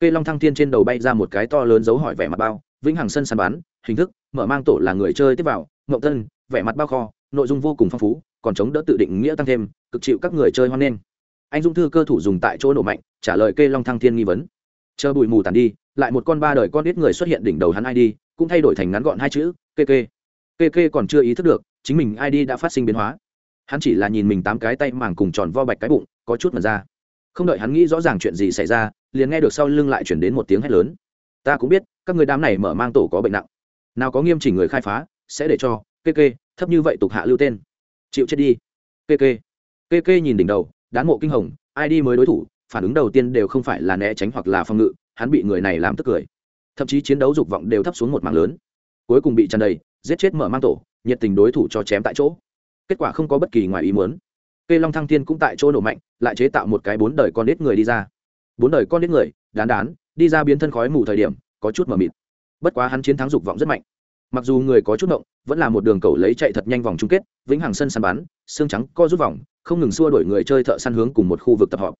Kê long thăng thiên trên đầu bay ra một cái to lớn dấu hỏi vẻ mặt bao, vĩnh hằng sân sàn bắn hình thức, mở mang tổ là người chơi tiếp vào ngậu tân, vẻ mặt bao kho, nội dung vô cùng phong phú, còn chống đỡ tự định nghĩa tăng thêm, cực chịu các người chơi hoan nghênh. Anh dung thư cơ thủ dùng tại chỗ nổ mạnh, trả lời kê long thăng thiên nghi vấn. Chờ bụi mù tàn đi, lại một con ba đời con ít người xuất hiện đỉnh đầu hắn id cũng thay đổi thành ngắn gọn hai chữ, kê kê kê kê còn chưa ý thức được, chính mình id đã phát sinh biến hóa. Hắn chỉ là nhìn mình tám cái tay màng cùng tròn vo bạch cái bụng, có chút mật ra. Không đợi hắn nghĩ rõ ràng chuyện gì xảy ra, liền nghe được sau lưng lại chuyển đến một tiếng hét lớn. Ta cũng biết, các người đám này mở mang tổ có bệnh nặng. Nào có nghiêm chỉnh người khai phá, sẽ để cho kê kê thấp như vậy tục hạ lưu tên. Chịu chết đi. Kê kê kê kê nhìn đỉnh đầu, đán mộ kinh hồng ai đi mới đối thủ, phản ứng đầu tiên đều không phải là né tránh hoặc là phòng ngự, hắn bị người này làm tức cười. Thậm chí chiến đấu dục vọng đều thấp xuống một mạng lớn. Cuối cùng bị tràn đầy giết chết mở mang tổ, nhiệt tình đối thủ cho chém tại chỗ. Kết quả không có bất kỳ ngoài ý muốn. Cây long thăng thiên cũng tại chỗ nổ mạnh, lại chế tạo một cái bốn đời con nết người đi ra. Bốn đời con nết người, đán đán, đi ra biến thân khói mù thời điểm, có chút mờ mịt. Bất quá hắn chiến thắng dục vọng rất mạnh. Mặc dù người có chút động, vẫn là một đường cầu lấy chạy thật nhanh vòng chung kết, vĩnh hằng sân săn bắn, xương trắng co rút vòng, không ngừng xua đổi người chơi thợ săn hướng cùng một khu vực tập họp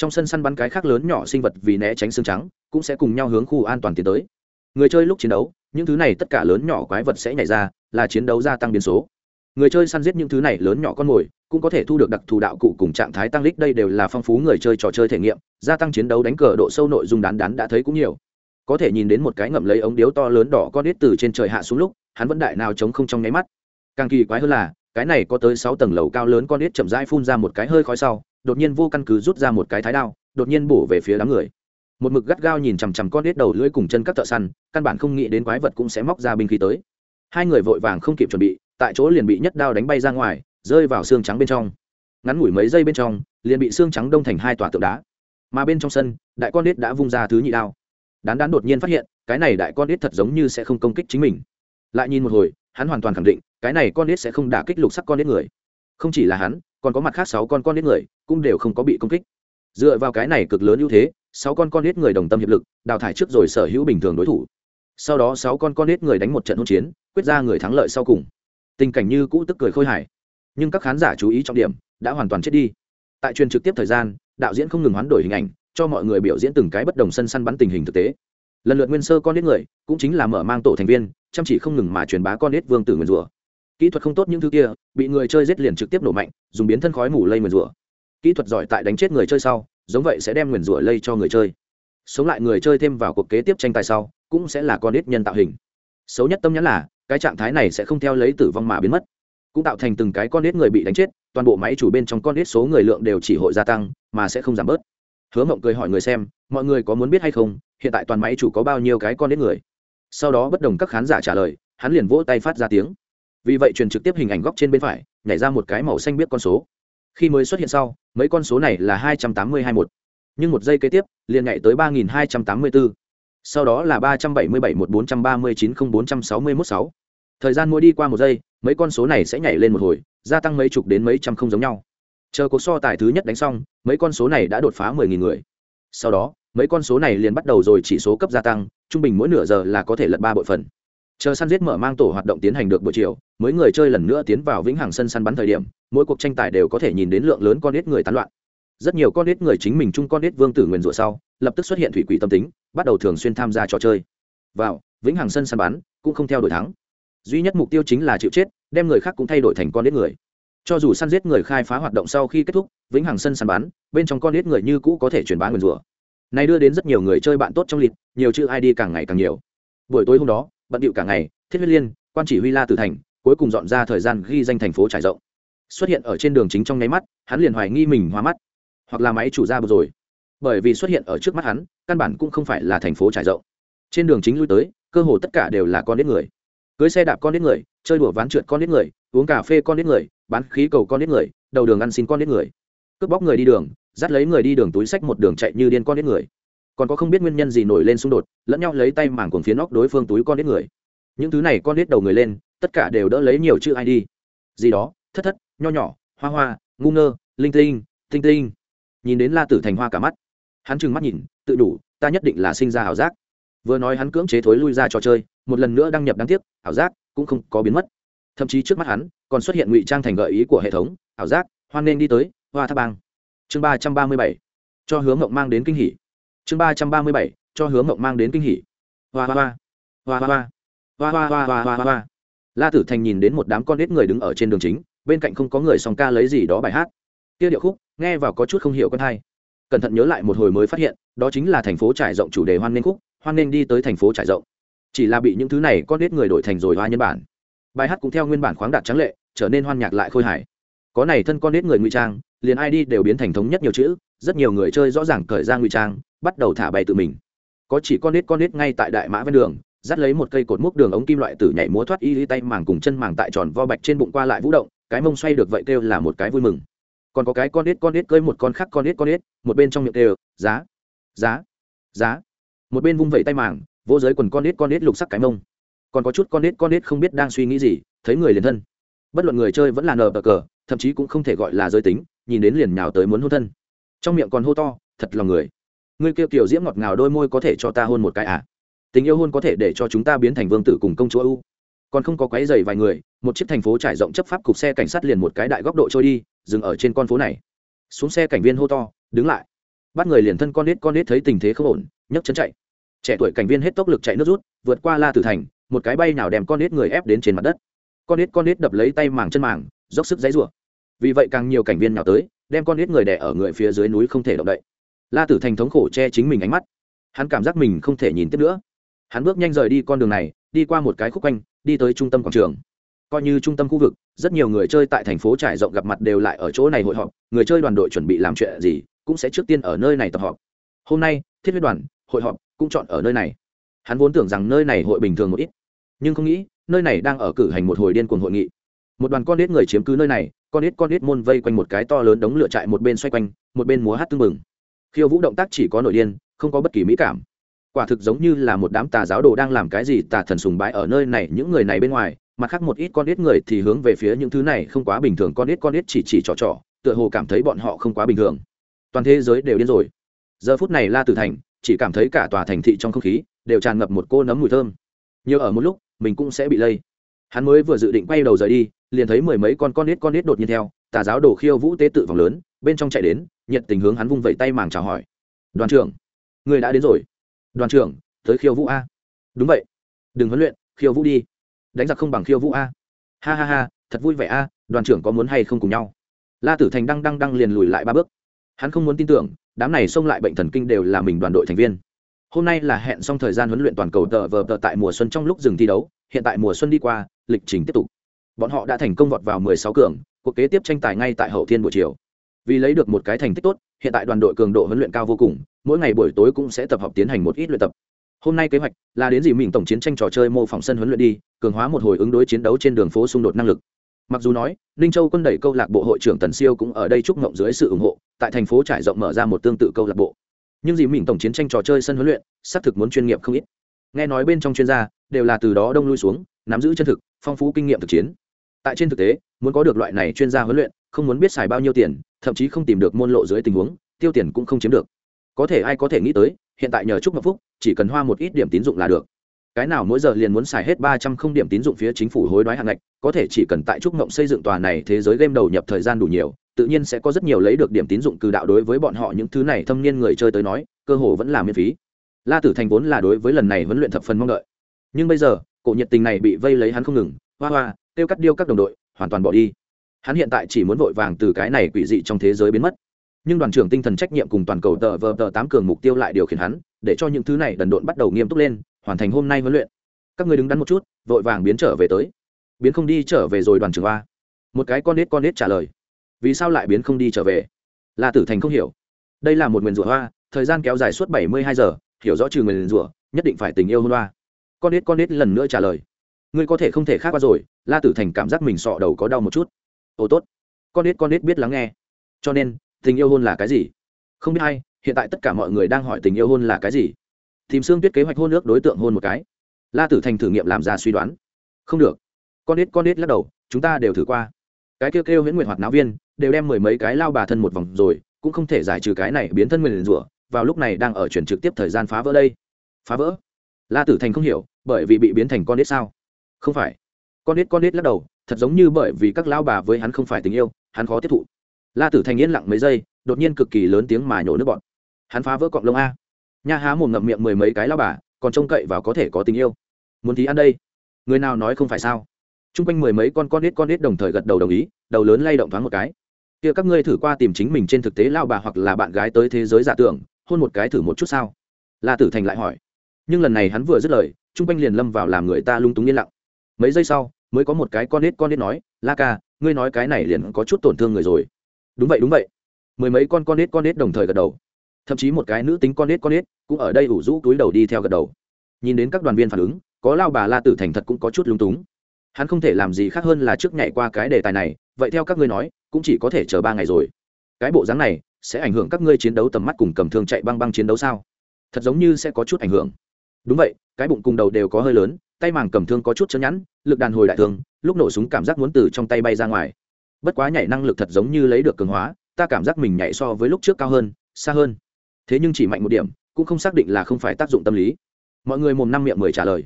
trong sân săn bắn cái khác lớn nhỏ sinh vật vì né tránh xương trắng, cũng sẽ cùng nhau hướng khu an toàn tiến tới. Người chơi lúc chiến đấu những thứ này tất cả lớn nhỏ quái vật sẽ nhảy ra, là chiến đấu gia tăng biến số. Người chơi săn giết những thứ này lớn nhỏ con mồi, cũng có thể thu được đặc thù đạo cụ cùng trạng thái tăng lích đây đều là phong phú người chơi trò chơi thể nghiệm, gia tăng chiến đấu đánh cờ độ sâu nội dung đán đán đã thấy cũng nhiều. Có thể nhìn đến một cái ngậm lấy ống điếu to lớn đỏ con đít từ trên trời hạ xuống lúc, hắn vẫn đại nào chống không trong nháy mắt. Càng kỳ quái hơn là, cái này có tới sáu tầng lầu cao lớn con đít chậm rãi phun ra một cái hơi khói sau, đột nhiên vô căn cứ rút ra một cái thái đao, đột nhiên bổ về phía đám người một mực gắt gao nhìn chằm chằm con đít đầu lưỡi cùng chân các thợ săn, căn bản không nghĩ đến quái vật cũng sẽ móc ra binh khí tới. Hai người vội vàng không kịp chuẩn bị, tại chỗ liền bị nhất đao đánh bay ra ngoài, rơi vào xương trắng bên trong. Ngắn ngủi mấy giây bên trong, liền bị xương trắng đông thành hai tòa tượng đá. Mà bên trong sân, đại con đít đã vung ra thứ nhị đao. Đán đán đột nhiên phát hiện, cái này đại con đít thật giống như sẽ không công kích chính mình. Lại nhìn một hồi, hắn hoàn toàn khẳng định, cái này con đít sẽ không đả kích lục sắc con đít người. Không chỉ là hắn, còn có mặt khác sáu con con đít người, cũng đều không có bị công kích. Dựa vào cái này cực lớn ưu thế sáu con con đít người đồng tâm hiệp lực, đào thải trước rồi sở hữu bình thường đối thủ. Sau đó sáu con con đít người đánh một trận hỗn chiến, quyết ra người thắng lợi sau cùng. Tình cảnh như cũ tức cười khôi hài. Nhưng các khán giả chú ý trọng điểm, đã hoàn toàn chết đi. Tại truyền trực tiếp thời gian, đạo diễn không ngừng hoán đổi hình ảnh, cho mọi người biểu diễn từng cái bất đồng sân săn bắn tình hình thực tế. Lần lượt nguyên sơ con nết người, cũng chính là mở mang tổ thành viên, chăm chỉ không ngừng mà truyền bá con nết vương tử nguyền rủa. Kỹ thuật không tốt những thứ kia, bị người chơi giết liền trực tiếp nổ mạnh, dùng biến thân khói mù lây nguyền rủa. Kỹ thuật giỏi tại đánh chết người chơi sau giống vậy sẽ đem nguyền rủa lây cho người chơi. Sống lại người chơi thêm vào cuộc kế tiếp tranh tài sau, cũng sẽ là con ít nhân tạo hình. Xấu nhất tâm nhắn là, cái trạng thái này sẽ không theo lấy tử vong mà biến mất. Cũng tạo thành từng cái con ít người bị đánh chết, toàn bộ máy chủ bên trong con ít số người lượng đều chỉ hội gia tăng, mà sẽ không giảm bớt. Hứa mộng cười hỏi người xem, mọi người có muốn biết hay không, hiện tại toàn máy chủ có bao nhiêu cái con ít người? Sau đó bất đồng các khán giả trả lời, hắn liền vỗ tay phát ra tiếng. Vì vậy truyền trực tiếp hình ảnh góc trên bên phải, nhảy ra một cái màu xanh biết con số khi mới xuất hiện sau, mấy con số này là hai trăm tám mươi hai một. Nhưng một giây kế tiếp, liền nhảy tới ba nghìn hai trăm tám mươi bốn. Sau đó là ba trăm bảy mươi bảy một bốn trăm ba mươi chín không bốn trăm sáu mươi mốt sáu. Thời gian mỗi đi qua một giây, mấy con số này sẽ nhảy lên một hồi, gia tăng mấy chục đến mấy trăm không giống nhau. Chờ cuộc so tài thứ nhất đánh xong, mấy con số này đã đột phá mười nghìn người. Sau đó, mấy con số này liền bắt đầu rồi chỉ số cấp gia tăng, trung bình mỗi nửa giờ là có thể lật ba bội phần chờ săn giết mở mang tổ hoạt động tiến hành được buổi chiều mới người chơi lần nữa tiến vào vĩnh hằng sân săn bắn thời điểm, mỗi cuộc tranh tài đều có thể nhìn đến lượng lớn con nết người tán loạn. Rất nhiều con nết người chính mình chung con nết vương tử nguyền rủa sau, lập tức xuất hiện thủy quỷ tâm tính, bắt đầu thường xuyên tham gia trò chơi. Vào, vĩnh hằng sân săn bắn cũng không theo đổi thắng. Duy nhất mục tiêu chính là chịu chết, đem người khác cũng thay đổi thành con nết người. Cho dù săn giết người khai phá hoạt động sau khi kết thúc, vĩnh hằng sân săn bắn, bên trong con nết người như cũ có thể truyền bá nguyền rủa. Này đưa đến rất nhiều người chơi bạn tốt trong lịch, nhiều chữ id càng ngày càng nhiều. Buổi tối hôm đó bận điệu cả ngày, thiết huyết liên, quan chỉ huy la tử thành, cuối cùng dọn ra thời gian ghi danh thành phố trải rộng. Xuất hiện ở trên đường chính trong nháy mắt, hắn liền hoài nghi mình hoa mắt, hoặc là máy chủ ra rồi. Bởi vì xuất hiện ở trước mắt hắn, căn bản cũng không phải là thành phố trải rộng. Trên đường chính lui tới, cơ hồ tất cả đều là con nết người. Cưới xe đạp con nết người, chơi đùa ván trượt con nết người, uống cà phê con nết người, bán khí cầu con nết người, đầu đường ăn xin con nết người. Cướp bóc người đi đường, dắt lấy người đi đường túi sách một đường chạy như điên con nết người còn có không biết nguyên nhân gì nổi lên xung đột, lẫn nhau lấy tay mảng cuồng phiến óc đối phương túi con đít người. Những thứ này con đít đầu người lên, tất cả đều đỡ lấy nhiều chữ id gì đó, thất thất, nho nhỏ, hoa hoa, ngu ngơ, linh tinh tinh tinh. Nhìn đến la tử thành hoa cả mắt, hắn trừng mắt nhìn, tự đủ, ta nhất định là sinh ra ảo giác. Vừa nói hắn cưỡng chế thối lui ra trò chơi, một lần nữa đăng nhập đáng tiếc, ảo giác cũng không có biến mất. Thậm chí trước mắt hắn, còn xuất hiện ngụy trang thành gợi ý của hệ thống, ảo giác, hoan nên đi tới, hoa tháp bang. Chương ba trăm ba mươi bảy, cho hướng mộng mang đến kinh hỉ chương ba trăm ba mươi bảy, cho hướng mộng mang đến kinh hỉ. Hoa hoa hoa. Hoa hoa hoa. Hoa hoa hoa hoa hoa hoa la tử thành nhìn đến một đám con nết người đứng ở trên đường chính, bên cạnh không có người song ca lấy gì đó bài hát. Kia điệu khúc, nghe vào có chút không hiểu con hay. Cẩn thận nhớ lại một hồi mới phát hiện, đó chính là thành phố trải rộng chủ đề hoan nghênh khúc, hoan nghênh đi tới thành phố trải rộng. Chỉ là bị những thứ này con nết người đổi thành rồi hoa nhân bản. Bài hát cũng theo nguyên bản khoáng đạt trắng lệ, trở nên hoan nhạc lại khôi hài. Có này thân con nết người ngụy trang, liền id đều biến thành thống nhất nhiều chữ, rất nhiều người chơi rõ ràng cởi ra ngụy trang bắt đầu thả bay tự mình. Có chỉ con nết con nết ngay tại đại mã ven đường, dắt lấy một cây cột múc đường ống kim loại tử nhảy múa thoát y lý tay màng cùng chân màng tại tròn vo bạch trên bụng qua lại vũ động, cái mông xoay được vậy kêu là một cái vui mừng. Còn có cái con nết con nết cơi một con khác con nết con nết một bên trong miệng kêu, giá giá giá. Một bên vung vẩy tay màng, vô giới quần con nết con nết lục sắc cái mông. Còn có chút con nết con nết không biết đang suy nghĩ gì, thấy người liền thân. Bất luận người chơi vẫn là nờ bờ cờ, thậm chí cũng không thể gọi là giới tính, nhìn đến liền nhào tới muốn hôn thân. Trong miệng còn hô to, thật lòng người ngươi kêu kiểu diễm ngọt ngào đôi môi có thể cho ta hôn một cái à? Tình yêu hôn có thể để cho chúng ta biến thành vương tử cùng công chúa u còn không có quái dày vài người, một chiếc thành phố trải rộng chấp pháp cục xe cảnh sát liền một cái đại góc độ trôi đi, dừng ở trên con phố này. Xuống xe cảnh viên hô to, đứng lại. Bắt người liền thân con nết con nết thấy tình thế không ổn, nhấc chân chạy. Trẻ tuổi cảnh viên hết tốc lực chạy nước rút, vượt qua la tử thành, một cái bay nào đem con nết người ép đến trên mặt đất. Con nết con nết đập lấy tay màng chân màng, dốc sức dãy rủa. Vì vậy càng nhiều cảnh viên nào tới, đem con nết người đẻ ở người phía dưới núi không thể động đậy la tử thành thống khổ che chính mình ánh mắt. Hắn cảm giác mình không thể nhìn tiếp nữa. Hắn bước nhanh rời đi con đường này, đi qua một cái khúc quanh, đi tới trung tâm quảng trường. Coi như trung tâm khu vực, rất nhiều người chơi tại thành phố trải rộng gặp mặt đều lại ở chỗ này hội họp, người chơi đoàn đội chuẩn bị làm chuyện gì, cũng sẽ trước tiên ở nơi này tập họp. Hôm nay, thiết huyết đoàn, hội họp, cũng chọn ở nơi này. Hắn vốn tưởng rằng nơi này hội bình thường một ít, nhưng không nghĩ, nơi này đang ở cử hành một hồi điên cuồng hội nghị. Một đoàn con nết người chiếm cứ nơi này, con nết con nết môn vây quanh một cái to lớn đống lửa trại một bên xoay quanh, một bên múa hát tưng bừng khiêu vũ động tác chỉ có nội điên, không có bất kỳ mỹ cảm. Quả thực giống như là một đám tà giáo đồ đang làm cái gì, tà thần sùng bái ở nơi này, những người này bên ngoài, mặt khác một ít con ít người thì hướng về phía những thứ này, không quá bình thường, con ít con ít chỉ chỉ trò trò, tựa hồ cảm thấy bọn họ không quá bình thường. Toàn thế giới đều điên rồi. Giờ phút này la tử thành chỉ cảm thấy cả tòa thành thị trong không khí đều tràn ngập một cô nấm mùi thơm. Nhiều ở một lúc, mình cũng sẽ bị lây. Hắn mới vừa dự định quay đầu rời đi, liền thấy mười mấy con con nít con nít đột nhiên theo, tà giáo đồ khiêu vũ tế tự vòng lớn, bên trong chạy đến nhiệt tình hướng hắn vung vẩy tay màng chào hỏi. Đoàn trưởng, người đã đến rồi. Đoàn trưởng, tới khiêu vũ a. Đúng vậy. Đừng huấn luyện, khiêu vũ đi. Đánh giặc không bằng khiêu vũ a. Ha ha ha, thật vui vẻ a, đoàn trưởng có muốn hay không cùng nhau? La tử thành đăng đăng đăng liền lùi lại ba bước. Hắn không muốn tin tưởng, đám này xông lại bệnh thần kinh đều là mình đoàn đội thành viên. Hôm nay là hẹn xong thời gian huấn luyện toàn cầu tờ vờ tờ tại mùa xuân trong lúc dừng thi đấu, hiện tại mùa xuân đi qua, lịch trình tiếp tục. Bọn họ đã thành công vọt vào 16 cường, cuộc kế tiếp tranh tài ngay tại hậu thiên buổi chiều vì lấy được một cái thành tích tốt, hiện tại đoàn đội cường độ huấn luyện cao vô cùng, mỗi ngày buổi tối cũng sẽ tập hợp tiến hành một ít luyện tập. Hôm nay kế hoạch là đến dì mình tổng chiến tranh trò chơi mô phỏng sân huấn luyện đi, cường hóa một hồi ứng đối chiến đấu trên đường phố xung đột năng lực. Mặc dù nói, ninh châu quân đẩy câu lạc bộ hội trưởng tần siêu cũng ở đây chúc mộng dưới sự ủng hộ, tại thành phố trải rộng mở ra một tương tự câu lạc bộ. Nhưng dì mình tổng chiến tranh trò chơi sân huấn luyện, xác thực muốn chuyên nghiệp không ít. Nghe nói bên trong chuyên gia đều là từ đó đông lui xuống, nắm giữ chân thực, phong phú kinh nghiệm thực chiến. Tại trên thực tế, muốn có được loại này chuyên gia huấn luyện, không muốn biết xài bao nhiêu tiền thậm chí không tìm được môn lộ dưới tình huống, tiêu tiền cũng không chiếm được. Có thể ai có thể nghĩ tới, hiện tại nhờ chúc ngọc phúc, chỉ cần hoa một ít điểm tín dụng là được. Cái nào mỗi giờ liền muốn xài hết ba trăm không điểm tín dụng phía chính phủ hối đoái hạng ngạch, có thể chỉ cần tại trúc ngộng xây dựng tòa này thế giới game đầu nhập thời gian đủ nhiều, tự nhiên sẽ có rất nhiều lấy được điểm tín dụng cư đạo đối với bọn họ những thứ này thâm niên người chơi tới nói, cơ hồ vẫn là miễn phí. La tử thành vốn là đối với lần này huấn luyện thập phần mong đợi. Nhưng bây giờ, cổ nhiệt tình này bị vây lấy hắn không ngừng, hoa hoa, tiêu cắt điêu các đồng đội, hoàn toàn bỏ đi hắn hiện tại chỉ muốn vội vàng từ cái này quỷ dị trong thế giới biến mất. Nhưng đoàn trưởng tinh thần trách nhiệm cùng toàn cầu tờ vờ tờ tám cường mục tiêu lại điều khiển hắn, để cho những thứ này đần độn bắt đầu nghiêm túc lên, hoàn thành hôm nay huấn luyện. Các người đứng đắn một chút, vội vàng biến trở về tới. Biến không đi trở về rồi đoàn trưởng ba một cái con nết con nết trả lời. Vì sao lại biến không đi trở về? Là tử thành không hiểu. Đây là một nguyền rủa hoa thời gian kéo dài suốt bảy mươi hai giờ, hiểu rõ trừ nguyền rủa, nhất định phải tình yêu hôn hoa con nết con nết lần nữa trả lời. Ngươi có thể không thể khác qua rồi, la tử thành cảm giác mình sọ đầu có đau một chút ô tốt. Con nết con nết biết lắng nghe. Cho nên, tình yêu hôn là cái gì? Không biết hay hiện tại tất cả mọi người đang hỏi tình yêu hôn là cái gì. Tìm xương tuyết kế hoạch hôn nước đối tượng hôn một cái. La tử thành thử nghiệm làm ra suy đoán. Không được. Con nết con nết lắc đầu, chúng ta đều thử qua. Cái kêu kêu huyễn nguyện hoạt náo viên, đều đem mười mấy cái lao bà thân một vòng rồi, cũng không thể giải trừ cái này biến thân nguyền rủa, vào lúc này đang ở chuyển trực tiếp thời gian phá vỡ đây. Phá vỡ? La tử thành không hiểu, bởi vì bị biến thành con nết sao? Không phải. Con nết con nết lắc đầu thật giống như bởi vì các lão bà với hắn không phải tình yêu, hắn khó tiếp thụ. La tử thành yên lặng mấy giây, đột nhiên cực kỳ lớn tiếng mà nhổ nước bọn. Hắn phá vỡ cọng lông a. Nha há mồm ngậm miệng mười mấy cái lao bà, còn trông cậy vào có thể có tình yêu. Muốn thì ăn đây. Người nào nói không phải sao? T r u n g quanh mười mấy con con nít con nít đồng thời gật đầu đồng ý, đầu lớn lay động thoáng một cái. Kia các ngươi thử qua tìm chính mình trên thực tế lao bà hoặc là bạn gái tới thế giới giả tưởng, hôn một cái thử một chút sao? La tử thành lại hỏi. Nhưng lần này hắn vừa dứt lời t r u n g quanh liền lâm vào làm người ta lung túng yên lặng. Mấy giây sau mới có một cái con nít con nít nói, la ca, ngươi nói cái này liền có chút tổn thương người rồi. Đúng vậy đúng vậy. Mười mấy con con nết con nết đồng thời gật đầu. Thậm chí một cái nữ tính con nết con nết cũng ở đây ủ rũ túi đầu đi theo gật đầu. Nhìn đến các đoàn viên phản ứng, có lao bà la tử thành thật cũng có chút lung túng. Hắn không thể làm gì khác hơn là trước nhảy qua cái đề tài này, vậy theo các ngươi nói, cũng chỉ có thể chờ ba ngày rồi. Cái bộ dáng này sẽ ảnh hưởng các ngươi chiến đấu tầm mắt cùng cầm thương chạy băng băng chiến đấu sao? Thật giống như sẽ có chút ảnh hưởng. Đúng vậy, cái bụng cùng đầu đều có hơi lớn tay màng cầm thương có chút chớn nhẵn, lực đàn hồi đại thương, lúc nổ súng cảm giác muốn từ trong tay bay ra ngoài. Bất quá nhảy năng lực thật giống như lấy được cường hóa, ta cảm giác mình nhảy so với lúc trước cao hơn, xa hơn. Thế nhưng chỉ mạnh một điểm, cũng không xác định là không phải tác dụng tâm lý. Mọi người mồm năm miệng mười trả lời.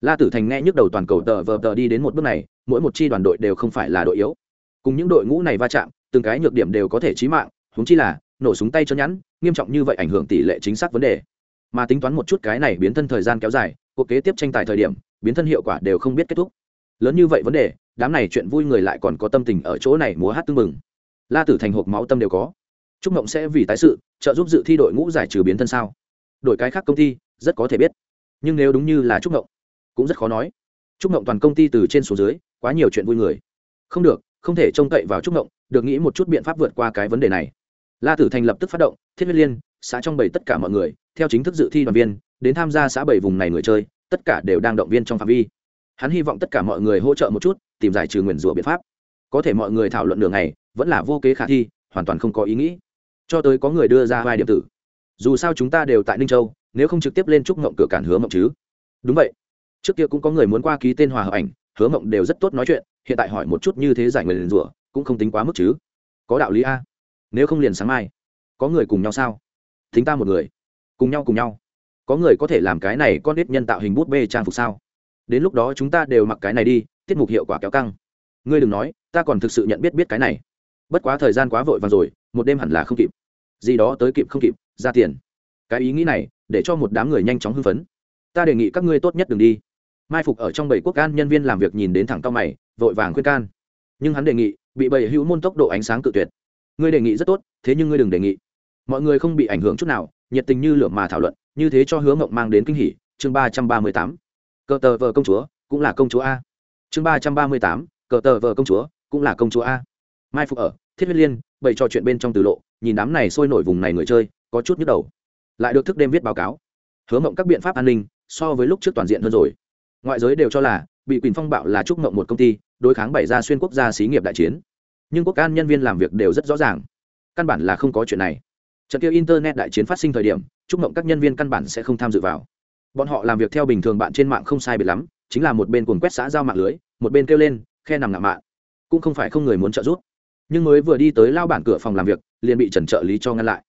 La tử thành nghe nhức đầu toàn cầu tờ vờ tờ đi đến một bước này, mỗi một chi đoàn đội đều không phải là đội yếu. Cùng những đội ngũ này va chạm, từng cái nhược điểm đều có thể chí mạng húng chi là, nổ súng tay cho nhẵn, nghiêm trọng như vậy ảnh hưởng tỷ lệ chính xác vấn đề. Mà tính toán một chút cái này biến thân thời gian kéo dài, cuộc kế tiếp tranh tài thời điểm biến thân hiệu quả đều không biết kết thúc. Lớn như vậy vấn đề, đám này chuyện vui người lại còn có tâm tình ở chỗ này múa hát tưng mừng la tử thành hộp máu tâm đều có. Trúc mộng sẽ vì tái sự, trợ giúp dự thi đội ngũ giải trừ biến thân sao? Đội cái khác công ty, rất có thể biết. Nhưng nếu đúng như là trúc mộng, cũng rất khó nói. Trúc mộng toàn công ty từ trên xuống dưới, quá nhiều chuyện vui người. Không được, không thể trông cậy vào trúc mộng, được nghĩ một chút biện pháp vượt qua cái vấn đề này. La tử thành lập tức phát động, thiết huyết liên, xã trong bảy tất cả mọi người, theo chính thức dự thi đoàn viên, đến tham gia xã bảy vùng này người chơi tất cả đều đang động viên trong phạm vi. Hắn hy vọng tất cả mọi người hỗ trợ một chút, tìm giải trừ nguyền rủa biện pháp. Có thể mọi người thảo luận đường này vẫn là vô kế khả thi, hoàn toàn không có ý nghĩ. Cho tới có người đưa ra vài điểm tử. Dù sao chúng ta đều tại ninh châu, nếu không trực tiếp lên trúc ngộng cửa cản hứa mộng chứ? Đúng vậy. Trước kia cũng có người muốn qua ký tên hòa hợp ảnh, hứa mộng đều rất tốt nói chuyện, hiện tại hỏi một chút như thế giải nguyền rủa, cũng không tính quá mức chứ. Có đạo lý a. Nếu không liền sáng mai. Có người cùng nhau sao? Thính ta một người. Cùng nhau cùng nhau có người có thể làm cái này con nít nhân tạo hình bút bê trang phục sao? Đến lúc đó chúng ta đều mặc cái này đi, tiết mục hiệu quả kéo căng. Ngươi đừng nói, ta còn thực sự nhận biết biết cái này. Bất quá thời gian quá vội vàng rồi, một đêm hẳn là không kịp. Gì đó tới kịp không kịp, ra tiền. Cái ý nghĩ này, để cho một đám người nhanh chóng hưng phấn. Ta đề nghị các ngươi tốt nhất đừng đi. Mai phục ở trong bảy quốc can nhân viên làm việc nhìn đến thẳng cao mày, vội vàng khuyên can. Nhưng hắn đề nghị, bị bảy hữu môn tốc độ ánh sáng cự tuyệt. Ngươi đề nghị rất tốt, thế nhưng ngươi đừng đề nghị. Mọi người không bị ảnh hưởng chút nào, nhiệt tình như lửa mà thảo luận như thế cho hứa mộng mang đến kinh hỉ, chương ba trăm ba mươi tám. Cờ tờ vợ công chúa, cũng là công chúa a. Chương ba trăm ba mươi tám, cờ tờ vợ công chúa, cũng là công chúa a. Mai phục ở, thiết huyết liên bày trò chuyện bên trong từ lộ, nhìn đám này sôi nổi vùng này người chơi, có chút nhức đầu. Lại được thức đêm viết báo cáo. Hứa mộng các biện pháp an ninh, so với lúc trước toàn diện hơn rồi. Ngoại giới đều cho là, bị quỳnh phong bạo là trúc mộng một công ty, đối kháng bày ra xuyên quốc gia xí nghiệp đại chiến. Nhưng quốc an nhân viên làm việc đều rất rõ ràng. Căn bản là không có chuyện này trận kia internet đại chiến phát sinh thời điểm trúc mộng các nhân viên căn bản sẽ không tham dự vào. Bọn họ làm việc theo bình thường bạn trên mạng không sai biệt lắm, chính là một bên cuồng quét xã giao mạng lưới, một bên kêu lên, khe nằm ngạo mạng cũng không phải không người muốn trợ giúp. Nhưng mới vừa đi tới lao bản cửa phòng làm việc, liền bị trần trợ lý cho ngăn lại.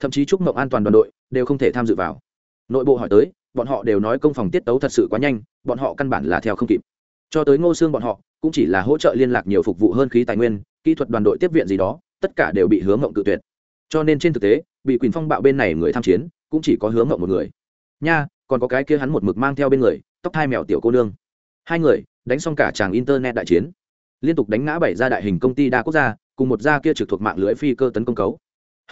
Thậm chí trúc mộng an toàn đoàn đội đều không thể tham dự vào. Nội bộ hỏi tới, bọn họ đều nói công phòng tiết tấu thật sự quá nhanh, bọn họ căn bản là theo không kịp. Cho tới ngô xương bọn họ, cũng chỉ là hỗ trợ liên lạc nhiều phục vụ hơn khí tài nguyên, kỹ thuật đoàn đội tiếp viện gì đó, tất cả đều bị hướng mộng cự tuyệt cho nên trên thực tế, bị quyền phong bạo bên này người tham chiến, cũng chỉ có hướng ngộng một người. Nha, còn có cái kia hắn một mực mang theo bên người, tóc hai mèo tiểu cô nương. Hai người, đánh xong cả tràng internet đại chiến. Liên tục đánh ngã bảy gia đại hình công ty đa quốc gia, cùng một gia kia trực thuộc mạng lưới phi cơ tấn công cấu.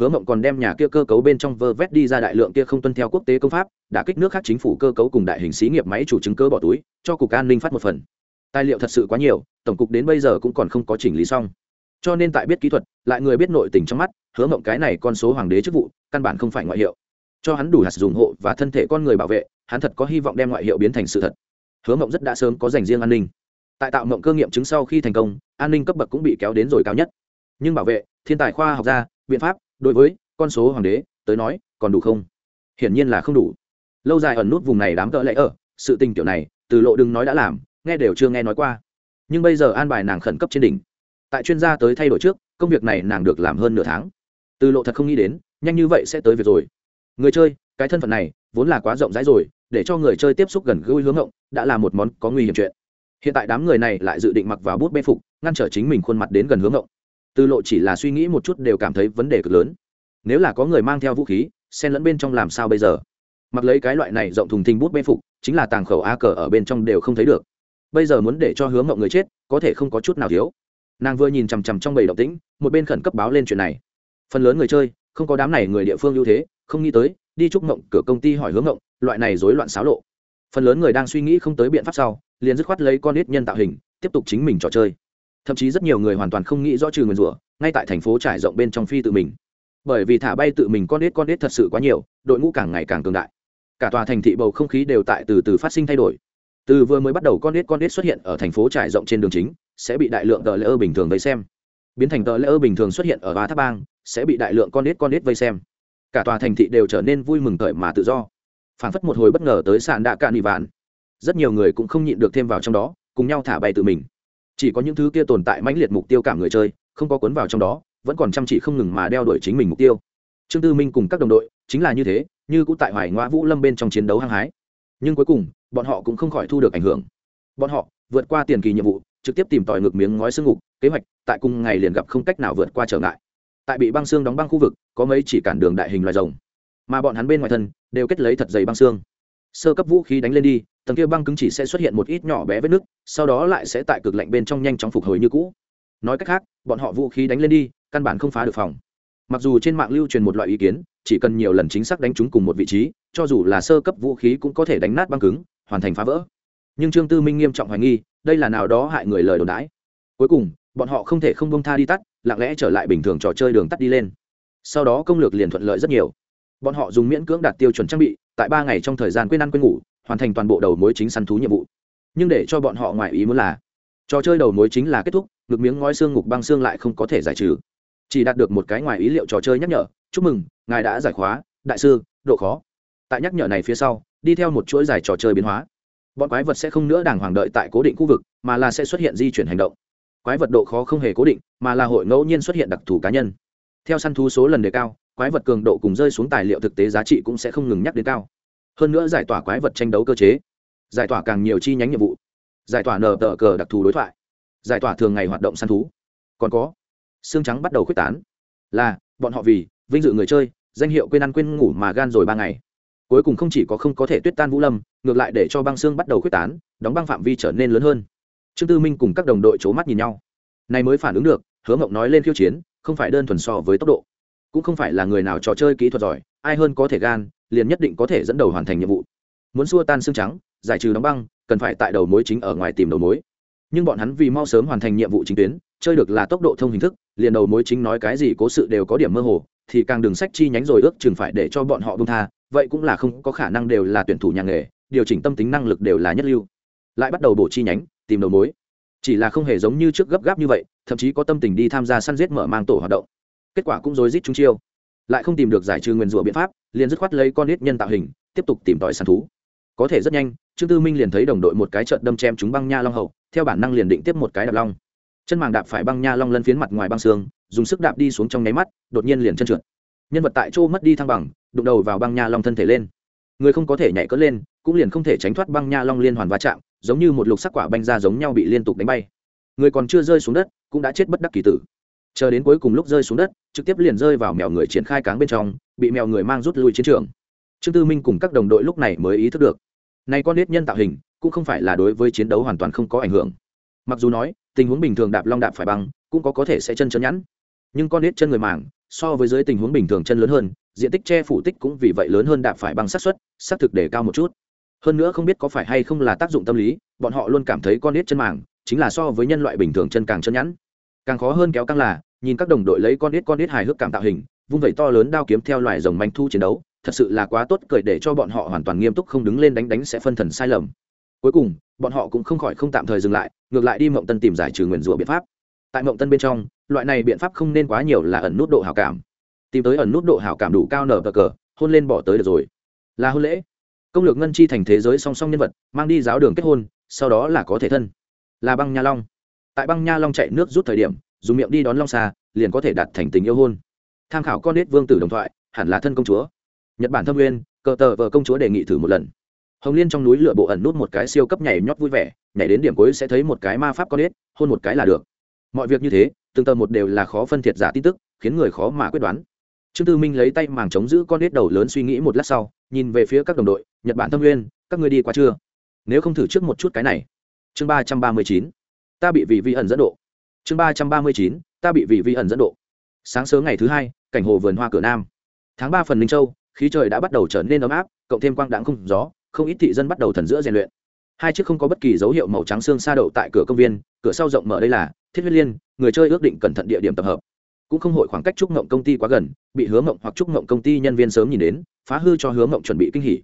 Hứa mộng còn đem nhà kia cơ cấu bên trong vơ vét đi ra đại lượng kia không tuân theo quốc tế công pháp, đã kích nước khác chính phủ cơ cấu cùng đại hình xí nghiệp máy chủ chứng cơ bỏ túi, cho cục an ninh phát một phần. Tài liệu thật sự quá nhiều, tổng cục đến bây giờ cũng còn không có chỉnh lý xong. Cho nên tại biết kỹ thuật, lại người biết nội tình trong mắt hứa mộng cái này con số hoàng đế chức vụ, căn bản không phải ngoại hiệu. Cho hắn đủ hạt dùng hộ và thân thể con người bảo vệ, hắn thật có hy vọng đem ngoại hiệu biến thành sự thật. Hứa mộng rất đã sớm có dành riêng an ninh. Tại tạo mộng cơ nghiệm chứng sau khi thành công, an ninh cấp bậc cũng bị kéo đến rồi cao nhất. Nhưng bảo vệ, thiên tài khoa học gia, biện pháp, đối với con số hoàng đế tới nói, còn đủ không? Hiển nhiên là không đủ. Lâu dài ẩn nút vùng này đám cỡ lẽ ở, sự tình kiểu này, từ lộ đừng nói đã làm, nghe đều chưa nghe nói qua. Nhưng bây giờ an bài nàng khẩn cấp trên đỉnh. Tại chuyên gia tới thay đổi trước, công việc này nàng được làm hơn nửa tháng từ lộ thật không nghĩ đến, nhanh như vậy sẽ tới việc rồi. Người chơi, cái thân phận này, vốn là quá rộng rãi rồi, để cho người chơi tiếp xúc gần gũi hướng ngộng, đã là một món có nguy hiểm chuyện. Hiện tại đám người này lại dự định mặc vào bút bê phục, ngăn trở chính mình khuôn mặt đến gần hướng ngộng. Từ lộ chỉ là suy nghĩ một chút đều cảm thấy vấn đề cực lớn. Nếu là có người mang theo vũ khí, xen lẫn bên trong làm sao bây giờ? Mặc lấy cái loại này rộng thùng thình bút bê phục, chính là tàng khẩu a cờ ở bên trong đều không thấy được. Bây giờ muốn để cho hướng ngộng người chết, có thể không có chút nào thiếu. Nàng vừa nhìn chằm chằm trong bầy động tĩnh, một bên khẩn cấp báo lên chuyện này phần lớn người chơi, không có đám này người địa phương ưu thế, không nghĩ tới, đi chúc ngộng cửa công ty hỏi hướng ngộng loại này rối loạn xáo lộ. Phần lớn người đang suy nghĩ không tới biện pháp sau, liền dứt khoát lấy con nít nhân tạo hình, tiếp tục chính mình trò chơi. Thậm chí rất nhiều người hoàn toàn không nghĩ rõ trừ nguyền rủa, ngay tại thành phố trải rộng bên trong phi tự mình. Bởi vì thả bay tự mình con nít con nít thật sự quá nhiều, đội ngũ càng ngày càng cường đại. Cả tòa thành thị bầu không khí đều tại từ từ phát sinh thay đổi. Từ vừa mới bắt đầu con nít con nít xuất hiện ở thành phố trải rộng trên đường chính, sẽ bị đại lượng tờ lễ ơ bình thường vây xem biến thành tờ lễ ơ bình thường xuất hiện ở ba tháp bang, sẽ bị đại lượng con nít con nít vây xem. Cả tòa thành thị đều trở nên vui mừng thời mà tự do. Phản phất một hồi bất ngờ tới sàn đạ cạn ị vạn. Rất nhiều người cũng không nhịn được thêm vào trong đó, cùng nhau thả bay tự mình. Chỉ có những thứ kia tồn tại mãnh liệt mục tiêu cảm người chơi, không có cuốn vào trong đó, vẫn còn chăm chỉ không ngừng mà đeo đuổi chính mình mục tiêu. Trương tư minh cùng các đồng đội, chính là như thế, như cũng tại hoài ngoã vũ lâm bên trong chiến đấu hăng hái. Nhưng cuối cùng, bọn họ cũng không khỏi thu được ảnh hưởng. Bọn họ, vượt qua tiền kỳ nhiệm vụ trực tiếp tìm tòi ngược miếng ngói xương ngục, kế hoạch, tại cùng ngày liền gặp không cách nào vượt qua trở ngại. Tại bị băng xương đóng băng khu vực, có mấy chỉ cản đường đại hình loài rồng. Mà bọn hắn bên ngoài thân, đều kết lấy thật dày băng xương. Sơ cấp vũ khí đánh lên đi, tầng kia băng cứng chỉ sẽ xuất hiện một ít nhỏ bé vết nứt, sau đó lại sẽ tại cực lạnh bên trong nhanh chóng phục hồi như cũ. Nói cách khác, bọn họ vũ khí đánh lên đi, căn bản không phá được phòng. Mặc dù trên mạng lưu truyền một loại ý kiến, chỉ cần nhiều lần chính xác đánh chúng cùng một vị trí, cho dù là sơ cấp vũ khí cũng có thể đánh nát băng cứng, hoàn thành phá vỡ. Nhưng trương tư minh nghiêm trọng hoài nghi đây là nào đó hại người lời đồn đãi. Cuối cùng, bọn họ không thể không bông tha đi tắt, lặng lẽ trở lại bình thường trò chơi đường tắt đi lên. Sau đó công lược liền thuận lợi rất nhiều. Bọn họ dùng miễn cưỡng đạt tiêu chuẩn trang bị, tại ba ngày trong thời gian quên ăn quên ngủ, hoàn thành toàn bộ đầu mối chính săn thú nhiệm vụ. Nhưng để cho bọn họ ngoài ý muốn là, trò chơi đầu mối chính là kết thúc, ngực miếng ngói xương ngục băng xương lại không có thể giải trừ. Chỉ đạt được một cái ngoài ý liệu trò chơi nhắc nhở, chúc mừng, ngài đã giải khóa, đại sư, độ khó. Tại nhắc nhở này phía sau, đi theo một chuỗi giải trò chơi biến hóa bọn quái vật sẽ không nữa đàng hoàng đợi tại cố định khu vực, mà là sẽ xuất hiện di chuyển hành động. Quái vật độ khó không hề cố định, mà là hội ngẫu nhiên xuất hiện đặc thù cá nhân. Theo săn thú số lần đề cao, quái vật cường độ cùng rơi xuống tài liệu thực tế giá trị cũng sẽ không ngừng nhắc đến cao. Hơn nữa giải tỏa quái vật tranh đấu cơ chế, giải tỏa càng nhiều chi nhánh nhiệm vụ, giải tỏa nờ tờ cờ đặc thù đối thoại, giải tỏa thường ngày hoạt động săn thú. Còn có, xương trắng bắt đầu quyết tán. Là, bọn họ vì vinh dự người chơi, danh hiệu quên ăn quên ngủ mà gan rồi ba ngày cuối cùng không chỉ có không có thể tuyết tan vũ lâm, ngược lại để cho băng xương bắt đầu quyết tán, đóng băng phạm vi trở nên lớn hơn. Trương tư minh cùng các đồng đội c h ố mắt nhìn nhau. Này mới phản ứng được, hứa mộng nói lên khiêu chiến, không phải đơn thuần so với tốc độ, cũng không phải là người nào trò chơi kỹ thuật giỏi, ai hơn có thể gan, liền nhất định có thể dẫn đầu hoàn thành nhiệm vụ. Muốn xua tan xương trắng, giải trừ đóng băng, cần phải tại đầu mối chính ở ngoài tìm đầu mối. Nhưng bọn hắn vì mau sớm hoàn thành nhiệm vụ chính tuyến, chơi được là tốc độ thông hình thức, liền đầu mối chính nói cái gì cố sự đều có điểm mơ hồ, thì càng đường sách chi nhánh rồi ước chừng phải để cho bọn họ bông tha vậy cũng là không có khả năng đều là tuyển thủ nhà nghề, điều chỉnh tâm tính năng lực đều là nhất lưu. Lại bắt đầu bổ chi nhánh, tìm đầu mối. Chỉ là không hề giống như trước gấp gáp như vậy, thậm chí có tâm tình đi tham gia săn giết mở mang tổ hoạt động. Kết quả cũng rối rít chúng chiêu. Lại không tìm được giải trừ nguyền rủa biện pháp, liền dứt khoát lấy con nít nhân tạo hình, tiếp tục tìm tòi săn thú. Có thể rất nhanh, trương tư minh liền thấy đồng đội một cái trận đâm chém chúng băng nha long hậu, theo bản năng liền định tiếp một cái đạp long. Chân màng đạp phải băng nha long lân phiến mặt ngoài băng xương, dùng sức đạp đi xuống trong nháy mắt, đột nhiên liền chân trượt nhân vật tại chỗ mất đi thăng bằng, đụng đầu vào băng nha long thân thể lên. Người không có thể nhảy cỡ lên, cũng liền không thể tránh thoát băng nha long liên hoàn va chạm, giống như một lục sắc quả banh ra giống nhau bị liên tục đánh bay. Người còn chưa rơi xuống đất, cũng đã chết bất đắc kỳ tử. Chờ đến cuối cùng lúc rơi xuống đất, trực tiếp liền rơi vào mèo người triển khai cáng bên trong, bị mèo người mang rút lui chiến trường. Trương tư minh cùng các đồng đội lúc này mới ý thức được nay con nết nhân tạo hình, cũng không phải là đối với chiến đấu hoàn toàn không có ảnh hưởng. Mặc dù nói, tình huống bình thường đạp long đạp phải băng, cũng có có thể sẽ chân chấn nhẵn. Nhưng con nết chân người màng so với dưới tình huống bình thường chân lớn hơn, diện tích che phủ tích cũng vì vậy lớn hơn đạp phải bằng xác suất, xác thực để cao một chút. Hơn nữa không biết có phải hay không là tác dụng tâm lý, bọn họ luôn cảm thấy con nết chân màng, chính là so với nhân loại bình thường chân càng chân nhẵn. Càng khó hơn kéo căng là, nhìn các đồng đội lấy con nết con nết hài hước cảm tạo hình, vung vẩy to lớn đao kiếm theo loài rồng manh thu chiến đấu, thật sự là quá tốt, cười để cho bọn họ hoàn toàn nghiêm túc không đứng lên đánh đánh sẽ phân thần sai lầm. Cuối cùng, bọn họ cũng không khỏi không tạm thời dừng lại, ngược lại đi mộng tân tìm giải trừ nguyền rủa biện pháp. Tại mộng tân bên trong loại này biện pháp không nên quá nhiều là ẩn nút độ hảo cảm. Tìm tới ẩn nút độ hảo cảm đủ cao nở cờ cờ, hôn lên bỏ tới được rồi. Là hôn lễ. Công lược ngân chi thành thế giới song song nhân vật, mang đi giáo đường kết hôn, sau đó là có thể thân. Là băng nha long. Tại băng nha long chạy nước rút thời điểm, dùng miệng đi đón long xa, liền có thể đạt thành tình yêu hôn. Tham khảo con nết vương tử đồng thoại, hẳn là thân công chúa. Nhật bản thâm nguyên, cờ tờ vợ công chúa đề nghị thử một lần. Hồng liên trong núi lựa bộ ẩn nút một cái siêu cấp nhảy nhót vui vẻ, nhảy đến điểm cuối sẽ thấy một cái ma pháp con nết, hôn một cái là được mọi việc như thế, từng tờ một đều là khó phân thiệt giả tin tức, khiến người khó mà quyết đoán. Trương tư minh lấy tay màng chống giữ con nết đầu lớn suy nghĩ một lát sau, nhìn về phía các đồng đội, nhật bản thâm nguyên, các người đi qua chưa? Nếu không thử trước một chút cái này. Chương ba trăm ba mươi chín, ta bị vị vi ẩn dẫn độ. Chương ba trăm ba mươi chín, ta bị vị vi ẩn dẫn độ. Sáng sớm ngày thứ hai, cảnh hồ vườn hoa cửa nam. Tháng ba phần ninh châu, khí trời đã bắt đầu trở nên ấm áp, cộng thêm quang đãng không gió, không ít thị dân bắt đầu thần giữa rèn luyện hai chiếc không có bất kỳ dấu hiệu màu trắng xương xa đậu tại cửa công viên, cửa sau rộng mở đây là thiết huyết liên, người chơi ước định cẩn thận địa điểm tập hợp. Cũng không hội khoảng cách trúc ngộng công ty quá gần, bị hứa ngộng hoặc trúc ngộng công ty nhân viên sớm nhìn đến, phá hư cho hứa ngộng chuẩn bị kinh hỉ.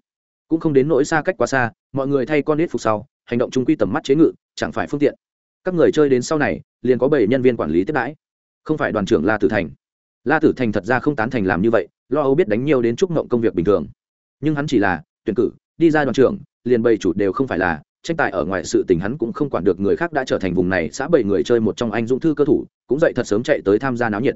Cũng không đến nỗi xa cách quá xa, mọi người thay con nết phục sau, hành động trung quy tầm mắt chế ngự, chẳng phải phương tiện. Các người chơi đến sau này, liền có bảy nhân viên quản lý tiếp đãi. Không phải đoàn trưởng la tử thành. La tử thành thật ra không tán thành làm như vậy, lo âu biết đánh nhiều đến trúc ngộng công việc bình thường. Nhưng hắn chỉ là tuyển cử, đi ra đoàn trưởng liền bầy chủ đều không phải là, tranh tài ở ngoài sự tình hắn cũng không quản được người khác đã trở thành vùng này, xã bảy người chơi một trong anh dũng thư cơ thủ, cũng dậy thật sớm chạy tới tham gia náo nhiệt.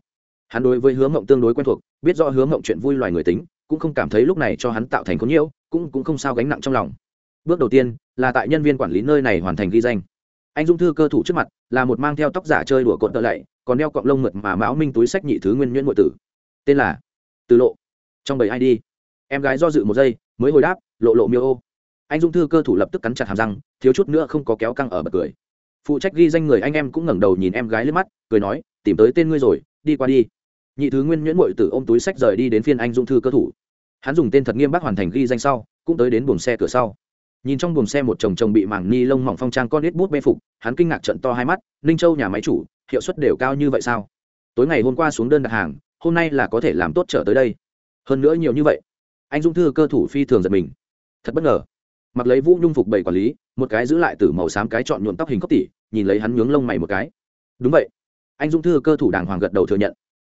Hắn đối với hướng mộng tương đối quen thuộc, biết rõ hướng mộng chuyện vui loài người tính, cũng không cảm thấy lúc này cho hắn tạo thành có nhiễu, cũng cũng không sao gánh nặng trong lòng. Bước đầu tiên, là tại nhân viên quản lý nơi này hoàn thành ghi danh. Anh dung thư cơ thủ trước mặt, là một mang theo tóc giả chơi đùa cột tợ lạy, còn đeo cọng lông mượt mà mão minh túi sách nhị thứ nguyên nhuyễn nội tử. Tên là từ lộ. Trong bảy id em gái do dự một giây, mới hồi đáp, lộ lộ miêu ô anh dung thư cơ thủ lập tức cắn chặt hàm răng, thiếu chút nữa không có kéo căng ở bật cười. Phụ trách ghi danh người anh em cũng ngẩng đầu nhìn em gái lên mắt, cười nói, tìm tới tên ngươi rồi, đi qua đi. Nhị thứ nguyên nhuyễn mội Tử ôm túi sách rời đi đến phiên anh dung thư cơ thủ. Hắn dùng tên thật nghiêm bác hoàn thành ghi danh sau, cũng tới đến buồng xe cửa sau. Nhìn trong buồng xe một chồng chồng bị mảng ni lông mỏng phong trang con ít bút bê phục, hắn kinh ngạc trận to hai mắt, ninh châu nhà máy chủ, hiệu suất đều cao như vậy sao? Tối ngày hôm qua xuống đơn đặt hàng, hôm nay là có thể làm tốt trở tới đây. Hơn nữa nhiều như vậy, anh dung thư cơ thủ phi thường giật mình. Thật bất ngờ mặc lấy vũ nhung phục bảy quản lý, một cái giữ lại từ màu xám cái chọn nhuộm tóc hình cốc tỷ, nhìn lấy hắn nhướng lông mày một cái. Đúng vậy. Anh dung thư cơ thủ đàng hoàng gật đầu thừa nhận.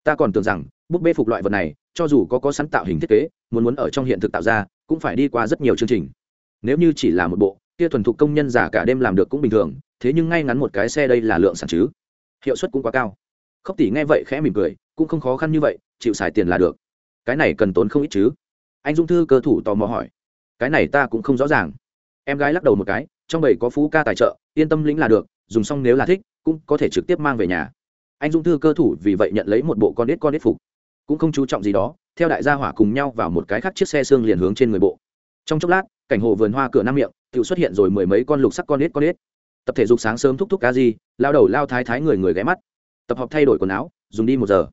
Ta còn tưởng rằng, búp bê phục loại vật này, cho dù có có sẵn tạo hình thiết kế, muốn muốn ở trong hiện thực tạo ra, cũng phải đi qua rất nhiều chương trình. Nếu như chỉ là một bộ, kia thuần thục công nhân giả cả đêm làm được cũng bình thường, thế nhưng ngay ngắn một cái xe đây là lượng sản chứ. Hiệu suất cũng quá cao. Khốc tỷ nghe vậy khẽ mỉm cười, cũng không khó khăn như vậy, chịu xài tiền là được. Cái này cần tốn không ít chứ. Anh dung thư cơ thủ tò mò hỏi cái này ta cũng không rõ ràng. Em gái lắc đầu một cái, trong bầy có phú ca tài trợ, yên tâm lĩnh là được, dùng xong nếu là thích, cũng có thể trực tiếp mang về nhà. Anh dung thư cơ thủ vì vậy nhận lấy một bộ con đít con đít phục. Cũng không chú trọng gì đó, theo đại gia hỏa cùng nhau vào một cái khác chiếc xe xương liền hướng trên người bộ. Trong chốc lát, cảnh hồ vườn hoa cửa năm miệng tự xuất hiện rồi mười mấy con lục sắc con đít con đít. Tập thể dục sáng sớm thúc thúc ca di, lao đầu lao thái thái người người ghé mắt. Tập hợp thay đổi quần áo, dùng đi một giờ.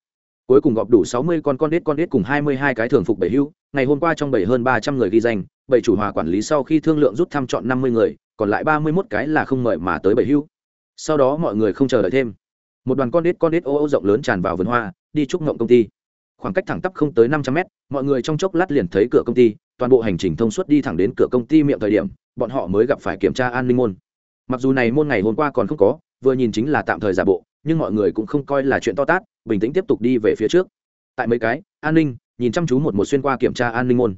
Cuối cùng gọp đủ sáu mươi con con đít con đít cùng hai mươi hai cái thường phục bảy hưu. Ngày hôm qua trong bảy hơn ba trăm người ghi danh bảy chủ hòa quản lý sau khi thương lượng rút thăm chọn năm mươi người, còn lại ba mươi mốt cái là không mời mà tới bảy hưu. Sau đó mọi người không chờ đợi thêm. Một đoàn con đít con đít ô ô rộng lớn tràn vào vườn hoa, đi chúc ngộng công ty. Khoảng cách thẳng tắp không tới năm trăm mét, mọi người trong chốc lát liền thấy cửa công ty, toàn bộ hành trình thông suốt đi thẳng đến cửa công ty miệng thời điểm, bọn họ mới gặp phải kiểm tra an ninh môn. Mặc dù này môn ngày hôm qua còn không có, vừa nhìn chính là tạm thời giả bộ, nhưng mọi người cũng không coi là chuyện to tát, bình tĩnh tiếp tục đi về phía trước. Tại mấy cái, an ninh, nhìn chăm chú một một xuyên qua kiểm tra an ninh môn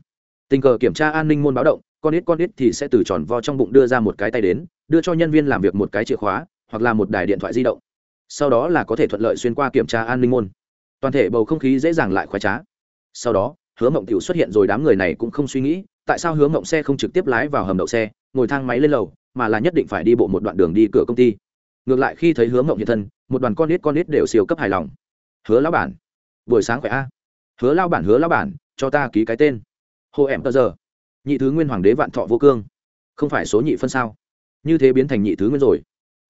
tình cờ kiểm tra an ninh môn báo động, con ít con ít thì sẽ từ tròn vo trong bụng đưa ra một cái tay đến, đưa cho nhân viên làm việc một cái chìa khóa, hoặc là một đài điện thoại di động. Sau đó là có thể thuận lợi xuyên qua kiểm tra an ninh môn. Toàn thể bầu không khí dễ dàng lại khoái trá. Sau đó, hứa mộng t xuất hiện rồi, đám người này cũng không suy nghĩ, tại sao hứa mộng xe không trực tiếp lái vào hầm đậu xe, ngồi thang máy lên lầu, mà là nhất định phải đi bộ một đoạn đường đi cửa công ty. Ngược lại khi thấy hứa mộng hiện thân, một đoàn con nít con nít đều siêu cấp hài lòng. Hứa lão bản, buổi sáng khỏe a? Hứa lao bản, hứa lao bản, cho ta ký cái tên hồ em tờ giờ. Nhị thứ nguyên hoàng đế vạn thọ vô cương. Không phải số nhị phân sao? Như thế biến thành nhị thứ nguyên rồi.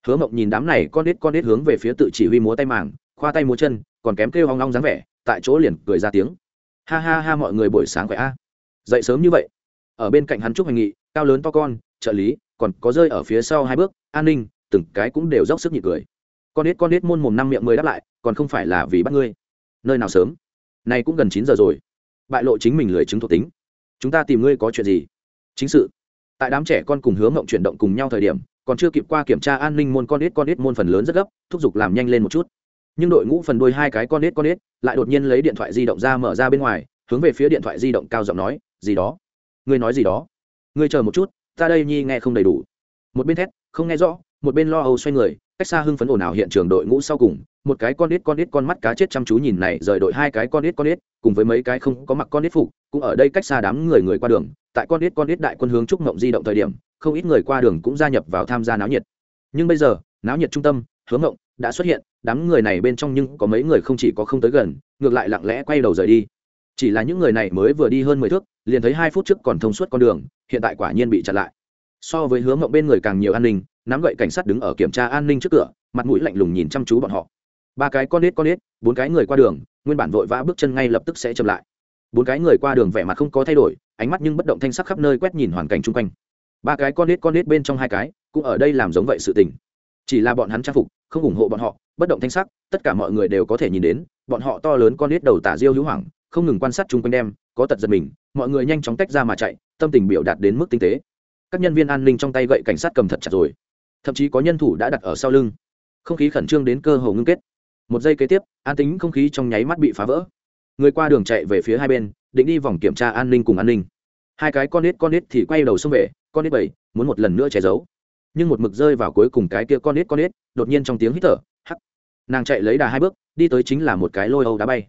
Hứa mộng nhìn đám này con nít con nít hướng về phía tự chỉ huy múa tay màng, khoa tay múa chân, còn kém kêu hoang long dáng vẻ, tại chỗ liền cười ra tiếng. Ha ha ha mọi người buổi sáng khỏe a. Dậy sớm như vậy. Ở bên cạnh hắn trúc hành nghị, cao lớn to con, trợ lý, còn có rơi ở phía sau hai bước, an ninh, từng cái cũng đều dốc sức nhị cười. Con nít con nít môn mồm năm miệng mười đáp lại, còn không phải là vì bắt ngươi. Nơi nào sớm? Nay cũng gần chín giờ rồi. Bại lộ chính mình lười chứng thuộc tính chúng ta tìm ngươi có chuyện gì? Chính sự. Tại đám trẻ con cùng hướng mộng chuyển động cùng nhau thời điểm, còn chưa kịp qua kiểm tra an ninh môn con ít con ít môn phần lớn rất gấp, thúc giục làm nhanh lên một chút. Nhưng đội ngũ phần đôi hai cái con ít con ít lại đột nhiên lấy điện thoại di động ra mở ra bên ngoài, hướng về phía điện thoại di động cao giọng nói, gì đó? Ngươi nói gì đó? Ngươi chờ một chút, ta đây nhi nghe không đầy đủ. Một bên thét, không nghe rõ, một bên lo âu xoay người, cách xa hưng phấn ồn ào hiện trường đội ngũ sau cùng một cái con ít con ít con mắt cá chết chăm chú nhìn này, rời đội hai cái con ít con ít, cùng với mấy cái không có mặc con ít phục, cũng ở đây cách xa đám người người qua đường, tại con ít con ít đại quân hướng trúc mộng di động thời điểm, không ít người qua đường cũng gia nhập vào tham gia náo nhiệt. Nhưng bây giờ, náo nhiệt trung tâm hướng mộng đã xuất hiện, đám người này bên trong nhưng có mấy người không chỉ có không tới gần, ngược lại lặng lẽ quay đầu rời đi. Chỉ là những người này mới vừa đi hơn mười thước, liền thấy hai phút trước còn thông suốt con đường, hiện tại quả nhiên bị chặn lại. So với hướng mộng bên người càng nhiều an ninh, nắm gậy cảnh sát đứng ở kiểm tra an ninh trước cửa, mặt mũi lạnh lùng nhìn chăm chú bọn họ ba cái con nết con nết, bốn cái người qua đường, nguyên bản vội vã bước chân ngay lập tức sẽ chậm lại. Bốn cái người qua đường vẻ mặt không có thay đổi, ánh mắt nhưng bất động thanh sắc khắp nơi quét nhìn hoàn cảnh chung quanh. Ba cái con nết con nết bên trong hai cái, cũng ở đây làm giống vậy sự tình. Chỉ là bọn hắn trang phục, không ủng hộ bọn họ, bất động thanh sắc, tất cả mọi người đều có thể nhìn đến, bọn họ to lớn con nết đầu tả diêu hữu hoảng, không ngừng quan sát chung quanh đem, có tật giật mình, mọi người nhanh chóng tách ra mà chạy, tâm tình biểu đạt đến mức tinh tế. Các nhân viên an ninh trong tay gậy cảnh sát cầm thật chặt rồi. Thậm chí có nhân thủ đã đặt ở sau lưng. Không khí khẩn trương đến cơ hồ ngưng kết một giây kế tiếp, an tính không khí trong nháy mắt bị phá vỡ. Người qua đường chạy về phía hai bên, định đi vòng kiểm tra an ninh cùng an ninh. Hai cái con nít con nít thì quay đầu xông về, con nít bảy, muốn một lần nữa che giấu. Nhưng một mực rơi vào cuối cùng cái kia con nít con nít, đột nhiên trong tiếng hít thở, hắc. Nàng chạy lấy đà hai bước, đi tới chính là một cái lôi âu đá bay.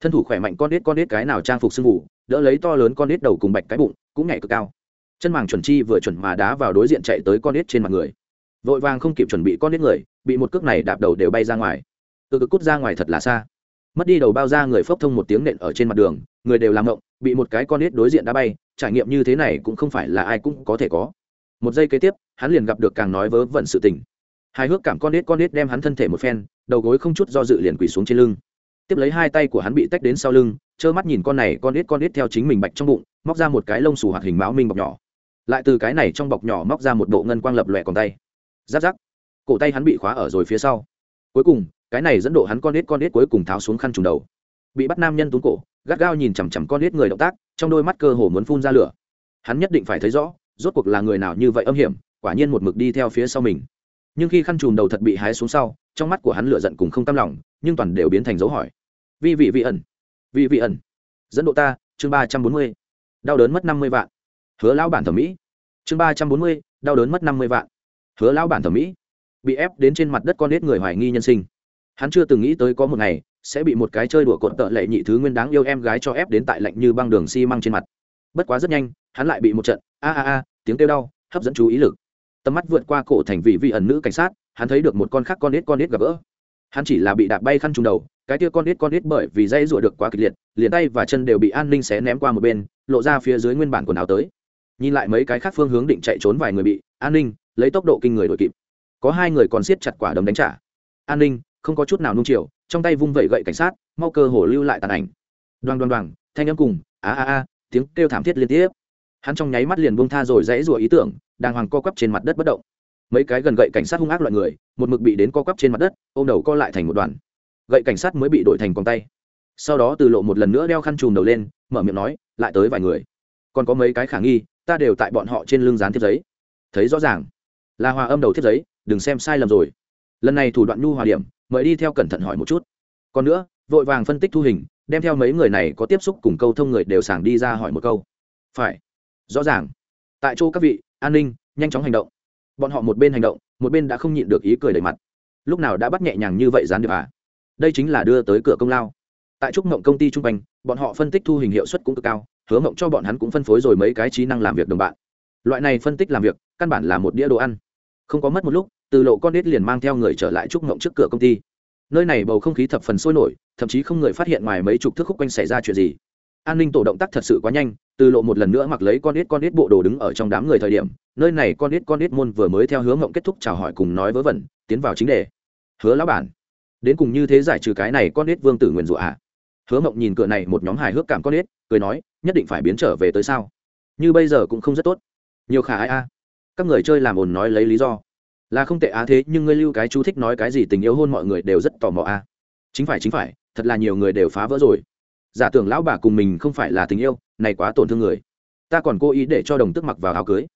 Thân thủ khỏe mạnh con nết con nết cái nào trang phục sưng vụ đỡ lấy to lớn con nết đầu cùng bạch cái bụng, cũng nhảy cực cao. Chân màng chuẩn chi vừa chuẩn mà đá vào đối diện chạy tới con nết trên mặt người. Vội vàng không kịp chuẩn bị con nết người, bị một cước này đạp đầu đều bay ra ngoài từ cực cút ra ngoài thật là xa. Mất đi đầu bao ra người phốc thông một tiếng nện ở trên mặt đường, người đều làm ngộng, bị một cái con nết đối diện đá bay, trải nghiệm như thế này cũng không phải là ai cũng có thể có. Một giây kế tiếp, hắn liền gặp được càng nói vớ vẩn sự tình. Hài hước cảm con nết con nết đem hắn thân thể một phen, đầu gối không chút do dự liền quỳ xuống trên lưng. Tiếp lấy hai tay của hắn bị tách đến sau lưng, trơ mắt nhìn con này, con nết con nết theo chính mình bạch trong bụng, móc ra một cái lông xù hoạt hình máu minh bọc nhỏ. Lại từ cái này trong bọc nhỏ móc ra một bộ ngân quang lập lòe còn tay. Giáp giáp. Cổ tay hắn bị khóa ở rồi phía sau. Cuối cùng cái này dẫn độ hắn con nết con nết cuối cùng tháo xuống khăn trùng đầu. Bị bắt nam nhân túng cổ, gắt gao nhìn chằm chằm con nết người động tác, trong đôi mắt cơ hồ muốn phun ra lửa. Hắn nhất định phải thấy rõ, rốt cuộc là người nào như vậy âm hiểm, quả nhiên một mực đi theo phía sau mình. Nhưng khi khăn trùm đầu thật bị hái xuống sau, trong mắt của hắn lửa giận cùng không tâm lòng, nhưng toàn đều biến thành dấu hỏi. Vi vị vị ẩn. Vì vị ẩn. Dẫn độ ta, chương ba trăm bốn mươi. Đau đớn mất năm mươi vạn. Hứa lão bản thẩm mỹ. Chương ba trăm bốn mươi, đau đớn mất năm mươi vạn. Hứa lão bản thẩm mỹ. Bị ép đến trên mặt đất con nết người hoài nghi nhân sinh hắn chưa từng nghĩ tới có một ngày, sẽ bị một cái chơi đùa cột tợ lệ nhị thứ nguyên đáng yêu em gái cho ép đến tại lạnh như băng đường xi măng trên mặt. Bất quá rất nhanh, hắn lại bị một trận, a a a, tiếng kêu đau, hấp dẫn chú ý lực. Tầm mắt vượt qua cổ thành vị vị ẩn nữ cảnh sát, hắn thấy được một con khác con nít con nít gặp gỡ. Hắn chỉ là bị đạp bay khăn trùng đầu, cái tia con nít con nít bởi vì dây rụa được quá kịch liệt, liền tay và chân đều bị an ninh xé ném qua một bên, lộ ra phía dưới nguyên bản quần áo tới. Nhìn lại mấy cái khác phương hướng định chạy trốn vài người bị, an ninh, lấy tốc độ kinh người đội kịp. Có hai người còn siết chặt quả đấm đánh trả. An ninh không có chút nào nung chiều, trong tay vung vẩy gậy cảnh sát, mau cơ hồ lưu lại tàn ảnh. Đoan đoan đoan thanh âm cùng, a a a, tiếng kêu thảm thiết liên tiếp. Hắn trong nháy mắt liền buông tha rồi dãy rủa ý tưởng, đàng hoàng co quắp trên mặt đất bất động. Mấy cái gần gậy cảnh sát hung ác loại người, một mực bị đến co quắp trên mặt đất, ôm đầu co lại thành một đoàn. Gậy cảnh sát mới bị đổi thành con tay. Sau đó từ lộ một lần nữa đeo khăn trùm đầu lên, mở miệng nói, lại tới vài người. Còn có mấy cái khả nghi, ta đều tại bọn họ trên lưng dán thiếp giấy. Thấy rõ ràng. Là hòa âm đầu thiếp giấy, đừng xem sai lầm rồi. Lần này thủ đoạn nhu hòa điểm mời đi theo cẩn thận hỏi một chút. Còn nữa, vội vàng phân tích thu hình, đem theo mấy người này có tiếp xúc cùng câu thông người đều sàng đi ra hỏi một câu. Phải. Rõ ràng. Tại chỗ các vị, an ninh, nhanh chóng hành động. Bọn họ một bên hành động, một bên đã không nhịn được ý cười đầy mặt. Lúc nào đã bắt nhẹ nhàng như vậy gián điệp à? Đây chính là đưa tới cửa công lao. Tại trúc mộng công ty trung quanh, bọn họ phân tích thu hình hiệu suất cũng cực cao, hứa mộng cho bọn hắn cũng phân phối rồi mấy cái trí năng làm việc đồng bạn. Loại này phân tích làm việc, căn bản là một đĩa đồ ăn. Không có mất một lúc từ lộ con đít liền mang theo người trở lại trúc mộng trước cửa công ty. Nơi này bầu không khí thập phần sôi nổi, thậm chí không người phát hiện ngoài mấy chục thước khúc quanh xảy ra chuyện gì. An ninh tổ động tác thật sự quá nhanh, từ lộ một lần nữa mặc lấy con ít con ít bộ đồ đứng ở trong đám người thời điểm, nơi này con ít con ít môn vừa mới theo hướng ngộng kết thúc chào hỏi cùng nói vớ vẩn, tiến vào chính đề. Hứa lão bản, đến cùng như thế giải trừ cái này con ít vương tử nguyền rủa ạ à. hứa ngộng nhìn cửa này một nhóm hài hước cảm con ít cười nói, nhất định phải biến trở về tới sao? Như bây giờ cũng không rất tốt. Nhiều khả ai a. Các người chơi làm ồn nói lấy lý do là không tệ á, thế nhưng ngươi lưu cái chú thích nói cái gì tình yêu hôn mọi người đều rất tò mò a. Chính phải chính phải, thật là nhiều người đều phá vỡ rồi. Giả tưởng lão bà cùng mình không phải là tình yêu, này quá tổn thương người. Ta còn cố ý để cho đồng tức mặc vào áo cưới.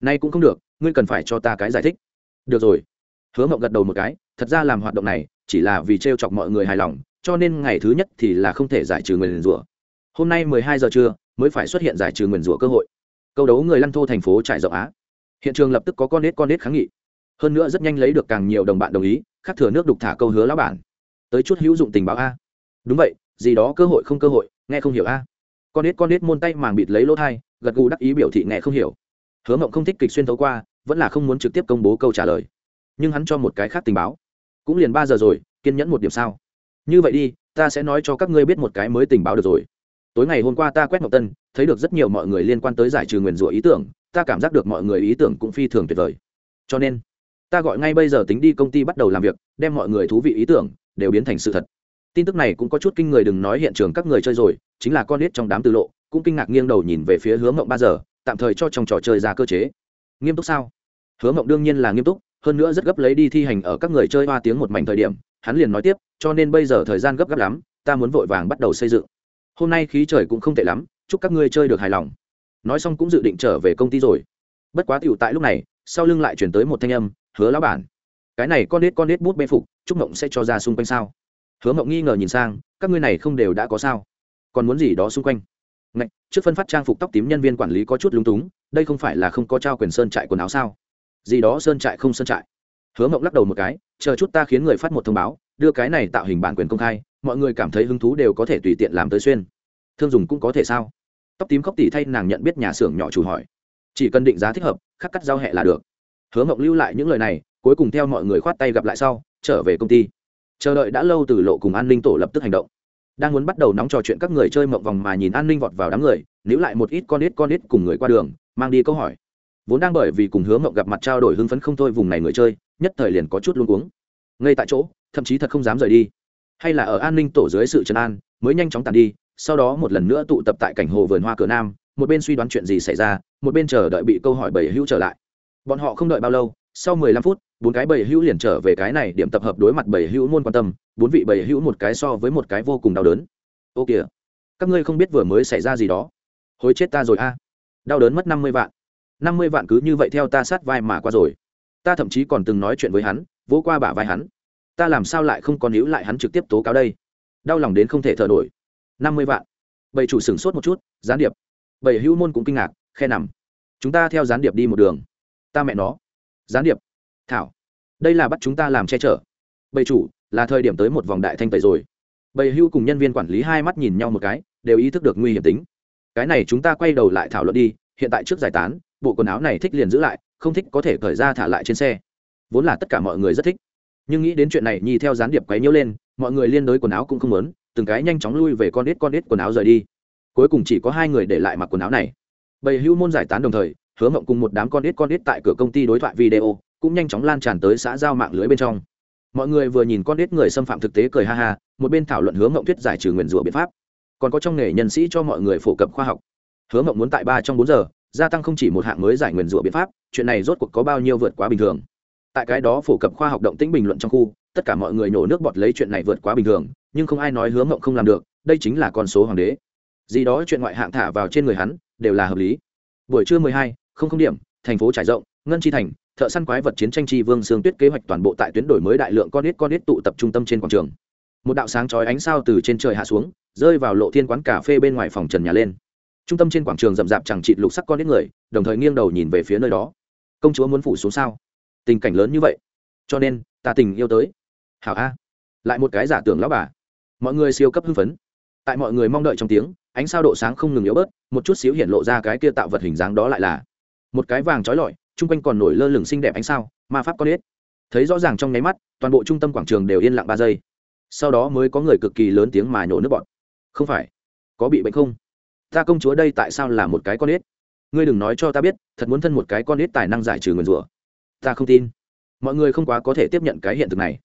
Nay cũng không được, ngươi cần phải cho ta cái giải thích. Được rồi. Hứa mộng gật đầu một cái, thật ra làm hoạt động này, chỉ là vì t r e o chọc mọi người hài lòng, cho nên ngày thứ nhất thì là không thể giải trừ nguyền rủa. Hôm nay mười hai giờ trưa, mới phải xuất hiện giải trừ nguyền rủa cơ hội. Câu đấu người lăn thô thành phố trải rộng á. Hiện trường lập tức có con nết con nết kháng nghị hơn nữa rất nhanh lấy được càng nhiều đồng bạn đồng ý khắc thừa nước đục thả câu hứa lão bản. Tới chút hữu dụng tình báo a. Đúng vậy, gì đó cơ hội không cơ hội, nghe không hiểu a. Con nết con nết môn tay màng bịt lấy lỗ thai, gật gù đắc ý biểu thị nghe không hiểu. Hứa mộng không thích kịch xuyên thấu qua, vẫn là không muốn trực tiếp công bố câu trả lời. Nhưng hắn cho một cái khác tình báo. Cũng liền ba giờ rồi, kiên nhẫn một điểm sao? Như vậy đi, ta sẽ nói cho các ngươi biết một cái mới tình báo được rồi. Tối ngày hôm qua ta quét ngọc tân, thấy được rất nhiều mọi người liên quan tới giải trừ nguyền rủa ý tưởng, ta cảm giác được mọi người ý tưởng cũng phi thường tuyệt vời. Cho nên ta gọi ngay bây giờ tính đi công ty bắt đầu làm việc, đem mọi người thú vị ý tưởng đều biến thành sự thật. Tin tức này cũng có chút kinh người đừng nói hiện trường các người chơi rồi, chính là con nít trong đám tư lộ, cũng kinh ngạc nghiêng đầu nhìn về phía hướng mộng ba giờ, tạm thời cho trong trò chơi ra cơ chế. Nghiêm túc sao? Hướng mộng đương nhiên là nghiêm túc, hơn nữa rất gấp lấy đi thi hành ở các người chơi hoa tiếng một mảnh thời điểm, hắn liền nói tiếp, cho nên bây giờ thời gian gấp gáp lắm, ta muốn vội vàng bắt đầu xây dựng. Hôm nay khí trời cũng không tệ lắm, chúc các ngươi chơi được hài lòng. Nói xong cũng dự định trở về công ty rồi. Bất quá tựu tại lúc này, sau lưng lại chuyển tới một thanh âm hứa lão bản cái này con nết con nết bút bê phục chúc mộng sẽ cho ra xung quanh sao? Hứa mộng nghi ngờ nhìn sang các ngươi này không đều đã có sao? Còn muốn gì đó xung quanh? Ngạch, trước phân phát trang phục tóc tím nhân viên quản lý có chút lúng túng đây không phải là không có trao quyền sơn trại quần áo sao? Gì đó sơn trại không sơn trại. Hứa mộng lắc đầu một cái chờ chút ta khiến người phát một thông báo đưa cái này tạo hình bản quyền công khai mọi người cảm thấy hứng thú đều có thể tùy tiện làm tới xuyên. Thương dùng cũng có thể sao? Tóc tím khóc tỉ thay nàng nhận biết nhà xưởng nhỏ chủ hỏi. Chỉ cần định giá thích hợp khắc cắt giao hẹ là được hứa mộng lưu lại những lời này cuối cùng theo mọi người khoát tay gặp lại sau trở về công ty. Chờ đợi đã lâu từ lộ cùng an ninh tổ lập tức hành động. Đang muốn bắt đầu nóng trò chuyện các người chơi mộng vòng mà nhìn an ninh vọt vào đám người níu lại một ít con ít con ít cùng người qua đường mang đi câu hỏi. Vốn đang bởi vì cùng hứa mộng gặp mặt trao đổi hưng phấn không thôi vùng này người chơi nhất thời liền có chút luôn cuống, ngay tại chỗ thậm chí thật không dám rời đi. Hay là ở an ninh tổ dưới sự trấn an mới nhanh chóng tàn đi sau đó một lần nữa tụ tập tại cảnh hồ vườn hoa cửa nam một bên suy đoán chuyện gì xảy ra một bên chờ đợi bị câu hỏi bảy hữu trở lại bọn họ không đợi bao lâu, sau mười lăm phút, bốn cái bầy hữu liền trở về cái này điểm tập hợp đối mặt bầy hữu môn quan tâm, bốn vị bầy hữu một cái so với một cái vô cùng đau đớn. Ô kìa, các ngươi không biết vừa mới xảy ra gì đó. Hối chết ta rồi a. Đau đớn mất năm mươi vạn. năm mươi vạn cứ như vậy theo ta sát vai mà qua rồi. Ta thậm chí còn từng nói chuyện với hắn, vỗ qua bả vai hắn. Ta làm sao lại không còn níu lại hắn trực tiếp tố cáo đây? Đau lòng đến không thể thở nổi. năm mươi vạn. Bảy chủ sửng sốt một chút, gián điệp. Bầy hữu môn cũng kinh ngạc, khe nằm. Chúng ta theo gián điệp đi một đường ta mẹ nó. Gián điệp. Thảo. Đây là bắt chúng ta làm che chở. Bầy chủ, là thời điểm tới một vòng đại thanh tẩy rồi. Bầy hưu cùng nhân viên quản lý hai mắt nhìn nhau một cái, đều ý thức được nguy hiểm tính. Cái này chúng ta quay đầu lại thảo luận đi, hiện tại trước giải tán, bộ quần áo này thích liền giữ lại, không thích có thể cởi ra thả lại trên xe. Vốn là tất cả mọi người rất thích. Nhưng nghĩ đến chuyện này, nhi theo gián điệp quấy nhiễu lên, mọi người liên đối quần áo cũng không muốn, từng cái nhanh chóng lui về con ít con ít quần áo rời đi. Cuối cùng chỉ có hai người để lại mặc quần áo này. Bầy hưu môn giải tán đồng thời hứa mộng cùng một đám con ít con ít tại cửa công ty đối thoại video, cũng nhanh chóng lan tràn tới xã giao mạng lưới bên trong. Mọi người vừa nhìn con ít người xâm phạm thực tế cười ha ha, một bên thảo luận hứa mộng thuyết giải trừ nguyền rủa biện pháp. Còn có trong nghề nhân sĩ cho mọi người phổ cập khoa học. Hứa mộng muốn tại ba trong bốn giờ, gia tăng không chỉ một hạng mới giải nguyền rủa biện pháp, chuyện này rốt cuộc có bao nhiêu vượt quá bình thường. Tại cái đó phổ cập khoa học động tĩnh bình luận trong khu, tất cả mọi người nổ nước bọt lấy chuyện này vượt quá bình thường, nhưng không ai nói hứa mộng không làm được, đây chính là con số hoàng đế. Gì đó chuyện ngoại hạng thả vào trên người hắn, đều là hợp lý. Buổi trưa mười hai không không điểm, thành phố trải rộng, ngân chi thành, thợ săn quái vật chiến tranh chi vương sương tuyết kế hoạch toàn bộ tại tuyến đổi mới đại lượng con nít con nít tụ tập trung tâm trên quảng trường. Một đạo sáng chói ánh sao từ trên trời hạ xuống, rơi vào lộ thiên quán cà phê bên ngoài phòng trần nhà lên. Trung tâm trên quảng trường rậm rạp chẳng chịt lục sắc con nít người, đồng thời nghiêng đầu nhìn về phía nơi đó. Công chúa muốn phủ xuống sao? Tình cảnh lớn như vậy. Cho nên, ta tình yêu tới. Hảo a. Lại một cái giả tưởng lão bà. Mọi người siêu cấp hưng phấn. Tại mọi người mong đợi trong tiếng, ánh sao độ sáng không ngừng yếu bớt, một chút xíu hiện lộ ra cái kia tạo vật hình dáng đó lại là một cái vàng trói lọi, chung quanh còn nổi lơ lửng xinh đẹp ánh sao, ma pháp con ếch. Thấy rõ ràng trong nháy mắt, toàn bộ trung tâm quảng trường đều yên lặng ba giây. Sau đó mới có người cực kỳ lớn tiếng mà nhổ nước bọn. Không phải, có bị bệnh không? Ta công chúa đây tại sao là một cái con ếch? Ngươi đừng nói cho ta biết, thật muốn thân một cái con ếch tài năng giải trừ nguyền rủa. Ta không tin. Mọi người không quá có thể tiếp nhận cái hiện thực này.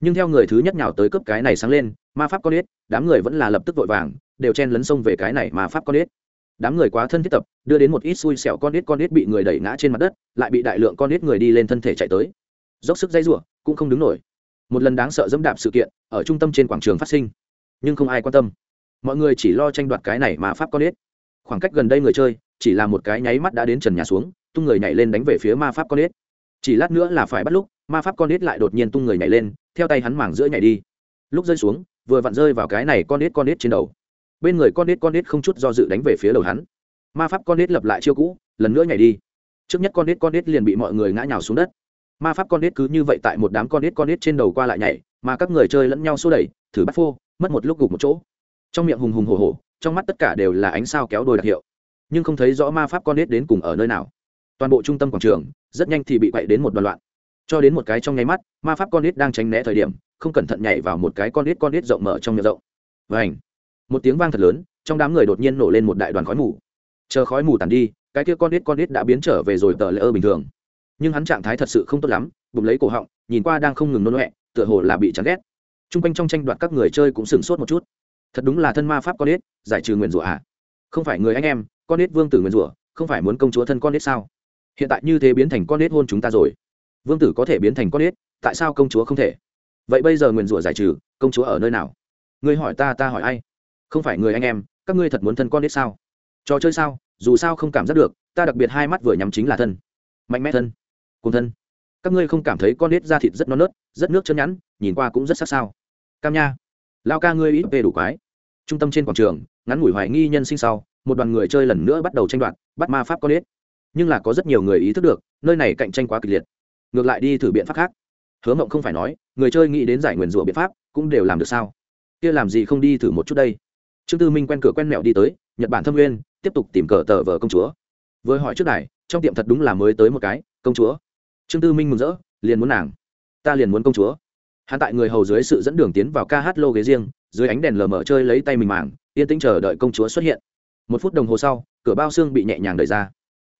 Nhưng theo người thứ nhất nhào tới cấp cái này sáng lên, ma pháp con ếch, đám người vẫn là lập tức vội vàng, đều chen lấn sông về cái này ma pháp con ếch đám người quá thân thiết tập, đưa đến một ít xui xẻo con nít con nít bị người đẩy ngã trên mặt đất, lại bị đại lượng con nít người đi lên thân thể chạy tới. Dốc sức dây rủa, cũng không đứng nổi. Một lần đáng sợ dẫm đạp sự kiện, ở trung tâm trên quảng trường phát sinh. Nhưng không ai quan tâm. Mọi người chỉ lo tranh đoạt cái này mà pháp con nít. Khoảng cách gần đây người chơi, chỉ là một cái nháy mắt đã đến trần nhà xuống, tung người nhảy lên đánh về phía ma pháp con nít. Chỉ lát nữa là phải bắt lúc, ma pháp con nít lại đột nhiên tung người nhảy lên, theo tay hắn mảng giữa nhảy đi. Lúc rơi xuống, vừa vặn rơi vào cái này con nít con nít trên đầu bên người con ếch con ếch không chút do dự đánh về phía đầu hắn ma pháp con ếch lập lại chiêu cũ lần nữa nhảy đi trước nhất con ếch con ếch liền bị mọi người ngã nhào xuống đất ma pháp con ếch cứ như vậy tại một đám con ếch con ếch trên đầu qua lại nhảy mà các người chơi lẫn nhau xô đẩy thử bắt phô mất một lúc gục một chỗ trong miệng hùng hùng hổ hổ trong mắt tất cả đều là ánh sao kéo đôi đặc hiệu nhưng không thấy rõ ma pháp con ếch đến cùng ở nơi nào toàn bộ trung tâm quảng trường rất nhanh thì bị quậy đến một đoàn loạn cho đến một cái trong nháy mắt ma pháp con ếch đang tránh né thời điểm không cẩn thận nhảy vào một cái con ếch con ếch rộng mở trong miệng rộng vảnh một tiếng vang thật lớn, trong đám người đột nhiên nổ lên một đại đoàn khói mù. Chờ khói mù tàn đi, cái kia con ít con ít đã biến trở về rồi tờ lỡ bình thường. Nhưng hắn trạng thái thật sự không tốt lắm, bụng lấy cổ họng, nhìn qua đang không ngừng nôn nọe tựa hồ là bị chán ghét. T r u n g quanh trong tranh đoạt các người chơi cũng sửng sốt một chút. Thật đúng là thân ma pháp con ít giải trừ nguyền rủa ạ à? không phải người anh em, con ít vương tử nguyền rủa, không phải muốn công chúa thân con ít sao? Hiện tại như thế biến thành con ít hôn chúng ta rồi. Vương tử có thể biến thành con ít tại sao công chúa không thể? Vậy bây giờ nguyền rủa giải trừ, công chúa ở nơi nào? Ngươi hỏi ta ta hỏi ai? Không phải người anh em, các ngươi thật muốn thân con ếch sao? Trò chơi sao? Dù sao không cảm giác được, ta đặc biệt hai mắt vừa nhắm chính là thân. Mạnh mẽ thân. Cùng thân. Các ngươi không cảm thấy con nết da thịt rất non nớt, rất nước chân nhẵn, nhìn qua cũng rất sắc sao cam nha. Lao ca ngươi ít về đủ quái trung tâm trên quảng trường, ngắn ngủi hoài nghi nhân sinh sau, một đoàn người chơi lần nữa bắt đầu tranh đoạt, bắt ma pháp con nết nhưng là có rất nhiều người ý thức được, nơi này cạnh tranh quá kịch liệt. Ngược lại đi thử biện pháp khác. Hứa mộng không phải nói, người chơi nghĩ đến giải nguyền rủa biện pháp cũng đều làm được sao? Kia làm gì không đi thử một chút đây? Trương tư minh quen cửa quen mẹo đi tới, nhật bản thâm nguyên, tiếp tục tìm cờ tờ vờ công chúa. Với hỏi trước này trong tiệm thật đúng là mới tới một cái, công chúa. Trương tư minh mừng rỡ, liền muốn nàng. Ta liền muốn công chúa. Hắn tại người hầu dưới sự dẫn đường tiến vào ca hát lô ghế riêng, dưới ánh đèn lờ mờ chơi lấy tay mình màng, yên tĩnh chờ đợi công chúa xuất hiện. Một phút đồng hồ sau, cửa bao xương bị nhẹ nhàng đẩy ra.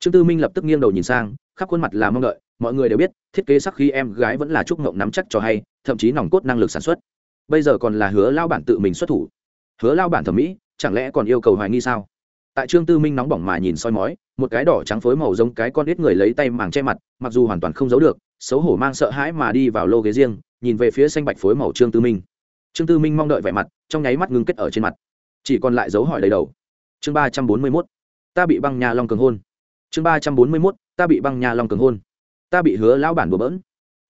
Trương tư minh lập tức nghiêng đầu nhìn sang, khắp khuôn mặt là mong đợi, mọi người đều biết, thiết kế sắc khi em gái vẫn là chúc ngộng nắm chắc cho hay, thậm chí nòng cốt năng lực sản xuất. Bây giờ còn là hứa lao bản tự mình xuất thủ hứa lao bản thẩm mỹ, chẳng lẽ còn yêu cầu hoài nghi sao? Tại trương tư minh nóng bỏng mà nhìn soi mói, một cái đỏ trắng phối màu giống cái con ít người lấy tay màng che mặt, mặc dù hoàn toàn không giấu được, xấu hổ mang sợ hãi mà đi vào lô ghế riêng, nhìn về phía xanh bạch phối màu trương tư minh. Trương tư minh mong đợi vẻ mặt, trong nháy mắt ngưng kết ở trên mặt. Chỉ còn lại dấu hỏi đầy đầu. Chương ba trăm bốn mươi mốt. Ta bị băng nhà long cường hôn. Chương ba trăm bốn mươi mốt. Ta bị băng nhà long cường hôn. Ta bị hứa lão bản bừa bỡn.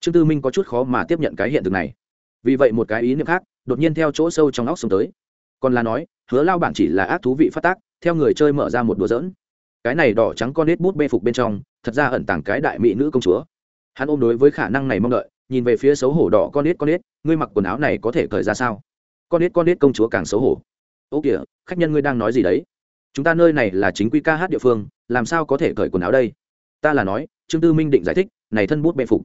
Trương tư minh có chút khó mà tiếp nhận cái hiện thực này. Vì vậy một cái ý niệm khác, đột nhiên theo chỗ sâu trong óc xuống tới còn là nói, hứa lao bản chỉ là ác thú vị phát tác, theo người chơi mở ra một đùa dỡn cái này đỏ trắng con nết bút bê phục bên trong, thật ra ẩn tàng cái đại mỹ nữ công chúa. Hắn ôm đối với khả năng này mong đợi, nhìn về phía xấu hổ đỏ con nết con nết, ngươi mặc quần áo này có thể cởi ra sao? Con nết con nết công chúa càng xấu hổ. Ô kìa, khách nhân ngươi đang nói gì đấy? Chúng ta nơi này là chính quy ca hát địa phương, làm sao có thể cởi quần áo đây? Ta là nói, trương tư minh định giải thích, này thân bút bê phục.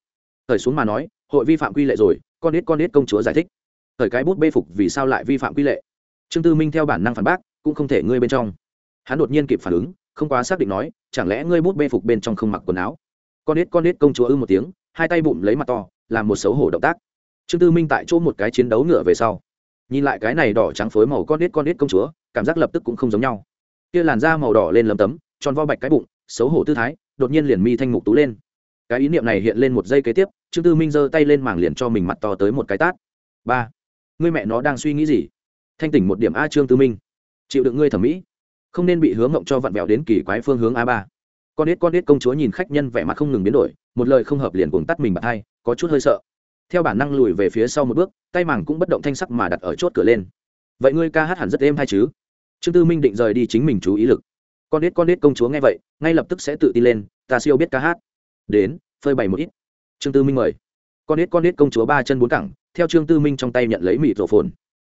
Cởi xuống mà nói, hội vi phạm quy lệ rồi, con nết con nết công chúa giải thích. Cởi cái bút bê phục vì sao lại vi phạm quy lệ? Trương tư minh theo bản năng phản bác, cũng không thể ngươi bên trong. Hắn đột nhiên kịp phản ứng, không quá xác định nói, chẳng lẽ ngươi bút bê phục bên trong không mặc quần áo? Con nết con nết công chúa ư một tiếng, hai tay bụng lấy mặt to, làm một xấu hổ động tác. Trương tư minh tại chỗ một cái chiến đấu ngựa về sau, nhìn lại cái này đỏ trắng phối màu con nết con nết công chúa, cảm giác lập tức cũng không giống nhau. Kia làn da màu đỏ lên lấm tấm, tròn vo bạch cái bụng, xấu hổ tư thái, đột nhiên liền mi thanh mục tú lên. Cái ý niệm này hiện lên một giây kế tiếp, trương tư minh giơ tay lên mảng liền cho mình mặt to tới một cái tát. Ba, ngươi mẹ nó đang suy nghĩ gì? Thanh tỉnh một điểm a trương tư minh. Chịu đựng ngươi thẩm mỹ. Không nên bị hướng ngộng cho vặn vẹo đến kỳ quái phương hướng a ba. Con ít con ít công chúa nhìn khách nhân vẻ mặt không ngừng biến đổi, một lời không hợp liền cuồng tắt mình bật hai, có chút hơi sợ. Theo bản năng lùi về phía sau một bước, tay màng cũng bất động thanh sắc mà đặt ở chốt cửa lên. Vậy ngươi ca hát hẳn rất êm hay chứ? Trương tư minh định rời đi chính mình chú ý lực. Con ít con ít công chúa nghe vậy, ngay lập tức sẽ tự tin lên, ta siêu biết ca hát. Đến, phơi bày một ít. Trương tư minh mời. Con ít con ít công chúa ba chân bốn cẳng, theo trương tư minh trong tay nhận lấy mịt rổ phồn.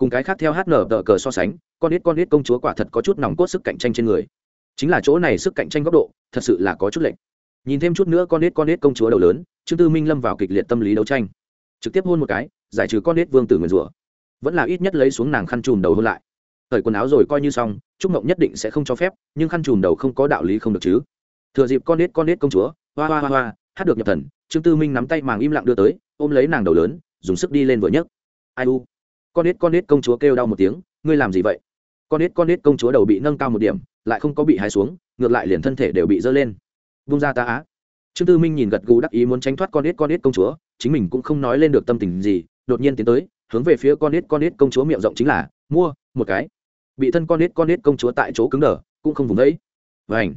cùng cái khác theo hát nở tờ cờ so sánh, con ít con ít công chúa quả thật có chút nòng cốt sức cạnh tranh trên người. Chính là chỗ này sức cạnh tranh góc độ, thật sự là có chút lệnh nhìn thêm chút nữa con ít con ít công chúa đầu lớn, trương tư minh lâm vào kịch liệt tâm lý đấu tranh. Trực tiếp hôn một cái, giải trừ con ít vương tử nguyền rủa. Vẫn là ít nhất lấy xuống nàng khăn chùm đầu hôn lại. Thời quần áo rồi coi như xong, trúc mộng nhất định sẽ không cho phép, nhưng khăn chùm đầu không có đạo lý không được chứ. Thừa dịp con ít con ít công chúa, hoa hoa hoa hoa, hát được nhập thần, trương tư minh nắm tay màng im lặng đưa tới, ôm lấy nàng đầu lớn, dùng sức đi lên vừa nhấc. Ai u? Con nít, con nít công chúa kêu đau một tiếng ngươi làm gì vậy con nít, con nít công chúa đầu bị nâng cao một điểm lại không có bị hái xuống ngược lại liền thân thể đều bị dơ lên vung ra ta á trương tư minh nhìn gật gù đắc ý muốn tránh thoát con nít, con nít công chúa chính mình cũng không nói lên được tâm tình gì đột nhiên tiến tới hướng về phía con nít, con nít công chúa miệng rộng chính là mua một cái bị thân con nít, con nít công chúa tại chỗ cứng đờ cũng không vùng đấy vảnh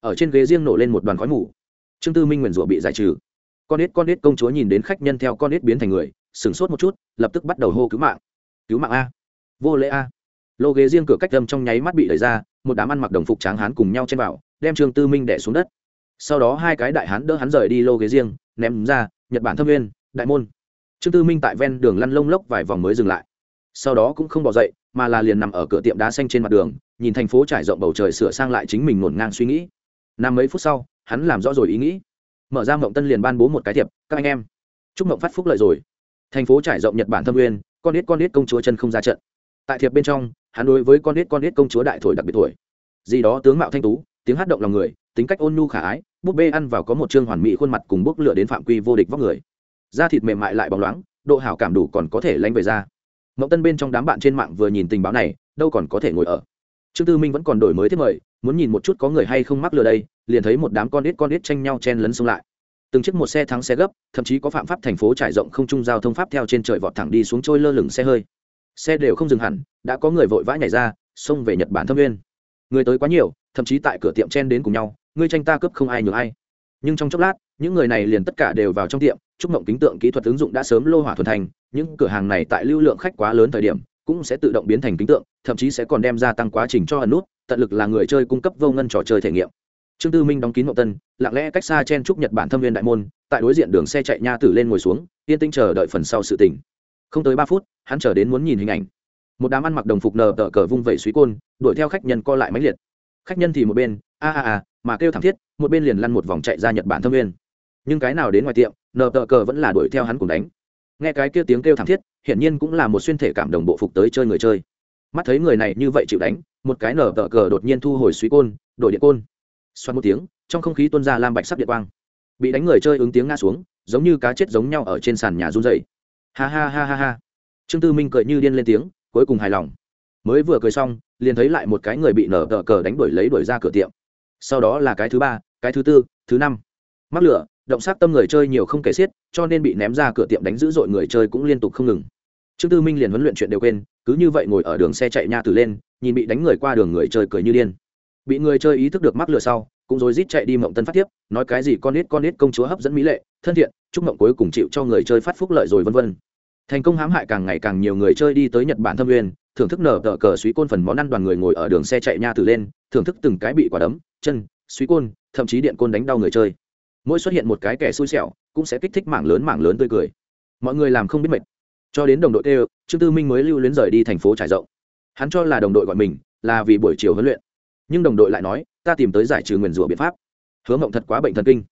ở trên ghế riêng nổ lên một đoàn khói mù trương tư minh nguyền rủa bị giải trừ con nít, con nít công chúa nhìn đến khách nhân theo con nít biến thành người sửng sốt một chút lập tức bắt đầu hô cứu mạng cứu mạng a. Vô lễ a. Lô ghế riêng cửa cách đâm trong nháy mắt bị đẩy ra, một đám ăn mặc đồng phục tráng hán cùng nhau trên vào, đem trương tư minh đẻ xuống đất. Sau đó hai cái đại hán đỡ hắn rời đi lô ghế riêng, ném ra, nhật bản thâm viên, đại môn. Trương tư minh tại ven đường lăn lông lốc vài vòng mới dừng lại. Sau đó cũng không bỏ dậy, mà là liền nằm ở cửa tiệm đá xanh trên mặt đường, nhìn thành phố trải rộng bầu trời sửa sang lại chính mình ngổn ngang suy nghĩ. Năm mấy phút sau, hắn làm rõ rồi ý nghĩ. Mở ra mộng tân liền ban bố một cái thiệp, các anh em, chúc mộng phát phúc lợi rồi. Thành phố trải rộng nhật bản thâm nguyên con nít con nít công chúa chân không ra trận. Tại thiệp bên trong, hắn đối với con nít con nít công chúa đại thổi đặc biệt tuổi. gì đó tướng mạo thanh tú, tiếng hát động lòng người, tính cách ôn nhu khả ái, búp bê ăn vào có một chương hoàn mỹ khuôn mặt cùng bốc lửa đến phạm quy vô địch vóc người. Da thịt mềm mại lại bóng loáng, độ hảo cảm đủ còn có thể lánh về ra mộng tân bên trong đám bạn trên mạng vừa nhìn tình báo này, đâu còn có thể ngồi ở. Trương tư minh vẫn còn đổi mới thiết mời, muốn nhìn một chút có người hay không mắc lừa đây, liền thấy một đám con ít con ít tranh nhau chen lấn xông lại từng chiếc một xe thắng xe gấp, thậm chí có phạm pháp thành phố trải rộng không trung giao thông pháp theo trên trời vọt thẳng đi xuống trôi lơ lửng xe hơi. Xe đều không dừng hẳn, đã có người vội vã nhảy ra, xông về nhật bản thâm nguyên người tới quá nhiều, thậm chí tại cửa tiệm chen đến cùng nhau, ngươi tranh ta cướp không ai nhường ai. Nhưng trong chốc lát, những người này liền tất cả đều vào trong tiệm, chúc mộng kính tượng kỹ thuật ứng dụng đã sớm lô hỏa thuần thành, những cửa hàng này tại lưu lượng khách quá lớn thời điểm, cũng sẽ tự động biến thành kính tượng, thậm chí sẽ còn đem ra tăng quá trình cho ẩn nút, tận lực là người chơi cung cấp vô ngân trò chơi thể nghiệm trương tư minh đóng kín mậu tân, lặng lẽ cách xa chen trúc nhật bản thâm viên đại môn, tại đối diện đường xe chạy nha tử lên ngồi xuống, yên tĩnh chờ đợi phần sau sự tỉnh không tới ba phút, hắn chờ đến muốn nhìn hình ảnh. Một đám ăn mặc đồng phục nờ tờ cờ vung vẩy suý côn, đuổi theo khách nhân co lại máy liệt. Khách nhân thì một bên, a a a, mà kêu thảm thiết, một bên liền lăn một vòng chạy ra nhật bản thâm viên. Nhưng cái nào đến ngoài tiệm nờ tờ cờ vẫn là đuổi theo hắn cùng đánh. Nghe cái kia tiếng kêu thảm thiết, hiển nhiên cũng là một xuyên thể cảm đồng bộ phục tới chơi người chơi. Mắt thấy người này như vậy chịu đánh, một cái nở tờ cờ đột nhiên thu hồi suý côn, đổi điện côn xoắn một tiếng, trong không khí tuôn ra lam bạch sắc điện quang. Bị đánh người chơi ứng tiếng ngã xuống, giống như cá chết giống nhau ở trên sàn nhà run dày ha ha ha ha ha. Trương tư minh cười như điên lên tiếng, cuối cùng hài lòng. Mới vừa cười xong, liền thấy lại một cái người bị nở tờ cờ đánh đuổi lấy đuổi ra cửa tiệm. Sau đó là cái thứ ba, cái thứ tư, thứ năm. Mắc lửa, động sát tâm người chơi nhiều không kể xiết, cho nên bị ném ra cửa tiệm đánh dữ dội người chơi cũng liên tục không ngừng. Trương tư minh liền huấn luyện chuyện đều quên, cứ như vậy ngồi ở đường xe chạy nha từ lên, nhìn bị đánh người qua đường người chơi cười như điên bị người chơi ý thức được mắc lừa sau, cũng rối rít chạy đi mộng tân phát tiếp nói cái gì con nít con nít, công chúa hấp dẫn mỹ lệ, thân thiện, chúc mộng cuối cùng chịu cho người chơi phát phúc lợi rồi vân vân. Thành công hãm hại càng ngày càng nhiều người chơi đi tới nhật bản thâm nguyên, thưởng thức nở tờ cờ suý côn phần món ăn đoàn người ngồi ở đường xe chạy nha từ lên, thưởng thức từng cái bị quả đấm, chân, suý côn, thậm chí điện côn đánh đau người chơi. Mỗi xuất hiện một cái kẻ xui xẻo, cũng sẽ kích thích mảng lớn mảng lớn tươi cười. Mọi người làm không biết mệt. Cho đến đồng đội tê trương tư minh mới lưu luyến rời đi thành phố trải rộng. Hắn cho là đồng đội gọi mình là vì buổi chiều huấn luyện nhưng đồng đội lại nói, ta tìm tới giải trừ nguyền rủa biện pháp. Hứa mộng thật quá bệnh thần kinh.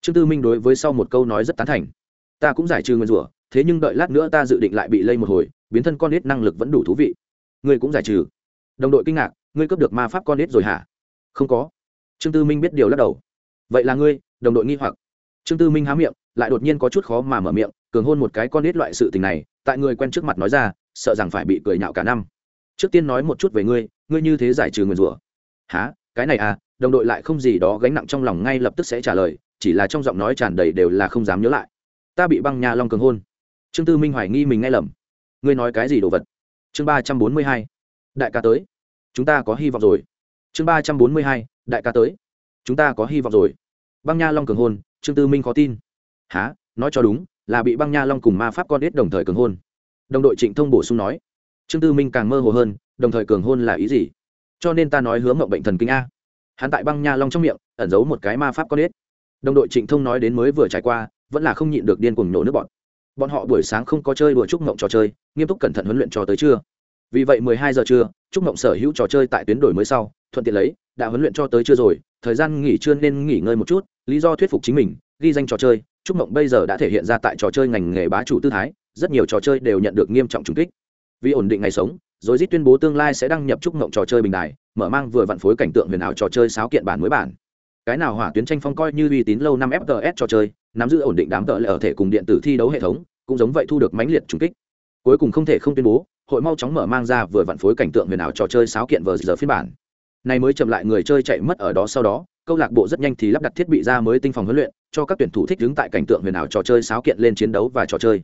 Trương tư minh đối với sau một câu nói rất tán thành. Ta cũng giải trừ nguyền rủa, thế nhưng đợi lát nữa ta dự định lại bị lây một hồi, biến thân con nết năng lực vẫn đủ thú vị. Ngươi cũng giải trừ? Đồng đội kinh ngạc, ngươi cướp được ma pháp con nết rồi hả? Không có. Trương tư minh biết điều lắc đầu. Vậy là ngươi? Đồng đội nghi hoặc. Trương tư minh há miệng, lại đột nhiên có chút khó mà mở miệng, cường hôn một cái con nết loại sự tình này, tại người quen trước mặt nói ra, sợ rằng phải bị cười nhạo cả năm. Trước tiên nói một chút về ngươi ngươi như thế giải trừ nguyền rủa há, cái này à đồng đội lại không gì đó gánh nặng trong lòng ngay lập tức sẽ trả lời, chỉ là trong giọng nói tràn đầy đều là không dám nhớ lại. Ta bị băng nha long cường hôn. Trương tư minh hoài nghi mình nghe lầm. Ngươi nói cái gì đồ vật? Chương ba trăm bốn mươi hai. Đại ca tới. Chúng ta có hy vọng rồi. Chương ba trăm bốn mươi hai. Đại ca tới. Chúng ta có hy vọng rồi. Băng nha long cường hôn, trương tư minh khó tin. Há nói cho đúng, là bị băng nha long cùng ma pháp con ít đồng thời cường hôn. Đồng đội trịnh thông bổ sung nói. Trương tư minh càng mơ hồ hơn, đồng thời cường hôn là ý gì? Cho nên ta nói hướng mộng bệnh thần kinh a. Hắn tại băng nha long trong miệng, ẩn giấu một cái ma pháp con ít đồng đội trịnh thông nói đến mới vừa trải qua, vẫn là không nhịn được điên cuồng nổ nước bọn. Bọn họ buổi sáng không có chơi đùa chúc mộng trò chơi, nghiêm túc cẩn thận huấn luyện cho tới trưa. Vì vậy mười hai giờ trưa, chúc mộng sở hữu trò chơi tại tuyến đổi mới sau, thuận tiện lấy, đã huấn luyện cho tới trưa rồi, thời gian nghỉ trưa nên nghỉ ngơi một chút, lý do thuyết phục chính mình, ghi danh trò chơi trúc mộng bây giờ đã thể hiện ra tại trò chơi ngành nghề bá chủ tư thái, rất nhiều trò chơi đều nhận được nghiêm trọng trùng kích. Vì ổn định ngày sống rồi rít tuyên bố tương lai sẽ đăng nhập trúc ngộng trò chơi bình đài, mở mang vừa vặn phối cảnh tượng huyền ảo trò chơi sáo kiện bản mới bản. Cái nào hỏa tuyến tranh phong coi như uy tín lâu năm fts trò chơi, nắm giữ ổn định đám tợ lệ ở thể cùng điện tử thi đấu hệ thống, cũng giống vậy thu được mãnh liệt trùng kích. Cuối cùng không thể không tuyên bố, hội mau chóng mở mang ra vừa vặn phối cảnh tượng huyền ảo trò chơi sáo kiện vờ giờ phiên bản. Này mới chậm lại người chơi chạy mất ở đó sau đó, câu lạc bộ rất nhanh thì lắp đặt thiết bị ra mới tinh phòng huấn luyện, cho các tuyển thủ thích đứng tại cảnh tượng huyền ảo trò chơi sáo kiện lên chiến đấu và trò chơi.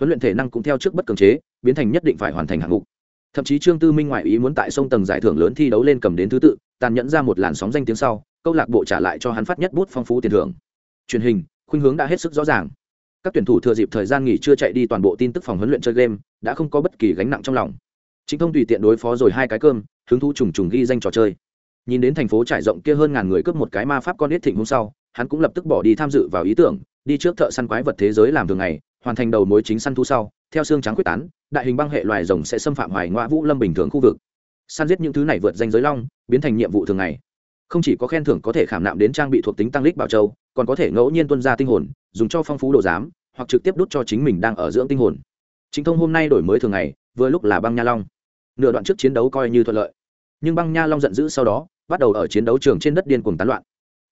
Huấn luyện thể năng cũng theo trước bất cường chế, biến thành nhất định phải hoàn thành hạng mục thậm chí trương tư minh ngoại ý muốn tại sông tầng giải thưởng lớn thi đấu lên cầm đến thứ tự, tàn nhẫn ra một làn sóng danh tiếng sau, câu lạc bộ trả lại cho hắn phát nhất bút phong phú tiền thưởng. Truyền hình, khuynh hướng đã hết sức rõ ràng. Các tuyển thủ thừa dịp thời gian nghỉ chưa chạy đi toàn bộ tin tức phòng huấn luyện chơi game, đã không có bất kỳ gánh nặng trong lòng. Chính thông tùy tiện đối phó rồi hai cái cơm, hứng thú trùng trùng ghi danh trò chơi. Nhìn đến thành phố trải rộng kia hơn ngàn người cướp một cái ma pháp con ít thịnh hôm sau, hắn cũng lập tức bỏ đi tham dự vào ý tưởng, đi trước thợ săn quái vật thế giới làm thường ngày, hoàn thành đầu mối chính săn thu sau theo xương trắng quyết tán, đại hình băng hệ loài rồng sẽ xâm phạm hoài ngoại vũ lâm bình thường khu vực. Săn giết những thứ này vượt danh giới long, biến thành nhiệm vụ thường ngày. Không chỉ có khen thưởng có thể khảm nạm đến trang bị thuộc tính tăng lích bảo châu, còn có thể ngẫu nhiên tuân ra tinh hồn, dùng cho phong phú đồ giám, hoặc trực tiếp đút cho chính mình đang ở dưỡng tinh hồn. Chính thông hôm nay đổi mới thường ngày, vừa lúc là băng nha long. Nửa đoạn trước chiến đấu coi như thuận lợi. Nhưng băng nha long giận dữ sau đó, bắt đầu ở chiến đấu trường trên đất điên cuồng tán loạn.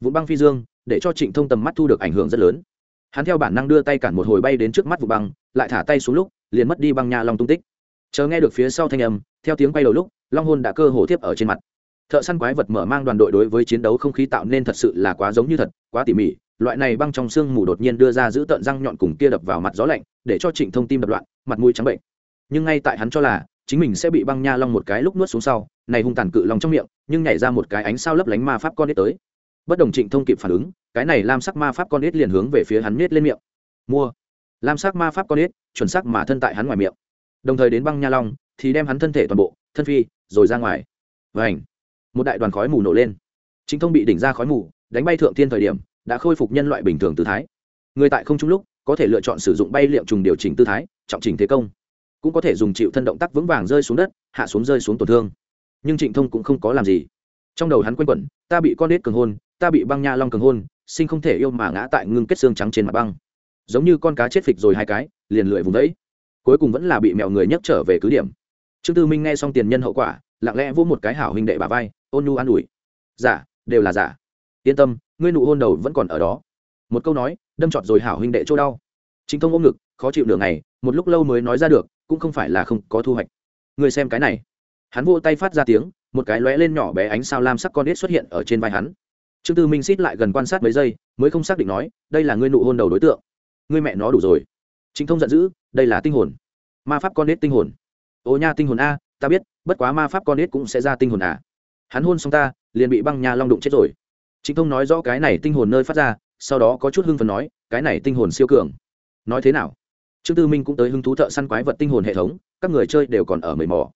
Vụ băng phi dương, để cho trịnh thông tầm mắt thu được ảnh hưởng rất lớn hắn theo bản năng đưa tay cản một hồi bay đến trước mắt vụ băng, lại thả tay xuống lúc, liền mất đi băng nha long tung tích. Chờ nghe được phía sau thanh âm, theo tiếng quay đầu lúc, long hôn đã cơ hồ tiếp ở trên mặt. Thợ săn quái vật mở mang đoàn đội đối với chiến đấu không khí tạo nên thật sự là quá giống như thật, quá tỉ mỉ. Loại này băng trong xương mù đột nhiên đưa ra giữ tợn răng nhọn cùng kia đập vào mặt gió lạnh, để cho trịnh thông tim đập loạn, mặt mũi trắng bệnh. Nhưng ngay tại hắn cho là chính mình sẽ bị băng nha long một cái lúc nuốt xuống sau, này hung tàn cự lòng trong miệng, nhưng nhảy ra một cái ánh sao lấp lánh ma pháp con nết tới. Bất đồng trịnh thông kịp phản ứng cái này lam sắc ma pháp con nết liền hướng về phía hắn nết lên miệng. Mua. Lam sắc ma pháp con nết chuẩn sắc mà thân tại hắn ngoài miệng. Đồng thời đến băng nha long, thì đem hắn thân thể toàn bộ, thân phi, rồi ra ngoài. Và ảnh một đại đoàn khói mù nổ lên. Chính thông bị đỉnh ra khói mù, đánh bay thượng thiên thời điểm, đã khôi phục nhân loại bình thường tư thái. Người tại không trung lúc, có thể lựa chọn sử dụng bay liệm trùng điều chỉnh tư thái, trọng trình thế công. Cũng có thể dùng chịu thân động tác vững vàng rơi xuống đất, hạ xuống rơi xuống tổn thương. Nhưng trịnh thông cũng không có làm gì. Trong đầu hắn quanh quẩn, ta bị con nết cường hôn ta bị băng nha long cường hôn, sinh không thể yêu mà ngã tại ngưng kết xương trắng trên mặt băng. Giống như con cá chết phịch rồi hai cái, liền lưỡi vùng đấy cuối cùng vẫn là bị mèo người nhấc trở về cứ điểm. Trương tư minh nghe xong tiền nhân hậu quả, lặng lẽ vỗ một cái hảo huynh đệ bà vai, ôn nhu an ủi. Giả đều là giả yên tâm, ngươi nụ hôn đầu vẫn còn ở đó. Một câu nói, đâm trọt rồi hảo huynh đệ chỗ đau. Chính thông ôm ngực, khó chịu nửa ngày, một lúc lâu mới nói ra được, cũng không phải là không có thu hoạch. Ngươi xem cái này. Hắn vô tay phát ra tiếng, một cái lóe lên nhỏ bé ánh sao lam sắc con đít xuất hiện ở trên vai hắn trương tư minh xít lại gần quan sát mấy giây, mới không xác định nói, đây là ngươi nụ hôn đầu đối tượng. Ngươi mẹ nó đủ rồi. Chính thông giận dữ, đây là tinh hồn. Ma pháp con nết tinh hồn. Ô nha, tinh hồn a, ta biết, bất quá ma pháp con nết cũng sẽ ra tinh hồn à. Hắn hôn xong ta, liền bị băng nha long đụng chết rồi. Chính thông nói rõ cái này tinh hồn nơi phát ra, sau đó có chút hưng phần nói, cái này tinh hồn siêu cường. Nói thế nào? Trương tư minh cũng tới hứng thú thợ săn quái vật tinh hồn hệ thống, các người chơi đều còn ở mầy mò.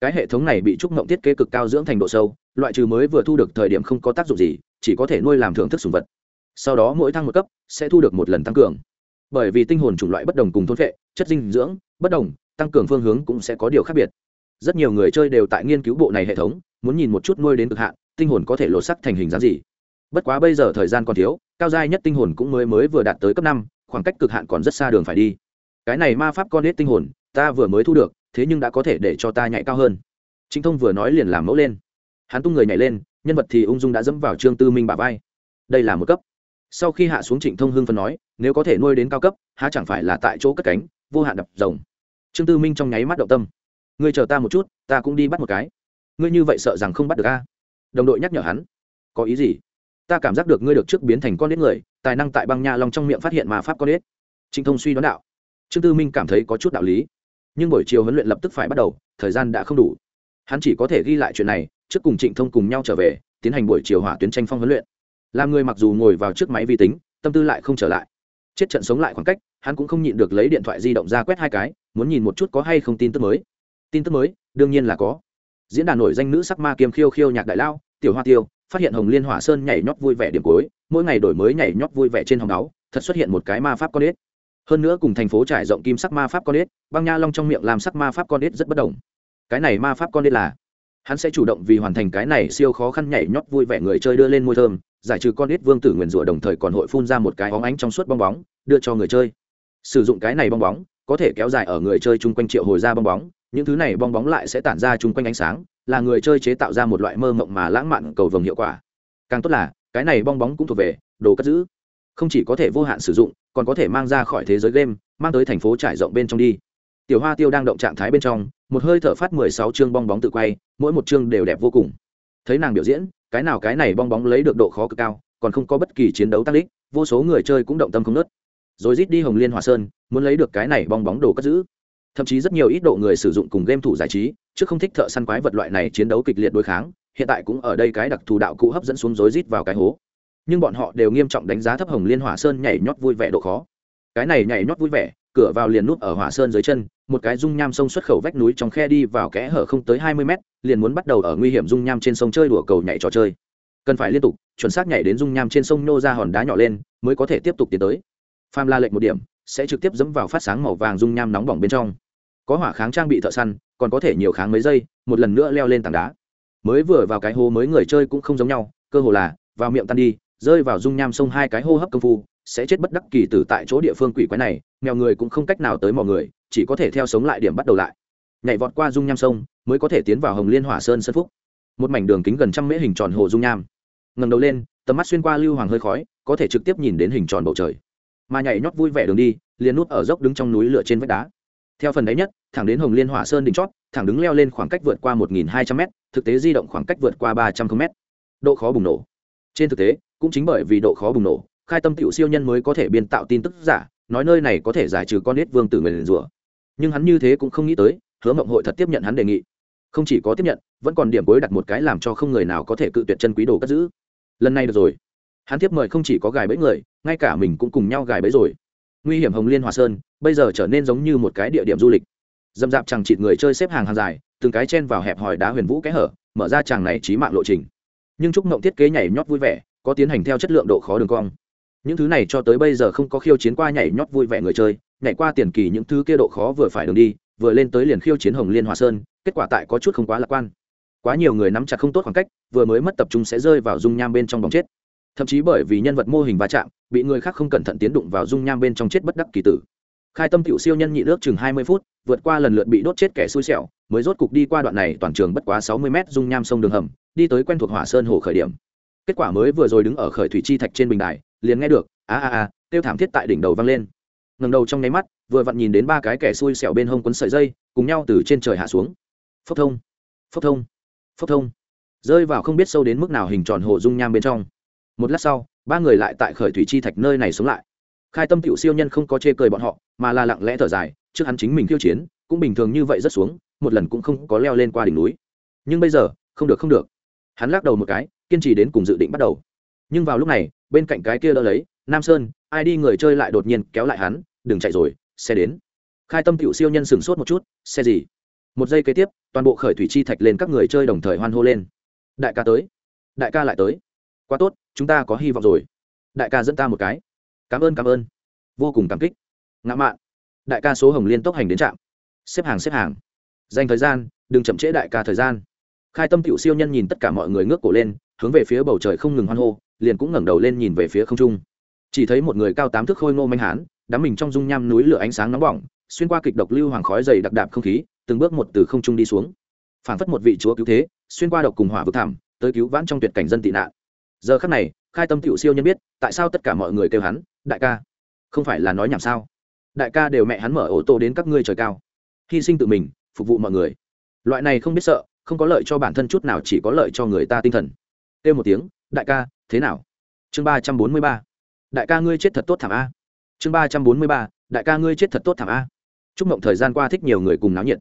Cái hệ thống này bị trúc mộng thiết kế cực cao dưỡng thành độ sâu loại trừ mới vừa thu được thời điểm không có tác dụng gì, chỉ có thể nuôi làm thưởng thức sùng vật. Sau đó mỗi thăng một cấp, sẽ thu được một lần tăng cường. Bởi vì tinh hồn chủng loại bất đồng cùng thôn vệ chất dinh dưỡng, bất đồng, tăng cường phương hướng cũng sẽ có điều khác biệt. Rất nhiều người chơi đều tại nghiên cứu bộ này hệ thống, muốn nhìn một chút nuôi đến cực hạn, tinh hồn có thể lột sắc thành hình dáng gì. Bất quá bây giờ thời gian còn thiếu, cao dai nhất tinh hồn cũng mới mới vừa đạt tới cấp năm, khoảng cách cực hạn còn rất xa đường phải đi. Cái này ma pháp con hết tinh hồn, ta vừa mới thu được, thế nhưng đã có thể để cho ta nhảy cao hơn. Chính thông vừa nói liền làm mẫu lên hắn tung người nhảy lên, nhân vật thì ung dung đã dẫm vào trương tư minh bà vai. Đây là một cấp. Sau khi hạ xuống trịnh thông hưng phân nói, nếu có thể nuôi đến cao cấp, há chẳng phải là tại chỗ cất cánh, vô hạn đập rồng. Trương tư minh trong nháy mắt động tâm. Ngươi chờ ta một chút, ta cũng đi bắt một cái. Ngươi như vậy sợ rằng không bắt được a? Đồng đội nhắc nhở hắn. Có ý gì? Ta cảm giác được ngươi được trước biến thành con nết người, tài năng tại băng nha long trong miệng phát hiện mà pháp con nết. Trịnh thông suy đoán đạo. Trương tư minh cảm thấy có chút đạo lý. Nhưng buổi chiều huấn luyện lập tức phải bắt đầu, thời gian đã không đủ. Hắn chỉ có thể ghi lại chuyện này trước cùng trịnh thông cùng nhau trở về, tiến hành buổi chiều hỏa tuyến tranh phong huấn luyện. Làm người mặc dù ngồi vào trước máy vi tính, tâm tư lại không trở lại. Chết trận sống lại khoảng cách, hắn cũng không nhịn được lấy điện thoại di động ra quét hai cái, muốn nhìn một chút có hay không tin tức mới. Tin tức mới, đương nhiên là có. Diễn đàn nổi danh nữ sắc ma kiêm khiêu khiêu nhạc đại lao, tiểu hoa tiêu, phát hiện hồng liên hỏa sơn nhảy nhót vui vẻ điểm cuối, mỗi ngày đổi mới nhảy nhót vui vẻ trên hồng áo thật xuất hiện một cái ma pháp con ếch. Hơn nữa cùng thành phố trải rộng kim sắc ma pháp con ếch, băng nha long trong miệng làm sắc ma pháp con ếch rất bất đồng. Cái này ma pháp con ếch là hắn sẽ chủ động vì hoàn thành cái này siêu khó khăn nhảy nhót vui vẻ người chơi đưa lên môi thơm, giải trừ con ít vương tử nguyền rủa đồng thời còn hội phun ra một cái óng ánh trong suốt bong bóng, đưa cho người chơi. Sử dụng cái này bong bóng, có thể kéo dài ở người chơi chung quanh triệu hồi ra bong bóng, những thứ này bong bóng lại sẽ tản ra chung quanh ánh sáng, là người chơi chế tạo ra một loại mơ mộng mà lãng mạn cầu vồng hiệu quả. Càng tốt là, cái này bong bóng cũng thuộc về đồ cất giữ. Không chỉ có thể vô hạn sử dụng, còn có thể mang ra khỏi thế giới game, mang tới thành phố trải rộng bên trong đi tiểu hoa tiêu đang động trạng thái bên trong, một hơi thở phát mười sáu chương bong bóng tự quay, mỗi một chương đều đẹp vô cùng. Thấy nàng biểu diễn, cái nào cái này bong bóng lấy được độ khó cực cao, còn không có bất kỳ chiến đấu tăng đích, vô số người chơi cũng động tâm không nớt rồi rít đi hồng liên hòa sơn, muốn lấy được cái này bong bóng đồ cất giữ. Thậm chí rất nhiều ít độ người sử dụng cùng game thủ giải trí, chứ không thích thợ săn quái vật loại này chiến đấu kịch liệt đối kháng, hiện tại cũng ở đây cái đặc thù đạo cụ hấp dẫn xuống rối rít vào cái hố. Nhưng bọn họ đều nghiêm trọng đánh giá thấp hồng liên hỏa sơn nhảy nhót vui vẻ độ khó. Cái này nhảy nhót vui vẻ cửa vào liền nút ở hỏa sơn dưới chân, một cái dung nham sông xuất khẩu vách núi trong khe đi vào kẽ hở không tới hai mươi mét, liền muốn bắt đầu ở nguy hiểm dung nham trên sông chơi đùa cầu nhảy trò chơi. Cần phải liên tục, chuẩn xác nhảy đến dung nham trên sông nô ra hòn đá nhỏ lên, mới có thể tiếp tục tiến tới. Pham la lệnh một điểm, sẽ trực tiếp dẫm vào phát sáng màu vàng dung nham nóng bỏng bên trong. Có hỏa kháng trang bị thợ săn, còn có thể nhiều kháng mấy giây, một lần nữa leo lên tảng đá. Mới vừa vào cái hố mới người chơi cũng không giống nhau, cơ hồ là, vào miệng tan đi, rơi vào dung nham sông hai cái hô hấp công phu, sẽ chết bất đắc kỳ tử tại chỗ địa phương quỷ quái này mèo người cũng không cách nào tới mọi người, chỉ có thể theo sống lại điểm bắt đầu lại. Nhảy vọt qua dung nham sông, mới có thể tiến vào hồng liên hỏa sơn sân phúc. Một mảnh đường kính gần trăm mễ hình tròn hồ dung nham. Ngầm đầu lên, tầm mắt xuyên qua lưu hoàng hơi khói, có thể trực tiếp nhìn đến hình tròn bầu trời. Mà nhảy nhót vui vẻ đường đi, liền nút ở dốc đứng trong núi lửa trên vách đá. Theo phần đáy nhất, thẳng đến hồng liên hỏa sơn đỉnh chót, thẳng đứng leo lên khoảng cách vượt qua một hai trăm m thực tế di động khoảng cách vượt qua ba trăm linh m độ khó bùng nổ. Trên thực tế, cũng chính bởi vì độ khó bùng nổ, khai tâm tiểu siêu nhân mới có thể biên tạo tin tức giả nói nơi này có thể giải trừ con nết vương tử người liền rủa. Nhưng hắn như thế cũng không nghĩ tới, hứa mộng hội thật tiếp nhận hắn đề nghị. Không chỉ có tiếp nhận, vẫn còn điểm cuối đặt một cái làm cho không người nào có thể cự tuyệt chân quý đồ cất giữ. Lần này được rồi. Hắn tiếp mời không chỉ có gài bẫy người, ngay cả mình cũng cùng nhau gài bẫy rồi. Nguy hiểm hồng liên hòa sơn, bây giờ trở nên giống như một cái địa điểm du lịch. Dâm dạp chẳng chịt người chơi xếp hàng hàng dài, từng cái chen vào hẹp hòi đá huyền vũ kẽ hở, mở ra chàng này trí mạng lộ trình. Nhưng trúc mộng thiết kế nhảy nhót vui vẻ, có tiến hành theo chất lượng độ khó đường cong những thứ này cho tới bây giờ không có khiêu chiến qua nhảy nhót vui vẻ người chơi, nhảy qua tiền kỳ những thứ kia độ khó vừa phải đường đi, vừa lên tới liền khiêu chiến hồng liên hòa sơn, kết quả tại có chút không quá lạc quan. Quá nhiều người nắm chặt không tốt khoảng cách, vừa mới mất tập trung sẽ rơi vào dung nham bên trong bóng chết. Thậm chí bởi vì nhân vật mô hình va chạm, bị người khác không cẩn thận tiến đụng vào dung nham bên trong chết bất đắc kỳ tử. Khai tâm cựu siêu nhân nhị nước chừng hai mươi phút, vượt qua lần lượt bị đốt chết kẻ xui xẻo, mới rốt cục đi qua đoạn này toàn trường bất quá sáu mươi mét dung nham sông đường hầm, đi tới quen thuộc hỏa sơn hồ khởi điểm. Kết quả mới vừa rồi đứng ở khởi thủy chi thạch trên bình đài liền nghe được, a a a tiêu thảm thiết tại đỉnh đầu vang lên. Ngầm đầu trong nháy mắt, vừa vặn nhìn đến ba cái kẻ xui xẻo bên hông quấn sợi dây, cùng nhau từ trên trời hạ xuống. Phốc thông phốc thông phốc thông. Rơi vào không biết sâu đến mức nào hình tròn hồ dung nham bên trong. Một lát sau, ba người lại tại khởi thủy chi thạch nơi này sống lại. Khai tâm cựu siêu nhân không có chê cười bọn họ, mà là lặng lẽ thở dài, trước hắn chính mình khiêu chiến, cũng bình thường như vậy rất xuống, một lần cũng không có leo lên qua đỉnh núi. Nhưng bây giờ, không được không được. Hắn lắc đầu một cái, kiên trì đến cùng dự định bắt đầu. Nhưng vào lúc này bên cạnh cái kia đỡ lấy, nam sơn, ai đi người chơi lại đột nhiên kéo lại hắn, đừng chạy rồi, xe đến. Khai tâm cựu siêu nhân sửng sốt một chút, xe gì? Một giây kế tiếp, toàn bộ khởi thủy chi thạch lên các người chơi đồng thời hoan hô lên. Đại ca tới, đại ca lại tới. Quá tốt, chúng ta có hy vọng rồi. Đại ca dẫn ta một cái. Cảm ơn cảm ơn. Vô cùng cảm kích. Ngã mạn. Đại ca số hồng liên tốc hành đến trạm. Xếp hàng xếp hàng. Dành thời gian, đừng chậm trễ đại ca thời gian. Khai tâm cựu siêu nhân nhìn tất cả mọi người ngước cổ lên, hướng về phía bầu trời không ngừng hoan hô liền cũng ngẩng đầu lên nhìn về phía không trung. Chỉ thấy một người cao tám thước khôi ngô manh hán đắm mình trong dung nham núi lửa ánh sáng nóng bỏng, xuyên qua kịch độc lưu hoàng khói dày đặc đạp không khí, từng bước một từ không trung đi xuống. Phảng phất một vị chúa cứu thế, xuyên qua độc cùng hỏa vực thảm, tới cứu vãn trong tuyệt cảnh dân tị nạn. Giờ khắc này, khai tâm tiểu siêu nhân biết, tại sao tất cả mọi người kêu hắn, đại ca. Không phải là nói nhảm sao? Đại ca đều mẹ hắn mở ô tô đến các ngươi trời cao. Hy sinh tự mình, phục vụ mọi người. Loại này không biết sợ, không có lợi cho bản thân chút nào, chỉ có lợi cho người ta tinh thần. Kêu một tiếng, đại ca thế nào? Chương ba trăm bốn mươi ba. Đại ca ngươi chết thật tốt thảm a. Chương ba trăm bốn mươi ba. Đại ca ngươi chết thật tốt thảm a. Chúc mộng thời gian qua thích nhiều người cùng náo nhiệt.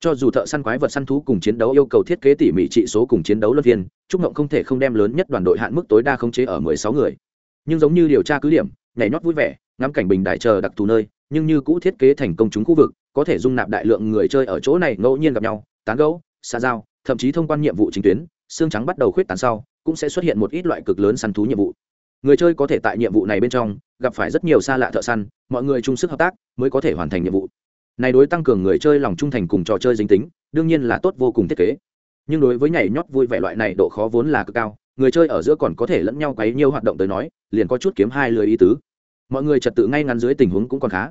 Cho dù thợ săn quái vật săn thú cùng chiến đấu yêu cầu thiết kế tỉ mỉ trị số cùng chiến đấu luân viên. chúc mộng không thể không đem lớn nhất đoàn đội hạn mức tối đa khống chế ở mười sáu người. Nhưng giống như điều tra cứ điểm, nhảy nhót vui vẻ, ngắm cảnh bình đại chờ đặc thù nơi, nhưng như cũ thiết kế thành công chúng khu vực, có thể dung nạp đại lượng người chơi ở chỗ này ngẫu nhiên gặp nhau, tán gẫu, xa giao, thậm chí thông quan nhiệm vụ chính tuyến xương trắng bắt đầu khuyết tán sau, cũng sẽ xuất hiện một ít loại cực lớn săn thú nhiệm vụ. Người chơi có thể tại nhiệm vụ này bên trong gặp phải rất nhiều xa lạ thợ săn, mọi người chung sức hợp tác mới có thể hoàn thành nhiệm vụ. Này đối tăng cường người chơi lòng trung thành cùng trò chơi dính tính, đương nhiên là tốt vô cùng thiết kế. Nhưng đối với nhảy nhót vui vẻ loại này độ khó vốn là cực cao, người chơi ở giữa còn có thể lẫn nhau quấy nhiều hoạt động tới nói, liền có chút kiếm hai lười ý tứ. Mọi người trật tự ngay ngắn dưới tình huống cũng còn khá.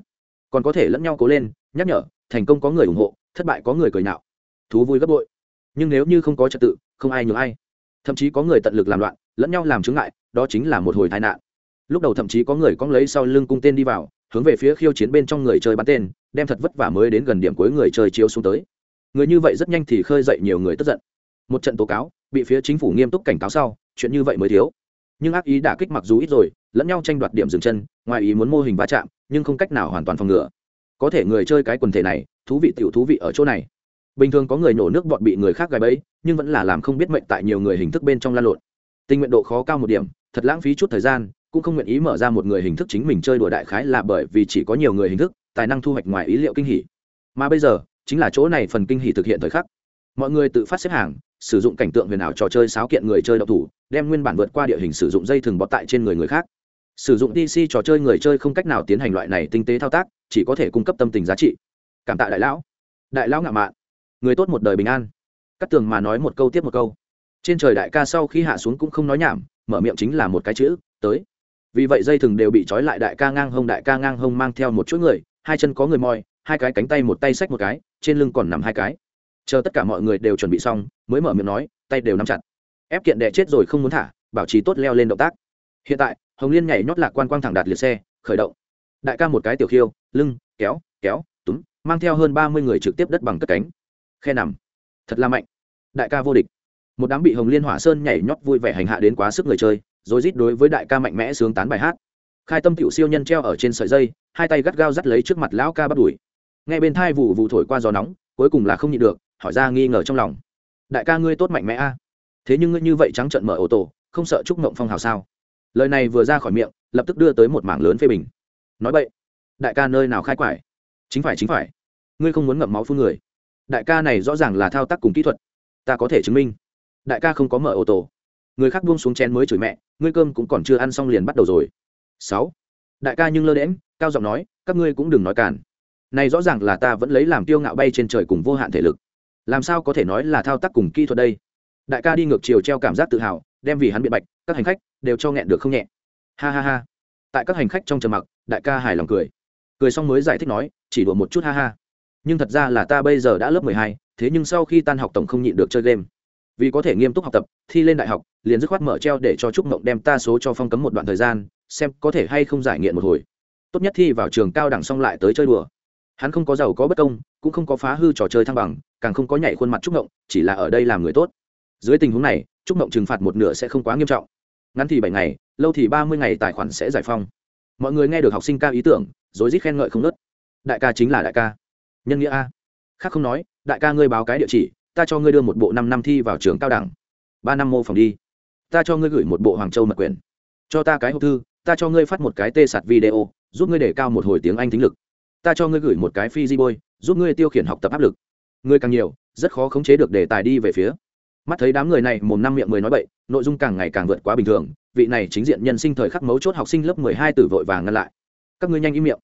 Còn có thể lẫn nhau cố lên, nhắc nhở, thành công có người ủng hộ, thất bại có người cười nhạo. Thú vui gấp bội nhưng nếu như không có trật tự, không ai nhường ai. Thậm chí có người tận lực làm loạn, lẫn nhau làm chứng ngại, đó chính là một hồi tai nạn. Lúc đầu thậm chí có người cóng lấy sau lưng cung tên đi vào, hướng về phía khiêu chiến bên trong người chơi bắn tên, đem thật vất vả mới đến gần điểm cuối người chơi chiếu xuống tới. Người như vậy rất nhanh thì khơi dậy nhiều người tức giận. Một trận tố cáo, bị phía chính phủ nghiêm túc cảnh cáo sau, chuyện như vậy mới thiếu. Nhưng ác ý đả kích mặc dù ít rồi, lẫn nhau tranh đoạt điểm dừng chân, ngoài ý muốn mô hình va chạm, nhưng không cách nào hoàn toàn phòng ngừa. Có thể người chơi cái quần thể này, thú vị tiểu thú vị ở chỗ này bình thường có người nổ nước bọt bị người khác gài bẫy, nhưng vẫn là làm không biết mệnh tại nhiều người hình thức bên trong lan lộn. Tình nguyện độ khó cao một điểm, thật lãng phí chút thời gian, cũng không nguyện ý mở ra một người hình thức chính mình chơi đùa đại khái là bởi vì chỉ có nhiều người hình thức, tài năng thu hoạch ngoài ý liệu kinh hỉ. Mà bây giờ, chính là chỗ này phần kinh hỉ thực hiện thời khắc. Mọi người tự phát xếp hàng, sử dụng cảnh tượng huyền ảo trò chơi sáo kiện người chơi độc thủ, đem nguyên bản vượt qua địa hình sử dụng dây thừng bọt tại trên người người khác. Sử dụng dc trò chơi người chơi không cách nào tiến hành loại này tinh tế thao tác, chỉ có thể cung cấp tâm tình giá trị. Cảm tạ đại lão. Đại lão ngạo mạn người tốt một đời bình an. Cắt tường mà nói một câu tiếp một câu. Trên trời đại ca sau khi hạ xuống cũng không nói nhảm, mở miệng chính là một cái chữ, tới. Vì vậy dây thừng đều bị trói lại đại ca ngang hông, đại ca ngang hông mang theo một chuỗi người, hai chân có người moi, hai cái cánh tay một tay xách một cái, trên lưng còn nằm hai cái. Chờ tất cả mọi người đều chuẩn bị xong, mới mở miệng nói, tay đều nắm chặt. Ép kiện đẻ chết rồi không muốn thả, bảo trì tốt leo lên động tác. Hiện tại, hồng liên nhảy nhót lạc quan quang thẳng đạt liệt xe, khởi động. Đại ca một cái tiểu khiêu, lưng, kéo kéo, túm, mang theo hơn ba mươi người trực tiếp đất bằng cất cánh khe nằm. Thật là mạnh. Đại ca vô địch. Một đám bị hồng liên hỏa sơn nhảy nhót vui vẻ hành hạ đến quá sức người chơi, rồi rít đối với đại ca mạnh mẽ sướng tán bài hát. Khai tâm tiểu siêu nhân treo ở trên sợi dây, hai tay gắt gao dắt lấy trước mặt lão ca bắt đuổi. Ngay bên thai vụ vụ thổi qua gió nóng, cuối cùng là không nhịn được, hỏi ra nghi ngờ trong lòng. Đại ca ngươi tốt mạnh mẽ a. Thế nhưng ngươi như vậy trắng trận mở ô tô không sợ chúc mộng phong hào sao? Lời này vừa ra khỏi miệng, lập tức đưa tới một mảng lớn phê bình. Nói vậy đại ca nơi nào khai quải? Chính phải chính phải. Ngươi không muốn ngậm máu phun người đại ca này rõ ràng là thao tác cùng kỹ thuật. Ta có thể chứng minh. Đại ca không có mở ô tô người khác buông xuống chén mới chửi mẹ, ngươi cơm cũng còn chưa ăn xong liền bắt đầu rồi. Sáu. Đại ca nhưng lơ đễm cao giọng nói, các ngươi cũng đừng nói cản này rõ ràng là ta vẫn lấy làm tiêu ngạo bay trên trời cùng vô hạn thể lực. Làm sao có thể nói là thao tác cùng kỹ thuật đây? Đại ca đi ngược chiều treo cảm giác tự hào, đem vì hắn biện bạch, các hành khách đều cho nghẹn được không nhẹ. Ha ha ha. Tại các hành khách trong trầm mặc, đại ca hài lòng cười. Cười xong mới giải thích nói, chỉ đùa một chút ha ha nhưng thật ra là ta bây giờ đã lớp mười hai, thế nhưng sau khi tan học tổng không nhịn được chơi game. Vì có thể nghiêm túc học tập, thi lên đại học, liền dứt khoát mở treo để cho trúc mộng đem ta số cho phong cấm một đoạn thời gian, xem có thể hay không giải nghiện một hồi. Tốt nhất thi vào trường cao đẳng xong lại tới chơi đùa. Hắn không có giàu có bất công, cũng không có phá hư trò chơi thăng bằng, càng không có nhảy khuôn mặt trúc mộng, chỉ là ở đây làm người tốt. Dưới tình huống này, trúc mộng trừng phạt một nửa sẽ không quá nghiêm trọng. Ngắn thì bảy ngày, lâu thì ba mươi ngày tài khoản sẽ giải phong. Mọi người nghe được học sinh ca ý tưởng rồi rít khen ngợi không nớt đại ca chính là đại ca nhân nghĩa a. Khác không nói, đại ca ngươi báo cái địa chỉ, ta cho ngươi đưa một bộ năm năm thi vào trường cao đẳng. Ba năm mô phòng đi. Ta cho ngươi gửi một bộ hoàng châu mật quyền cho ta cái hộp thư, ta cho ngươi phát một cái tê sạt video, giúp ngươi để cao một hồi tiếng anh thính lực. Ta cho ngươi gửi một cái phi di bôi giúp ngươi tiêu khiển học tập áp lực. Ngươi càng nhiều, rất khó khống chế được đề tài đi về phía. Mắt thấy đám người này mồm năm miệng mười nói bậy, nội dung càng ngày càng vượt quá bình thường, vị này chính diện nhân sinh thời khắc mấu chốt học sinh lớp mười hai tử vội vàng ngăn lại. Các ngươi nhanh im miệng.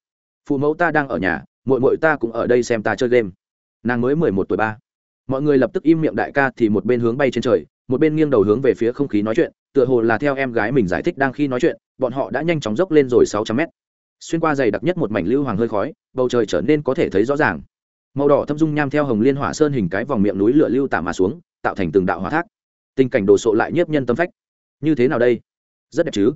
Phụ mẫu ta đang ở nhà mội mội ta cũng ở đây xem ta chơi game. Nàng mới mười một tuổi ba. Mọi người lập tức im miệng đại ca thì một bên hướng bay trên trời, một bên nghiêng đầu hướng về phía không khí nói chuyện, tựa hồ là theo em gái mình giải thích đang khi nói chuyện, bọn họ đã nhanh chóng dốc lên rồi sáu trăm mét. Xuyên qua dày đặc nhất một mảnh lưu hoàng hơi khói, bầu trời trở nên có thể thấy rõ ràng. Màu đỏ thâm dung nham theo hồng liên hỏa sơn hình cái vòng miệng núi lửa lưu tả mà xuống, tạo thành từng đạo hóa thác. Tình cảnh đồ sộ lại nhiếp nhân tâm phách. Như thế nào đây? Rất đẹp chứ?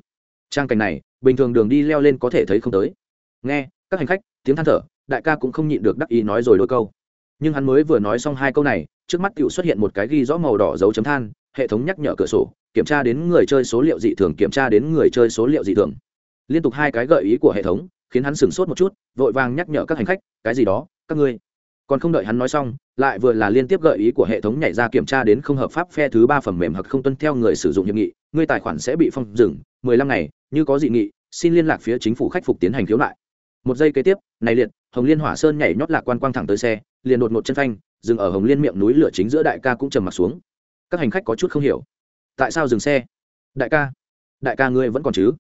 Trang cảnh này, bình thường đường đi leo lên có thể thấy không tới. Nghe, các hành khách, tiếng than thở đại ca cũng không nhịn được đắc ý nói rồi đôi câu. Nhưng hắn mới vừa nói xong hai câu này, trước mắt cựu xuất hiện một cái ghi rõ màu đỏ dấu chấm than, hệ thống nhắc nhở cửa sổ, kiểm tra đến người chơi số liệu dị thường, kiểm tra đến người chơi số liệu dị thường. Liên tục hai cái gợi ý của hệ thống, khiến hắn sửng sốt một chút, vội vàng nhắc nhở các hành khách, cái gì đó, các ngươi. Còn không đợi hắn nói xong, lại vừa là liên tiếp gợi ý của hệ thống nhảy ra kiểm tra đến không hợp pháp phe thứ ba phần mềm hoặc không tuân theo người sử dụng hiệp nghị ngươi tài khoản sẽ bị phong dừng, mười lăm ngày, như có dị nghị, xin liên lạc phía chính phủ khắc phục tiến hành khiếu nại một giây kế tiếp, này liệt, hồng liên hỏa sơn nhảy nhót lạc quan quang thẳng tới xe, liền đột một chân phanh, dừng ở hồng liên miệng núi lửa chính giữa đại ca cũng trầm mặt xuống. Các hành khách có chút không hiểu. Tại sao dừng xe? Đại ca đại ca ngươi vẫn còn chứ?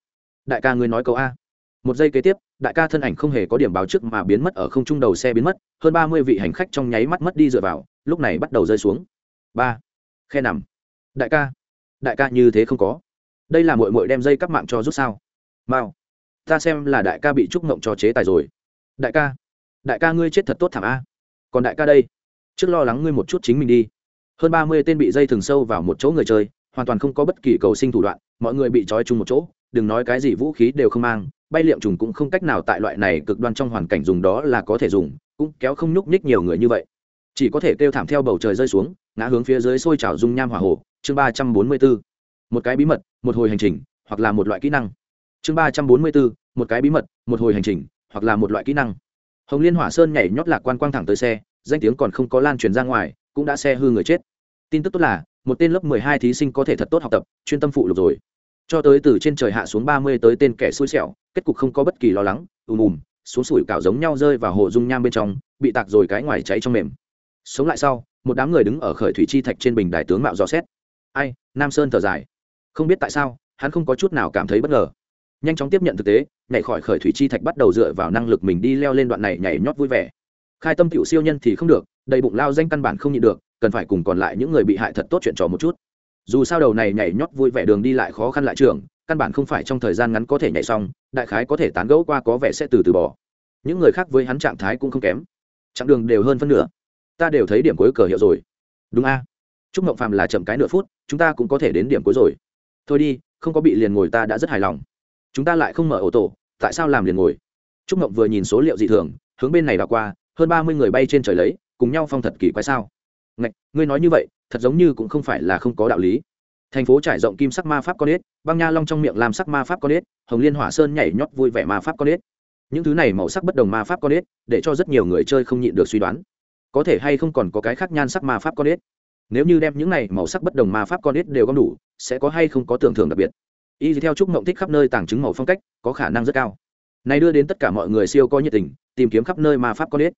Đại ca ngươi nói câu a. Một giây kế tiếp, đại ca thân ảnh không hề có điểm báo trước mà biến mất ở không trung đầu xe biến mất, hơn ba mươi vị hành khách trong nháy mắt mất đi dựa vào, lúc này bắt đầu rơi xuống. Ba. Khe nằm. Đại ca đại ca như thế không có. Đây là mội mội đem dây cắp mạng cho rút sao? Mao ta xem là đại ca bị trúc mộng cho chế tài rồi. Đại ca đại ca ngươi chết thật tốt thảm a. Còn đại ca đây, trước lo lắng ngươi một chút chính mình đi. Hơn ba mươi tên bị dây thừng sâu vào một chỗ người chơi, hoàn toàn không có bất kỳ cầu sinh thủ đoạn, mọi người bị trói chung một chỗ, đừng nói cái gì vũ khí đều không mang, bay liệm trùng cũng không cách nào tại loại này cực đoan trong hoàn cảnh dùng đó là có thể dùng, cũng kéo không nhúc nhích nhiều người như vậy. Chỉ có thể kêu thảm theo bầu trời rơi xuống, ngã hướng phía dưới sôi trào dung nham hỏa hồ, chương ba trăm bốn mươi bốn. Một cái bí mật, một hồi hành trình, hoặc là một loại kỹ năng chương ba trăm bốn mươi bốn, một cái bí mật, một hồi hành trình, hoặc là một loại kỹ năng. Hồng liên hỏa sơn nhảy nhót lạc quan quang thẳng tới xe, danh tiếng còn không có lan truyền ra ngoài, cũng đã xe hư người chết. Tin tức tốt là, một tên lớp mười hai thí sinh có thể thật tốt học tập, chuyên tâm phụ lục rồi. Cho tới từ trên trời hạ xuống ba mươi tới tên kẻ xui xẻo, kết cục không có bất kỳ lo lắng, ùm ùm, xuống sủi cảo giống nhau rơi vào hồ dung nham bên trong, bị tạc rồi cái ngoài cháy trong mềm. Sống lại sau, một đám người đứng ở khởi thủy chi thạch trên bình đài tướng mạo dò xét. Ai, nam sơn thở dài. Không biết tại sao, hắn không có chút nào cảm thấy bất ngờ nhanh chóng tiếp nhận thực tế, nhảy khỏi khởi thủy chi thạch bắt đầu dựa vào năng lực mình đi leo lên đoạn này nhảy nhót vui vẻ. Khai tâm cựu siêu nhân thì không được, đầy bụng lao danh căn bản không nhịn được, cần phải cùng còn lại những người bị hại thật tốt chuyện trò một chút. Dù sao đầu này nhảy nhót vui vẻ đường đi lại khó khăn lại trường, căn bản không phải trong thời gian ngắn có thể nhảy xong, đại khái có thể tán gẫu qua có vẻ sẽ từ từ bỏ. Những người khác với hắn trạng thái cũng không kém. Chặng đường đều hơn phân nửa. Ta đều thấy điểm cuối cờ hiệu rồi. Đúng a. À? chúc mộng phàm là chậm cái nửa phút, chúng ta cũng có thể đến điểm cuối rồi. Thôi đi, không có bị liền ngồi ta đã rất hài lòng chúng ta lại không mở ô tô tại sao làm liền ngồi? Trúc mộng vừa nhìn số liệu dị thường, hướng bên này đ qua, hơn ba mươi người bay trên trời lấy, cùng nhau phong thật kỳ quái sao? Ngạch, ngươi nói như vậy, thật giống như cũng không phải là không có đạo lý. Thành phố trải rộng kim sắc ma pháp con ếch, băng nha long trong miệng làm sắc ma pháp con ếch, hồng liên hỏa sơn nhảy nhót vui vẻ ma pháp con ếch. Những thứ này màu sắc bất đồng ma pháp con ếch, để cho rất nhiều người chơi không nhịn được suy đoán. Có thể hay không còn có cái khác nhan sắc ma pháp con ếch? Nếu như đem những này màu sắc bất đồng ma pháp con ếch đều gom đủ, sẽ có hay không có tưởng thưởng đặc biệt? Y theo chúc mộng thích khắp nơi tàng chứng màu phong cách, có khả năng rất cao. Này đưa đến tất cả mọi người siêu có nhiệt tình, tìm kiếm khắp nơi ma pháp con ếch.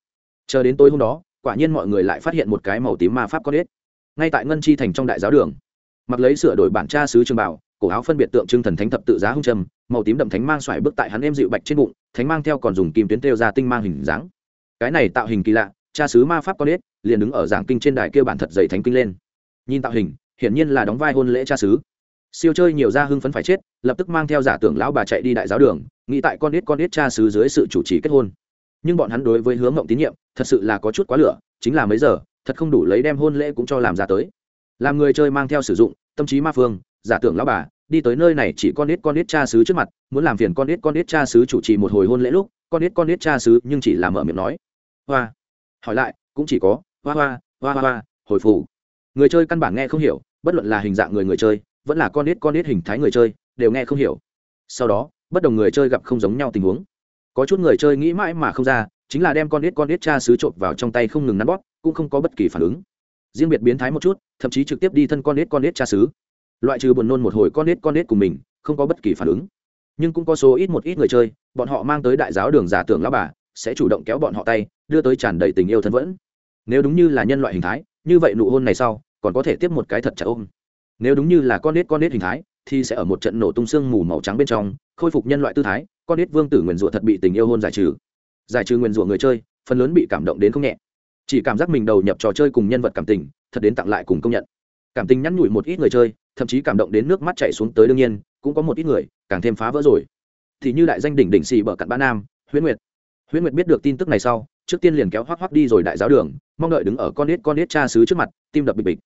Chờ đến tối hôm đó, quả nhiên mọi người lại phát hiện một cái màu tím ma pháp con ếch. Ngay tại ngân chi thành trong đại giáo đường, mặc lấy sửa đổi bản tra sứ trường bảo cổ áo phân biệt tượng trưng thần thánh thập tự giá hung trầm, màu tím đậm thánh mang xoài bước tại hắn em dịu bạch trên bụng, thánh mang theo còn dùng kim tuyến têu ra tinh mang hình dáng. Cái này tạo hình kỳ lạ, cha sứ ma pháp con ếch liền đứng ở giảng kinh trên đài kêu bản thật dày thánh kinh lên. Nhìn tạo hình, hiển nhiên là đóng vai hôn lễ cha sứ siêu chơi nhiều ra hưng phấn phải chết lập tức mang theo giả tưởng lão bà chạy đi đại giáo đường nghĩ tại con ít con ít cha xứ dưới sự chủ trì kết hôn. Nhưng bọn hắn đối với hướng mộng tín nhiệm thật sự là có chút quá lửa chính là mấy giờ thật không đủ lấy đem hôn lễ cũng cho làm ra tới. Làm người chơi mang theo sử dụng tâm trí ma phương giả tưởng lão bà đi tới nơi này chỉ con ít con ít cha xứ trước mặt muốn làm phiền con ít con ít cha xứ chủ trì một hồi hôn lễ lúc con ít con ít cha xứ nhưng chỉ là mở miệng nói. Hoa. Hỏi lại cũng chỉ có hoa hoa hoa hoa, hoa hồi phủ người chơi căn bản nghe không hiểu bất luận là hình dạng người người chơi vẫn là con ít con ít hình thái người chơi, đều nghe không hiểu. Sau đó, bất đồng người chơi gặp không giống nhau tình huống. Có chút người chơi nghĩ mãi mà không ra, chính là đem con ít con ít cha xứ trộn vào trong tay không ngừng nắn bóp, cũng không có bất kỳ phản ứng. Riêng biệt biến thái một chút, thậm chí trực tiếp đi thân con ít con ít cha xứ. Loại trừ buồn nôn một hồi con ít con ít của mình, không có bất kỳ phản ứng. Nhưng cũng có số ít một ít người chơi, bọn họ mang tới đại giáo đường giả tưởng lao bà, sẽ chủ động kéo bọn họ tay, đưa tới tràn đầy tình yêu thân vẫn. Nếu đúng như là nhân loại hình thái, như vậy nụ hôn này sau, còn có thể tiếp một cái thật chặt ôm nếu đúng như là con nết con nết hình thái, thì sẽ ở một trận nổ tung xương mù màu trắng bên trong, khôi phục nhân loại tư thái, con nết vương tử nguyền rủa thật bị tình yêu hôn giải trừ. Giải trừ nguyền rủa người chơi, phần lớn bị cảm động đến không nhẹ. Chỉ cảm giác mình đầu nhập trò chơi cùng nhân vật cảm tình, thật đến tặng lại cùng công nhận. Cảm tình nhắn nhủi một ít người chơi, thậm chí cảm động đến nước mắt chảy xuống tới đương nhiên, cũng có một ít người, càng thêm phá vỡ rồi. Thì như đại danh đỉnh đỉnh xì bờ cặn bã nam, huyễn nguyệt. Huyễn nguyệt biết được tin tức này sau, trước tiên liền kéo hoắc hoắc đi rồi đại giáo đường, mong đợi đứng ở con nết con nết cha xứ trước mặt, tim đập bịch bịch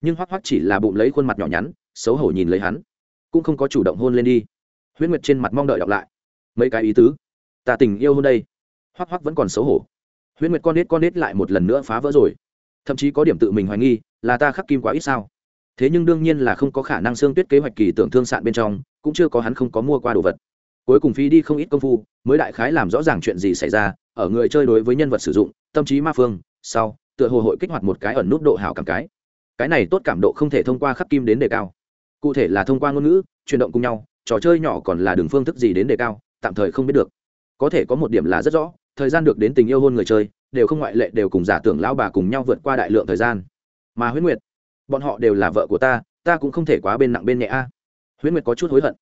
nhưng hoắc hoắc chỉ là bụng lấy khuôn mặt nhỏ nhắn, xấu hổ nhìn lấy hắn. Cũng không có chủ động hôn lên đi. Huyễn nguyệt trên mặt mong đợi đọc lại. Mấy cái ý tứ. Ta tình yêu hôn đây. Hoắc hoắc vẫn còn xấu hổ. Huyễn nguyệt con nết con nết lại một lần nữa phá vỡ rồi. Thậm chí có điểm tự mình hoài nghi, là ta khắc kim quá ít sao? Thế nhưng đương nhiên là không có khả năng xương tuyết kế hoạch kỳ tưởng thương sạn bên trong, cũng chưa có hắn không có mua qua đồ vật. Cuối cùng phi đi không ít công phu, mới đại khái làm rõ ràng chuyện gì xảy ra, ở người chơi đối với nhân vật sử dụng, tâm trí ma phương, sau, tựa hồ hội kích hoạt một cái ẩn nút độ hảo cảm cái cái này tốt cảm độ không thể thông qua khắc kim đến đề cao. Cụ thể là thông qua ngôn ngữ, chuyển động cùng nhau, trò chơi nhỏ còn là đường phương thức gì đến đề cao, tạm thời không biết được. Có thể có một điểm là rất rõ, thời gian được đến tình yêu hôn người chơi, đều không ngoại lệ đều cùng giả tưởng lão bà cùng nhau vượt qua đại lượng thời gian. Mà huyết nguyệt, bọn họ đều là vợ của ta ta cũng không thể quá bên nặng bên nhẹ a. Huyết nguyệt có chút hối hận,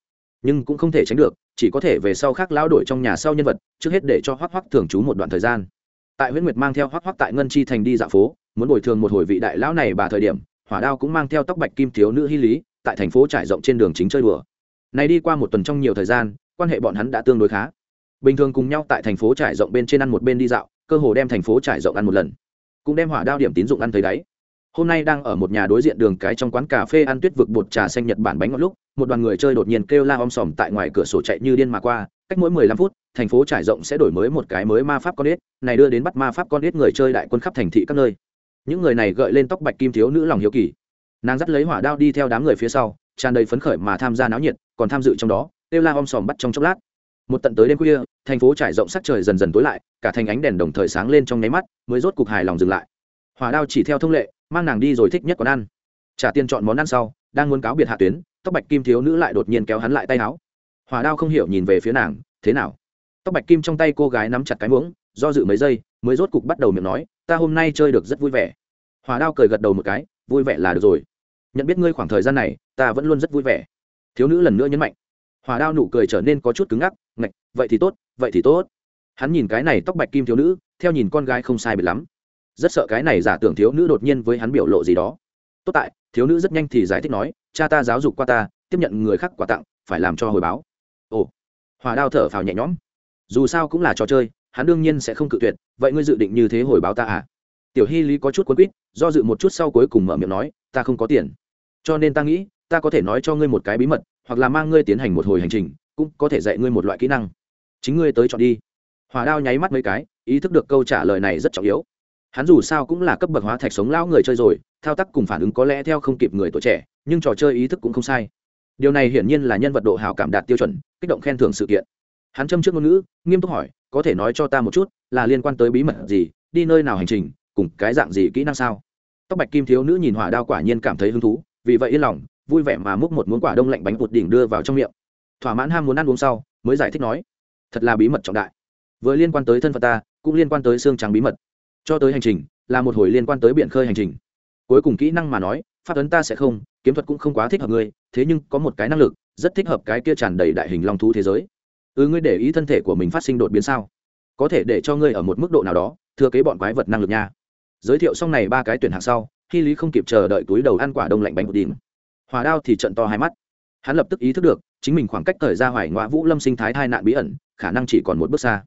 nhưng cũng không thể tránh được, chỉ có thể về sau khác lão đổi trong nhà sau nhân vật, trước hết để cho hoắc hoắc thường trú một đoạn thời gian. Tại huyết nguyệt mang theo hoắc hoắc tại ngân chi thành đi dạo phố muốn bồi thường một hồi vị đại lão này bà thời điểm, hỏa đao cũng mang theo tóc bạch kim thiếu nữ hy lý, tại thành phố trải rộng trên đường chính chơi đùa. Này đi qua một tuần trong nhiều thời gian, quan hệ bọn hắn đã tương đối khá. Bình thường cùng nhau tại thành phố trải rộng bên trên ăn một bên đi dạo, cơ hồ đem thành phố trải rộng ăn một lần. Cũng đem hỏa đao điểm tín dụng ăn thấy đáy hôm nay đang ở một nhà đối diện đường cái trong quán cà phê ăn tuyết vực bột trà xanh nhật bản bánh ngọt lúc, một đoàn người chơi đột nhiên kêu la om sòm tại ngoài cửa sổ chạy như điên mà qua, cách mỗi mười lăm phút, thành phố trải rộng sẽ đổi mới một cái mới ma pháp con ếch, này đưa đến bắt ma pháp con ếch người chơi đại quân khắp thành thị các nơi những người này gợi lên tóc bạch kim thiếu nữ lòng hiếu kỳ. Nàng dắt lấy hỏa đao đi theo đám người phía sau, tràn đầy phấn khởi mà tham gia náo nhiệt, còn tham dự trong đó, kêu la om sòm bắt trong chốc lát. Một tận tới đêm khuya, thành phố trải rộng sắc trời dần dần tối lại, cả thành ánh đèn đồng thời sáng lên trong nháy mắt, mới rốt cục hài lòng dừng lại. Hỏa đao chỉ theo thông lệ, mang nàng đi rồi thích nhất quán ăn. Trả tiền chọn món ăn sau, đang muốn cáo biệt hạ tuyến, tóc bạch kim thiếu nữ lại đột nhiên kéo hắn lại tay áo. Hỏa đao không hiểu nhìn về phía nàng, thế nào? Tóc bạch kim trong tay cô gái nắm chặt cái muỗng, do dự mấy giây, mới rốt cục bắt đầu miệng nói ta hôm nay chơi được rất vui vẻ. Hòa đao cười gật đầu một cái, vui vẻ là được rồi. Nhận biết ngươi khoảng thời gian này, ta vẫn luôn rất vui vẻ. Thiếu nữ lần nữa nhấn mạnh. Hòa đao nụ cười trở nên có chút cứng ngắc, ngạch, vậy thì tốt, vậy thì tốt. Hắn nhìn cái này tóc bạch kim thiếu nữ, theo nhìn con gái không sai biệt lắm. Rất sợ cái này giả tưởng thiếu nữ đột nhiên với hắn biểu lộ gì đó. Tốt tại, thiếu nữ rất nhanh thì giải thích nói, cha ta giáo dục qua ta, tiếp nhận người khác quà tặng, phải làm cho hồi báo. Ồ. Hòa đao thở phào nhẹ nhõm. Dù sao cũng là trò chơi hắn đương nhiên sẽ không cự tuyệt, vậy ngươi dự định như thế hồi báo ta à? Tiểu hy lý có chút quấn quýt, do dự một chút sau cuối cùng mở miệng nói, ta không có tiền. Cho nên ta nghĩ, ta có thể nói cho ngươi một cái bí mật, hoặc là mang ngươi tiến hành một hồi hành trình, cũng có thể dạy ngươi một loại kỹ năng. Chính ngươi tới chọn đi. Hòa đao nháy mắt mấy cái, ý thức được câu trả lời này rất trọng yếu. Hắn dù sao cũng là cấp bậc hóa thạch sống lão người chơi rồi, thao tác cùng phản ứng có lẽ theo không kịp người tuổi trẻ, nhưng trò chơi ý thức cũng không sai. Điều này hiển nhiên là nhân vật độ hào cảm đạt tiêu chuẩn, kích động khen thưởng sự kiện hắn châm trước ngôn ngữ, nghiêm túc hỏi, có thể nói cho ta một chút, là liên quan tới bí mật gì, đi nơi nào hành trình, cùng cái dạng gì kỹ năng sao? Tóc bạch kim thiếu nữ nhìn hỏa đao quả nhiên cảm thấy hứng thú, vì vậy yên lòng, vui vẻ mà múc một muỗng quả đông lạnh bánh bột đỉnh đưa vào trong miệng. Thỏa mãn ham muốn ăn uống sau, mới giải thích nói, thật là bí mật trọng đại. Vừa liên quan tới thân phận ta, cũng liên quan tới xương trắng bí mật. Cho tới hành trình, là một hồi liên quan tới biển khơi hành trình. Cuối cùng kỹ năng mà nói phát ấn ta sẽ không, kiếm thuật cũng không quá thích hợp ngươi, thế nhưng có một cái năng lực, rất thích hợp cái kia tràn đầy đại hình long thú thế giới ừ ngươi để ý thân thể của mình phát sinh đột biến sao? Có thể để cho ngươi ở một mức độ nào đó, thừa kế bọn quái vật năng lực nha. Giới thiệu xong này ba cái tuyển hạng sau khi lý không kịp chờ đợi túi đầu ăn quả đông lạnh bánh bột đỉnh. Hòa đao thì trận to hai mắt. Hắn lập tức ý thức được, chính mình khoảng cách thời ra hoài ngoại vũ lâm sinh thái hai nạn bí ẩn, khả năng chỉ còn một bước xa.